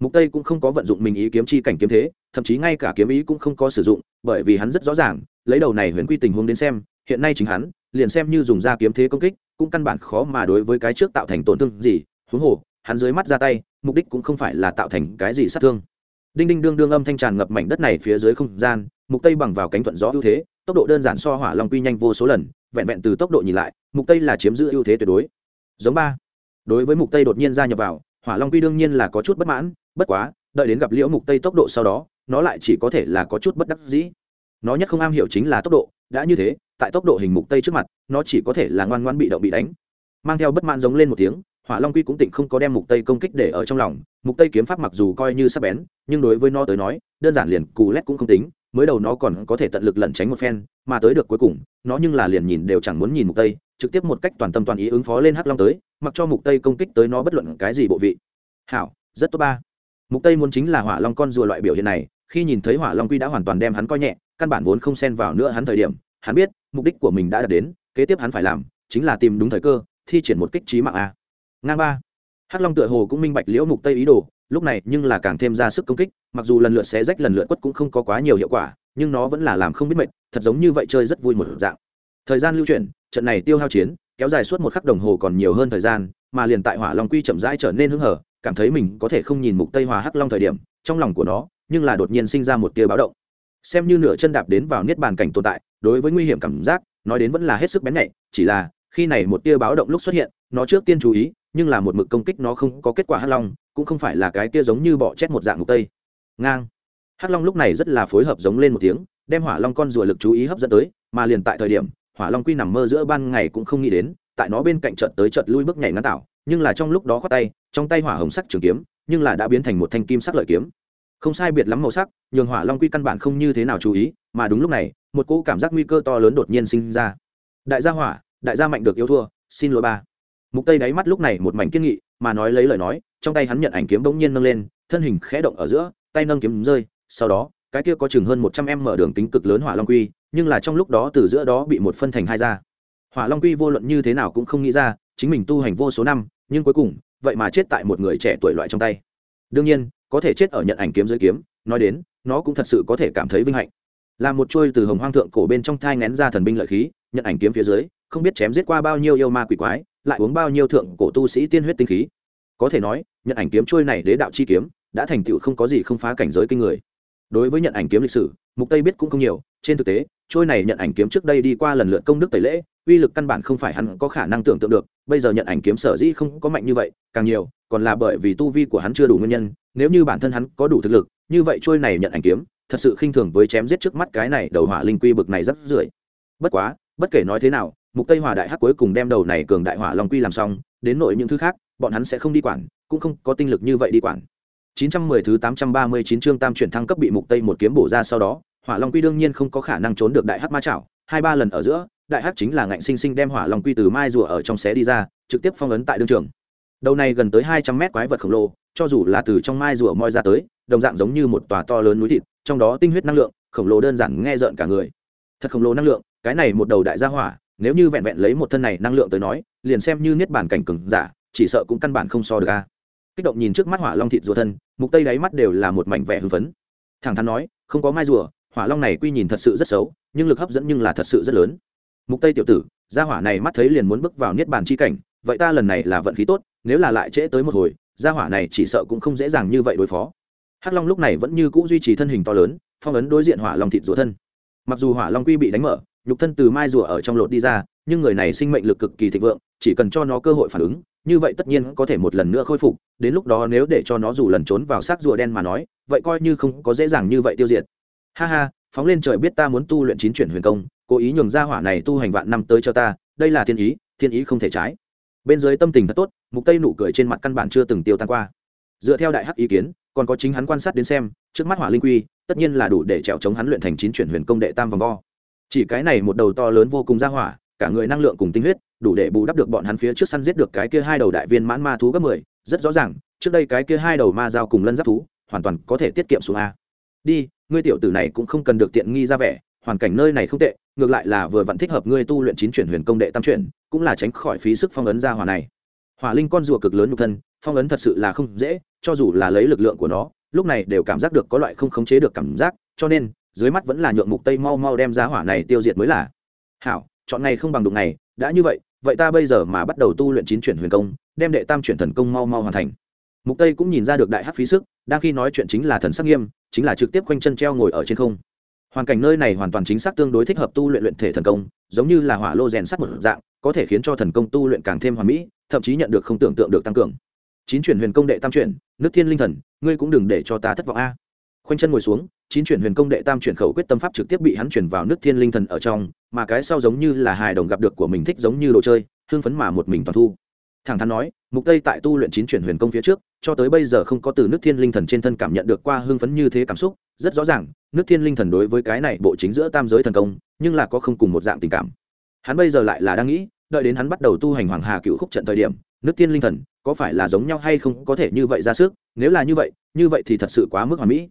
Mục tây cũng không có vận dụng mình ý kiếm chi cảnh kiếm thế, thậm chí ngay cả kiếm ý cũng không có sử dụng, bởi vì hắn rất rõ ràng, lấy đầu này huyền quy tình huống đến xem, hiện nay chính hắn, liền xem như dùng ra kiếm thế công kích, cũng căn bản khó mà đối với cái trước tạo thành tổn thương gì. Huống hồ, hắn dưới mắt ra tay, mục đích cũng không phải là tạo thành cái gì sát thương. Đinh đinh đương đương âm thanh tràn ngập mảnh đất này phía dưới không gian, mục tây bằng vào cánh thuận gió ưu thế, tốc độ đơn giản so hỏa long quy nhanh vô số lần, vẹn vẹn từ tốc độ nhìn lại, mục tây là chiếm giữ ưu thế tuyệt đối. Giống ba đối với mục tây đột nhiên gia nhập vào, hỏa long quy đương nhiên là có chút bất mãn, bất quá, đợi đến gặp liễu mục tây tốc độ sau đó, nó lại chỉ có thể là có chút bất đắc dĩ. Nó nhất không am hiểu chính là tốc độ, đã như thế, tại tốc độ hình mục tây trước mặt, nó chỉ có thể là ngoan ngoan bị động bị đánh. Mang theo bất mãn giống lên một tiếng, hỏa long quy cũng tỉnh không có đem mục tây công kích để ở trong lòng, mục tây kiếm pháp mặc dù coi như sắc bén, nhưng đối với nó tới nói, đơn giản liền cù lét cũng không tính, mới đầu nó còn có thể tận lực lẩn tránh một phen, mà tới được cuối cùng, nó nhưng là liền nhìn đều chẳng muốn nhìn mục tây, trực tiếp một cách toàn tâm toàn ý ứng phó lên hắc long tới mặc cho mục tây công kích tới nó bất luận cái gì bộ vị. Hảo, rất tốt ba. Mục tây muốn chính là hỏa long con rùa loại biểu hiện này, khi nhìn thấy hỏa long quy đã hoàn toàn đem hắn coi nhẹ, căn bản vốn không xen vào nữa hắn thời điểm, hắn biết, mục đích của mình đã đạt đến, kế tiếp hắn phải làm, chính là tìm đúng thời cơ, thi triển một kích trí mạng a. Ngang ba. Hắc long tựa hồ cũng minh bạch liễu mục tây ý đồ, lúc này nhưng là càng thêm ra sức công kích, mặc dù lần lượt xé rách lần lượt quất cũng không có quá nhiều hiệu quả, nhưng nó vẫn là làm không biết mệt, thật giống như vậy chơi rất vui một dạng. Thời gian lưu chuyển, trận này tiêu hao chiến kéo dài suốt một khắc đồng hồ còn nhiều hơn thời gian, mà liền tại hỏa long quy chậm rãi trở nên hứng hở, cảm thấy mình có thể không nhìn mục tây hòa hắc long thời điểm, trong lòng của nó, nhưng là đột nhiên sinh ra một tia báo động. Xem như nửa chân đạp đến vào niết bàn cảnh tồn tại, đối với nguy hiểm cảm giác, nói đến vẫn là hết sức bén nhạy, chỉ là, khi này một tia báo động lúc xuất hiện, nó trước tiên chú ý, nhưng là một mực công kích nó không có kết quả hắc long, cũng không phải là cái tia giống như bọ chét một dạng mục tây. Ngang. Hắc long lúc này rất là phối hợp giống lên một tiếng, đem hỏa long con rùa lực chú ý hấp dẫn tới, mà liền tại thời điểm hỏa long quy nằm mơ giữa ban ngày cũng không nghĩ đến, tại nó bên cạnh trận tới trận lui bước nhảy ngắn tạo, nhưng là trong lúc đó khoát tay, trong tay hỏa hồng sắc trường kiếm, nhưng là đã biến thành một thanh kim sắc lợi kiếm. Không sai biệt lắm màu sắc, nhường hỏa long quy căn bản không như thế nào chú ý, mà đúng lúc này, một cỗ cảm giác nguy cơ to lớn đột nhiên sinh ra. Đại gia hỏa, đại gia mạnh được yêu thua, xin lỗi ba. Mục tây đáy mắt lúc này một mảnh kiên nghị, mà nói lấy lời nói, trong tay hắn nhận ảnh kiếm bỗng nhiên nâng lên, thân hình khẽ động ở giữa, tay nâng kiếm rơi, sau đó, cái kia có chừng hơn một trăm em mở đường tính cực lớn hỏa long quy nhưng là trong lúc đó từ giữa đó bị một phân thành hai ra. Hỏa long quy vô luận như thế nào cũng không nghĩ ra, chính mình tu hành vô số năm, nhưng cuối cùng, vậy mà chết tại một người trẻ tuổi loại trong tay. Đương nhiên, có thể chết ở nhận ảnh kiếm dưới kiếm, nói đến, nó cũng thật sự có thể cảm thấy vinh hạnh. Là một trôi từ hồng hoang thượng cổ bên trong thai ngén ra thần binh lợi khí, nhận ảnh kiếm phía dưới, không biết chém giết qua bao nhiêu yêu ma quỷ quái, lại uống bao nhiêu thượng cổ tu sĩ tiên huyết tinh khí. Có thể nói, nhận ảnh kiếm trôi này đế đạo chi kiếm, đã thành tựu không có gì không phá cảnh giới kinh người đối với nhận ảnh kiếm lịch sử, mục tây biết cũng không nhiều, trên thực tế, trôi này nhận ảnh kiếm trước đây đi qua lần lượt công đức tẩy lễ, uy lực căn bản không phải hắn có khả năng tưởng tượng được, bây giờ nhận ảnh kiếm sở dĩ không có mạnh như vậy, càng nhiều, còn là bởi vì tu vi của hắn chưa đủ nguyên nhân, nếu như bản thân hắn có đủ thực lực, như vậy trôi này nhận ảnh kiếm, thật sự khinh thường với chém giết trước mắt cái này đầu hỏa linh quy bực này rất rưởi bất quá, bất kể nói thế nào, mục tây hòa đại hắc cuối cùng đem đầu này cường đại hỏa long quy làm xong, đến nội những thứ khác, bọn hắn sẽ không đi quản, cũng không có tinh lực như vậy đi quản. 910 thứ 839 chương tam chuyển thăng cấp bị mục tây một kiếm bổ ra sau đó, hỏa long quy đương nhiên không có khả năng trốn được đại hắc ma chảo. Hai ba lần ở giữa, đại hắc chính là ngạnh sinh sinh đem hỏa long quy từ mai rùa ở trong xé đi ra, trực tiếp phong ấn tại đương trường. Đầu này gần tới 200 mét quái vật khổng lồ, cho dù là từ trong mai rùa moi ra tới, đồng dạng giống như một tòa to lớn núi thịt, trong đó tinh huyết năng lượng, khổng lồ đơn giản nghe rợn cả người. Thật khổng lồ năng lượng, cái này một đầu đại gia hỏa, nếu như vẹn vẹn lấy một thân này năng lượng tới nói, liền xem như niết bản cảnh cường giả, chỉ sợ cũng căn bản không so được a kích động nhìn trước mắt hỏa long thịt rùa thân, mục tây đáy mắt đều là một mảnh vẻ hưng phấn. Thẳng thắn nói, không có mai rùa, hỏa long này quy nhìn thật sự rất xấu, nhưng lực hấp dẫn nhưng là thật sự rất lớn. Mục tây tiểu tử, gia hỏa này mắt thấy liền muốn bước vào niết bàn chi cảnh, vậy ta lần này là vận khí tốt, nếu là lại trễ tới một hồi, gia hỏa này chỉ sợ cũng không dễ dàng như vậy đối phó. Hắc long lúc này vẫn như cũ duy trì thân hình to lớn, phong ấn đối diện hỏa long thịt rùa thân. Mặc dù hỏa long quy bị đánh mở, nhục thân từ mai rùa ở trong lột đi ra, nhưng người này sinh mệnh lực cực kỳ thịnh vượng, chỉ cần cho nó cơ hội phản ứng như vậy tất nhiên có thể một lần nữa khôi phục, đến lúc đó nếu để cho nó dù lần trốn vào xác rùa đen mà nói, vậy coi như không có dễ dàng như vậy tiêu diệt. Ha ha, phóng lên trời biết ta muốn tu luyện chín chuyển huyền công, cố ý nhường ra hỏa này tu hành vạn năm tới cho ta, đây là thiên ý thiên ý không thể trái. Bên dưới tâm tình thật tốt, mục tây nụ cười trên mặt căn bản chưa từng tiêu tan qua. Dựa theo đại hắc ý kiến, còn có chính hắn quan sát đến xem, trước mắt hỏa linh quy, tất nhiên là đủ để trèo chống hắn luyện thành chín chuyển huyền công đệ tam vòng vo. Chỉ cái này một đầu to lớn vô cùng ra hỏa cả người năng lượng cùng tinh huyết, đủ để bù đắp được bọn hắn phía trước săn giết được cái kia hai đầu đại viên mãn ma thú gấp mười. Rất rõ ràng, trước đây cái kia hai đầu ma giao cùng lân giáp thú, hoàn toàn có thể tiết kiệm xuống a. Đi, ngươi tiểu tử này cũng không cần được tiện nghi ra vẻ, hoàn cảnh nơi này không tệ, ngược lại là vừa vặn thích hợp ngươi tu luyện chín chuyển huyền công đệ tam chuyển, cũng là tránh khỏi phí sức phong ấn ra hỏa này. Hỏa linh con rùa cực lớn nhục thân, phong ấn thật sự là không dễ, cho dù là lấy lực lượng của nó, lúc này đều cảm giác được có loại không khống chế được cảm giác, cho nên, dưới mắt vẫn là nhượng mục tây mau mau đem ra hỏa này tiêu diệt mới là. Hảo chọn ngày không bằng đụng ngày, đã như vậy vậy ta bây giờ mà bắt đầu tu luyện chín chuyển huyền công, đem đệ tam chuyển thần công mau mau hoàn thành. Mục tây cũng nhìn ra được đại hát phí sức, đang khi nói chuyện chính là thần sắc nghiêm, chính là trực tiếp quanh chân treo ngồi ở trên không. Hoàn cảnh nơi này hoàn toàn chính xác tương đối thích hợp tu luyện luyện thể thần công, giống như là hỏa lô rèn sắt một dạng, có thể khiến cho thần công tu luyện càng thêm hoàn mỹ, thậm chí nhận được không tưởng tượng được tăng cường. Chín chuyển huyền công đệ tam chuyển, nước thiên linh thần, ngươi cũng đừng để cho ta thất vọng a. Khoanh chân ngồi xuống chín chuyển huyền công đệ tam chuyển khẩu quyết tâm pháp trực tiếp bị hắn chuyển vào nước thiên linh thần ở trong, mà cái sau giống như là hài đồng gặp được của mình thích giống như đồ chơi hương phấn mà một mình toàn thu. Thẳng thắn nói, mục tây tại tu luyện chín chuyển huyền công phía trước, cho tới bây giờ không có từ nước thiên linh thần trên thân cảm nhận được qua hương phấn như thế cảm xúc, rất rõ ràng, nước thiên linh thần đối với cái này bộ chính giữa tam giới thần công, nhưng là có không cùng một dạng tình cảm. Hắn bây giờ lại là đang nghĩ, đợi đến hắn bắt đầu tu hành hoàng hà cựu khúc trận thời điểm, nước thiên linh thần có phải là giống nhau hay không có thể như vậy ra sức, nếu là như vậy như vậy thì thật sự quá mức hoàn mỹ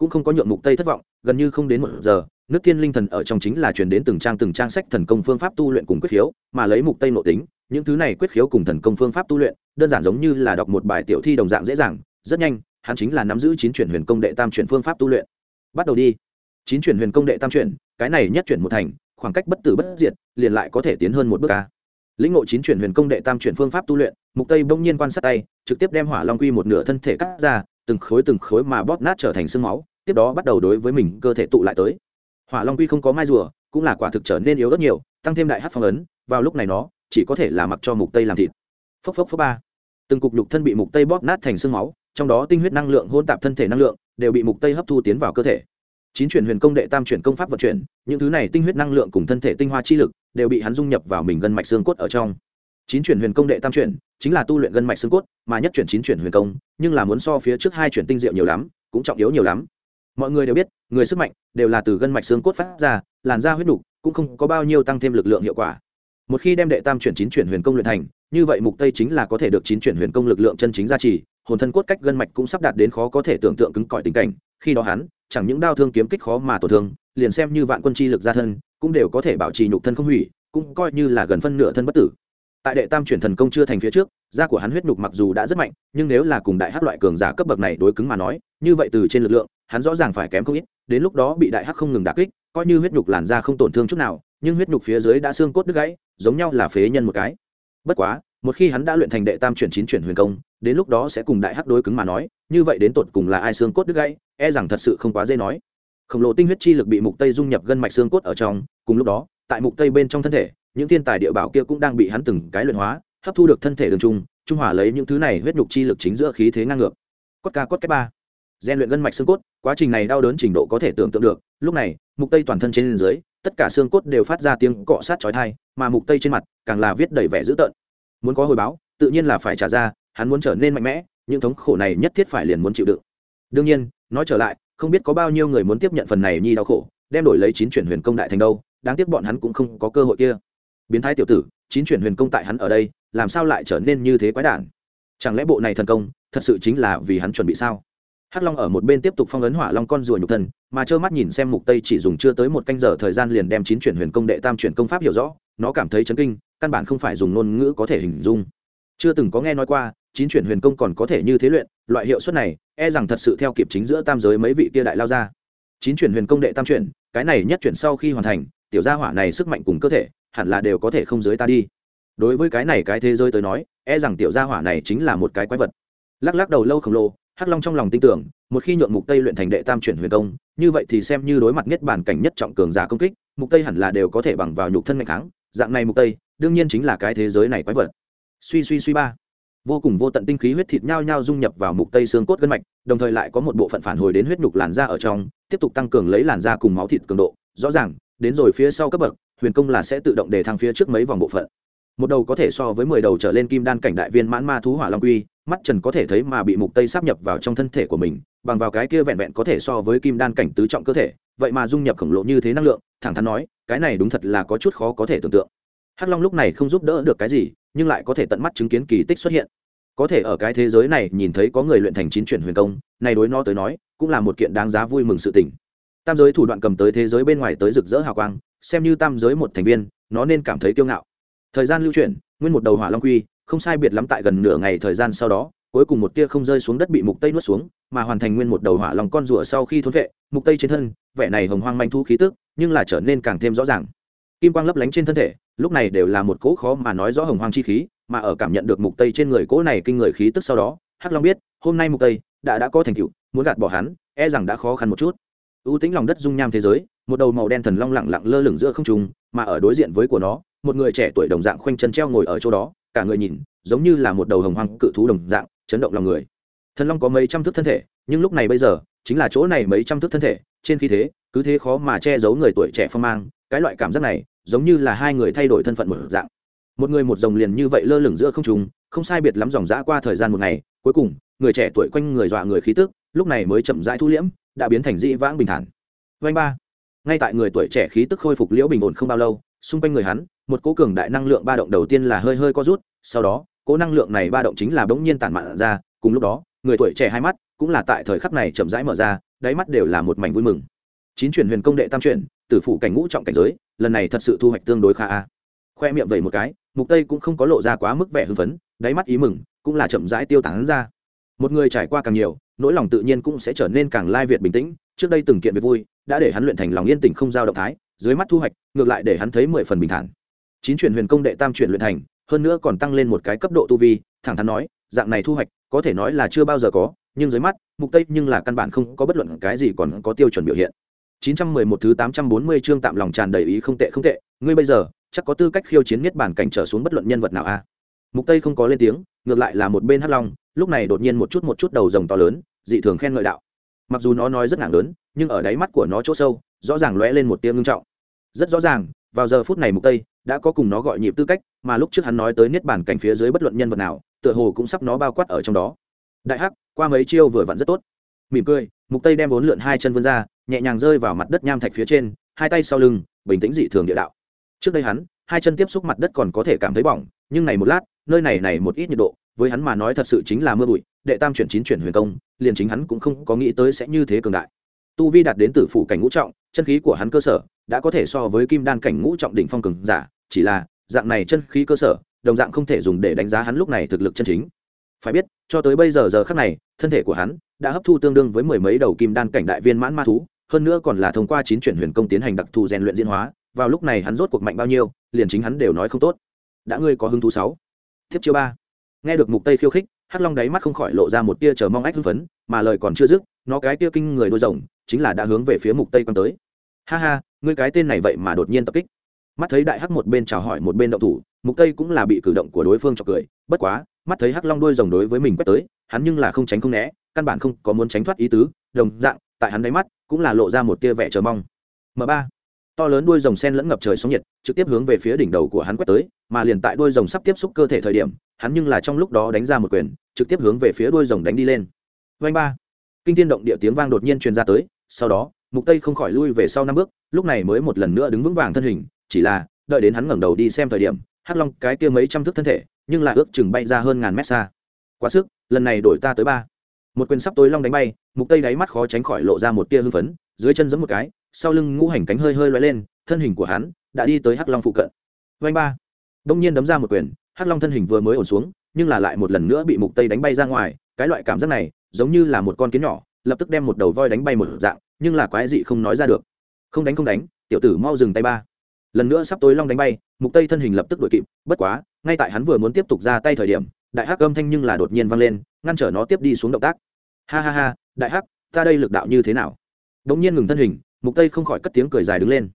cũng không có nhượng mục tây thất vọng, gần như không đến một giờ, nước thiên linh thần ở trong chính là truyền đến từng trang từng trang sách thần công phương pháp tu luyện cùng quyết khiếu, mà lấy mục tây nội tính, những thứ này quyết khiếu cùng thần công phương pháp tu luyện, đơn giản giống như là đọc một bài tiểu thi đồng dạng dễ dàng, rất nhanh, hắn chính là nắm giữ chín chuyển huyền công đệ tam chuyển phương pháp tu luyện. Bắt đầu đi. Chín chuyển huyền công đệ tam chuyển, cái này nhất chuyển một thành, khoảng cách bất tử bất diệt, liền lại có thể tiến hơn một bước ca lĩnh ngộ chín chuyển huyền công đệ tam chuyển phương pháp tu luyện, mục tây bỗng nhiên quan sát tay, trực tiếp đem hỏa long quy một nửa thân thể cắt ra, từng khối từng khối mà bóp nát trở thành xương máu tiếp đó bắt đầu đối với mình cơ thể tụ lại tới. Hỏa long quy không có mai rùa, cũng là quả thực trở nên yếu rất nhiều, tăng thêm đại hát phong ấn, vào lúc này nó chỉ có thể là mặc cho mục tây làm thịt. Phốc phốc phốc ba. Từng cục nhục thân bị mục tây bóp nát thành xương máu, trong đó tinh huyết năng lượng hôn tạp thân thể năng lượng đều bị mục tây hấp thu tiến vào cơ thể. Chín chuyển huyền công đệ tam chuyển công pháp vận chuyển, những thứ này tinh huyết năng lượng cùng thân thể tinh hoa chi lực đều bị hắn dung nhập vào mình gân mạch xương cốt ở trong. Chín chuyển huyền công đệ tam chuyển, chính là tu luyện gân mạch xương cốt, mà nhất chuyển chín chuyển huyền công, nhưng là muốn so phía trước hai chuyển tinh diệu nhiều lắm, cũng trọng yếu nhiều lắm mọi người đều biết, người sức mạnh đều là từ gân mạch xương cốt phát ra, làn da huyết đục cũng không có bao nhiêu tăng thêm lực lượng hiệu quả. Một khi đem đệ tam chuyển chín chuyển huyền công luyện thành, như vậy mục tây chính là có thể được chín chuyển huyền công lực lượng chân chính gia trì, hồn thân cốt cách gân mạch cũng sắp đạt đến khó có thể tưởng tượng cứng cỏi tình cảnh, khi đó hắn, chẳng những đau thương kiếm kích khó mà tổn thương, liền xem như vạn quân chi lực gia thân, cũng đều có thể bảo trì nhục thân không hủy, cũng coi như là gần phân nửa thân bất tử. Tại đệ tam chuyển thần công chưa thành phía trước, da của hắn huyết nhục mặc dù đã rất mạnh, nhưng nếu là cùng đại hắc loại cường giả cấp bậc này đối cứng mà nói, như vậy từ trên lực lượng hắn rõ ràng phải kém không ít, đến lúc đó bị đại hắc không ngừng đả kích, coi như huyết nhục làn da không tổn thương chút nào, nhưng huyết nhục phía dưới đã xương cốt đứt gãy, giống nhau là phế nhân một cái. Bất quá, một khi hắn đã luyện thành đệ tam chuyển chín chuyển huyền công, đến lúc đó sẽ cùng đại hắc đối cứng mà nói, như vậy đến tột cùng là ai xương cốt đứt gãy e rằng thật sự không quá dễ nói. Khổng lồ tinh huyết chi lực bị mục tây dung nhập gân mạch xương cốt ở trong, cùng lúc đó, tại mục tây bên trong thân thể, những thiên tài địa bảo kia cũng đang bị hắn từng cái luyện hóa, hấp thu được thân thể đường trung trung hòa lấy những thứ này huyết nhục chi lực chính giữa khí thế ngang ngược. Cốt ca cốt cái ba gian luyện gân mạch xương cốt, quá trình này đau đớn trình độ có thể tưởng tượng được. Lúc này, mục tây toàn thân trên dưới, tất cả xương cốt đều phát ra tiếng cọ sát chói tai, mà mục tây trên mặt càng là viết đầy vẻ dữ tợn. Muốn có hồi báo, tự nhiên là phải trả ra, hắn muốn trở nên mạnh mẽ, những thống khổ này nhất thiết phải liền muốn chịu đựng. Đương nhiên, nói trở lại, không biết có bao nhiêu người muốn tiếp nhận phần này nhi đau khổ, đem đổi lấy chín chuyển huyền công đại thành đâu, đáng tiếc bọn hắn cũng không có cơ hội kia. Biến thái tiểu tử, chín chuyển huyền công tại hắn ở đây, làm sao lại trở nên như thế quái đản? Chẳng lẽ bộ này thần công, thật sự chính là vì hắn chuẩn bị sao? Hắc long ở một bên tiếp tục phong ấn hỏa long con rùa nhục thân, mà trơ mắt nhìn xem mục tây chỉ dùng chưa tới một canh giờ thời gian liền đem chín chuyển huyền công đệ tam chuyển công pháp hiểu rõ, nó cảm thấy chấn kinh, căn bản không phải dùng ngôn ngữ có thể hình dung. Chưa từng có nghe nói qua, chín chuyển huyền công còn có thể như thế luyện, loại hiệu suất này e rằng thật sự theo kịp chính giữa tam giới mấy vị kia đại lao ra. Chín chuyển huyền công đệ tam chuyển, cái này nhất chuyển sau khi hoàn thành, tiểu gia hỏa này sức mạnh cùng cơ thể, hẳn là đều có thể không dưới ta đi. Đối với cái này cái thế giới tới nói e rằng tiểu gia hỏa này chính là một cái quái vật. Lắc lắc đầu lâu khổng lồ hắc long trong lòng tin tưởng, một khi nhuộn mục tây luyện thành đệ tam chuyển huyền công, như vậy thì xem như đối mặt nhất bản cảnh nhất trọng cường giả công kích, mục tây hẳn là đều có thể bằng vào nhục thân mạnh kháng. Dạng này mục tây, đương nhiên chính là cái thế giới này quái vật. Suy suy suy ba. Vô cùng vô tận tinh khí huyết thịt nhao nhao dung nhập vào mục tây xương cốt gân mạch, đồng thời lại có một bộ phận phản hồi đến huyết nhục làn da ở trong, tiếp tục tăng cường lấy làn da cùng máu thịt cường độ. Rõ ràng, đến rồi phía sau cấp bậc, huyền công là sẽ tự động để thăng phía trước mấy vòng bộ phận một đầu có thể so với mười đầu trở lên kim đan cảnh đại viên mãn ma thú hỏa long quy, mắt trần có thể thấy mà bị mục tây sắp nhập vào trong thân thể của mình, bằng vào cái kia vẹn vẹn có thể so với kim đan cảnh tứ trọng cơ thể, vậy mà dung nhập khổng lồ như thế năng lượng, thẳng thắn nói, cái này đúng thật là có chút khó có thể tưởng tượng. Hắc long lúc này không giúp đỡ được cái gì, nhưng lại có thể tận mắt chứng kiến kỳ tích xuất hiện. Có thể ở cái thế giới này nhìn thấy có người luyện thành chín chuyển huyền công, này đối nó tới nói, cũng là một kiện đáng giá vui mừng sự tình. Tam giới thủ đoạn cầm tới thế giới bên ngoài tới rực rỡ hào quang, xem như tam giới một thành viên, nó nên cảm thấy kiêu ngạo thời gian lưu chuyển, nguyên một đầu hỏa long quy, không sai biệt lắm tại gần nửa ngày thời gian sau đó, cuối cùng một tia không rơi xuống đất bị mục tây nuốt xuống, mà hoàn thành nguyên một đầu hỏa long con rùa sau khi thốn vệ, mục tây trên thân, vẻ này hồng hoang manh thu khí tức, nhưng là trở nên càng thêm rõ ràng. Kim quang lấp lánh trên thân thể, lúc này đều là một cỗ khó mà nói rõ hồng hoang chi khí, mà ở cảm nhận được mục tây trên người cỗ này kinh người khí tức sau đó, hắc long biết, hôm nay mục tây đã đã có thành tựu, muốn gạt bỏ hắn e rằng đã khó khăn một chút. Ưu tính lòng đất dung nham thế giới, một đầu màu đen thần long lặng lặng lơ lửng giữa không trung, mà ở đối diện với của nó một người trẻ tuổi đồng dạng khoanh chân treo ngồi ở chỗ đó, cả người nhìn, giống như là một đầu hồng hoang cự thú đồng dạng, chấn động lòng người. Thần long có mấy trăm thước thân thể, nhưng lúc này bây giờ, chính là chỗ này mấy trăm thước thân thể, trên khí thế, cứ thế khó mà che giấu người tuổi trẻ phong mang, cái loại cảm giác này, giống như là hai người thay đổi thân phận một dạng. Một người một dòng liền như vậy lơ lửng giữa không trung, không sai biệt lắm dòng dã qua thời gian một ngày, cuối cùng, người trẻ tuổi quanh người dọa người khí tức, lúc này mới chậm rãi thu liễm, đã biến thành dĩ vãng bình thản. Vanh ba. Ngay tại người tuổi trẻ khí tức khôi phục liễu bình ổn không bao lâu, xung quanh người hắn một cỗ cường đại năng lượng ba động đầu tiên là hơi hơi co rút, sau đó cỗ năng lượng này ba động chính là bỗng nhiên tản mạn ra, cùng lúc đó, người tuổi trẻ hai mắt cũng là tại thời khắc này chậm rãi mở ra, đáy mắt đều là một mảnh vui mừng. Chín chuyển huyền công đệ tam chuyển, tử phụ cảnh ngũ trọng cảnh giới, lần này thật sự thu hoạch tương đối khá a. Khoe miệng vẩy một cái, mục tây cũng không có lộ ra quá mức vẻ hưng phấn, đáy mắt ý mừng cũng là chậm rãi tiêu tán ra. Một người trải qua càng nhiều, nỗi lòng tự nhiên cũng sẽ trở nên càng lai việt bình tĩnh, trước đây từng kiện việc vui, đã để hắn luyện thành lòng yên tĩnh không giao động thái, dưới mắt thu hoạch, ngược lại để hắn thấy mười phần bình thản chín chuyển huyền công đệ tam chuyển luyện thành, hơn nữa còn tăng lên một cái cấp độ tu vi, thẳng thắn nói, dạng này thu hoạch, có thể nói là chưa bao giờ có, nhưng dưới mắt, mục tây nhưng là căn bản không có bất luận cái gì còn có tiêu chuẩn biểu hiện. 911 thứ 840 chương tạm lòng tràn đầy ý không tệ không tệ, ngươi bây giờ, chắc có tư cách khiêu chiến miết bản cảnh trở xuống bất luận nhân vật nào a? Mục tây không có lên tiếng, ngược lại là một bên hắc long lúc này đột nhiên một chút một chút đầu rồng to lớn, dị thường khen ngợi đạo. Mặc dù nó nói rất nặng lớn, nhưng ở đáy mắt của nó chỗ sâu, rõ ràng lóe lên một tia ngưng trọng. Rất rõ ràng, vào giờ phút này mục tây đã có cùng nó gọi nhịp tư cách, mà lúc trước hắn nói tới niết bản cảnh phía dưới bất luận nhân vật nào, tựa hồ cũng sắp nó bao quát ở trong đó. Đại hắc, qua mấy chiêu vừa vặn rất tốt. Mỉm cười, mục tây đem bốn lượn hai chân vươn ra, nhẹ nhàng rơi vào mặt đất nham thạch phía trên, hai tay sau lưng, bình tĩnh dị thường địa đạo. Trước đây hắn, hai chân tiếp xúc mặt đất còn có thể cảm thấy bỏng, nhưng này một lát, nơi này này một ít nhiệt độ, với hắn mà nói thật sự chính là mưa bụi, đệ tam chuyển chín chuyển huyền công, liền chính hắn cũng không có nghĩ tới sẽ như thế cường đại. Tu vi đạt đến tử phủ cảnh ngũ trọng, chân khí của hắn cơ sở đã có thể so với kim đan cảnh ngũ trọng đỉnh phong cường giả, chỉ là, dạng này chân khí cơ sở, đồng dạng không thể dùng để đánh giá hắn lúc này thực lực chân chính. Phải biết, cho tới bây giờ giờ khắc này, thân thể của hắn đã hấp thu tương đương với mười mấy đầu kim đan cảnh đại viên mãn ma thú, hơn nữa còn là thông qua chín chuyển huyền công tiến hành đặc thù rèn luyện diễn hóa, vào lúc này hắn rốt cuộc mạnh bao nhiêu, liền chính hắn đều nói không tốt. Đã ngươi có hứng thú sáu? Tiếp chiêu ba. Nghe được mục tây khiêu khích, hắc long đáy mắt không khỏi lộ ra một tia chờ mong ách hưng phấn, mà lời còn chưa dứt, nó cái tia kinh người đôi rồng, chính là đã hướng về phía mục tây quan tới. Ha ha ngươi cái tên này vậy mà đột nhiên tập kích. Mắt thấy đại hắc một bên chào hỏi một bên động thủ, mục tây cũng là bị cử động của đối phương chọc cười, bất quá, mắt thấy hắc long đuôi rồng đối với mình quét tới, hắn nhưng là không tránh không né, căn bản không có muốn tránh thoát ý tứ, đồng dạng, tại hắn đáy mắt, cũng là lộ ra một tia vẻ chờ mong. M ba. To lớn đuôi rồng sen lẫn ngập trời sóng nhiệt, trực tiếp hướng về phía đỉnh đầu của hắn quét tới, mà liền tại đuôi rồng sắp tiếp xúc cơ thể thời điểm, hắn nhưng là trong lúc đó đánh ra một quyền, trực tiếp hướng về phía đuôi rồng đánh đi lên. Vanh ba. Kinh thiên động địa tiếng vang đột nhiên truyền ra tới, sau đó mục tây không khỏi lui về sau năm bước, lúc này mới một lần nữa đứng vững vàng thân hình, chỉ là, đợi đến hắn ngẩng đầu đi xem thời điểm, hắc long cái kia mấy trăm thước thân thể, nhưng là ước chừng bay ra hơn ngàn mét xa. Quá sức, lần này đổi ta tới ba. Một quyền sắp tối long đánh bay, mục tây đáy mắt khó tránh khỏi lộ ra một tia hưng phấn, dưới chân giẫm một cái, sau lưng ngũ hành cánh hơi hơi lóe lên, thân hình của hắn đã đi tới hắc long phụ cận. Vanh ba. Đông nhiên đấm ra một quyền, hắc long thân hình vừa mới ổn xuống, nhưng là lại một lần nữa bị mục tây đánh bay ra ngoài, cái loại cảm giác này giống như là một con kiến nhỏ, lập tức đem một đầu voi đánh bay một dạng nhưng là quái dị không nói ra được. Không đánh không đánh, tiểu tử mau dừng tay ba. Lần nữa sắp tối long đánh bay, mục tây thân hình lập tức đuổi kịp, bất quá, ngay tại hắn vừa muốn tiếp tục ra tay thời điểm, đại hắc âm thanh nhưng là đột nhiên vang lên, ngăn trở nó tiếp đi xuống động tác. Ha ha ha, đại hắc, ta đây lực đạo như thế nào? Bỗng nhiên ngừng thân hình, mục tây không khỏi cất tiếng cười dài đứng lên.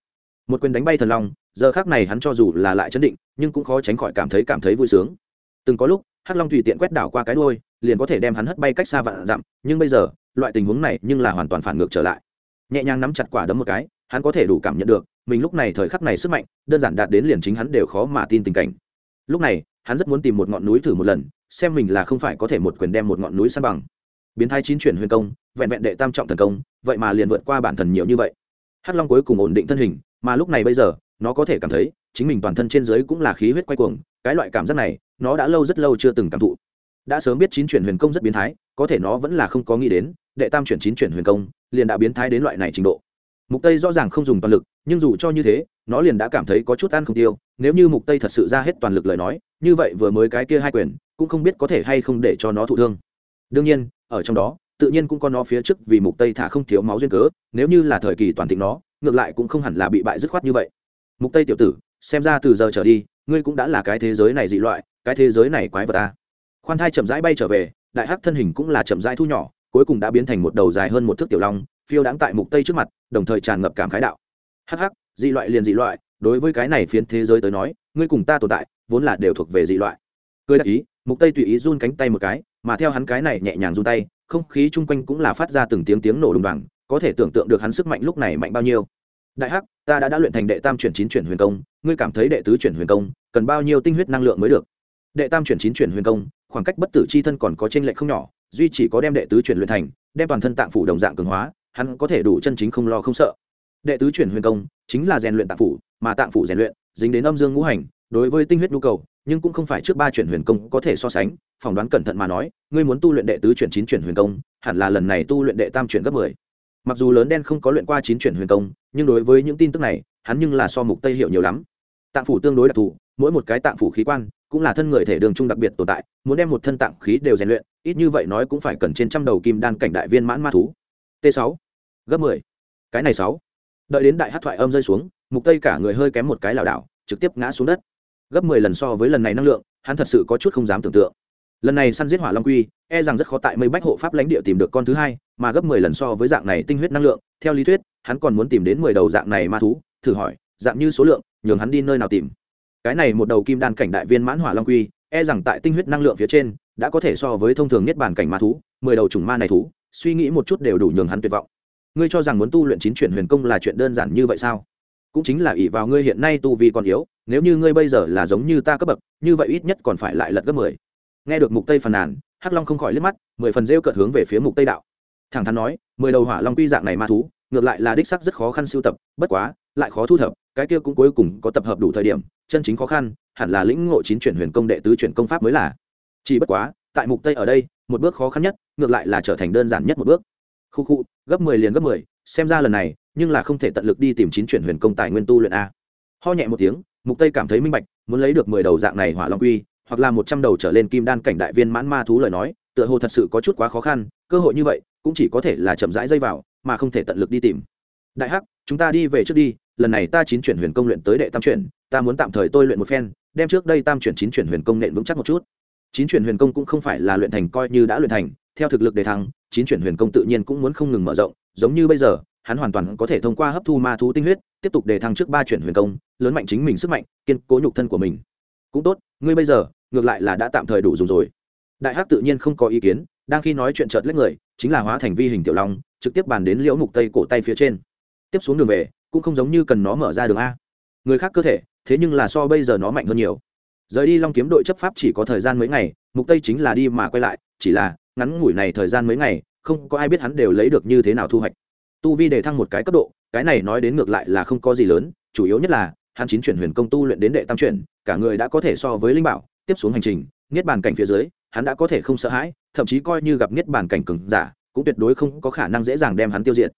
Một quyền đánh bay thần long, giờ khác này hắn cho dù là lại chấn định, nhưng cũng khó tránh khỏi cảm thấy cảm thấy vui sướng. Từng có lúc, hắc long tùy tiện quét đảo qua cái đuôi, liền có thể đem hắn hất bay cách xa vạn dặm, nhưng bây giờ, loại tình huống này nhưng là hoàn toàn phản ngược trở lại nhẹ nhàng nắm chặt quả đấm một cái, hắn có thể đủ cảm nhận được, mình lúc này thời khắc này sức mạnh, đơn giản đạt đến liền chính hắn đều khó mà tin tình cảnh. Lúc này, hắn rất muốn tìm một ngọn núi thử một lần, xem mình là không phải có thể một quyền đem một ngọn núi san bằng. Biến thái chín chuyển huyền công, vẹn vẹn đệ tam trọng thần công, vậy mà liền vượt qua bản thần nhiều như vậy. Hắc long cuối cùng ổn định thân hình, mà lúc này bây giờ, nó có thể cảm thấy, chính mình toàn thân trên dưới cũng là khí huyết quay cuồng, cái loại cảm giác này, nó đã lâu rất lâu chưa từng cảm thụ. Đã sớm biết chín chuyển huyền công rất biến thái có thể nó vẫn là không có nghĩ đến, đệ tam chuyển chín chuyển huyền công, liền đã biến thái đến loại này trình độ. Mục tây rõ ràng không dùng toàn lực, nhưng dù cho như thế, nó liền đã cảm thấy có chút ăn không tiêu. Nếu như mục tây thật sự ra hết toàn lực lời nói, như vậy vừa mới cái kia hai quyền, cũng không biết có thể hay không để cho nó thụ thương. Đương nhiên, ở trong đó, tự nhiên cũng có nó phía trước vì mục tây thả không thiếu máu duyên cớ, nếu như là thời kỳ toàn thịnh nó, ngược lại cũng không hẳn là bị bại dứt khoát như vậy. Mục tây tiểu tử, xem ra từ giờ trở đi, ngươi cũng đã là cái thế giới này dị loại, cái thế giới này quái vật ta khoan thai chậm rãi bay trở về đại hắc thân hình cũng là chậm rãi thu nhỏ, cuối cùng đã biến thành một đầu dài hơn một thước tiểu long, phiêu đáng tại mục tây trước mặt, đồng thời tràn ngập cảm khái đạo. Hắc hắc, dị loại liền dị loại, đối với cái này phiến thế giới tới nói, ngươi cùng ta tồn tại, vốn là đều thuộc về dị loại. Cười đại ý, mục tây tùy ý run cánh tay một cái, mà theo hắn cái này nhẹ nhàng run tay, không khí chung quanh cũng là phát ra từng tiếng tiếng nổ đùng đoàng, có thể tưởng tượng được hắn sức mạnh lúc này mạnh bao nhiêu. Đại hắc, ta đã đã luyện thành đệ tam chuyển chín chuyển huyền công, ngươi cảm thấy đệ tứ chuyển huyền công, cần bao nhiêu tinh huyết năng lượng mới được? Đệ tam chuyển chín chuyển huyền công khoảng cách bất tử c h i thân còn có t r ê n lệch không nhỏ, duy chỉ có đem đệ tứ chuyển luyện thành, đem toàn thân tạng phủ đồng dạng cường hóa, hắn có thể đủ chân chính không lo không sợ. Đệ tứ chuyển huyền công chính là rèn luyện tạng phủ, mà tạng phủ rèn luyện dính đến âm dương ngũ hành, đối với tinh huyết nhu cầu, nhưng cũng không phải trước ba chuyển huyền công có thể so sánh, phỏng đoán cẩn thận mà nói, ngươi muốn tu luyện đệ tứ chuyển chín chuyển huyền công, hẳn là lần này tu luyện đệ tam chuyển gấp mười. Mặc dù lớn đen không có luyện qua chín chuyển huyền công, nhưng đối với những tin tức này, hắn nhưng là so mục tây hiểu nhiều lắm. Tạng phủ tương đối đặc thù, mỗi một cái tạng phủ khí quan cũng là thân người thể đường trung đặc biệt tồn tại, muốn đem một thân tạng khí đều rèn luyện, ít như vậy nói cũng phải cần trên trăm đầu kim đan cảnh đại viên mãn ma thú t 6 gấp 10. cái này 6. đợi đến đại hát thoại âm rơi xuống, mục tây cả người hơi kém một cái lảo đảo, trực tiếp ngã xuống đất gấp 10 lần so với lần này năng lượng, hắn thật sự có chút không dám tưởng tượng lần này săn giết hỏa long quy e rằng rất khó tại mây bách hộ pháp lãnh địa tìm được con thứ hai, mà gấp mười lần so với dạng này tinh huyết năng lượng, theo lý thuyết, hắn còn muốn tìm đến mười đầu dạng này ma thú, thử hỏi, dạng như số lượng, nhường hắn đi nơi nào tìm cái này một đầu kim đan cảnh đại viên mãn hỏa long quy e rằng tại tinh huyết năng lượng phía trên, đã có thể so với thông thường nhất bản cảnh ma thú, mười đầu chủng ma này thú, suy nghĩ một chút đều đủ nhường hắn tuyệt vọng. Ngươi cho rằng muốn tu luyện chín chuyển huyền công là chuyện đơn giản như vậy sao? Cũng chính là ỷ vào ngươi hiện nay tu vi còn yếu, nếu như ngươi bây giờ là giống như ta cấp bậc, như vậy ít nhất còn phải lại lật gấp mười. Nghe được mục tây phàn nàn, hắc long không khỏi liếc mắt, mười phần rêu cợt hướng về phía mục tây đạo. Thẳng thắn nói, mười đầu hỏa long quy dạng này ma thú, ngược lại là đích sắc rất khó khăn sưu tập, bất quá, lại khó thu thập, cái kia cũng cuối cùng có tập hợp đủ thời điểm chân chính khó khăn hẳn là lĩnh ngộ chín chuyển huyền công đệ tứ chuyển công pháp mới là. Chỉ bất quá tại mục tây ở đây một bước khó khăn nhất ngược lại là trở thành đơn giản nhất một bước. Khu khu gấp 10 liền gấp 10, xem ra lần này nhưng là không thể tận lực đi tìm chín chuyển huyền công tài nguyên tu luyện a. Ho nhẹ một tiếng mục tây cảm thấy minh bạch muốn lấy được 10 đầu dạng này hỏa long quy hoặc là một trăm đầu trở lên kim đan cảnh đại viên mãn ma thú lời nói tựa hồ thật sự có chút quá khó khăn cơ hội như vậy cũng chỉ có thể là chậm rãi dây vào mà không thể tận lực đi tìm. Đại hắc chúng ta đi về trước đi, lần này ta chín chuyển huyền công luyện tới đệ tam chuyển, ta muốn tạm thời tôi luyện một phen, đem trước đây tam chuyển chín chuyển huyền công nện vững chắc một chút. Chín chuyển huyền công cũng không phải là luyện thành coi như đã luyện thành, theo thực lực đề thăng, chín chuyển huyền công tự nhiên cũng muốn không ngừng mở rộng, giống như bây giờ, hắn hoàn toàn có thể thông qua hấp thu ma thú tinh huyết, tiếp tục đề thăng trước ba chuyển huyền công, lớn mạnh chính mình sức mạnh, kiên cố nhục thân của mình. Cũng tốt, ngươi bây giờ, ngược lại là đã tạm thời đủ dùng rồi. Đại hắc tự nhiên không có ý kiến, đang khi nói chuyện chợt lấy người, chính là hóa thành vi hình tiểu long, trực tiếp bàn đến liễu mục tây cổ tay phía trên tiếp xuống đường về, cũng không giống như cần nó mở ra đường a. Người khác cơ thể, thế nhưng là so bây giờ nó mạnh hơn nhiều. Rời đi long kiếm đội chấp pháp chỉ có thời gian mấy ngày, mục tây chính là đi mà quay lại, chỉ là ngắn ngủi này thời gian mấy ngày, không có ai biết hắn đều lấy được như thế nào thu hoạch. Tu vi để thăng một cái cấp độ, cái này nói đến ngược lại là không có gì lớn, chủ yếu nhất là, hắn chín chuyển huyền công tu luyện đến đệ tam chuyển, cả người đã có thể so với linh bảo, tiếp xuống hành trình, niết bàn cảnh phía dưới, hắn đã có thể không sợ hãi, thậm chí coi như gặp niết bàn cảnh cường giả, cũng tuyệt đối không có khả năng dễ dàng đem hắn tiêu diệt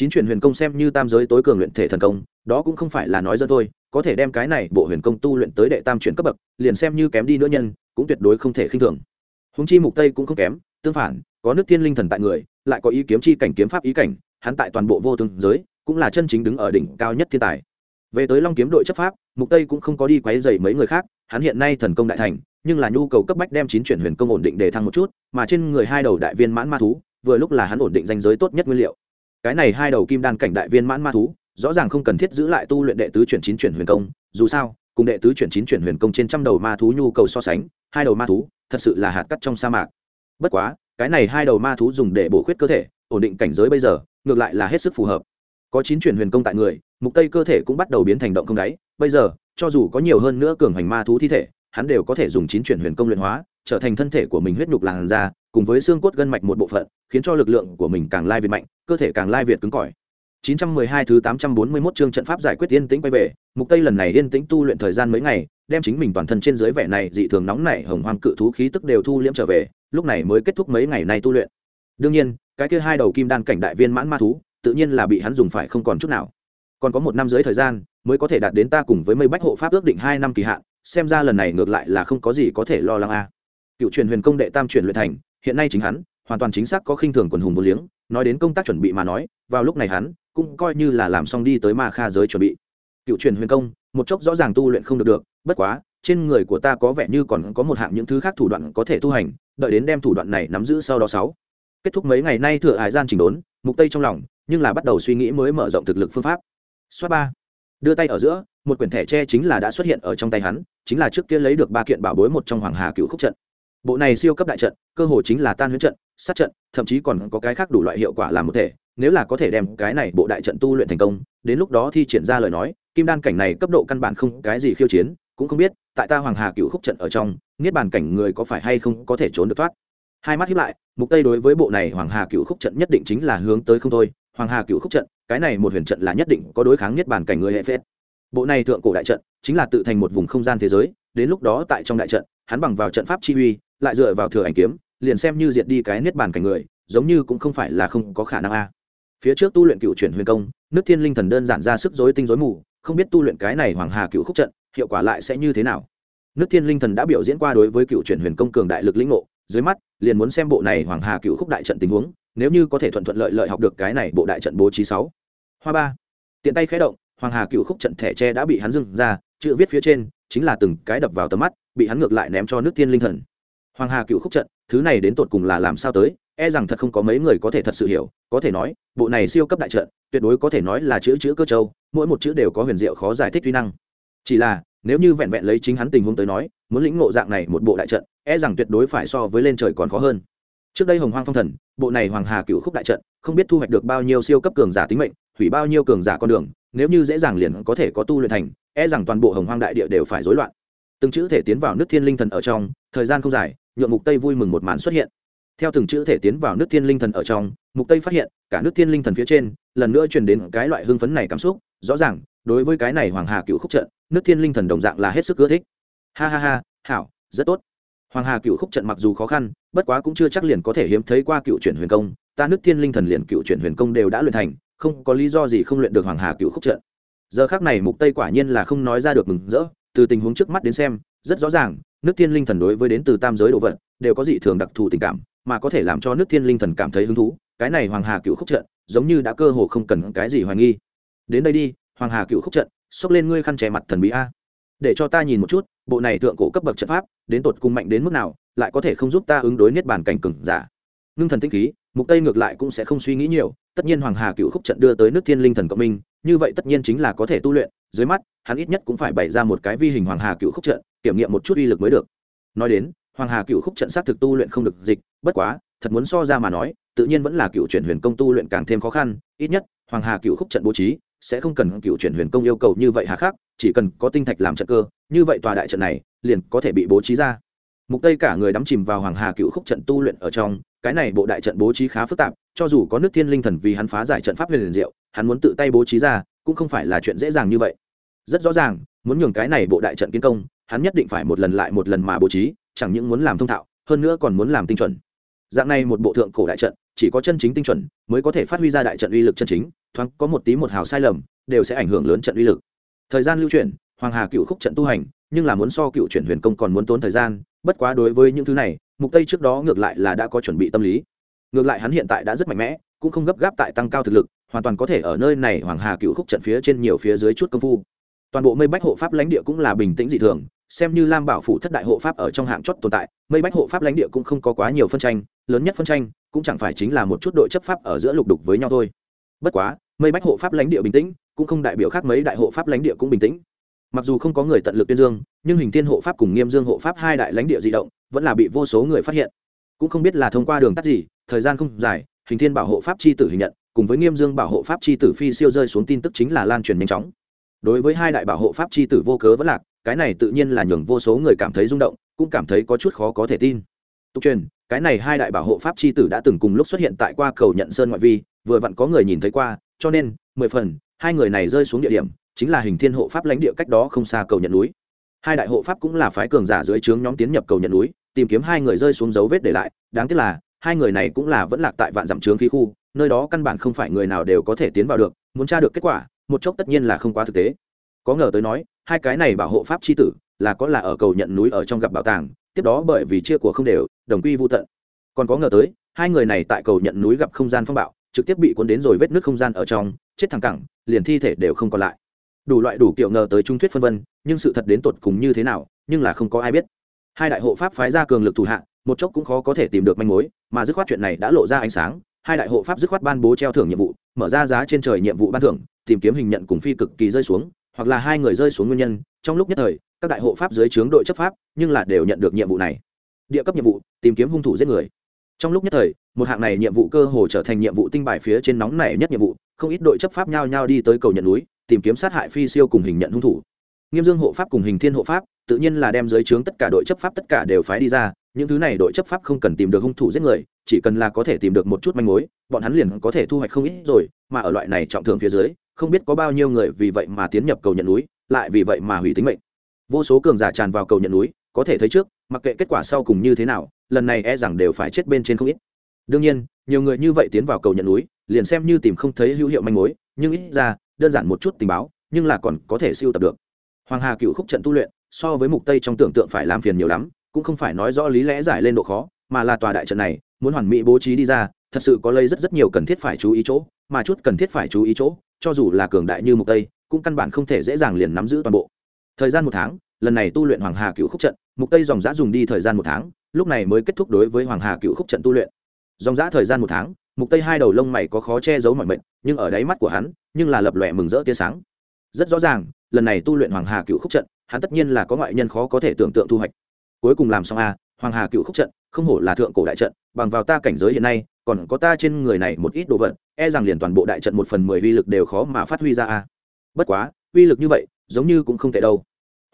chín chuyển huyền công xem như tam giới tối cường luyện thể thần công, đó cũng không phải là nói dân thôi, có thể đem cái này bộ huyền công tu luyện tới đệ tam chuyển cấp bậc, liền xem như kém đi nữa nhân, cũng tuyệt đối không thể khinh thường. Húng chi mục tây cũng không kém, tương phản, có nước thiên linh thần tại người, lại có ý kiếm chi cảnh kiếm pháp ý cảnh, hắn tại toàn bộ vô tương giới, cũng là chân chính đứng ở đỉnh cao nhất thiên tài. Về tới long kiếm đội chấp pháp, mục tây cũng không có đi quấy dày mấy người khác, hắn hiện nay thần công đại thành, nhưng là nhu cầu cấp bách đem chín chuyển huyền công ổn định để thăng một chút, mà trên người hai đầu đại viên mãn ma thú, vừa lúc là hắn ổn định danh giới tốt nhất nguyên liệu cái này hai đầu kim đan cảnh đại viên mãn ma thú, rõ ràng không cần thiết giữ lại tu luyện đệ tứ chuyển chín chuyển huyền công, dù sao, cùng đệ tứ chuyển chín chuyển huyền công trên trăm đầu ma thú nhu cầu so sánh, hai đầu ma thú, thật sự là hạt cắt trong sa mạc. Bất quá, cái này hai đầu ma thú dùng để bổ khuyết cơ thể, ổn định cảnh giới bây giờ, ngược lại là hết sức phù hợp. Có chín chuyển huyền công tại người, mục tây cơ thể cũng bắt đầu biến thành động không đáy, bây giờ, cho dù có nhiều hơn nữa cường hành ma thú thi thể, hắn đều có thể dùng chín chuyển huyền công luyện hóa, trở thành thân thể của mình huyết nhục làn da, cùng với xương cốt gân mạch một bộ phận, khiến cho lực lượng của mình càng lai việt mạnh cơ thể càng lai việt cứng cỏi 912 thứ 841 chương trận pháp giải quyết yên tĩnh quay về, Mục Tây lần này yên tĩnh tu luyện thời gian mấy ngày, đem chính mình toàn thân trên dưới vẻ này dị thường nóng nảy hồng hoang cự thú khí tức đều thu liễm trở về, lúc này mới kết thúc mấy ngày nay tu luyện. Đương nhiên, cái kia hai đầu kim đan cảnh đại viên mãn ma thú, tự nhiên là bị hắn dùng phải không còn chút nào. Còn có một năm dưới thời gian, mới có thể đạt đến ta cùng với mây bách hộ pháp ước định hai năm kỳ hạn, xem ra lần này ngược lại là không có gì có thể lo lắng a. Cựu truyền huyền công đệ tam truyền luyện thành, hiện nay chính hắn, hoàn toàn chính xác có khinh thường quần hùng vô liếng, nói đến công tác chuẩn bị mà nói, vào lúc này hắn cũng coi như là làm xong đi tới ma kha giới chuẩn bị. Cựu truyền huyền công một chốc rõ ràng tu luyện không được được bất quá trên người của ta có vẻ như còn có một hạng những thứ khác thủ đoạn có thể tu hành đợi đến đem thủ đoạn này nắm giữ sau đó sáu. Kết thúc mấy ngày nay thừa hải gian chỉnh đốn mục tây trong lòng nhưng là bắt đầu suy nghĩ mới mở rộng thực lực phương pháp. Xoát ba. Đưa tay ở giữa một quyển thẻ tre chính là đã xuất hiện ở trong tay hắn chính là trước kia lấy được ba kiện bảo bối một trong hoàng hà cựu khúc trận. Bộ này siêu cấp đại trận cơ hồ chính là tan huyết trận sát trận, thậm chí còn có cái khác đủ loại hiệu quả làm một thể, nếu là có thể đem cái này bộ đại trận tu luyện thành công, đến lúc đó thi triển ra lời nói, kim đan cảnh này cấp độ căn bản không cái gì khiêu chiến, cũng không biết, tại ta hoàng hà cựu khúc trận ở trong, niết bàn cảnh người có phải hay không có thể trốn được thoát. Hai mắt hiếp lại, mục tây đối với bộ này hoàng hà cựu khúc trận nhất định chính là hướng tới không thôi. Hoàng hà cựu khúc trận, cái này một huyền trận là nhất định có đối kháng niết bàn cảnh người hệ phết. Bộ này thượng cổ đại trận, chính là tự thành một vùng không gian thế giới, đến lúc đó tại trong đại trận, hắn bằng vào trận pháp chi uy, lại dựa vào thừa ảnh kiếm liền xem như diệt đi cái niết bàn cảnh người, giống như cũng không phải là không có khả năng a. Phía trước tu luyện cựu chuyển huyền công, nước thiên linh thần đơn giản ra sức dối tinh dối mù, không biết tu luyện cái này hoàng hà cựu khúc trận, hiệu quả lại sẽ như thế nào. Nước thiên linh thần đã biểu diễn qua đối với cựu chuyển huyền công cường đại lực lĩnh ngộ, dưới mắt, liền muốn xem bộ này hoàng hà cựu khúc đại trận tình huống, nếu như có thể thuận thuận lợi lợi học được cái này bộ đại trận bố trí sáu. Hoa ba. Tiện tay khé động, hoàng hà cựu khúc trận thẻ tre đã bị hắn dưng ra, chữ viết phía trên chính là từng cái đập vào tầm mắt, bị hắn ngược lại ném cho nước thiên linh thần. Hoàng hà cựu khúc trận thứ này đến tột cùng là làm sao tới e rằng thật không có mấy người có thể thật sự hiểu, có thể nói, bộ này siêu cấp đại trận, tuyệt đối có thể nói là chữ chữ cơ châu, mỗi một chữ đều có huyền diệu khó giải thích tuy năng. Chỉ là, nếu như vẹn vẹn lấy chính hắn tình huống tới nói, muốn lĩnh ngộ dạng này một bộ đại trận e rằng tuyệt đối phải so với lên trời còn khó hơn. Trước đây hồng hoang phong thần, bộ này hoàng hà cựu khúc đại trận, không biết thu hoạch được bao nhiêu siêu cấp cường giả tính mệnh, hủy bao nhiêu cường giả con đường, nếu như dễ dàng liền có thể có tu luyện thành e rằng toàn bộ hồng hoang đại địa đều phải rối loạn. Từng chữ thể tiến vào nước thiên linh thần ở trong, thời gian không dài nhượng mục tây vui mừng một màn xuất hiện. Theo từng chữ thể tiến vào nước thiên linh thần ở trong, mục tây phát hiện, cả nước thiên linh thần phía trên, lần nữa truyền đến cái loại hưng phấn này cảm xúc. Rõ ràng, đối với cái này hoàng hà cựu khúc trận, nước thiên linh thần đồng dạng là hết sức ưa thích. Ha ha ha, hảo, rất tốt. Hoàng hà cựu khúc trận mặc dù khó khăn, bất quá cũng chưa chắc liền có thể hiếm thấy qua cựu chuyển huyền công. Ta nước thiên linh thần liền cựu chuyển huyền công đều đã luyện thành, không có lý do gì không luyện được hoàng hà cựu khúc trận. Giờ khác này mục tây quả nhiên là không nói ra được mừng rỡ, từ tình huống trước mắt đến xem, rất rõ ràng nước thiên linh thần đối với đến từ tam giới đồ vật, đều có dị thường đặc thù tình cảm, mà có thể làm cho nước thiên linh thần cảm thấy hứng thú, cái này hoàng hà cựu khúc trận, giống như đã cơ hồ không cần cái gì hoài nghi. Đến đây đi, hoàng hà cựu khúc trận, xốc lên ngươi khăn che mặt thần bí a. Để cho ta nhìn một chút, bộ này thượng cổ cấp bậc trận pháp, đến tột cùng mạnh đến mức nào, lại có thể không giúp ta ứng đối niết bàn cảnh cừng giả. Ngưng thần tinh khí, mục tây ngược lại cũng sẽ không suy nghĩ nhiều, tất nhiên hoàng hà cựu khúc trận đưa tới nước thiên linh thần cộng minh, như vậy tất nhiên chính là có thể tu luyện. Dưới mắt, hắn ít nhất cũng phải bày ra một cái vi hình hoàng hà cựu khúc trận kiểm nghiệm một chút uy lực mới được. Nói đến, hoàng hà cựu khúc trận sát thực tu luyện không được dịch, bất quá, thật muốn so ra mà nói, tự nhiên vẫn là cựu chuyển huyền công tu luyện càng thêm khó khăn, ít nhất, hoàng hà cựu khúc trận bố trí, sẽ không cần cựu chuyển huyền công yêu cầu như vậy hà khắc, chỉ cần có tinh thạch làm trận cơ, như vậy tòa đại trận này, liền có thể bị bố trí ra. Mục tây cả người đắm chìm vào hoàng hà cựu khúc trận tu luyện ở trong, cái này bộ đại trận bố trí khá phức tạp, cho dù có nước thiên linh thần vì hắn phá giải trận pháp huyền liền diệu, hắn muốn tự tay bố trí ra, cũng không phải là chuyện dễ dàng như vậy. Rất rõ ràng, muốn nhường cái này bộ đại trận kiến công hắn nhất định phải một lần lại một lần mà bố trí, chẳng những muốn làm thông thạo, hơn nữa còn muốn làm tinh chuẩn. Dạng này một bộ thượng cổ đại trận, chỉ có chân chính tinh chuẩn mới có thể phát huy ra đại trận uy lực chân chính, thoáng có một tí một hào sai lầm, đều sẽ ảnh hưởng lớn trận uy lực. Thời gian lưu chuyển, hoàng hà cựu khúc trận tu hành, nhưng là muốn so cựu chuyển huyền công còn muốn tốn thời gian, bất quá đối với những thứ này, mục tây trước đó ngược lại là đã có chuẩn bị tâm lý. Ngược lại hắn hiện tại đã rất mạnh mẽ, cũng không gấp gáp tại tăng cao thực lực, hoàn toàn có thể ở nơi này hoàng hà cựu khúc trận phía trên nhiều phía dưới chút công phu. Toàn bộ mây bách hộ pháp lãnh địa cũng là bình tĩnh dị thường xem như lam bảo phủ thất đại hộ pháp ở trong hạng chót tồn tại, mây bách hộ pháp lãnh địa cũng không có quá nhiều phân tranh, lớn nhất phân tranh cũng chẳng phải chính là một chút đội chấp pháp ở giữa lục đục với nhau thôi. Bất quá, mây bách hộ pháp lãnh địa bình tĩnh, cũng không đại biểu khác mấy đại hộ pháp lãnh địa cũng bình tĩnh. Mặc dù không có người tận lực tuyên dương, nhưng hình thiên hộ pháp cùng nghiêm dương hộ pháp hai đại lãnh địa di động vẫn là bị vô số người phát hiện. Cũng không biết là thông qua đường tắt gì, thời gian không dài, hình thiên bảo hộ pháp c h i tử hình nhận, cùng với nghiêm dương bảo hộ pháp c h i tử phi siêu rơi xuống tin tức chính là lan truyền nhanh chóng. Đối với hai đại bảo hộ pháp c h i tử vô cớ vẫn lạc cái này tự nhiên là nhường vô số người cảm thấy rung động, cũng cảm thấy có chút khó có thể tin. Tục truyền, cái này hai đại bảo hộ pháp c h i tử đã từng cùng lúc xuất hiện tại qua cầu nhận sơn ngoại vi, vừa vặn có người nhìn thấy qua, cho nên, mười phần, hai người này rơi xuống địa điểm, chính là hình thiên hộ pháp lãnh địa cách đó không xa cầu nhận núi. Hai đại hộ pháp cũng là phái cường giả dưới trướng nhóm tiến nhập cầu nhận núi, tìm kiếm hai người rơi xuống dấu vết để lại, đáng tiếc là, hai người này cũng là vẫn lạc tại vạn dặm trướng khí khu, nơi đó căn bản không phải người nào đều có thể tiến vào được, muốn tra được kết quả, một chốc tất nhiên là không quá thực tế có ngờ tới nói, hai cái này bảo hộ pháp c h i tử, là có là ở cầu nhận núi ở trong gặp bảo tàng, tiếp đó bởi vì chia của không đều, đồng quy vô tận. Còn có ngờ tới, hai người này tại cầu nhận núi gặp không gian phong bạo, trực tiếp bị cuốn đến rồi vết nước không gian ở trong, chết thẳng cẳng, liền thi thể đều không còn lại. Đủ loại đủ kiểu ngờ tới trung thuyết phân vân, nhưng sự thật đến tột cùng như thế nào, nhưng là không có ai biết. Hai đại hộ pháp phái ra cường lực thủ hạ, một chốc cũng khó có thể tìm được manh mối, mà dứt khoát chuyện này đã lộ ra ánh sáng, hai đại hộ pháp dứt khoát ban bố treo thưởng nhiệm vụ, mở ra giá trên trời nhiệm vụ ban thưởng, tìm kiếm hình nhận cùng phi cực kỳ rơi xuống hoặc là hai người rơi xuống nguyên nhân, trong lúc nhất thời, các đại hộ pháp dưới trướng đội chấp pháp, nhưng là đều nhận được nhiệm vụ này. Địa cấp nhiệm vụ, tìm kiếm hung thủ giết người. Trong lúc nhất thời, một hạng này nhiệm vụ cơ hồ trở thành nhiệm vụ tinh bài phía trên nóng này nhất nhiệm vụ, không ít đội chấp pháp nhao nhao đi tới cầu nhận núi, tìm kiếm sát hại phi siêu cùng hình nhận hung thủ. Nghiêm dương hộ pháp cùng hình thiên hộ pháp, tự nhiên là đem dưới trướng tất cả đội chấp pháp tất cả đều phái đi ra, những thứ này đội chấp pháp không cần tìm được hung thủ giết người, chỉ cần là có thể tìm được một chút manh mối, bọn hắn liền có thể thu hoạch không ít rồi, mà ở loại này trọng thường phía dưới không biết có bao nhiêu người vì vậy mà tiến nhập cầu nhận núi, lại vì vậy mà hủy tính mệnh. Vô số cường giả tràn vào cầu nhận núi, có thể thấy trước, mặc kệ kết quả sau cùng như thế nào, lần này e rằng đều phải chết bên trên không ít. Đương nhiên, nhiều người như vậy tiến vào cầu nhận núi, liền xem như tìm không thấy hữu hiệu manh mối, nhưng ít ra, đơn giản một chút tình báo, nhưng là còn có thể siêu tập được. Hoàng hà cựu khúc trận tu luyện, so với mục tây trong tưởng tượng phải làm phiền nhiều lắm, cũng không phải nói rõ lý lẽ giải lên độ khó, mà là tòa đại trận này, muốn hoàn mỹ bố trí đi ra, thật sự có lấy rất rất nhiều cần thiết phải chú ý chỗ, mà chút cần thiết phải chú ý chỗ cho dù là cường đại như mục tây, cũng căn bản không thể dễ dàng liền nắm giữ toàn bộ. Thời gian một tháng, lần này tu luyện hoàng hà cựu khúc trận, mục tây dòng giã dùng đi thời gian một tháng, lúc này mới kết thúc đối với hoàng hà cựu khúc trận tu luyện. Dòng giã thời gian một tháng, mục tây hai đầu lông mày có khó che giấu mọi mệnh, nhưng ở đáy mắt của hắn, nhưng là lập lòe mừng rỡ tia sáng. Rất rõ ràng, lần này tu luyện hoàng hà cựu khúc trận, hắn tất nhiên là có ngoại nhân khó có thể tưởng tượng thu hoạch. Cuối cùng làm xong a, hoàng hà cựu khúc trận, không hổ là thượng cổ đại trận, bằng vào ta cảnh giới hiện nay còn có ta trên người này một ít đồ vật e rằng liền toàn bộ đại trận một phần mười uy lực đều khó mà phát huy ra a. Bất quá, uy lực như vậy, giống như cũng không tệ đâu.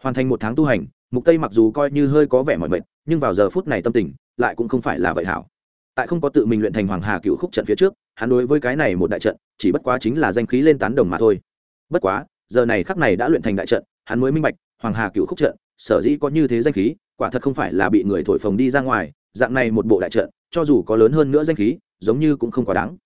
Hoàn thành một tháng tu hành, mục tây mặc dù coi như hơi có vẻ mỏi mệt, nhưng vào giờ phút này tâm tình, lại cũng không phải là vậy hảo. Tại không có tự mình luyện thành hoàng hà cựu khúc trận phía trước, hắn đối với cái này một đại trận, chỉ bất quá chính là danh khí lên tán đồng mà thôi. Bất quá, giờ này khắc này đã luyện thành đại trận, hắn mới minh bạch, hoàng hà cựu khúc trận, sở dĩ có như thế danh khí, quả thật không phải là bị người thổi phồng đi ra ngoài dạng này một bộ đại trận, cho dù có lớn hơn nữa danh khí, giống như cũng không quá đáng.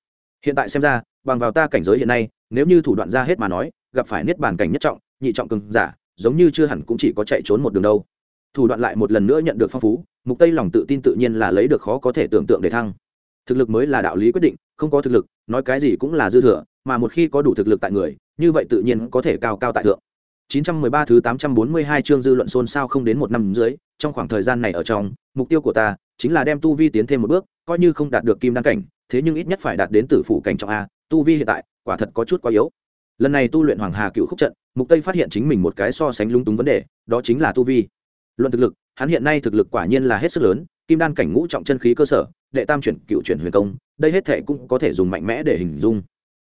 Hiện tại xem ra, bằng vào ta cảnh giới hiện nay, nếu như thủ đoạn ra hết mà nói, gặp phải niết bàn cảnh nhất trọng, nhị trọng cường giả, giống như chưa hẳn cũng chỉ có chạy trốn một đường đâu. Thủ đoạn lại một lần nữa nhận được phong phú, mục tây lòng tự tin tự nhiên là lấy được khó có thể tưởng tượng để thăng. Thực lực mới là đạo lý quyết định, không có thực lực, nói cái gì cũng là dư thừa, mà một khi có đủ thực lực tại người, như vậy tự nhiên có thể cao cao tại thượng. 913 thứ 842 chương dư luận xôn xao không đến một năm dưới trong khoảng thời gian này ở trong, mục tiêu của ta chính là đem tu vi tiến thêm một bước, coi như không đạt được kim đăng cảnh, thế nhưng ít nhất phải đạt đến tử phủ cảnh trọng a, tu vi hiện tại, quả thật có chút quá yếu. Lần này tu luyện hoàng hà cựu khúc trận, mục tây phát hiện chính mình một cái so sánh lung túng vấn đề, đó chính là tu vi. Luận thực lực, hắn hiện nay thực lực quả nhiên là hết sức lớn, kim đan cảnh ngũ trọng chân khí cơ sở, đệ tam chuyển cựu chuyển huyền công, đây hết thể cũng có thể dùng mạnh mẽ để hình dung.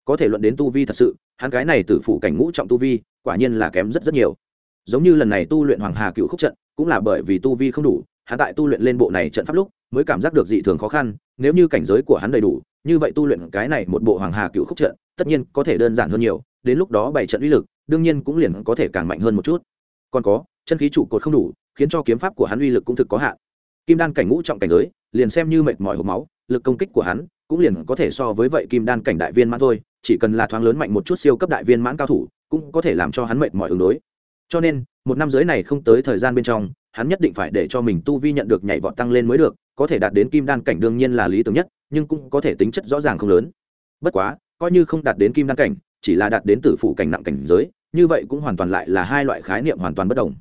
Có thể luận đến tu vi thật sự, hắn cái này tử phủ cảnh ngũ trọng tu vi, quả nhiên là kém rất rất nhiều. Giống như lần này tu luyện hoàng hà cựu khúc trận, cũng là bởi vì tu vi không đủ hắn tại tu luyện lên bộ này trận pháp lúc, mới cảm giác được dị thường khó khăn, nếu như cảnh giới của hắn đầy đủ, như vậy tu luyện cái này một bộ hoàng hà cựu khúc trận, tất nhiên có thể đơn giản hơn nhiều, đến lúc đó bảy trận uy lực, đương nhiên cũng liền có thể càng mạnh hơn một chút. Còn có, chân khí trụ cột không đủ, khiến cho kiếm pháp của hắn uy lực cũng thực có hạn. Kim đan cảnh ngũ trọng cảnh giới, liền xem như mệt mỏi hộp máu, lực công kích của hắn cũng liền có thể so với vậy kim đan cảnh đại viên mãn thôi, chỉ cần là thoáng lớn mạnh một chút siêu cấp đại viên mãn cao thủ, cũng có thể làm cho hắn mệt mỏi ứng đối cho nên, một năm giới này không tới thời gian bên trong, hắn nhất định phải để cho mình tu vi nhận được nhảy vọt tăng lên mới được, có thể đạt đến kim đan cảnh đương nhiên là lý tưởng nhất, nhưng cũng có thể tính chất rõ ràng không lớn. Bất quá, coi như không đạt đến kim đan cảnh, chỉ là đạt đến tử phụ cảnh nặng cảnh giới, như vậy cũng hoàn toàn lại là hai loại khái niệm hoàn toàn bất đồng.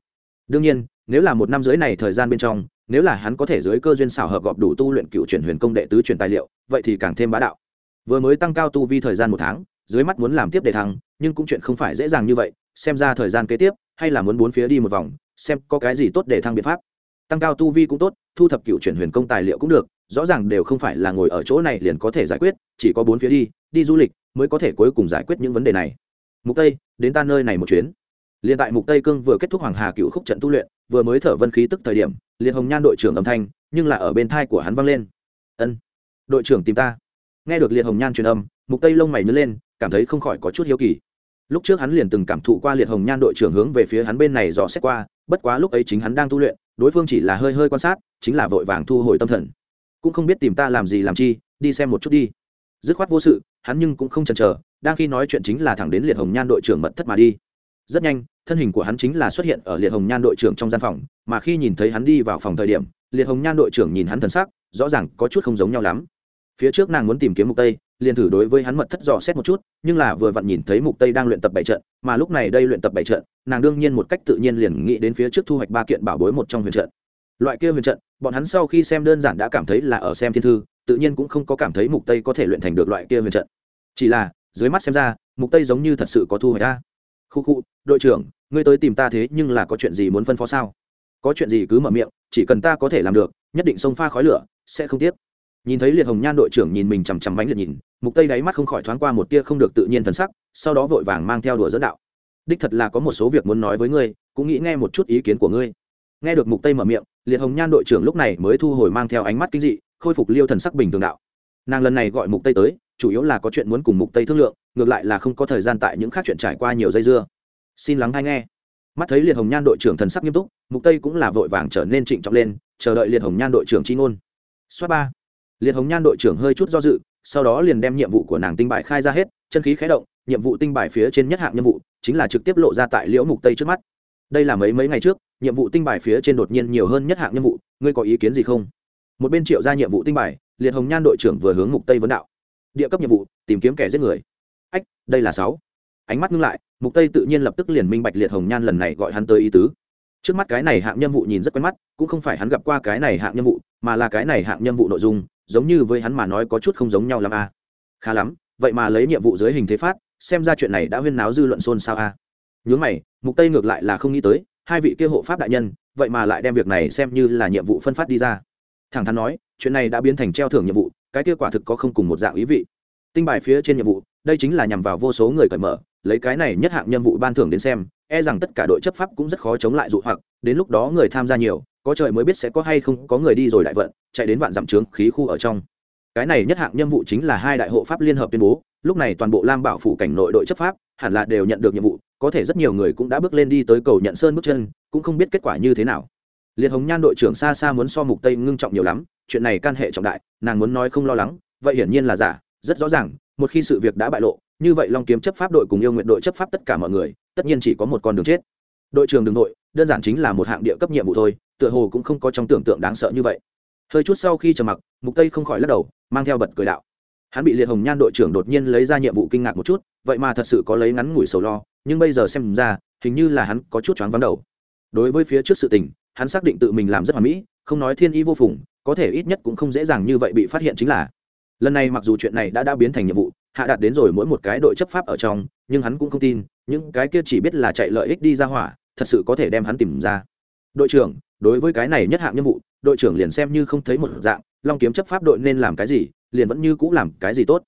Đương nhiên, nếu là một năm dưới này thời gian bên trong, nếu là hắn có thể dưới cơ duyên xảo hợp gọp đủ tu luyện cựu chuyển huyền công đệ tứ chuyển tài liệu, vậy thì càng thêm bá đạo. Vừa mới tăng cao tu vi thời gian một tháng, dưới mắt muốn làm tiếp để thăng, nhưng cũng chuyện không phải dễ dàng như vậy, xem ra thời gian kế tiếp hay là muốn bốn phía đi một vòng, xem có cái gì tốt để thăng biện pháp. Tăng cao tu vi cũng tốt, thu thập cựu chuyển huyền công tài liệu cũng được, rõ ràng đều không phải là ngồi ở chỗ này liền có thể giải quyết, chỉ có bốn phía đi đi du lịch mới có thể cuối cùng giải quyết những vấn đề này. Mục tây, đến ta nơi này một chuyến. Liền tại mục tây cương vừa kết thúc hoàng hà cựu khúc trận tu luyện, vừa mới thở vân khí tức thời điểm, liệt hồng nhan đội trưởng âm thanh, nhưng là ở bên thai của hắn vang lên. Ân, đội trưởng tìm ta. Nghe được liệt hồng nhan truyền âm, mục tây lông mày nhớ lên, cảm thấy không khỏi có chút hiếu kỳ lúc trước hắn liền từng cảm thụ qua liệt hồng nhan đội trưởng hướng về phía hắn bên này dò xét qua, bất quá lúc ấy chính hắn đang tu luyện, đối phương chỉ là hơi hơi quan sát, chính là vội vàng thu hồi tâm thần. Cũng không biết tìm ta làm gì làm chi, đi xem một chút đi. Dứt khoát vô sự, hắn nhưng cũng không chần chờ, đang khi nói chuyện chính là thẳng đến liệt hồng nhan đội trưởng mật thất mà đi. Rất nhanh, thân hình của hắn chính là xuất hiện ở liệt hồng nhan đội trưởng trong gian phòng, mà khi nhìn thấy hắn đi vào phòng thời điểm, liệt hồng nhan đội trưởng nhìn hắn thần sắc, rõ ràng có chút không giống nhau lắm. Phía trước nàng muốn tìm kiếm mục tây liền thử đối với hắn mật thất dò xét một chút, nhưng là vừa vặn nhìn thấy mục tây đang luyện tập bảy trận, mà lúc này đây luyện tập bảy trận, nàng đương nhiên một cách tự nhiên liền nghĩ đến phía trước thu hoạch ba kiện bảo bối một trong huyền trận. Loại kia huyền trận, bọn hắn sau khi xem đơn giản đã cảm thấy là ở xem thiên thư, tự nhiên cũng không có cảm thấy mục tây có thể luyện thành được loại kia huyền trận. Chỉ là, dưới mắt xem ra, mục tây giống như thật sự có thu hoạch ta khu khu, đội trưởng, ngươi tới tìm ta thế nhưng là có chuyện gì muốn phân phó sao? Có chuyện gì cứ mở miệng, chỉ cần ta có thể làm được, nhất định xông pha khói lửa, sẽ không tiếc nhìn thấy liệt hồng nhan đội trưởng nhìn mình chằm chằm bánh liệt nhìn, mục tây đáy mắt không khỏi thoáng qua một tia không được tự nhiên thần sắc, sau đó vội vàng mang theo đùa dẫn đạo. Đích thật là có một số việc muốn nói với ngươi, cũng nghĩ nghe một chút ý kiến của ngươi. Nghe được mục tây mở miệng, liệt hồng nhan đội trưởng lúc này mới thu hồi mang theo ánh mắt kinh dị, khôi phục liêu thần sắc bình thường đạo. Nàng lần này gọi mục tây tới, chủ yếu là có chuyện muốn cùng mục tây thương lượng, ngược lại là không có thời gian tại những khác chuyện trải qua nhiều dây dưa. Xin lắng hay nghe. Mắt thấy liệt hồng nhan đội trưởng thần sắc nghiêm túc, mục tây cũng là vội vàng trở nên trịnh trọng lên, chờ đợi liệt hồng nhan đội trưởng chi ngôn. Xoát ba liệt hồng nhan đội trưởng hơi chút do dự, sau đó liền đem nhiệm vụ của nàng tinh bài khai ra hết, chân khí khé động, nhiệm vụ tinh bài phía trên nhất hạng nhiệm vụ chính là trực tiếp lộ ra tại liễu mục tây trước mắt. Đây là mấy mấy ngày trước, nhiệm vụ tinh bài phía trên đột nhiên nhiều hơn nhất hạng nhiệm vụ, ngươi có ý kiến gì không? Một bên triệu ra nhiệm vụ tinh bài, liệt hồng nhan đội trưởng vừa hướng mục tây vấn đạo. Địa cấp nhiệm vụ, tìm kiếm kẻ giết người. Ách, đây là sáu. Ánh mắt ngưng lại, mục tây tự nhiên lập tức liền minh bạch liệt hồng nhan lần này gọi hắn tới ý tứ. Trước mắt cái này hạng nhiệm vụ nhìn rất quen mắt, cũng không phải hắn gặp qua cái này hạng nhiệm vụ, mà là cái này hạng nhiệm vụ nội dung giống như với hắn mà nói có chút không giống nhau lắm a à. khá lắm, vậy mà lấy nhiệm vụ dưới hình thế phát, xem ra chuyện này đã huyên náo dư luận xôn xao a à. nhướng mày, mục tây ngược lại là không nghĩ tới, hai vị kia hộ pháp đại nhân, vậy mà lại đem việc này xem như là nhiệm vụ phân phát đi ra thẳng thắn nói, chuyện này đã biến thành treo thưởng nhiệm vụ, cái kia quả thực có không cùng một dạng ý vị tinh bài phía trên nhiệm vụ, đây chính là nhằm vào vô số người cởi mở, lấy cái này nhất hạng nhiệm vụ ban thưởng đến xem e rằng tất cả đội chấp pháp cũng rất khó chống lại dụ hoặc, đến lúc đó người tham gia nhiều, có trời mới biết sẽ có hay không có người đi rồi đại vận chạy đến vạn dặm trướng khí khu ở trong. Cái này nhất hạng nhiệm vụ chính là hai đại hộ pháp liên hợp tuyên bố, lúc này toàn bộ lam bảo phủ cảnh nội đội chấp pháp, hẳn là đều nhận được nhiệm vụ, có thể rất nhiều người cũng đã bước lên đi tới cầu nhận sơn bước chân, cũng không biết kết quả như thế nào. Liệt hồng nhan đội trưởng xa xa muốn so mục tây ngưng trọng nhiều lắm, chuyện này can hệ trọng đại, nàng muốn nói không lo lắng, vậy hiển nhiên là giả, rất rõ ràng, một khi sự việc đã bại lộ, như vậy long kiếm chấp pháp đội cùng yêu nguyện đội chấp pháp tất cả mọi người, tất nhiên chỉ có một con đường chết. Đội trưởng đường đội đơn giản chính là một hạng địa cấp nhiệm vụ thôi, tựa hồ cũng không có trong tưởng tượng đáng sợ như vậy hơi chút sau khi trầm mặc, mục tây không khỏi lắc đầu, mang theo bật cười đạo. Hắn bị liệt hồng nhan đội trưởng đột nhiên lấy ra nhiệm vụ kinh ngạc một chút, vậy mà thật sự có lấy ngắn ngủi sầu lo, nhưng bây giờ xem ra, hình như là hắn có chút choáng vắng đầu. Đối với phía trước sự tình, hắn xác định tự mình làm rất hoàn mỹ, không nói thiên y vô phùng, có thể ít nhất cũng không dễ dàng như vậy bị phát hiện chính là. Lần này mặc dù chuyện này đã đã biến thành nhiệm vụ, hạ đạt đến rồi mỗi một cái đội chấp pháp ở trong, nhưng hắn cũng không tin, những cái kia chỉ biết là chạy lợi ích đi ra hỏa, thật sự có thể đem hắn tìm ra. Đội trưởng, đối với cái này nhất hạng nhiệm vụ đội trưởng liền xem như không thấy một dạng, long kiếm chấp pháp đội nên làm cái gì, liền vẫn như cũ làm cái gì tốt.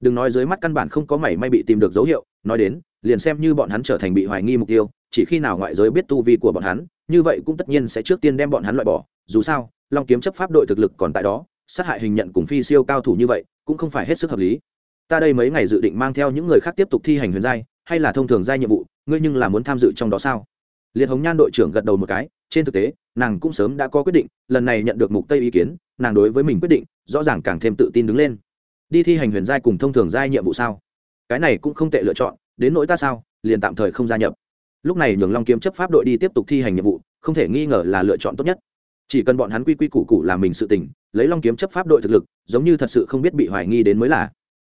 Đừng nói dưới mắt căn bản không có mảy may bị tìm được dấu hiệu, nói đến, liền xem như bọn hắn trở thành bị hoài nghi mục tiêu, chỉ khi nào ngoại giới biết tu vi của bọn hắn, như vậy cũng tất nhiên sẽ trước tiên đem bọn hắn loại bỏ. Dù sao, long kiếm chấp pháp đội thực lực còn tại đó, sát hại hình nhận cùng phi siêu cao thủ như vậy, cũng không phải hết sức hợp lý. Ta đây mấy ngày dự định mang theo những người khác tiếp tục thi hành huyền giai, hay là thông thường giai nhiệm vụ, ngươi nhưng là muốn tham dự trong đó sao? Liệt hồng nhan đội trưởng gật đầu một cái, trên thực tế, nàng cũng sớm đã có quyết định, lần này nhận được mục tây ý kiến, nàng đối với mình quyết định, rõ ràng càng thêm tự tin đứng lên. Đi thi hành huyền giai cùng thông thường giai nhiệm vụ sao? Cái này cũng không tệ lựa chọn, đến nỗi ta sao, liền tạm thời không gia nhập. Lúc này nhường long kiếm chấp pháp đội đi tiếp tục thi hành nhiệm vụ, không thể nghi ngờ là lựa chọn tốt nhất. Chỉ cần bọn hắn quy quy củ củ làm mình sự tình, lấy long kiếm chấp pháp đội thực lực, giống như thật sự không biết bị hoài nghi đến mới là.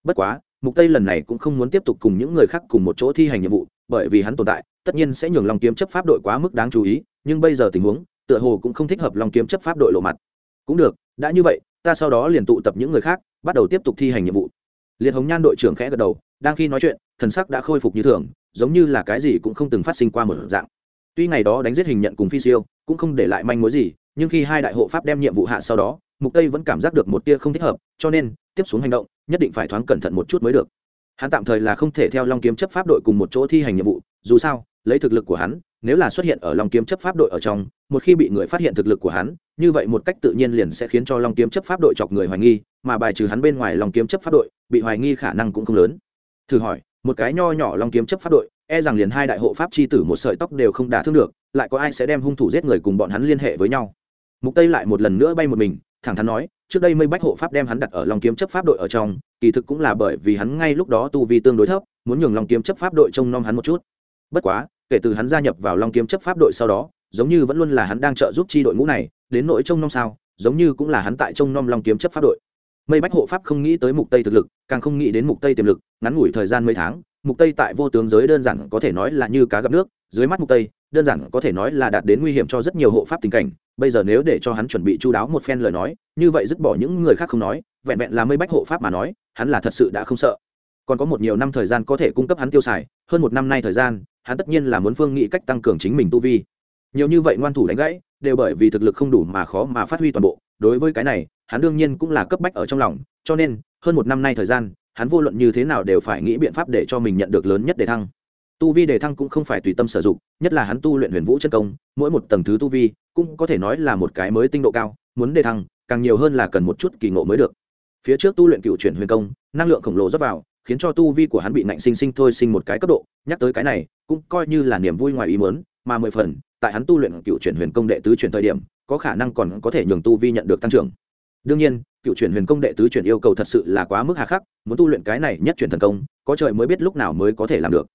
Bất quá, mục tây lần này cũng không muốn tiếp tục cùng những người khác cùng một chỗ thi hành nhiệm vụ, bởi vì hắn tồn tại tất nhiên sẽ nhường long kiếm chấp pháp đội quá mức đáng chú ý, nhưng bây giờ tình huống, tựa hồ cũng không thích hợp long kiếm chấp pháp đội lộ mặt. Cũng được, đã như vậy, ta sau đó liền tụ tập những người khác, bắt đầu tiếp tục thi hành nhiệm vụ. Liệt hồng nhan đội trưởng khẽ gật đầu, đang khi nói chuyện, thần sắc đã khôi phục như thường, giống như là cái gì cũng không từng phát sinh qua một dạng. Tuy ngày đó đánh giết hình nhận cùng phi siêu, cũng không để lại manh mối gì, nhưng khi hai đại hộ pháp đem nhiệm vụ hạ sau đó, mục tây vẫn cảm giác được một tia không thích hợp, cho nên, tiếp xuống hành động, nhất định phải thoáng cẩn thận một chút mới được. Hắn tạm thời là không thể theo long kiếm chấp pháp đội cùng một chỗ thi hành nhiệm vụ, dù sao lấy thực lực của hắn, nếu là xuất hiện ở long kiếm chấp pháp đội ở trong, một khi bị người phát hiện thực lực của hắn, như vậy một cách tự nhiên liền sẽ khiến cho long kiếm chấp pháp đội chọc người hoài nghi, mà bài trừ hắn bên ngoài long kiếm chấp pháp đội, bị hoài nghi khả năng cũng không lớn. Thử hỏi, một cái nho nhỏ long kiếm chấp pháp đội e rằng liền hai đại hộ pháp c h i tử một sợi tóc đều không đả thương được, lại có ai sẽ đem hung thủ giết người cùng bọn hắn liên hệ với nhau? Mục tây lại một lần nữa bay một mình, thẳng thắn nói, trước đây mây bách hộ pháp đem hắn đặt ở long kiếm chấp pháp đội ở trong, kỳ thực cũng là bởi vì hắn ngay lúc đó tu vi tương đối thấp, muốn nhường long kiếm chấp pháp đội trông nom hắn một chút bất quá, kể từ hắn gia nhập vào long kiếm chấp pháp đội sau đó, giống như vẫn luôn là hắn đang trợ giúp chi đội ngũ này, đến nỗi trông nom sao, giống như cũng là hắn tại trông nom long kiếm chấp pháp đội. Mây bách hộ pháp không nghĩ tới mục tây thực lực, càng không nghĩ đến mục tây tiềm lực, ngắn ngủi thời gian mấy tháng, mục tây tại vô tướng giới đơn giản có thể nói là như cá gặp nước, dưới mắt mục tây, đơn giản có thể nói là đạt đến nguy hiểm cho rất nhiều hộ pháp tình cảnh, bây giờ nếu để cho hắn chuẩn bị chu đáo một phen lời nói, như vậy dứt bỏ những người khác không nói, vẹn vẹn là mây bách hộ pháp mà nói, hắn là thật sự đã không sợ. Còn có một nhiều năm thời gian có thể cung cấp hắn tiêu xài, hơn một năm nay thời gian hắn tất nhiên là muốn phương nghĩ cách tăng cường chính mình tu vi. Nhiều như vậy ngoan thủ đánh gãy, đều bởi vì thực lực không đủ mà khó mà phát huy toàn bộ. Đối với cái này, hắn đương nhiên cũng là cấp bách ở trong lòng, cho nên, hơn một năm nay thời gian, hắn vô luận như thế nào đều phải nghĩ biện pháp để cho mình nhận được lớn nhất đề thăng. Tu vi đề thăng cũng không phải tùy tâm sử dụng, nhất là hắn tu luyện huyền vũ chân công, mỗi một tầng thứ tu vi, cũng có thể nói là một cái mới tinh độ cao, muốn đề thăng, càng nhiều hơn là cần một chút kỳ ngộ mới được. Phía trước tu luyện cựu chuyển huyền công, năng lượng khổng lồ dốc vào khiến cho tu vi của hắn bị nạnh sinh sinh thôi sinh một cái cấp độ, nhắc tới cái này, cũng coi như là niềm vui ngoài ý muốn, mà mười phần, tại hắn tu luyện cựu chuyển huyền công đệ tứ chuyển thời điểm, có khả năng còn có thể nhường tu vi nhận được tăng trưởng. Đương nhiên, cựu chuyển huyền công đệ tứ chuyển yêu cầu thật sự là quá mức hà khắc, muốn tu luyện cái này nhất chuyển thần công, có trời mới biết lúc nào mới có thể làm được.